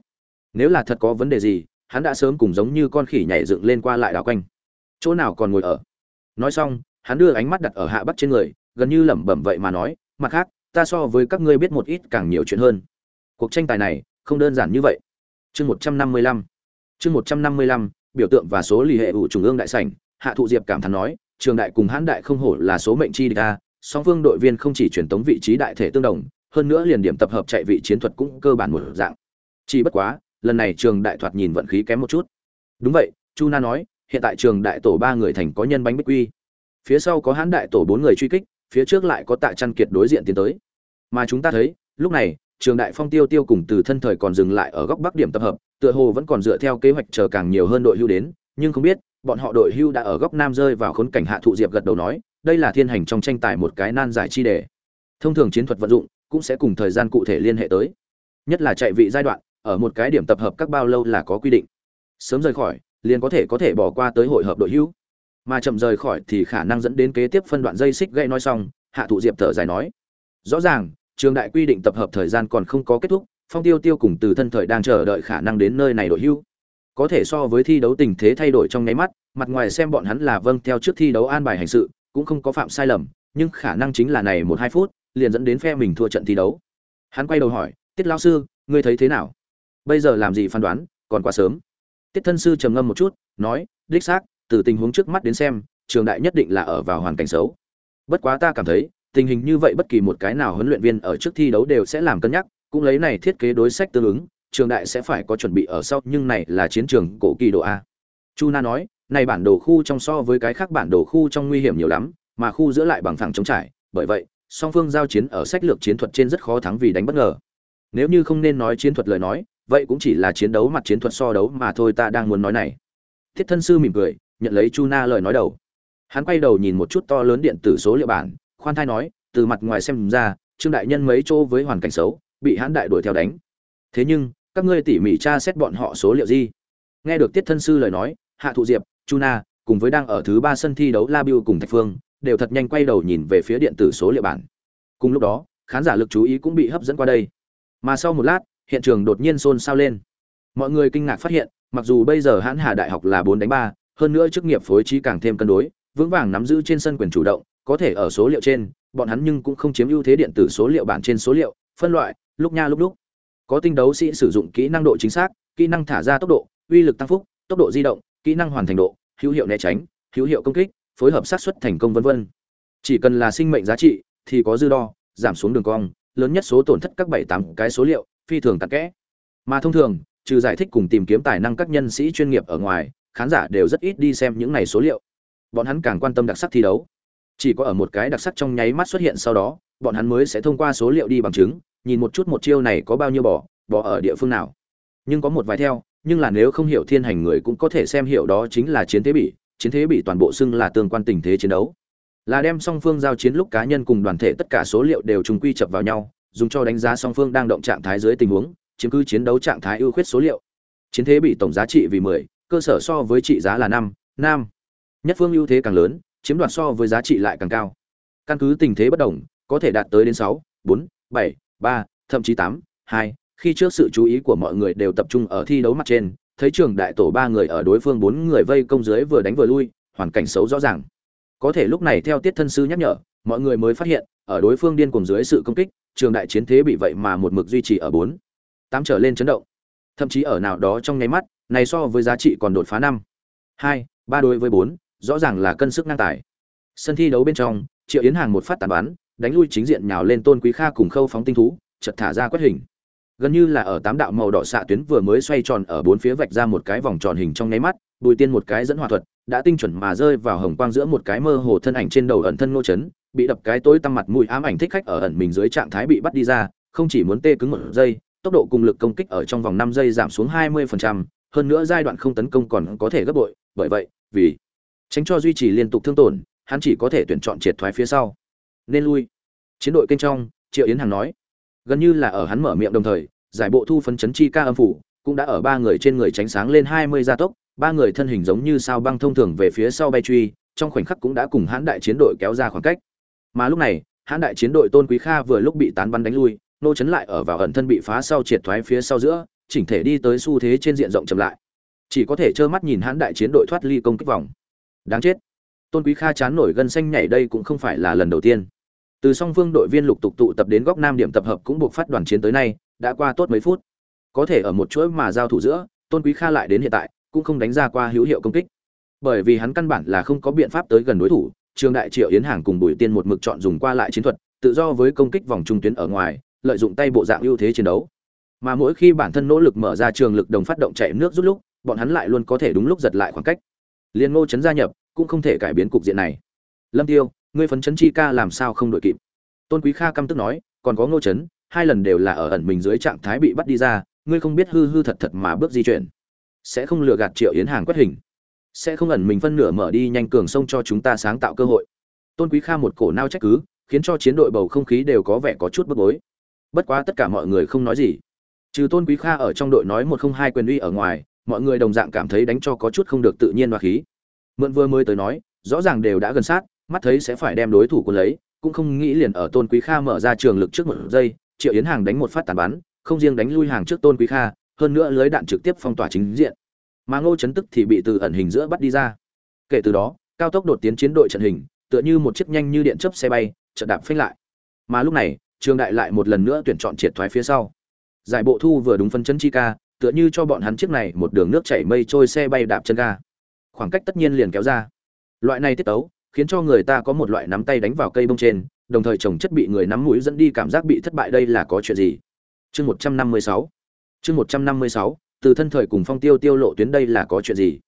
Nếu là thật có vấn đề gì, hắn đã sớm cùng giống như con khỉ nhảy dựng lên qua lại đảo quanh. Chỗ nào còn ngồi ở? Nói xong, hắn đưa ánh mắt đặt ở hạ bắc trên người, gần như lẩm bẩm vậy mà nói, mặt khác, ta so với các ngươi biết một ít càng nhiều chuyện hơn. Cuộc tranh tài này không đơn giản như vậy. Chương một trăm năm mươi lăm chương một trăm năm mươi lăm, biểu tượng và số lì hệ ủ trung ương đại sảnh, hạ thụ diệp cảm thán nói, trường đại cùng hãn đại không hổ là số mệnh chi địch a, song phương đội viên không chỉ truyền tống vị trí đại thể tương đồng, hơn nữa liền điểm tập hợp chạy vị chiến thuật cũng cơ bản một dạng. Chỉ bất quá, lần này trường đại thoạt nhìn vận khí kém một chút. Đúng vậy, chu na nói, hiện tại trường đại tổ ba người thành có nhân bánh bích quy. Phía sau có hãn đại tổ bốn người truy kích, phía trước lại có tạ chăn kiệt đối diện tiến tới. Mà chúng ta thấy, lúc này, trường đại phong tiêu tiêu cùng từ thân thời còn dừng lại ở góc bắc điểm tập hợp tựa hồ vẫn còn dựa theo kế hoạch chờ càng nhiều hơn đội hưu đến, nhưng không biết, bọn họ đội hưu đã ở góc nam rơi vào khốn cảnh hạ thụ diệp gật đầu nói, đây là thiên hành trong tranh tài một cái nan giải chi đề. Thông thường chiến thuật vận dụng cũng sẽ cùng thời gian cụ thể liên hệ tới. Nhất là chạy vị giai đoạn, ở một cái điểm tập hợp các bao lâu là có quy định. Sớm rời khỏi, liền có thể có thể bỏ qua tới hội hợp đội hưu. Mà chậm rời khỏi thì khả năng dẫn đến kế tiếp phân đoạn dây xích gây nói xong, hạ thụ diệp thở dài nói, rõ ràng, trường đại quy định tập hợp thời gian còn không có kết thúc phong tiêu tiêu cùng từ thân thời đang chờ đợi khả năng đến nơi này đội hưu. Có thể so với thi đấu tình thế thay đổi trong nháy mắt, mặt ngoài xem bọn hắn là vâng theo trước thi đấu an bài hành sự, cũng không có phạm sai lầm, nhưng khả năng chính là này một hai phút, liền dẫn đến phe mình thua trận thi đấu. Hắn quay đầu hỏi, tiết lao sư, ngươi thấy thế nào? Bây giờ làm gì phán đoán? Còn quá sớm. Tiết thân sư trầm ngâm một chút, nói, đích xác, từ tình huống trước mắt đến xem, trường đại nhất định là ở vào hoàn cảnh xấu. Bất quá ta cảm thấy, tình hình như vậy bất kỳ một cái nào huấn luyện viên ở trước thi đấu đều sẽ làm cân nhắc cũng lấy này thiết kế đối sách tương ứng, trường đại sẽ phải có chuẩn bị ở sau, nhưng này là chiến trường cổ kỳ độ a. Chu na nói, này bản đồ khu trong so với cái khác bản đồ khu trong nguy hiểm nhiều lắm, mà khu giữa lại bằng phẳng chống trải, bởi vậy, song phương giao chiến ở sách lược chiến thuật trên rất khó thắng vì đánh bất ngờ. Nếu như không nên nói chiến thuật lời nói, vậy cũng chỉ là chiến đấu mặt chiến thuật so đấu mà thôi, ta đang muốn nói này. Thiết thân sư mỉm cười, nhận lấy chu na lời nói đầu. Hắn quay đầu nhìn một chút to lớn điện tử số liệu bản, khoan thai nói, từ mặt ngoài xem ra, trương đại nhân mấy chỗ với hoàn cảnh xấu bị hãn đại đuổi theo đánh. Thế nhưng, các ngươi tỉ mỉ tra xét bọn họ số liệu gì? Nghe được tiết thân sư lời nói, hạ thụ diệp, chu na, cùng với đang ở thứ ba sân thi đấu la biu cùng thạch phương, đều thật nhanh quay đầu nhìn về phía điện tử số liệu bản. Cùng lúc đó, khán giả lực chú ý cũng bị hấp dẫn qua đây. Mà sau một lát, hiện trường đột nhiên xôn xao lên. Mọi người kinh ngạc phát hiện, mặc dù bây giờ hãn hà đại học là bốn đánh ba, hơn nữa chức nghiệp phối trí càng thêm cân đối, vững vàng nắm giữ trên sân quyền chủ động, có thể ở số liệu trên, bọn hắn nhưng cũng không chiếm ưu thế điện tử số liệu bản trên số liệu, phân loại lúc nha lúc lúc có tinh đấu sĩ sử dụng kỹ năng độ chính xác, kỹ năng thả ra tốc độ, uy lực tăng phúc, tốc độ di động, kỹ năng hoàn thành độ, hữu hiệu né tránh, hữu hiệu công kích, phối hợp sát xuất thành công vân vân. Chỉ cần là sinh mệnh giá trị thì có dư đo, giảm xuống đường cong, lớn nhất số tổn thất các bảy tám cái số liệu, phi thường tạc kẽ. Mà thông thường, trừ giải thích cùng tìm kiếm tài năng các nhân sĩ chuyên nghiệp ở ngoài, khán giả đều rất ít đi xem những này số liệu. Bọn hắn càng quan tâm đặc sắc thi đấu chỉ có ở một cái đặc sắc trong nháy mắt xuất hiện sau đó, bọn hắn mới sẽ thông qua số liệu đi bằng chứng, nhìn một chút một chiêu này có bao nhiêu bỏ bỏ ở địa phương nào. Nhưng có một vài theo, nhưng là nếu không hiểu thiên hành người cũng có thể xem hiểu đó chính là chiến thế bỉ, chiến thế bỉ toàn bộ xưng là tương quan tình thế chiến đấu. Là đem song phương giao chiến lúc cá nhân cùng đoàn thể tất cả số liệu đều trùng quy chập vào nhau, dùng cho đánh giá song phương đang động trạng thái dưới tình huống, chiếm cứ chiến đấu trạng thái ưu khuyết số liệu. Chiến thế bị tổng giá trị vì mười, cơ sở so với trị giá là năm năm. Nhất phương ưu thế càng lớn chiếm đoạt so với giá trị lại càng cao. Căn cứ tình thế bất đồng, có thể đạt tới đến sáu, bốn, bảy, ba, thậm chí tám, hai. Khi trước sự chú ý của mọi người đều tập trung ở thi đấu mặt trên, thấy trường đại tổ ba người ở đối phương bốn người vây công dưới vừa đánh vừa lui, hoàn cảnh xấu rõ ràng. Có thể lúc này theo tiết thân sư nhắc nhở, mọi người mới phát hiện, ở đối phương điên cuồng dưới sự công kích, trường đại chiến thế bị vậy mà một mực duy trì ở bốn, tám trở lên chấn động. Thậm chí ở nào đó trong nháy mắt, này so với giá trị còn đột phá năm, hai, ba đối với bốn rõ ràng là cân sức ngang tài. Sân thi đấu bên trong triệu yến hàng một phát tàn bắn đánh lui chính diện nhào lên tôn quý kha cùng khâu phóng tinh thú chợt thả ra quét hình. Gần như là ở tám đạo màu đỏ xạ tuyến vừa mới xoay tròn ở bốn phía vạch ra một cái vòng tròn hình trong nháy mắt bùi tiên một cái dẫn hỏa thuật đã tinh chuẩn mà rơi vào hồng quang giữa một cái mơ hồ thân ảnh trên đầu ẩn thân nô chấn bị đập cái tối tăm mặt mũi ám ảnh thích khách ở ẩn mình dưới trạng thái bị bắt đi ra không chỉ muốn tê cứng một giây tốc độ cùng lực công kích ở trong vòng năm giây giảm xuống 20%, hơn nữa giai đoạn không tấn công còn có thể gấp bội, bởi vậy, vì tránh cho duy trì liên tục thương tổn, hắn chỉ có thể tuyển chọn triệt thoái phía sau. Nên lui. Chiến đội kênh trong, Triệu Yến Hằng nói, gần như là ở hắn mở miệng đồng thời, giải bộ thu phấn chấn chi ca âm phủ, cũng đã ở ba người trên người tránh sáng lên 20 gia tốc, ba người thân hình giống như sao băng thông thường về phía sau bay truy, trong khoảnh khắc cũng đã cùng hãn đại chiến đội kéo ra khoảng cách. Mà lúc này, hãn đại chiến đội Tôn Quý Kha vừa lúc bị tán bắn đánh lui, nô chấn lại ở vào ẩn thân bị phá sau triệt thoái phía sau giữa chỉnh thể đi tới xu thế trên diện rộng chậm lại chỉ có thể trơ mắt nhìn hãn đại chiến đội thoát ly công kích vòng đáng chết. Tôn quý kha chán nổi gân xanh nhảy đây cũng không phải là lần đầu tiên. Từ song phương đội viên lục tục tụ tập đến góc nam điểm tập hợp cũng buộc phát đoàn chiến tới nay, đã qua tốt mấy phút. Có thể ở một chuỗi mà giao thủ giữa, tôn quý kha lại đến hiện tại, cũng không đánh ra qua hữu hiệu công kích. Bởi vì hắn căn bản là không có biện pháp tới gần đối thủ, trường đại triệu yến hàng cùng bùi tiên một mực chọn dùng qua lại chiến thuật, tự do với công kích vòng trung tuyến ở ngoài, lợi dụng tay bộ dạng ưu thế chiến đấu. Mà mỗi khi bản thân nỗ lực mở ra trường lực đồng phát động chạy nước rút lúc, bọn hắn lại luôn có thể đúng lúc giật lại khoảng cách liên ngô chấn gia nhập, cũng không thể cải biến cục diện này. Lâm tiêu, ngươi phấn chấn chi ca làm sao không đội kịp? Tôn quý kha căm tức nói, còn có ngô chấn, hai lần đều là ở ẩn mình dưới trạng thái bị bắt đi ra, ngươi không biết hư hư thật thật mà bước di chuyển. Sẽ không lừa gạt triệu yến hàng quét hình. Sẽ không ẩn mình phân nửa mở đi nhanh cường sông cho chúng ta sáng tạo cơ hội. Tôn quý kha một cổ nao trách cứ, khiến cho chiến đội bầu không khí đều có vẻ có chút bức bối. Bất quá tất cả mọi người không nói gì. Trừ tôn quý kha ở trong đội nói một không hai quyền uy ở ngoài mọi người đồng dạng cảm thấy đánh cho có chút không được tự nhiên hoa khí. Mượn vừa mới tới nói, rõ ràng đều đã gần sát, mắt thấy sẽ phải đem đối thủ của lấy, cũng không nghĩ liền ở tôn quý kha mở ra trường lực trước một giây, triệu yến hàng đánh một phát tàn bắn, không riêng đánh lui hàng trước tôn quý kha, hơn nữa lưới đạn trực tiếp phong tỏa chính diện. Mà ngô chấn tức thì bị từ ẩn hình giữa bắt đi ra. Kể từ đó, cao tốc đột tiến chiến đội trận hình, tựa như một chiếc nhanh như điện chớp xe bay, chợt đạp phanh lại. Mà lúc này, trường đại lại một lần nữa tuyển chọn triệt thoái phía sau. Giải bộ thu vừa đúng phân chân chi ca tựa như cho bọn hắn chiếc này một đường nước chảy mây trôi xe bay đạp chân ga. Khoảng cách tất nhiên liền kéo ra. Loại này tiết tấu, khiến cho người ta có một loại nắm tay đánh vào cây bông trên, đồng thời trồng chất bị người nắm mũi dẫn đi cảm giác bị thất bại đây là có chuyện gì? Chương một trăm năm mươi sáu. Chương một trăm năm mươi sáu, từ thân thời cùng phong tiêu tiêu lộ tuyến đây là có chuyện gì?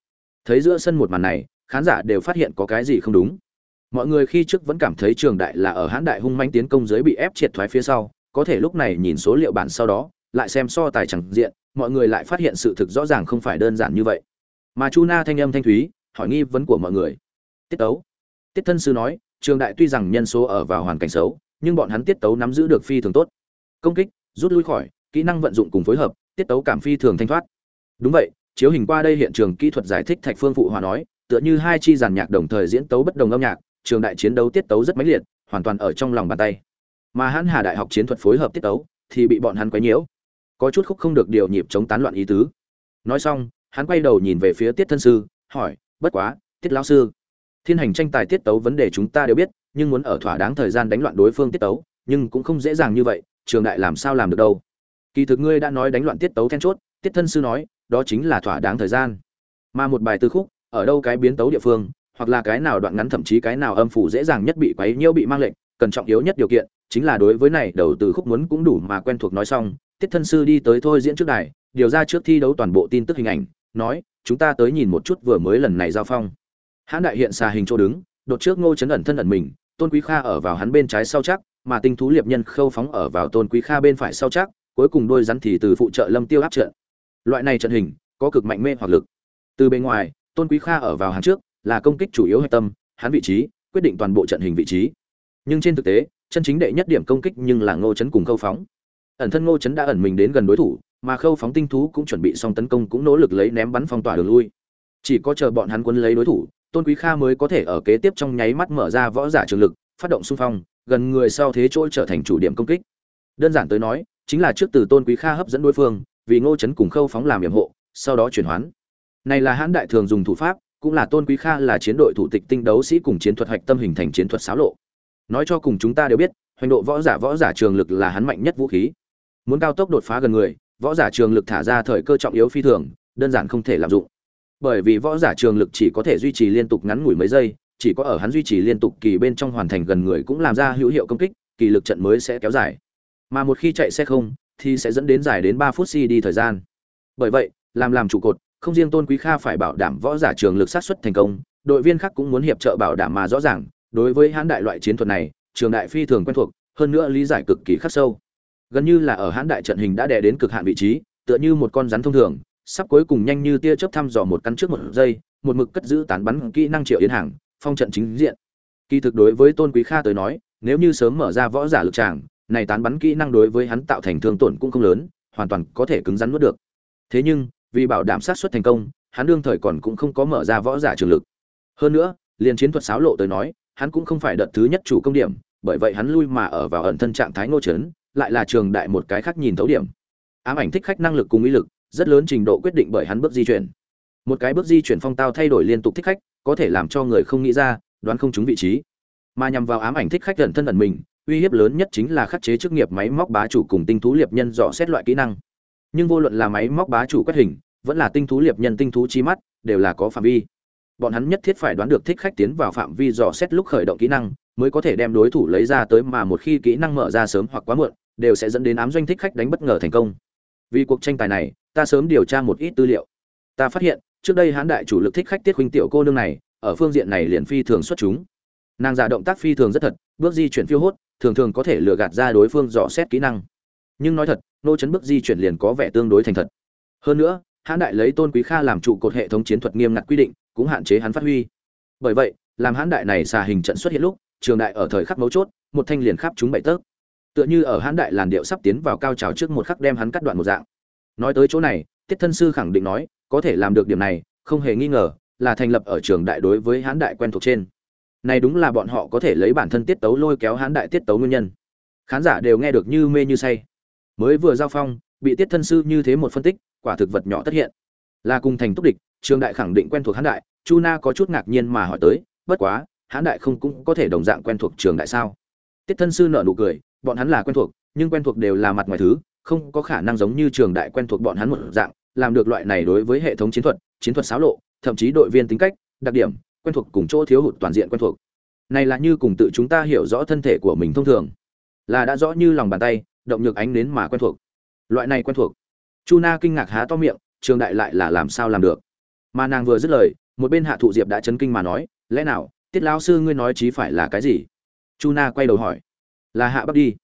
Thấy giữa sân một màn này, khán giả đều phát hiện có cái gì không đúng. Mọi người khi trước vẫn cảm thấy trường đại là ở hãn đại hung manh tiến công dưới bị ép triệt thoái phía sau, có thể lúc này nhìn số liệu bản sau đó, lại xem so tài chẳng diện mọi người lại phát hiện sự thực rõ ràng không phải đơn giản như vậy. Mà chu na thanh âm thanh thúy, hỏi nghi vấn của mọi người. Tiết tấu. Tiết thân sư nói, trường đại tuy rằng nhân số ở vào hoàn cảnh xấu, nhưng bọn hắn tiết tấu nắm giữ được phi thường tốt. Công kích, rút lui khỏi, kỹ năng vận dụng cùng phối hợp, tiết tấu cảm phi thường thanh thoát. Đúng vậy, chiếu hình qua đây hiện trường kỹ thuật giải thích thạch phương phụ hòa nói, tựa như hai chi giàn nhạc đồng thời diễn tấu bất đồng âm nhạc, trường đại chiến đấu tiết tấu rất mãnh liệt, hoàn toàn ở trong lòng bàn tay. Mà hắn hà đại học chiến thuật phối hợp tiết tấu, thì bị bọn hắn quấy nhiễu có chút khúc không được điều nhịp chống tán loạn ý tứ. Nói xong, hắn quay đầu nhìn về phía tiết thân sư, hỏi, bất quá, tiết lão sư, thiên hành tranh tài tiết tấu vấn đề chúng ta đều biết, nhưng muốn ở thỏa đáng thời gian đánh loạn đối phương tiết tấu, nhưng cũng không dễ dàng như vậy, trường đại làm sao làm được đâu? Kỳ thực ngươi đã nói đánh loạn tiết tấu then chốt, tiết thân sư nói, đó chính là thỏa đáng thời gian. Mà một bài tư khúc, ở đâu cái biến tấu địa phương, hoặc là cái nào đoạn ngắn thậm chí cái nào âm phủ dễ dàng nhất bị quấy nhiễu bị mang lệnh, cần trọng yếu nhất điều kiện chính là đối với này đầu từ khúc muốn cũng đủ mà quen thuộc nói xong, tiết thân sư đi tới thôi diễn trước đài, điều ra trước thi đấu toàn bộ tin tức hình ảnh, nói, chúng ta tới nhìn một chút vừa mới lần này giao phong. Hãn đại hiện xà hình chỗ đứng, đột trước ngô chấn ẩn thân ẩn mình, tôn quý kha ở vào hắn bên trái sau chắc, mà tinh thú liệp nhân khâu phóng ở vào tôn quý kha bên phải sau chắc, cuối cùng đôi rắn thì từ phụ trợ lâm tiêu áp trận. Loại này trận hình, có cực mạnh mê hoặc lực. Từ bên ngoài, tôn quý kha ở vào hàng trước, là công kích chủ yếu hạch tâm, hắn vị trí, quyết định toàn bộ trận hình vị trí. Nhưng trên thực tế chân chính đệ nhất điểm công kích nhưng là ngô chấn cùng khâu phóng. Ẩn thân ngô chấn đã ẩn mình đến gần đối thủ, mà khâu phóng tinh thú cũng chuẩn bị xong tấn công cũng nỗ lực lấy ném bắn phong tỏa đường lui. Chỉ có chờ bọn hắn quân lấy đối thủ, tôn quý kha mới có thể ở kế tiếp trong nháy mắt mở ra võ giả trường lực, phát động xung phong, gần người sau thế chỗ trở thành chủ điểm công kích. Đơn giản tới nói, chính là trước từ tôn quý kha hấp dẫn đối phương, vì ngô chấn cùng khâu phóng làm nhiệm hộ, sau đó chuyển hoán. Này là hãn đại thường dùng thủ pháp, cũng là tôn quý kha là chiến đội thủ tịch tinh đấu sĩ cùng chiến thuật hạch tâm hình thành chiến thuật xáo lộ nói cho cùng chúng ta đều biết, hoành độ võ giả võ giả trường lực là hắn mạnh nhất vũ khí. Muốn cao tốc đột phá gần người, võ giả trường lực thả ra thời cơ trọng yếu phi thường, đơn giản không thể lạm dụng. Bởi vì võ giả trường lực chỉ có thể duy trì liên tục ngắn ngủi mấy giây, chỉ có ở hắn duy trì liên tục kỳ bên trong hoàn thành gần người cũng làm ra hữu hiệu công kích, kỳ lực trận mới sẽ kéo dài. Mà một khi chạy xe không, thì sẽ dẫn đến dài đến ba phút si đi thời gian. Bởi vậy, làm làm trụ cột, không riêng tôn quý kha phải bảo đảm võ giả trường lực sát xuất thành công, đội viên khác cũng muốn hiệp trợ bảo đảm mà rõ ràng đối với hãn đại loại chiến thuật này, trường đại phi thường quen thuộc, hơn nữa lý giải cực kỳ khắc sâu. Gần như là ở hãn đại trận hình đã đè đến cực hạn vị trí, tựa như một con rắn thông thường, sắp cuối cùng nhanh như tia chớp thăm dò một căn trước một giây, một mực cất giữ tán bắn kỹ năng triệu yến hàng, phong trận chính diện. Kỳ thực đối với tôn quý kha tới nói, nếu như sớm mở ra võ giả lực tràng, này tán bắn kỹ năng đối với hắn tạo thành thương tổn cũng không lớn, hoàn toàn có thể cứng rắn nuốt được. Thế nhưng, vì bảo đảm sát xuất thành công, hắn đương thời còn cũng không có mở ra võ giả trường lực. Hơn nữa, liền chiến thuật xáo lộ tới nói hắn cũng không phải đợt thứ nhất chủ công điểm, bởi vậy hắn lui mà ở vào ẩn thân trạng thái ngô trấn lại là trường đại một cái khác nhìn thấu điểm. Ám ảnh thích khách năng lực cùng ý lực, rất lớn trình độ quyết định bởi hắn bước di chuyển. Một cái bước di chuyển phong tao thay đổi liên tục thích khách, có thể làm cho người không nghĩ ra, đoán không trúng vị trí. Mà nhằm vào ám ảnh thích khách gần thân ẩn mình, uy hiếp lớn nhất chính là khắc chế chức nghiệp máy móc bá chủ cùng tinh thú liệp nhân dò xét loại kỹ năng. Nhưng vô luận là máy móc bá chủ quét hình, vẫn là tinh thú liệp nhân tinh thú chi mắt, đều là có phạm vi bọn hắn nhất thiết phải đoán được thích khách tiến vào phạm vi dò xét lúc khởi động kỹ năng, mới có thể đem đối thủ lấy ra tới mà một khi kỹ năng mở ra sớm hoặc quá muộn, đều sẽ dẫn đến ám doanh thích khách đánh bất ngờ thành công. Vì cuộc tranh tài này, ta sớm điều tra một ít tư liệu. Ta phát hiện, trước đây hán đại chủ lực thích khách tiết huynh tiểu cô nương này, ở phương diện này liền phi thường xuất chúng. Nàng giả động tác phi thường rất thật, bước di chuyển phiêu hốt, thường thường có thể lừa gạt ra đối phương dò xét kỹ năng. Nhưng nói thật, nô chấn bước di chuyển liền có vẻ tương đối thành thật. Hơn nữa, hãn đại lấy tôn quý kha làm trụ cột hệ thống chiến thuật nghiêm ngặt quy định cũng hạn chế hắn phát huy. Bởi vậy, làm hãn đại này xà hình trận xuất hiện lúc, trường đại ở thời khắc mấu chốt, một thanh liền khắp chúng bảy tớp tựa như ở hãn đại làn điệu sắp tiến vào cao trào trước một khắc đem hắn cắt đoạn một dạng. Nói tới chỗ này, tiết thân sư khẳng định nói, có thể làm được điểm này, không hề nghi ngờ, là thành lập ở trường đại đối với hãn đại quen thuộc trên. Này đúng là bọn họ có thể lấy bản thân tiết tấu lôi kéo hãn đại tiết tấu nguyên nhân. Khán giả đều nghe được như mê như say. Mới vừa giao phong, bị tiết thân sư như thế một phân tích, quả thực vật nhỏ tất hiện. Là cùng thành túc địch trường đại khẳng định quen thuộc hán đại, chu na có chút ngạc nhiên mà hỏi tới, bất quá hán đại không cũng có thể đồng dạng quen thuộc trường đại sao? Tiết thân sư nợ nụ cười, bọn hắn là quen thuộc, nhưng quen thuộc đều là mặt ngoài thứ, không có khả năng giống như trường đại quen thuộc bọn hắn một dạng, làm được loại này đối với hệ thống chiến thuật chiến thuật xáo lộ, thậm chí đội viên tính cách, đặc điểm, quen thuộc cùng chỗ thiếu hụt toàn diện quen thuộc. Này là như cùng tự chúng ta hiểu rõ thân thể của mình thông thường, là đã rõ như lòng bàn tay, động nhược ánh đến mà quen thuộc. Loại này quen thuộc. Chu na kinh ngạc há to miệng, trường đại lại là làm sao làm được? Mà nàng vừa dứt lời, một bên hạ thụ diệp đã chấn kinh mà nói, lẽ nào, tiết lão sư ngươi nói chí phải là cái gì? Chu na quay đầu hỏi. Là hạ bắc đi.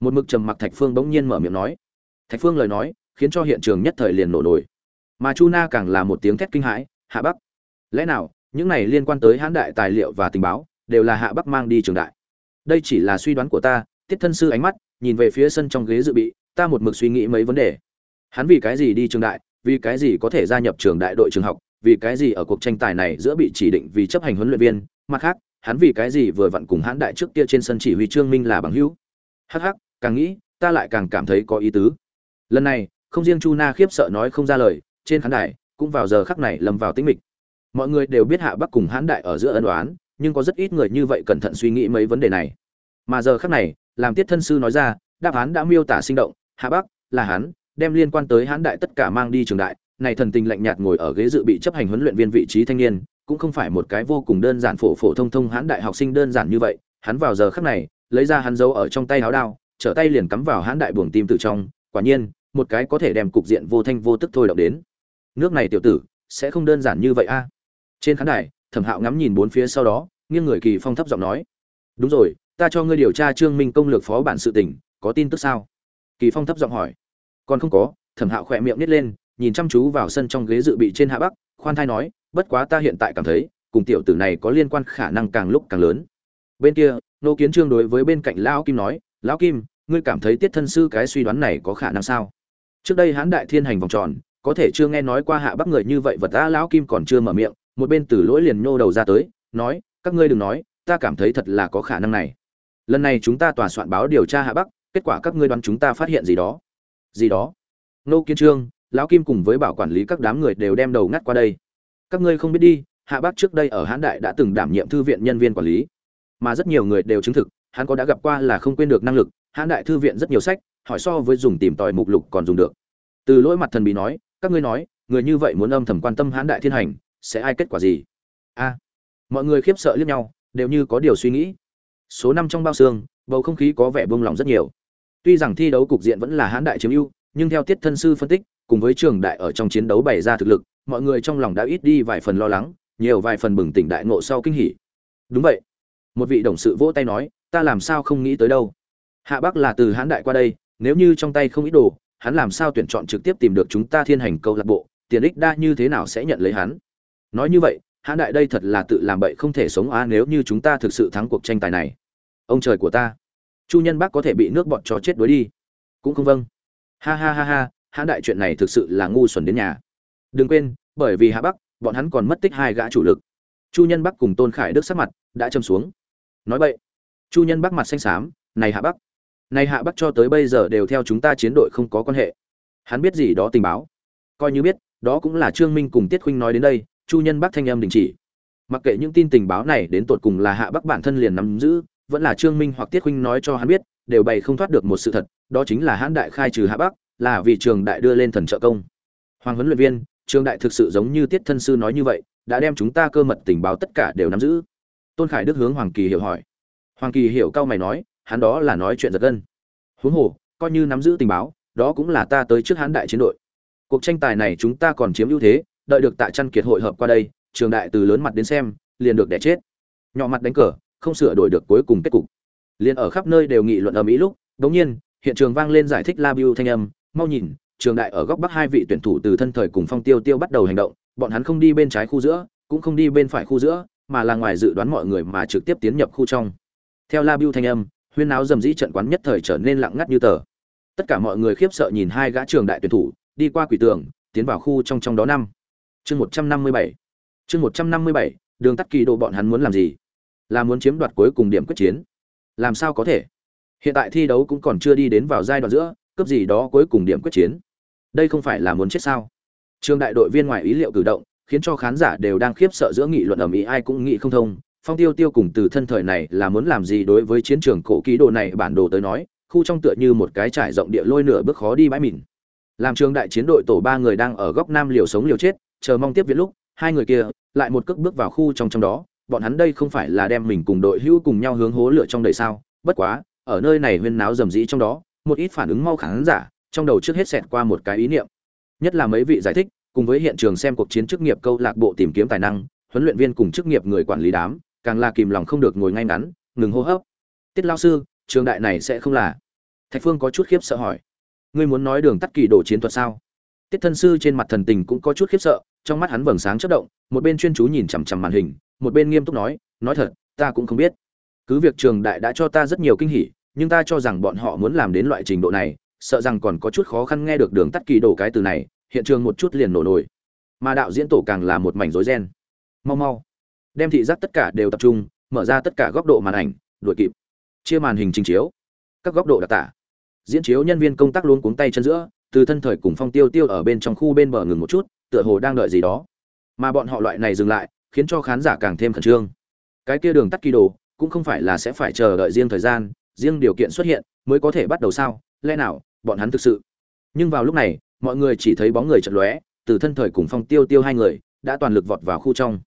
Một mực trầm mặc thạch phương bỗng nhiên mở miệng nói. Thạch phương lời nói, khiến cho hiện trường nhất thời liền nổ nổi mà chu na càng là một tiếng thét kinh hãi, hạ bắc, lẽ nào, những này liên quan tới hãn đại tài liệu và tình báo, đều là hạ bắc mang đi trường đại? Đây chỉ là suy đoán của ta. Tiết thân sư ánh mắt, nhìn về phía sân trong ghế dự bị, ta một mực suy nghĩ mấy vấn đề. Hắn vì cái gì đi trường đại, vì cái gì có thể gia nhập trường đại đội trường học? Vì cái gì ở cuộc tranh tài này giữa bị chỉ định vì chấp hành huấn luyện viên, mặt khác, hắn vì cái gì vừa vặn cùng hãn đại trước kia trên sân chỉ huy trương minh là bằng hữu. Hắc hắc, càng nghĩ, ta lại càng cảm thấy có ý tứ. Lần này, không riêng chu na khiếp sợ nói không ra lời, trên khán đài, cũng vào giờ khắc này lầm vào tĩnh mịch. Mọi người đều biết hạ bắc cùng hãn đại ở giữa ân đoán nhưng có rất ít người như vậy cẩn thận suy nghĩ mấy vấn đề này. Mà giờ khắc này, làm tiết thân sư nói ra, đáp án đã miêu tả sinh động, hạ bắc, là hắn, đem liên quan tới hãn đại tất cả mang đi trường đại này thần tình lạnh nhạt ngồi ở ghế dự bị chấp hành huấn luyện viên vị trí thanh niên, cũng không phải một cái vô cùng đơn giản phổ phổ thông thông hãn đại học sinh đơn giản như vậy. Hắn vào giờ khắc này, lấy ra hắn giấu ở trong tay áo đao, trở tay liền cắm vào hãn đại buồng tim từ trong. Quả nhiên, một cái có thể đem cục diện vô thanh vô tức thôi động đến. Nước này tiểu tử, sẽ không đơn giản như vậy a. Trên khán đài, thẩm hạo ngắm nhìn bốn phía sau đó, nghiêng người kỳ phong thấp giọng nói, đúng rồi, ta cho ngươi điều tra trương minh công lược phó bản sự tình, có tin tức sao? Kỳ phong thấp giọng hỏi. Còn không có. Thẩm hạo khỏe miệng nít lên nhìn chăm chú vào sân trong ghế dự bị trên hạ bắc, khoan thai nói, bất quá ta hiện tại cảm thấy, cùng tiểu tử này có liên quan khả năng càng lúc càng lớn. Bên kia, nô kiến trương đối với bên cạnh lão kim nói, lão kim, ngươi cảm thấy tiết thân sư cái suy đoán này có khả năng sao? Trước đây hán đại thiên hành vòng tròn, có thể chưa nghe nói qua hạ bắc người như vậy vật ta lão kim còn chưa mở miệng, một bên tử lỗi liền nhô đầu ra tới, nói, các ngươi đừng nói, ta cảm thấy thật là có khả năng này. Lần này chúng ta tòa soạn báo điều tra hạ bắc, kết quả các ngươi đoán chúng ta phát hiện gì đó. Gì đó? Nô kiến trương lão kim cùng với bảo quản lý các đám người đều đem đầu ngắt qua đây. Các ngươi không biết đi, hạ Bác trước đây ở hán đại đã từng đảm nhiệm thư viện nhân viên quản lý. Mà rất nhiều người đều chứng thực, hắn có đã gặp qua là không quên được năng lực, hán đại thư viện rất nhiều sách, hỏi so với dùng tìm tòi mục lục còn dùng được. Từ lỗi mặt thần bí nói, các ngươi nói, người như vậy muốn âm thầm quan tâm hán đại thiên hành, sẽ ai kết quả gì? A, mọi người khiếp sợ liếc nhau, đều như có điều suy nghĩ. Số năm trong bao xương, bầu không khí có vẻ buông lỏng rất nhiều. Tuy rằng thi đấu cục diện vẫn là hán đại chiếm ưu, nhưng theo tiết thân sư phân tích cùng với trường đại ở trong chiến đấu bày ra thực lực, mọi người trong lòng đã ít đi vài phần lo lắng, nhiều vài phần bừng tỉnh đại ngộ sau kinh hỉ. Đúng vậy. Một vị đồng sự vỗ tay nói, ta làm sao không nghĩ tới đâu? Hạ bắc là từ hán đại qua đây, nếu như trong tay không ít đồ, hắn làm sao tuyển chọn trực tiếp tìm được chúng ta thiên hành câu lạc bộ, tiền ích đa như thế nào sẽ nhận lấy hắn? Nói như vậy hán đại đây thật là tự làm bậy không thể sống a nếu như chúng ta thực sự thắng cuộc tranh tài này. Ông trời của ta. Chu nhân bác có thể bị nước bọn chó chết đuối đi. Cũng không vâng. Ha ha ha ha hãn đại chuyện này thực sự là ngu xuẩn đến nhà. Đừng quên, bởi vì hạ bắc, bọn hắn còn mất tích hai gã chủ lực. Chu nhân bắc cùng tôn khải đức sắc mặt đã châm xuống. Nói vậy chu nhân bắc mặt xanh xám, này hạ bắc, này hạ bắc cho tới bây giờ đều theo chúng ta chiến đội không có quan hệ. Hắn biết gì đó tình báo. Coi như biết, đó cũng là trương minh cùng tiết khuynh nói đến đây, chu nhân bắc thanh âm đình chỉ. Mặc kệ những tin tình báo này đến tột cùng là hạ bắc bản thân liền nắm giữ, vẫn là trương minh hoặc tiết khuynh nói cho hắn biết, đều bày không thoát được một sự thật, đó chính là hãn đại khai trừ hạ bắc là vì trường đại đưa lên thần trợ công. Hoàng huấn luyện viên, trường đại thực sự giống như tiết thân sư nói như vậy, đã đem chúng ta cơ mật tình báo tất cả đều nắm giữ. Tôn khải đức hướng hoàng kỳ hiểu hỏi. Hoàng kỳ hiểu cao mày nói, hắn đó là nói chuyện giật gân. Huống hồ, coi như nắm giữ tình báo, đó cũng là ta tới trước hán đại chiến đội. Cuộc tranh tài này chúng ta còn chiếm ưu thế, đợi được tại chăn kiệt hội hợp qua đây, trường đại từ lớn mặt đến xem, liền được đẻ chết. Nhỏ mặt đánh cờ, không sửa đổi được cuối cùng kết cục. Liền ở khắp nơi đều nghị luận ở mỹ lúc, đống nhiên, hiện trường vang lên giải thích la biu thanh âm mau nhìn, trường đại ở góc bắc hai vị tuyển thủ từ thân thời cùng phong tiêu tiêu bắt đầu hành động, bọn hắn không đi bên trái khu giữa, cũng không đi bên phải khu giữa, mà là ngoài dự đoán mọi người mà trực tiếp tiến nhập khu trong. Theo la biu thanh âm, huyên náo dầm dĩ trận quán nhất thời trở nên lặng ngắt như tờ. Tất cả mọi người khiếp sợ nhìn hai gã trường đại tuyển thủ, đi qua quỷ tường, tiến vào khu trong trong đó năm. Chương một trăm năm mươi bảy. Chương một trăm năm mươi bảy, đường tắt kỳ độ bọn hắn muốn làm gì? Là muốn chiếm đoạt cuối cùng điểm quyết chiến. Làm sao có thể? Hiện tại thi đấu cũng còn chưa đi đến vào giai đoạn giữa cấp gì đó cuối cùng điểm quyết chiến. Đây không phải là muốn chết sao? Trường đại đội viên ngoài ý liệu cử động, khiến cho khán giả đều đang khiếp sợ giữa nghị luận ầm ĩ, ai cũng nghĩ không thông. Phong tiêu tiêu cùng từ thân thời này là muốn làm gì đối với chiến trường cổ ký đồ này bản đồ tới nói, khu trong tựa như một cái trải rộng địa lôi nửa bước khó đi bãi mìn làm trường đại chiến đội tổ ba người đang ở góc nam liều sống liều chết, chờ mong tiếp viện lúc, hai người kia lại một cước bước vào khu trong trong đó. Bọn hắn đây không phải là đem mình cùng đội hữu cùng nhau hướng hố lửa trong đầy sao? Bất quá, ở nơi này huyên náo rầm rĩ trong đó một ít phản ứng mau khán giả, trong đầu trước hết xẹt qua một cái ý niệm. Nhất là mấy vị giải thích, cùng với hiện trường xem cuộc chiến chức nghiệp câu lạc bộ tìm kiếm tài năng, huấn luyện viên cùng chức nghiệp người quản lý đám, càng là kìm lòng không được ngồi ngay ngắn, ngừng hô hấp. Tiết lao sư, trường đại này sẽ không là. Thạch phương có chút khiếp sợ hỏi. Ngươi muốn nói đường tắt kỳ đồ chiến thuật sao? Tiết thân sư trên mặt thần tình cũng có chút khiếp sợ, trong mắt hắn vầng sáng chất động, một bên chuyên chú nhìn chằm chằm màn hình, một bên nghiêm túc nói nói thật, ta cũng không biết. Cứ việc trường đại đã cho ta rất nhiều kinh hỉ nhưng ta cho rằng bọn họ muốn làm đến loại trình độ này, sợ rằng còn có chút khó khăn nghe được đường tắt kỳ đồ cái từ này, hiện trường một chút liền nổ nổi mà đạo diễn tổ càng là một mảnh rối ren. Mau mau. Đem thị giác tất cả đều tập trung, mở ra tất cả góc độ màn ảnh, đuổi kịp. Chia màn hình trình chiếu. Các góc độ đặc tả. Diễn chiếu nhân viên công tác luôn cuống tay chân giữa, từ thân thời cùng phong tiêu tiêu ở bên trong khu bên bờ ngừng một chút, tựa hồ đang đợi gì đó. Mà bọn họ loại này dừng lại, khiến cho khán giả càng thêm khẩn trương. Cái kia đường tắt kỳ đồ, cũng không phải là sẽ phải chờ đợi riêng thời gian riêng điều kiện xuất hiện mới có thể bắt đầu sao? Lẽ nào bọn hắn thực sự? Nhưng vào lúc này, mọi người chỉ thấy bóng người chật lóe, từ thân thời cùng phong tiêu tiêu hai người đã toàn lực vọt vào khu trong.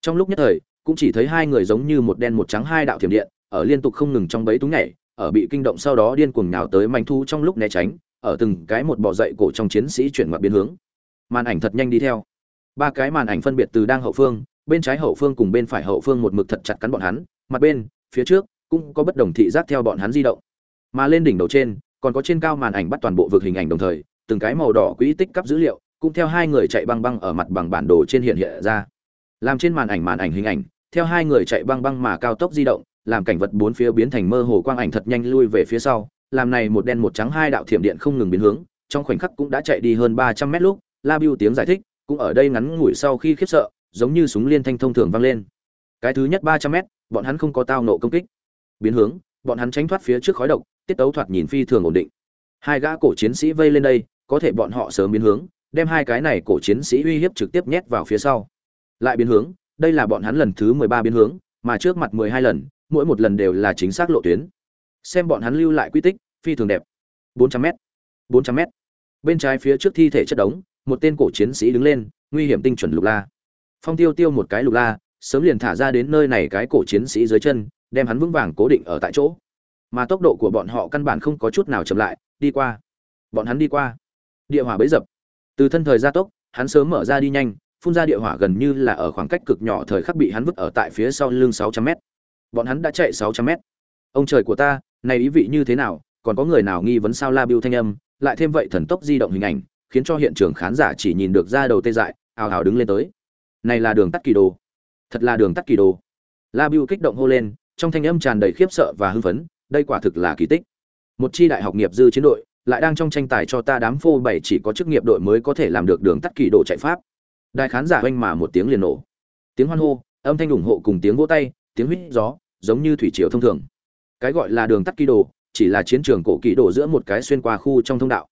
Trong lúc nhất thời, cũng chỉ thấy hai người giống như một đen một trắng hai đạo thiểm điện, ở liên tục không ngừng trong bấy túng nhảy, ở bị kinh động sau đó điên cuồng nhào tới manh thu trong lúc né tránh, ở từng cái một bỏ dậy cổ trong chiến sĩ chuyển ngoặt biến hướng. Màn ảnh thật nhanh đi theo. Ba cái màn ảnh phân biệt từ đang hậu phương, bên trái hậu phương cùng bên phải hậu phương một mực thật chặt cắn bọn hắn, mặt bên, phía trước cũng có bất đồng thị giác theo bọn hắn di động. Mà lên đỉnh đầu trên, còn có trên cao màn ảnh bắt toàn bộ vực hình ảnh đồng thời, từng cái màu đỏ quỹ tích cấp dữ liệu, cũng theo hai người chạy băng băng ở mặt bằng bản đồ trên hiện hiện ra. Làm trên màn ảnh màn ảnh hình ảnh, theo hai người chạy băng băng mà cao tốc di động, làm cảnh vật bốn phía biến thành mơ hồ quang ảnh thật nhanh lui về phía sau, làm này một đen một trắng hai đạo thiểm điện không ngừng biến hướng, trong khoảnh khắc cũng đã chạy đi hơn ba trăm mét lúc, la biu tiếng giải thích, cũng ở đây ngắn ngủi sau khi khiếp sợ, giống như súng liên thanh thông thường vang lên. Cái thứ nhất ba trăm mét, bọn hắn không có tao nộ công kích biến hướng, bọn hắn tránh thoát phía trước khói độc, tiết tấu thoạt nhìn phi thường ổn định. Hai gã cổ chiến sĩ vây lên đây, có thể bọn họ sớm biến hướng, đem hai cái này cổ chiến sĩ uy hiếp trực tiếp nhét vào phía sau. Lại biến hướng, đây là bọn hắn lần thứ mười ba biến hướng, mà trước mặt mười hai lần, mỗi một lần đều là chính xác lộ tuyến. Xem bọn hắn lưu lại quy tích, phi thường đẹp. Bốn trăm m bốn trăm m bên trái phía trước thi thể chất đống, một tên cổ chiến sĩ đứng lên, nguy hiểm tinh chuẩn lục la. Phong tiêu tiêu một cái lục la, sớm liền thả ra đến nơi này cái cổ chiến sĩ dưới chân đem hắn vững vàng cố định ở tại chỗ mà tốc độ của bọn họ căn bản không có chút nào chậm lại đi qua bọn hắn đi qua địa hỏa bấy dập từ thân thời gia tốc hắn sớm mở ra đi nhanh phun ra địa hỏa gần như là ở khoảng cách cực nhỏ thời khắc bị hắn vứt ở tại phía sau lưng 600 mét. Bọn hắn đã chạy 600 mét. Ông trời của ta, này ý vị như thế nào, còn có người nào nghi vấn sao La Bưu thanh âm, lại thêm vậy thần tốc di động hình ảnh, khiến cho hiện trường khán giả chỉ nhìn được ra đầu tê dại, ào ào đứng lên tới. Này là đường tắt kỳ đồ. Thật là đường tắt kỳ đồ. La Bưu kích động hô lên, trong thanh âm tràn đầy khiếp sợ và hưng phấn, đây quả thực là kỳ tích. Một chi đại học nghiệp dư chiến đội, lại đang trong tranh tài cho ta đám phô bảy chỉ có chức nghiệp đội mới có thể làm được đường tắt kỳ đồ chạy pháp. Đại khán giả oanh mà một tiếng liền nổ. Tiếng hoan hô âm thanh ủng hộ cùng tiếng vỗ tay tiếng huýt gió giống như thủy triều thông thường. Cái gọi là đường tắt kỳ đồ chỉ là chiến trường cổ kỳ đồ giữa một cái xuyên qua khu trong thông đạo.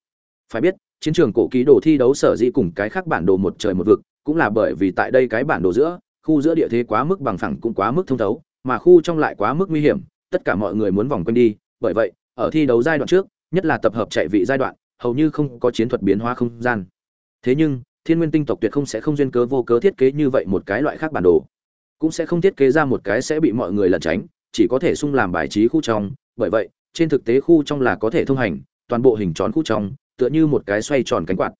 Phải biết chiến trường cổ kỳ đồ thi đấu sở dĩ cùng cái khác bản đồ một trời một vực cũng là bởi vì tại đây cái bản đồ giữa khu giữa địa thế quá mức bằng phẳng cũng quá mức thông thấu mà khu trong lại quá mức nguy hiểm, tất cả mọi người muốn vòng quanh đi, bởi vậy, ở thi đấu giai đoạn trước, nhất là tập hợp chạy vị giai đoạn, hầu như không có chiến thuật biến hóa không gian. Thế nhưng, thiên nguyên tinh tộc tuyệt không sẽ không duyên cớ vô cớ thiết kế như vậy một cái loại khác bản đồ. Cũng sẽ không thiết kế ra một cái sẽ bị mọi người lẩn tránh, chỉ có thể sung làm bài trí khu trong. Bởi vậy, trên thực tế khu trong là có thể thông hành, toàn bộ hình tròn khu trong, tựa như một cái xoay tròn cánh quạt.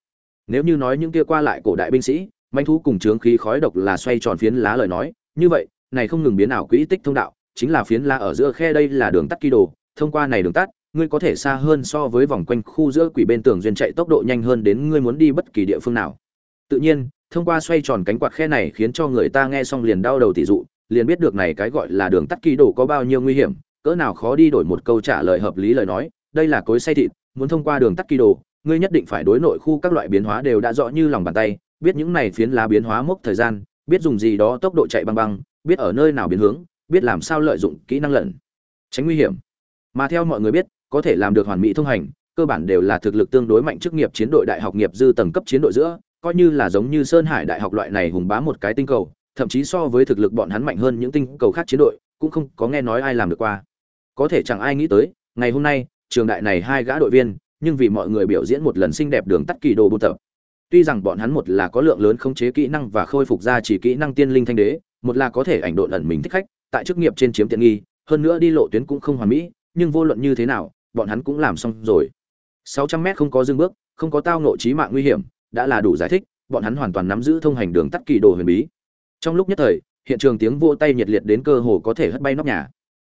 Nếu như nói những kia qua lại cổ đại binh sĩ, manh thú cùng trướng khí khói độc là xoay tròn phiến lá lời nói, như vậy này không ngừng biến ảo quỹ tích thông đạo, chính là phiến la ở giữa khe đây là đường tắt kỳ đồ, thông qua này đường tắt, ngươi có thể xa hơn so với vòng quanh khu giữa quỷ bên tường duyên chạy tốc độ nhanh hơn đến ngươi muốn đi bất kỳ địa phương nào. Tự nhiên, thông qua xoay tròn cánh quạt khe này khiến cho người ta nghe xong liền đau đầu tỷ dụ, liền biết được này cái gọi là đường tắt kỳ đồ có bao nhiêu nguy hiểm, cỡ nào khó đi đổi một câu trả lời hợp lý lời nói, đây là cối say thịt, muốn thông qua đường tắt kỳ đồ, ngươi nhất định phải đối nội khu các loại biến hóa đều đã rõ như lòng bàn tay, biết những này phiến lá biến hóa mốc thời gian, biết dùng gì đó tốc độ chạy băng băng biết ở nơi nào biến hướng, biết làm sao lợi dụng kỹ năng lận. Tránh nguy hiểm. Mà theo mọi người biết, có thể làm được hoàn mỹ thông hành, cơ bản đều là thực lực tương đối mạnh chức nghiệp chiến đội đại học nghiệp dư tầng cấp chiến đội giữa, coi như là giống như sơn hải đại học loại này hùng bá một cái tinh cầu, thậm chí so với thực lực bọn hắn mạnh hơn những tinh cầu khác chiến đội, cũng không có nghe nói ai làm được qua. Có thể chẳng ai nghĩ tới, ngày hôm nay, trường đại này hai gã đội viên, nhưng vì mọi người biểu diễn một lần xinh đẹp đường tắt kỳ đồ buôn tập. Tuy rằng bọn hắn một là có lượng lớn khống chế kỹ năng và khôi phục ra chỉ kỹ năng tiên linh thanh đế một là có thể ảnh độn ẩn mình thích khách, tại chức nghiệp trên chiếm tiện nghi, hơn nữa đi lộ tuyến cũng không hoàn mỹ, nhưng vô luận như thế nào, bọn hắn cũng làm xong rồi. 600 mét không có dừng bước, không có tao ngộ chí mạng nguy hiểm, đã là đủ giải thích, bọn hắn hoàn toàn nắm giữ thông hành đường tắt kỳ đồ huyền bí. Trong lúc nhất thời, hiện trường tiếng vỗ tay nhiệt liệt đến cơ hồ có thể hất bay nóc nhà.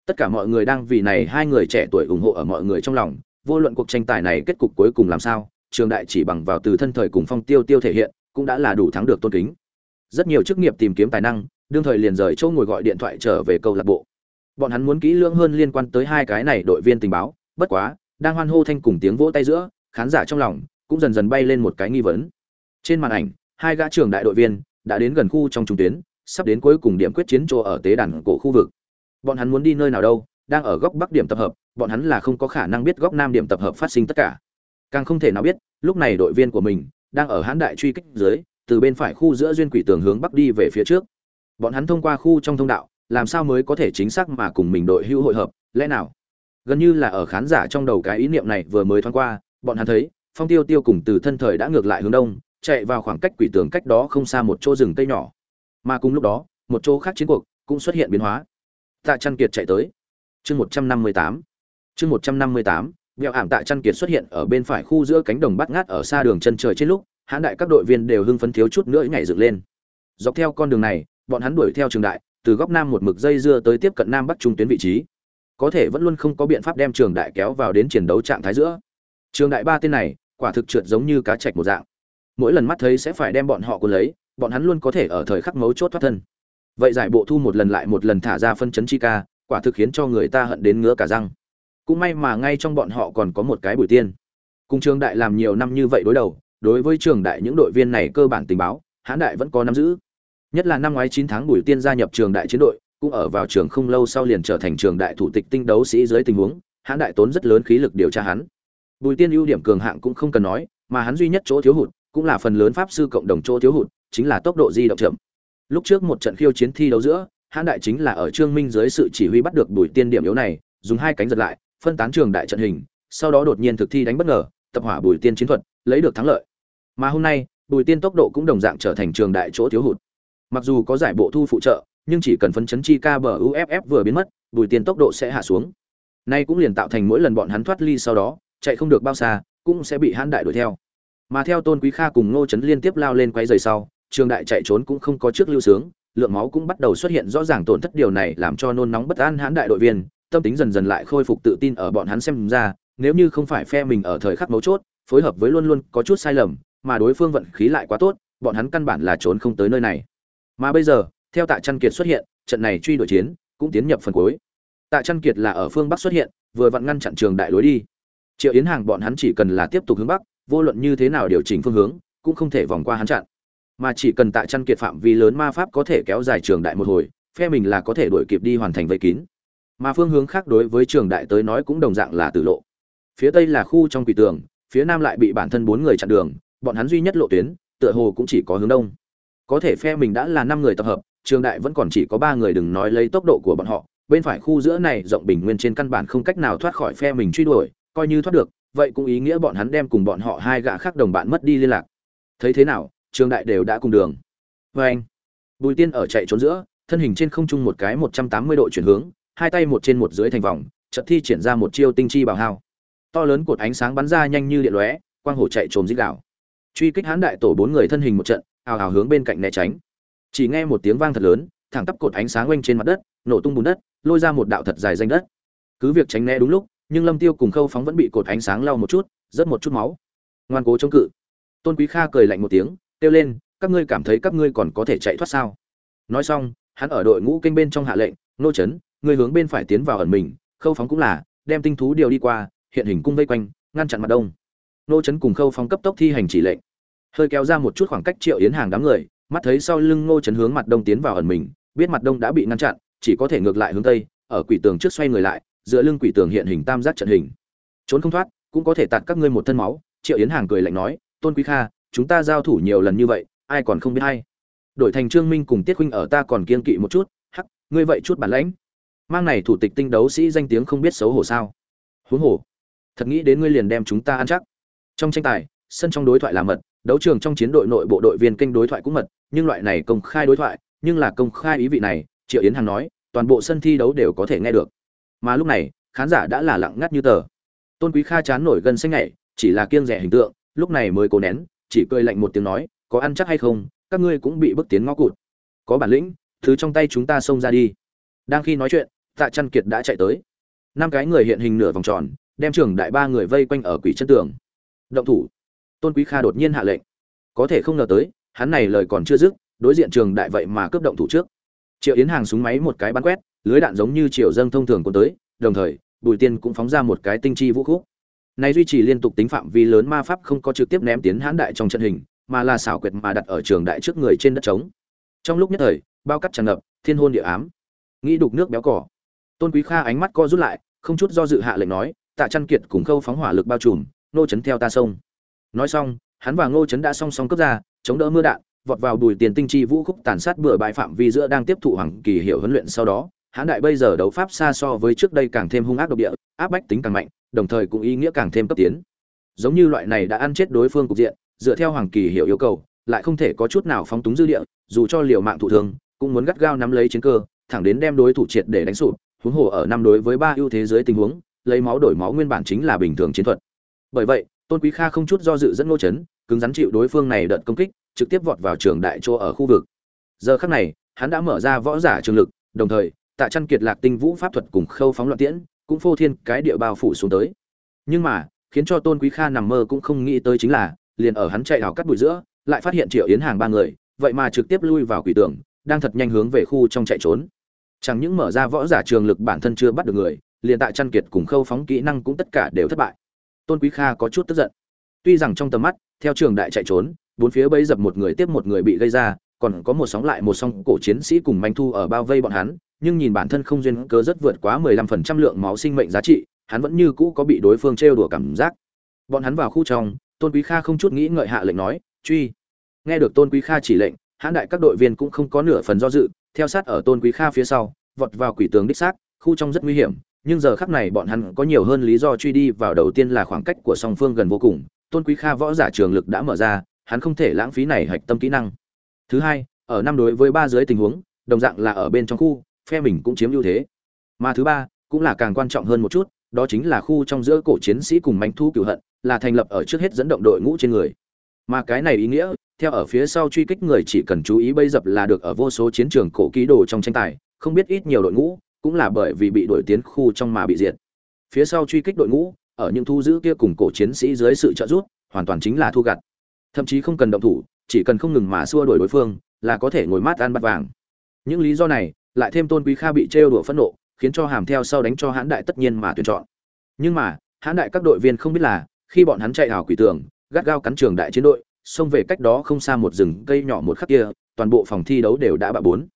Tất cả mọi người đang vì này hai người trẻ tuổi ủng hộ ở mọi người trong lòng, vô luận cuộc tranh tài này kết cục cuối cùng làm sao, trường đại chỉ bằng vào từ thân thời cùng phong tiêu tiêu thể hiện, cũng đã là đủ thắng được tôn kính rất nhiều chức nghiệp tìm kiếm tài năng, đương thời liền rời chỗ ngồi gọi điện thoại trở về câu lạc bộ. Bọn hắn muốn kỹ lưỡng hơn liên quan tới hai cái này đội viên tình báo, bất quá, đang hoan hô thanh cùng tiếng vỗ tay giữa, khán giả trong lòng cũng dần dần bay lên một cái nghi vấn. Trên màn ảnh, hai gã trưởng đại đội viên đã đến gần khu trong trung tuyến, sắp đến cuối cùng điểm quyết chiến chỗ ở tế đàn cổ khu vực. Bọn hắn muốn đi nơi nào đâu, đang ở góc bắc điểm tập hợp, bọn hắn là không có khả năng biết góc nam điểm tập hợp phát sinh tất cả. Càng không thể nào biết, lúc này đội viên của mình đang ở hãn đại truy kích dưới từ bên phải khu giữa duyên quỷ tường hướng bắc đi về phía trước. Bọn hắn thông qua khu trong thông đạo, làm sao mới có thể chính xác mà cùng mình đội hữu hội hợp, lẽ nào? Gần như là ở khán giả trong đầu cái ý niệm này vừa mới thoáng qua, bọn hắn thấy, phong tiêu tiêu cùng từ thân thời đã ngược lại hướng đông, chạy vào khoảng cách quỷ tường cách đó không xa một chỗ rừng cây nhỏ. Mà cùng lúc đó, một chỗ khác chiến cuộc cũng xuất hiện biến hóa. Tạ trăn kiệt chạy tới. Chương một trăm năm mươi tám. Chương một trăm năm mươi tám vẹo ảm tạ trăn kiệt xuất hiện ở bên phải khu giữa cánh đồng bắt ngát ở xa đường chân trời trên lúc hãn đại các đội viên đều hưng phấn thiếu chút nữa nhảy dựng lên. Dọc theo con đường này, bọn hắn đuổi theo trường đại, từ góc nam một mực dây dưa tới tiếp cận nam bắc trung tuyến vị trí. Có thể vẫn luôn không có biện pháp đem trường đại kéo vào đến chiến đấu trạng thái giữa. Trường đại ba tên này, quả thực trượt giống như cá chạch một dạng. Mỗi lần mắt thấy sẽ phải đem bọn họ cuốn lấy, bọn hắn luôn có thể ở thời khắc mấu chốt thoát thân. Vậy giải bộ thu một lần lại một lần thả ra phân chấn chi ca, quả thực khiến cho người ta hận đến ngứa cả răng. Cũng may mà ngay trong bọn họ còn có một cái bùi tiên. Cùng trường đại làm nhiều năm như vậy đối đầu đối với trường đại những đội viên này cơ bản tình báo, hãn đại vẫn có nắm giữ. Nhất là năm ngoái chín tháng bùi tiên gia nhập trường đại chiến đội, cũng ở vào trường không lâu sau liền trở thành trường đại thủ tịch tinh đấu sĩ dưới tình huống, hãn đại tốn rất lớn khí lực điều tra hắn. Bùi tiên ưu điểm cường hạng cũng không cần nói, mà hắn duy nhất chỗ thiếu hụt cũng là phần lớn pháp sư cộng đồng chỗ thiếu hụt, chính là tốc độ di động chậm. Lúc trước một trận khiêu chiến thi đấu giữa, hãn đại chính là ở trương minh dưới sự chỉ huy bắt được bùi tiên điểm yếu này, dùng hai cánh giật lại, phân tán trường đại trận hình, sau đó đột nhiên thực thi đánh bất ngờ, tập hỏa bùi tiên chiến thuật, lấy được thắng lợi mà hôm nay bùi tiên tốc độ cũng đồng dạng trở thành trường đại chỗ thiếu hụt. Mặc dù có giải bộ thu phụ trợ, nhưng chỉ cần phấn chấn chi ca bờ uff vừa biến mất bùi tiên tốc độ sẽ hạ xuống. Nay cũng liền tạo thành mỗi lần bọn hắn thoát ly sau đó, chạy không được bao xa, cũng sẽ bị hãn đại đuổi theo. Mà theo tôn quý kha cùng ngô trấn liên tiếp lao lên quay rời sau, trường đại chạy trốn cũng không có trước lưu sướng, lượng máu cũng bắt đầu xuất hiện rõ ràng tổn thất điều này làm cho nôn nóng bất an hãn đại đội viên, tâm tính dần dần lại khôi phục tự tin ở bọn hắn xem ra, nếu như không phải phe mình ở thời khắc mấu chốt, phối hợp với luôn luôn có chút sai lầm mà đối phương vận khí lại quá tốt, bọn hắn căn bản là trốn không tới nơi này. Mà bây giờ, theo tạ Chân kiệt xuất hiện, trận này truy đuổi chiến cũng tiến nhập phần cuối. Tạ Chân kiệt là ở phương bắc xuất hiện, vừa vặn ngăn chặn trường đại lối đi. Triệu yến hàng bọn hắn chỉ cần là tiếp tục hướng bắc, vô luận như thế nào điều chỉnh phương hướng, cũng không thể vòng qua hắn chặn. Mà chỉ cần tạ Chân kiệt phạm vi lớn ma pháp có thể kéo dài trường đại một hồi, phe mình là có thể đuổi kịp đi hoàn thành vây kín. Mà phương hướng khác đối với trường đại tới nói cũng đồng dạng là tử lộ. Phía tây là khu trong quỷ tường, phía nam lại bị bản thân bốn người chặn đường bọn hắn duy nhất lộ tuyến, tựa hồ cũng chỉ có hướng đông. Có thể phe mình đã là năm người tập hợp, trường đại vẫn còn chỉ có ba người đừng nói lấy tốc độ của bọn họ. Bên phải khu giữa này rộng bình nguyên trên căn bản không cách nào thoát khỏi phe mình truy đuổi, coi như thoát được, vậy cũng ý nghĩa bọn hắn đem cùng bọn họ hai gã khác đồng bạn mất đi liên lạc. Thấy thế nào, trường đại đều đã cùng đường. Vê anh, bùi tiên ở chạy trốn giữa, thân hình trên không trung một cái một trăm tám mươi độ chuyển hướng, hai tay một trên một dưới thành vòng trận thi triển ra một chiêu tinh chi bảo hao. To lớn cột ánh sáng bắn ra nhanh như điện lóe, quang hổ chạy trốn dích đảo truy kích hán đại tổ bốn người thân hình một trận ào ào hướng bên cạnh né tránh. Chỉ nghe một tiếng vang thật lớn, thẳng tắp cột ánh sáng quanh trên mặt đất, nổ tung bùn đất, lôi ra một đạo thật dài danh đất. Cứ việc tránh né đúng lúc, nhưng lâm tiêu cùng khâu phóng vẫn bị cột ánh sáng lau một chút, rớt một chút máu. Ngoan cố chống cự. Tôn quý kha cười lạnh một tiếng, kêu lên, các ngươi cảm thấy các ngươi còn có thể chạy thoát sao? Nói xong, hắn ở đội ngũ kênh bên trong hạ lệnh, nô chấn người hướng bên phải tiến vào ẩn mình. Khâu phóng cũng là, đem tinh thú điều đi qua, hiện hình cung vây quanh, ngăn chặn mặt đông nô chấn cùng khâu phóng cấp tốc thi hành chỉ lệnh. Hơi kéo ra một chút khoảng cách triệu yến hàng đám người, mắt thấy sau lưng ngô chấn hướng mặt đông tiến vào ẩn mình, biết mặt đông đã bị ngăn chặn, chỉ có thể ngược lại hướng tây, ở quỷ tường trước xoay người lại, giữa lưng quỷ tường hiện hình tam giác trận hình. Trốn không thoát, cũng có thể tạt các ngươi một thân máu, triệu yến hàng cười lạnh nói, tôn quý kha, chúng ta giao thủ nhiều lần như vậy, ai còn không biết hay? Đổi thành trương minh cùng tiết huynh ở ta còn kiên kỵ một chút, hắc, ngươi vậy chút bản lãnh. Mang này thủ tịch tinh đấu sĩ danh tiếng không biết xấu hổ sao? Huống hồ, thật nghĩ đến ngươi liền đem chúng ta ăn chắc trong tranh tài, sân trong đối thoại là mật, đấu trường trong chiến đội nội bộ đội viên kênh đối thoại cũng mật, nhưng loại này công khai đối thoại, nhưng là công khai ý vị này, triệu yến hằng nói, toàn bộ sân thi đấu đều có thể nghe được. Mà lúc này, khán giả đã là lặng ngắt như tờ. Tôn quý kha chán nổi gân xanh nhảy, chỉ là kiêng rẻ hình tượng, lúc này mới cố nén, chỉ cười lạnh một tiếng nói, có ăn chắc hay không? Các ngươi cũng bị bức tiến ngõ cụt. Có bản lĩnh, thứ trong tay chúng ta xông ra đi. Đang khi nói chuyện, tạ chăn kiệt đã chạy tới. Năm cái người hiện hình nửa vòng tròn, đem trưởng đại ba người vây quanh ở quỷ chân tường động thủ. Tôn quý kha đột nhiên hạ lệnh. Có thể không ngờ tới, hắn này lời còn chưa dứt, đối diện trường đại vậy mà cướp động thủ trước. Triệu yến hàng súng máy một cái bắn quét, lưới đạn giống như triệu dâng thông thường cuốn tới, đồng thời, bùi tiên cũng phóng ra một cái tinh chi vũ khúc. Này duy trì liên tục tính phạm vi lớn ma pháp không có trực tiếp ném tiến hãn đại trong trận hình, mà là xảo quyệt mà đặt ở trường đại trước người trên đất trống. Trong lúc nhất thời, bao cắt tràn ngập, thiên hôn địa ám. Nghĩ đục nước béo cỏ. Tôn quý kha ánh mắt co rút lại, không chút do dự hạ lệnh nói, tạ chăn kiệt cùng khâu phóng hỏa lực bao trùm nô chấn theo ta sông. Nói xong, hắn và ngô chấn đã song song cướp ra, chống đỡ mưa đạn, vọt vào đùi tiền tinh chi vũ khúc tàn sát bừa bãi phạm vi giữa đang tiếp thụ hoàng kỳ hiệu huấn luyện sau đó. Hãn đại bây giờ đấu pháp xa so với trước đây càng thêm hung ác độc địa, áp bách tính càng mạnh, đồng thời cũng ý nghĩa càng thêm cấp tiến. Giống như loại này đã ăn chết đối phương cục diện, dựa theo hoàng kỳ hiệu yêu cầu, lại không thể có chút nào phóng túng dư địa, dù cho liều mạng thủ thường cũng muốn gắt gao nắm lấy chiến cơ, thẳng đến đem đối thủ triệt để đánh sụp, huống hồ ở năm đối với ba ưu thế giới tình huống, lấy máu đổi máu nguyên bản chính là bình thường chiến thuật bởi vậy, tôn quý kha không chút do dự dẫn ngô chấn, cứng rắn chịu đối phương này đợt công kích, trực tiếp vọt vào trường đại chỗ ở khu vực. Giờ khắc này, hắn đã mở ra võ giả trường lực, đồng thời, tạ chăn kiệt lạc tinh vũ pháp thuật cùng khâu phóng loạn tiễn, cũng phô thiên cái địa bao phủ xuống tới. Nhưng mà, khiến cho tôn quý kha nằm mơ cũng không nghĩ tới chính là, liền ở hắn chạy hào cắt bụi giữa, lại phát hiện triệu yến hàng ba người, vậy mà trực tiếp lui vào quỷ tường, đang thật nhanh hướng về khu trong chạy trốn. Chẳng những mở ra võ giả trường lực bản thân chưa bắt được người, liền tại chăn kiệt cùng khâu phóng kỹ năng cũng tất cả đều thất bại tôn quý kha có chút tức giận. Tuy rằng trong tầm mắt, theo trường đại chạy trốn, bốn phía bấy dập một người tiếp một người bị gây ra, còn có một sóng lại một sóng cổ chiến sĩ cùng manh thu ở bao vây bọn hắn, nhưng nhìn bản thân không duyên cớ rất vượt quá 15% lượng máu sinh mệnh giá trị, hắn vẫn như cũ có bị đối phương trêu đùa cảm giác. Bọn hắn vào khu trong, tôn quý kha không chút nghĩ ngợi hạ lệnh nói, truy. Nghe được tôn quý kha chỉ lệnh, hãn đại các đội viên cũng không có nửa phần do dự, theo sát ở tôn quý kha phía sau, vọt vào quỷ tường đích xác, khu trong rất nguy hiểm nhưng giờ khắc này bọn hắn có nhiều hơn lý do truy đi vào đầu tiên là khoảng cách của song phương gần vô cùng, tôn quý kha võ giả trường lực đã mở ra, hắn không thể lãng phí này hạch tâm kỹ năng. Thứ hai, ở năm đối với ba dưới tình huống, đồng dạng là ở bên trong khu, phe mình cũng chiếm ưu thế. Mà thứ ba, cũng là càng quan trọng hơn một chút, đó chính là khu trong giữa cổ chiến sĩ cùng mánh thu cửu hận, là thành lập ở trước hết dẫn động đội ngũ trên người. Mà cái này ý nghĩa, theo ở phía sau truy kích người chỉ cần chú ý bây dập là được ở vô số chiến trường cổ ký đồ trong tranh tài, không biết ít nhiều đội ngũ cũng là bởi vì bị đội tiến khu trong mà bị diệt. Phía sau truy kích đội ngũ, ở những thu giữ kia cùng cổ chiến sĩ dưới sự trợ giúp, hoàn toàn chính là thu gặt. Thậm chí không cần động thủ, chỉ cần không ngừng mà xua đuổi đối phương, là có thể ngồi mát ăn bát vàng. Những lý do này, lại thêm tôn quý kha bị trêu đùa phẫn nộ, khiến cho hàm theo sau đánh cho hãn đại tất nhiên mà tuyển chọn. Nhưng mà, hãn đại các đội viên không biết là, khi bọn hắn chạy ảo quỷ tường, gắt gao cắn trường đại chiến đội, xông về cách đó không xa một rừng cây nhỏ một khắc kia, toàn bộ phòng thi đấu đều đã bạ bốn.